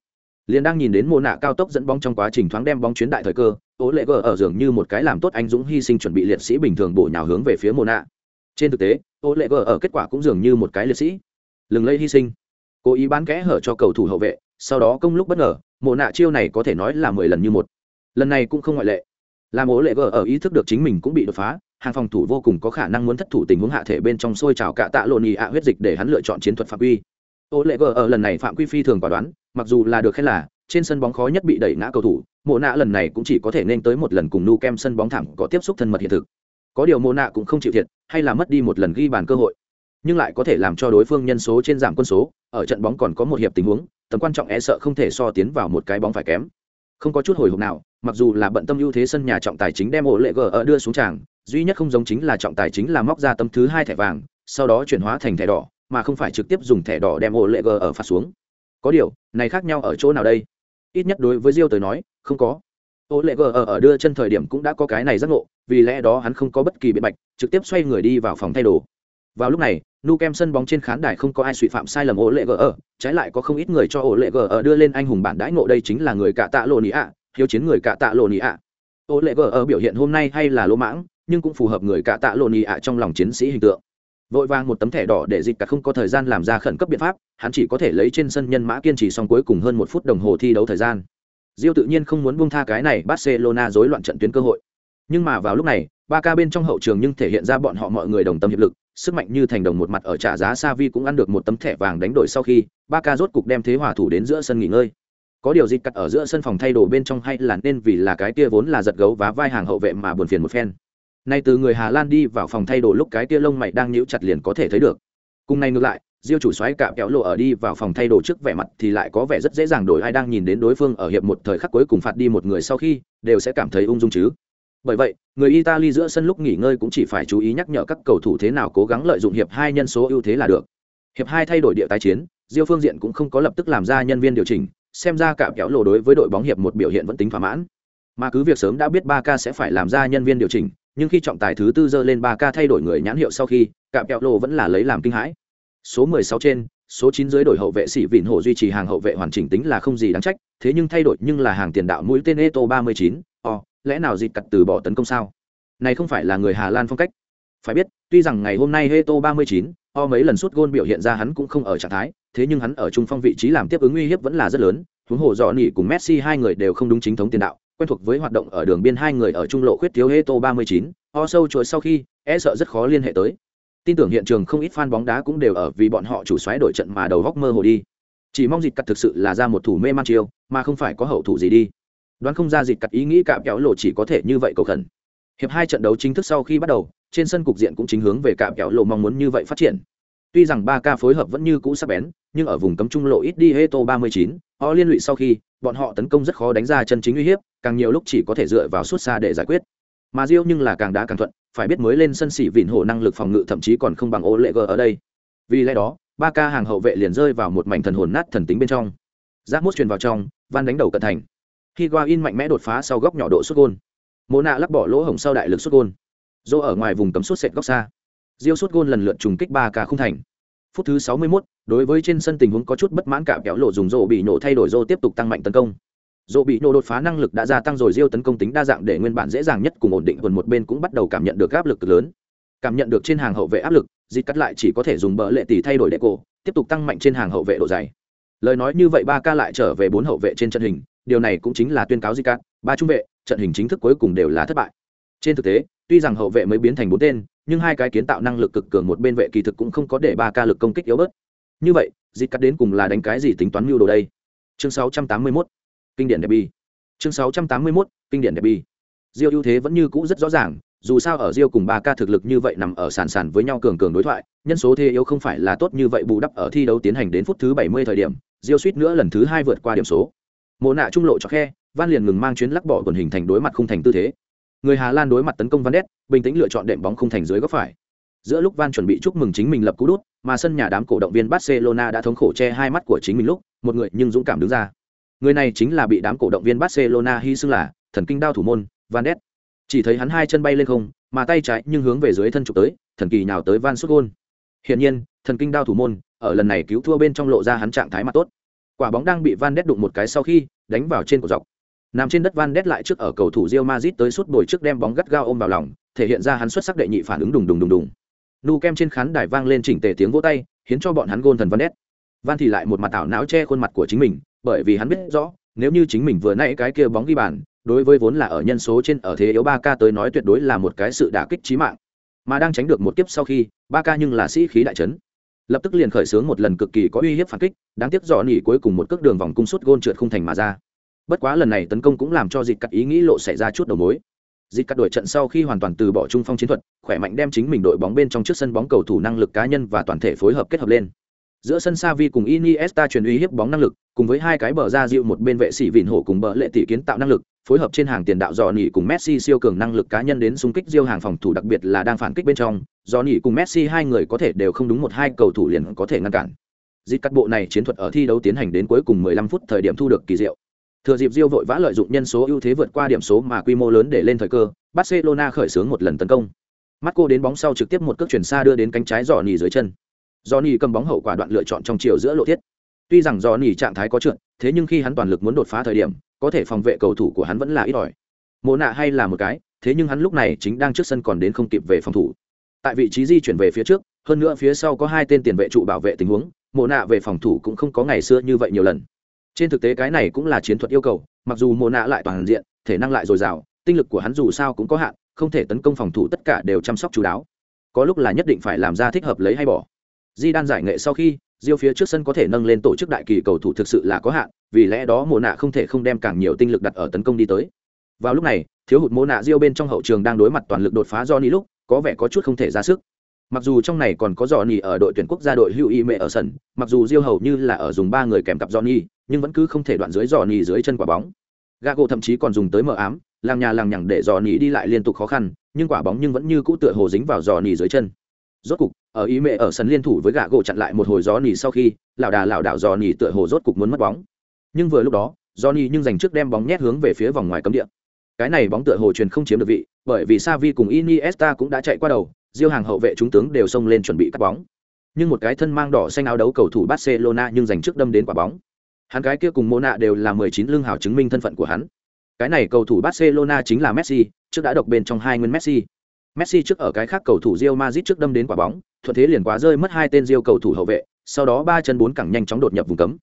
liền đang nhìn đến mô nạ cao tốc dẫn bóng trong quá trình thoáng đem bóng chuyến đại thời cơ ố lệ gờ ở dường như một cái làm tốt anh dũng hy sinh chuẩn bị liệt sĩ bình thường bổ nhào hướng về phía mô nạ. Trên thực tế ố lệ gờ ở kết quả cũng dường như một cái liệt sĩ. Lừng lây hy sinh. Cố ý bán kẽ hở cho cầu thủ hậu vệ, sau đó công lúc bất ngờ mồ nạ chiêu này có thể nói là mười lần như một. Lần này cũng không ngoại lệ. Làm ố lệ gờ ở ý thức được chính mình cũng bị đột phá, hàng phòng thủ vô cùng có khả năng muốn thất thủ tình huống hạ thể bên trong sôi trào cạ tạ lộn ì ạ huyết dịch để hắn lựa chọn chiến thuật phạm quy. Ố lệ gờ ở lần này phạm quy phi thường quả đoán mặc dù là được khen là, trên sân bóng khó nhất bị đẩy ngã cầu thủ, mộ nạ lần này cũng chỉ có thể nên tới một lần cùng nu kem sân bóng thẳng có tiếp xúc thân mật hiện thực. Có điều mộ nạ cũng không chịu thiệt, hay là mất đi một lần ghi bàn cơ hội. Nhưng lại có thể làm cho đối phương nhân số trên giảm quân số, ở trận bóng còn có một hiệp tình huống, tầm quan trọng e sợ không thể so tiến vào một cái bóng phải kém. Không có chút hồi hộp nào, mặc dù là bận tâm ưu thế sân nhà trọng tài chính đem ổ lệ g ở đưa xuống tràng, duy nhất không giống chính là trọng tài chính là móc ra tấm thứ hai thẻ vàng, sau đó chuyển hóa thành thẻ đỏ, mà không phải trực tiếp dùng thẻ đỏ đem ổ lệ g ở phạt xuống có điều này khác nhau ở chỗ nào đây? Ít nhất đối với Rio tới nói không có. Ô lệ gờ ở, ở đưa chân thời điểm cũng đã có cái này giác ngộ vì lẽ đó hắn không có bất kỳ biện bạch trực tiếp xoay người đi vào phòng thay đồ. Vào lúc này nu kem sân bóng trên khán đài không có ai suy phạm sai lầm ô lệ gờ ở trái lại có không ít người cho ô lệ gờ ở đưa lên anh hùng bản đãi ngộ đây chính là người cạ tạ lộ nị ạ hiếu chiến người cạ tạ lộ nị ạ. Ô lệ gờ ở biểu hiện hôm nay hay là lỗ mãng nhưng cũng phù hợp người cạ tạ lộ nị ạ trong lòng chiến sĩ hình tượng vội vàng một tấm thẻ đỏ để dịch cả không có thời gian làm ra khẩn cấp biện pháp hắn chỉ có thể lấy trên sân nhân mã kiên trì xong cuối cùng hơn một phút đồng hồ thi đấu thời gian Rio tự nhiên không muốn buông tha cái này Barcelona rối loạn trận tuyến cơ hội. Nhưng mà vào lúc này, ba ca bên trong hậu trường nhưng thể hiện ra bọn họ mọi người đồng tâm hiệp lực, sức mạnh như thành đồng một mặt ở trả giá Savi cũng ăn được một tấm thẻ vàng đánh đổi sau khi, ba ca rốt cục đem thế hòa thủ đến giữa sân nghỉ ngơi. Có điều dịch cắt ở giữa sân phòng thay đồ bên trong hay là nên vì là cái kia vốn là giật gấu và vai hàng hậu vệ mà buồn phiền một phen. Nay từ người Hà Lan đi vào phòng thay đồ lúc cái tia lông mày đang nhíu chặt liền có thể thấy được. Cùng này ngược lại, Diêu chủ xoáy cạm kéo lộ ở đi vào phòng thay đồ trước vẻ mặt thì lại có vẻ rất dễ dàng đổi ai đang nhìn đến đối phương ở hiệp một thời khắc cuối cùng phạt đi một người sau khi đều sẽ cảm thấy ung dung chứ. Bởi vậy, người Italy giữa sân lúc nghỉ ngơi cũng chỉ phải chú ý nhắc nhở các cầu thủ thế nào cố gắng lợi dụng hiệp hai nhân số ưu thế là được. Hiệp hai thay đổi địa tái chiến, Diêu phương diện cũng không có lập tức làm ra nhân viên điều chỉnh, xem ra cạm kéo lộ đối với đội bóng hiệp một biểu hiện vẫn tính thỏa mãn. Mà cứ việc sớm đã biết ba k sẽ phải làm ra nhân viên điều chỉnh, nhưng khi trọng tài thứ tư dơ lên 3K thay đổi người nhãn hiệu sau khi, cạm kẹo lộ vẫn là lấy làm kinh hãi. Số 16 trên số 9 dưới đổi hậu vệ sĩ vịn hổ duy trì hàng hậu vệ hoàn chỉnh tính là không gì đáng trách thế nhưng thay đổi nhưng là hàng tiền đạo mũi tên eto 39, o lẽ nào dịt cặt từ bỏ tấn công sao? Này không phải là người hà lan phong cách. Phải biết tuy rằng ngày hôm nay eto 39, o mấy lần sút gôn biểu hiện ra hắn cũng không ở trạng thái thế nhưng hắn ở trung phong vị trí làm tiếp ứng uy hiếp vẫn là rất lớn huống hồ dọ nỉ cùng messi hai người đều không đúng chính thống tiền đạo quen thuộc với hoạt động ở đường biên hai người ở trung lộ khuyết thiếu eto 39, o sâu chuỗi sau khi e sợ rất khó liên hệ tới. Tin tưởng hiện trường không ít fan bóng đá cũng đều ở vì bọn họ chủ xoáy đổi trận mà đầu góc mơ hồ đi. Chỉ mong dịt cặt thực sự là ra một thủ mê man chiêu mà không phải có hậu thủ gì đi. Đoán không ra dịt cặt ý nghĩ cạm kéo lộ chỉ có thể như vậy cầu khẩn. Hiệp hai trận đấu chính thức sau khi bắt đầu trên sân cục diện cũng chính hướng về cạm kéo lộ mong muốn như vậy phát triển tuy rằng ba ca phối hợp vẫn như cũ sắc bén nhưng ở vùng cấm trung lộ ít đi heto 39, họ liên lụy sau khi bọn họ tấn công rất khó đánh ra chân chính uy hiếp càng nhiều lúc chỉ có thể dựa vào suốt xa để giải quyết. Mà Rio nhưng là càng đá càng thuận phải biết mới lên sân xỉ vịn hổ năng lực phòng ngự thậm chí còn không bằng ô ở đây. Vì lẽ đó ba ca hàng hậu vệ liền rơi vào một mảnh thần hồn nát thần tính bên trong. Giáp mút truyền vào trong van đánh đầu cận thành. Higuain mạnh mẽ đột phá sau góc nhỏ độ sút gôn. Mô nạ lắp bỏ lỗ hổng sau đại lực sút gôn. Dô ở ngoài vùng cấm sút sệt góc xa diêu suốt gôn lần lượt trùng kích ba ca không thành. Phút thứ 61, đối với trên sân tình huống có chút bất mãn cả kéo lộ dùng rồ bị nổ thay đổi rồ tiếp tục tăng mạnh tấn công. Dỗ bị nổ đột phá năng lực đã gia tăng rồi diêu tấn công tính đa dạng để nguyên bản dễ dàng nhất cùng ổn định quần một bên cũng bắt đầu cảm nhận được áp lực lớn. Cảm nhận được trên hàng hậu vệ áp lực dịp cắt lại chỉ có thể dùng bờ lệ tỷ thay đổi đệ cổ tiếp tục tăng mạnh trên hàng hậu vệ độ dày. Lời nói như vậy ba ca lại trở về bốn hậu vệ trên trận hình điều này cũng chính là tuyên cáo Zika, cắt. Ba trung vệ trận hình chính thức cuối cùng đều là thất bại. Trên thực tế tuy rằng hậu vệ mới biến thành bốn tên nhưng hai cái kiến tạo năng lực cực cường một bên vệ kỳ thực cũng không có để ba ca lực công kích yếu bớt như vậy dịp cắt đến cùng là đánh cái gì tính toán mưu đồ đây chương 681 kinh điển derby chương 681, kinh điển derby Diêu ưu thế vẫn như cũ rất rõ ràng, dù sao ở Diêu cùng ba ca thực lực như vậy nằm ở sàn sàn với nhau cường cường đối thoại, nhân số thế yếu không phải là tốt như vậy bù đắp ở thi đấu tiến hành đến phút thứ 70 thời điểm, Diêu suýt nữa lần thứ hai vượt qua điểm số. Mộ nạ trung lộ cho khe, Van liền ngừng mang chuyến lắc bỏ quần hình thành đối mặt khung thành tư thế. Người Hà Lan đối mặt tấn công Van Đét, bình tĩnh lựa chọn đệm bóng không thành dưới góc phải. Giữa lúc Van chuẩn bị chúc mừng chính mình lập cú đút, mà sân nhà đám cổ động viên Barcelona đã thống khổ che hai mắt của chính mình lúc, một người nhưng dũng cảm đứng ra. Người này chính là bị đám cổ động viên Barcelona hy xưng là thần kinh đao thủ môn, Van Ness. Chỉ thấy hắn hai chân bay lên không, mà tay trái nhưng hướng về dưới thân chụp tới, thần kỳ nào tới Van sút gol. Hiển nhiên, thần kinh đao thủ môn, ở lần này cứu thua bên trong lộ ra hắn trạng thái mặt tốt. Quả bóng đang bị Van Ness đụng một cái sau khi đánh vào trên cổ dọc. Nằm trên đất Van Ness lại trước ở cầu thủ Real Madrid tới suốt bồi trước đem bóng gắt gao ôm vào lòng, thể hiện ra hắn xuất sắc đệ nhị phản ứng đùng đùng đùng đùng. Nu kem trên khán đài vang lên chỉnh tề tiếng vỗ tay, khiến cho bọn hắn gôn thần Van Ness. Van thì lại một mặt ảo não che khuôn mặt của chính mình, bởi vì hắn biết rõ, nếu như chính mình vừa nãy cái kia bóng ghi bàn, đối với vốn là ở nhân số trên ở thế yếu ba k tới nói tuyệt đối là một cái sự đả kích chí mạng. Mà đang tránh được một kiếp sau khi, ba k nhưng là sĩ khí đại chấn. Lập tức liền khởi xướng một lần cực kỳ có uy hiếp phản kích, đáng tiếc rõ nỉ cuối cùng một cước đường vòng cung sút gôn trượt không thành mà ra. Bất quá lần này tấn công cũng làm cho dịch cắt ý nghĩ lộ xảy ra chút đầu mối. Dịch cắt đuổi trận sau khi hoàn toàn từ bỏ trung phong chiến thuật, khỏe mạnh đem chính mình đội bóng bên trong trước sân bóng cầu thủ năng lực cá nhân và toàn thể phối hợp kết hợp lên. Giữa sân Savi cùng Iniesta truyền uy hiếp bóng năng lực, cùng với hai cái bờ ra dịu một bên vệ sĩ vịn hổ cùng bờ lệ tỷ kiến tạo năng lực, phối hợp trên hàng tiền đạo dò nỉ cùng Messi siêu cường năng lực cá nhân đến xung kích diêu hàng phòng thủ đặc biệt là đang phản kích bên trong, Dò nhỉ cùng messi hai người có thể đều không đúng một hai cầu thủ liền có thể ngăn cản. Dịch cắt bộ này chiến thuật ở thi đấu tiến hành đến cuối cùng 15 phút thời điểm thu được kỳ diệu thừa dịp Rio vội vã lợi dụng nhân số ưu thế vượt qua điểm số mà quy mô lớn để lên thời cơ, barcelona khởi xướng một lần tấn công. Marco đến bóng sau trực tiếp một cước chuyển xa đưa đến cánh trái Johnny nỉ dưới chân. Johnny nỉ cầm bóng hậu quả đoạn lựa chọn trong chiều giữa lộ thiết. Tuy rằng Johnny nỉ trạng thái có trượt, thế nhưng khi hắn toàn lực muốn đột phá thời điểm, có thể phòng vệ cầu thủ của hắn vẫn là ít ỏi. Mộ nạ hay là một cái, thế nhưng hắn lúc này chính đang trước sân còn đến không kịp về phòng thủ. Tại vị trí di chuyển về phía trước, hơn nữa phía sau có hai tên tiền vệ trụ bảo vệ tình huống Mộ nạ về phòng thủ cũng không có ngày xưa như vậy nhiều lần trên thực tế cái này cũng là chiến thuật yêu cầu, mặc dù mồ nạ lại toàn diện, thể năng lại dồi dào, tinh lực của hắn dù sao cũng có hạn, không thể tấn công phòng thủ tất cả đều chăm sóc chú đáo. Có lúc là nhất định phải làm ra thích hợp lấy hay bỏ. Di đan giải nghệ sau khi, diêu phía trước sân có thể nâng lên tổ chức đại kỳ cầu thủ thực sự là có hạn, vì lẽ đó mồ nạ không thể không đem càng nhiều tinh lực đặt ở tấn công đi tới. Vào lúc này, thiếu hụt mồ nạ diêu bên trong hậu trường đang đối mặt toàn lực đột phá do ni lúc, có vẻ có chút không thể ra sức. Mặc dù trong này còn có Johnny ở đội tuyển quốc gia đội hữu y mẹ ở sân, mặc dù diêu hầu như là ở dùng ba người kèm cặp Johnny nhưng vẫn cứ không thể đoạn dưới giò nỉ dưới chân quả bóng. Gà gỗ thậm chí còn dùng tới mở ám, làng nhà làng nhằng để giò nỉ đi lại liên tục khó khăn, nhưng quả bóng nhưng vẫn như cũ tựa hồ dính vào giò nỉ dưới chân. Rốt cục, ở ý mẹ ở sân liên thủ với gà gỗ chặn lại một hồi gió nỉ sau khi, lão đà lão đảo giò nỉ tựa hồ rốt cục muốn mất bóng. Nhưng vừa lúc đó giò nỉ nhưng giành trước đem bóng nhét hướng về phía vòng ngoài cấm địa. Cái này bóng tựa hồ truyền không chiếm được vị, bởi vì Savi cùng Iniesta cũng đã chạy qua đầu, diêu hàng hậu vệ chúng tướng đều xông lên chuẩn bị cắt bóng. Nhưng một cái thân mang đỏ xanh áo đấu cầu thủ Barcelona nhưng giành trước đâm đến quả bóng hắn cái kia cùng Mona đều là 19 lương hào chứng minh thân phận của hắn cái này cầu thủ Barcelona chính là Messi trước đã độc bên trong hai nguyên Messi Messi trước ở cái khác cầu thủ Real Madrid trước đâm đến quả bóng, thuận thế liền quá rơi mất hai tên Real cầu thủ hậu vệ, sau đó ba chân bốn cẳng nhanh chóng đột nhập vùng cấm.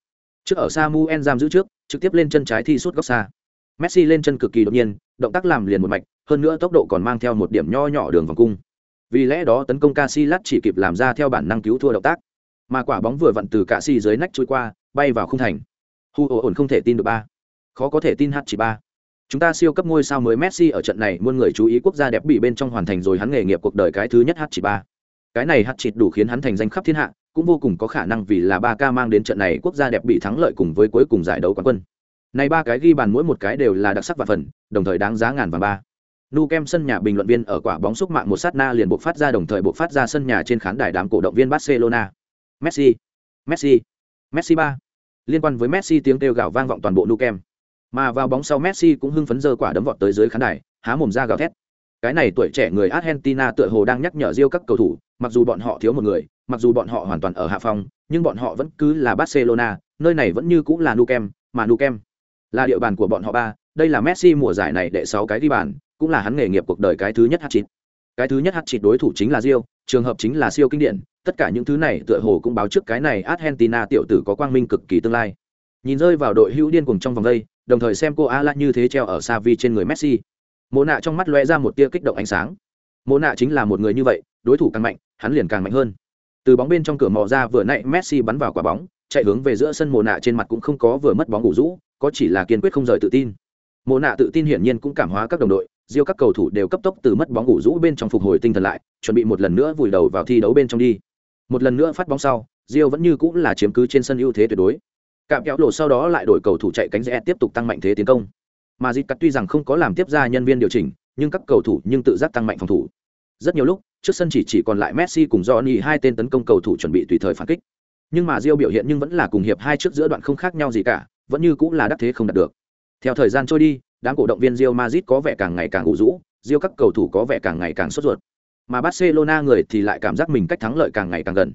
Trước ở Samuel giam giữ trước, trực tiếp lên chân trái thi sút góc xa. Messi lên chân cực kỳ đột nhiên, động tác làm liền một mạch, hơn nữa tốc độ còn mang theo một điểm nho nhỏ đường vòng cung. Vì lẽ đó tấn công Casillas chỉ kịp làm ra theo bản năng cứu thua động tác, mà quả bóng vừa vặn từ cả xi dưới nách trôi qua, bay vào khung thành. Hu ổn không thể tin được ba, khó có thể tin hát chỉ ba. Chúng ta siêu cấp ngôi sao mới Messi ở trận này muôn người chú ý quốc gia đẹp bị bên trong hoàn thành rồi hắn nghề nghiệp cuộc đời cái thứ nhất hát chỉ ba. Cái này hát chịt đủ khiến hắn thành danh khắp thiên hạ, cũng vô cùng có khả năng vì là ba ca mang đến trận này quốc gia đẹp bị thắng lợi cùng với cuối cùng giải đấu quán quân. Này ba cái ghi bàn mỗi một cái đều là đặc sắc và phần, đồng thời đáng giá ngàn và ba. Nu Kem sân nhà bình luận viên ở quả bóng xúc mạng một sát na liền buộc phát ra đồng thời buộc phát ra sân nhà trên khán đài đám cổ động viên Barcelona. Messi, Messi, Messi ba. Liên quan với Messi tiếng kêu gào vang vọng toàn bộ Nukem. Mà vào bóng sau Messi cũng hưng phấn giơ quả đấm vọt tới dưới khán đài, há mồm ra gào thét. Cái này tuổi trẻ người Argentina tựa hồ đang nhắc nhở Rio các cầu thủ, mặc dù bọn họ thiếu một người, mặc dù bọn họ hoàn toàn ở hạ phong, nhưng bọn họ vẫn cứ là Barcelona, nơi này vẫn như cũng là Nukem, mà Nukem là địa bàn của bọn họ ba, đây là Messi mùa giải này đệ sáu cái đi bàn, cũng là hắn nghề nghiệp cuộc đời cái thứ nhất hat-trick. Cái thứ nhất hat-trick đối thủ chính là Rio, trường hợp chính là siêu kinh điển, tất cả những thứ này tựa hồ cũng báo trước cái này Argentina tiểu tử có quang minh cực kỳ tương lai. Nhìn rơi vào đội hữu điên cuồng trong vòng đây, đồng thời xem cô Ala như thế treo ở Savi trên người Messi. Mộ nạ trong mắt lóe ra một tia kích động ánh sáng. Mộ nạ chính là một người như vậy, đối thủ càng mạnh, hắn liền càng mạnh hơn. Từ bóng bên trong cửa mò ra vừa nãy Messi bắn vào quả bóng, chạy hướng về giữa sân Mộ nạ trên mặt cũng không có vừa mất bóng ngủ rũ, có chỉ là kiên quyết không rời tự tin. Mộ nạ tự tin hiển nhiên cũng cảm hóa các đồng đội, Diêu các cầu thủ đều cấp tốc từ mất bóng ngủ rũ bên trong phục hồi tinh thần lại, chuẩn bị một lần nữa vùi đầu vào thi đấu bên trong đi. Một lần nữa phát bóng sau, Rio vẫn như cũng là chiếm cứ trên sân ưu thế tuyệt đối. Cạm kéo lộ sau đó lại đổi cầu thủ chạy cánh rẽ tiếp tục tăng mạnh thế tiến công. Mà Dịch Cắt tuy rằng không có làm tiếp ra nhân viên điều chỉnh, nhưng các cầu thủ nhưng tự giác tăng mạnh phòng thủ. Rất nhiều lúc, trước sân chỉ chỉ còn lại Messi cùng Johnny hai tên tấn công cầu thủ chuẩn bị tùy thời phản kích. Nhưng mà Rio biểu hiện nhưng vẫn là cùng hiệp hai trước giữa đoạn không khác nhau gì cả, vẫn như cũng là đắc thế không đạt được. Theo thời gian trôi đi, đám cổ động viên Real Madrid có vẻ càng ngày càng ủ rũ, Real các cầu thủ có vẻ càng ngày càng sốt ruột. Mà Barcelona người thì lại cảm giác mình cách thắng lợi càng ngày càng gần.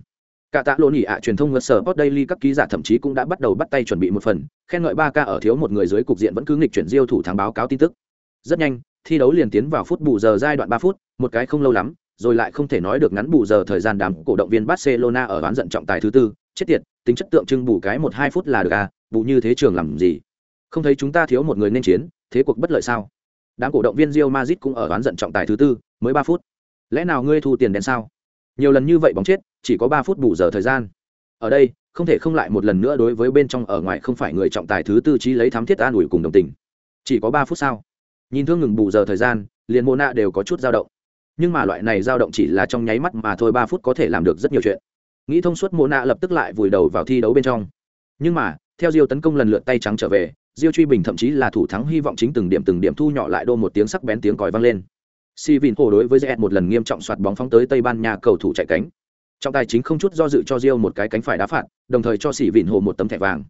Cả tạ lộn ỉ ạ truyền thông ngất sở Sport Daily các ký giả thậm chí cũng đã bắt đầu bắt tay chuẩn bị một phần, khen ngợi ba ca ở thiếu một người dưới cục diện vẫn cứ nghịch chuyển Diêu thủ thắng báo cáo tin tức. Rất nhanh, thi đấu liền tiến vào phút bù giờ giai đoạn ba phút, một cái không lâu lắm, rồi lại không thể nói được ngắn bù giờ thời gian đám cổ động viên Barcelona ở đoán giận trọng tài thứ tư, chết tiệt, tính chất tượng trưng bù cái một hai phút là được à, bù như thế trường làm gì? Không thấy chúng ta thiếu một người nên chiến, thế cuộc bất lợi sao? Đám cổ động viên Real Madrid cũng ở đoán giận trọng tài thứ tư, mới ba phút. Lẽ nào ngươi thu tiền đen sao? Nhiều lần như vậy bóng chết, chỉ có ba phút bù giờ thời gian. Ở đây không thể không lại một lần nữa đối với bên trong ở ngoài không phải người trọng tài thứ tư trí lấy thám thiết an ủi cùng đồng tình. Chỉ có ba phút sao? nhìn thương ngừng bù giờ thời gian liền mô nạ đều có chút dao động. Nhưng mà loại này dao động chỉ là trong nháy mắt mà thôi ba phút có thể làm được rất nhiều chuyện. Nghĩ thông suốt mô nạ lập tức lại vùi đầu vào thi đấu bên trong. Nhưng mà theo diêu tấn công lần lượt tay trắng trở về diêu truy bình thậm chí là thủ thắng hy vọng chính từng điểm từng điểm thu nhỏ lại đô một tiếng sắc bén tiếng còi vang lên si vin hồ đối với jet một lần nghiêm trọng soạt bóng phóng tới tây ban nha cầu thủ chạy cánh. Trọng tài chính không chút do dự cho rio một cái cánh phải đá phạt đồng thời cho xỉ vịn hồ một tấm thẻ vàng.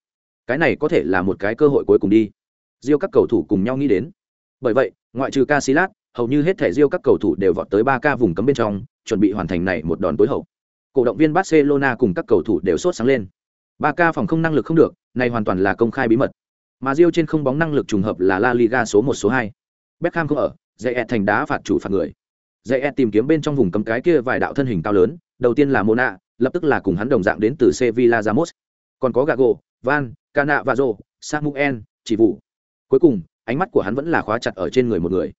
Cái này có thể là một cái cơ hội cuối cùng đi. Rio các cầu thủ cùng nhau nghĩ đến. Bởi vậy ngoại trừ Casillas, hầu như hết thẻ rio các cầu thủ đều vọt tới ba ca vùng cấm bên trong chuẩn bị hoàn thành này một đòn tối hậu. Cổ động viên barcelona cùng các cầu thủ đều sốt sáng lên. Ba ca phòng không năng lực không được này hoàn toàn là công khai bí mật. Mà rio trên không bóng năng lực trùng hợp là la liga số một số hai. Beckham không ở dạy thành đá phạt chủ phạt người dạy tìm kiếm bên trong vùng cấm cái kia vài đạo thân hình cao lớn đầu tiên là Mona, lập tức là cùng hắn đồng dạng đến từ Sevilla Ramos. Còn có Gago, Van, Cana và Rô, Samuel, chỉ vụ. Cuối cùng, ánh mắt của hắn vẫn là khóa chặt ở trên người một người.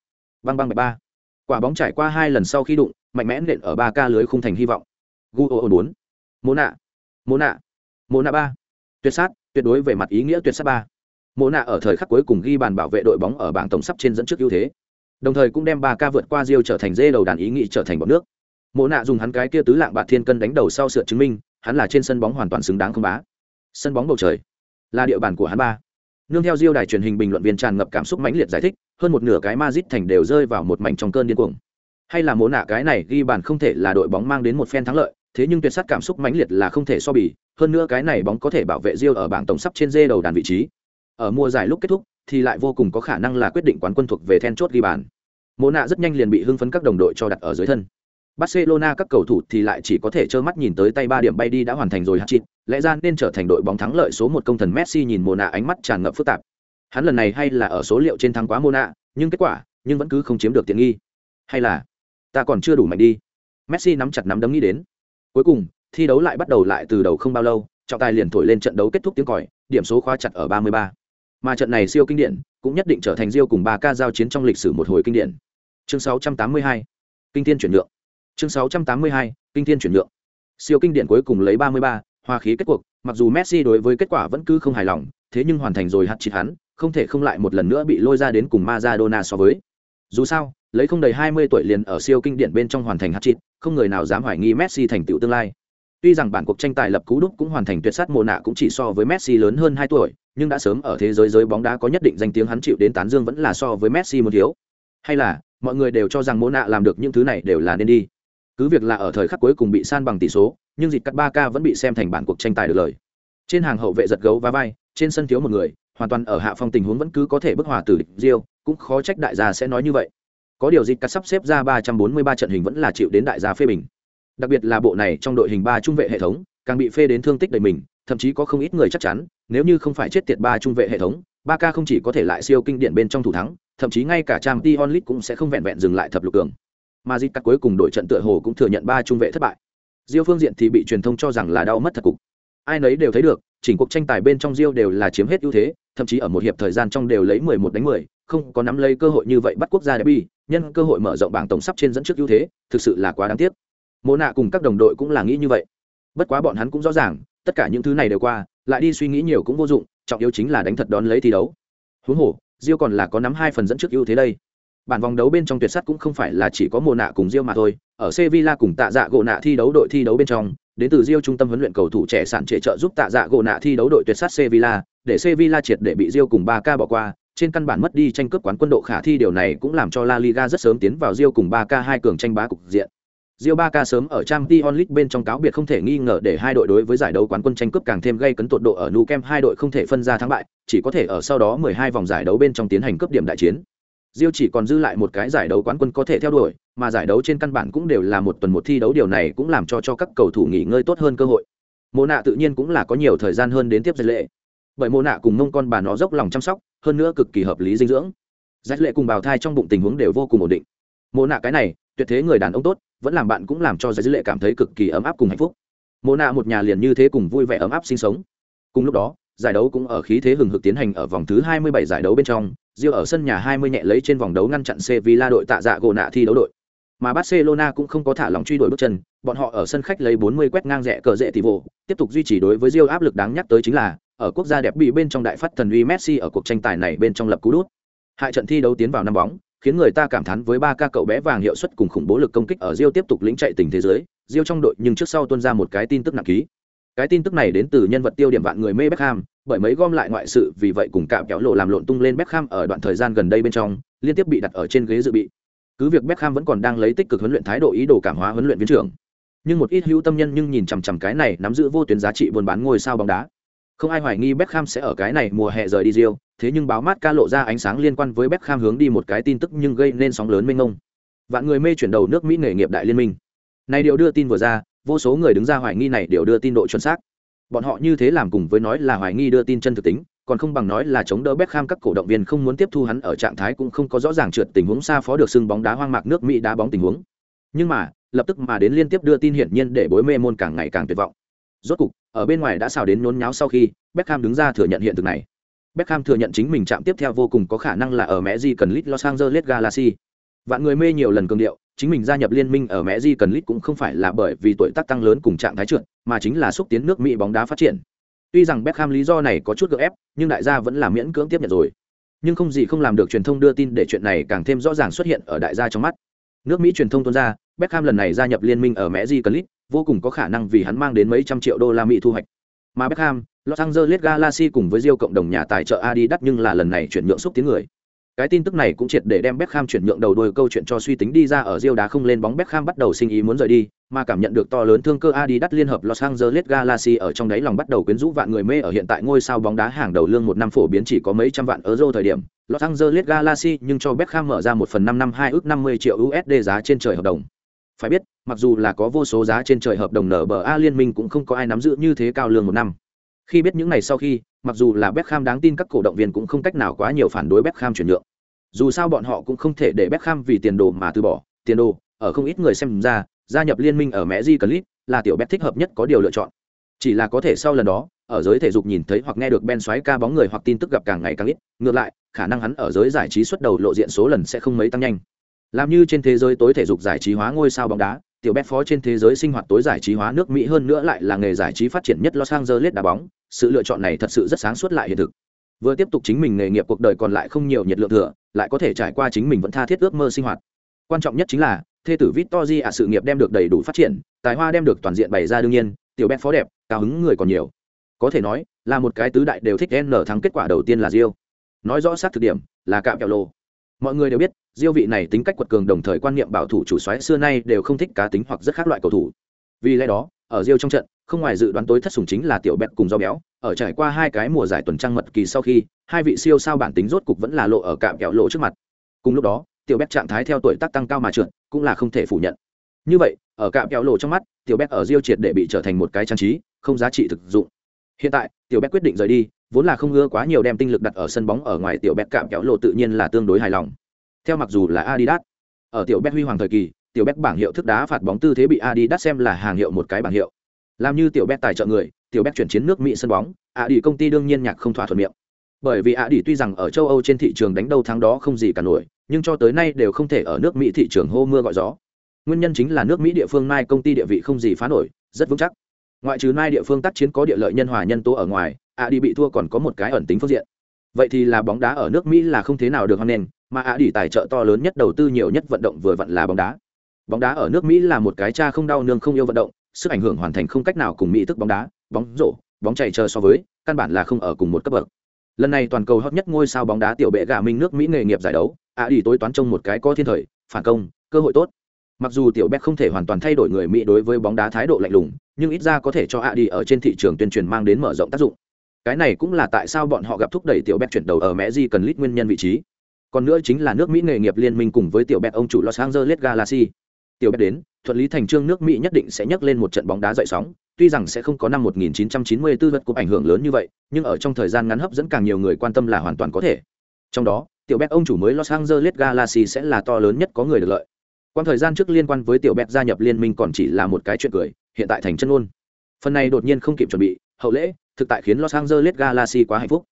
Băng băng ba. Quả bóng trải qua hai lần sau khi đụng, mạnh mẽ nện ở ba ca lưới khung thành hy vọng. Guo bốn. Mona, Mona, Mona ba. Tuyệt sát, tuyệt đối về mặt ý nghĩa tuyệt sát ba. Mona ở thời khắc cuối cùng ghi bàn bảo vệ đội bóng ở bảng tổng sắp trên dẫn trước ưu thế. Đồng thời cũng đem ba ca vượt qua Rio trở thành dê đầu đàn ý nghĩ trở thành bọn nước. Mộ nạ dùng hắn cái kia tứ lạng bạc thiên cân đánh đầu sau sửa chứng minh, hắn là trên sân bóng hoàn toàn xứng đáng không bá. Sân bóng bầu trời là địa bàn của hắn ba. Nương theo diêu đài truyền hình bình luận viên tràn ngập cảm xúc mãnh liệt giải thích, hơn một nửa cái ma dít thành đều rơi vào một mảnh trong cơn điên cuồng. Hay là mộ nạ cái này ghi bàn không thể là đội bóng mang đến một phen thắng lợi, thế nhưng tuyệt sắt cảm xúc mãnh liệt là không thể so bì, hơn nữa cái này bóng có thể bảo vệ diêu ở bảng tổng sắp trên dê đầu đàn vị trí. Ở mùa giải lúc kết thúc thì lại vô cùng có khả năng là quyết định quán quân thuộc về then chốt ghi bàn mộ nạ rất nhanh liền bị hưng phấn các đồng đội cho đặt ở dưới thân Barcelona các cầu thủ thì lại chỉ có thể trơ mắt nhìn tới tay ba điểm bay đi đã hoàn thành rồi hat-trick, lẽ ra nên trở thành đội bóng thắng lợi số một công thần Messi nhìn Mona ánh mắt tràn ngập phức tạp. Hắn lần này hay là ở số liệu trên thắng quá Mona, nhưng kết quả, nhưng vẫn cứ không chiếm được tiện nghi. Hay là ta còn chưa đủ mạnh đi. Messi nắm chặt nắm đấm nghĩ đến. Cuối cùng, thi đấu lại bắt đầu lại từ đầu không bao lâu, trọng tài liền thổi lên trận đấu kết thúc tiếng còi, điểm số khóa chặt ở 33. Mà trận này siêu kinh điển, cũng nhất định trở thành Diêu cùng ba ca giao chiến trong lịch sử một hồi kinh điển. Chương 682. Kinh thiên chuyển nhượng chương 682, kinh thiên chuyển nhượng siêu kinh điển cuối cùng lấy 33, hòa khí kết cuộc mặc dù messi đối với kết quả vẫn cứ không hài lòng thế nhưng hoàn thành rồi hạt chịt hắn không thể không lại một lần nữa bị lôi ra đến cùng Maradona so với dù sao lấy không đầy 20 tuổi liền ở siêu kinh điển bên trong hoàn thành hạt chịt không người nào dám hoài nghi messi thành tựu tương lai Tuy rằng bản cuộc tranh tài lập cú đúc cũng hoàn thành tuyệt sát mồ nạ cũng chỉ so với Messi lớn hơn 2 tuổi, nhưng đã sớm ở thế giới giới bóng đá có nhất định danh tiếng hắn chịu đến tán dương vẫn là so với Messi một thiếu. Hay là, mọi người đều cho rằng mồ nạ làm được những thứ này đều là nên đi. Cứ việc là ở thời khắc cuối cùng bị san bằng tỷ số nhưng dịch cắt ba k vẫn bị xem thành bản cuộc tranh tài được lời. Trên hàng hậu vệ giật gấu và vai trên sân thiếu một người hoàn toàn ở hạ phong tình huống vẫn cứ có thể bức hòa từ địch diêu cũng khó trách đại gia sẽ nói như vậy. Có điều dịch cắt sắp xếp ra ba trăm bốn mươi ba trận hình vẫn là chịu đến đại gia phê bình đặc biệt là bộ này trong đội hình ba trung vệ hệ thống, càng bị phê đến thương tích đầy mình, thậm chí có không ít người chắc chắn, nếu như không phải chết tiệt ba trung vệ hệ thống, ba k không chỉ có thể lại siêu kinh điển bên trong thủ thắng, thậm chí ngay cả trang t onlit cũng sẽ không vẹn vẹn dừng lại thập lục cường. Mà dịp cắt cuối cùng đội trận tựa hồ cũng thừa nhận ba trung vệ thất bại. Diêu phương diện thì bị truyền thông cho rằng là đau mất thật cục. Ai nấy đều thấy được, chỉnh cuộc tranh tài bên trong diêu đều là chiếm hết ưu thế, thậm chí ở một hiệp thời gian trong đều lấy mười một đánh mười, không có nắm lấy cơ hội như vậy bắt quốc gia derby, nhân cơ hội mở rộng bảng tổng sắp trên dẫn trước ưu thế, thực sự là quá đáng tiếc mô nạ cùng các đồng đội cũng là nghĩ như vậy. Bất quá bọn hắn cũng rõ ràng tất cả những thứ này đều qua lại đi suy nghĩ nhiều cũng vô dụng trọng yếu chính là đánh thật đón lấy thi đấu. Huống hồ diêu còn là có nắm hai phần dẫn trước ưu thế đây. Bản vòng đấu bên trong tuyệt sắt cũng không phải là chỉ có mồ nạ cùng Diêu mà thôi, ở Sevilla cùng Tạ Dạ gỗ nạ thi đấu đội thi đấu bên trong, đến từ Diêu trung tâm huấn luyện cầu thủ trẻ sản trẻ trợ giúp Tạ Dạ gỗ nạ thi đấu đội tuyệt sắt Sevilla, để Sevilla triệt để bị Diêu cùng 3K bỏ qua, trên căn bản mất đi tranh cướp quán quân độ khả thi điều này cũng làm cho La Liga rất sớm tiến vào Diêu cùng 3K hai cường tranh bá cục diện. Rio 3K sớm ở Champions League bên trong cáo biệt không thể nghi ngờ để hai đội đối với giải đấu quán quân tranh cướp càng thêm gây cấn tột độ ở Nou Camp hai đội không thể phân ra thắng bại, chỉ có thể ở sau đó 12 vòng giải đấu bên trong tiến hành cướp điểm đại chiến. Rio chỉ còn dư lại một cái giải đấu quán quân có thể theo đuổi, mà giải đấu trên căn bản cũng đều là một tuần một thi đấu điều này cũng làm cho cho các cầu thủ nghỉ ngơi tốt hơn cơ hội. Mộ nạ tự nhiên cũng là có nhiều thời gian hơn đến tiếp giải lệ. Bởi mộ nạ cùng mông con bà nó dốc lòng chăm sóc, hơn nữa cực kỳ hợp lý dinh dưỡng. Giải lệ cùng bào thai trong bụng tình huống đều vô cùng ổn định. Mộ nạ cái này, tuyệt thế người đàn ông tốt, vẫn làm bạn cũng làm cho giải lệ cảm thấy cực kỳ ấm áp cùng hạnh phúc. mô nạ một nhà liền như thế cùng vui vẻ ấm áp sinh sống. Cùng lúc đó, giải đấu cũng ở khí thế hừng hực tiến hành ở vòng thứ 27 giải đấu bên trong, Rio ở sân nhà 20 nhẹ lấy trên vòng đấu ngăn chặn Sevilla đội tạ dạ gồ nạ thi đấu đội. Mà Barcelona cũng không có thả lỏng truy đuổi bước chân, bọn họ ở sân khách lấy 40 quét ngang rẻ cờ rệ tỷ vụ. tiếp tục duy trì đối với Real áp lực đáng nhắc tới chính là, ở quốc gia đẹp bị bên trong đại phát thần uy Messi ở cuộc tranh tài này bên trong lập cú đút. Hại trận thi đấu tiến vào năm bóng, khiến người ta cảm thán với ba ca cậu bé vàng hiệu suất cùng khủng bố lực công kích ở Rio tiếp tục lĩnh chạy tình thế giới, Rio trong đội nhưng trước sau tuôn ra một cái tin tức nặng ký. Cái tin tức này đến từ nhân vật tiêu điểm vạn người mê Beckham, bởi mấy gom lại ngoại sự vì vậy cùng cạm kéo lộ làm lộn tung lên Beckham ở đoạn thời gian gần đây bên trong, liên tiếp bị đặt ở trên ghế dự bị. Cứ việc Beckham vẫn còn đang lấy tích cực huấn luyện thái độ ý đồ cảm hóa huấn luyện viên trưởng. Nhưng một ít hữu tâm nhân nhưng nhìn chằm chằm cái này nắm giữ vô tuyến giá trị buôn bán ngôi sao bóng đá. Không ai hoài nghi Beckham sẽ ở cái này mùa hè rời đi Rio, thế nhưng báo mát ca lộ ra ánh sáng liên quan với Beckham hướng đi một cái tin tức nhưng gây nên sóng lớn mênh mông. Vạn người mê chuyển đầu nước Mỹ nghề nghiệp đại liên minh. Này điều đưa tin vừa ra, vô số người đứng ra hoài nghi này đều đưa tin độ chuẩn xác. Bọn họ như thế làm cùng với nói là hoài nghi đưa tin chân thực tính, còn không bằng nói là chống đỡ Beckham các cổ động viên không muốn tiếp thu hắn ở trạng thái cũng không có rõ ràng trượt tình huống xa phó được xưng bóng đá hoang mạc nước Mỹ đá bóng tình huống. Nhưng mà, lập tức mà đến liên tiếp đưa tin hiển nhiên để bối mê môn càng ngày càng tuyệt vọng. Rốt cục, ở bên ngoài đã xào đến nhốn nháo sau khi, Beckham đứng ra thừa nhận hiện thực này. Beckham thừa nhận chính mình chạm tiếp theo vô cùng có khả năng là ở mẹ gì cần Lit Los Angeles Galaxy. Vạn người mê nhiều lần cường điệu, chính mình gia nhập liên minh ở mẹ gì cần Lit cũng không phải là bởi vì tuổi tác tăng lớn cùng trạng thái trượt, mà chính là xúc tiến nước Mỹ bóng đá phát triển. Tuy rằng Beckham lý do này có chút gượng ép, nhưng đại gia vẫn là miễn cưỡng tiếp nhận rồi. Nhưng không gì không làm được truyền thông đưa tin để chuyện này càng thêm rõ ràng xuất hiện ở đại gia trong mắt. Nước Mỹ truyền thông tuôn ra, Beckham lần này gia nhập liên minh ở Messi Lit, vô cùng có khả năng vì hắn mang đến mấy trăm triệu đô la Mỹ thu hoạch. Mà Beckham, Los Angeles Galaxy cùng với Rio cộng đồng nhà tài trợ Adidas nhưng là lần này chuyển nhượng xúc tiến người. Cái tin tức này cũng triệt để đem Beckham chuyển nhượng đầu đuôi câu chuyện cho suy tính đi ra ở Rio đá không lên bóng Beckham bắt đầu sinh ý muốn rời đi, mà cảm nhận được to lớn thương cơ Adidas liên hợp Los Angeles Galaxy ở trong đấy lòng bắt đầu quyến rũ vạn người mê ở hiện tại ngôi sao bóng đá hàng đầu lương một năm phổ biến chỉ có mấy trăm vạn euro thời điểm, Los Angeles Galaxy nhưng cho Beckham mở ra một phần năm năm hai ước năm mươi triệu USD giá trên trời hợp đồng. Phải biết, mặc dù là có vô số giá trên trời hợp đồng nở bờ a liên minh cũng không có ai nắm giữ như thế cao lương một năm. Khi biết những này sau khi, mặc dù là Beckham đáng tin các cổ động viên cũng không cách nào quá nhiều phản đối Beckham chuyển nhượng. Dù sao bọn họ cũng không thể để Beckham vì tiền đồ mà từ bỏ, tiền đồ, ở không ít người xem ra, gia nhập liên minh ở mẹ di clip là tiểu bet thích hợp nhất có điều lựa chọn chỉ là có thể sau lần đó ở giới thể dục nhìn thấy hoặc nghe được ben xoáy ca bóng người hoặc tin tức gặp càng ngày càng ít ngược lại khả năng hắn ở giới giải trí xuất đầu lộ diện số lần sẽ không mấy tăng nhanh làm như trên thế giới tối thể dục giải trí hóa ngôi sao bóng đá tiểu bét phó trên thế giới sinh hoạt tối giải trí hóa nước mỹ hơn nữa lại là nghề giải trí phát triển nhất los angeles đá bóng sự lựa chọn này thật sự rất sáng suốt lại hiện thực vừa tiếp tục chính mình nghề nghiệp cuộc đời còn lại không nhiều nhiệt lượng thừa lại có thể trải qua chính mình vẫn tha thiết ước mơ sinh hoạt quan trọng nhất chính là thê tử Victory ạ sự nghiệp đem được đầy đủ phát triển, tài hoa đem được toàn diện bày ra đương nhiên, tiểu bé phó đẹp, cao hứng người còn nhiều. Có thể nói, là một cái tứ đại đều thích N thắng kết quả đầu tiên là Rio. Nói rõ sát thực điểm, là cạm kẹo lô. Mọi người đều biết, diêu vị này tính cách quật cường đồng thời quan niệm bảo thủ chủ soái xưa nay đều không thích cá tính hoặc rất khác loại cầu thủ. Vì lẽ đó, ở Rio trong trận, không ngoài dự đoán tối thất sủng chính là tiểu bẹt cùng do béo, ở trải qua hai cái mùa giải tuần trăng mật kỳ sau khi, hai vị siêu sao bản tính rốt cục vẫn là lộ ở cạm kẹo lộ trước mặt. Cùng lúc đó, tiểu bẹt trạng thái theo tuổi tác tăng cao mà trượt, cũng là không thể phủ nhận như vậy ở cạm kẹo lộ trong mắt tiểu bẹt ở diêu triệt để bị trở thành một cái trang trí không giá trị thực dụng hiện tại tiểu bẹt quyết định rời đi vốn là không ưa quá nhiều đem tinh lực đặt ở sân bóng ở ngoài tiểu bé cạm kéo lộ tự nhiên là tương đối hài lòng. Theo mặc dù là adidas, ở tiểu bé huy hoàng thời kỳ, tiểu bé bảng hiệu thức đá phạt bóng tư thế bị adidas xem là hàng hiệu một cái bảng hiệu. Làm như tiểu bé tài trợ người, tiểu bé chuyển chiến nước mỹ sân bóng ạ đi công ty đương nhiên nhạc không thỏa thuận miệng. Bởi vì ạ đi tuy rằng ở châu âu trên thị trường đánh đâu thắng đó không gì cả nổi, nhưng cho tới nay đều không thể ở nước mỹ thị trường hô mưa gọi gió. Nguyên nhân chính là nước mỹ địa phương mai công ty địa vị không gì phá nổi, rất vững chắc. Ngoại trừ mai địa phương tác chiến có địa lợi nhân hòa nhân tố ở ngoài ạ đi bị thua còn có một cái ẩn tính phương diện. Vậy thì là bóng đá ở nước mỹ là không thế nào được hoan nghênh, mà ạ đi tài trợ to lớn nhất đầu tư nhiều nhất vận động vừa vặn là bóng đá. Bóng đá ở nước mỹ là một cái cha không đau nương không yêu vận động, sức ảnh hưởng hoàn thành không cách nào cùng mỹ tức bóng đá, bóng rổ, bóng chạy chờ so với, căn bản là không ở cùng một cấp bậc. Lần này toàn cầu hot nhất ngôi sao bóng đá tiểu bệ gà minh nước mỹ nghề nghiệp giải đấu, ạ đi tối toán trông một cái có thiên thời, phản công, cơ hội tốt. Mặc dù tiểu béc không thể hoàn toàn thay đổi người mỹ đối với bóng đá thái độ lạnh lùng, nhưng ít ra có thể cho ạ đi ở trên thị trường tuyên truyền mang đến mở rộng tác dụng cái này cũng là tại sao bọn họ gặp thúc đẩy tiểu Bét chuyển đầu ở mẹ di cần lít nguyên nhân vị trí. Còn nữa chính là nước mỹ nghề nghiệp liên minh cùng với tiểu Bét ông chủ los angeles galaxy. Tiểu Bét đến, thuận lý thành trương nước mỹ nhất định sẽ nhấc lên một trận bóng đá dậy sóng. Tuy rằng sẽ không có năm 1994 vật cục ảnh hưởng lớn như vậy, nhưng ở trong thời gian ngắn hấp dẫn càng nhiều người quan tâm là hoàn toàn có thể. Trong đó, tiểu Bét ông chủ mới los angeles galaxy sẽ là to lớn nhất có người được lợi. Quan thời gian trước liên quan với tiểu Bét gia nhập liên minh còn chỉ là một cái chuyện cười, hiện tại thành chân ôn phần này đột nhiên không kịp chuẩn bị hậu lễ thực tại khiến los angeles galaxy quá hạnh phúc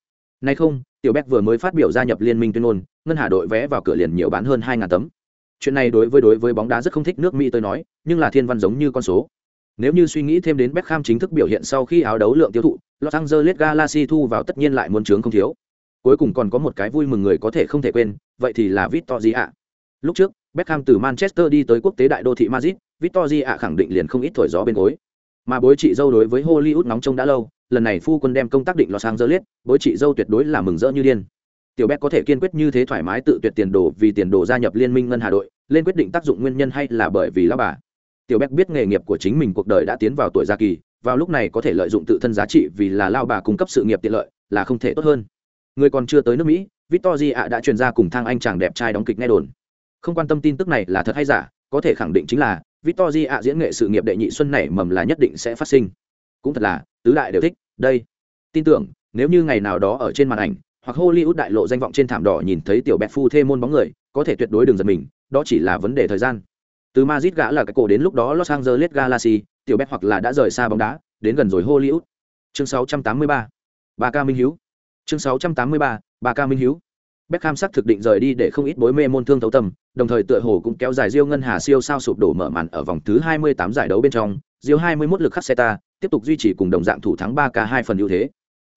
nay không tiểu beck vừa mới phát biểu gia nhập liên minh tuyên ngôn ngân hà đội vé vào cửa liền nhiều bán hơn hai tấm chuyện này đối với đối với bóng đá rất không thích nước mỹ tôi nói nhưng là thiên văn giống như con số nếu như suy nghĩ thêm đến Beckham chính thức biểu hiện sau khi áo đấu lượng tiêu thụ, Los Angeles Galaxy thu vào tất nhiên lại muốn chướng không thiếu. Cuối cùng còn có một cái vui mừng người có thể không thể quên, vậy thì là Victoria. Lúc trước, Beckham từ Manchester đi tới quốc tế đại đô thị Madrid, Victoria khẳng định liền không ít thổi gió bên gối. Mà bối chị dâu đối với Hollywood nóng trông đã lâu, lần này phu quân đem công tác định Los Angeles, bối chị dâu tuyệt đối là mừng rỡ như điên. tiểu bé có thể kiên quyết như thế thoải mái tự tuyệt tiền đồ vì tiền đồ gia nhập liên minh ngân hà đội lên quyết định tác dụng nguyên nhân hay là bởi vì lao bà. Tiểu bé biết nghề nghiệp của chính mình cuộc đời đã tiến vào tuổi gia kỳ vào lúc này có thể lợi dụng tự thân giá trị vì là lao bà cung cấp sự nghiệp tiện lợi là không thể tốt hơn. Người còn chưa tới nước mỹ victor ạ đã truyền ra cùng thang anh chàng đẹp trai đóng kịch nghe đồn. Không quan tâm tin tức này là thật hay giả có thể khẳng định chính là Victory ạ diễn nghệ sự nghiệp đệ nhị xuân này mầm là nhất định sẽ phát sinh cũng thật là tứ đại đều thích đây tin tưởng nếu như ngày nào đó ở trên màn ảnh hoặc hollywood đại lộ danh vọng trên thảm đỏ nhìn thấy tiểu bẹt phu thê môn bóng người có thể tuyệt đối đừng giật mình đó chỉ là vấn đề thời gian từ Madrid gã là cái cổ đến lúc đó Los Angeles Galaxy, tiểu Bẹt hoặc là đã rời xa bóng đá, đến gần rồi Hollywood. Chương 683. Ba ca Minh Hiếu. Chương 683. Ba ca Minh Hiếu. Beckham sắc thực định rời đi để không ít bối mê môn thương thấu tâm, đồng thời tựa hồ cũng kéo dài Rio ngân hà siêu sao sụp đổ mở màn ở vòng thứ 28 giải đấu bên trong, Rio 21 lực khắc Seta, tiếp tục duy trì cùng đồng dạng thủ thắng 3K 2 phần ưu thế.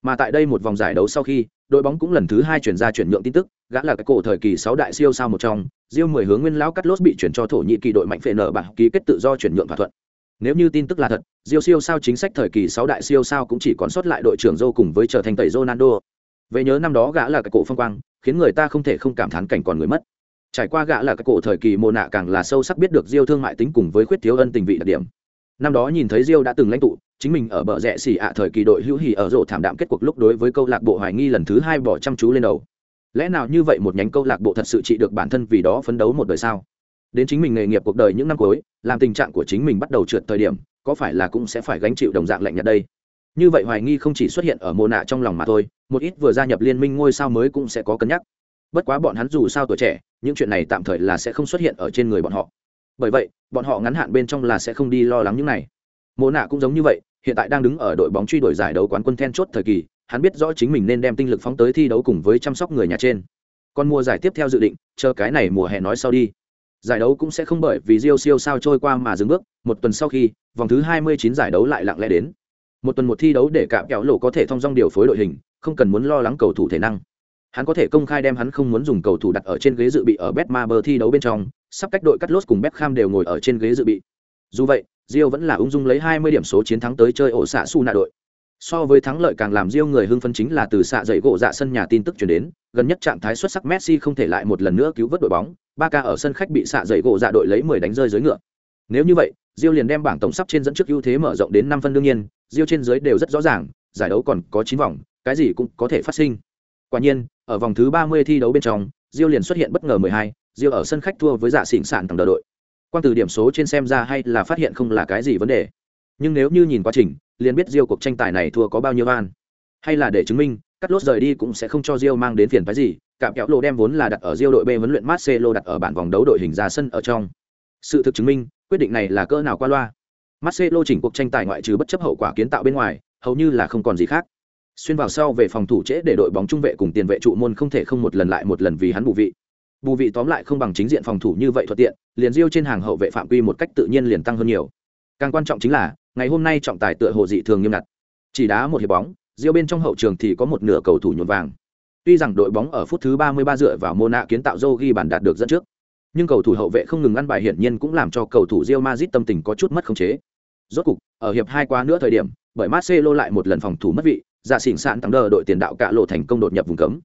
Mà tại đây một vòng giải đấu sau khi, đội bóng cũng lần thứ hai chuyển ra chuyển nhượng tin tức, gã là cái cổ thời kỳ 6 đại siêu sao một trong, Rio 10 hướng nguyên lão cắt bị chuyển cho thổ nhĩ kỳ đội mạnh phệ nở bạc ký kết tự do chuyển nhượng thỏa thuận. Nếu như tin tức là thật, Rio siêu sao chính sách thời kỳ 6 đại siêu sao cũng chỉ còn sót lại đội trưởng Zhou cùng với trở thành tẩy Ronaldo. Về nhớ năm đó gã là cái cổ phong quang, khiến người ta không thể không cảm thán cảnh còn người mất. Trải qua gã là các cổ thời kỳ mồ nạ càng là sâu sắc biết được diêu thương mại tính cùng với khuyết thiếu ân tình vị đặc điểm. Năm đó nhìn thấy diêu đã từng lãnh tụ, chính mình ở bờ rẽ xỉ ạ thời kỳ đội hữu hỉ ở rổ thảm đạm kết cuộc lúc đối với câu lạc bộ hoài nghi lần thứ hai bỏ chăm chú lên đầu lẽ nào như vậy một nhánh câu lạc bộ thật sự trị được bản thân vì đó phấn đấu một đời sao đến chính mình nghề nghiệp cuộc đời những năm cuối làm tình trạng của chính mình bắt đầu trượt thời điểm có phải là cũng sẽ phải gánh chịu đồng dạng lạnh nhạt đây như vậy hoài nghi không chỉ xuất hiện ở mồ nạ trong lòng mà thôi, một ít vừa gia nhập liên minh ngôi sao mới cũng sẽ có cân nhắc. Bất quá bọn hắn dù sao tuổi trẻ, những chuyện này tạm thời là sẽ không xuất hiện ở trên người bọn họ. Bởi vậy, bọn họ ngắn hạn bên trong là sẽ không đi lo lắng những này. Mồ nạ cũng giống như vậy, hiện tại đang đứng ở đội bóng truy đuổi giải đấu quán quân then chốt thời kỳ, hắn biết rõ chính mình nên đem tinh lực phóng tới thi đấu cùng với chăm sóc người nhà trên. Còn mùa giải tiếp theo dự định, chờ cái này mùa hè nói sau đi. Giải đấu cũng sẽ không bởi vì Rio siêu sao trôi qua mà dừng bước, một tuần sau khi, vòng thứ 29 giải đấu lại lặng lẽ đến một tuần một thi đấu để cạm kéo lộ có thể thông dong điều phối đội hình, không cần muốn lo lắng cầu thủ thể năng. Hắn có thể công khai đem hắn không muốn dùng cầu thủ đặt ở trên ghế dự bị ở Betmaber thi đấu bên trong, sắp cách đội cắt lốt cùng Beckham đều ngồi ở trên ghế dự bị. Dù vậy Rio vẫn là ung dung lấy 20 điểm số chiến thắng tới chơi ổ xạ su nạ đội. So với thắng lợi càng làm Rio người hưng phấn chính là từ xạ dậy gỗ dạ sân nhà tin tức chuyển đến, gần nhất trạng thái xuất sắc Messi không thể lại một lần nữa cứu vớt đội bóng, Barca ở sân khách bị xạ dậy gỗ dạ đội lấy 10 đánh rơi dưới ngựa. Nếu như vậy Rio liền đem bảng tổng sắp trên dẫn trước ưu thế mở rộng đến 5 phân đương nhiên Diêu trên dưới đều rất rõ ràng, giải đấu còn có 9 vòng, cái gì cũng có thể phát sinh. Quả nhiên, ở vòng thứ 30 thi đấu bên trong, Diêu liền xuất hiện bất ngờ 12 Diêu ở sân khách thua với dạ xỉn sạn tầng đội. Quan từ điểm số trên xem ra hay là phát hiện không là cái gì vấn đề. Nhưng nếu như nhìn quá trình, liền biết Diêu cuộc tranh tài này thua có bao nhiêu van hay là để chứng minh, cắt lốt rời đi cũng sẽ không cho Rio mang đến phiền phức gì, cạm kéo lô đem vốn là đặt ở Rio đội B huấn luyện Marcelo đặt ở bản vòng đấu đội hình ra sân ở trong. Sự thực chứng minh, quyết định này là cỡ nào qua loa. Marcelo chỉnh cuộc tranh tài ngoại trừ bất chấp hậu quả kiến tạo bên ngoài, hầu như là không còn gì khác. Xuyên vào sau về phòng thủ trễ để đội bóng trung vệ cùng tiền vệ trụ môn không thể không một lần lại một lần vì hắn bù vị. Bù vị tóm lại không bằng chính diện phòng thủ như vậy thuận tiện, liền giêu trên hàng hậu vệ phạm quy một cách tự nhiên liền tăng hơn nhiều. Càng quan trọng chính là, ngày hôm nay trọng tài tựa hồ dị thường nghiêm ngặt. Chỉ đá một hiệp bóng giêu bên trong hậu trường thì có một nửa cầu thủ nhuộm vàng. Tuy rằng đội bóng ở phút thứ 33 dựa vào Mona kiến tạo Zhou ghi bàn đạt được dẫn trước, nhưng cầu thủ hậu vệ không ngừng ăn bài hiển nhiên cũng làm cho cầu thủ Real Madrid tâm tình có chút mất khống chế. Rốt cục, ở hiệp hai quá nữa thời điểm, bởi Marcelo lại một lần phòng thủ mất vị, giả xỉn sạn tăng đờ đội tiền đạo cạ lộ thành công đột nhập vùng cấm.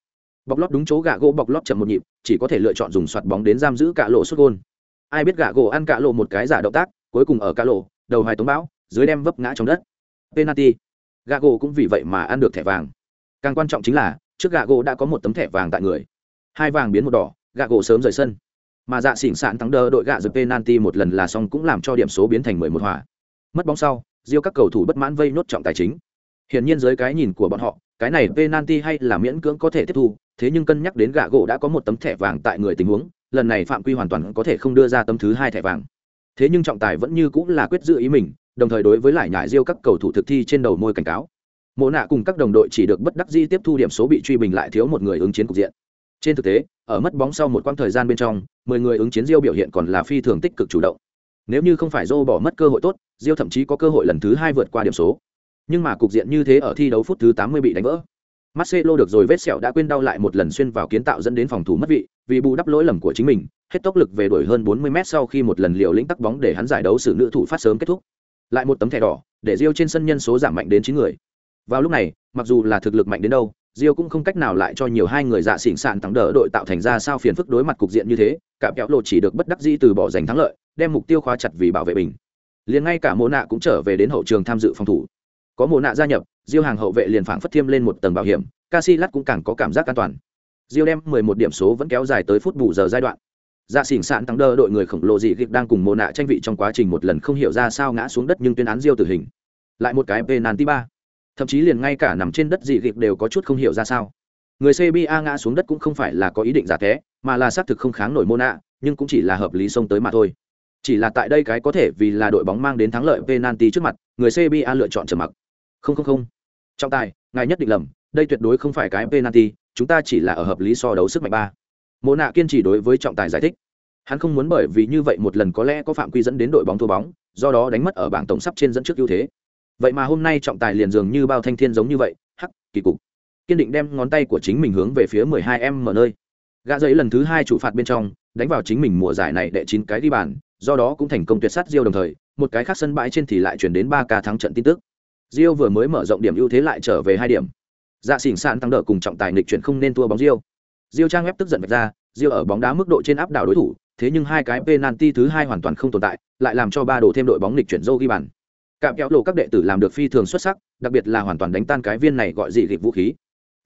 Bọc lót đúng chỗ gạ gỗ bọc lót chậm một nhịp chỉ có thể lựa chọn dùng soạt bóng đến giam giữ cạ lộ xuất gôn. Ai biết gạ gỗ ăn cạ lộ một cái giả động tác cuối cùng ở cạ lộ đầu hoài tống bão dưới đem vấp ngã trong đất. Penalty. Gạ gỗ cũng vì vậy mà ăn được thẻ vàng. Càng quan trọng chính là trước gạ gỗ đã có một tấm thẻ vàng tại người. Hai vàng biến một đỏ gạ gỗ sớm rời sân. Mà dạ xỉn sạn thắng đỡ đội gạ giật penalty một lần là xong cũng làm cho điểm số biến thành mười một hòa mất bóng sau, diêu các cầu thủ bất mãn vây nốt trọng tài chính. Hiển nhiên dưới cái nhìn của bọn họ, cái này penalty hay là miễn cưỡng có thể tiếp thu, thế nhưng cân nhắc đến gã gỗ đã có một tấm thẻ vàng tại người tình huống, lần này phạm quy hoàn toàn có thể không đưa ra tấm thứ hai thẻ vàng. Thế nhưng trọng tài vẫn như cũng là quyết giữ ý mình, đồng thời đối với lại nhải riêu các cầu thủ thực thi trên đầu môi cảnh cáo. Mộ nạ cùng các đồng đội chỉ được bất đắc di tiếp thu điểm số bị truy bình lại thiếu một người ứng chiến cục diện. Trên thực tế, ở mất bóng sau một quãng thời gian bên trong, mười người ứng chiến diêu biểu hiện còn là phi thường tích cực chủ động nếu như không phải dô bỏ mất cơ hội tốt diêu thậm chí có cơ hội lần thứ hai vượt qua điểm số nhưng mà cục diện như thế ở thi đấu phút thứ 80 bị đánh vỡ Marcelo được rồi vết sẹo đã quên đau lại một lần xuyên vào kiến tạo dẫn đến phòng thủ mất vị, vì bù đắp lỗi lầm của chính mình, hết tốc lực về đuổi hơn 40 mét sau khi một lần liều lĩnh tắc bóng để hắn giải đấu sự nữ thủ phát sớm kết thúc. Lại một tấm thẻ đỏ, để Rio trên sân nhân số giảm mạnh đến 9 người. Vào lúc này, mặc dù là thực lực mạnh đến đâu, Diêu cũng không cách nào lại cho nhiều hai người dạ xỉn sạn thắng đỡ đội tạo thành ra sao phiền phức đối mặt cục diện như thế, cả kéo lộ chỉ được bất đắc dĩ từ bỏ giành thắng lợi, đem mục tiêu khóa chặt vì bảo vệ bình. Liền ngay cả Mộ nạ cũng trở về đến hậu trường tham dự phòng thủ. Có Mộ nạ gia nhập, Diêu hàng hậu vệ liền phảng phất thêm lên một tầng bảo hiểm, Casillas cũng càng có cảm giác an toàn. Diêu đem 11 điểm số vẫn kéo dài tới phút bù giờ giai đoạn. Dạ xỉn sạn thắng đỡ đội người khổng lồ dị kịch đang cùng Mộ nạ tranh vị trong quá trình một lần không hiểu ra sao ngã xuống đất nhưng tuyên án Diêu tử hình. Lại một cái penalty ba thậm chí liền ngay cả nằm trên đất dị gịp đều có chút không hiểu ra sao. Người cba ngã xuống đất cũng không phải là có ý định giả té mà là xác thực không kháng nổi môn ạ nhưng cũng chỉ là hợp lý xông tới mà thôi. Chỉ là tại đây cái có thể vì là đội bóng mang đến thắng lợi penalty trước mặt, người cba lựa chọn trầm mặc. Không không không. Trọng tài, ngài nhất định lầm, đây tuyệt đối không phải cái penalty, chúng ta chỉ là ở hợp lý so đấu sức mạnh ba. Mộ nạ kiên trì đối với trọng tài giải thích. Hắn không muốn bởi vì như vậy một lần có lẽ có phạm quy dẫn đến đội bóng thua bóng, do đó đánh mất ở bảng tổng sắp trên dẫn trước ưu thế vậy mà hôm nay trọng tài liền dường như bao thanh thiên giống như vậy, hắc, kỳ cục. Kiên định đem ngón tay của chính mình hướng về phía mười hai em mở nơi. Gã giấy lần thứ hai chủ phạt bên trong, đánh vào chính mình mùa giải này đệ chín cái đi bàn, do đó cũng thành công tuyệt sát diêu đồng thời, một cái khác sân bãi trên thì lại chuyển đến ba ca thắng trận tin tức. Diêu vừa mới mở rộng điểm ưu thế lại trở về hai điểm. Dạ xỉn sạn tăng đỡ cùng trọng tài nghịch chuyển không nên thua bóng diêu. Diêu trang ép tức giận vạch ra, diêu ở bóng đá mức độ trên áp đảo đối thủ, thế nhưng hai cái penalty thứ hai hoàn toàn không tồn tại, lại làm cho ba đồ thêm đội bóng nghịch chuyển dâu ghi bàn cạm kéo lộ các đệ tử làm được phi thường xuất sắc, đặc biệt là hoàn toàn đánh tan cái viên này gọi dị gịp vũ khí.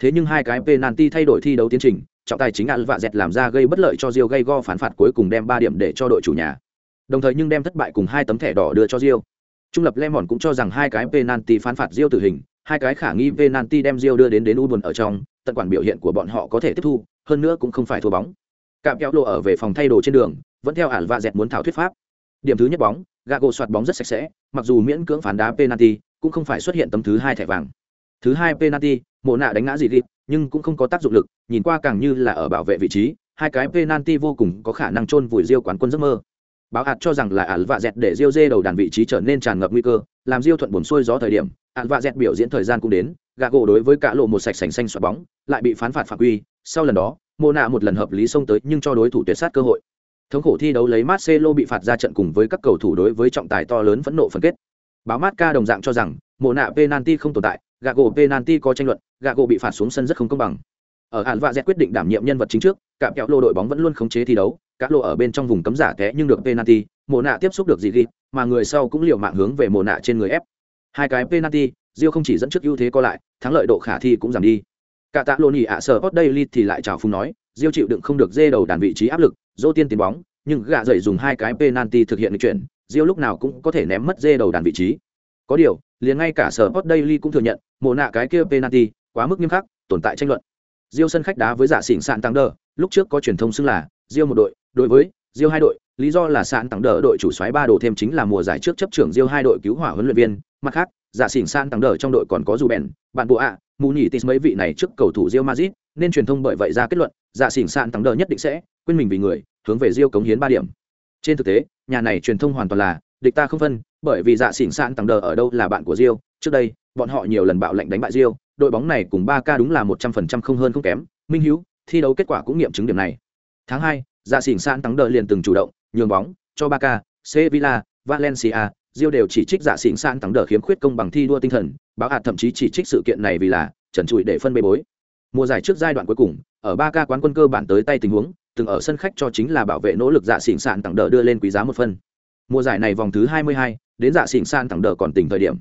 Thế nhưng hai cái penalty thay đổi thi đấu tiến trình, trọng tài chính ăn vạ dẹt làm ra gây bất lợi cho rio gây go phán phạt cuối cùng đem ba điểm để cho đội chủ nhà. Đồng thời nhưng đem thất bại cùng hai tấm thẻ đỏ đưa cho rio trung lập lemon cũng cho rằng hai cái penalty phán phạt rio tử hình, hai cái khả nghi penalty đem rio đưa đến đến u buồn ở trong, tận quản biểu hiện của bọn họ có thể tiếp thu, hơn nữa cũng không phải thua bóng. Cạm kéo lộ ở về phòng thay đồ trên đường, vẫn theo ản vạ dẹt muốn thảo thuyết pháp điểm thứ nhất bóng Gago soạt bóng rất sạch sẽ, mặc dù miễn cưỡng phán đá penalty, cũng không phải xuất hiện tấm thứ hai thẻ vàng. Thứ hai penalty, Mộ nạ đánh ngã gì gịp, nhưng cũng không có tác dụng lực, nhìn qua càng như là ở bảo vệ vị trí, hai cái penalty vô cùng có khả năng chôn vùi Diêu quán quân giấc mơ. Báo hạt cho rằng là ẩn vạ dẹt để Diêu dê đầu đàn vị trí trở nên tràn ngập nguy cơ, làm Diêu thuận buồn xuôi gió thời điểm, ẩn vạ dẹt biểu diễn thời gian cũng đến, Gago đối với cả lộ một sạch sành xanh xoạt bóng, lại bị phán phạt phạm quy, sau lần đó, Mộ nạ một lần hợp lý xông tới nhưng cho đối thủ tuyệt sát cơ hội. Thống khổ thi đấu lấy Marcelo bị phạt ra trận cùng với các cầu thủ đối với trọng tài to lớn phẫn nộ phân kết. Báo Marca đồng dạng cho rằng, mồ nạ penalty không tồn tại, Gago penalty có tranh luận, Gago bị phạt xuống sân rất không công bằng. Ở Hàn Vạ Dẹt quyết định đảm nhiệm nhân vật chính trước, cạm kẹo lô đội bóng vẫn luôn khống chế thi đấu, các lô ở bên trong vùng cấm giả té nhưng được penalty, mồ nạ tiếp xúc được gì ghi, mà người sau cũng liều mạng hướng về mồ nạ trên người ép. Hai cái penalty, Rio không chỉ dẫn trước ưu thế co lại, thắng lợi độ khả thi cũng giảm đi. Cả tạ lô nhỉ ạ sở Daily thì lại chào phúng nói, Diêu chịu đựng không được dê đầu đàn vị trí áp lực, dô tiên tiến bóng, nhưng gạ dậy dùng hai cái penalty thực hiện chuyện, Diêu lúc nào cũng có thể ném mất dê đầu đàn vị trí. Có điều, liền ngay cả sở Sport Daily cũng thừa nhận, mồ nạ cái kia penalty quá mức nghiêm khắc, tồn tại tranh luận. Diêu sân khách đá với giả xỉn sạn tăng đờ, lúc trước có truyền thông xưng là Diêu một đội, đối với Diêu hai đội, lý do là sạn tăng đờ đội chủ soái ba đồ thêm chính là mùa giải trước chấp trưởng Diêu hai đội cứu hỏa huấn luyện viên, mặt khác, giả xỉn sạn tăng đờ trong đội còn có dù bèn, bạn bộ ạ, mù nhỉ tis mấy vị này trước cầu thủ Diêu Madrid, nên truyền thông bởi vậy ra kết luận, Dạ xỉn sạn tăng đờ nhất định sẽ quên mình vì người, hướng về Rio cống hiến ba điểm. Trên thực tế, nhà này truyền thông hoàn toàn là địch ta không phân, bởi vì dạ xỉn sạn tăng đờ ở đâu là bạn của Rio, trước đây, bọn họ nhiều lần bạo lệnh đánh bại Rio, đội bóng này cùng ba k đúng là 100% không hơn không kém, Minh Hiếu, thi đấu kết quả cũng nghiệm chứng điểm này. Tháng hai, dạ xỉn sạn tăng đờ liền từng chủ động nhường bóng cho ba k Sevilla, Valencia, Rio đều chỉ trích dạ xỉn sạn tăng đờ khiếm khuyết công bằng thi đua tinh thần, báo hạt thậm chí chỉ trích sự kiện này vì là trần trụi để phân bê bối. Mùa giải trước giai đoạn cuối cùng, ở ba ca quán quân cơ bản tới tay tình huống, từng ở sân khách cho chính là bảo vệ nỗ lực dạ xỉn sạn tặng đỡ đưa lên quý giá một phân mùa giải này vòng thứ 22, đến dạ xỉn sạn tặng đỡ còn tỉnh thời điểm.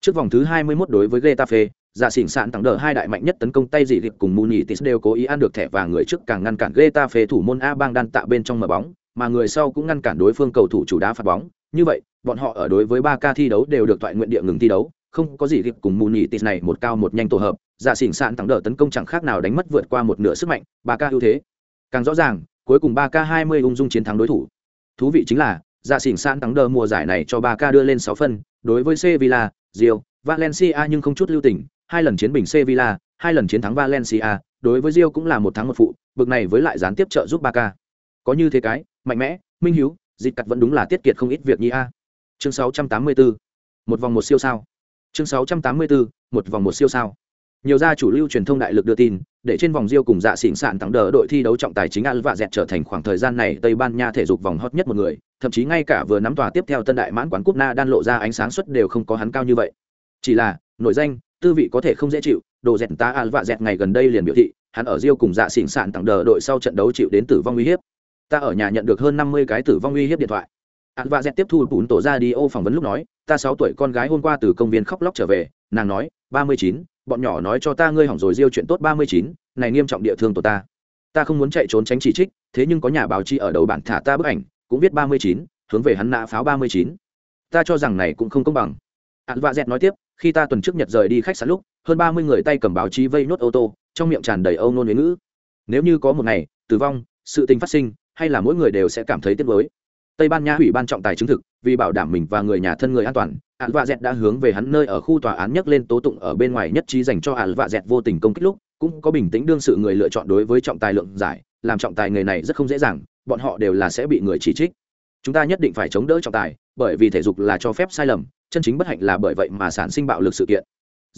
Trước vòng thứ 21 đối với Getafe dạ xỉn sạn tặng đỡ hai đại mạnh nhất tấn công tay dị liệt cùng Munitis đều cố ý ăn được thẻ vàng người trước càng ngăn cản Getafe thủ môn A bang đan tạ bên trong mở bóng mà người sau cũng ngăn cản đối phương cầu thủ chủ đá phạt bóng. Như vậy bọn họ ở đối với ba ca thi đấu đều được thoại nguyện địa ngừng thi đấu không có gì liệt cùng Munitis này một cao một nhanh tổ hợp dạ xỉn sạn thẳng đỡ tấn công chẳng khác nào đánh mất vượt qua một nửa sức mạnh ba k ưu thế càng rõ ràng cuối cùng ba k hai mươi ung dung chiến thắng đối thủ. Thú vị chính là, dạ xỉn sạn thắng đờ mùa giải này cho ba k đưa lên sáu phân, đối với Sevilla, Real, Valencia nhưng không chút lưu tình, hai lần chiến bình Sevilla, hai lần chiến thắng Valencia, đối với Real cũng là một thắng một phụ, bực này với lại gián tiếp trợ giúp ba k Có như thế cái, mạnh mẽ, minh hiếu, dịch cặt vẫn đúng là tiết kiệt không ít việc nhi a. Chương 684. Một vòng một siêu sao. Chương 684. Một vòng một siêu sao nhiều gia chủ lưu truyền thông đại lực đưa tin, để trên vòng riêu cùng dạ xỉn sạn tặng đỡ đội thi đấu trọng tài chính al và dẹt trở thành khoảng thời gian này tây ban nha thể dục vòng hot nhất một người, thậm chí ngay cả vừa nắm tòa tiếp theo tân đại mãn quán cúp na đan lộ ra ánh sáng suất đều không có hắn cao như vậy. Chỉ là nội danh, tư vị có thể không dễ chịu, đồ dẹt ta al và dẹt ngày gần đây liền biểu thị, hắn ở riêu cùng dạ xỉn sạn tặng đờ đội sau trận đấu chịu đến tử vong uy hiếp. Ta ở nhà nhận được hơn năm mươi cái tử vong uy hiếp điện thoại. Al và dẹt tiếp thu bún tổ ra đi ô phỏng vấn lúc nói, ta sáu tuổi con gái hôm qua từ công viên khóc lóc trở về, nàng nói, ba mươi chín bọn nhỏ nói cho ta ngươi hỏng rồi diêu chuyện tốt ba mươi chín, này nghiêm trọng địa thương tổ ta. Ta không muốn chạy trốn tránh chỉ trích, thế nhưng có nhà báo chí ở đầu bản thả ta bức ảnh, cũng viết ba mươi chín, hướng về hắn nã pháo ba mươi chín. Ta cho rằng này cũng không công bằng. Ạn vạ dẹt nói tiếp, khi ta tuần trước nhật rời đi khách sạn lúc, hơn ba mươi người tay cầm báo chí vây nốt ô tô, trong miệng tràn đầy âu nôn huế ngữ. Nếu như có một ngày, tử vong, sự tình phát sinh, hay là mỗi người đều sẽ cảm thấy tiếc nuối tây ban nha ủy ban trọng tài chứng thực, vì bảo đảm mình và người nhà thân người an toàn ạn vạ dẹt đã hướng về hắn nơi ở khu tòa án nhắc lên tố tụng ở bên ngoài nhất trí dành cho ạn vạ dẹt vô tình công kích lúc, cũng có bình tĩnh đương sự người lựa chọn đối với trọng tài lượng giải, làm trọng tài nghề này rất không dễ dàng, bọn họ đều là sẽ bị người chỉ trích. Chúng ta nhất định phải chống đỡ trọng tài, bởi vì thể dục là cho phép sai lầm, chân chính bất hạnh là bởi vậy mà sản sinh bạo lực sự kiện.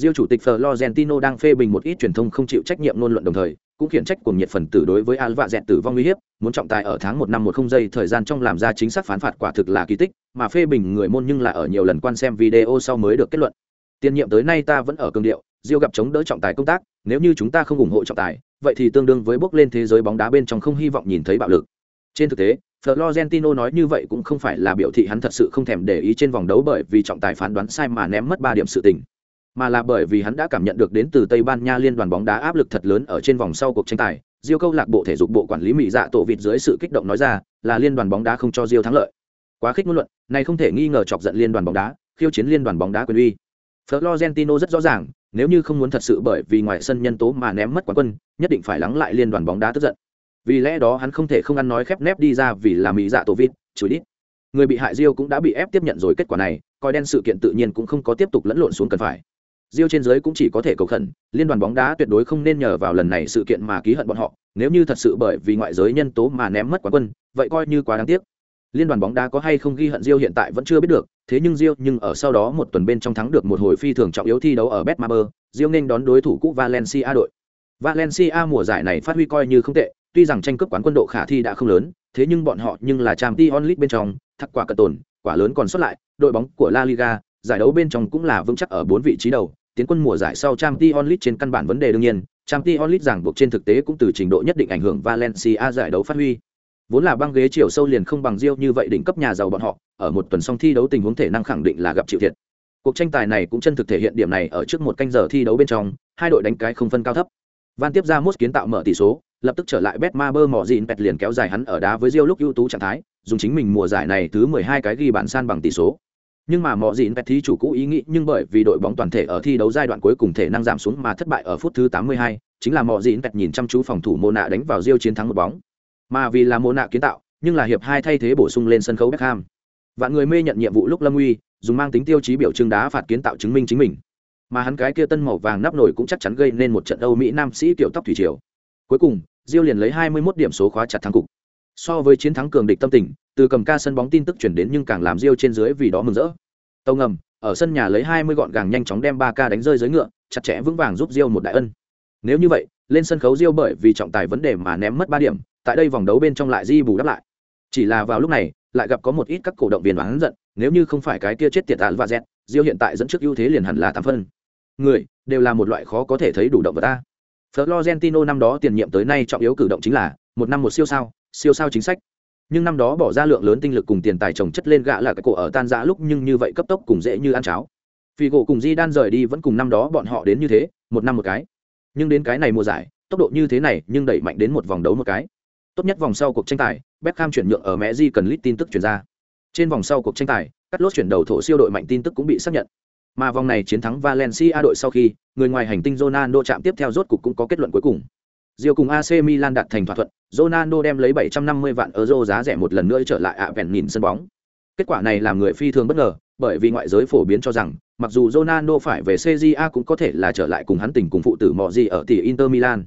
Diêu chủ tịch Florentino đang phê bình một ít truyền thông không chịu trách nhiệm ngôn luận đồng thời, cũng khiển trách cuồng nhiệt phần tử đối với Alva dẹt tử vong nguy hiểm, muốn trọng tài ở tháng một năm một không giây thời gian trong làm ra chính xác phán phạt quả thực là kỳ tích, mà phê bình người môn nhưng là ở nhiều lần quan xem video sau mới được kết luận. Tiên nhiệm tới nay ta vẫn ở cương điệu, Diêu gặp chống đỡ trọng tài công tác, nếu như chúng ta không ủng hộ trọng tài, vậy thì tương đương với bước lên thế giới bóng đá bên trong không hy vọng nhìn thấy bạo lực. Trên thực tế, Florentino nói như vậy cũng không phải là biểu thị hắn thật sự không thèm để ý trên vòng đấu bởi vì trọng tài phán đoán sai mà ném mất ba điểm sự tình, mà là bởi vì hắn đã cảm nhận được đến từ Tây Ban Nha liên đoàn bóng đá áp lực thật lớn ở trên vòng sau cuộc tranh tài. Rio câu lạc bộ thể dục bộ quản lý Mỹ Dạ tổ vịt dưới sự kích động nói ra, là liên đoàn bóng đá không cho Rio thắng lợi. Quá khích ngôn luận, này không thể nghi ngờ chọc giận liên đoàn bóng đá, khiêu chiến liên đoàn bóng đá quyền uy. Florentino rất rõ ràng, nếu như không muốn thật sự bởi vì ngoài sân nhân tố mà ném mất quán quân, nhất định phải lắng lại liên đoàn bóng đá tức giận vì lẽ đó hắn không thể không ăn nói khép nép đi ra vì là mỹ dạ tổ vịt chửi đi. người bị hại Rio cũng đã bị ép tiếp nhận rồi kết quả này coi đen sự kiện tự nhiên cũng không có tiếp tục lẫn lộn xuống cần phải Diêu trên dưới cũng chỉ có thể cầu khẩn liên đoàn bóng đá tuyệt đối không nên nhờ vào lần này sự kiện mà ký hận bọn họ nếu như thật sự bởi vì ngoại giới nhân tố mà ném mất quán quân vậy coi như quá đáng tiếc. Liên đoàn bóng đá có hay không ghi hận Diêu hiện tại vẫn chưa biết được thế nhưng Diêu, nhưng ở sau đó một tuần bên trong thắng được một hồi phi thường trọng yếu thi đấu ở Betmaber Diêu nên đón đối thủ cũ Valencia đội. Valencia mùa giải này phát huy coi như không tệ tuy rằng tranh cướp quán quân độ khả thi đã không lớn, thế nhưng bọn họ nhưng là Champions League bên trong, thắc quả cận tồn, quả lớn còn xuất lại, đội bóng của La Liga, giải đấu bên trong cũng là vững chắc ở bốn vị trí đầu, tiến quân mùa giải sau Champions League trên căn bản vấn đề đương nhiên, Champions League giảng buộc trên thực tế cũng từ trình độ nhất định ảnh hưởng Valencia giải đấu phát huy. Vốn là băng ghế chiều sâu liền không bằng Rio như vậy đỉnh cấp nhà giàu bọn họ, ở một tuần xong thi đấu tình huống thể năng khẳng định là gặp chịu thiệt. Cuộc tranh tài này cũng chân thực thể hiện điểm này ở trước một canh giờ thi đấu bên trong, hai đội đánh cái không phân cao thấp. Van tiếp ra mốt kiến tạo mở tỷ số, lập tức trở lại Betmaber mỏ dịn pẹt liền kéo dài hắn ở đá với Rio lúc ưu tú trạng thái, dùng chính mình mùa giải này thứ 12 cái ghi bàn san bằng tỷ số. Nhưng mà mọi dịn pet thí chủ cũ ý nghĩ nhưng bởi vì đội bóng toàn thể ở thi đấu giai đoạn cuối cùng thể năng giảm xuống mà thất bại ở phút thứ 82, chính là mọi dịn pet nhìn chăm chú phòng thủ Mona đánh vào Rio chiến thắng một bóng. Mà vì là Mona kiến tạo, nhưng là hiệp hai thay thế bổ sung lên sân khấu Beckham. Vạn người mê nhận nhiệm vụ lúc Lâm Uy, dùng mang tính tiêu chí biểu trưng đá phạt kiến tạo chứng minh chính mình. Mà hắn cái kia tân màu vàng nắp nổi cũng chắc chắn gây nên một trận Âu Mỹ nam sĩ tiểu tóc thủy triều. Cuối cùng, Diêu liền lấy 21 điểm số khóa chặt thắng cục. So với chiến thắng cường địch tâm tình, từ cầm ca sân bóng tin tức chuyển đến nhưng càng làm Diêu trên dưới vì đó mừng rỡ. Tâu ngầm, ở sân nhà lấy 20 gọn gàng nhanh chóng đem ba ca đánh rơi dưới ngựa, chặt chẽ vững vàng giúp Diêu một đại ân. Nếu như vậy, lên sân khấu Diêu bởi vì trọng tài vấn đề mà ném mất ba điểm, tại đây vòng đấu bên trong lại di bù đắp lại. Chỉ là vào lúc này, lại gặp có một ít các cổ động viên oán giận, nếu như không phải cái kia chết tiệt tàn và dẹt, Diêu hiện tại dẫn trước ưu thế liền hẳn là tám phân. Người đều là một loại khó có thể thấy đủ động vật ta. Florentino năm đó tiền nhiệm tới nay trọng yếu cử động chính là một năm một siêu sao, siêu sao chính sách. Nhưng năm đó bỏ ra lượng lớn tinh lực cùng tiền tài trồng chất lên gã là cái cổ ở tan rã lúc nhưng như vậy cấp tốc cùng dễ như ăn cháo. Figo cùng Di đan rời đi vẫn cùng năm đó bọn họ đến như thế, một năm một cái. Nhưng đến cái này mùa giải, tốc độ như thế này nhưng đẩy mạnh đến một vòng đấu một cái. Tốt nhất vòng sau cuộc tranh tài, Beckham chuyển nhượng ở mẹ Di cần lít tin tức truyền ra. Trên vòng sau cuộc tranh tài, cắt lốt chuyển đầu thổ siêu đội mạnh tin tức cũng bị xác nhận. Mà vòng này chiến thắng Valencia đội sau khi, người ngoài hành tinh Ronaldo chạm tiếp theo rốt cục cũng có kết luận cuối cùng. Diêu cùng AC Milan đạt thành thỏa thuận, Ronaldo đem lấy 750 vạn euro giá rẻ một lần nữa trở lại ạ vẹn nhìn sân bóng. Kết quả này làm người phi thường bất ngờ, bởi vì ngoại giới phổ biến cho rằng, mặc dù Ronaldo phải về CJA cũng có thể là trở lại cùng hắn tình cùng phụ tử mọ gì ở tỷ Inter Milan.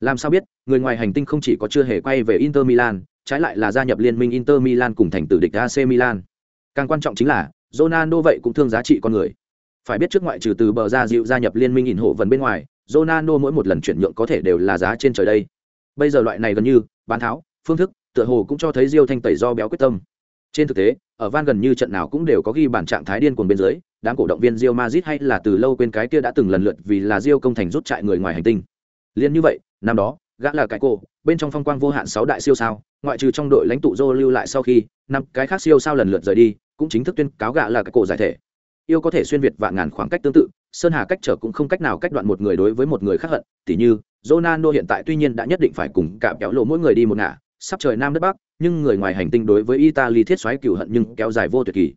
Làm sao biết, người ngoài hành tinh không chỉ có chưa hề quay về Inter Milan, trái lại là gia nhập liên minh Inter Milan cùng thành tử địch AC Milan. Càng quan trọng chính là, Ronaldo vậy cũng thương giá trị con người. Phải biết trước ngoại trừ từ bờ ra dịu gia nhập liên minh ỉn hộ vần bên ngoài, Ronaldo mỗi một lần chuyển nhượng có thể đều là giá trên trời đây. Bây giờ loại này gần như bán tháo, phương thức, tựa hồ cũng cho thấy Rio thanh tẩy do béo quyết tâm. Trên thực tế, ở van gần như trận nào cũng đều có ghi bản trạng thái điên cuồng bên dưới, đám cổ động viên Real Madrid hay là từ lâu quên cái kia đã từng lần lượt vì là Real công thành rút chạy người ngoài hành tinh. Liên như vậy, năm đó, gã là cái cổ, bên trong phong quang vô hạn sáu đại siêu sao, ngoại trừ trong đội lãnh tụ Zô lưu lại sau khi, năm cái khác siêu sao lần lượt rời đi, cũng chính thức tuyên cáo gã là cái cổ giải thể. Yêu có thể xuyên việt vạn ngàn khoảng cách tương tự, Sơn Hà cách trở cũng không cách nào cách đoạn một người đối với một người khác hận, tỉ như, Ronaldo hiện tại tuy nhiên đã nhất định phải cùng cạm kéo lộ mỗi người đi một ngả, sắp trời nam đất bắc, nhưng người ngoài hành tinh đối với Italy thiết xoáy cửu hận nhưng kéo dài vô tuyệt kỳ.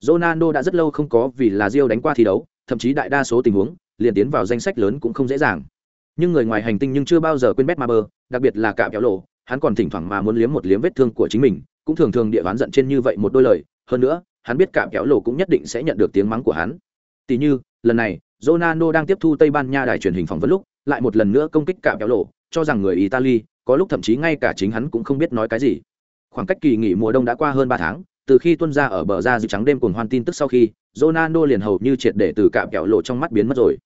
Ronaldo đã rất lâu không có vì là Rio đánh qua thi đấu, thậm chí đại đa số tình huống, liền tiến vào danh sách lớn cũng không dễ dàng. Nhưng người ngoài hành tinh nhưng chưa bao giờ quên Betmaber, đặc biệt là cạm kéo lộ, hắn còn thỉnh thoảng mà muốn liếm một liếm vết thương của chính mình, cũng thường thường địa ván giận trên như vậy một đôi lời, hơn nữa, hắn biết cạm kéo lộ cũng nhất định sẽ nhận được tiếng mắng của hắn. Tỷ như, lần này, Ronaldo đang tiếp thu Tây Ban Nha đài truyền hình phỏng vấn lúc, lại một lần nữa công kích cạm kéo lộ, cho rằng người Italy, có lúc thậm chí ngay cả chính hắn cũng không biết nói cái gì. Khoảng cách kỳ nghỉ mùa đông đã qua hơn ba tháng, từ khi tuân ra ở bờ ra dịu trắng đêm cùng hoan tin tức sau khi, Ronaldo liền hầu như triệt để từ cạm kéo lộ trong mắt biến mất rồi.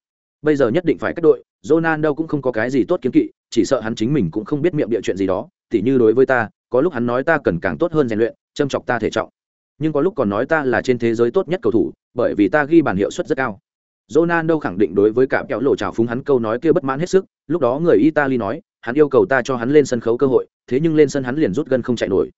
Bây giờ nhất định phải cách đội, Ronaldo cũng không có cái gì tốt kiến kỵ, chỉ sợ hắn chính mình cũng không biết miệng địa chuyện gì đó, tỉ như đối với ta, có lúc hắn nói ta cần càng tốt hơn rèn luyện, châm chọc ta thể trọng. Nhưng có lúc còn nói ta là trên thế giới tốt nhất cầu thủ, bởi vì ta ghi bàn hiệu suất rất cao. Ronaldo khẳng định đối với cạm kẹo lộ trào phúng hắn câu nói kia bất mãn hết sức, lúc đó người Italy nói, hắn yêu cầu ta cho hắn lên sân khấu cơ hội, thế nhưng lên sân hắn liền rút gân không chạy nổi.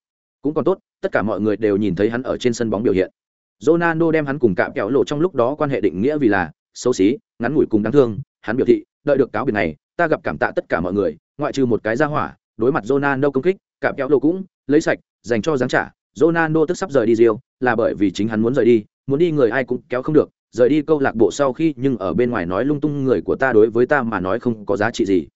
Cũng còn tốt, tất cả mọi người đều nhìn thấy hắn ở trên sân bóng biểu hiện. Ronaldo đem hắn cùng cạm kẹo lộ trong lúc đó quan hệ định nghĩa vì là xấu xí, ngắn ngủi cùng đáng thương, hắn biểu thị, đợi được cáo biệt này, ta gặp cảm tạ tất cả mọi người, ngoại trừ một cái ra hỏa, đối mặt Ronaldo công kích, cạm kẹo lộ cũng lấy sạch, dành cho giáng trả. Ronaldo tức sắp rời đi Rio, là bởi vì chính hắn muốn rời đi, muốn đi người ai cũng kéo không được, rời đi câu lạc bộ sau khi nhưng ở bên ngoài nói lung tung người của ta đối với ta mà nói không có giá trị gì.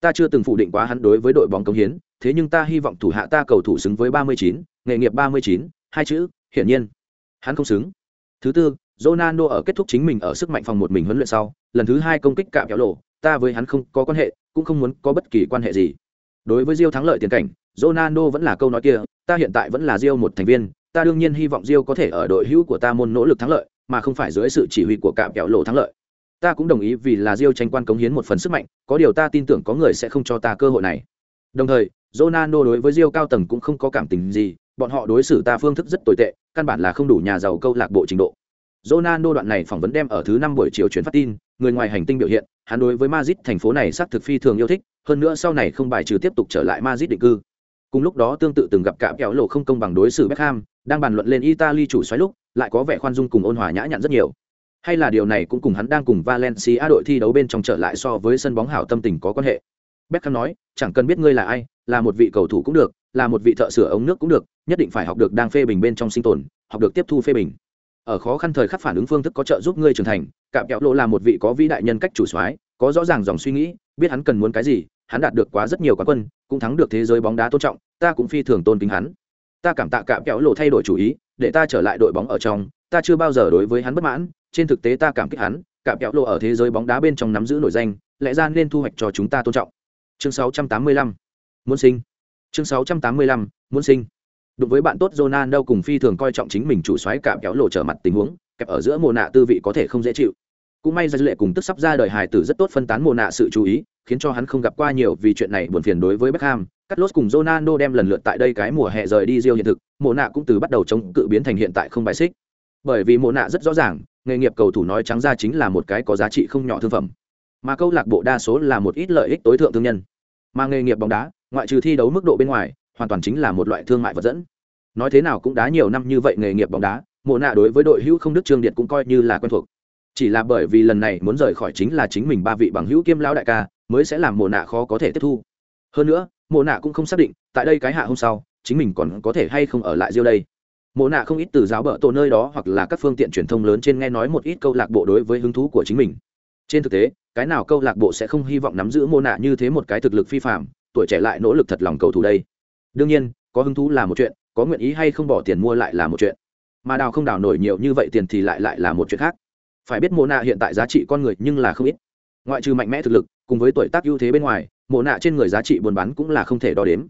Ta chưa từng phủ định quá hắn đối với đội bóng công hiến, thế nhưng ta hy vọng thủ hạ ta cầu thủ xứng với 39, nghề nghiệp 39, hai chữ, hiển nhiên, hắn không xứng. Thứ tư, Ronaldo ở kết thúc chính mình ở sức mạnh phòng một mình huấn luyện sau, lần thứ hai công kích cạm kéo lộ, ta với hắn không có quan hệ, cũng không muốn có bất kỳ quan hệ gì. Đối với Rio thắng lợi tiền cảnh, Ronaldo vẫn là câu nói kia, ta hiện tại vẫn là Rio một thành viên, ta đương nhiên hy vọng Rio có thể ở đội hữu của ta môn nỗ lực thắng lợi, mà không phải dưới sự chỉ huy của cạm kẹo lộ thắng lợi. Ta cũng đồng ý vì là Rio tranh quan cống hiến một phần sức mạnh, có điều ta tin tưởng có người sẽ không cho ta cơ hội này. Đồng thời, Ronaldo đối với Rio cao tầng cũng không có cảm tình gì, bọn họ đối xử ta phương thức rất tồi tệ, căn bản là không đủ nhà giàu câu lạc bộ trình độ. Ronaldo đoạn này phỏng vấn đem ở thứ năm buổi chiều chuyển phát tin, người ngoài hành tinh biểu hiện, hắn đối với Madrid thành phố này xác thực phi thường yêu thích, hơn nữa sau này không bài trừ tiếp tục trở lại Madrid định cư. Cùng lúc đó tương tự từng gặp cạm kẹo lộ không công bằng đối xử Beckham, đang bàn luận lên Italy chủ xoáy lúc, lại có vẻ khoan dung cùng ôn hòa nhã nhặn rất nhiều. Hay là điều này cũng cùng hắn đang cùng Valencia đội thi đấu bên trong trở lại so với sân bóng hảo tâm tình có quan hệ. Beckham nói, chẳng cần biết ngươi là ai, là một vị cầu thủ cũng được, là một vị thợ sửa ống nước cũng được, nhất định phải học được đang phê bình bên trong sinh tồn, học được tiếp thu phê bình. Ở khó khăn thời khắc phản ứng phương thức có trợ giúp ngươi trưởng thành, Cạm Kẹo Lộ là một vị có vĩ đại nhân cách chủ soái, có rõ ràng dòng suy nghĩ, biết hắn cần muốn cái gì, hắn đạt được quá rất nhiều quán quân, cũng thắng được thế giới bóng đá tôn trọng, ta cũng phi thường tôn kính hắn. Ta cảm tạ Cạm Kẹo Lộ thay đổi chủ ý, để ta trở lại đội bóng ở trong, ta chưa bao giờ đối với hắn bất mãn, trên thực tế ta cảm kích hắn, Cạm Kẹo Lộ ở thế giới bóng đá bên trong nắm giữ nổi danh, lẽ ra nên thu hoạch cho chúng ta tôn trọng. Chương 685. Muốn sinh. Chương 685. Muốn sinh. Đối với bạn tốt Ronaldo cùng phi thường coi trọng chính mình chủ soái Cạm Kẹo Lộ trở mặt tình huống, kẹp ở giữa mồ nạ tư vị có thể không dễ chịu cũng may ra lệ cùng tức sắp ra đời hài tử rất tốt phân tán mồ nạ sự chú ý, khiến cho hắn không gặp qua nhiều vì chuyện này buồn phiền đối với Beckham. Carlos cùng Ronaldo đem lần lượt tại đây cái mùa hè rời đi Rio hiện thực mồ nạ cũng từ bắt đầu chống cự biến thành hiện tại không bài xích. Bởi vì mồ nạ rất rõ ràng, nghề nghiệp cầu thủ nói trắng ra chính là một cái có giá trị không nhỏ thương phẩm. Mà câu lạc bộ đa số là một ít lợi ích tối thượng thương nhân. Mà nghề nghiệp bóng đá, ngoại trừ thi đấu mức độ bên ngoài, hoàn toàn chính là một loại thương mại vật dẫn. Nói thế nào cũng đá nhiều năm như vậy nghề nghiệp bóng đá, mộ nạ đối với đội hữu không đức trương điện cũng coi như là quen thuộc chỉ là bởi vì lần này muốn rời khỏi chính là chính mình ba vị bằng hữu kiêm lão đại ca, mới sẽ làm mộ nạ khó có thể tiếp thu. Hơn nữa, mộ nạ cũng không xác định, tại đây cái hạ hôm sau, chính mình còn có thể hay không ở lại riêu đây. Mộ nạ không ít từ giáo bợ tổ nơi đó hoặc là các phương tiện truyền thông lớn trên nghe nói một ít câu lạc bộ đối với hứng thú của chính mình. Trên thực tế, cái nào câu lạc bộ sẽ không hy vọng nắm giữ mộ nạ như thế một cái thực lực phi phạm tuổi trẻ lại nỗ lực thật lòng cầu thủ đây. Đương nhiên, có hứng thú là một chuyện, có nguyện ý hay không bỏ tiền mua lại là một chuyện. Mà đào không đào nổi nhiều như vậy tiền thì lại lại là một chuyện khác phải biết mộ nạ hiện tại giá trị con người nhưng là không ít. Ngoại trừ mạnh mẽ thực lực, cùng với tuổi tác ưu thế bên ngoài, mộ nạ trên người giá trị buôn bán cũng là không thể đo đếm.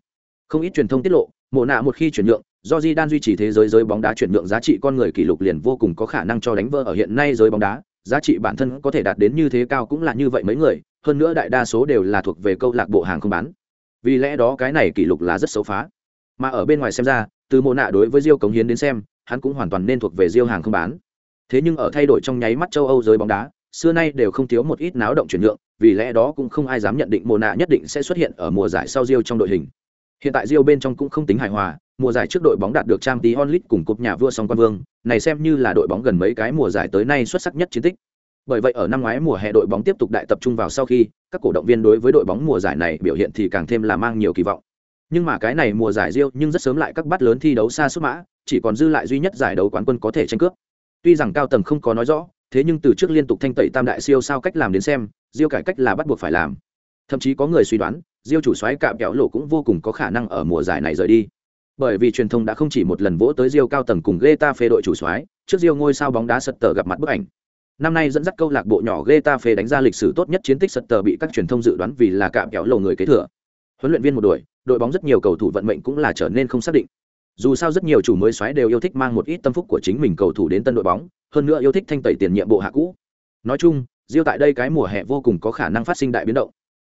Không ít truyền thông tiết lộ, mộ nạ một khi chuyển nhượng, do di đan duy trì thế giới giới bóng đá chuyển nhượng giá trị con người kỷ lục liền vô cùng có khả năng cho đánh vỡ ở hiện nay giới bóng đá, giá trị bản thân có thể đạt đến như thế cao cũng là như vậy mấy người, hơn nữa đại đa số đều là thuộc về câu lạc bộ hàng không bán. Vì lẽ đó cái này kỷ lục là rất xấu phá. Mà ở bên ngoài xem ra, từ mộ nạ đối với diêu cống hiến đến xem, hắn cũng hoàn toàn nên thuộc về diêu hàng không bán thế nhưng ở thay đổi trong nháy mắt châu âu giới bóng đá, xưa nay đều không thiếu một ít náo động chuyển nhượng, vì lẽ đó cũng không ai dám nhận định mùa nạ nhất định sẽ xuất hiện ở mùa giải sau Rio trong đội hình. Hiện tại Rio bên trong cũng không tính hài hòa, mùa giải trước đội bóng đạt được trang tí onlit cùng cúp nhà vua song quan vương, này xem như là đội bóng gần mấy cái mùa giải tới nay xuất sắc nhất chiến tích. Bởi vậy ở năm ngoái mùa hè đội bóng tiếp tục đại tập trung vào sau khi, các cổ động viên đối với đội bóng mùa giải này biểu hiện thì càng thêm là mang nhiều kỳ vọng. Nhưng mà cái này mùa giải Rio nhưng rất sớm lại các bắt lớn thi đấu xa xuất mã, chỉ còn dư lại duy nhất giải đấu quán quân có thể tranh cướp tuy rằng cao tầng không có nói rõ thế nhưng từ trước liên tục thanh tẩy tam đại siêu sao cách làm đến xem diêu cải cách là bắt buộc phải làm thậm chí có người suy đoán diêu chủ xoáy cạm kéo lộ cũng vô cùng có khả năng ở mùa giải này rời đi bởi vì truyền thông đã không chỉ một lần vỗ tới diêu cao tầng cùng Getafe đội chủ soái, trước diêu ngôi sao bóng đá sật tờ gặp mặt bức ảnh. Năm nay dẫn dắt câu lạc bộ nhỏ Getafe đánh ra lịch sử tốt nhất chiến tích sật tờ bị các truyền thông dự đoán vì là cạm kéo lỗ người kế thừa. Huấn luyện viên một đuổi, đội bóng rất nhiều cầu thủ vận mệnh cũng là trở nên không xác định. Dù sao rất nhiều chủ mới xoáy đều yêu thích mang một ít tâm phúc của chính mình cầu thủ đến tân đội bóng, hơn nữa yêu thích thanh tẩy tiền nhiệm bộ hạ cũ. Nói chung, Rio tại đây cái mùa hè vô cùng có khả năng phát sinh đại biến động.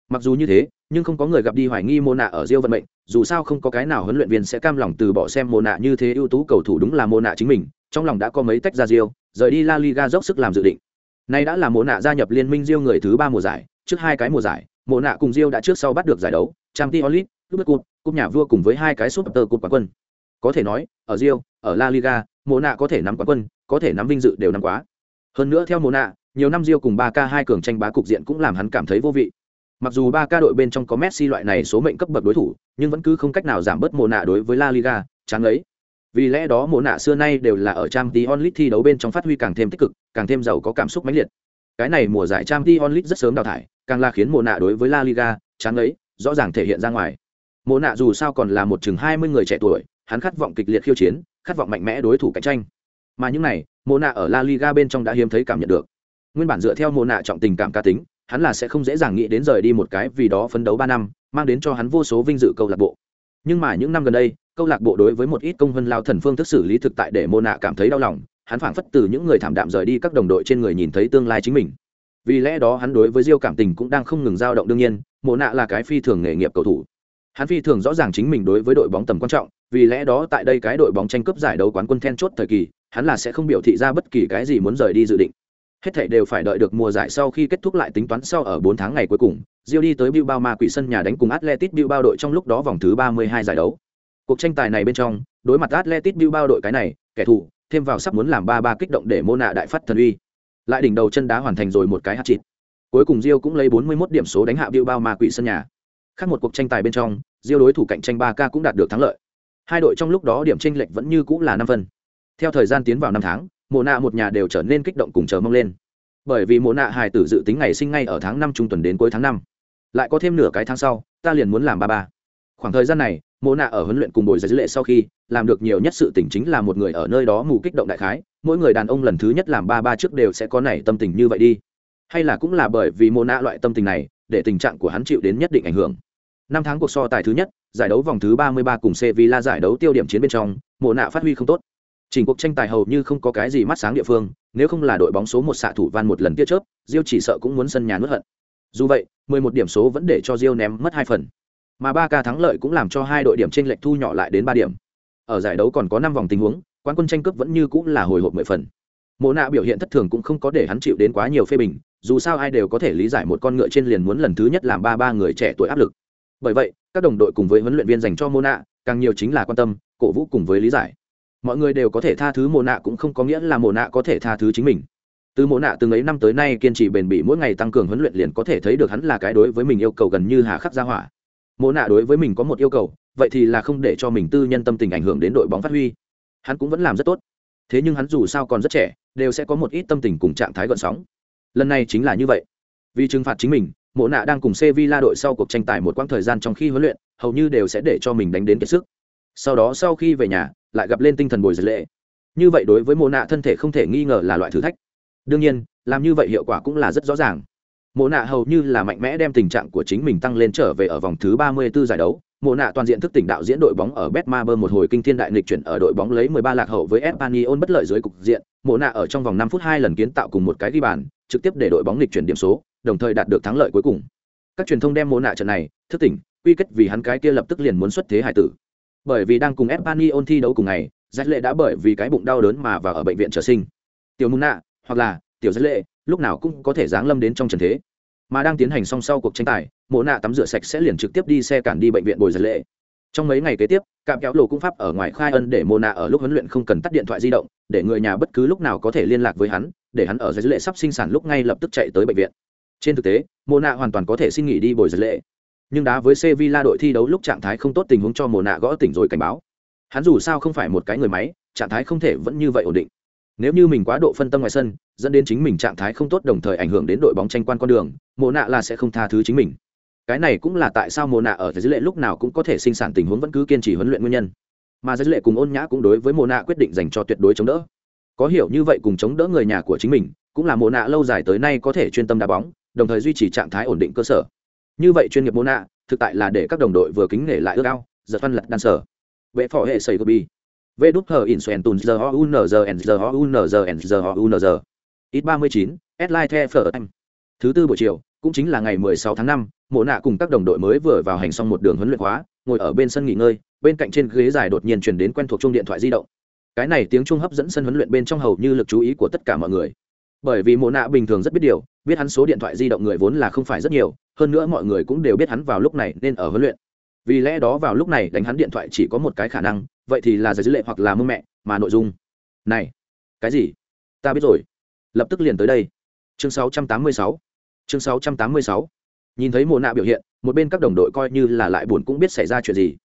Mặc dù như thế, nhưng không có người gặp đi hoài nghi Mona ở Rio vận mệnh, dù sao không có cái nào huấn luyện viên sẽ cam lòng từ bỏ xem Mona như thế ưu tú cầu thủ đúng là Mona chính mình, trong lòng đã có mấy tách ra Rio, rời đi La Liga dốc sức làm dự định. Nay đã là Mona gia nhập liên minh Rio người thứ ba mùa giải, trước hai cái mùa giải, Mona cùng Rio đã trước sau bắt được giải đấu, Champions League, Super Cup, cúp nhà vua cùng với hai cái súp tơ cúp quán quân. Có thể nói, ở Rio, ở La Liga, Mona có thể nắm quán quân, có thể nắm vinh dự đều nắm quá. Hơn nữa theo Mona, nhiều năm Rio cùng 3K hai cường tranh bá cục diện cũng làm hắn cảm thấy vô vị. Mặc dù ba k đội bên trong có Messi loại này số mệnh cấp bậc đối thủ, nhưng vẫn cứ không cách nào giảm bớt mồ nạ đối với La Liga, chán ấy. Vì lẽ đó mồ nạ xưa nay đều là ở Champions League thi đấu bên trong phát huy càng thêm tích cực, càng thêm giàu có cảm xúc mãnh liệt. Cái này mùa giải Champions League rất sớm đào thải, càng là khiến mồ nạ đối với La Liga, chán ấy, rõ ràng thể hiện ra ngoài. Mồ nạ dù sao còn là một chừng 20 người trẻ tuổi, hắn khát vọng kịch liệt khiêu chiến, khát vọng mạnh mẽ đối thủ cạnh tranh. Mà những này, Mộ Na ở La Liga bên trong đã hiếm thấy cảm nhận được. Nguyên bản dựa theo Mộ Na trọng tình cảm cá tính, hắn là sẽ không dễ dàng nghĩ đến rời đi một cái vì đó phấn đấu ba năm mang đến cho hắn vô số vinh dự câu lạc bộ nhưng mà những năm gần đây câu lạc bộ đối với một ít công văn lao thần phương thức xử lý thực tại để Mộ Na cảm thấy đau lòng hắn phảng phất từ những người thảm đạm rời đi các đồng đội trên người nhìn thấy tương lai chính mình vì lẽ đó hắn đối với diêu cảm tình cũng đang không ngừng dao động đương nhiên mộ Na là cái phi thường nghề nghiệp cầu thủ hắn phi thường rõ ràng chính mình đối với đội bóng tầm quan trọng vì lẽ đó tại đây cái đội bóng tranh cướp giải đấu quán quân then chốt thời kỳ hắn là sẽ không biểu thị ra bất kỳ cái gì muốn rời đi dự định hết thảy đều phải đợi được mùa giải sau khi kết thúc lại tính toán sau ở 4 tháng ngày cuối cùng, Rio đi tới Bilbao ma quỷ sân nhà đánh cùng Atletico Bilbao đội trong lúc đó vòng thứ 32 giải đấu. Cuộc tranh tài này bên trong, đối mặt Atletico Bilbao đội cái này, kẻ thù, thêm vào sắp muốn làm 3-3 kích động để Mona đại phát thần uy. Lại đỉnh đầu chân đá hoàn thành rồi một cái hat-trick. Cuối cùng Rio cũng lấy 41 điểm số đánh hạ Bilbao ma quỷ sân nhà. Khác một cuộc tranh tài bên trong, Rio đối thủ cạnh tranh 3K cũng đạt được thắng lợi. Hai đội trong lúc đó điểm tranh lệch vẫn như cũ là 5 phân. Theo thời gian tiến vào năm tháng, mộ nạ một nhà đều trở nên kích động cùng chờ mong lên. Bởi vì mộ nạ hài tử dự tính ngày sinh ngay ở tháng năm trung tuần đến cuối tháng năm. Lại có thêm nửa cái tháng sau ta liền muốn làm ba ba. Khoảng thời gian này mộ nạ ở huấn luyện cùng bồi dữ lệ sau khi làm được nhiều nhất sự tỉnh chính là một người ở nơi đó mù kích động đại khái mỗi người đàn ông lần thứ nhất làm ba ba trước đều sẽ có nảy tâm tình như vậy đi. Hay là cũng là bởi vì mộ nạ loại tâm tình này để tình trạng của hắn chịu đến nhất định ảnh hưởng. Năm tháng cuộc so tài thứ nhất giải đấu vòng thứ ba mươi ba cùng Sevilla giải đấu tiêu điểm chiến bên trong mộ nạ phát huy không tốt Trình cuộc tranh tài hầu như không có cái gì mắt sáng địa phương, nếu không là đội bóng số một xạ thủ van một lần tia chớp, Diêu chỉ sợ cũng muốn sân nhà nuốt hận. Dù vậy, 11 điểm số vẫn để cho Diêu ném mất hai phần. Mà 3K thắng lợi cũng làm cho hai đội điểm chênh lệch thu nhỏ lại đến 3 điểm. Ở giải đấu còn có 5 vòng tình huống, quán quân tranh cướp vẫn như cũng là hồi hộp 10 phần. Mộ nạ biểu hiện thất thường cũng không có để hắn chịu đến quá nhiều phê bình, dù sao ai đều có thể lý giải một con ngựa trên liền muốn lần thứ nhất làm ba ba người trẻ tuổi áp lực. Bởi vậy, các đồng đội cùng với huấn luyện viên dành cho Mộ nạ, càng nhiều chính là quan tâm, cổ vũ cùng với lý giải. Mọi người đều có thể tha thứ mồ nạ cũng không có nghĩa là mồ nạ có thể tha thứ chính mình. Từ mồ nạ từng ấy năm tới nay kiên trì bền bỉ mỗi ngày tăng cường huấn luyện liền có thể thấy được hắn là cái đối với mình yêu cầu gần như hà khắc gia hỏa. Mồ nạ đối với mình có một yêu cầu vậy thì là không để cho mình tư nhân tâm tình ảnh hưởng đến đội bóng phát huy. Hắn cũng vẫn làm rất tốt. Thế nhưng hắn dù sao còn rất trẻ đều sẽ có một ít tâm tình cùng trạng thái gợn sóng. Lần này chính là như vậy. Vì trừng phạt chính mình mộ nạ đang cùng Sevilla đội sau cuộc tranh tài một quãng thời gian trong khi huấn luyện, hầu như đều sẽ để cho mình đánh đến kiệt sức. Sau đó sau khi về nhà, lại gặp lên tinh thần bồi dệt lệ. Như vậy đối với mộ nạ thân thể không thể nghi ngờ là loại thử thách. Đương nhiên, làm như vậy hiệu quả cũng là rất rõ ràng. Mộ nạ hầu như là mạnh mẽ đem tình trạng của chính mình tăng lên trở về ở vòng thứ 34 giải đấu mộ nạ toàn diện thức tỉnh đạo diễn đội bóng ở betmaber một hồi kinh thiên đại nghịch chuyển ở đội bóng lấy 13 lạc hậu với espanyol bất lợi dưới cục diện. Mộ nạ ở trong vòng 5 phút hai lần kiến tạo cùng một cái ghi bàn trực tiếp để đội bóng nghịch chuyển điểm số đồng thời đạt được thắng lợi cuối cùng. Các truyền thông đem mộ nạ trận này thức tỉnh quy kết vì hắn cái kia lập tức liền muốn xuất thế hải tử. Bởi vì đang cùng Espanyol thi đấu cùng ngày, Dật Lệ đã bởi vì cái bụng đau đớn mà vào ở bệnh viện trở sinh. tiểu Mộ nạ hoặc là tiểu Dật lệ lúc nào cũng có thể giáng lâm đến trong trận thế mà đang tiến hành song sau cuộc tranh tài, mộ nạ tắm rửa sạch sẽ liền trực tiếp đi xe cản đi bệnh viện bồi giới lệ. Trong mấy ngày kế tiếp, cạm kéo lộ cũng pháp ở ngoài khai ân để mô nạ ở lúc huấn luyện không cần tắt điện thoại di động, để người nhà bất cứ lúc nào có thể liên lạc với hắn, để hắn ở giới lệ sắp sinh sản lúc ngay lập tức chạy tới bệnh viện. Trên thực tế mô nạ hoàn toàn có thể xin nghỉ đi bồi giới lệ. Nhưng đá với sevilla đội thi đấu lúc trạng thái không tốt tình huống cho mồ nạ gõ tỉnh rồi cảnh báo. Hắn dù sao không phải một cái người máy, trạng thái không thể vẫn như vậy ổn định nếu như mình quá độ phân tâm ngoài sân, dẫn đến chính mình trạng thái không tốt đồng thời ảnh hưởng đến đội bóng tranh quan con đường mồ nạ là sẽ không tha thứ chính mình. Cái này cũng là tại sao mồ nạ ở dưới lệ lúc nào cũng có thể sinh sản tình huống vẫn cứ kiên trì huấn luyện nguyên nhân. Mà dưới lệ cùng ôn nhã cũng đối với mồ nạ quyết định dành cho tuyệt đối chống đỡ. Có hiểu như vậy cùng chống đỡ người nhà của chính mình, cũng là mồ nạ lâu dài tới nay có thể chuyên tâm đá bóng, đồng thời duy trì trạng thái ổn định cơ sở. Như vậy chuyên nghiệp mồ nạ, thực tại là để các đồng đội vừa kính nể lại ước ao, giật văn lật đan sở. Vệ phò hệ sầy gobi vê đút hờ in xoèn tùn giờ ho un giờ n giờ ho un giờ n giờ ho un giờ ít ba mươi chín Headline The Phở Anh. Thứ tư buổi chiều, cũng chính là ngày 16 tháng 5, Mộ Nạ cùng các đồng đội mới vừa vào hành xong một đường huấn luyện hóa ngồi ở bên sân nghỉ ngơi, bên cạnh trên ghế dài đột nhiên truyền đến quen thuộc chuông điện thoại di động. Cái này tiếng chuông hấp dẫn sân huấn luyện bên trong hầu như lực chú ý của tất cả mọi người. Bởi vì Mộ Nạ bình thường rất biết điều, biết hắn số điện thoại di động người vốn là không phải rất nhiều, hơn nữa mọi người cũng đều biết hắn vào lúc này nên ở huấn luyện. Vì lẽ đó vào lúc này đánh hắn điện thoại chỉ có một cái khả năng, vậy thì là giải dữ lệ hoặc là mông mẹ, mà nội dung. Này, cái gì? Ta biết rồi. Lập tức liền tới đây. Chương 686 chương 686. nhìn thấy mồ nạ biểu hiện một bên các đồng đội coi như là lại buồn cũng biết xảy ra chuyện gì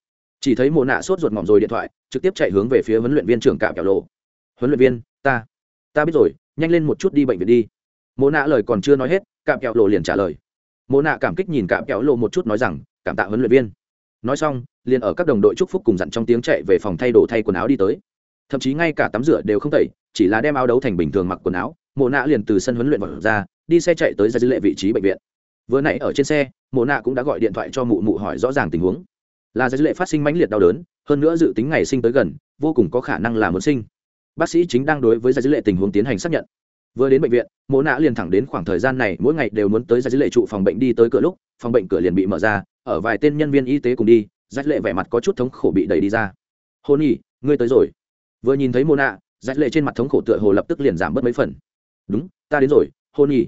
chỉ thấy mồ nạ sốt ruột ngỏm rồi điện thoại trực tiếp chạy hướng về phía huấn luyện viên trưởng cạm kẹo lộ huấn luyện viên ta ta biết rồi nhanh lên một chút đi bệnh viện đi mồ nạ lời còn chưa nói hết cạm kẹo lộ liền trả lời mồ nạ cảm kích nhìn cạm kẹo lộ một chút nói rằng cảm tạ huấn luyện viên nói xong liền ở các đồng đội chúc phúc cùng dặn trong tiếng chạy về phòng thay đồ thay quần áo đi tới. Thậm chí ngay cả tắm rửa đều không tẩy, chỉ là đem áo đấu thành bình thường mặc quần áo, mộ nạ liền từ sân huấn luyện vào ra, đi xe chạy tới ra dư lệ vị trí bệnh viện. Vừa nãy ở trên xe, mộ nạ cũng đã gọi điện thoại cho mụ mụ hỏi rõ ràng tình huống. Là ra dư lệ phát sinh mãnh liệt đau đớn, hơn nữa dự tính ngày sinh tới gần, vô cùng có khả năng là muốn sinh. Bác sĩ chính đang đối với ra dư lệ tình huống tiến hành xác nhận. Vừa đến bệnh viện, mộ nạ liền thẳng đến khoảng thời gian này, mỗi ngày đều muốn tới ra dư lệ trụ phòng bệnh đi tới cửa lúc, phòng bệnh cửa liền bị mở ra, ở vài tên nhân viên y tế cùng đi rách lệ vẻ mặt có chút thống khổ bị đẩy đi ra. Hôn nhi ngươi tới rồi. Vừa nhìn thấy mô nạ rách lệ trên mặt thống khổ tựa hồ lập tức liền giảm bớt mấy phần. Đúng, ta đến rồi, hôn nhi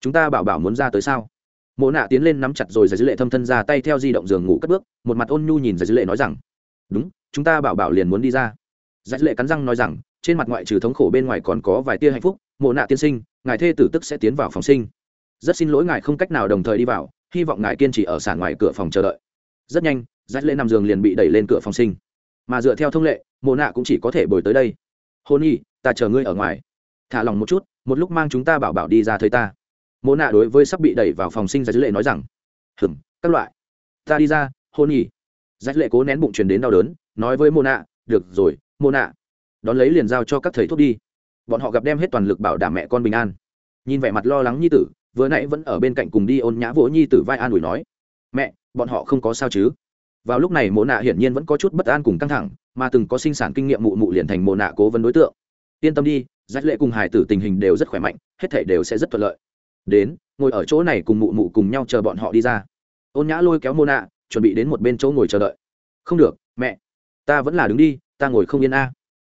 chúng ta bảo bảo muốn ra tới sao? Mộ nạ tiến lên nắm chặt rồi giải dữ lệ thâm thân ra tay theo di động giường ngủ cất bước, một mặt ôn nhu nhìn giải dữ lệ nói rằng, đúng, chúng ta bảo bảo liền muốn đi ra. Giải dữ lệ cắn răng nói rằng, trên mặt ngoại trừ thống khổ bên ngoài còn có vài tia hạnh phúc mộ nạ tiên sinh, ngài thê tử tức sẽ tiến vào phòng sinh. Rất xin lỗi ngài không cách nào đồng thời đi vào, hy vọng ngài kiên trì ở sàn ngoài cửa phòng chờ đợi. Rất nhanh dắt lên nằm giường liền bị đẩy lên cửa phòng sinh. Mà dựa theo thông lệ mồ nạ cũng chỉ có thể bồi tới đây. Hôn nhi, ta chờ ngươi ở ngoài. Thả lòng một chút, một lúc mang chúng ta bảo bảo đi ra thấy ta. Mồ nạ đối với sắp bị đẩy vào phòng sinh dắt lệ nói rằng, hừm, các loại. Ta đi ra, hôn nhỉ dắt lệ cố nén bụng truyền đến đau đớn, nói với mồ nạ, được rồi mồ nạ. Đón lấy liền giao cho các thầy thuốc đi. Bọn họ gặp đem hết toàn lực bảo đảm mẹ con bình an. Nhìn vẻ mặt lo lắng nhi tử, vừa nãy vẫn ở bên cạnh cùng đi ôn nhã vỗ nhi tử vai an ủi nói, mẹ, bọn họ không có sao chứ? Vào lúc này, mộ nạ hiển nhiên vẫn có chút bất an cùng căng thẳng, mà từng có sinh sản kinh nghiệm mụ mụ liền thành mộ nạ cố vấn đối tượng. Yên tâm đi giác lệ cùng hải tử tình hình đều rất khỏe mạnh, hết thể đều sẽ rất thuận lợi. Đến, ngồi ở chỗ này cùng mụ mụ cùng nhau chờ bọn họ đi ra. Ôn nhã lôi kéo mô nạ, chuẩn bị đến một bên chỗ ngồi chờ đợi. Không được, mẹ, ta vẫn là đứng đi, ta ngồi không yên a. À.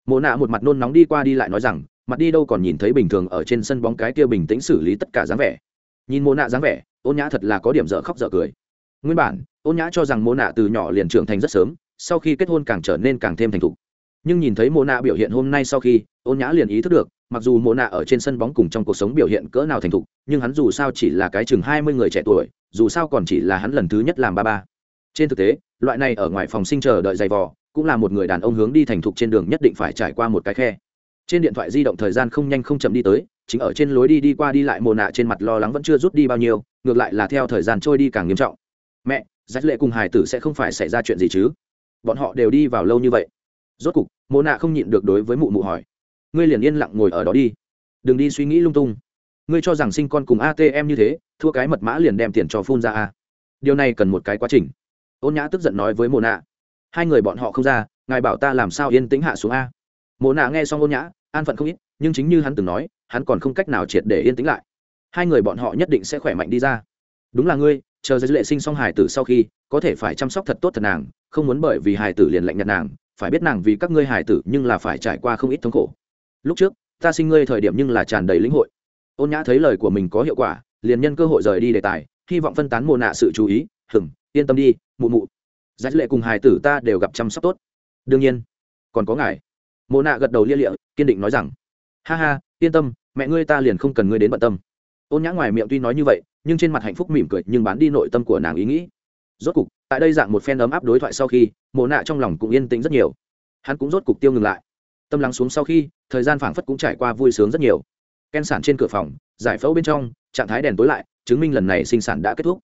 mô nạ một mặt nôn nóng đi qua đi lại nói rằng, mặt đi đâu còn nhìn thấy bình thường ở trên sân bóng cái kia bình tĩnh xử lý tất cả dáng vẻ. Nhìn mô nạ dáng vẻ, ôn nhã thật là có điểm dở khóc dở cười nguyên bản, ôn nhã cho rằng mô nạ từ nhỏ liền trưởng thành rất sớm, sau khi kết hôn càng trở nên càng thêm thành thục. Nhưng nhìn thấy mô nạ biểu hiện hôm nay sau khi, ôn nhã liền ý thức được, mặc dù mô nạ ở trên sân bóng cùng trong cuộc sống biểu hiện cỡ nào thành thục, nhưng hắn dù sao chỉ là cái chừng hai mươi người trẻ tuổi, dù sao còn chỉ là hắn lần thứ nhất làm ba ba. Trên thực tế, loại này ở ngoài phòng sinh chờ đợi giày vò, cũng là một người đàn ông hướng đi thành thục trên đường nhất định phải trải qua một cái khe. Trên điện thoại di động thời gian không nhanh không chậm đi tới, chính ở trên lối đi đi qua đi lại mồ nạ trên mặt lo lắng vẫn chưa rút đi bao nhiêu, ngược lại là theo thời gian trôi đi càng nghiêm trọng mẹ dắt lệ cùng hải tử sẽ không phải xảy ra chuyện gì chứ? Bọn họ đều đi vào lâu như vậy. Rốt cục mô nạ không nhịn được đối với mụ mụ hỏi. Ngươi liền yên lặng ngồi ở đó đi. Đừng đi suy nghĩ lung tung. Ngươi cho rằng sinh con cùng atm như thế, thua cái mật mã liền đem tiền cho phun ra a điều này cần một cái quá trình. Ôn nhã tức giận nói với mô nạ. Hai người bọn họ không ra, ngài bảo ta làm sao yên tĩnh hạ xuống a? Mồ nạ nghe xong ôn nhã, an phận không ít, nhưng chính như hắn từng nói, hắn còn không cách nào triệt để yên tĩnh lại. Hai người bọn họ nhất định sẽ khỏe mạnh đi ra. Đúng là ngươi chờ giới lệ sinh xong hài tử sau khi, có thể phải chăm sóc thật tốt thật nàng, không muốn bởi vì hài tử liền lạnh nhạt nàng, phải biết nàng vì các ngươi hài tử nhưng là phải trải qua không ít thống khổ. Lúc trước, ta sinh ngươi thời điểm nhưng là tràn đầy lĩnh hội. Ôn nhã thấy lời của mình có hiệu quả, liền nhân cơ hội rời đi đề tài, hy vọng phân tán mồ nạ sự chú ý hừng yên tâm đi, mụ mụ. Giải lệ cùng hài tử ta đều gặp chăm sóc tốt. Đương nhiên, còn có ngài. Mồ nạ gật đầu lia lịa, kiên định nói rằng, ha ha, yên tâm, mẹ ngươi ta liền không cần ngươi đến bận tâm ôn nhã ngoài miệng tuy nói như vậy, nhưng trên mặt hạnh phúc mỉm cười nhưng bán đi nội tâm của nàng ý nghĩ. Rốt cục, tại đây dạng một phen ấm áp đối thoại sau khi mồ nạ trong lòng cũng yên tĩnh rất nhiều. Hắn cũng rốt cục tiêu ngừng lại. Tâm lắng xuống sau khi, thời gian phảng phất cũng trải qua vui sướng rất nhiều. Ken sản trên cửa phòng, giải phẫu bên trong, trạng thái đèn tối lại, chứng minh lần này sinh sản đã kết thúc.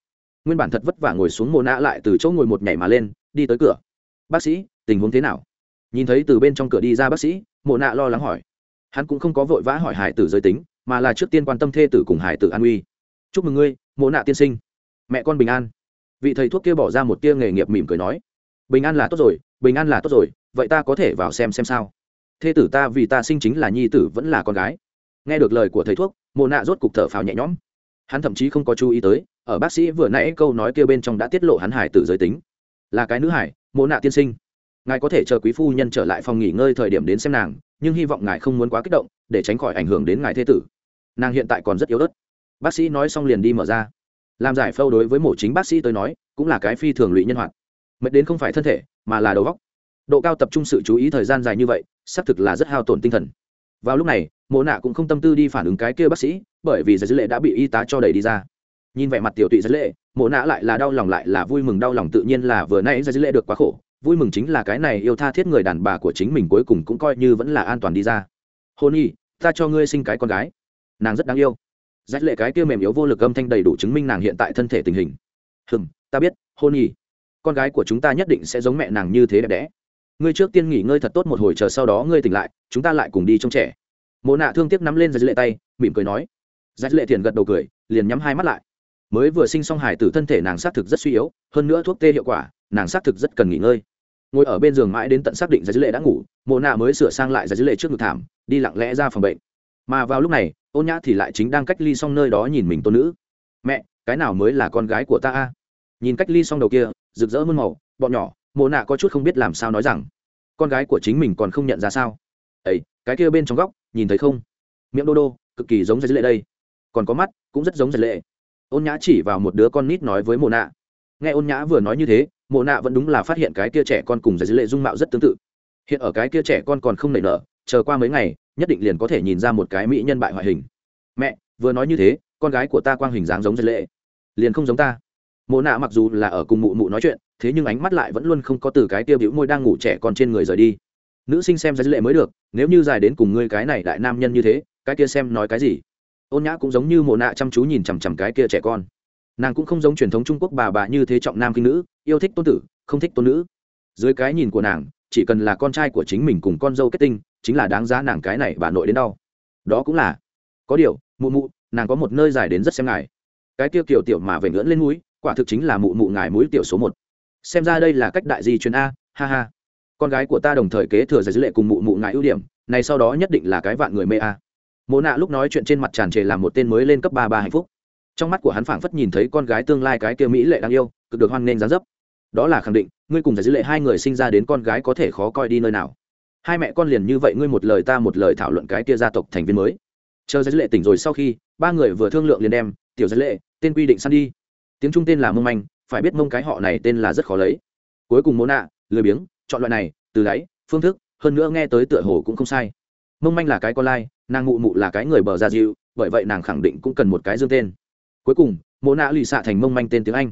Nguyên bản thật vất vả ngồi xuống mồ nạ lại từ chỗ ngồi một nhảy mà lên, đi tới cửa. Bác sĩ, tình huống thế nào? Nhìn thấy từ bên trong cửa đi ra bác sĩ mồ nạ lo lắng hỏi. Hắn cũng không có vội vã hỏi hải tử giới tính mà là trước tiên quan tâm thê tử cùng hải tử an uy. Chúc mừng ngươi, mộ nạ tiên sinh. Mẹ con bình an. Vị thầy thuốc kia bỏ ra một tia nghề nghiệp mỉm cười nói, bình an là tốt rồi, bình an là tốt rồi, vậy ta có thể vào xem xem sao? Thê tử ta vì ta sinh chính là nhi tử vẫn là con gái. Nghe được lời của thầy thuốc mồ nạ rốt cục thở phào nhẹ nhõm. Hắn thậm chí không có chú ý tới, ở bác sĩ vừa nãy câu nói kia bên trong đã tiết lộ hắn hải tử giới tính. Là cái nữ hải mồ nạ tiên sinh. Ngài có thể chờ quý phu nhân trở lại phòng nghỉ ngơi thời điểm đến xem nàng, nhưng hy vọng ngài không muốn quá kích động, để tránh khỏi ảnh hưởng đến ngài thê tử nàng hiện tại còn rất yếu ớt. Bác sĩ nói xong liền đi mở ra. Làm giải phẫu đối với mổ chính bác sĩ tới nói, cũng là cái phi thường lụy nhân hoạt. Mệt đến không phải thân thể, mà là đầu óc. Độ cao tập trung sự chú ý thời gian dài như vậy, xác thực là rất hao tổn tinh thần. Vào lúc này mộ nạ cũng không tâm tư đi phản ứng cái kia bác sĩ, bởi vì giải dữ lệ đã bị y tá cho đẩy đi ra. Nhìn vẻ mặt tiểu tụy giải lệ mộ nạ lại là đau lòng lại là vui mừng đau lòng tự nhiên là vừa nay giải dữ lệ được quá khổ. Vui mừng chính là cái này yêu tha thiết người đàn bà của chính mình cuối cùng cũng coi như vẫn là an toàn đi ra. Hôn y ta cho ngươi sinh cái con gái nàng rất đáng yêu. Rách lệ cái kia mềm yếu vô lực âm thanh đầy đủ chứng minh nàng hiện tại thân thể tình hình. Hừm ta biết hôn nhỉ, con gái của chúng ta nhất định sẽ giống mẹ nàng như thế đẹp đẽ. Ngươi trước tiên nghỉ ngơi thật tốt một hồi chờ sau đó ngươi tỉnh lại chúng ta lại cùng đi trông trẻ. Mộ nạ thương tiếc nắm lên giấy lệ tay mỉm cười nói. Giấy lệ thiền gật đầu cười liền nhắm hai mắt lại. Mới vừa sinh xong hải tử thân thể nàng xác thực rất suy yếu hơn nữa thuốc tê hiệu quả nàng xác thực rất cần nghỉ ngơi. Ngồi ở bên giường mãi đến tận xác định giấy lệ đã ngủ mộ nạ mới sửa sang lại giấy lệ trước ngực thảm đi lặng lẽ ra phòng bệnh. Mà vào lúc này ôn nhã thì lại chính đang cách ly xong nơi đó nhìn mình tôn nữ. Mẹ, cái nào mới là con gái của ta a? Nhìn cách ly xong đầu kia, rực rỡ mơn màu, bọn nhỏ, mộ nạ có chút không biết làm sao nói rằng, con gái của chính mình còn không nhận ra sao? Ấy, cái kia bên trong góc, nhìn thấy không? Miệng đô đô, cực kỳ giống giấy lệ đây. Còn có mắt, cũng rất giống giấy lệ. Ôn nhã chỉ vào một đứa con nít nói với mộ nạ. Nghe ôn nhã vừa nói như thế, mộ nạ vẫn đúng là phát hiện cái kia trẻ con cùng giấy lệ dung mạo rất tương tự. Hiện ở cái kia trẻ con còn không nảy nở, chờ qua mấy ngày nhất định liền có thể nhìn ra một cái mỹ nhân bại hoại hình. Mẹ, vừa nói như thế, con gái của ta quang hình dáng giống dân lệ. Liền không giống ta. Mộ nạ mặc dù là ở cùng mụ mụ nói chuyện, thế nhưng ánh mắt lại vẫn luôn không có từ cái tiêu biểu môi đang ngủ trẻ còn trên người rời đi. Nữ sinh xem dân lệ mới được, nếu như dài đến cùng ngươi cái này đại nam nhân như thế, cái kia xem nói cái gì? Ôn nhã cũng giống như mộ nạ chăm chú nhìn chằm chằm cái kia trẻ con. Nàng cũng không giống truyền thống trung quốc bà bà như thế trọng nam kinh nữ, yêu thích tôn tử, không thích tôn nữ. Dưới cái nhìn của nàng chỉ cần là con trai của chính mình cùng con dâu kết tinh, chính là đáng giá nàng cái này bà nội đến đau. Đó cũng là. Có điều, mụ mụ, nàng có một nơi dài đến rất xem ngài. Cái kia kiểu tiểu mà về ngưỡng lên núi, quả thực chính là mụ mụ ngài mũi tiểu số một. Xem ra đây là cách đại di truyền a, ha ha. Con gái của ta đồng thời kế thừa giải dữ lệ cùng mụ mụ ngài ưu điểm, này sau đó nhất định là cái vạn người mê a. Mộ nạ lúc nói chuyện trên mặt tràn trề làm một tên mới lên cấp ba ba hạnh phúc. Trong mắt của hắn phảng phất nhìn thấy con gái tương lai cái kia mỹ lệ đáng yêu, cực được hoan nghênh dán dấp đó là khẳng định, ngươi cùng giải dữ lệ hai người sinh ra đến con gái có thể khó coi đi nơi nào. Hai mẹ con liền như vậy, ngươi một lời ta một lời thảo luận cái kia gia tộc thành viên mới. Chờ giải dữ lệ tỉnh rồi sau khi, ba người vừa thương lượng liền đem, tiểu giải lệ, tên quy định săn đi. Tiếng trung tên là mông manh phải biết mông cái họ này tên là rất khó lấy. Cuối cùng mô nạ, lười biếng, chọn loại này, từ đáy, phương thức, hơn nữa nghe tới tựa hồ cũng không sai. Mông manh là cái con lai, nàng mụ mụ là cái người bờ ra dịu bởi vậy nàng khẳng định cũng cần một cái dương tên. Cuối cùng mô nạ lì xạ thành mông manh tên tiếng anh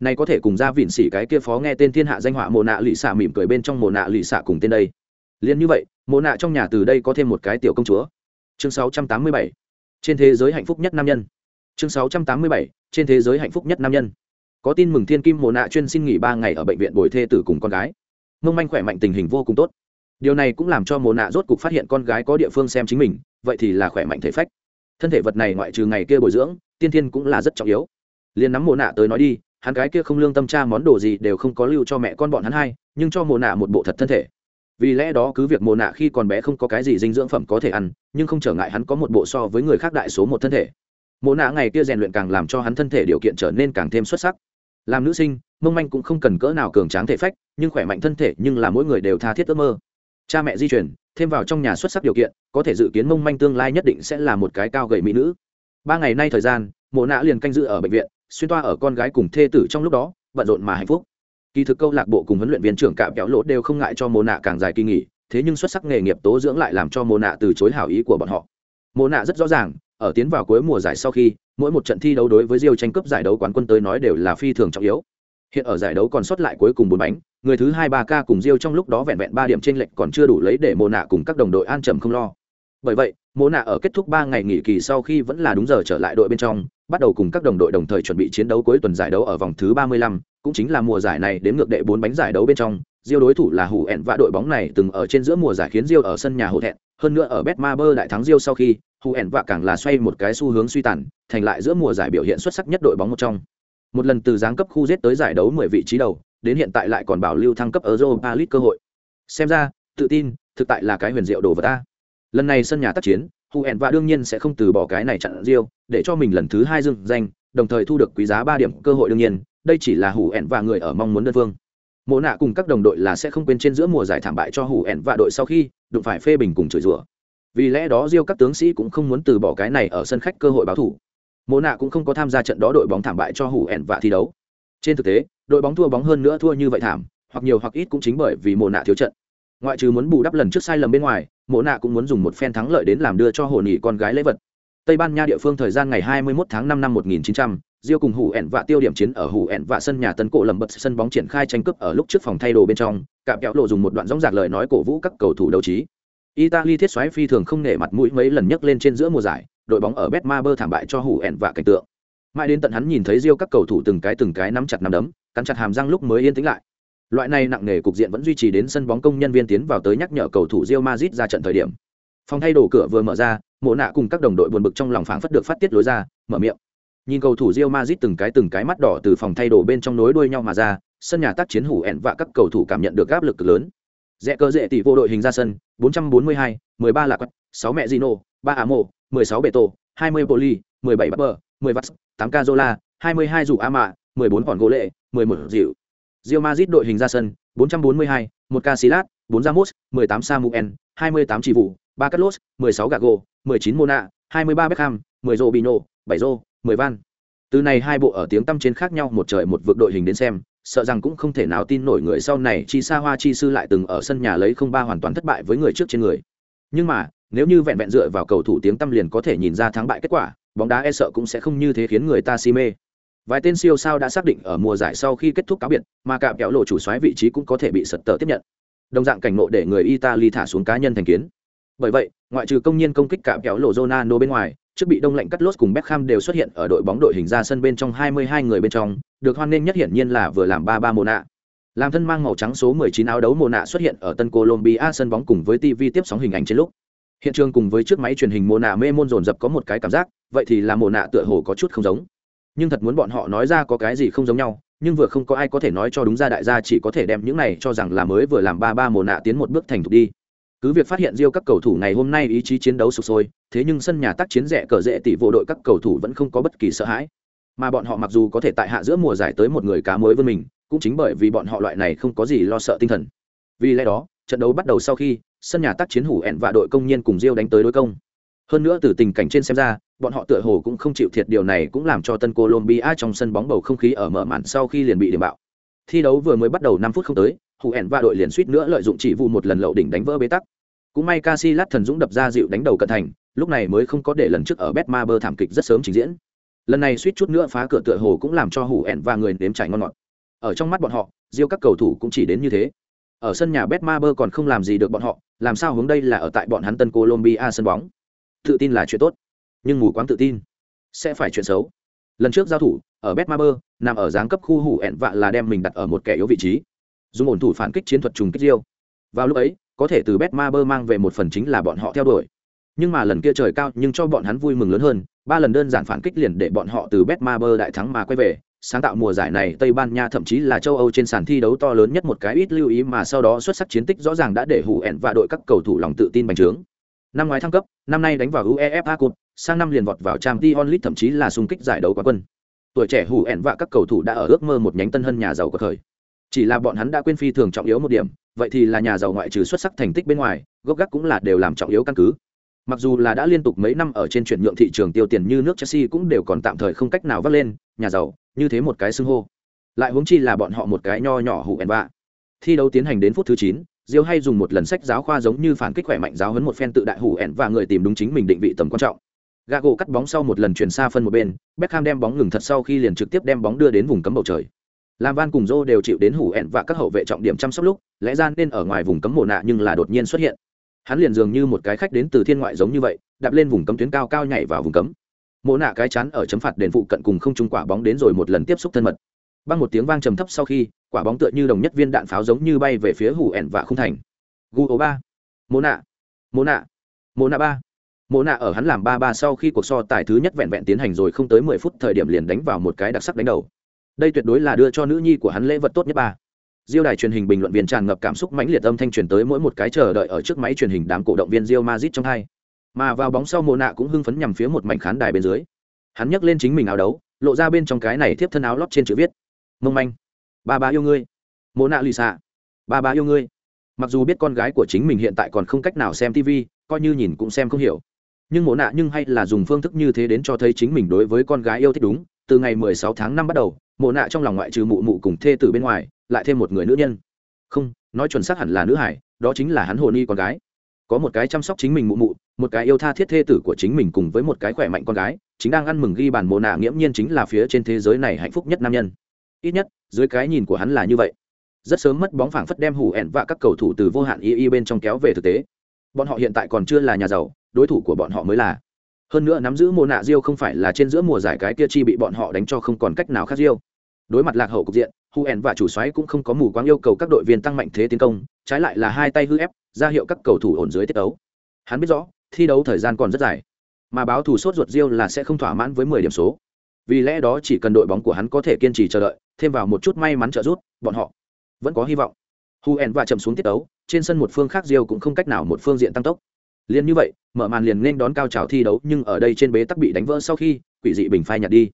này có thể cùng ra vịn xỉ cái kia phó nghe tên thiên hạ danh họa mồ nạ lụy xạ mỉm cười bên trong mồ nạ lụy xạ cùng tên đây. Liền như vậy mồ nạ trong nhà từ đây có thêm một cái tiểu công chúa. Chương 687 trên thế giới hạnh phúc nhất nam nhân. Chương 687 trên thế giới hạnh phúc nhất nam nhân. Có tin mừng thiên kim mồ nạ chuyên xin nghỉ ba ngày ở bệnh viện bồi thê tử cùng con gái. Mông manh khỏe mạnh tình hình vô cùng tốt. Điều này cũng làm cho mồ nạ rốt cục phát hiện con gái có địa phương xem chính mình, vậy thì là khỏe mạnh thể phách. Thân thể vật này ngoại trừ ngày kia bồi dưỡng, tiên thiên cũng là rất trọng yếu. Liền nắm mồ nạ tới nói đi hắn cái kia không lương tâm tra món đồ gì đều không có lưu cho mẹ con bọn hắn hai, nhưng cho mồ nạ một bộ thật thân thể. Vì lẽ đó cứ việc mồ nạ khi còn bé không có cái gì dinh dưỡng phẩm có thể ăn, nhưng không trở ngại hắn có một bộ so với người khác đại số một thân thể. Mồ nạ ngày kia rèn luyện càng làm cho hắn thân thể điều kiện trở nên càng thêm xuất sắc. Làm nữ sinh, mông manh cũng không cần cỡ nào cường tráng thể phách, nhưng khỏe mạnh thân thể nhưng là mỗi người đều tha thiết ước mơ. Cha mẹ di chuyển, thêm vào trong nhà xuất sắc điều kiện, có thể dự kiến mông manh tương lai nhất định sẽ là một cái cao gầy mỹ nữ. Ba ngày nay thời gian, mộ nạ liền canh giữ ở bệnh viện xuyên toa ở con gái cùng thê tử trong lúc đó, bận rộn mà hạnh phúc. Kỳ thực câu lạc bộ cùng huấn luyện viên trưởng cạm kéo lỗ đều không ngại cho mồ nạ càng dài kỳ nghỉ, thế nhưng xuất sắc nghề nghiệp tố dưỡng lại làm cho mồ nạ từ chối hảo ý của bọn họ. Mồ nạ rất rõ ràng, ở tiến vào cuối mùa giải sau khi, mỗi một trận thi đấu đối với diêu tranh cướp giải đấu quán quân tới nói đều là phi thường trọng yếu. Hiện ở giải đấu còn sót lại cuối cùng bốn bánh, người thứ hai ba k cùng diêu trong lúc đó vẹn vẹn ba điểm trên lệch còn chưa đủ lấy để mồ nạ cùng các đồng đội an trầm không lo. Bởi vậy mồ nạ ở kết thúc ba ngày nghỉ kỳ sau khi vẫn là đúng giờ trở lại đội bên trong bắt đầu cùng các đồng đội đồng thời chuẩn bị chiến đấu cuối tuần giải đấu ở vòng thứ ba mươi lăm cũng chính là mùa giải này đến ngược đệ bốn bánh giải đấu bên trong diêu đối thủ là Hủ ẹn và đội bóng này từng ở trên giữa mùa giải khiến diêu ở sân nhà hổ thẹn, hơn nữa ở Betmaber đại thắng diêu sau khi, Hủ ẹn và càng là xoay một cái xu hướng suy tàn, thành lại giữa mùa giải biểu hiện xuất sắc nhất đội bóng một trong. Một lần từ giáng cấp khu giết tới giải đấu 10 vị trí đầu, đến hiện tại lại còn bảo lưu thăng cấp Europa League cơ hội. Xem ra, tự tin, thực tại là cái huyền diệu đồ vật ta. Lần này sân nhà tác chiến, hù ẹn và đương nhiên sẽ không từ bỏ cái này chặn Rio, để cho mình lần thứ hai dừng danh, đồng thời thu được quý giá ba điểm cơ hội đương nhiên, đây chỉ là hù ẹn và người ở mong muốn đơn phương. Mộ nạ cùng các đồng đội là sẽ không quên trên giữa mùa giải thảm bại cho hù ẹn và đội sau khi đụng phải phê bình cùng chửi rủa. Vì lẽ đó riêu các tướng sĩ cũng không muốn từ bỏ cái này ở sân khách cơ hội báo thủ. Mộ nạ cũng không có tham gia trận đó đội bóng thảm bại cho hù ẹn và thi đấu. Trên thực tế đội bóng thua bóng hơn nữa thua như vậy thảm hoặc nhiều hoặc ít cũng chính bởi vì mộ nạ thiếu trận. Ngoại trừ muốn bù đắp lần trước sai lầm bên ngoài mộ nạ cũng muốn dùng một phen thắng lợi đến làm đưa cho hồ nhị con gái lễ vật tây ban nha địa phương thời gian ngày 21 tháng 5 năm 1900, Diêu cùng hủ ẹn vạ tiêu điểm chiến ở hủ ẹn vạ sân nhà tấn cổ lầm bật sân bóng triển khai tranh cướp ở lúc trước phòng thay đồ bên trong, cạm kẹo lộ dùng một đoạn rõng rạc lời nói cổ vũ các cầu thủ đấu trí. Italy thiết xoáy phi thường không nể mặt mũi mấy lần nhấc lên trên giữa mùa giải, đội bóng ở Betmaber thảm bại cho hủ ẹn vạ cảnh tượng. Mãi đến tận hắn nhìn thấy Diêu các cầu thủ từng cái từng cái nắm chặt nắm đấm, cắn chặt hàm răng lúc mới yên tĩnh lại. Loại này nặng nề cục diện vẫn duy trì đến sân bóng công nhân viên tiến vào tới nhắc nhở cầu thủ Real Madrid ra trận thời điểm. Phòng thay đồ cửa vừa mở ra, Mộ nạ cùng các đồng đội buồn bực trong lòng phảng phất được phát tiết lối ra, mở miệng Nhìn cầu thủ Real Madrid từng cái từng cái mắt đỏ từ phòng thay đồ bên trong nối đuôi nhau mà ra, sân nhà tác chiến hủ ẹn và các cầu thủ cảm nhận được áp lực cực lớn. Rẽ cơ dễ tỷ vô đội hình ra sân, 442, 13 là quật, 6 mẹ Gino, 3 Amo, 16 Beto, 20 Poli, 17 Bapper, 10 Vats, 8 Cazola, 22 Dù Ama, 14 Còn Gỗ Lệ, 11 Dịu. Real Madrid đội hình ra sân, 442, 1 Casillas, 4 Ramos, 18 Samuel, 28 Chỉ Vụ, 3 Carlos, 16 Gago, 19 Mona, 23 Beckham, 10 Robinho, 7 Rô, mười van. Từ này hai bộ ở tiếng tăm trên khác nhau một trời một vực đội hình đến xem sợ rằng cũng không thể nào tin nổi người sau này chi xa hoa chi sư lại từng ở sân nhà lấy không ba hoàn toàn thất bại với người trước trên người. Nhưng mà nếu như vẹn vẹn dựa vào cầu thủ tiếng tăm liền có thể nhìn ra thắng bại kết quả bóng đá e sợ cũng sẽ không như thế khiến người ta si mê vài tên siêu sao đã xác định ở mùa giải sau khi kết thúc cáo biệt mà cả kẹo lộ chủ xoáy vị trí cũng có thể bị sật tờ tiếp nhận đồng dạng cảnh ngộ để người italy thả xuống cá nhân thành kiến bởi vậy ngoại trừ công nhân công kích cả kẹo lộ Ronaldo bên ngoài trước bị đông lạnh cắt lốt cùng Beckham đều xuất hiện ở đội bóng đội hình ra sân bên trong 22 người bên trong, được hoan nghênh nhất hiển nhiên là vừa làm 33 mùa nạ. Làm thân mang màu trắng số 19 áo đấu mùa nạ xuất hiện ở Tân Colombia sân bóng cùng với TV tiếp sóng hình ảnh trên lúc. Hiện trường cùng với chiếc máy truyền hình mùa nạ mê môn dồn dập có một cái cảm giác, vậy thì là mùa nạ tựa hồ có chút không giống. Nhưng thật muốn bọn họ nói ra có cái gì không giống nhau, nhưng vừa không có ai có thể nói cho đúng ra đại gia chỉ có thể đem những này cho rằng là mới vừa làm 33 mùa nạ tiến một bước thành thục đi. Cứ việc phát hiện Rio các cầu thủ ngày hôm nay ý chí chiến đấu sụp sôi, thế nhưng sân nhà tác chiến rẻ cờ rễ tỷ vô đội các cầu thủ vẫn không có bất kỳ sợ hãi. Mà bọn họ mặc dù có thể tại hạ giữa mùa giải tới một người cá mới với mình, cũng chính bởi vì bọn họ loại này không có gì lo sợ tinh thần. Vì lẽ đó, trận đấu bắt đầu sau khi, sân nhà tác chiến hủ ẹn và đội công nhân cùng Rio đánh tới đối công. Hơn nữa từ tình cảnh trên xem ra, bọn họ tựa hồ cũng không chịu thiệt điều này cũng làm cho Tân Colombia trong sân bóng bầu không khí ở mở màn sau khi liền bị điểm bạo. Thi đấu vừa mới bắt đầu năm phút không tới, hủ ẻn và đội liền suýt nữa lợi dụng chỉ vụ một lần lậu đỉnh đánh vỡ bế tắc. Cũng may Casillas thần dũng đập ra dịu đánh đầu cận thành lúc này mới không có để lần trước ở Betmaber thảm kịch rất sớm trình diễn. Lần này suýt chút nữa phá cửa tựa hồ cũng làm cho hủ ẻn và người nếm trải ngon ngọt. Ở trong mắt bọn họ diêu các cầu thủ cũng chỉ đến như thế. Ở sân nhà Betmaber còn không làm gì được bọn họ làm sao hướng đây là ở tại bọn hắn tân Colombia sân bóng tự tin là chuyện tốt. Nhưng mù quáng tự tin sẽ phải chuyện xấu. Lần trước giao thủ, ở Betmaber nằm ở giáng cấp khu hủ ẹn vạ là đem mình đặt ở một kẻ yếu vị trí. Dùng ổn thủ phản kích chiến thuật trùng kích diêu vào lúc ấy, có thể từ Betmaber mang về một phần chính là bọn họ theo đuổi. Nhưng mà lần kia trời cao nhưng cho bọn hắn vui mừng lớn hơn, ba lần đơn giản phản kích liền để bọn họ từ Betmaber đại thắng mà quay về. Sáng tạo mùa giải này, Tây Ban Nha thậm chí là châu Âu trên sàn thi đấu to lớn nhất một cái ít lưu ý mà sau đó xuất sắc chiến tích rõ ràng đã để hủ ẹn và đội các cầu thủ lòng tự tin bành trướng. Năm ngoái thăng cấp, năm nay đánh vào UEFA Cup, sang năm liền vọt vào Champions League thậm chí là xung kích giải đấu quán quân. Tuổi trẻ hủ ẹn và các cầu thủ đã ở ước mơ một nhánh tân hân nhà giàu của thời. Chỉ là bọn hắn đã quên phi thường trọng yếu một điểm, vậy thì là nhà giàu ngoại trừ xuất sắc thành tích bên ngoài gốc gác cũng là đều làm trọng yếu căn cứ mặc dù là đã liên tục mấy năm ở trên chuyển nhượng thị trường tiêu tiền như nước chelsea cũng đều còn tạm thời không cách nào vắt lên nhà giàu như thế một cái xưng hô lại huống chi là bọn họ một cái nho nhỏ hủ ẹn vạ thi đấu tiến hành đến phút thứ chín diêu hay dùng một lần sách giáo khoa giống như phản kích khỏe mạnh giáo hấn một phen tự đại hủ ẹn và người tìm đúng chính mình định vị tầm quan trọng gà gỗ cắt bóng sau một lần chuyển xa phân một bên Beckham đem bóng ngừng thật sau khi liền trực tiếp đem bóng đưa đến vùng cấm bầu trời Lam Van cùng Jo đều chịu đến hủ ẹn và các hậu vệ trọng điểm chăm sóc lúc, lẽ ra nên ở ngoài vùng cấm mồ nạ nhưng là đột nhiên xuất hiện. Hắn liền dường như một cái khách đến từ thiên ngoại giống như vậy, đạp lên vùng cấm tuyến cao cao nhảy vào vùng cấm. mộ nạ cái chắn ở chấm phạt đền phụ cận cùng không trung quả bóng đến rồi một lần tiếp xúc thân mật. Băng một tiếng vang trầm thấp sau khi, quả bóng tựa như đồng nhất viên đạn pháo giống như bay về phía hủ ẻn và không thành. Gu ba, mô nạ, mô nạ, mô nạ ba. mô nạ ở hắn làm ba ba sau khi cuộc so tài thứ nhất vẹn vẹn tiến hành rồi không tới mười phút thời điểm liền đánh vào một cái đặc sắc đánh đầu. Đây tuyệt đối là đưa cho nữ nhi của hắn lễ vật tốt nhất ba. Diêu đài truyền hình bình luận viên tràn ngập cảm xúc mãnh liệt âm thanh truyền tới mỗi một cái chờ đợi ở trước máy truyền hình đám cổ động viên Real Madrid trong hai. Mà vào bóng sau mồ nạ cũng hưng phấn nhằm phía một mảnh khán đài bên dưới. Hắn nhấc lên chính mình áo đấu lộ ra bên trong cái này tiếp thân áo lót trên chữ viết. Mông manh ba ba yêu ngươi. Mộ nạ lì xạ, ba ba yêu ngươi. Mặc dù biết con gái của chính mình hiện tại còn không cách nào xem tv coi như nhìn cũng xem không hiểu. Nhưng Mộ nạ nhưng hay là dùng phương thức như thế đến cho thấy chính mình đối với con gái yêu thích đúng. Từ ngày 16 tháng 5 bắt đầu, mộ nạ trong lòng ngoại trừ mụ mụ cùng thê tử bên ngoài, lại thêm một người nữ nhân. Không, nói chuẩn xác hẳn là nữ hải, đó chính là hắn hồn y con gái. Có một cái chăm sóc chính mình mụ mụ, một cái yêu tha thiết thê tử của chính mình cùng với một cái khỏe mạnh con gái, chính đang ăn mừng ghi bàn mồ nạ nghiễm nhiên chính là phía trên thế giới này hạnh phúc nhất nam nhân ít nhất, dưới cái nhìn của hắn là như vậy. Rất sớm mất bóng phảng phất đem hủ ẹn và các cầu thủ từ vô hạn y y bên trong kéo về thực tế. Bọn họ hiện tại còn chưa là nhà giàu, đối thủ của bọn họ mới là. Hơn nữa nắm giữ mồ nạ diêu không phải là trên giữa mùa giải cái kia chi bị bọn họ đánh cho không còn cách nào khác diêu. Đối mặt lạc hậu cục diện hu ẻn và chủ xoáy cũng không có mù quáng yêu cầu các đội viên tăng mạnh thế tiến công, trái lại là hai tay hư ép, ra hiệu các cầu thủ ổn dưới tiết đấu hắn biết rõ, thi đấu thời gian còn rất dài. Mà báo thủ sốt ruột diêu là sẽ không thỏa mãn với mười điểm số vì lẽ đó chỉ cần đội bóng của hắn có thể kiên trì chờ đợi, thêm vào một chút may mắn trợ giúp, bọn họ vẫn có hy vọng. Hu và chậm xuống tiết đấu trên sân một phương khác diêu cũng không cách nào một phương diện tăng tốc. Liền như vậy, mở màn liền nên đón cao trào thi đấu, nhưng ở đây trên bế tắc bị đánh vỡ sau khi, quỷ dị bình phai nhặt đi.